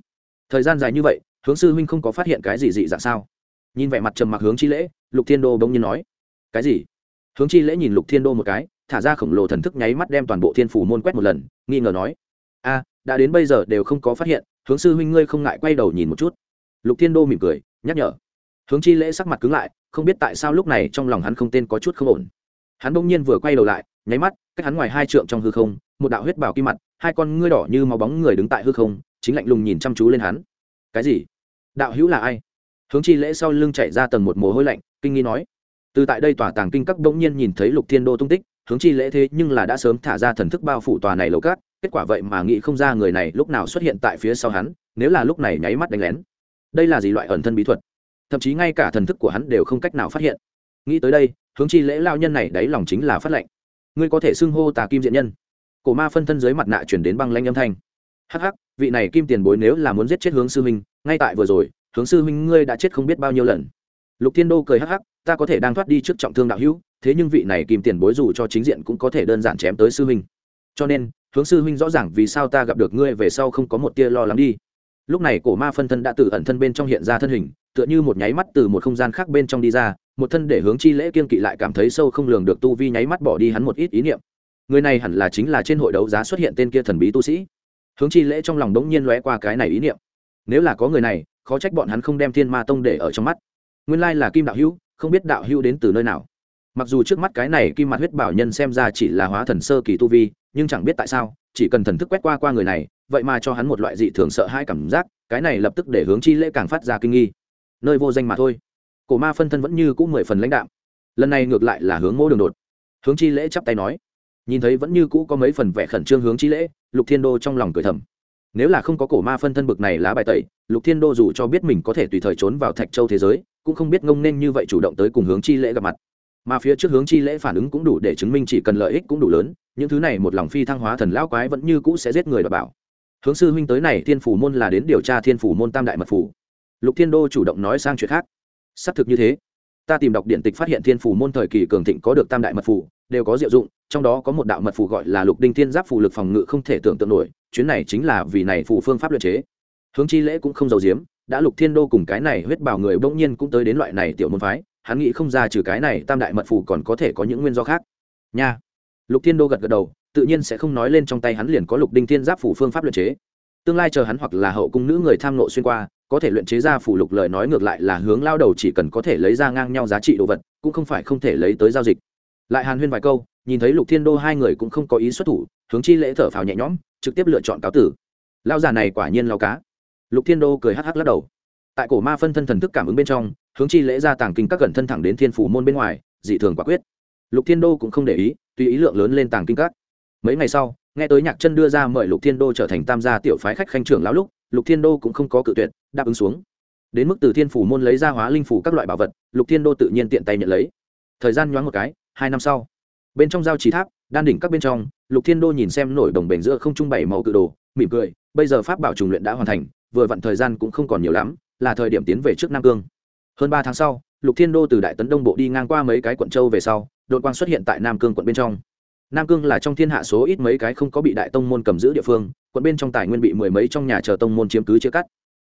Thời gian dài như vậy hướng sư huynh không có phát hiện cái gì dị dạng sao? Nhìn vẻ mặt trầm mặc hướng chi lễ, lục thiên đô bỗng nhiên nói, cái gì? Hướng chi lễ nhìn lục thiên đô một cái, thả ra khổng lồ thần thức nháy mắt đem toàn bộ thiên phủ môn quét một lần, nghi ngờ nói, a, đã đến bây giờ đều không có phát hiện hướng sư huynh ngươi không ngại quay đầu nhìn một chút. Lục thiên đô mỉm cười, nhắc nhở. Hướng chi lễ sắc mặt cứng lại, không biết tại sao lúc này trong lòng hắn không tên có chút không ổn. Hắn bỗng nhiên vừa quay đầu lại, nháy mắt, cách hắn ngoài hai trượng trong hư không, một đạo huyết bảo kim mặt, hai con ngươi đỏ như máu bóng người đứng tại hư không, chính lạnh lùng nhìn chăm chú lên hắn. Cái gì? Đạo hữu là ai? Hướng chi lễ sau lưng chạy ra tầng một mồ hôi lạnh, kinh nghi nói. Từ tại đây tòa tàng kinh các bỗng nhiên nhìn thấy lục thiên đô tung tích, hướng chi lễ thế nhưng là đã sớm thả ra thần thức bao phủ tòa này lầu cát kết quả vậy mà nghĩ không ra người này lúc nào xuất hiện tại phía sau hắn, nếu là lúc này nháy mắt đánh lén. Đây là gì loại ẩn thân bí thuật? Thậm chí ngay cả thần thức của hắn đều không cách nào phát hiện. Nghĩ tới đây, hướng chi lễ lao nhân này đáy lòng chính là phát lệnh. Ngươi có thể xưng hô tà kim diện nhân. Cổ ma phân thân dưới mặt nạ chuyển đến băng lanh âm thanh. Hắc hắc, vị này kim tiền bối nếu là muốn giết chết hướng sư huynh, ngay tại vừa rồi, hướng sư huynh ngươi đã chết không biết bao nhiêu lần. Lục thiên đô cười hắc hắc, ta có thể đang thoát đi trước trọng thương đạo hữu, thế nhưng vị này kim tiền bối dù cho chính diện cũng có thể đơn giản chém tới sư huynh. Cho nên hướng sư huynh rõ ràng vì sao ta gặp được ngươi về sau không có một tia lo lắng đi. Lúc này cổ ma phân thân đã từ ẩn thân bên trong hiện ra thân hình, tựa như một nháy mắt từ một không gian khác bên trong đi ra, một thân để hướng chi lễ kiên kỵ lại cảm thấy sâu không lường được tu vi nháy mắt bỏ đi hắn một ít ý niệm. Người này hẳn là chính là trên hội đấu giá xuất hiện tên kia thần bí tu sĩ. Hướng chi lễ trong lòng đống nhiên lóe qua cái này ý niệm. Nếu là có người này, khó trách bọn hắn không đem thiên ma tông để ở trong mắt. Nguyên lai là kim đạo hữu, không biết đạo hữu đến từ nơi nào. Mặc dù trước mắt cái này kim mặt huyết bảo nhân xem ra chỉ là hóa thần sơ kỳ tu vi nhưng chẳng biết tại sao, chỉ cần thần thức quét qua qua người này, vậy mà cho hắn một loại dị thường sợ hãi cảm giác, cái này lập tức để hướng chi lễ càng phát ra kinh nghi. Nơi vô danh mà thôi. Cổ ma phân thân vẫn như cũng mười phần lãnh đạm. Lần này ngược lại là hướng mỗ đường đột. Hướng chi lễ chắp tay nói. Nhìn thấy vẫn như cũ có mấy phần vẻ khẩn trương hướng chi lễ, lục thiên đô trong lòng cười thầm. Nếu là không có cổ ma phân thân bực này lá bài tẩy, lục thiên đô dù cho biết mình có thể tùy thời trốn vào thạch châu thế giới, cũng không biết ngông nên như vậy chủ động tới cùng hướng chi lễ gặp mặt mà phía trước hướng chi lễ phản ứng cũng đủ để chứng minh chỉ cần lợi ích cũng đủ lớn, những thứ này một lòng phi thăng hóa thần lão quái vẫn như cũ sẽ giết người và bảo. Hướng sư huynh tới này, thiên phủ môn là đến điều tra thiên phủ môn tam đại mật phủ. Lục thiên đô chủ động nói sang chuyện khác. Xác thực như thế. Ta tìm đọc điện tịch phát hiện thiên phủ môn thời kỳ cường thịnh có được tam đại mật phủ, đều có diệu dụng, trong đó có một đạo mật phủ gọi là lục đinh thiên giáp phủ lực phòng ngự không thể tưởng tượng nổi, chuyến này chính là vì này phủ phương pháp luyện chế. Hướng chi lễ cũng không giàu diếm đã lục thiên đô cùng cái này huyết bảo người bỗng nhiên cũng tới đến loại này tiểu môn phái hắn nghĩ không ra trừ cái này tam đại mật phủ còn có thể có những nguyên do khác. Nha. Lục thiên đô gật gật đầu, tự nhiên sẽ không nói lên trong tay hắn liền có lục đinh thiên giáp phủ phương pháp luyện chế. Tương lai chờ hắn hoặc là hậu cung nữ người tham nộ xuyên qua, có thể luyện chế ra phủ lục lời nói ngược lại là hướng lao đầu chỉ cần có thể lấy ra ngang nhau giá trị đồ vật, cũng không phải không thể lấy tới giao dịch. Lại hàn huyên vài câu, nhìn thấy lục thiên đô hai người cũng không có ý xuất thủ, hướng chi lễ thở phào nhẹ nhõm, trực tiếp lựa chọn cáo tử. Lao già này quả nhiên lao cá. Lục thiên đô cười hắc hắc lắc đầu. Tại cổ ma phân thân thần thức cảm ứng bên trong hướng chi lễ ra tàng kinh các gần thân thẳng đến thiên phủ môn bên ngoài, dị thường quả quyết. Lục thiên đô cũng không để ý, tùy ý lượng lớn lên tàng kinh các. Mấy ngày sau, nghe tới nhạc chân đưa ra mời lục thiên đô trở thành tam gia tiểu phái khách khanh trưởng lão lúc, lục thiên đô cũng không có cự tuyệt, đáp ứng xuống. Đến mức từ thiên phủ môn lấy ra hóa linh phủ các loại bảo vật, lục thiên đô tự nhiên tiện tay nhận lấy. Thời gian nhoáng một cái, hai năm sau, bên trong giao trí tháp, đan đỉnh các bên trong, lục thiên đô nhìn xem nổi đồng bền giữa không trung bảy màu cự đồ, mỉm cười, bây giờ pháp bảo trùng luyện đã hoàn thành, vừa vặn thời gian cũng không còn nhiều lắm, là thời điểm tiến về trước nam cương hơn ba tháng sau, lục thiên đô từ đại tấn đông bộ đi ngang qua mấy cái quận châu về sau đội quang xuất hiện tại nam cương quận bên trong. Nam cương là trong thiên hạ số ít mấy cái không có bị đại tông môn cầm giữ địa phương, quận bên trong tài nguyên bị mười mấy trong nhà chờ tông môn chiếm cứ chia cắt.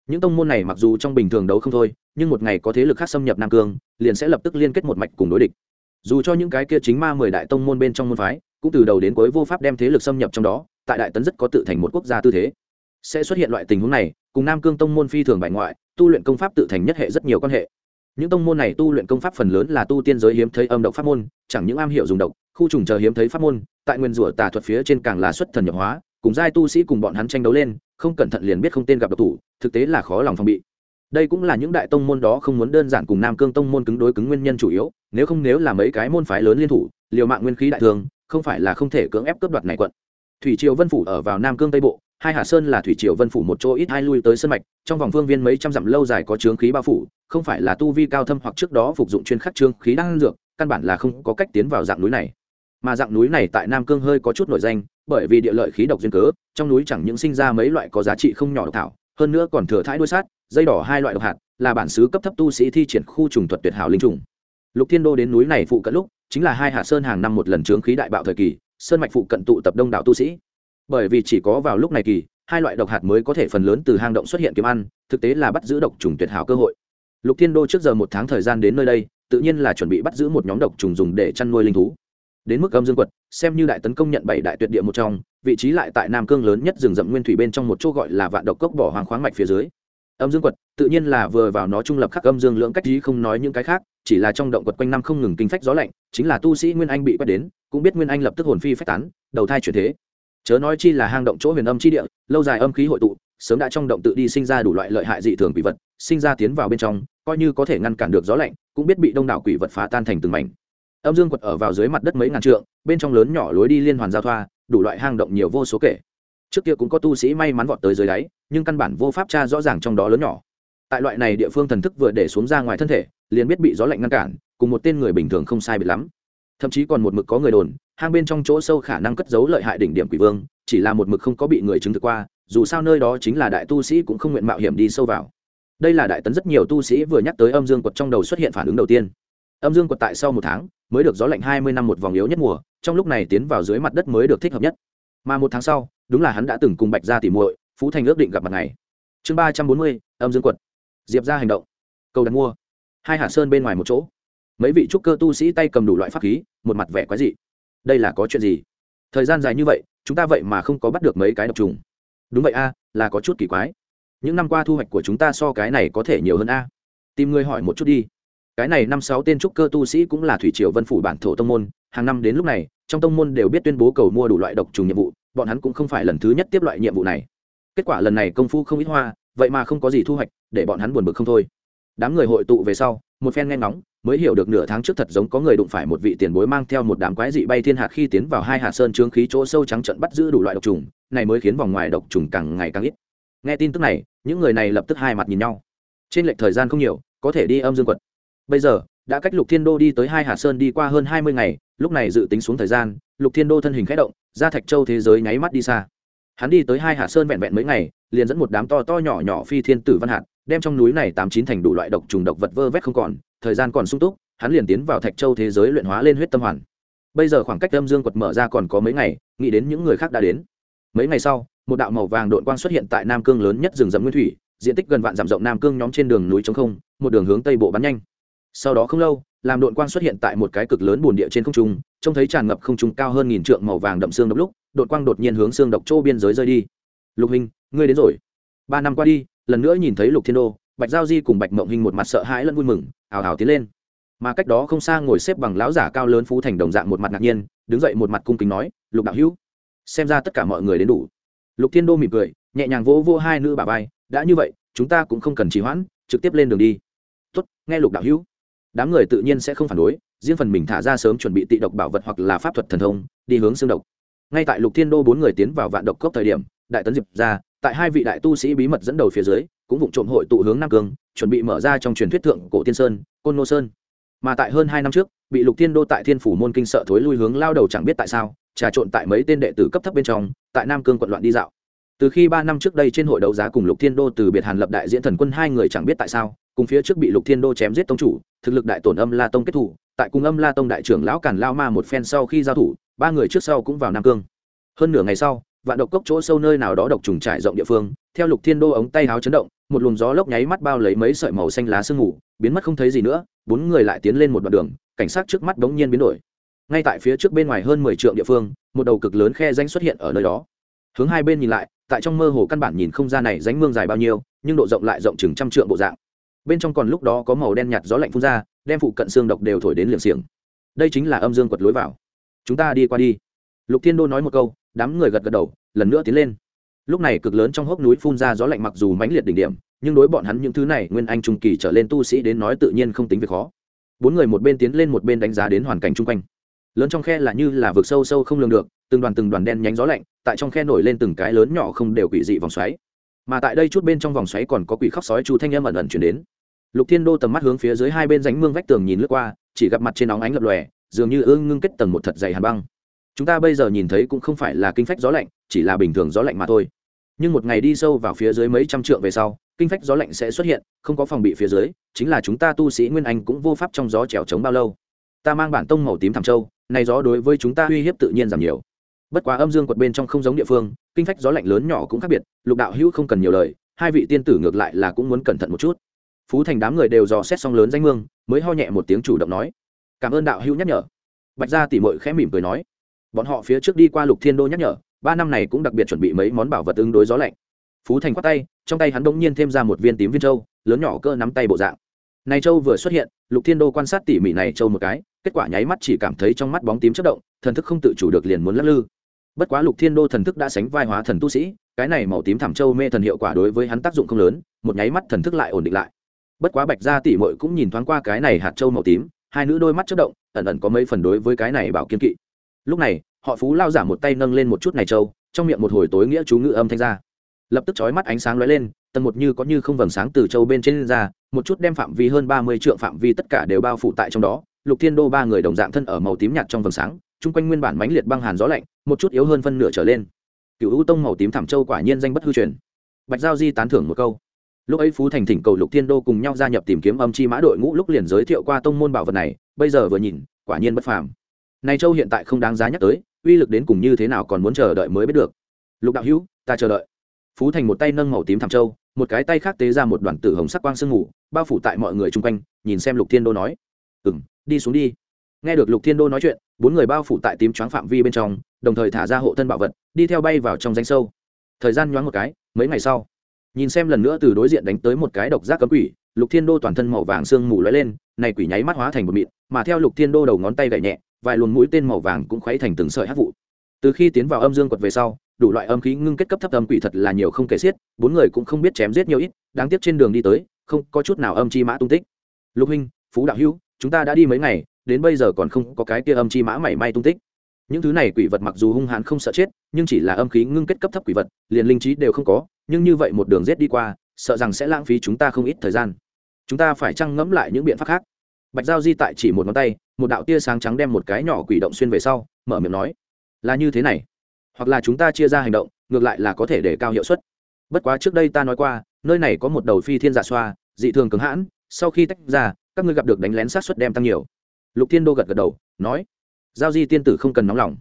Những tông môn này mặc dù trong bình thường đấu không thôi, nhưng một ngày có thế lực khác xâm nhập nam cương, liền sẽ lập tức liên kết một mạch cùng đối địch. Dù cho những cái kia chính ma mười đại tông môn bên trong môn phái, cũng từ đầu đến cuối vô pháp đem thế lực xâm nhập trong đó, tại đại tấn rất có tự thành một quốc gia tư thế. Sẽ xuất hiện loại tình huống này, cùng nam cương tông môn phi thường bại ngoại, tu luyện công pháp tự thành nhất hệ rất nhiều quan hệ những tông môn này tu luyện công pháp phần lớn là tu tiên giới hiếm thấy âm độc pháp môn, chẳng những am hiểu dùng độc, khu trùng chờ hiếm thấy pháp môn, tại nguyên rủa tà thuật phía trên càng là xuất thần nhập hóa, cùng giai tu sĩ cùng bọn hắn tranh đấu lên, không cẩn thận liền biết không tên gặp độc thủ, thực tế là khó lòng phòng bị. Đây cũng là những đại tông môn đó không muốn đơn giản cùng nam cương tông môn cứng đối cứng nguyên nhân chủ yếu, nếu không nếu là mấy cái môn phái lớn liên thủ, liều mạng nguyên khí đại thường, không phải là không thể cưỡng ép cướp đoạt này quận. Thủy triều vân phủ ở vào nam cương tây bộ hai hà sơn là thủy triều vân phủ một chỗ ít hai lui tới sân mạch, trong vòng phương viên mấy trăm dặm lâu dài có trướng khí bao phủ, không phải là tu vi cao thâm hoặc trước đó phục dụng chuyên khắc trướng khí đang dược, căn bản là không có cách tiến vào dạng núi này. Mà dạng núi này tại nam cương hơi có chút nổi danh, bởi vì địa lợi khí độc duyên cớ, trong núi chẳng những sinh ra mấy loại có giá trị không nhỏ độc thảo, hơn nữa còn thừa thãi đuôi sát, dây đỏ hai loại độc hạt, là bản xứ cấp thấp tu sĩ thi triển khu trùng thuật tuyệt hảo linh trùng. Lục thiên đô đến núi này phụ cận lúc, chính là hai hạ sơn hàng năm một lần trướng khí đại bạo thời kỳ, sơn mạch phụ cận tụ tập đông đảo tu sĩ bởi vì chỉ có vào lúc này kỳ, hai loại độc hạt mới có thể phần lớn từ hang động xuất hiện kiếm ăn, thực tế là bắt giữ độc trùng tuyệt hảo cơ hội. Lục thiên đô trước giờ một tháng thời gian đến nơi đây, tự nhiên là chuẩn bị bắt giữ một nhóm độc trùng dùng để chăn nuôi linh thú. Đến mức âm dương quật, xem như đại tấn công nhận bảy đại tuyệt địa một trong, vị trí lại tại nam cương lớn nhất rừng rậm nguyên thủy bên trong một chỗ gọi là vạn độc cốc bỏ hoàng khoáng mạch phía dưới. Âm dương quật, tự nhiên là vừa vào nó trung lập khắc âm dương lưỡng cách trí không nói những cái khác, chỉ là trong động quật quanh năm không ngừng kinh phách gió lạnh, chính là tu sĩ nguyên anh bị quét đến, cũng biết nguyên anh lập tức hồn phi phách tán, đầu thai chuyển thế chớ nói chi là hang động chỗ huyền âm chi địa, lâu dài âm khí hội tụ, sớm đã trong động tự đi sinh ra đủ loại lợi hại dị thường quỷ vật, sinh ra tiến vào bên trong, coi như có thể ngăn cản được gió lạnh, cũng biết bị đông đảo quỷ vật phá tan thành từng mảnh. Âm dương quật ở vào dưới mặt đất mấy ngàn trượng, bên trong lớn nhỏ lối đi liên hoàn giao thoa, đủ loại hang động nhiều vô số kể. Trước kia cũng có tu sĩ may mắn vọt tới dưới đáy, nhưng căn bản vô pháp tra rõ ràng trong đó lớn nhỏ. Tại loại này địa phương thần thức vừa để xuống ra ngoài thân thể, liền biết bị gió lạnh ngăn cản, cùng một tên người bình thường không sai biệt lắm. Thậm chí còn một mực có người đồn hang bên trong chỗ sâu khả năng cất giấu lợi hại đỉnh điểm quỷ vương, chỉ là một mực không có bị người chứng thực qua, dù sao nơi đó chính là đại tu sĩ cũng không nguyện mạo hiểm đi sâu vào. Đây là đại tấn rất nhiều tu sĩ vừa nhắc tới âm dương quật trong đầu xuất hiện phản ứng đầu tiên. Âm dương quật tại sau một tháng mới được gió lạnh hai mươi năm một vòng yếu nhất mùa, trong lúc này tiến vào dưới mặt đất mới được thích hợp nhất. Mà một tháng sau, đúng là hắn đã từng cùng bạch ra tỉ muội, phú thành ước định gặp mặt này chương ba trăm bốn mươi, âm dương quật. Diệp ra hành động. Cầu đặt mua. Hai hạ sơn bên ngoài một chỗ. Mấy vị trúc cơ tu sĩ tay cầm đủ loại pháp khí, một mặt vẻ quái dị đây là có chuyện gì? Thời gian dài như vậy, chúng ta vậy mà không có bắt được mấy cái độc trùng. Đúng vậy a, là có chút kỳ quái. Những năm qua thu hoạch của chúng ta so cái này có thể nhiều hơn a. Tìm người hỏi một chút đi. Cái này năm sáu tên trúc cơ tu sĩ cũng là thủy triều vân phủ bản thổ tông môn, hàng năm đến lúc này, trong tông môn đều biết tuyên bố cầu mua đủ loại độc trùng nhiệm vụ, bọn hắn cũng không phải lần thứ nhất tiếp loại nhiệm vụ này. Kết quả lần này công phu không ít hoa, vậy mà không có gì thu hoạch, để bọn hắn buồn bực không thôi. Đám người hội tụ về sau, một phen nghe ngóng mới hiểu được nửa tháng trước thật giống có người đụng phải một vị tiền bối mang theo một đám quái dị bay thiên hạt khi tiến vào hai hạt sơn trướng khí chỗ sâu trắng trận bắt giữ đủ loại độc trùng, này mới khiến vòng ngoài độc trùng càng ngày càng ít. Nghe tin tức này, những người này lập tức hai mặt nhìn nhau. Trên lệch thời gian không nhiều, có thể đi âm dương quật. Bây giờ, đã cách lục thiên đô đi tới hai hạt sơn đi qua hơn hai mươi ngày, lúc này dự tính xuống thời gian, lục thiên đô thân hình k h ẽ động, ra thạch châu thế giới nháy mắt đi xa. Hắn đi tới hai hạt sơn vẹn vẹn mấy ngày, liền dẫn một đám to to nhỏ nhỏ phi thiên tử văn hạt, đem trong núi này tám chín thành đủ loại độc trùng độc vật vơ vét không còn thời gian còn sung túc, hắn liền tiến vào thạch châu thế giới luyện hóa lên huyết tâm hoàn. Bây giờ khoảng cách âm dương quật mở ra còn có mấy ngày, nghĩ đến những người khác đã đến. Mấy ngày sau, một đạo màu vàng đội quang xuất hiện tại nam cương lớn nhất rừng rậm nguyên thủy, diện tích gần vạn dặm rộng nam cương nhóm trên đường núi trống không, một đường hướng tây bộ bắn nhanh. Sau đó không lâu, làm đội quang xuất hiện tại một cái cực lớn bồn địa trên không trung, trông thấy tràn ngập không trung cao hơn nghìn trượng màu vàng đậm xương độc lúc đội quang đột nhiên hướng xương độc châu biên giới rơi đi. Lục hình ngươi đến rồi. Ba năm qua đi, lần nữa nhìn thấy lục thiên đô bạch giao di cùng bạch mộng hình một mặt sợ hãi lẫn vui mừng, ào ào tiến lên. Mà cách đó không xa ngồi xếp bằng lão giả cao lớn phú thành đồng dạng một mặt ngạc nhiên, đứng dậy một mặt cung kính nói, lục đạo hữu, xem ra tất cả mọi người đến đủ. Lục thiên đô mỉm cười, nhẹ nhàng vỗ vô hai nữ bà vai, đã như vậy, chúng ta cũng không cần trì hoãn, trực tiếp lên đường đi. Tốt, nghe lục đạo hữu. Đám người tự nhiên sẽ không phản đối, riêng phần mình thả ra sớm chuẩn bị tị độc bảo vật hoặc là pháp thuật thần thông, đi hướng xương độc. Ngay tại lục thiên đô bốn người tiến vào vạn độc cốc thời điểm, đại tấn diệp ra, tại hai vị đại tu sĩ bí mật dẫn đầu phía dưới cũng vụng trộm hội tụ hướng nam cương, chuẩn bị mở ra trong truyền thuyết thượng cổ tiên sơn, côn nô sơn. Mà tại hơn hai năm trước, bị lục thiên đô tại thiên phủ môn kinh sợ thối lui hướng lao đầu chẳng biết tại sao, trà trộn tại mấy tên đệ tử cấp thấp bên trong, tại nam cương quận loạn đi dạo. Từ khi ba năm trước đây trên hội đấu giá cùng lục thiên đô từ biệt hàn lập đại diễn thần quân hai người chẳng biết tại sao, cùng phía trước bị lục thiên đô chém giết tông chủ, thực lực đại tổn âm la tông kết thủ, tại cùng âm la tông đại trưởng lão càn lao ma một phen sau khi giao thủ, ba người trước sau cũng vào nam cương. Hơn nửa ngày sau, vạn độc cốc chỗ sâu nơi nào đó độc trùng trải rộng địa phương, theo lục thiên đô ống tay háo chấn động một luồng gió lốc nháy mắt bao lấy mấy sợi màu xanh lá sương mù, biến mất không thấy gì nữa, bốn người lại tiến lên một đoạn đường, cảnh sát trước mắt bỗng nhiên biến đổi. Ngay tại phía trước bên ngoài hơn mười trượng địa phương, một đầu cực lớn khe danh xuất hiện ở nơi đó. Hướng hai bên nhìn lại, tại trong mơ hồ căn bản nhìn không ra này ránh mương dài bao nhiêu, nhưng độ rộng lại rộng chừng trăm trượng bộ dạng. Bên trong còn lúc đó có màu đen nhạt gió lạnh phun ra, đem phụ cận xương độc đều thổi đến liệng xiềng. Đây chính là âm dương quật lối vào. Chúng ta đi qua đi. Lục thiên đô nói một câu, đám người gật gật đầu, lần nữa tiến lên lúc này cực lớn trong hốc núi phun ra gió lạnh mặc dù mãnh liệt đỉnh điểm, nhưng đối bọn hắn những thứ này, nguyên anh trung kỳ trở lên tu sĩ đến nói tự nhiên không tính việc khó. Bốn người một bên tiến lên một bên đánh giá đến hoàn cảnh chung quanh. Lớn trong khe là như là vực sâu sâu không lường được, từng đoàn từng đoàn đen nhánh gió lạnh, tại trong khe nổi lên từng cái lớn nhỏ không đều quỷ dị vòng xoáy. Mà tại đây chút bên trong vòng xoáy còn có quỷ khóc sói chu thanh âm ẩn ẩn chuyển đến. Lục thiên đô tầm mắt hướng phía dưới hai bên ránh mương vách tường nhìn lướt qua, chỉ gặp mặt trên óng ánh lập lòe, dường như ương ngưng kết tầng một thật dày hàn băng. Chúng ta bây giờ nhìn thấy cũng không phải là kinh phách gió lạnh, chỉ là bình thường gió lạnh mà thôi nhưng một ngày đi sâu vào phía dưới mấy trăm trượng về sau, kinh phách gió lạnh sẽ xuất hiện, không có phòng bị phía dưới, chính là chúng ta tu sĩ nguyên anh cũng vô pháp trong gió trèo trống bao lâu. Ta mang bản tông màu tím thảm châu, này gió đối với chúng ta uy hiếp tự nhiên giảm nhiều. Bất quá âm dương quật bên trong không giống địa phương, kinh phách gió lạnh lớn nhỏ cũng khác biệt, lục đạo hữu không cần nhiều lời, hai vị tiên tử ngược lại là cũng muốn cẩn thận một chút. Phú thành đám người đều dò xét xong lớn danh mương, mới ho nhẹ một tiếng chủ động nói, cảm ơn đạo hữu nhắc nhở. Bạch gia tỉ mội khẽ mỉm cười nói, bọn họ phía trước đi qua lục thiên đô nhắc nhở ba năm này cũng đặc biệt chuẩn bị mấy món bảo vật ứng đối gió lạnh. Phú thành khoát tay, trong tay hắn đ ỗ n g nhiên thêm ra một viên tím viên trâu, lớn nhỏ cơ nắm tay bộ dạng. Này châu vừa xuất hiện, lục thiên đô quan sát tỉ mỉ này châu một cái, kết quả nháy mắt chỉ cảm thấy trong mắt bóng tím chất động, thần thức không tự chủ được liền muốn lắc lư. Bất quá lục thiên đô thần thức đã sánh vai hóa thần tu sĩ, cái này màu tím thảm châu mê thần hiệu quả đối với hắn tác dụng không lớn, một nháy mắt thần thức lại ổn định lại. Bất quá bạch gia tỉ mội cũng nhìn thoáng qua cái này hạt châu màu tím, hai nữ đôi mắt chất động, ẩn ẩn có mấy phần đối với cái này bảo kiên kỵ. Lúc này họ phú lao giả một tay nâng lên một chút này trâu, trong miệng một hồi tối nghĩa chú ngữ âm thanh ra. Lập tức chói mắt ánh sáng lóe lên tần một như có như không vầng sáng từ châu bên trên lên ra, một chút đem phạm vi hơn ba mươi trượng phạm vi tất cả đều bao phủ tại trong đó. Lục thiên đô ba người đồng dạng thân ở màu tím nhạt trong vầng sáng, chung quanh nguyên bản mãnh liệt băng hàn gió lạnh, một chút yếu hơn phân nửa trở lên. Cựu ưu tông màu tím thảm châu quả nhiên danh bất hư truyền. Bạch giao di tán thưởng một câu. Lúc ấy phú thành thỉnh cầu lục thiên đô cùng nhau gia nhập tìm kiếm âm chi mã đội ngũ lúc liền giới thiệu qua tông môn bảo vật này, bây giờ vừa nhìn, quả nhiên bất phàm. Này châu hiện tại không đáng giá nhắc tới uy lực đến cùng như thế nào còn muốn chờ đợi mới biết được. Lục đạo hữu, ta chờ đợi. Phú thành một tay nâng màu tím thảm châu, một cái tay khác tế ra một đoàn tử hồng sắc quang sương ngủ bao phủ tại mọi người chung quanh, nhìn xem lục thiên đô nói. Ừ m đi xuống đi. Nghe được lục thiên đô nói chuyện, bốn người bao phủ tại tím choáng phạm vi bên trong, đồng thời thả ra hộ thân bảo vật, đi theo bay vào trong danh sâu. Thời gian nhoáng một cái, mấy ngày sau, nhìn xem lần nữa từ đối diện đánh tới một cái độc giác cấm quỷ, lục thiên đô toàn thân màu vàng sương mù lóe lên, này quỷ nháy mắt hóa thành một mịn, mà theo lục thiên đô đầu ngón tay gậy nhẹ vài luồn mũi tên màu vàng cũng khuấy thành từng sợi hắc vụ. Từ khi tiến vào âm dương quật về sau, đủ loại âm khí ngưng kết cấp thấp âm quỷ thật là nhiều không kể xiết, bốn người cũng không biết chém giết nhiều ít, đáng tiếc trên đường đi tới, không có chút nào âm chi mã tung tích. Lục huynh, phú đạo hữu, chúng ta đã đi mấy ngày, đến bây giờ còn không có cái kia âm chi mã mảy may tung tích. Những thứ này quỷ vật mặc dù hung hãn không sợ chết, nhưng chỉ là âm khí ngưng kết cấp thấp quỷ vật, liền linh trí đều không có, nhưng như vậy một đường rết đi qua, sợ rằng sẽ lãng phí chúng ta không ít thời gian. Chúng ta phải chăng ngẫm lại những biện pháp khác? Bạch giao di tại chỉ một ngón tay một đạo tia sáng trắng đem một cái nhỏ quỷ động xuyên về sau, mở miệng nói, là như thế này, hoặc là chúng ta chia ra hành động, ngược lại là có thể để cao hiệu suất. Bất quá trước đây ta nói qua, nơi này có một đầu phi thiên giả xoa, dị thường cứng hãn, sau khi tách ra, các ngươi gặp được đánh lén sát xuất đem tăng nhiều. Lục thiên đô gật gật đầu, nói, giao di tiên tử không cần nóng lòng.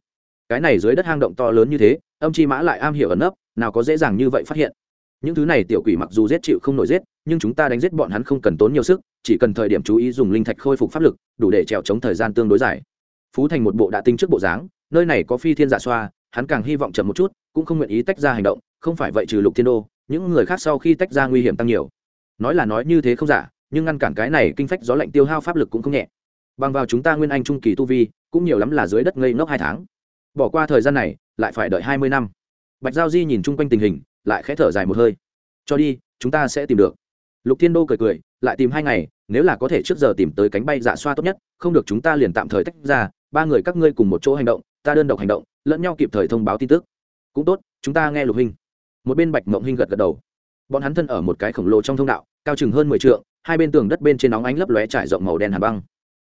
Cái này dưới đất hang động to lớn như thế, âm chi mã lại am hiểu ẩn nấp, nào có dễ dàng như vậy phát hiện. Những thứ này tiểu quỷ mặc dù giết chịu không nổi giết, nhưng chúng ta đánh giết bọn hắn không cần tốn nhiều sức chỉ cần thời điểm chú ý dùng linh thạch khôi phục pháp lực, đủ để trèo chống thời gian tương đối dài. Phú thành một bộ đã tinh trước bộ dáng, nơi này có phi thiên giả xoa, hắn càng hy vọng chậm một chút, cũng không nguyện ý tách ra hành động, không phải vậy trừ lục thiên đô, những người khác sau khi tách ra nguy hiểm tăng nhiều. Nói là nói như thế không giả, nhưng ngăn cản cái này kinh phách gió lạnh tiêu hao pháp lực cũng không nhẹ. Bằng vào chúng ta nguyên anh trung kỳ tu vi, cũng nhiều lắm là dưới đất ngây ngốc hai tháng. Bỏ qua thời gian này, lại phải đợi hai mươi năm. Bạch giao di nhìn chung quanh tình hình, lại khẽ thở dài một hơi. Cho đi, chúng ta sẽ tìm được. Lục thiên đô cười cười, lại tìm hai ngày nếu là có thể trước giờ tìm tới cánh bay dạ xoa tốt nhất, không được chúng ta liền tạm thời tách ra, ba người các ngươi cùng một chỗ hành động, ta đơn độc hành động, lẫn nhau kịp thời thông báo tin tức. Cũng tốt, chúng ta nghe lục hình một bên bạch mộng hình gật gật đầu. Bọn hắn thân ở một cái khổng lồ trong thông đạo, cao chừng hơn mười t hai bên tường đất bên trên nóng ánh lấp lóe trải rộng màu đen hà băng.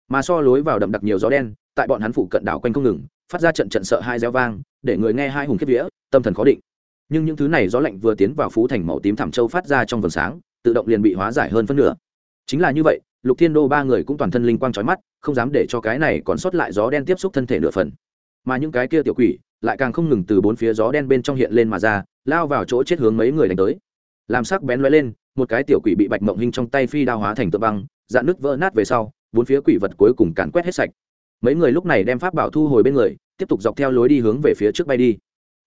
Mà so lối vào đậm đặc nhiều gió đen, tại bọn hắn phụ cận đảo quanh không ngừng, phát ra trận trận sợ hai reo vang, để người nghe hai hùng kiếp vía, tâm thần khó định. Nhưng những thứ này gió lạnh vừa tiến vào phú thành màu tím thảm châu phát ra trong vườn sáng, tự động liền bị hóa giải hơn phân nửa chính là như vậy, lục thiên đô ba người cũng toàn thân linh quang trói mắt, không dám để cho cái này còn sót lại gió đen tiếp xúc thân thể nửa phần. Mà những cái kia tiểu quỷ lại càng không ngừng từ bốn phía gió đen bên trong hiện lên mà ra, lao vào chỗ chết hướng mấy người đánh tới. Làm sắc bén lóe lên, một cái tiểu quỷ bị bạch mộng hình trong tay phi đao hóa thành tượng băng, dạn nước vỡ nát về sau, bốn phía quỷ vật cuối cùng càn quét hết sạch. Mấy người lúc này đem pháp bảo thu hồi bên người, tiếp tục dọc theo lối đi hướng về phía trước bay đi.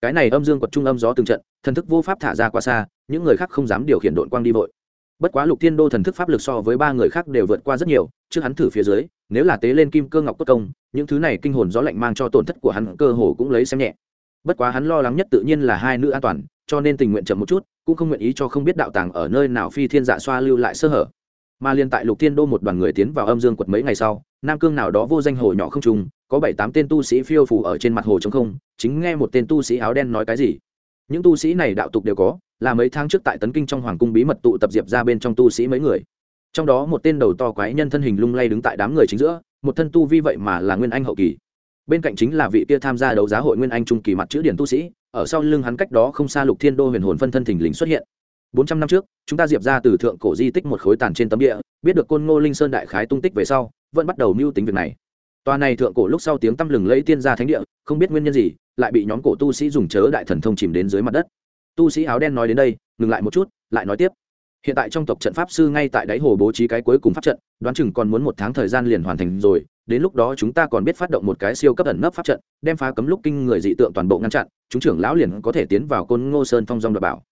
Cái này âm dương quật trung âm gió từng trận, thần thức vô pháp thả ra qua xa, những người khác không dám điều khiển đội quang đi vội bất quá lục thiên đô thần thức pháp lực so với ba người khác đều vượt qua rất nhiều, trước hắn thử phía dưới, nếu là tế lên kim cơ ngọc cốt công, những thứ này kinh hồn gió lạnh mang cho tổn thất của hắn cơ hồ cũng lấy xem nhẹ. Bất quá hắn lo lắng nhất tự nhiên là hai nữ an toàn, cho nên tình nguyện chậm một chút, cũng không nguyện ý cho không biết đạo tàng ở nơi nào phi thiên dạ xoa lưu lại sơ hở. Mà liên tại lục thiên đô một đoàn người tiến vào âm dương quật mấy ngày sau, nam cương nào đó vô danh hồ nhỏ không trùng có bảy tám tên tu sĩ phiêu phủ ở trên mặt hồ trống không, chính nghe một tên tu sĩ áo đen nói cái gì. Những tu sĩ này đạo tục đều có là mấy tháng trước tại tấn kinh trong hoàng cung bí mật tụ tập diệp ra bên trong tu sĩ mấy người. Trong đó một tên đầu to quái nhân thân hình lung lay đứng tại đám người chính giữa, một thân tu vi vậy mà là nguyên anh hậu kỳ. Bên cạnh chính là vị kia tham gia đấu giá hội nguyên anh trung kỳ mặt chữ điển tu sĩ, ở sau lưng hắn cách đó không xa lục thiên đô huyền hồn phân thân thình lình xuất hiện. Bốn trăm năm trước, chúng ta diệp ra từ thượng cổ di tích một khối tàn trên tấm địa, biết được côn ngô linh sơn đại khái tung tích về sau, vẫn bắt đầu mưu tính việc này. Tòa này thượng cổ lúc sau tiếng tăm lừng lấy tiên gia thánh địa, không biết nguyên nhân gì, lại bị nhóm cổ tu sĩ dùng chớ đại thần thông chìm đến dưới mặt đất tu sĩ áo đen nói đến đây, ngừng lại một chút, lại nói tiếp. Hiện tại trong tộc trận pháp sư ngay tại đáy hồ bố trí cái cuối cùng pháp trận, đoán chừng còn muốn một tháng thời gian liền hoàn thành rồi, đến lúc đó chúng ta còn biết phát động một cái siêu cấp ẩn nấp pháp trận, đem phá cấm lúc kinh người dị tượng toàn bộ ngăn chặn, chúng trưởng lão liền có thể tiến vào côn ngô sơn phong dong đập bảo.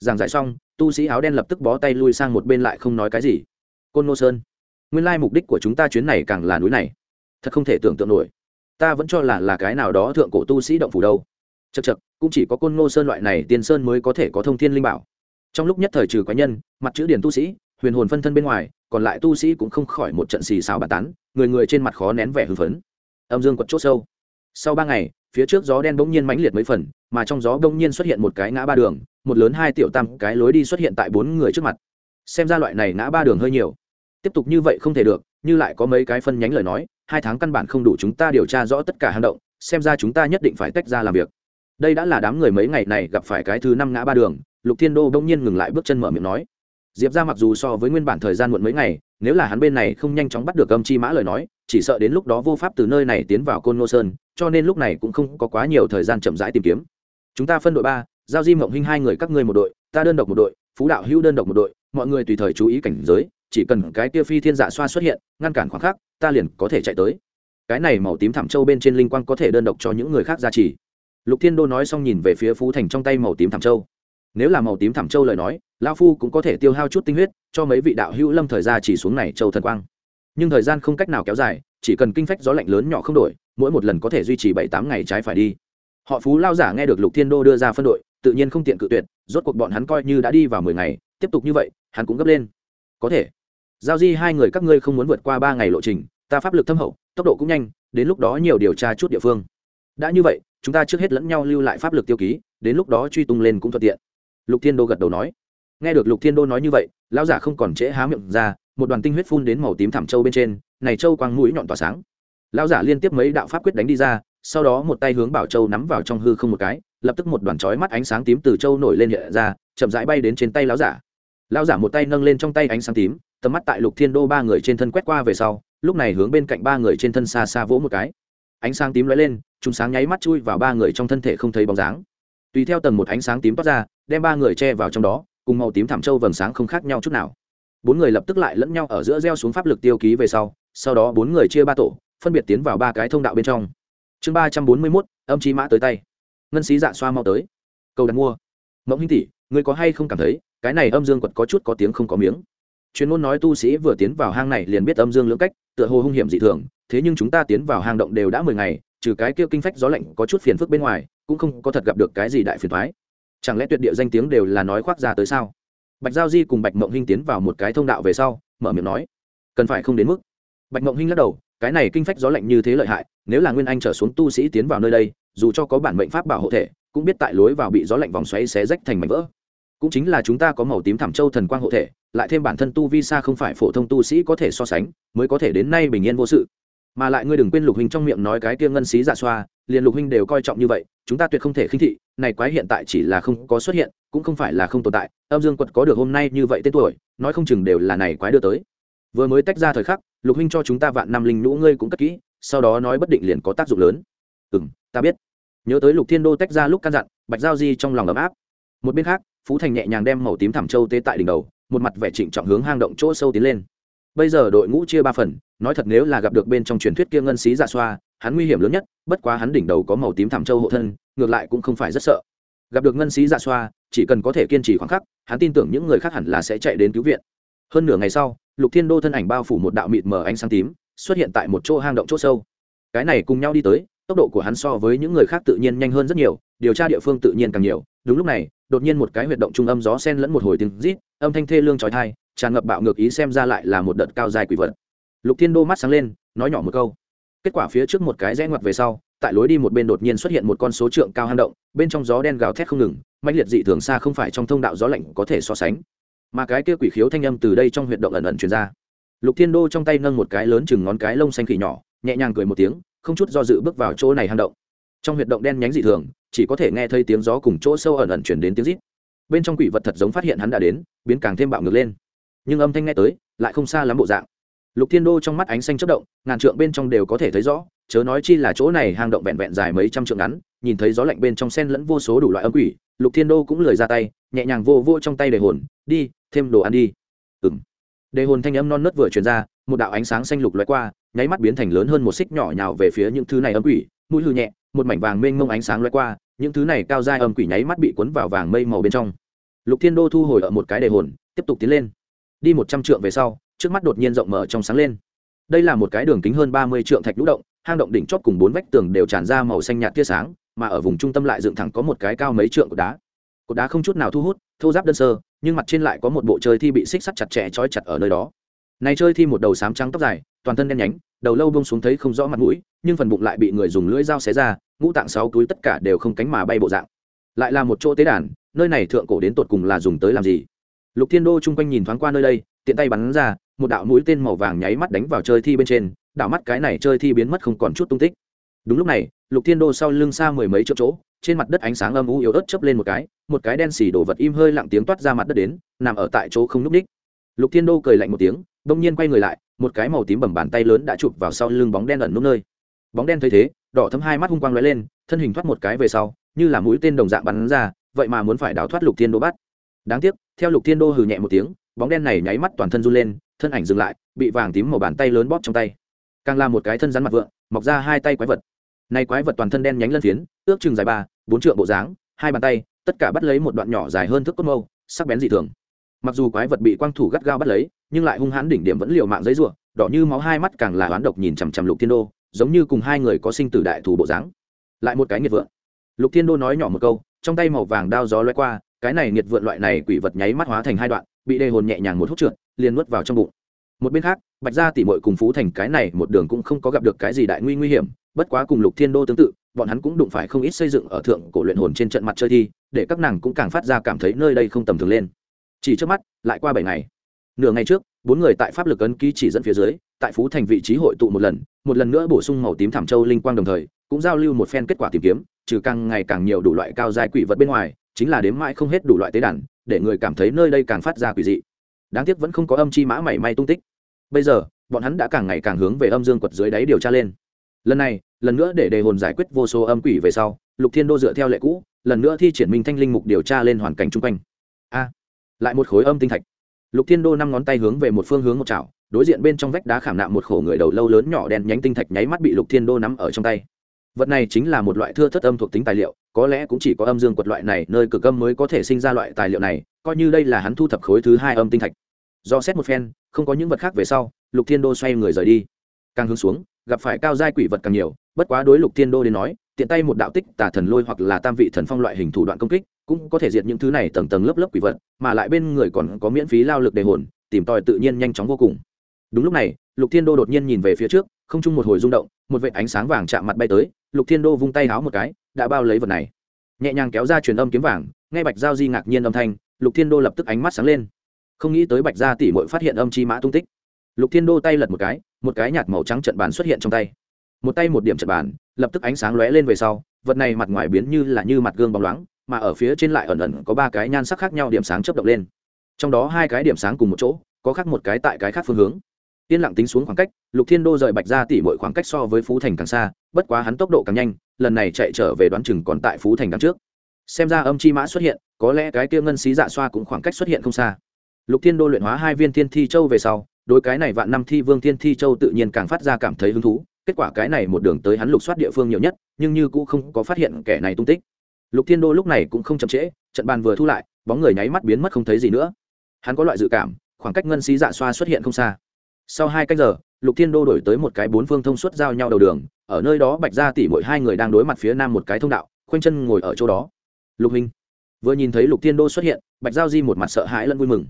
Giảng giải xong, tu sĩ áo đen lập tức bó tay lui sang một bên lại không nói cái gì. Côn ngô sơn, nguyên lai mục đích của chúng ta chuyến này càng là núi này. Thật không thể tưởng tượng nổi. Ta vẫn cho là là cái nào đó thượng cổ tu sĩ động phủ đâu chật chật cũng chỉ có côn ngô sơn loại này tiên sơn mới có thể có thông thiên linh bảo. Trong lúc nhất thời trừ quái nhân, mặt chữ điển tu sĩ, huyền hồn phân thân bên ngoài, còn lại tu sĩ cũng không khỏi một trận xì xào bà tán, người người trên mặt khó nén vẻ hưng phấn. Âm dương quật chốt sâu. Sau ba ngày, phía trước gió đen bỗng nhiên mãnh liệt mấy phần, mà trong gió bỗng nhiên xuất hiện một cái ngã ba đường, một lớn hai tiểu tam cái lối đi xuất hiện tại bốn người trước mặt. Xem ra loại này ngã ba đường hơi nhiều. Tiếp tục như vậy không thể được, như lại có mấy cái phân nhánh lời nói, hai tháng căn bản không đủ chúng ta điều tra rõ tất cả hang động, xem ra chúng ta nhất định phải tách ra làm việc đây đã là đám người mấy ngày này gặp phải cái thứ năm ngã ba đường, lục thiên đô bỗng nhiên ngừng lại bước chân mở miệng nói. Diệp ra mặc dù so với nguyên bản thời gian muộn mấy ngày, nếu là hắn bên này không nhanh chóng bắt được âm chi mã lời nói, chỉ sợ đến lúc đó vô pháp từ nơi này tiến vào côn ngô sơn, cho nên lúc này cũng không có quá nhiều thời gian chậm rãi tìm kiếm. Chúng ta phân đội ba, giao di mộng hinh hai người các ngươi một đội, ta đơn độc một đội, phú đạo hữu đơn độc một đội, mọi người tùy thời chú ý cảnh giới, chỉ cần cái tia phi thiên dạ xoa xuất hiện, ngăn cản khoảng khắc, ta liền có thể chạy tới. Cái này màu tím thảm châu bên trên linh quang có thể đơn độc cho những người khác ra trì lục thiên đô nói xong nhìn về phía phú thành trong tay màu tím thảm châu. Nếu là màu tím thảm châu lời nói lao phu cũng có thể tiêu hao chút tinh huyết, cho mấy vị đạo hữu lâm thời ra chỉ xuống này châu thần quang. Nhưng thời gian không cách nào kéo dài, chỉ cần kinh phách gió lạnh lớn nhỏ không đổi, mỗi một lần có thể duy trì bảy tám ngày trái phải đi. Họ phú lao giả nghe được lục thiên đô đưa ra phân đội, tự nhiên không tiện cự tuyệt, rốt cuộc bọn hắn coi như đã đi vào mười ngày, tiếp tục như vậy, hắn cũng gấp lên. Có thể. Giao di hai người các ngươi không muốn vượt qua ba ngày lộ trình, ta pháp lực thâm hậu, tốc độ cũng nhanh, đến lúc đó nhiều điều tra chút địa phương. Đã như vậy chúng ta trước hết lẫn nhau lưu lại pháp lực tiêu ký, đến lúc đó truy tung lên cũng thuận tiện. Lục thiên đô gật đầu nói. Nghe được lục thiên đô nói như vậy, lão giả không còn trễ há miệng ra, một đoàn tinh huyết phun đến màu tím thảm châu bên trên, này châu quang mũi nhọn tỏa sáng. Lão giả liên tiếp mấy đạo pháp quyết đánh đi ra, sau đó một tay hướng bảo châu nắm vào trong hư không một cái, lập tức một đoàn chói mắt ánh sáng tím từ châu nổi lên hiện ra, chậm rãi bay đến trên tay lão giả. Lão giả một tay nâng lên trong tay ánh sáng tím, tầm mắt tại lục thiên đô ba người trên thân quét qua về sau, lúc này hướng bên cạnh ba người trên thân xa xa vỗ một cái ánh sáng tím lóe lên chúng sáng nháy mắt chui vào ba người trong thân thể không thấy bóng dáng. Tùy theo tầng một ánh sáng tím toát ra, đem ba người che vào trong đó, cùng màu tím thảm châu vầng sáng không khác nhau chút nào. Bốn người lập tức lại lẫn nhau ở giữa gieo xuống pháp lực tiêu ký về sau sau đó bốn người chia ba tổ, phân biệt tiến vào ba cái thông đạo bên trong. Chương ba trăm bốn mươi mốt, âm trí mã tới tay. Ngân sĩ dạ xoa mau tới. Cầu đặt mua. Mẫu hinh tỷ người có hay không cảm thấy, cái này âm dương quật có chút có tiếng không có miếng? Chuyên môn nói tu sĩ vừa tiến vào hang này liền biết âm dương lưỡng cách, tựa hồ hung hiểm dị thường thế nhưng chúng ta tiến vào hang động đều đã mười ngày, trừ cái kia kinh phách gió lạnh có chút phiền phức bên ngoài, cũng không có thật gặp được cái gì đại phiền thoái chẳng lẽ tuyệt địa danh tiếng đều là nói khoác ra tới sao? Bạch giao di cùng bạch mộng hinh tiến vào một cái thông đạo về sau, mở miệng nói, cần phải không đến mức? Bạch mộng hinh lắc đầu, cái này kinh phách gió lạnh như thế lợi hại, nếu là nguyên anh trở xuống tu sĩ tiến vào nơi đây, dù cho có bản mệnh pháp bảo hộ thể, cũng biết tại lối vào bị gió lạnh vòng xoáy xé rách thành mảnh vỡ. Cũng chính là chúng ta có màu tím thảm châu thần quang hộ thể, lại thêm bản thân tu vi xa không phải phổ thông tu sĩ có thể so sánh, mới có thể đến nay bình yên vô sự mà lại ngươi đừng quên lục huynh trong miệng nói cái kia ngân xí dạ xoa, liền lục huynh đều coi trọng như vậy, chúng ta tuyệt không thể khinh thị, này quái hiện tại chỉ là không có xuất hiện, cũng không phải là không tồn tại, âm dương quật có được hôm nay như vậy tên tuổi, nói không chừng đều là này quái đưa tới. Vừa mới tách ra thời khắc, lục huynh cho chúng ta vạn năm linh nhũ ngươi cũng cất kỹ, sau đó nói bất định liền có tác dụng lớn. Ừ m ta biết. Nhớ tới lục thiên đô tách ra lúc căn dặn, bạch giao di trong lòng ấm áp. Một bên khác, phú thành nhẹ nhàng đem màu tím thảm châu tê tại đỉnh đầu, một mặt vẻ trịnh trọng hướng hang động chỗ sâu tiến lên bây giờ đội ngũ chia ba phần, nói thật nếu là gặp được bên trong truyền thuyết kia ngân xí giả dạ xoa, hắn nguy hiểm lớn nhất, bất quá hắn đỉnh đầu có màu tím thảm châu hộ thân, ngược lại cũng không phải rất sợ. Gặp được ngân xí dạ xoa, chỉ cần có thể kiên trì khoảng khắc, hắn tin tưởng những người khác hẳn là sẽ chạy đến cứu viện. Hơn nửa ngày sau, lục thiên đô thân ảnh bao phủ một đạo mịt mờ ánh sáng tím, xuất hiện tại một chỗ hang động chỗ sâu. Cái này cùng nhau đi tới, tốc độ của hắn so với những người khác tự nhiên nhanh hơn rất nhiều, điều tra địa phương tự nhiên càng nhiều. Đúng lúc này, đột nhiên một cái huyệt động trung âm gió sen lẫn một hồi tiếng rít, âm thanh thê lương trói thai tràn ngập bạo ngược ý xem ra lại là một đợt cao dài quỷ vật. Lục thiên đô mắt sáng lên, nói nhỏ một câu. Kết quả phía trước một cái rẽ ngoặt về sau, tại lối đi một bên đột nhiên xuất hiện một con số trượng cao hang động, bên trong gió đen gào thét không ngừng mạnh liệt dị thường xa không phải trong thông đạo gió lạnh có thể so sánh. Mà cái kia quỷ khiếu thanh âm từ đây trong huyệt động ẩn ẩn truyền ra. Lục thiên đô trong tay nâng một cái lớn chừng ngón cái lông xanh khỉ nhỏ, nhẹ nhàng cười một tiếng, không chút do dự bước vào chỗ này hang động. Trong huyệt động đen nhánh dị thường, chỉ có thể nghe thấy tiếng gió cùng chỗ sâu ẩn ẩn chuyển đến tiếng rít. Bên trong quỷ vật thật giống phát hiện hắn đã đến, biến càng thêm bạo ngược lên nhưng âm thanh nghe tới lại không xa lắm bộ dạng. Lục thiên đô trong mắt ánh xanh chất động, ngàn trượng bên trong đều có thể thấy rõ, chớ nói chi là chỗ này hang động vẹn vẹn dài mấy trăm trượng ngắn, nhìn thấy gió lạnh bên trong sen lẫn vô số đủ loại âm quỷ, lục thiên đô cũng lười ra tay, nhẹ nhàng vô vô trong tay đề hồn, đi, thêm đồ ăn đi. Ừ m đề hồn thanh âm non nớt vừa truyền ra, một đạo ánh sáng xanh lục loại qua, nháy mắt biến thành lớn hơn một xích nhỏ nhào về phía những thứ này âm quỷ, mũi hư nhẹ, một mảnh vàng mênh mông ánh sáng loại qua, những thứ này cao dai âm quỷ nháy mắt bị cuốn vào vàng mây màu bên trong. Lục thiên đô thu hồi ở một cái đề hồn, tiếp tục tiến lên đi một trăm trượng về sau, trước mắt đột nhiên rộng mở trong sáng lên. Đây là một cái đường kính hơn ba mươi trượng thạch lũ động, hang động đỉnh chót cùng bốn vách tường đều tràn ra màu xanh nhạt tia sáng, mà ở vùng trung tâm lại dựng thẳng có một cái cao mấy trượng của đá. Cột đá không chút nào thu hút, thô giáp đơn sơ, nhưng mặt trên lại có một bộ chơi thi bị xích sắt chặt chẽ trói chặt ở nơi đó. Này chơi thi một đầu sám trắng tóc dài, toàn thân đen nhánh, đầu lâu bông xuống thấy không rõ mặt mũi, nhưng phần bụng lại bị người dùng lưỡi dao xé ra, ngũ tạng sáu túi tất cả đều không cánh mà bay bộ dạng. Lại là một chỗ tế đàn, nơi này thượng cổ đến tột cùng là dùng tới làm gì? Lục thiên đô chung quanh nhìn thoáng qua nơi đây, tiện tay bắn ra, một đạo mũi tên màu vàng nháy mắt đánh vào chơi thi bên trên, đạo mắt cái này chơi thi biến mất không còn chút tung tích. Đúng lúc này, lục thiên đô sau lưng xa mười mấy chỗ chỗ, trên mặt đất ánh sáng âm u yếu ớt chớp lên một cái một cái đen xì đổ vật im hơi lặng tiếng toát ra mặt đất đến, nằm ở tại chỗ không núp ních lục thiên đô cười lạnh một tiếng, bỗng nhiên quay người lại, một cái màu tím bầm bàn tay lớn đã chụp vào sau lưng bóng đen ẩn núp nơi. Bóng đen thấy thế, đỏ thấm hai mắt hung quang lóe lên, thân hình thoát một cái về sau, như là mũi tên đồng dạng bắn ra, vậy mà muốn phải đào thoát lục thiên đô bắt đáng tiếc, theo lục thiên đô hừ nhẹ một tiếng, bóng đen này nháy mắt toàn thân run lên, thân ảnh dừng lại, bị vàng tím màu bàn tay lớn bóp trong tay. Càng là một cái thân rắn mặt vượng, mọc ra hai tay quái vật. Nay quái vật toàn thân đen nhánh lân phiến, ước chừng dài ba, bốn trượng bộ dáng, hai bàn tay, tất cả bắt lấy một đoạn nhỏ dài hơn thước cốt mâu, sắc bén dị thường. Mặc dù quái vật bị quang thủ gắt gao bắt lấy, nhưng lại hung hãn đỉnh điểm vẫn liều mạng giấy ruộng đỏ như máu hai mắt càng là oán độc nhìn chằm chằm lục thiên đô, giống như cùng hai người có sinh tử đại thủ bộ dáng. Lại một cái nghiệt vượng. Lục thiên đô nói nhỏ một câu, trong tay màu vàng đao gió loay qua cái này nghiệt vượn loại này quỷ vật nháy mắt hóa thành hai đoạn, bị đề hồn nhẹ nhàng một hút trượt, liền nuốt vào trong bụng. Một bên khác, bạch gia tỉ mội cùng phú thành cái này một đường cũng không có gặp được cái gì đại nguy nguy hiểm, bất quá cùng lục thiên đô tương tự, bọn hắn cũng đụng phải không ít xây dựng ở thượng cổ luyện hồn trên trận mặt chơi thi, để các nàng cũng càng phát ra cảm thấy nơi đây không tầm thường lên. Chỉ trước mắt, lại qua bảy ngày. Nửa ngày trước, bốn người tại pháp lực ấn ký chỉ dẫn phía dưới, tại phú thành vị trí hội tụ một lần một lần nữa bổ sung màu tím thảm châu linh quang đồng thời, cũng giao lưu một phen kết quả tìm kiếm, trừ càng ngày càng nhiều đủ loại cao dài quỷ vật bên ngoài chính là đếm mãi không hết đủ loại tế đàn, để người cảm thấy nơi đây càng phát ra quỷ dị. Đáng tiếc vẫn không có âm chi mã mảy may tung tích. Bây giờ, bọn hắn đã càng ngày càng hướng về âm dương quật dưới đáy điều tra lên. Lần này, lần nữa để đề hồn giải quyết vô số âm quỷ về sau, lục thiên đô dựa theo lệ cũ, lần nữa thi triển minh thanh linh mục điều tra lên hoàn cảnh chung quanh. A, lại một khối âm tinh thạch. Lục thiên đô năm ngón tay hướng về một phương hướng một chảo, đối diện bên trong vách đá khảm nạm một khổ người đầu lâu lớn nhỏ đen nhánh tinh thạch nháy mắt bị lục thiên đô nắm ở trong tay vật này chính là một loại thưa thất âm thuộc tính tài liệu, có lẽ cũng chỉ có âm dương quật loại này nơi cực âm mới có thể sinh ra loại tài liệu này, coi như đây là hắn thu thập khối thứ hai âm tinh thạch. Do xét một phen, không có những vật khác về sau, lục thiên đô xoay người rời đi. Càng hướng xuống, gặp phải cao giai quỷ vật càng nhiều, bất quá đối lục thiên đô đến nói, tiện tay một đạo tích tà thần lôi hoặc là tam vị thần phong loại hình thủ đoạn công kích, cũng có thể diệt những thứ này tầng tầng lớp lớp quỷ vật, mà lại bên người còn có miễn phí lao lực đề hồn, tìm tòi tự nhiên nhanh chóng vô cùng. Đúng lúc này, lục thiên đô đột nhiên nhìn về phía trước không chung một hồi rung động, một vệ ánh sáng vàng chạm mặt bay tới, lục thiên đô vung tay háo một cái, đã bao lấy vật này. Nhẹ nhàng kéo ra truyền âm kiếm vàng, nghe bạch giao di ngạc nhiên âm thanh, lục thiên đô lập tức ánh mắt sáng lên. Không nghĩ tới bạch gia tỷ mội phát hiện âm chi mã tung tích. Lục thiên đô tay lật một cái một cái nhạt màu trắng trận bàn xuất hiện trong tay. Một tay một điểm trận bàn, lập tức ánh sáng lóe lên về sau, vật này mặt ngoài biến như là như mặt gương bóng loáng, mà ở phía trên lại ẩn ẩn có ba cái nhan sắc khác nhau điểm sáng chớp động lên. Trong đó hai cái điểm sáng cùng một chỗ, có khác một cái tại cái khác phương hướng yên lặng tính xuống khoảng cách, lục thiên đô rời bạch ra tỉ mọi khoảng cách so với phú thành càng xa, bất quá hắn tốc độ càng nhanh, lần này chạy trở về đoán chừng còn tại phú thành đằng trước. Xem ra âm chi mã xuất hiện, có lẽ cái kia ngân xí dạ xoa cũng khoảng cách xuất hiện không xa. Lục thiên đô luyện hóa hai viên thiên thi châu về sau, đối cái này vạn năm thi vương thiên thi châu tự nhiên càng phát ra cảm thấy hứng thú, kết quả cái này một đường tới hắn lục soát địa phương nhiều nhất, nhưng như cũng không có phát hiện kẻ này tung tích. Lục thiên đô lúc này cũng không chậm trễ, trận bàn vừa thu lại, bóng người nháy mắt biến mất không thấy gì nữa. Hắn có loại dự cảm, khoảng cách ngân xí dạ xoa xuất hiện không xa sau hai cách giờ, lục thiên đô đổi tới một cái bốn phương thông suốt giao nhau đầu đường, ở nơi đó bạch ra tỉ mỗi hai người đang đối mặt phía nam một cái thông đạo, khoanh chân ngồi ở chỗ đó. Lục hình vừa nhìn thấy lục thiên đô xuất hiện, bạch giao di một mặt sợ hãi lẫn vui mừng.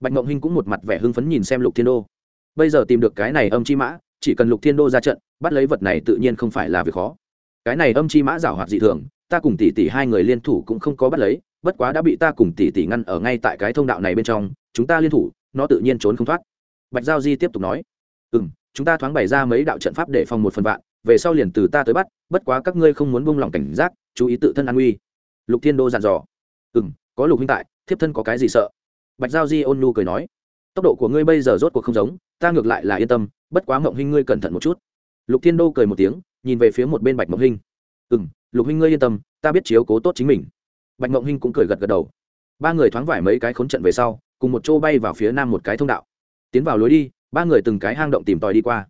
Bạch mộng hinh cũng một mặt vẻ hưng phấn nhìn xem lục thiên đô. Bây giờ tìm được cái này âm chi mã, chỉ cần lục thiên đô ra trận, bắt lấy vật này tự nhiên không phải là việc khó. Cái này âm chi mã giảo hoạt dị thường, ta cùng tỷ tỷ hai người liên thủ cũng không có bắt lấy, bất quá đã bị ta cùng tỷ tỷ ngăn ở ngay tại cái thông đạo này bên trong, chúng ta liên thủ, nó tự nhiên trốn không thoát bạch giao di tiếp tục nói ừ m chúng ta thoáng bày ra mấy đạo trận pháp để phòng một phần vạn, về sau liền từ ta tới bắt, bất quá các ngươi không muốn buông lỏng cảnh giác, chú ý tự thân an nguy lục thiên đô dặn dò ừ m có lục huynh tại, thiếp thân có cái gì sợ? Bạch giao di ôn nu cười nói, tốc độ của ngươi bây giờ rốt cuộc không giống, ta ngược lại là yên tâm, bất quá mộng huynh ngươi cẩn thận một chút. Lục thiên đô cười một tiếng, nhìn về phía một bên bạch mộng huynh ừ m lục huynh ngươi yên tâm, ta biết chiếu cố tốt chính mình. Bạch mộng huynh cũng cười gật gật đầu. Ba người thoáng vải mấy cái khốn trận về sau, cùng một chỗ bay vào phía nam một cái thông đạo tiến vào lối đi ba người từng cái hang động tìm tòi đi qua.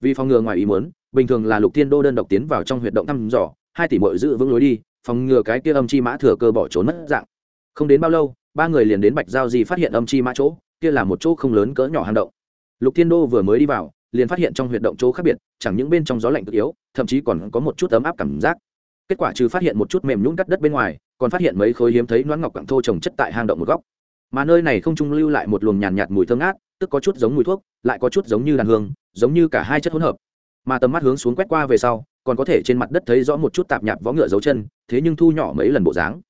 Vì phòng ngừa ngoài ý muốn bình thường là lục thiên đô đơn độc tiến vào trong huyệt động thăm dò hai tỷ mội giữ vững lối đi phòng ngừa cái kia âm chi mã thừa cơ bỏ trốn mất dạng. Không đến bao lâu ba người liền đến bạch giao di phát hiện âm chi mã chỗ kia là một chỗ không lớn cỡ nhỏ hang động. Lục thiên đô vừa mới đi vào liền phát hiện trong huyệt động chỗ khác biệt chẳng những bên trong gió lạnh cực yếu thậm chí còn có một chút ấm áp cảm giác. Kết quả trừ phát hiện một chút mềm nhũng cắt đất bên ngoài còn phát hiện mấy khối hiếm thấy noãn ngọc cặng thô trồng chất tại hang động một góc. Mà nơi này không trung lưu lại một luồng nhàn nhạt, nhạt mùi thơm ngát tức có chút giống mùi thuốc, lại có chút giống như đàn hương, giống như cả hai chất hỗn hợp. Mà tầm mắt hướng xuống quét qua về sau, còn có thể trên mặt đất thấy rõ một chút tạp nhạp vó ngựa dấu chân, thế nhưng thu nhỏ mấy lần bộ dáng.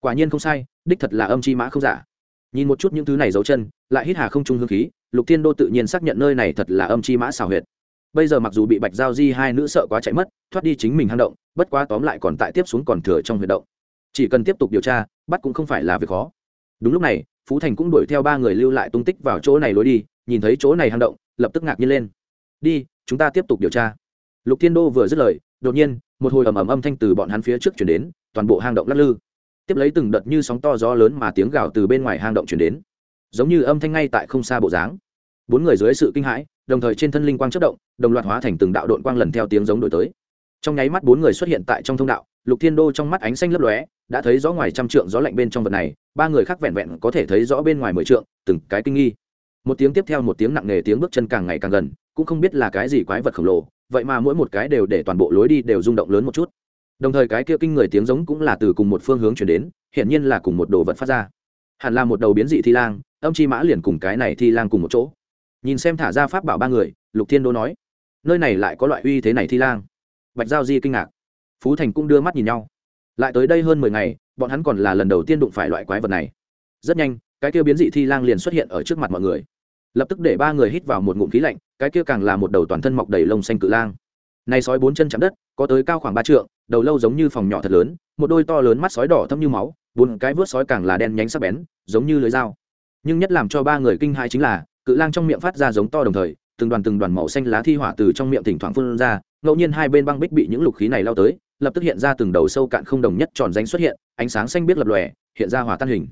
Quả nhiên không sai, đích thật là âm chi mã không giả. Nhìn một chút những thứ này dấu chân, lại hít hà không trung hương khí, lục thiên đô tự nhiên xác nhận nơi này thật là âm chi mã xào huyệt. Bây giờ mặc dù bị bạch giao di hai nữ sợ quá chạy mất, thoát đi chính mình hang động, bất quá tóm lại còn tại tiếp xuống còn thừa trong huyệt động. Chỉ cần tiếp tục điều tra, bắt cũng không phải là việc khó. Đúng lúc này phú thành cũng đuổi theo ba người lưu lại tung tích vào chỗ này lối đi, nhìn thấy chỗ này hang động, lập tức ngạc nhiên lên. Đi, chúng ta tiếp tục điều tra. Lục thiên đô vừa dứt lời, đột nhiên, một hồi ầm ầm âm thanh từ bọn hắn phía trước chuyển đến, toàn bộ hang động lắc lư. Tiếp lấy từng đợt như sóng to gió lớn mà tiếng gào từ bên ngoài hang động chuyển đến. Giống như âm thanh ngay tại không xa bộ dáng. Bốn người dưới sự kinh hãi, đồng thời trên thân linh quang chất động, đồng loạt hóa thành từng đạo đội quang lần theo tiếng giống đổi tới. Trong nháy mắt bốn người xuất hiện tại trong thông đạo, lục thiên đô trong mắt ánh xanh lấp lóe đã thấy rõ ngoài trăm trượng gió lạnh bên trong vật này, ba người khác vẹn vẹn có thể thấy rõ bên ngoài mười trượng, từng cái kinh nghi. Một tiếng tiếp theo một tiếng nặng nề tiếng bước chân càng ngày càng gần, cũng không biết là cái gì quái vật khổng lồ, vậy mà mỗi một cái đều để toàn bộ lối đi đều rung động lớn một chút. Đồng thời cái kia kinh người tiếng giống cũng là từ cùng một phương hướng chuyển đến, hiển nhiên là cùng một đồ vật phát ra. Hẳn là một đầu biến dị thi lang, âm chi mã liền cùng cái này thi lang cùng một chỗ. Nhìn xem thả ra pháp bảo ba người, lục thiên đô nói, nơi này lại có loại uy thế này thi lang. Bạch giao di kinh ngạc. Phú thành cũng đưa mắt nhìn nhau lại tới đây hơn mười ngày, bọn hắn còn là lần đầu tiên đụng phải loại quái vật này. Rất nhanh, cái kia biến dị thi lang liền xuất hiện ở trước mặt mọi người. Lập tức để ba người hít vào một ngụm khí lạnh, cái kia càng là một đầu toàn thân mọc đầy lông xanh cự lang. Này sói bốn chân chạm đất, có tới cao khoảng ba trượng, đầu lâu giống như phòng nhỏ thật lớn, một đôi to lớn mắt sói đỏ thâm như máu, bốn cái vớt sói càng là đen nhánh sắc bén, giống như lưới dao. Nhưng nhất làm cho ba người kinh hãi chính là, cự lang trong miệng phát ra giống to đồng thời, từng đoàn từng đoàn màu xanh lá thi hỏa từ trong miệng thỉnh thoảng phun ra, ngẫu nhiên hai bên băng bích bị những lục khí này lao tới lập tức hiện ra từng đầu sâu cạn không đồng nhất tròn danh xuất hiện, ánh sáng xanh biết lập lòe, hiện ra hỏa tan hình.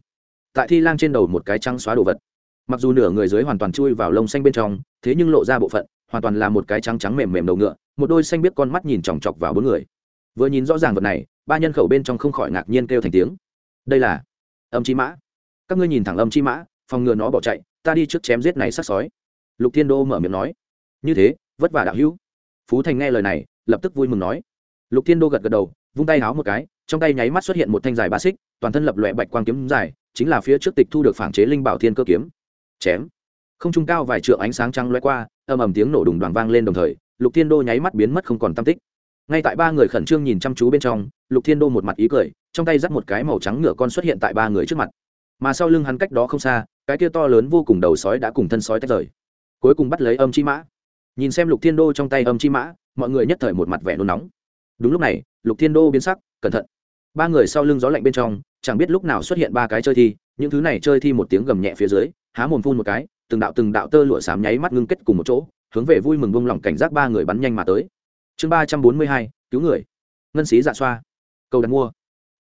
Tại thi lang trên đầu một cái trắng xóa đồ vật. Mặc dù nửa người dưới hoàn toàn chui vào lông xanh bên trong, thế nhưng lộ ra bộ phận, hoàn toàn là một cái trắng trắng mềm mềm đầu ngựa, một đôi xanh biết con mắt nhìn chòng chọc vào bốn người. Vừa nhìn rõ ràng vật này, ba nhân khẩu bên trong không khỏi ngạc nhiên kêu thành tiếng. Đây là âm chi mã. Các ngươi nhìn thẳng âm chi mã, phòng ngừa nó bỏ chạy, ta đi trước chém giết này sát sói. Lục thiên đô mở miệng nói. Như thế, vất vả đạo hữu. Phú thành nghe lời này, lập tức vui mừng nói lục thiên đô gật gật đầu, vung tay háo một cái, trong tay nháy mắt xuất hiện một thanh dài ba xích, toàn thân lập loẹ bạch quang kiếm dài, chính là phía trước tịch thu được phản chế linh bảo thiên cơ kiếm. Chém. Không trung cao vài trượng ánh sáng trăng loe qua âm ầm tiếng nổ đùng đoàn vang lên đồng thời, lục thiên đô nháy mắt biến mất không còn tam tích. Ngay tại ba người khẩn trương nhìn chăm chú bên trong, lục thiên đô một mặt ý cười, trong tay dắt một cái màu trắng ngựa con xuất hiện tại ba người trước mặt. Mà sau lưng hắn cách đó không xa, cái kia to lớn vô cùng đầu sói đã cùng thân sói tách rời. Cuối cùng bắt lấy âm chi mã. Nhìn xem lục thiên đô trong tay âm chi mã, mọi người nhất thời một mặt vẻ nôn nóng đúng lúc này, lục thiên đô biến sắc, cẩn thận. Ba người sau lưng gió lạnh bên trong, chẳng biết lúc nào xuất hiện ba cái chơi thi, những thứ này chơi thi một tiếng gầm nhẹ phía dưới, há mồm phun một cái, từng đạo từng đạo tơ lụa xám nháy mắt ngưng kết cùng một chỗ, hướng về vui mừng bông lỏng cảnh giác ba người bắn nhanh mà tới. Chương ba trăm bốn mươi hai, cứu người. Ngân xí dạ xoa. Cầu đặt mua.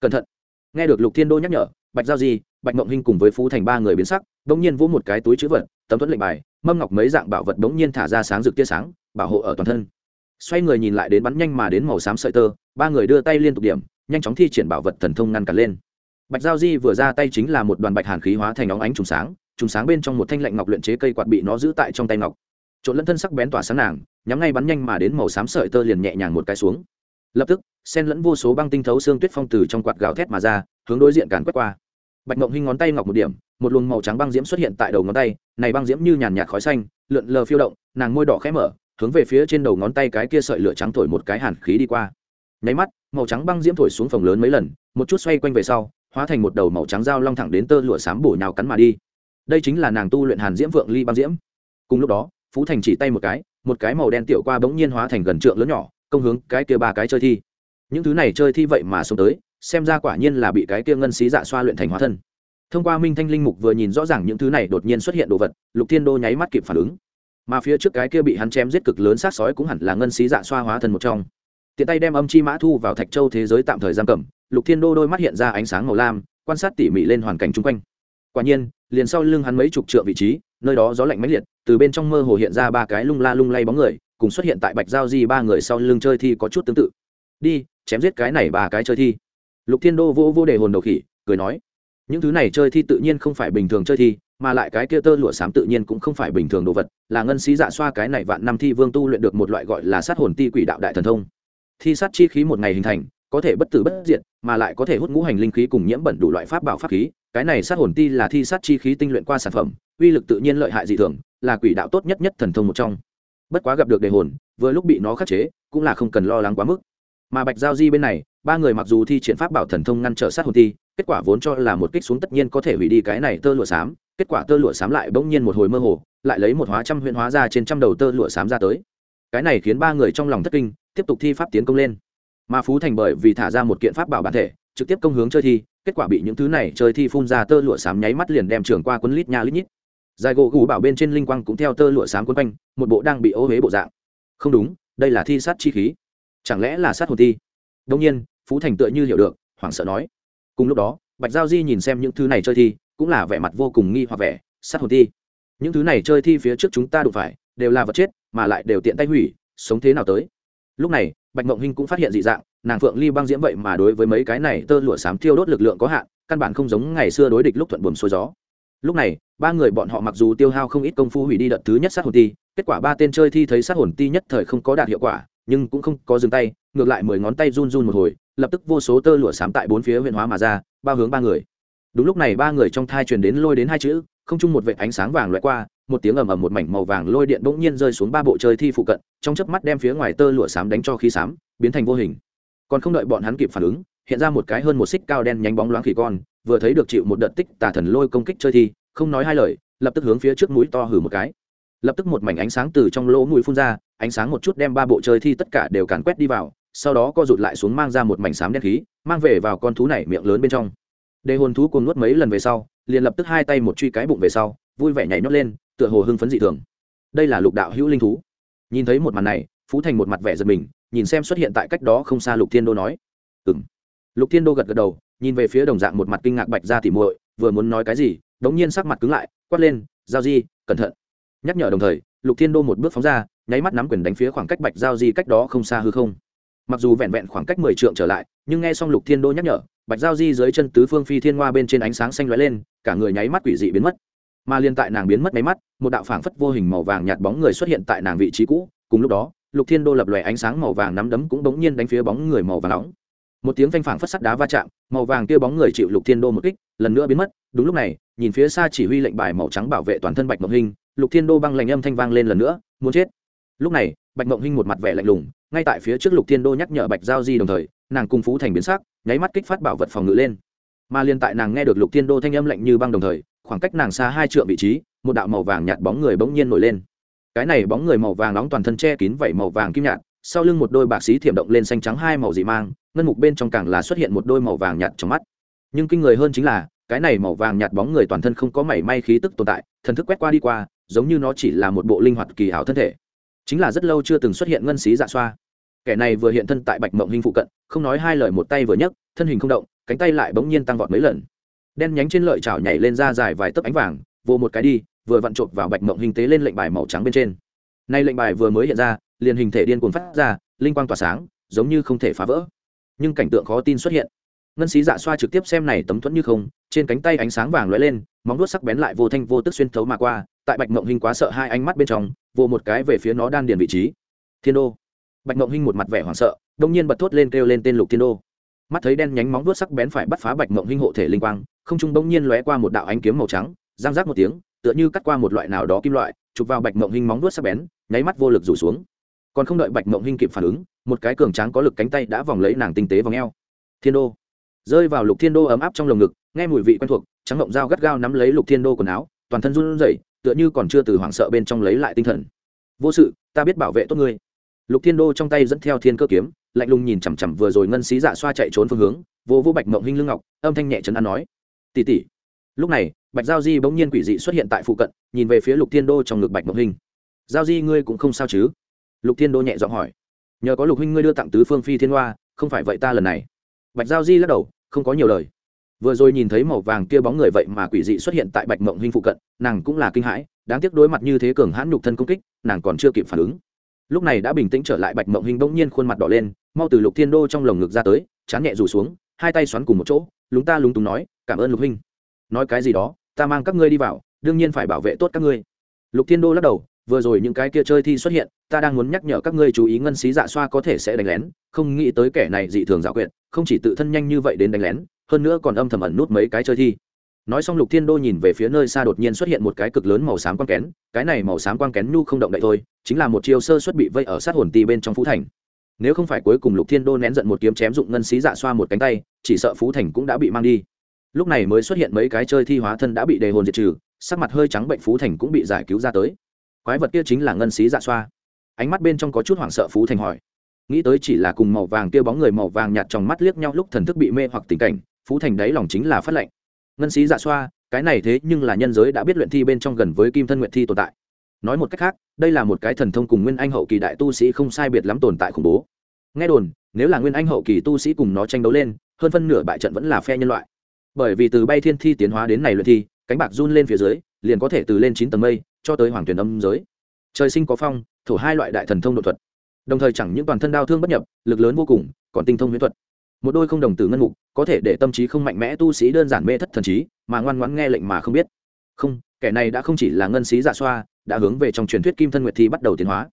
Cẩn thận. Nghe được lục thiên đô nhắc nhở, bạch giao di, bạch mộng hinh cùng với phú thành ba người biến sắc đ ỗ n g nhiên vỗ một cái túi chữ vật, tấm thuẫn lệnh bài, mâm ngọc mấy dạng bảo vật đ ỗ n g nhiên thả ra sáng rực tia sáng, bảo hộ ở toàn thân xoay người nhìn lại đến bắn nhanh mà đến màu xám sợi tơ, ba người đưa tay liên tục điểm, nhanh chóng thi triển bảo vật thần thông ngăn cản lên. Bạch giao di vừa ra tay chính là một đoàn bạch hàn khí hóa thành óng ánh trùng sáng trùng sáng bên trong một thanh lạnh ngọc luyện chế cây quạt bị nó giữ tại trong tay ngọc. Trộn lẫn thân sắc bén tỏa sáng nàng, nhắm ngay bắn nhanh mà đến màu xám sợi tơ liền nhẹ nhàng một cái xuống. Lập tức sen lẫn vô số băng tinh thấu xương tuyết phong từ trong quạt gào thét mà ra, hướng đối diện càn quét qua. Bạch ngọc hinh ngón tay ngọc một điểm, một luồng màu trắng băng diễm xuất hiện tại đầu ngón tay, này băng diễm như nhàn nhạt khói xanh, lượn lờ phiêu động, nàng môi đỏ khẽ mở hướng về phía trên đầu ngón tay cái kia sợi lửa trắng thổi một cái hàn khí đi qua. Nháy mắt, màu trắng băng diễm thổi xuống phòng lớn mấy lần, một chút xoay quanh về sau, hóa thành một đầu màu trắng dao long thẳng đến tơ lụa xám bổ nhào cắn mà đi. Đây chính là nàng tu luyện hàn diễm vượng ly băng diễm. Cùng lúc đó, phú thành chỉ tay một cái một cái màu đen tiểu qua bỗng nhiên hóa thành gần trượng lớn nhỏ, công hướng cái kia ba cái chơi thi. Những thứ này chơi thi vậy mà xuống tới, xem ra quả nhiên là bị cái kia ngân xí dạ xoa luyện thành hóa thân. Thông qua minh thanh linh mục vừa nhìn rõ ràng những thứ này đột nhiên xuất hiện đồ vật, lục thiên đô nháy mắt kịp phản ứng mà phía trước cái kia bị hắn chém giết cực lớn sát sói cũng hẳn là ngân xí dạ xoa hóa thần một trong. Tiện tay đem âm chi mã thu vào thạch châu thế giới tạm thời giam cầm, lục thiên đô đôi mắt hiện ra ánh sáng màu lam, quan sát tỉ mỉ lên hoàn cảnh chung quanh. Quả nhiên, liền sau lưng hắn mấy chục trượng vị trí, nơi đó gió lạnh mãnh liệt, từ bên trong mơ hồ hiện ra ba cái lung la lung lay bóng người, cùng xuất hiện tại bạch giao di ba người sau lưng chơi thi có chút tương tự. Đi, chém giết cái này ba cái chơi thi. Lục thiên đô vô vô đề hồn đầu khỉ, cười nói. Những thứ này chơi thi tự nhiên không phải bình thường chơi thi mà lại cái kia tơ lụa xám tự nhiên cũng không phải bình thường đồ vật, là ngân sĩ dạ xoa cái này vạn năm thi vương tu luyện được một loại gọi là sát hồn ti quỷ đạo đại thần thông. Thi sát chi khí một ngày hình thành, có thể bất tử bất diệt, mà lại có thể hút ngũ hành linh khí cùng nhiễm bẩn đủ loại pháp bảo pháp khí, cái này sát hồn ti là thi sát chi khí tinh luyện qua sản phẩm, uy lực tự nhiên lợi hại dị thường, là quỷ đạo tốt nhất nhất thần thông một trong. Bất quá gặp được đề hồn, vừa lúc bị nó khắc chế, cũng là không cần lo lắng quá mức. Mà bạch giao di bên này, ba người mặc dù thi triển pháp bảo thần thông ngăn trở sát hồn ti kết quả vốn cho là một kích xuống tất nhiên có thể hủy đi cái này tơ lụa xám, kết quả tơ lụa xám lại bỗng nhiên một hồi mơ hồ, lại lấy một hóa trăm huyện hóa ra trên trăm đầu tơ lụa xám ra tới. Cái này khiến ba người trong lòng thất kinh, tiếp tục thi pháp tiến công lên. Mà phú thành bởi vì thả ra một kiện pháp bảo bản thể, trực tiếp công hướng chơi thi, kết quả bị những thứ này chơi thi phun ra tơ lụa xám nháy mắt liền đem trường qua quân lít nha lít nhít. Dài gỗ gù bảo bên trên linh quang cũng theo tơ lụa xám quấn quanh, một bộ đang bị ô huế bộ dạng. Không đúng, đây là thi sát chi khí. Chẳng lẽ là sát hồn thi? Đông nhiên, phú thành tựa như hiểu được, hoảng sợ nói cùng lúc đó, bạch giao di nhìn xem những thứ này chơi thi, cũng là vẻ mặt vô cùng nghi hoặc vẻ, sát hồn thi, những thứ này chơi thi phía trước chúng ta đụng phải, đều là vật chết, mà lại đều tiện tay hủy, sống thế nào tới? Lúc này, bạch mộng hinh cũng phát hiện dị dạng, nàng phượng ly băng diễm vậy mà đối với mấy cái này tơ lụa xám thiêu đốt lực lượng có hạn, căn bản không giống ngày xưa đối địch lúc thuận buồm xuôi gió. Lúc này, ba người bọn họ mặc dù tiêu hao không ít công phu hủy đi đợt thứ nhất sát hồn ti kết quả ba tên chơi thi thấy sát hồn ti nhất thời không có đạt hiệu quả, nhưng cũng không có dừng tay, ngược lại mười ngón tay run run một hồi lập tức vô số tơ lụa xám tại bốn phía huyện hóa mà ra, bao hướng ba người. Đúng lúc này ba người trong thai truyền đến lôi đến hai chữ, không chung một vệ ánh sáng vàng loại qua, một tiếng ầm ầm một mảnh màu vàng lôi điện bỗng nhiên rơi xuống ba bộ chơi thi phụ cận, trong chớp mắt đem phía ngoài tơ lụa xám đánh cho khí xám, biến thành vô hình. Còn không đợi bọn hắn kịp phản ứng, hiện ra một cái hơn một xích cao đen nhánh bóng loáng khỉ con, vừa thấy được chịu một đợt tích tà thần lôi công kích chơi thi, không nói hai lời, lập tức hướng phía trước mũi to hử một cái. Lập tức một mảnh ánh sáng từ trong lỗ mũi phun ra, ánh sáng một chút đem ba bộ chơi thi tất cả đều càn quét đi vào sau đó co rụt lại xuống mang ra một mảnh xám đen khí, mang về vào con thú này miệng lớn bên trong. Đề hồn thú cùng nuốt mấy lần về sau, liền lập tức hai tay một truy cái bụng về sau, vui vẻ nhảy nhót lên, tựa hồ hưng phấn dị thường. Đây là lục đạo hữu linh thú. Nhìn thấy một màn này, phú thành một mặt vẻ giật mình, nhìn xem xuất hiện tại cách đó không xa lục thiên đô nói ừ m lục thiên đô gật gật đầu, nhìn về phía đồng dạng một mặt kinh ngạc bạch ra tỉ muội, vừa muốn nói cái gì, đống nhiên sắc mặt cứng lại, quát lên, giao di, cẩn thận. Nhắc nhở đồng thời, lục thiên đô một bước phóng ra, nháy mắt nắm quyền đánh phía khoảng cách bạch giao di cách đó không xa hư không mặc dù vẹn vẹn khoảng cách mười trượng trở lại, nhưng nghe xong lục thiên đô nhắc nhở, bạch giao di dưới chân tứ phương phi thiên hoa bên trên ánh sáng xanh lóe lên, cả người nháy mắt quỷ dị biến mất. Mà liên tại nàng biến mất máy mắt, một đạo phảng phất vô hình màu vàng nhạt bóng người xuất hiện tại nàng vị trí cũ. Cùng lúc đó, lục thiên đô lập lòe ánh sáng màu vàng nắm đấm cũng bỗng nhiên đánh phía bóng người màu vàng nóng. Một tiếng phanh phảng phất sắt đá va chạm, màu vàng kia bóng người chịu lục thiên đô một kích, lần nữa biến mất. Đúng lúc này, nhìn phía xa chỉ huy lệnh bài màu trắng bảo vệ toàn thân bạch mộng hình lục thiên đô băng lạnh âm thanh vang lên lần nữa, muốn chết. Lúc này bạch mộng Hinh một mặt vẻ lạnh lùng, ngay tại phía trước lục thiên đô nhắc nhở bạch giao di đồng thời, nàng cung phú thành biến sắc, nháy mắt kích phát bảo vật phòng ngự lên. Mà liên tại nàng nghe được lục thiên đô thanh âm lạnh như băng đồng thời, khoảng cách nàng xa hai trượng vị trí, một đạo màu vàng nhạt bóng người bỗng nhiên nổi lên. Cái này bóng người màu vàng nóng toàn thân che kín vảy màu vàng kim nhạt, sau lưng một đôi bạc xí thiểm động lên xanh trắng hai màu dị mang, ngân mục bên trong càng là xuất hiện một đôi màu vàng nhạt trong mắt. Nhưng kinh người hơn chính là, cái này màu vàng nhạt bóng người toàn thân không có mảy may khí tức tồn tại, thần thức quét qua đi qua, giống như nó chỉ là một bộ linh hoạt kỳ hảo thân thể chính là rất lâu chưa từng xuất hiện ngân xí dạ xoa. Kẻ này vừa hiện thân tại bạch mộng hình phụ cận, không nói hai lời một tay vừa nhấc, thân hình không động, cánh tay lại bỗng nhiên tăng vọt mấy lần. Đen nhánh trên lợi chảo nhảy lên ra dài vài tấc ánh vàng, vô một cái đi, vừa vặn trộm vào bạch mộng hình tế lên lệnh bài màu trắng bên trên. Nay lệnh bài vừa mới hiện ra, liền hình thể điên cuồng phát ra, linh quang tỏa sáng, giống như không thể phá vỡ. Nhưng cảnh tượng khó tin xuất hiện ngân xí dạ xoa trực tiếp xem này tấm thuẫn như không, trên cánh tay ánh sáng vàng lóe lên, móng vuốt sắc bén lại vô thanh vô tức xuyên thấu mà qua, tại bạch mộng hình quá sợ hai ánh mắt bên trong vô một cái về phía nó đan điền vị trí. Thiên đô. Bạch mộng hình một mặt vẻ hoảng sợ, đông nhiên bật thốt lên kêu lên tên lục thiên đô. Mắt thấy đen nhánh móng vuốt sắc bén phải bắt phá bạch mộng hình hộ thể linh quang, không trung bỗng nhiên lóe qua một đạo ánh kiếm màu trắng, giang rác một tiếng, tựa như cắt qua một loại nào đó kim loại, chụp vào bạch mộng hình móng vuốt sắc bén, nháy mắt vô lực rủ xuống. Còn không đợi bạch mộng hình kịp phản ứng, một cái cường tráng có lực cánh tay đã vòng lấy nàng tinh tế vòng eo. Thiên đô rơi vào lục thiên đô ấm áp trong lồng ngực, nghe mùi vị quen thuộc, trắng ngộng dao gắt gao nắm lấy lục thiên đô quần áo, toàn thân run rẩy, tựa như còn chưa từ hoảng sợ bên trong lấy lại tinh thần. Vô sự, ta biết bảo vệ tốt ngươi. Lục thiên đô trong tay dẫn theo thiên cơ kiếm, lạnh lùng nhìn chằm chằm vừa rồi ngân xí dạ xoa chạy trốn phương hướng, vô vô bạch mộng hinh lưng ngọc, âm thanh nhẹ chấn an nói tỉ tỉ lúc này, bạch giao di bỗng nhiên quỷ dị xuất hiện tại phụ cận, nhìn về phía lục thiên đô trong ngực bạch mộng hinh. Giao di, ngươi cũng không sao chứ? Lục thiên đô nhẹ giọng hỏi. Nhờ có lục huynh ngươi đưa tặng tứ phương phi thiên hoa, không phải vậy ta lần này bạch giao di lắc đầu, không có nhiều lời. Vừa rồi nhìn thấy màu vàng kia bóng người vậy mà quỷ dị xuất hiện tại bạch mộng Hinh phụ cận, nàng cũng là kinh hãi, đáng tiếc đối mặt như thế cường hãn nhục thân công kích, nàng còn chưa kịp phản ứng. Lúc này đã bình tĩnh trở lại, bạch mộng hình bỗng nhiên khuôn mặt đỏ lên, mau từ lục thiên đô trong lồng ngực ra tới, chán nhẹ rủ xuống, hai tay xoắn cùng một chỗ, lúng ta lúng túng nói, cảm ơn lục huynh nói cái gì đó, ta mang các ngươi đi vào, đương nhiên phải bảo vệ tốt các ngươi. Lục thiên đô lắc đầu vừa rồi những cái kia chơi thi xuất hiện, ta đang muốn nhắc nhở các ngươi chú ý ngân xí dạ xoa có thể sẽ đánh lén. Không nghĩ tới kẻ này dị thường dạo quyệt, không chỉ tự thân nhanh như vậy đến đánh lén, hơn nữa còn âm thầm ẩn nút mấy cái chơi thi. Nói xong lục thiên đô nhìn về phía nơi xa đột nhiên xuất hiện một cái cực lớn màu xám quang kén. Cái này màu xám quang kén nhu không động đậy thôi, chính là một chiêu sơ xuất bị vây ở sát hồn ti bên trong phú thành. Nếu không phải cuối cùng lục thiên đô nén giận một kiếm chém dụng ngân xí dạ xoa một cánh tay, chỉ sợ phú thành cũng đã bị mang đi. Lúc này mới xuất hiện mấy cái chơi thi hóa thân đã bị đề hồn diệt trừ, sắc mặt hơi trắng bệnh phú thành cũng bị giải cứu ra tới quái vật kia chính là ngân xí dạ xoa. Ánh mắt bên trong có chút hoảng sợ phú thành hỏi. Nghĩ tới chỉ là cùng màu vàng kia bóng người màu vàng nhạt trong mắt liếc nhau lúc thần thức bị mê hoặc tình cảnh, phú thành đáy lòng chính là phát lệnh. Ngân sĩ dạ xoa, cái này thế nhưng là nhân giới đã biết luyện thi bên trong gần với kim thân nguyện thi tồn tại. Nói một cách khác, đây là một cái thần thông cùng nguyên anh hậu kỳ đại tu sĩ không sai biệt lắm tồn tại khủng bố. Nghe đồn, nếu là nguyên anh hậu kỳ tu sĩ cùng nó tranh đấu lên, hơn phân nửa bại trận vẫn là phe nhân loại. Bởi vì từ bay thiên thi tiến hóa đến này luyện thi, cánh bạc run lên phía dưới, liền có thể từ lên chín tầng mây cho tới hoàng tuyển âm giới. Trời sinh có phong, thổ hai loại đại thần thông đột thuật. Đồng thời chẳng những toàn thân đau thương bất nhập, lực lớn vô cùng, còn tinh thông huyễn thuật. Một đôi không đồng tử ngân mục, có thể để tâm trí không mạnh mẽ tu sĩ đơn giản mê thất thần trí, mà ngoan ngoãn nghe lệnh mà không biết. Không, kẻ này đã không chỉ là ngân sĩ dạ xoa, đã hướng về trong truyền thuyết kim thân nguyệt thi bắt đầu tiến hóa.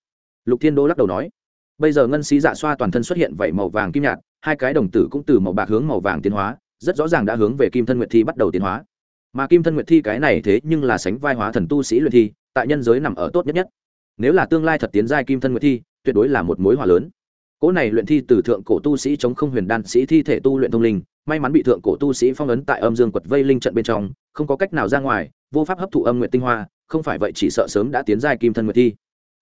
Lục thiên đô lắc đầu nói, bây giờ ngân sĩ dạ xoa toàn thân xuất hiện vảy màu vàng kim nhạt, hai cái đồng tử cũng từ màu bạc hướng màu vàng tiến hóa, rất rõ ràng đã hướng về kim thân nguyệt thi bắt đầu tiến hóa. Mà kim thân nguyệt thi cái này thế nhưng là sánh vai hóa thần tu sĩ luyện thi tại nhân giới nằm ở tốt nhất nhất. Nếu là tương lai thật tiến giai kim thân nguyệt thi, tuyệt đối là một mối hòa lớn. Cỗ này luyện thi từ thượng cổ tu sĩ chống không huyền đan sĩ thi thể tu luyện thông linh, may mắn bị thượng cổ tu sĩ phong ấn tại âm dương quật vây linh trận bên trong, không có cách nào ra ngoài, vô pháp hấp thụ âm nguyện tinh hoa, không phải vậy chỉ sợ sớm đã tiến giai kim thân nguyệt thi.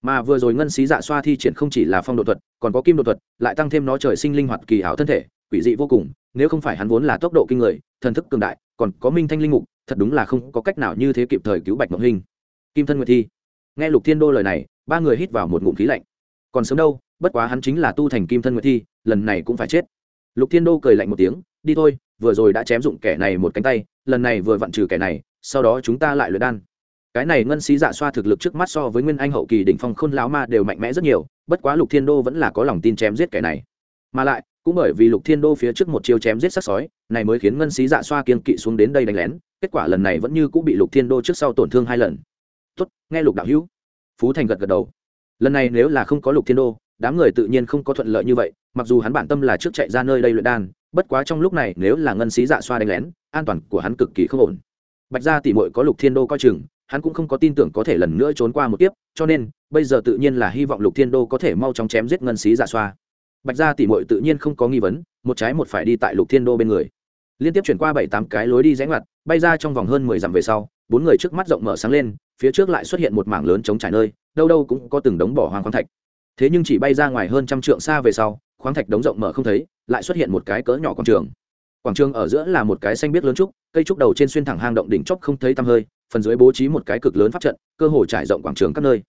Mà vừa rồi ngân xí dạ xoa thi triển không chỉ là phong độ thuật, còn có kim độ thuật, lại tăng thêm nó trời sinh linh hoạt kỳ ảo thân thể, quỷ dị vô cùng, nếu không phải hắn vốn là tốc độ kinh người, thần thức cường đại, còn có minh thanh linh mục, thật đúng là không có cách nào như thế kịp thời cứu bạch mộng hình kim thân nguyệt thi. Nghe lục thiên đô lời này, ba người hít vào một ngụm khí lạnh. Còn sớm đâu, bất quá hắn chính là tu thành kim thân nguyệt thi, lần này cũng phải chết. Lục thiên đô cười lạnh một tiếng, đi thôi, vừa rồi đã chém dụng kẻ này một cánh tay, lần này vừa vặn trừ kẻ này, sau đó chúng ta lại luyện đan. Cái này ngân sĩ dạ xoa thực lực trước mắt so với nguyên anh hậu kỳ đỉnh phong khôn lão ma đều mạnh mẽ rất nhiều, bất quá lục thiên đô vẫn là có lòng tin chém giết kẻ này. Mà lại, cũng bởi vì lục thiên đô phía trước một chiêu chém giết sắc sói, này mới khiến ngân sĩ dạ xoa kiên kỵ xuống đến đây đánh lén, kết quả lần này vẫn như cũng bị lục thiên đô trước sau tổn thương hai lần tốt, nghe lục đạo hữu. Phú thành gật gật đầu. Lần này nếu là không có lục thiên đô, đám người tự nhiên không có thuận lợi như vậy, mặc dù hắn bản tâm là trước chạy ra nơi đây luyện đan, bất quá trong lúc này nếu là ngân sĩ dạ xoa đánh lén, an toàn của hắn cực kỳ không ổn. Bạch gia tỷ muội có lục thiên đô coi chừng, hắn cũng không có tin tưởng có thể lần nữa trốn qua một tiếp cho nên, bây giờ tự nhiên là hy vọng lục thiên đô có thể mau chóng chém giết ngân sĩ dạ xoa. Bạch gia tỷ muội tự nhiên không có nghi vấn, một trái một phải đi tại lục thiên đô bên người. Liên tiếp chuyển qua bảy tám cái lối đi rẽ ngoặt, bay ra trong vòng hơn mười dặm về sau, bốn người trước mắt rộng mở sáng lên phía trước lại xuất hiện một mảng lớn trống trải nơi, đâu đâu cũng có từng đống bỏ hoang khoáng thạch. Thế nhưng chỉ bay ra ngoài hơn trăm trượng xa về sau, khoáng thạch đống rộng mở không thấy, lại xuất hiện một cái cỡ nhỏ quảng trường. Quảng trường ở giữa là một cái xanh biết lớn trúc, cây trúc đầu trên xuyên thẳng hang động đỉnh chóp không thấy tăm hơi, phần dưới bố trí một cái cực lớn pháp trận, cơ hồ trải rộng quảng trường các nơi.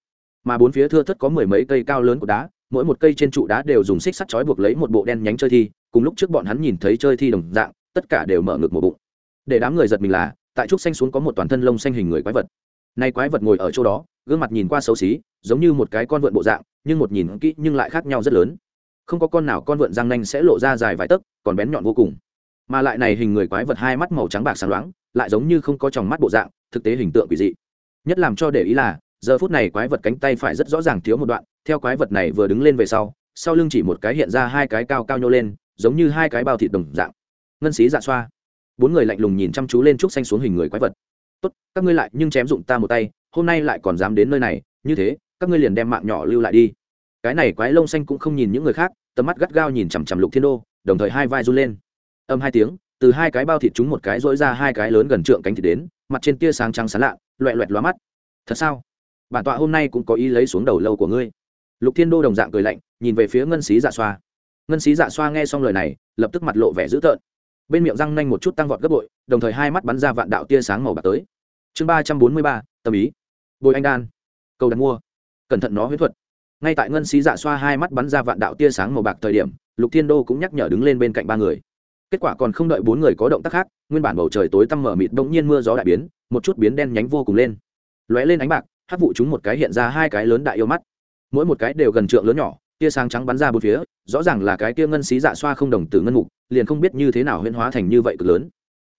Mà bốn phía thưa thất có mười mấy cây cao lớn của đá, mỗi một cây trên trụ đá đều dùng xích sắt trói buộc lấy một bộ đen nhánh chơi thi, cùng lúc trước bọn hắn nhìn thấy chơi thi đồng dạng, tất cả đều mở ngực một bụng. Để đám người giật mình là, tại trúc xanh xuống có một toàn thân lông xanh hình người quái vật nay quái vật ngồi ở chỗ đó, gương mặt nhìn qua xấu xí, giống như một cái con vượn bộ dạng, nhưng một nhìn kỹ nhưng lại khác nhau rất lớn. Không có con nào con vượn răng nanh sẽ lộ ra dài vài tấc, còn bén nhọn vô cùng. Mà lại này hình người quái vật hai mắt màu trắng bạc sáng loáng, lại giống như không có tròng mắt bộ dạng, thực tế hình tượng quỷ dị. Nhất làm cho để ý là, giờ phút này quái vật cánh tay phải rất rõ ràng thiếu một đoạn, theo quái vật này vừa đứng lên về sau sau lưng chỉ một cái hiện ra hai cái cao cao nhô lên, giống như hai cái bao thịt đồng dạng. Ngân xí dạ xoa. Bốn người lạnh lùng nhìn chăm chú lên trúc xanh xuống hình người quái vật tốt, các ngươi lại nhưng chém dụng ta một tay, hôm nay lại còn dám đến nơi này, như thế, các ngươi liền đem mạng nhỏ lưu lại đi. Cái này quái lông xanh cũng không nhìn những người khác, tầm mắt gắt gao nhìn chằm chằm lục thiên đô, đồng thời hai vai run lên. Âm hai tiếng, từ hai cái bao thịt chúng một cái dỗi ra hai cái lớn gần trượng cánh thịt đến, mặt trên tia sáng trắng sán lạ, loẹ loẹt lóa mắt. Thật sao? Bản tọa hôm nay cũng có ý lấy xuống đầu lâu của ngươi. Lục thiên đô đồng dạng cười lạnh, nhìn về phía ngân xí dạ xoa. Ngân xí dạ xoa nghe xong lời này, lập tức mặt lộ vẻ dữ tợn bên miệng răng nanh một chút tăng vọt gấp bội, đồng thời hai mắt bắn ra vạn đạo tia sáng màu bạc tới. Chương ba trăm bốn mươi ba, tâm ý. Bồi anh đan. Cầu đặt mua. Cẩn thận nó huyết thuật. Ngay tại ngân xí dạ xoa hai mắt bắn ra vạn đạo tia sáng màu bạc thời điểm, lục thiên đô cũng nhắc nhở đứng lên bên cạnh ba người. Kết quả còn không đợi bốn người có động tác khác, nguyên bản bầu trời tối tăm mở mịt bỗng nhiên mưa gió đại biến, một chút biến đen nhánh vô cùng lên. Lóe lên ánh bạc hát vụ chúng một cái hiện ra hai cái lớn đại yêu mắt. Mỗi một cái đều gần trượng lớn nhỏ tia sáng trắng bắn ra bốn phía, rõ ràng là cái tia ngân xí dạ xoa không đồng tử ngân mục, liền không biết như thế nào huyễn hóa thành như vậy cực lớn.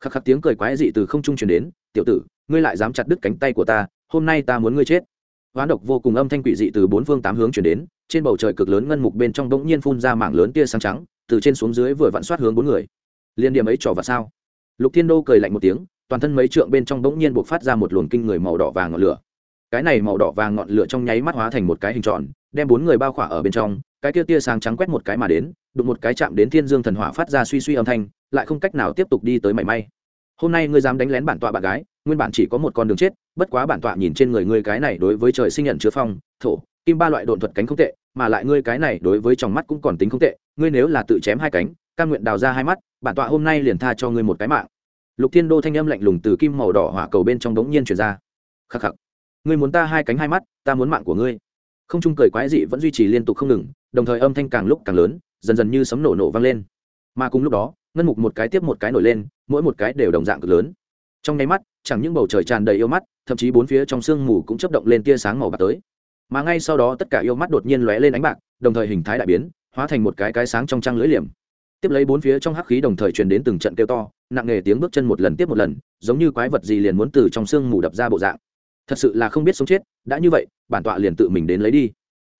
Khắc khắc tiếng cười quái dị từ không trung truyền đến, tiểu tử, ngươi lại dám chặt đứt cánh tay của ta, hôm nay ta muốn ngươi chết. Hoán độc vô cùng âm thanh quỷ dị từ bốn phương tám hướng chuyển đến, trên bầu trời cực lớn ngân mục bên trong bỗng nhiên phun ra mảng lớn tia sáng trắng, từ trên xuống dưới vừa vặn soát hướng bốn người. Liên điểm ấy trò và sao? Lục thiên đô cười lạnh một tiếng, toàn thân mấy trượng bên trong bỗng nhiên buộc phát ra một luồng kinh người màu đỏ vàng ngọn lửa. Cái này màu đỏ vàng ngọn lửa trong nháy mắt hóa thành một cái hình tròn đem bốn người bao khỏa ở bên trong, cái tia tia sáng trắng quét một cái mà đến, đụng một cái chạm đến thiên dương thần hỏa phát ra suy suy âm thanh, lại không cách nào tiếp tục đi tới mảy may. Hôm nay ngươi dám đánh lén bản tọa bạn gái, nguyên bản chỉ có một con đường chết, bất quá bản tọa nhìn trên người ngươi cái này đối với trời sinh nhận chứa phong, thổ, kim ba loại độn thuật cánh không tệ, mà lại ngươi cái này đối với trong mắt cũng còn tính không tệ, ngươi nếu là tự chém hai cánh căn nguyện đào ra hai mắt, bản tọa hôm nay liền tha cho ngươi một cái mạng. Lục thiên đô thanh âm lạnh lùng từ kim màu đỏ hỏa cầu bên trong đống nhiên truyền ra. Khắc khắc, ngươi muốn ta hai cánh hai mắt, ta muốn mạng của ngươi không trung cười quái dị vẫn duy trì liên tục không ngừng, đồng thời âm thanh càng lúc càng lớn, dần dần như sấm nổ nổ vang lên. Mà cùng lúc đó, ngân mục một cái tiếp một cái nổi lên, mỗi một cái đều đồng dạng cực lớn. Trong nháy mắt, chẳng những bầu trời tràn đầy yêu mắt, thậm chí bốn phía trong sương mù cũng chấp động lên tia sáng màu bạc tới. Mà ngay sau đó tất cả yêu mắt đột nhiên lóe lên ánh bạc, đồng thời hình thái đại biến, hóa thành một cái cái sáng trong trăng lưỡi liềm. Tiếp lấy bốn phía trong hắc khí đồng thời truyền đến từng trận kêu to, nặng nề tiếng bước chân một lần tiếp một lần, giống như quái vật gì liền muốn từ trong xương mù đập ra bộ dạng thật sự là không biết sống chết, đã như vậy, bản tọa liền tự mình đến lấy đi.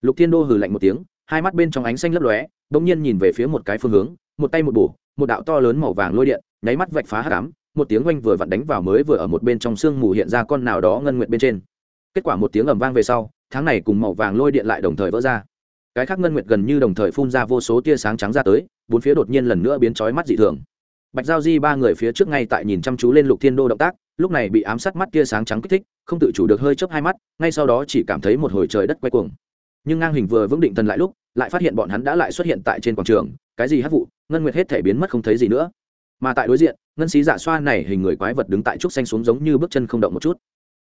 Lục thiên đô hừ lạnh một tiếng, hai mắt bên trong ánh xanh lấp lóe bỗng nhiên nhìn về phía một cái phương hướng, một tay một bổ, một đạo to lớn màu vàng lôi điện, nháy mắt vạch phá hắc cám một tiếng oanh vừa vặn đánh vào mới vừa ở một bên trong xương mù hiện ra con nào đó ngân nguyện bên trên. Kết quả một tiếng ầm vang về sau, tháng này cùng màu vàng lôi điện lại đồng thời vỡ ra. Cái khác ngân nguyệt gần như đồng thời phun ra vô số tia sáng trắng ra tới, bốn phía đột nhiên lần nữa biến chói mắt dị thường. Bạch giao di ba người phía trước ngay tại nhìn chăm chú lên lục thiên đô động tác lúc này bị ám sát mắt kia sáng trắng kích thích, không tự chủ được hơi chớp hai mắt, ngay sau đó chỉ cảm thấy một hồi trời đất quay cuồng. Nhưng ngang hình vừa vững định thần lại lúc, lại phát hiện bọn hắn đã lại xuất hiện tại trên quảng trường, cái gì hát vụ, ngân nguyệt hết thể biến mất không thấy gì nữa. Mà tại đối diện, ngân xí giả dạ xoa này hình người quái vật đứng tại trúc xanh xuống giống như bước chân không động một chút.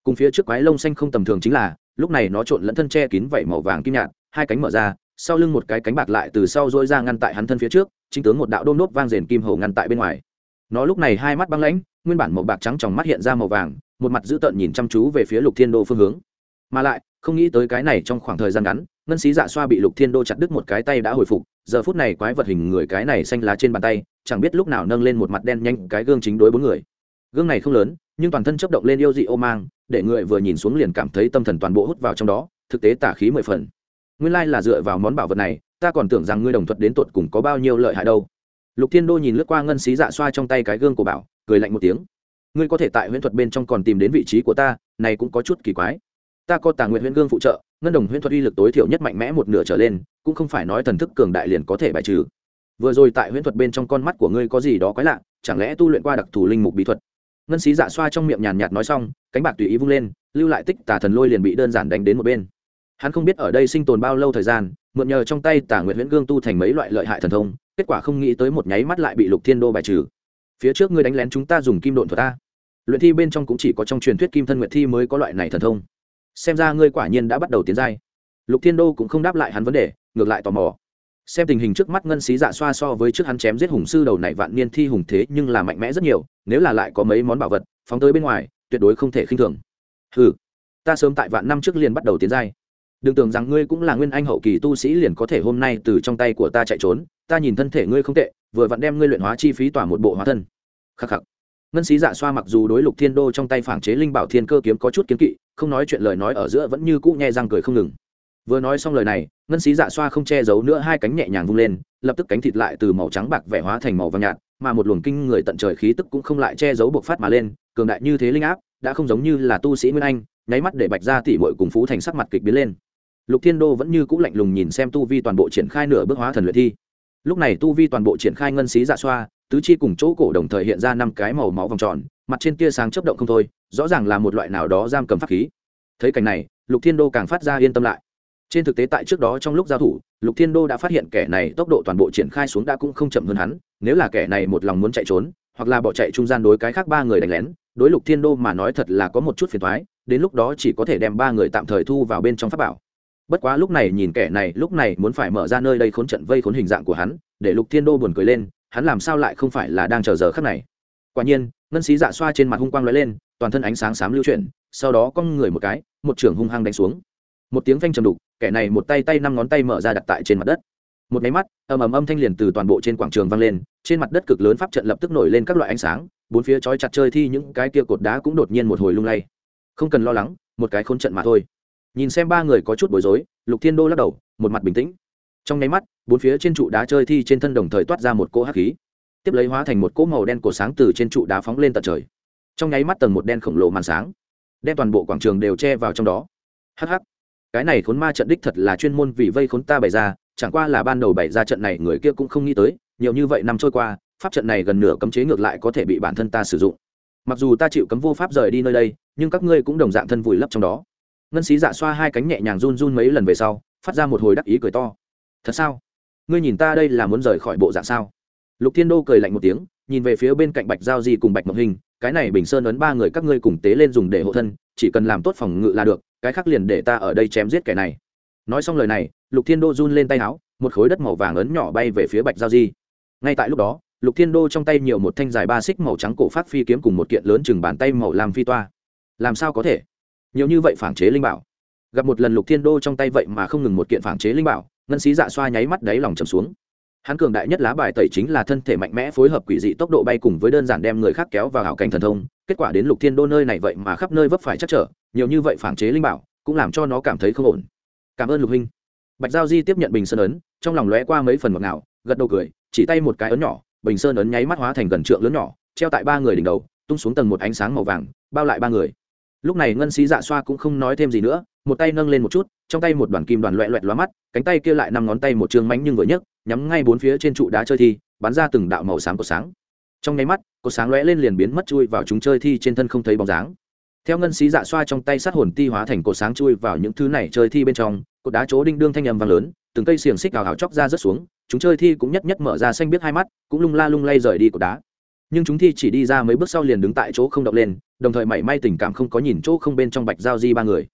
Cùng phía trước quái lông xanh không tầm thường chính là, lúc này nó trộn lẫn thân che kín vảy màu vàng kim nhạt, hai cánh mở ra, sau lưng một cái cánh bạc lại từ sau dỗi ra ngăn tại hắn thân phía trước, chính tướng một đạo đôm nốt vang rền kim hầu ngăn tại bên ngoài nó lúc này hai mắt băng lãnh, nguyên bản màu bạc trắng trong mắt hiện ra màu vàng, một mặt dữ tợn nhìn chăm chú về phía lục thiên đô phương hướng. Mà lại, không nghĩ tới cái này trong khoảng thời gian ngắn, ngân xí dạ xoa bị lục thiên đô chặt đứt một cái tay đã hồi phục, giờ phút này quái vật hình người cái này xanh lá trên bàn tay, chẳng biết lúc nào nâng lên một mặt đen nhanh cái gương chính đối bốn người. Gương này không lớn, nhưng toàn thân chấp động lên yêu dị ô mang, để người vừa nhìn xuống liền cảm thấy tâm thần toàn bộ hút vào trong đó, thực tế tả khí mười phần. Nguyên lai là dựa vào món bảo vật này, ta còn tưởng rằng ngươi đồng thuật đến tột cùng có bao nhiêu lợi hại đâu lục thiên đô nhìn lướt qua ngân xí dạ xoa trong tay cái gương của bảo, cười lạnh một tiếng. Ngươi có thể tại huyễn thuật bên trong còn tìm đến vị trí của ta, này cũng có chút kỳ quái. Ta có tàng nguyện huyễn gương phụ trợ, ngân đồng huyễn thuật uy lực tối thiểu nhất mạnh mẽ một nửa trở lên, cũng không phải nói thần thức cường đại liền có thể bài trừ. Vừa rồi tại huyễn thuật bên trong con mắt của ngươi có gì đó quái lạ, chẳng lẽ tu luyện qua đặc thù linh mục bí thuật? Ngân xí dạ xoa trong miệng nhàn nhạt nói xong, cánh bạc tùy ý vung lên, lưu lại tích tà thần lôi liền bị đơn giản đánh đến một bên. Hắn không biết ở đây sinh tồn bao lâu thời gian, mượn nhờ trong tay Tả nguyệt huyễn gương tu thành mấy loại lợi hại thần thông kết quả không nghĩ tới một nháy mắt lại bị lục thiên đô bài trừ. Phía trước ngươi đánh lén chúng ta dùng kim độn thuật ta. Luyện thi bên trong cũng chỉ có trong truyền thuyết kim thân nguyệt thi mới có loại này thần thông. Xem ra ngươi quả nhiên đã bắt đầu tiến giai. Lục thiên đô cũng không đáp lại hắn vấn đề, ngược lại tò mò. Xem tình hình trước mắt ngân xí dạ xoa so với trước hắn chém giết hùng sư đầu này vạn niên thi hùng thế nhưng là mạnh mẽ rất nhiều, nếu là lại có mấy món bảo vật, phóng tới bên ngoài, tuyệt đối không thể khinh thường. Ừ ta sớm tại vạn năm trước liền bắt đầu tiến giai đừng tưởng rằng ngươi cũng là nguyên anh hậu kỳ tu sĩ liền có thể hôm nay từ trong tay của ta chạy trốn, ta nhìn thân thể ngươi không tệ, vừa vặn đem ngươi luyện hóa chi phí tỏa một bộ hóa thân. Khắc khắc. Ngân sĩ dạ xoa mặc dù đối lục thiên đô trong tay phản chế linh bảo thiên cơ kiếm có chút kiếm kỵ, không nói chuyện lời nói ở giữa vẫn như cũ nghe răng cười không ngừng. Vừa nói xong lời này, ngân sĩ dạ xoa không che giấu nữa hai cánh nhẹ nhàng vung lên, lập tức cánh thịt lại từ màu trắng bạc vẻ hóa thành màu vàng nhạt, mà một luồng kinh người tận trời khí tức cũng không lại che giấu buộc phát mà lên, cường đại như thế linh áp, đã không giống như là tu sĩ nguyên anh, nháy mắt để bạch ra tỉ bội cùng phú thành sắc mặt kịch biến lên lục thiên đô vẫn như c ũ lạnh lùng nhìn xem tu vi toàn bộ triển khai nửa bước hóa thần luyện thi. Lúc này tu vi toàn bộ triển khai ngân xí dạ xoa, tứ chi cùng chỗ cổ đồng thời hiện ra năm cái màu máu vòng tròn, mặt trên tia sáng chấp động không thôi, rõ ràng là một loại nào đó giam cầm pháp khí. Thấy cảnh này, lục thiên đô càng phát ra yên tâm lại. Trên thực tế tại trước đó trong lúc giao thủ, lục thiên đô đã phát hiện kẻ này tốc độ toàn bộ triển khai xuống đã cũng không chậm hơn hắn, nếu là kẻ này một lòng muốn chạy trốn, hoặc là bỏ chạy trung gian đối cái khác ba người đánh lén, đối lục thiên đô mà nói thật là có một chút phiền thoái đến lúc đó chỉ có thể đem ba người tạm thời thu vào bên trong pháp bảo bất quá lúc này nhìn kẻ này, lúc này muốn phải mở ra nơi đây khốn trận vây khốn hình dạng của hắn, để lục thiên đô buồn cười lên, hắn làm sao lại không phải là đang chờ giờ khắc này? Quả nhiên, ngân xí dạ xoa trên mặt hung quang lóe lên, toàn thân ánh sáng xám lưu chuyển, sau đó con người một cái, một trưởng hung hăng đánh xuống. Một tiếng phanh trầm đục, kẻ này một tay tay năm ngón tay mở ra đặt tại trên mặt đất. Một máy mắt, ầm ầm âm thanh liền từ toàn bộ trên quảng trường vang lên, trên mặt đất cực lớn pháp trận lập tức nổi lên các loại ánh sáng, bốn phía chói chặt chơi thi những cái kia cột đá cũng đột nhiên một hồi lung lay. Không cần lo lắng, một cái khốn trận mà thôi nhìn xem ba người có chút bối rối, lục thiên đô lắc đầu, một mặt bình tĩnh. Trong nháy mắt, bốn phía trên trụ đá chơi thi trên thân đồng thời toát ra một cỗ hắc khí, tiếp lấy hóa thành một cỗ màu đen cổ sáng từ trên trụ đá phóng lên tận trời. Trong nháy mắt tầng một đen khổng lồ màn sáng, đem toàn bộ quảng trường đều che vào trong đó. Hắc hắc, cái này khốn ma trận đích thật là chuyên môn vì vây khốn ta bày ra, chẳng qua là ban đầu bày ra trận này người kia cũng không nghĩ tới, nhiều như vậy năm trôi qua, pháp trận này gần nửa cấm chế ngược lại có thể bị bản thân ta sử dụng. Mặc dù ta chịu cấm vô pháp rời đi nơi đây, nhưng các ngươi cũng đồng dạng thân vùi lấp trong đó ngân xí dạ xoa hai cánh nhẹ nhàng run run mấy lần về sau, phát ra một hồi đắc ý cười to. Thật sao? Ngươi nhìn ta đây là muốn rời khỏi bộ dạng sao? Lục thiên đô cười lạnh một tiếng, nhìn về phía bên cạnh bạch giao di cùng bạch mộng hình, cái này bình sơn ấn ba người các ngươi cùng tế lên dùng để hộ thân, chỉ cần làm tốt phòng ngự là được, cái khác liền để ta ở đây chém giết kẻ này. Nói xong lời này, lục thiên đô run lên tay áo một khối đất màu vàng ấn nhỏ bay về phía bạch giao di. Ngay tại lúc đó, lục thiên đô trong tay nhiều một thanh dài ba xích màu trắng cổ phát phi kiếm cùng một kiện lớn chừng bàn tay màu làm phi toa. Làm sao có thể? Nhiều như vậy phản chế linh bảo. Gặp một lần lục thiên đô trong tay vậy mà không ngừng một kiện phản chế linh bảo, ngân sĩ dạ xoa nháy mắt đáy lòng trầm xuống. Hắn cường đại nhất lá bài tẩy chính là thân thể mạnh mẽ phối hợp quỷ dị tốc độ bay cùng với đơn giản đem người khác kéo vào hảo cảnh thần thông. Kết quả đến lục thiên đô nơi này vậy mà khắp nơi vấp phải chắc trở, nhiều như vậy phản chế linh bảo cũng làm cho nó cảm thấy không ổn. Cảm ơn lục huynh. Bạch giao di tiếp nhận bình sơn ấn, trong lòng lóe qua mấy phần ngọt ngào, gật đầu cười, chỉ tay một cái ấn nhỏ, bình sơn ấn nháy mắt hóa thành gần trượng lớn nhỏ, treo tại ba người đỉnh đầu, tung xuống tầng một ánh sáng màu vàng, bao lại ba người lúc này ngân sĩ dạ xoa cũng không nói thêm gì nữa, một tay nâng lên một chút, trong tay một đoàn kim đoàn loẹ loẹt lóa mắt, cánh tay kia lại năm ngón tay một chương mánh nhưng vừa nhấc, nhắm ngay bốn phía trên trụ đá chơi thi, bắn ra từng đạo màu sáng của sáng. Trong nháy mắt, cột sáng lóe lên liền biến mất chui vào chúng chơi thi trên thân không thấy bóng dáng. Theo ngân xí dạ xoa trong tay sát hồn ti hóa thành cột sáng chui vào những thứ này chơi thi bên trong, cột đá chỗ đinh đương thanh âm vang lớn, từng cây xiềng xích ảo hào chóc ra rớt xuống, chúng chơi thi cũng nhất nhất mở ra xanh biết hai mắt, cũng lung la lung lay rời đi cột đá nhưng chúng thi chỉ đi ra mấy bước sau liền đứng tại chỗ không động lên, đồng thời mảy may tình cảm không có nhìn chỗ không bên trong bạch giao di ba người.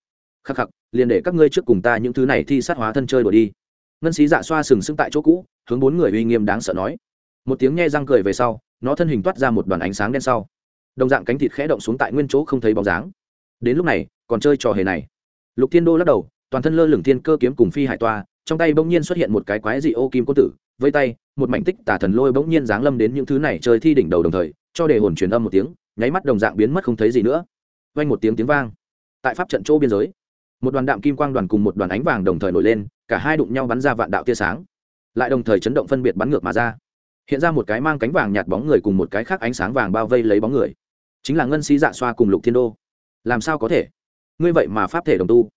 Khắc khắc, liền để các ngươi trước cùng ta những thứ này thi sát hóa thân chơi đổi đi. Ngân xí dạ xoa sừng sững tại chỗ cũ, hướng bốn người uy nghiêm đáng sợ nói. Một tiếng nghe răng cười về sau, nó thân hình toát ra một đoàn ánh sáng đen sau. Đồng dạng cánh thịt khẽ động xuống tại nguyên chỗ không thấy bóng dáng. Đến lúc này, còn chơi trò hề này. Lục thiên đô lắc đầu, toàn thân lơ lửng thiên cơ kiếm cùng phi hải toa, trong tay bỗng nhiên xuất hiện một cái quái dị ô kim côn tử với tay, một mảnh tích tả thần lôi bỗng nhiên giáng lâm đến những thứ này chơi thi đỉnh đầu đồng thời, cho đề hồn truyền âm một tiếng, nháy mắt đồng dạng biến mất không thấy gì nữa. Vang một tiếng tiếng vang. Tại pháp trận chỗ biên giới, một đoàn đạm kim quang đoàn cùng một đoàn ánh vàng đồng thời nổi lên, cả hai đụng nhau bắn ra vạn đạo tia sáng, lại đồng thời chấn động phân biệt bắn ngược mà ra. Hiện ra một cái mang cánh vàng nhạt bóng người cùng một cái khác ánh sáng vàng bao vây lấy bóng người. Chính là ngân sĩ dạ xoa cùng lục thiên đô. Làm sao có thể? Ngươi vậy mà pháp thể đồng tu.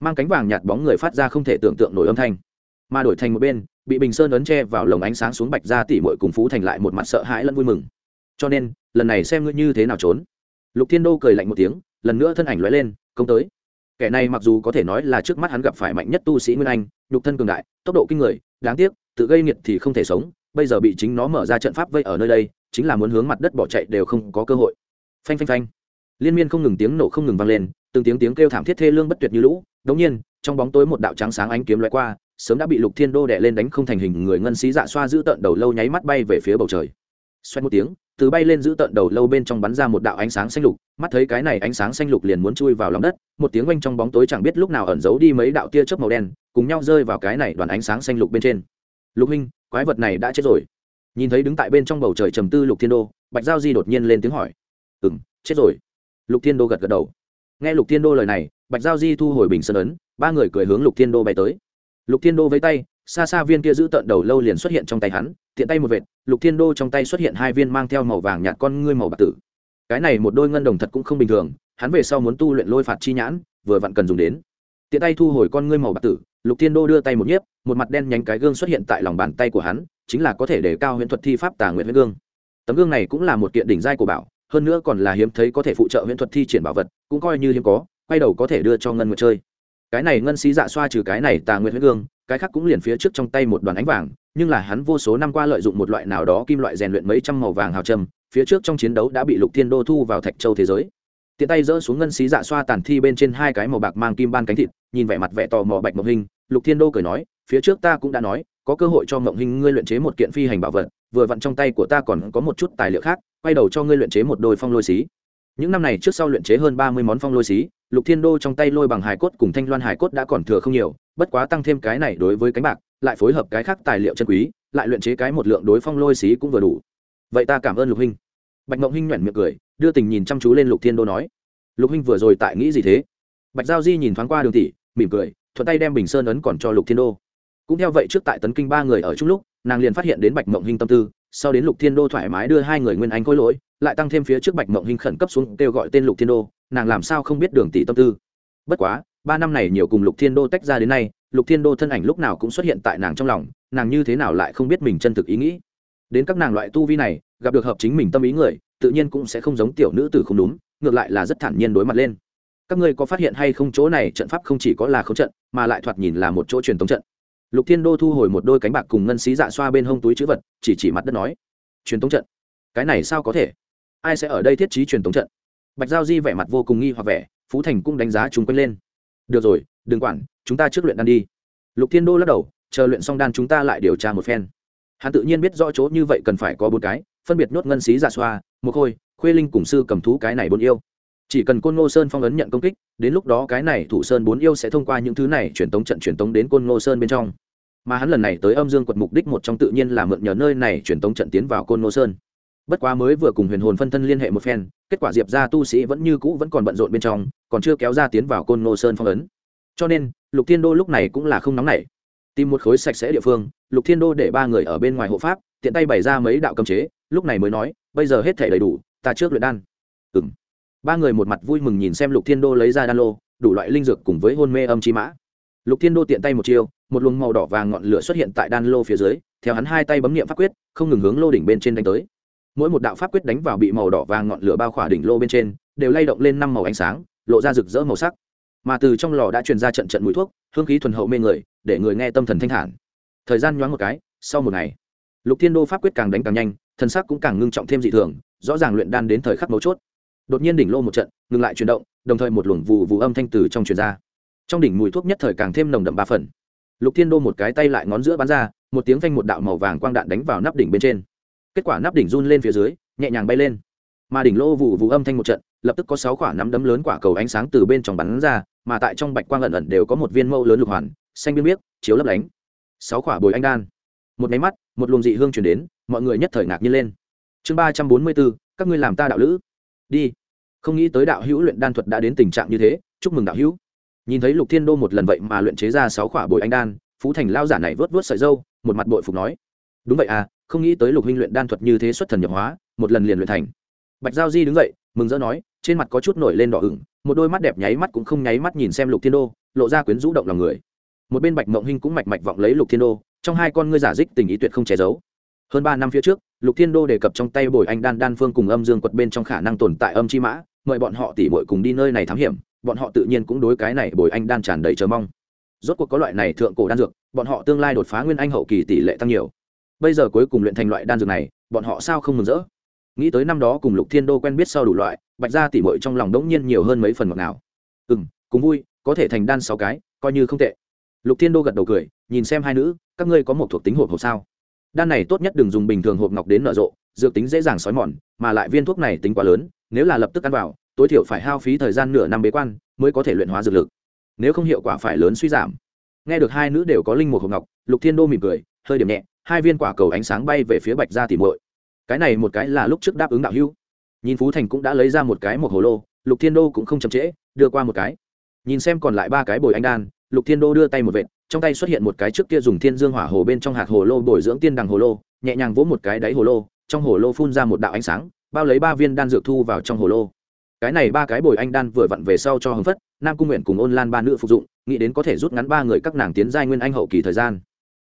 Mang cánh vàng nhạt bóng người phát ra không thể tưởng tượng nổi âm thanh, mà đổi thành một bên bị bình sơn ấn tre vào lồng ánh sáng xuống bạch ra tỉ mội cùng phú thành lại một mặt sợ hãi lẫn vui mừng. Cho nên, lần này xem ngươi như thế nào trốn. Lục thiên đô cười lạnh một tiếng, lần nữa thân ảnh lóe lên, công tới. Kẻ này mặc dù có thể nói là trước mắt hắn gặp phải mạnh nhất tu sĩ nguyên anh, nhục thân cường đại, tốc độ kinh người, đáng tiếc, tự gây nghiệt thì không thể sống, bây giờ bị chính nó mở ra trận pháp vây ở nơi đây, chính là muốn hướng mặt đất bỏ chạy đều không có cơ hội. Phanh phanh phanh. Liên miên không ngừng tiếng nổ không ngừng vang lên, từng tiếng tiếng kêu thảm thiết thê lương bất tuyệt như lũ. Đống nhiên, trong bóng tối một đạo trắng sáng ánh kiếm lóe qua sớm đã bị lục thiên đô đè lên đánh không thành hình người ngân xí dạ xoa giữ tận đầu lâu nháy mắt bay về phía bầu trời. Xoay một tiếng, từ bay lên giữ tận đầu lâu bên trong bắn ra một đạo ánh sáng xanh lục, mắt thấy cái này ánh sáng xanh lục liền muốn chui vào lòng đất, một tiếng oanh trong bóng tối chẳng biết lúc nào ẩn giấu đi mấy đạo tia chớp màu đen, cùng nhau rơi vào cái này đoàn ánh sáng xanh lục bên trên. Lục huynh, quái vật này đã chết rồi. Nhìn thấy đứng tại bên trong bầu trời trầm tư lục thiên đô, bạch giao di đột nhiên lên tiếng hỏi. Ừ m chết rồi. Lục thiên đô gật gật đầu. Nghe lục thiên đô lời này, bạch giao di thu hồi bình sơn ấn, ba người cười hướng lục thiên đô bay tới lục thiên đô với tay, xa xa viên kia giữ tận đầu lâu liền xuất hiện trong tay hắn, tiện tay một vệt, lục thiên đô trong tay xuất hiện hai viên mang theo màu vàng nhạt con ngươi màu bạc tử. Cái này một đôi ngân đồng thật cũng không bình thường, hắn về sau muốn tu luyện lôi phạt chi nhãn, vừa vặn cần dùng đến. Tiện tay thu hồi con ngươi màu bạc tử, lục thiên đô đưa tay một nhiếp, một mặt đen nhánh cái gương xuất hiện tại lòng bàn tay của hắn, chính là có thể để cao huyễn thuật thi pháp tà nguyện huyễn gương. Tấm gương này cũng là một kiện đỉnh giai của bảo, hơn nữa còn là hiếm thấy có thể phụ trợ huyễn thuật thi triển bảo vật, cũng coi như hiếm có, quay đầu có thể đưa cho ngân nguyệt chơi cái này ngân xí dạ xoa trừ cái này tà nguyện huyết gương, cái khác cũng liền phía trước trong tay một đoàn ánh vàng, nhưng là hắn vô số năm qua lợi dụng một loại nào đó kim loại rèn luyện mấy trăm màu vàng hào trầm phía trước trong chiến đấu đã bị lục thiên đô thu vào thạch châu thế giới. Tiện tay dỡ xuống ngân xí dạ xoa tàn thi bên trên hai cái màu bạc mang kim ban cánh thịt, nhìn vẻ mặt vẻ tò mò bạch mộng hình, lục thiên đô cười nói, phía trước ta cũng đã nói, có cơ hội cho mộng hình ngươi luyện chế một kiện phi hành bảo vật, vừa vặn trong tay của ta còn có một chút tài liệu khác, quay đầu cho ngươi luyện chế một đôi phong lôi xí. Những năm này trước sau luyện chế hơn ba mươi món phong lôi xí lục thiên đô trong tay lôi bằng hải cốt cùng thanh loan hải cốt đã còn thừa không nhiều, bất quá tăng thêm cái này đối với cánh bạc, lại phối hợp cái khác tài liệu chân quý, lại luyện chế cái một lượng đối phong lôi xí cũng vừa đủ. Vậy ta cảm ơn lục huynh. Bạch mộng huynh nhoẻn miệng cười, đưa tình nhìn chăm chú lên lục thiên đô nói. Lục huynh vừa rồi tại nghĩ gì thế? Bạch giao di nhìn thoáng qua đường tỷ, mỉm cười, thuận tay đem bình sơn ấn còn cho lục thiên đô. Cũng theo vậy trước tại tấn kinh ba người ở chung lúc, nàng liền phát hiện đến bạch mộng huynh tâm tư, sau đến lục thiên đô thoải mái đưa hai người nguyên anh khôi lỗi, lại tăng thêm phía trước bạch mộng Hinh khẩn cấp xuống kêu gọi tên lục thiên đô nàng làm sao không biết đường tỷ tâm tư. Bất quá, ba năm này nhiều cùng lục thiên đô tách ra đến nay, lục thiên đô thân ảnh lúc nào cũng xuất hiện tại nàng trong lòng, nàng như thế nào lại không biết mình chân thực ý nghĩ. Đến các nàng loại tu vi này, gặp được hợp chính mình tâm ý người, tự nhiên cũng sẽ không giống tiểu nữ tử không đúng, ngược lại là rất thản nhiên đối mặt lên. Các ngươi có phát hiện hay không chỗ này trận pháp không chỉ có là không trận, mà lại thoạt nhìn là một chỗ truyền thống trận. Lục thiên đô thu hồi một đôi cánh bạc cùng ngân xí dạ xoa bên hông túi chữ vật, chỉ chỉ mặt đất nói, truyền thống trận? Cái này sao có thể? Ai sẽ ở đây thiết trí truyền thống trận? Bạch giao di vẻ mặt vô cùng nghi hoặc vẻ, phú thành cũng đánh giá chúng quanh lên. Được rồi, đừng quản, chúng ta trước luyện đan đi. Lục thiên đô lắc đầu, chờ luyện xong đan chúng ta lại điều tra một phen. Hắn tự nhiên biết rõ chỗ như vậy cần phải có bốn cái, phân biệt nhốt ngân xí giả xoa một khôi khuê linh cùng sư cầm thú cái này bốn yêu. Chỉ cần côn ngô sơn phong ấn nhận công kích, đến lúc đó cái này thủ sơn bốn yêu sẽ thông qua những thứ này truyền tống trận truyền tống đến côn ngô sơn bên trong. Mà hắn lần này tới âm dương quật mục đích một trong tự nhiên là mượn nhờ nơi này truyền tống trận tiến vào côn Ngô sơn bất quá mới vừa cùng huyền hồn phân thân liên hệ một phen, kết quả diệp ra tu sĩ vẫn như cũ vẫn còn bận rộn bên trong, còn chưa kéo ra tiến vào côn nô sơn phong ấn. Cho nên, lục thiên đô lúc này cũng là không nóng nảy. Tìm một khối sạch sẽ địa phương, lục thiên đô để ba người ở bên ngoài hộ pháp, tiện tay bày ra mấy đạo cầm chế, lúc này mới nói, bây giờ hết thể đầy đủ, ta trước luyện đan. Ừng ba người một mặt vui mừng nhìn xem lục thiên đô lấy ra đan lô, đủ loại linh dược cùng với hôn mê âm chi mã. Lục thiên đô tiện tay một chiêu, một luồng màu đỏ vàng ngọn lửa xuất hiện tại đan lô phía dưới, theo hắn hai tay bấm nghiệm pháp quyết, không ngừng hướng lô đỉnh bên trên đánh tới mỗi một đạo pháp quyết đánh vào bị màu đỏ vàng ngọn lửa bao khỏa đỉnh lô bên trên, đều lay động lên năm màu ánh sáng, lộ ra rực rỡ màu sắc. Mà từ trong lò đã truyền ra trận trận mùi thuốc, hương khí thuần hậu mê người, để người nghe tâm thần thanh thản. Thời gian nhoáng một cái, sau một ngày, lục thiên đô pháp quyết càng đánh càng nhanh thần sắc cũng càng ngưng trọng thêm dị thường, rõ ràng luyện đan đến thời khắc mấu chốt. Đột nhiên đỉnh lô một trận, ngừng lại chuyển động, đồng thời một luồng vụ vụ âm thanh từ trong truyền ra. Trong đỉnh mùi thuốc nhất thời càng thêm nồng đậm ba phần. Lục thiên đô một cái tay lại ngón giữa bắn ra, một tiếng phanh một đạo màu vàng quang đạn đánh vào nắp đỉnh bên trên kết quả nắp đỉnh run lên phía dưới, nhẹ nhàng bay lên. Mà đỉnh lô vụ vụ âm thanh một trận, lập tức có sáu quả nắm đấm lớn quả cầu ánh sáng từ bên trong bắn ra, mà tại trong bạch quang ẩn ẩn đều có một viên mẫu lớn lục hoàn, xanh biên biếc, chiếu lấp lánh. Sáu quả bồi anh đan. Một máy mắt, một luồng dị hương chuyển đến, mọi người nhất thời ngạc nhiên lên. Chương ba trăm bốn mươi bốn, các ngươi làm ta đạo lữ. Đi. Không nghĩ tới đạo hữu luyện đan thuật đã đến tình trạng như thế, chúc mừng đạo hữu. Nhìn thấy lục thiên đô một lần vậy mà luyện chế ra sáu quả bồi anh đan, phú thành lao giả này vớt vớt sợi dâu, một mặt bội phục nói. Đúng vậy à không nghĩ tới lục huynh luyện đan thuật như thế xuất thần nhập hóa, một lần liền luyện thành. Bạch giao di đứng dậy, mừng rỡ nói, trên mặt có chút nổi lên đỏ ửng, một đôi mắt đẹp nháy mắt cũng không nháy mắt nhìn xem lục thiên đô, lộ ra quyến rũ động lòng người. Một bên bạch mộng hinh cũng mạch mạch vọng lấy lục thiên đô, trong hai con ngươi giả dích tình ý tuyệt không che giấu. Hơn ba năm phía trước, lục thiên đô đề cập trong tay bồi anh đan đan phương cùng âm dương quật bên trong khả năng tồn tại âm chi mã, mời bọn họ tỉ bội cùng đi nơi này thám hiểm, bọn họ tự nhiên cũng đối cái này bồi anh đan tràn đầy chờ mong. Rốt cuộc có loại này thượng cổ đan dược, bọn họ tương lai đột phá nguyên anh hậu kỳ tỷ lệ tăng nhiều bây giờ cuối cùng luyện thành loại đan dược này, bọn họ sao không mừng rỡ? Nghĩ tới năm đó cùng lục thiên đô quen biết sau đủ loại, bạch ra tỉ mội trong lòng đống nhiên nhiều hơn mấy phần ngọt nào ừ m cùng vui, có thể thành đan sáu cái, coi như không tệ. Lục thiên đô gật đầu cười, nhìn xem hai nữ, các ngươi có một thuộc tính hộp hộp sao? Đan này tốt nhất đừng dùng bình thường hộp ngọc đến nở rộ, dược tính dễ dàng xói mòn, mà lại viên thuốc này tính quá lớn, nếu là lập tức ăn vào, tối thiểu phải hao phí thời gian nửa năm bế quan mới có thể luyện hóa dược lực. Nếu không hiệu quả phải lớn suy giảm. Nghe được hai nữ đều có linh một hộp ngọc, lục thiên đô mỉm cười, hơi điểm nhẹ hai viên quả cầu ánh sáng bay về phía bạch gia tỉ muội. Cái này một cái là lúc trước đáp ứng đạo hưu nhìn phú thành cũng đã lấy ra một cái một hồ lô, lục thiên đô cũng không chậm trễ, đưa qua một cái. Nhìn xem còn lại ba cái bồi anh đan, lục thiên đô đưa tay một vệt, trong tay xuất hiện một cái trước kia dùng thiên dương hỏa hồ bên trong hạt hồ lô bồi dưỡng tiên đằng hồ lô, nhẹ nhàng vỗ một cái đáy hồ lô, trong hồ lô phun ra một đạo ánh sáng, bao lấy ba viên đan dược thu vào trong hồ lô. Cái này ba cái bồi anh đan vừa vặn về sau cho hồng phất nam cung nguyện cùng ôn lan ba nữ phục dụng, nghĩ đến có thể rút ngắn ba người các nàng tiến giai nguyên anh hậu kỳ thời gian.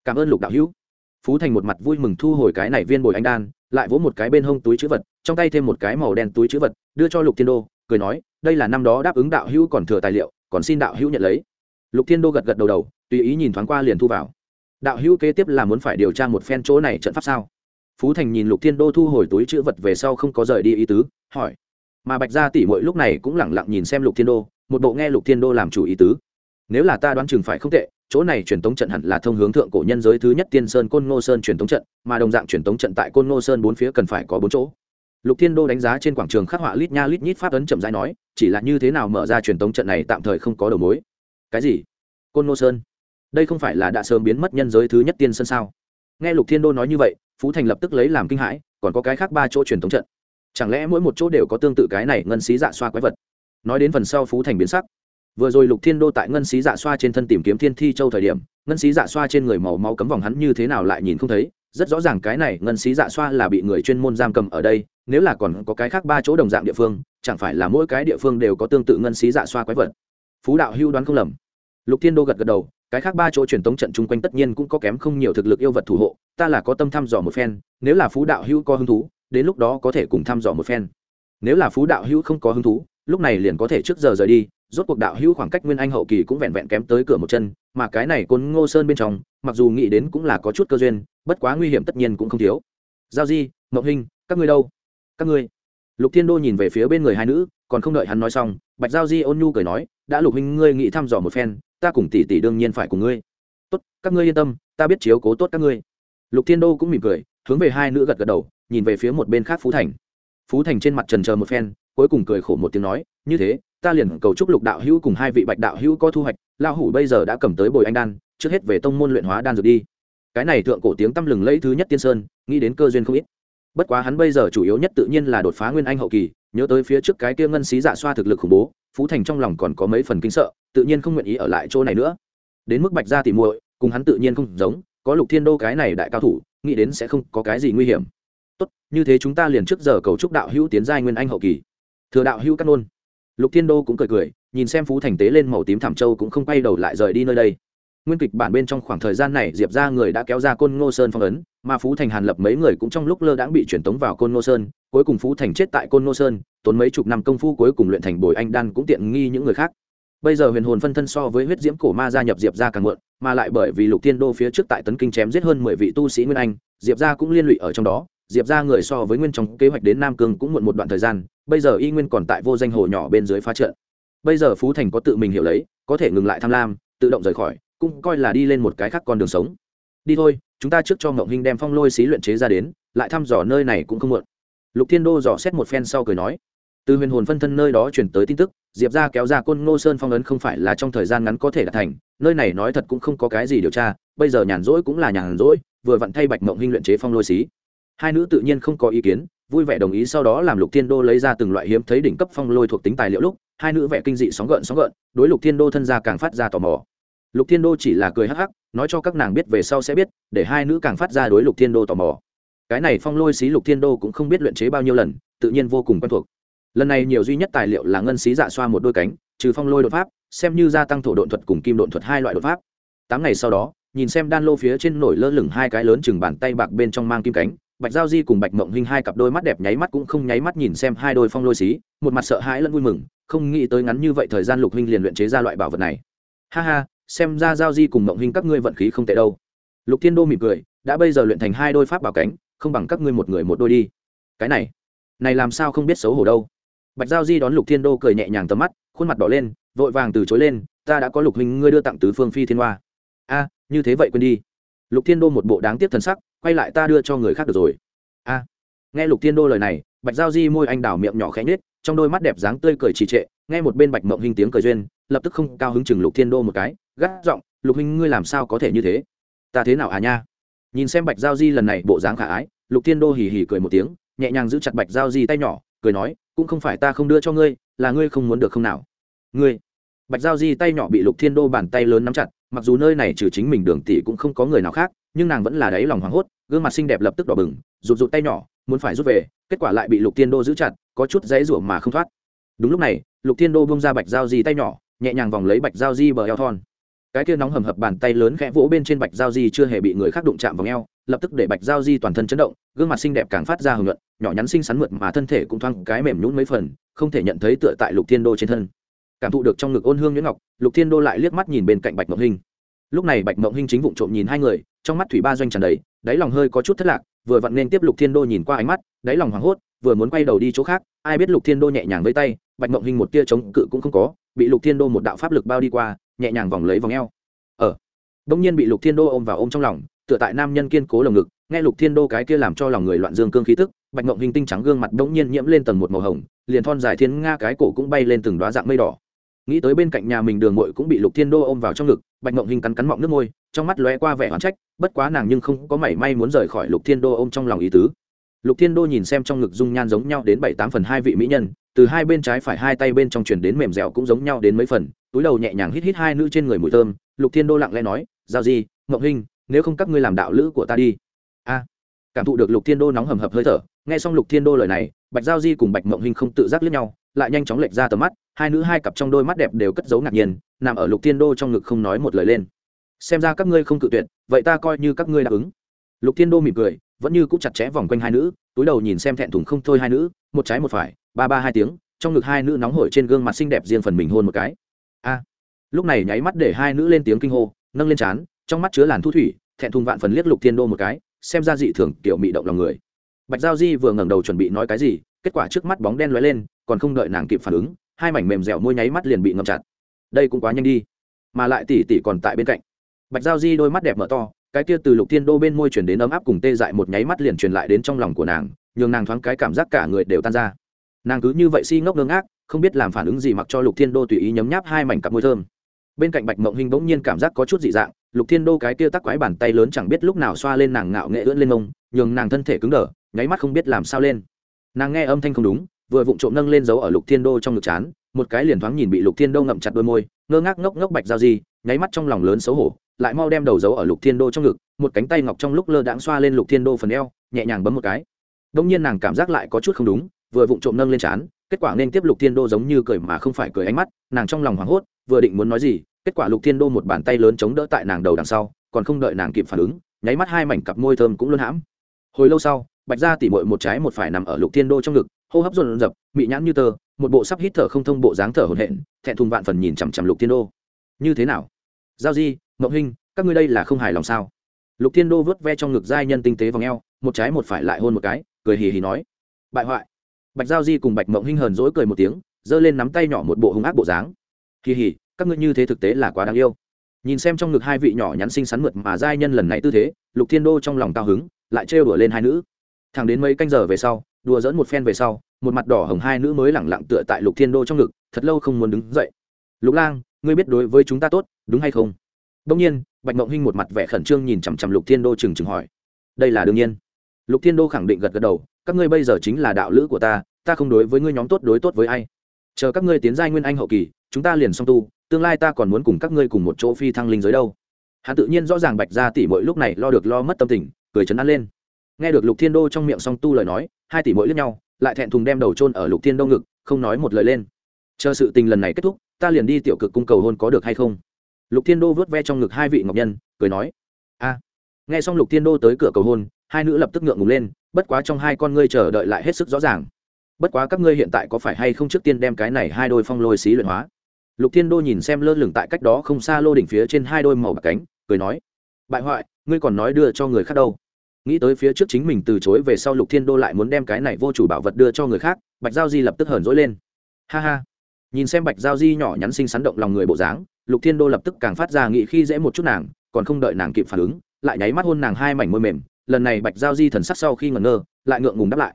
Cảm ơn lục đạo hữu phú thành một mặt vui mừng thu hồi cái này viên bồi anh đan, lại vỗ một cái bên hông túi chữ vật, trong tay thêm một cái màu đen túi chữ vật, đưa cho lục thiên đô, cười nói, đây là năm đó đáp ứng đạo hữu còn thừa tài liệu, còn xin đạo hữu nhận lấy. Lục thiên đô gật gật đầu đầu, tùy ý nhìn thoáng qua liền thu vào. Đạo hữu kế tiếp là muốn phải điều tra một phen chỗ này trận pháp sao? Phú thành nhìn lục thiên đô thu hồi túi chữ vật về sau không có rời đi ý tứ, hỏi. Mà bạch gia tỷ mỗi lúc này cũng lẳng lặng nhìn xem lục thiên đô, một bộ nghe lục thiên đô làm chủ ý tứ. Nếu là ta đoán chừng phải không tệ chỗ này truyền tống trận hẳn là thông hướng thượng cổ nhân giới thứ nhất tiên sơn côn ngô sơn truyền tống trận, mà đồng dạng truyền tống trận tại côn ngô sơn bốn phía cần phải có bốn chỗ. Lục thiên đô đánh giá trên quảng trường khắc họa lít nha lít nhít pháp ấn chậm rãi nói, chỉ là như thế nào mở ra truyền tống trận này tạm thời không có đầu mối. Cái gì? Côn ngô sơn? Đây không phải là đã sớm biến mất nhân giới thứ nhất tiên sơn sao? Nghe lục thiên đô nói như vậy, phú thành lập tức lấy làm kinh hãi, còn có cái khác ba chỗ truyền tống trận. Chẳng lẽ mỗi một chỗ đều có tương tự cái này ngân xí dạ xoa quái vật? Nói đến phần sau phú thành biến sắc vừa rồi lục thiên đô tại ngân xí dạ xoa trên thân tìm kiếm thiên thi châu thời điểm, ngân xí dạ xoa trên người màu máu cấm vòng hắn như thế nào lại nhìn không thấy. Rất rõ ràng cái này ngân xí dạ xoa là bị người chuyên môn giam cầm ở đây, nếu là còn có cái khác ba chỗ đồng dạng địa phương, chẳng phải là mỗi cái địa phương đều có tương tự ngân xí dạ xoa quái vật. Phú đạo hưu đoán không lầm. Lục thiên đô gật gật đầu, cái khác ba chỗ truyền tống trận chung quanh tất nhiên cũng có kém không nhiều thực lực yêu vật thủ hộ, ta là có tâm thăm dò một phen, nếu là phú đạo hưu có hứng thú, đến lúc đó có thể cùng thăm dò một phen. Nếu là phú đạo hưu không có hứng thú, lúc này liền có thể trước giờ rời đi rốt cuộc đạo hữu khoảng cách nguyên anh hậu kỳ cũng vẹn vẹn kém tới cửa một chân, mà cái này côn ngô sơn bên trong, mặc dù nghĩ đến cũng là có chút cơ duyên, bất quá nguy hiểm tất nhiên cũng không thiếu. Giao di, mộng hình các ngươi đâu? Các ngươi. Lục thiên đô nhìn về phía bên người hai nữ, còn không đợi hắn nói xong, bạch giao di ôn nhu cười nói, đã lục huynh ngươi nghĩ thăm dò một phen, ta cùng tỷ tỷ đương nhiên phải cùng ngươi. Tốt, các ngươi yên tâm, ta biết chiếu cố tốt các ngươi. Lục thiên đô cũng mỉm cười, hướng về hai nữ gật gật đầu, nhìn về phía một bên khác phú thành. Phú thành trên mặt trần chờ một phen, cuối cùng cười khổ một tiếng nói, như thế ta liền cầu chúc lục đạo hữu cùng hai vị bạch đạo hữu có thu hoạch lao hủ bây giờ đã cầm tới bồi anh đan, trước hết về tông môn luyện hóa đan dược đi. Cái này thượng cổ tiếng tăm lừng lẫy thứ nhất tiên sơn, nghĩ đến cơ duyên không ít. Bất quá hắn bây giờ chủ yếu nhất tự nhiên là đột phá nguyên anh hậu kỳ, nhớ tới phía trước cái kia ngân xí dạ xoa thực lực khủng bố, phú thành trong lòng còn có mấy phần kinh sợ, tự nhiên không nguyện ý ở lại chỗ này nữa. Đến mức bạch gia tỉ muội, cùng hắn tự nhiên không giống, có lục thiên đô cái này đại cao thủ, nghĩ đến sẽ không có cái gì nguy hiểm. Tốt, như thế chúng ta liền trước giờ cầu chúc đạo hữu tiến giai nguyên anh hậu kỳ. Thừa đạo hữu cát nôn lục thiên đô cũng cười cười, nhìn xem phú thành tế lên màu tím thảm châu cũng không quay đầu lại rời đi nơi đây. Nguyên kịch bản bên trong khoảng thời gian này diệp ra người đã kéo ra côn ngô sơn phong ấn, mà phú thành hàn lập mấy người cũng trong lúc lơ đãng bị truyền tống vào côn ngô sơn, cuối cùng phú thành chết tại côn ngô sơn, tốn mấy chục năm công phu cuối cùng luyện thành bồi anh đan cũng tiện nghi những người khác. Bây giờ huyền hồn phân thân so với huyết diễm cổ ma gia nhập diệp ra càng muộn, mà lại bởi vì lục tiên đô phía trước tại tấn kinh chém giết hơn mười vị tu sĩ nguyên anh, diệp ra cũng liên lụy ở trong đó diệp ra người so với nguyên trong kế hoạch đến nam cương cũng muộn một đoạn thời gian, bây giờ y nguyên còn tại vô danh hồ nhỏ bên dưới phá trận. Bây giờ phú thành có tự mình hiểu lấy, có thể ngừng lại tham lam, tự động rời khỏi, cũng coi là đi lên một cái khác con đường sống. Đi thôi, chúng ta trước cho ngộng hinh đem phong lôi xí luyện chế ra đến, lại thăm dò nơi này cũng không muộn. Lục thiên đô dò xét một phen sau cười nói, từ huyền hồn phân thân nơi đó chuyển tới tin tức, diệp ra kéo ra côn ngô sơn phong ấn không phải là trong thời gian ngắn có thể đạt thành, nơi này nói thật cũng không có cái gì điều tra, bây giờ nhàn rỗi cũng là nhàn rỗi, vừa vặn thay bạch mộng hinh luyện chế phong lôi xí hai nữ tự nhiên không có ý kiến, vui vẻ đồng ý sau đó làm lục thiên đô lấy ra từng loại hiếm thấy đỉnh cấp phong lôi thuộc tính tài liệu lúc, hai nữ vẻ kinh dị sóng gợn sóng gợn, đối lục thiên đô thân ra càng phát ra tò mò. Lục thiên đô chỉ là cười hắc hắc, nói cho các nàng biết về sau sẽ biết, để hai nữ càng phát ra đối lục thiên đô tò mò. Cái này phong lôi xí lục thiên đô cũng không biết luyện chế bao nhiêu lần, tự nhiên vô cùng quen thuộc. Lần này nhiều duy nhất tài liệu là ngân xí dạ xoa một đôi cánh, trừ phong lôi đột pháp, xem như gia tăng thổ độn thuật cùng kim độn thuật hai loại đột pháp. Tám ngày sau đó, nhìn xem đan lô phía trên nổi lơ lửng hai cái lớn chừng bàn tay bạc bên trong mang kim cánh bạch giao di cùng bạch mộng Hinh hai cặp đôi mắt đẹp nháy mắt cũng không nháy mắt nhìn xem hai đôi phong lôi xí, một mặt sợ hãi lẫn vui mừng, không nghĩ tới ngắn như vậy thời gian lục huynh liền luyện chế ra loại bảo vật này. Ha ha, xem ra giao di cùng mộng Hinh các ngươi vận khí không tệ đâu. Lục thiên đô mỉm cười, đã bây giờ luyện thành hai đôi pháp bảo cánh, không bằng các ngươi một người một đôi đi. Cái này này làm sao không biết xấu hổ đâu. Bạch giao di đón lục thiên đô cười nhẹ nhàng tầm mắt, khuôn mặt đỏ lên, vội vàng từ chối lên, ta đã có lục huynh, ngươi đưa tặng tứ phương phi thiên hoa. A, như thế vậy quên đi. Lục thiên đô một bộ đáng tiếc thần sắc quay lại ta đưa cho người khác được rồi. A, nghe lục thiên đô lời này, bạch giao di môi anh đào miệng nhỏ khẽ nhết trong đôi mắt đẹp dáng tươi cười trì trệ, nghe một bên bạch mộng hình tiếng cười duyên, lập tức không cao hứng chừng lục thiên đô một cái, gắt giọng, lục hình ngươi làm sao có thể như thế? Ta thế nào à nha? Nhìn xem bạch giao di lần này bộ dáng khả ái, lục thiên đô hì hì cười một tiếng, nhẹ nhàng giữ chặt bạch giao di tay nhỏ, cười nói, cũng không phải ta không đưa cho ngươi, là ngươi không muốn được không nào? Ngươi? Bạch giao di tay nhỏ bị lục thiên đô bàn tay lớn nắm chặt, mặc dù nơi này trừ chính mình đường tỷ cũng không có người nào khác nhưng nàng vẫn là đáy lòng hoảng hốt, gương mặt xinh đẹp lập tức đỏ bừng, rụt rụt tay nhỏ, muốn phải rút về, kết quả lại bị lục thiên đô giữ chặt, có chút dãy rủa mà không thoát. Đúng lúc này, lục thiên đô bông ra bạch giao di tay nhỏ, nhẹ nhàng vòng lấy bạch giao di bờ eo thon. Cái kia nóng hầm hập bàn tay lớn khẽ vỗ bên trên bạch giao di chưa hề bị người khác đụng chạm vào eo, lập tức để bạch giao di toàn thân chấn động, gương mặt xinh đẹp càng phát ra hưởng luận nhỏ nhắn xinh xắn mượt mà thân thể cũng thoáng cái mềm nhún mấy phần, không thể nhận thấy tựa tại lục thiên đô trên thân. Cảm thụ được trong ngực ôn hương nhuyễn ngọc, lục thiên đô lại liếc mắt nhìn bên cạnh bạch mộng hình lúc này bạch mộng hình chính vụng trộm nhìn hai người trong mắt thủy ba doanh tràn đầy, đáy lòng hơi có chút thất lạc, vừa vặn nên tiếp lục thiên đô nhìn qua ánh mắt, đáy lòng hoảng hốt, vừa muốn quay đầu đi chỗ khác, ai biết lục thiên đô nhẹ nhàng với tay, bạch mộng hình một tia chống cự cũng không có, bị lục thiên đô một đạo pháp lực bao đi qua, nhẹ nhàng vòng lấy vòng eo ở ờ. nhiên bị lục thiên đô ôm vào ôm trong lòng, tựa tại nam nhân kiên cố lồng ngực, nghe lục thiên đô cái kia làm cho lòng người loạn dương cương khí tức, bạch mộng hình tinh trắng gương mặt bỗng nhiên nhiễm lên tầng một màu hồng, liền thon dài thiên nga cái cổ cũng bay lên từng đoá dạng mây đỏ nghĩ tới bên cạnh nhà mình đường mội cũng bị lục thiên đô ôm vào trong ngực, bạch mộng hình cắn cắn mọng nước môi, trong mắt lóe qua vẻ hoán trách, bất quá nàng nhưng không có mảy may muốn rời khỏi lục thiên đô ôm trong lòng ý tứ. Lục thiên đô nhìn xem trong ngực dung nhan giống nhau đến bảy tám phần hai vị mỹ nhân, từ hai bên trái phải hai tay bên trong chuyển đến mềm dẻo cũng giống nhau đến mấy phần, túi đầu nhẹ nhàng hít hít hai nữ trên người mùi thơm, lục thiên đô lặng lẽ nói, giao gì mộng hình, nếu không các ngươi làm đạo lữ của ta đi. A, cảm thụ được lục thiên đô nóng hầm hập hơi thở, nghe xong lục thiên đô lời này, bạch giao di cùng bạch mộng hình không tự giác lướt nhau lại nhanh chóng lệch ra tầm mắt, hai nữ hai cặp trong đôi mắt đẹp đều cất giấu ngạc nhiên, nằm ở lục thiên đô trong ngực không nói một lời lên. Xem ra các ngươi không cự tuyệt, vậy ta coi như các ngươi đáp ứng. Lục thiên đô mỉm cười, vẫn như cũng chặt chẽ vòng quanh hai nữ, túi đầu nhìn xem thẹn thùng không thôi hai nữ, một trái một phải, ba ba hai tiếng, trong ngực hai nữ nóng hổi trên gương mặt xinh đẹp riêng phần mình hôn một cái. A! Lúc này nháy mắt để hai nữ lên tiếng kinh hô, nâng lên trán, trong mắt chứa làn thu thủy, thẹn thùng vạn phần liếc lục thiên đô một cái, xem ra dị thường kiểu mị động lòng người. Bạch giao di vừa ngẩng đầu chuẩn bị nói cái gì, kết quả trước mắt bóng đen lóe lên còn không đợi nàng kịp phản ứng, hai mảnh mềm dẻo môi nháy mắt liền bị ngậm chặt. Đây cũng quá nhanh đi. Mà lại tỉ tỉ còn tại bên cạnh. Bạch giao di đôi mắt đẹp mở to, cái kia từ lục thiên đô bên môi chuyển đến ấm áp cùng tê dại một nháy mắt liền truyền lại đến trong lòng của nàng, nhường nàng thoáng cái cảm giác cả người đều tan ra. Nàng cứ như vậy si ngốc ngơ ngác, không biết làm phản ứng gì mặc cho lục thiên đô tùy ý nhấm nháp hai mảnh cặp môi thơm. Bên cạnh bạch mộng hình bỗng nhiên cảm giác có chút dị dạng, lục thiên đô cái kia tắc quái bàn tay lớn chẳng biết lúc nào xoa lên nàng ngạo nghệ ưỡn lên mông, nhường nàng thân thể cứng đờ, nháy mắt không biết làm sao lên. Nàng nghe âm thanh không đúng vừa vụng trộm nâng lên dấu ở lục thiên đô trong ngực chán, một cái liền thoáng nhìn bị lục thiên đô ngậm chặt đôi môi, ngơ ngác ngốc ngốc bạch giao di, nháy mắt trong lòng lớn xấu hổ, lại mau đem đầu dấu ở lục thiên đô trong ngực, một cánh tay ngọc trong lúc lơ đãng xoa lên lục thiên đô phần eo, nhẹ nhàng bấm một cái. Đông nhiên nàng cảm giác lại có chút không đúng, vừa vụng trộm nâng lên chán, kết quả nên tiếp lục thiên đô giống như cười mà không phải cười ánh mắt, nàng trong lòng hoảng hốt, vừa định muốn nói gì, kết quả lục thiên đô một bàn tay lớn chống đỡ tại nàng đầu đằng sau, còn không đợi nàng kịp phản ứng, nháy mắt hai mảnh cặp môi thơm cũng luôn hãm. Hồi lâu sau, bạch ra tỉ mội một trái một phải nằm ở lục thiên đô trong ngực hô hấp dồn dập mị nhãn như tơ một bộ sắp hít thở không thông bộ dáng thở hồn hện thẹn thùng vạn phần nhìn chằm chằm lục thiên đô. Như thế nào? Giao di mậu Hinh, các ngươi đây là không hài lòng sao? Lục thiên đô vớt ve trong ngực giai nhân tinh tế v ò một trái một phải lại hôn một cái cười hì hì nói. Bại hoại. Bạch giao di cùng bạch mộng hinh hờn dỗi cười một tiếng giơ lên nắm tay nhỏ một bộ hung ác bộ dáng. Kỳ hì các ngươi như thế thực tế là quá đáng yêu. Nhìn xem trong ngực hai vị nhỏ nhắn xinh xắn mượt mà giai nhân lần này tư thế lục thiên đô trong lòng cao hứng lại trêu đùa lên hai nữ. Thẳng đến mấy canh giờ về sau đùa dỡn một phen về sau, một mặt đỏ hồng hai nữ mới lẳng lặng tựa tại lục thiên đô trong ngực, thật lâu không muốn đứng dậy. Lục lang, ngươi biết đối với chúng ta tốt, đúng hay không? Đông nhiên, bạch mộng hinh một mặt vẻ khẩn trương nhìn chằm chằm lục thiên đô chừng chừng hỏi. Đây là đương nhiên. Lục thiên đô khẳng định gật gật đầu. Các ngươi bây giờ chính là đạo lữ của ta ta không đối với ngươi nhóm tốt đối tốt với ai. Chờ các ngươi tiến giai nguyên anh hậu kỳ, chúng ta liền song tu, tương lai ta còn muốn cùng các ngươi cùng một chỗ phi thăng linh giới đâu. Hắn tự nhiên rõ ràng bạch ra Tỉ mỗi lúc này lo được lo mất tâm tình, cười chấn an lên nghe được lục thiên đô trong miệng song tu lời nói, hai tỷ mỗi lướt nhau, lại thẹn thùng đem đầu trôn ở lục thiên đô ngực, không nói một lời lên. Chờ sự tình lần này kết thúc, ta liền đi tiểu cực cung cầu hôn có được hay không? Lục thiên đô vớt ve trong ngực hai vị ngọc nhân, cười nói, a. Nghe xong lục thiên đô tới cửa cầu hôn, hai nữ lập tức ngượng ngùng lên, bất quá trong hai con ngươi chờ đợi lại hết sức rõ ràng. Bất quá các ngươi hiện tại có phải hay không trước tiên đem cái này hai đôi phong lôi xí luyện hóa? Lục thiên đô nhìn xem lơ lửng tại cách đó không xa lô đỉnh phía trên hai đôi màu bạc cánh, cười nói, bại hoại, ngươi còn nói đưa cho người khác đâu? Nghĩ tới phía trước chính mình từ chối về sau lục thiên đô lại muốn đem cái này vô chủ bảo vật đưa cho người khác, bạch giao di lập tức hờn dỗi lên. Ha ha. Nhìn xem bạch giao di nhỏ nhắn xinh xắn động lòng người bộ dáng, lục thiên đô lập tức càng phát ra nghị khi dễ một chút nàng, còn không đợi nàng kịp phản ứng, lại nháy mắt hôn nàng hai mảnh môi mềm. Lần này bạch giao di thần sắc sau khi ngẩn ngơ, lại ngượng ngùng đáp lại.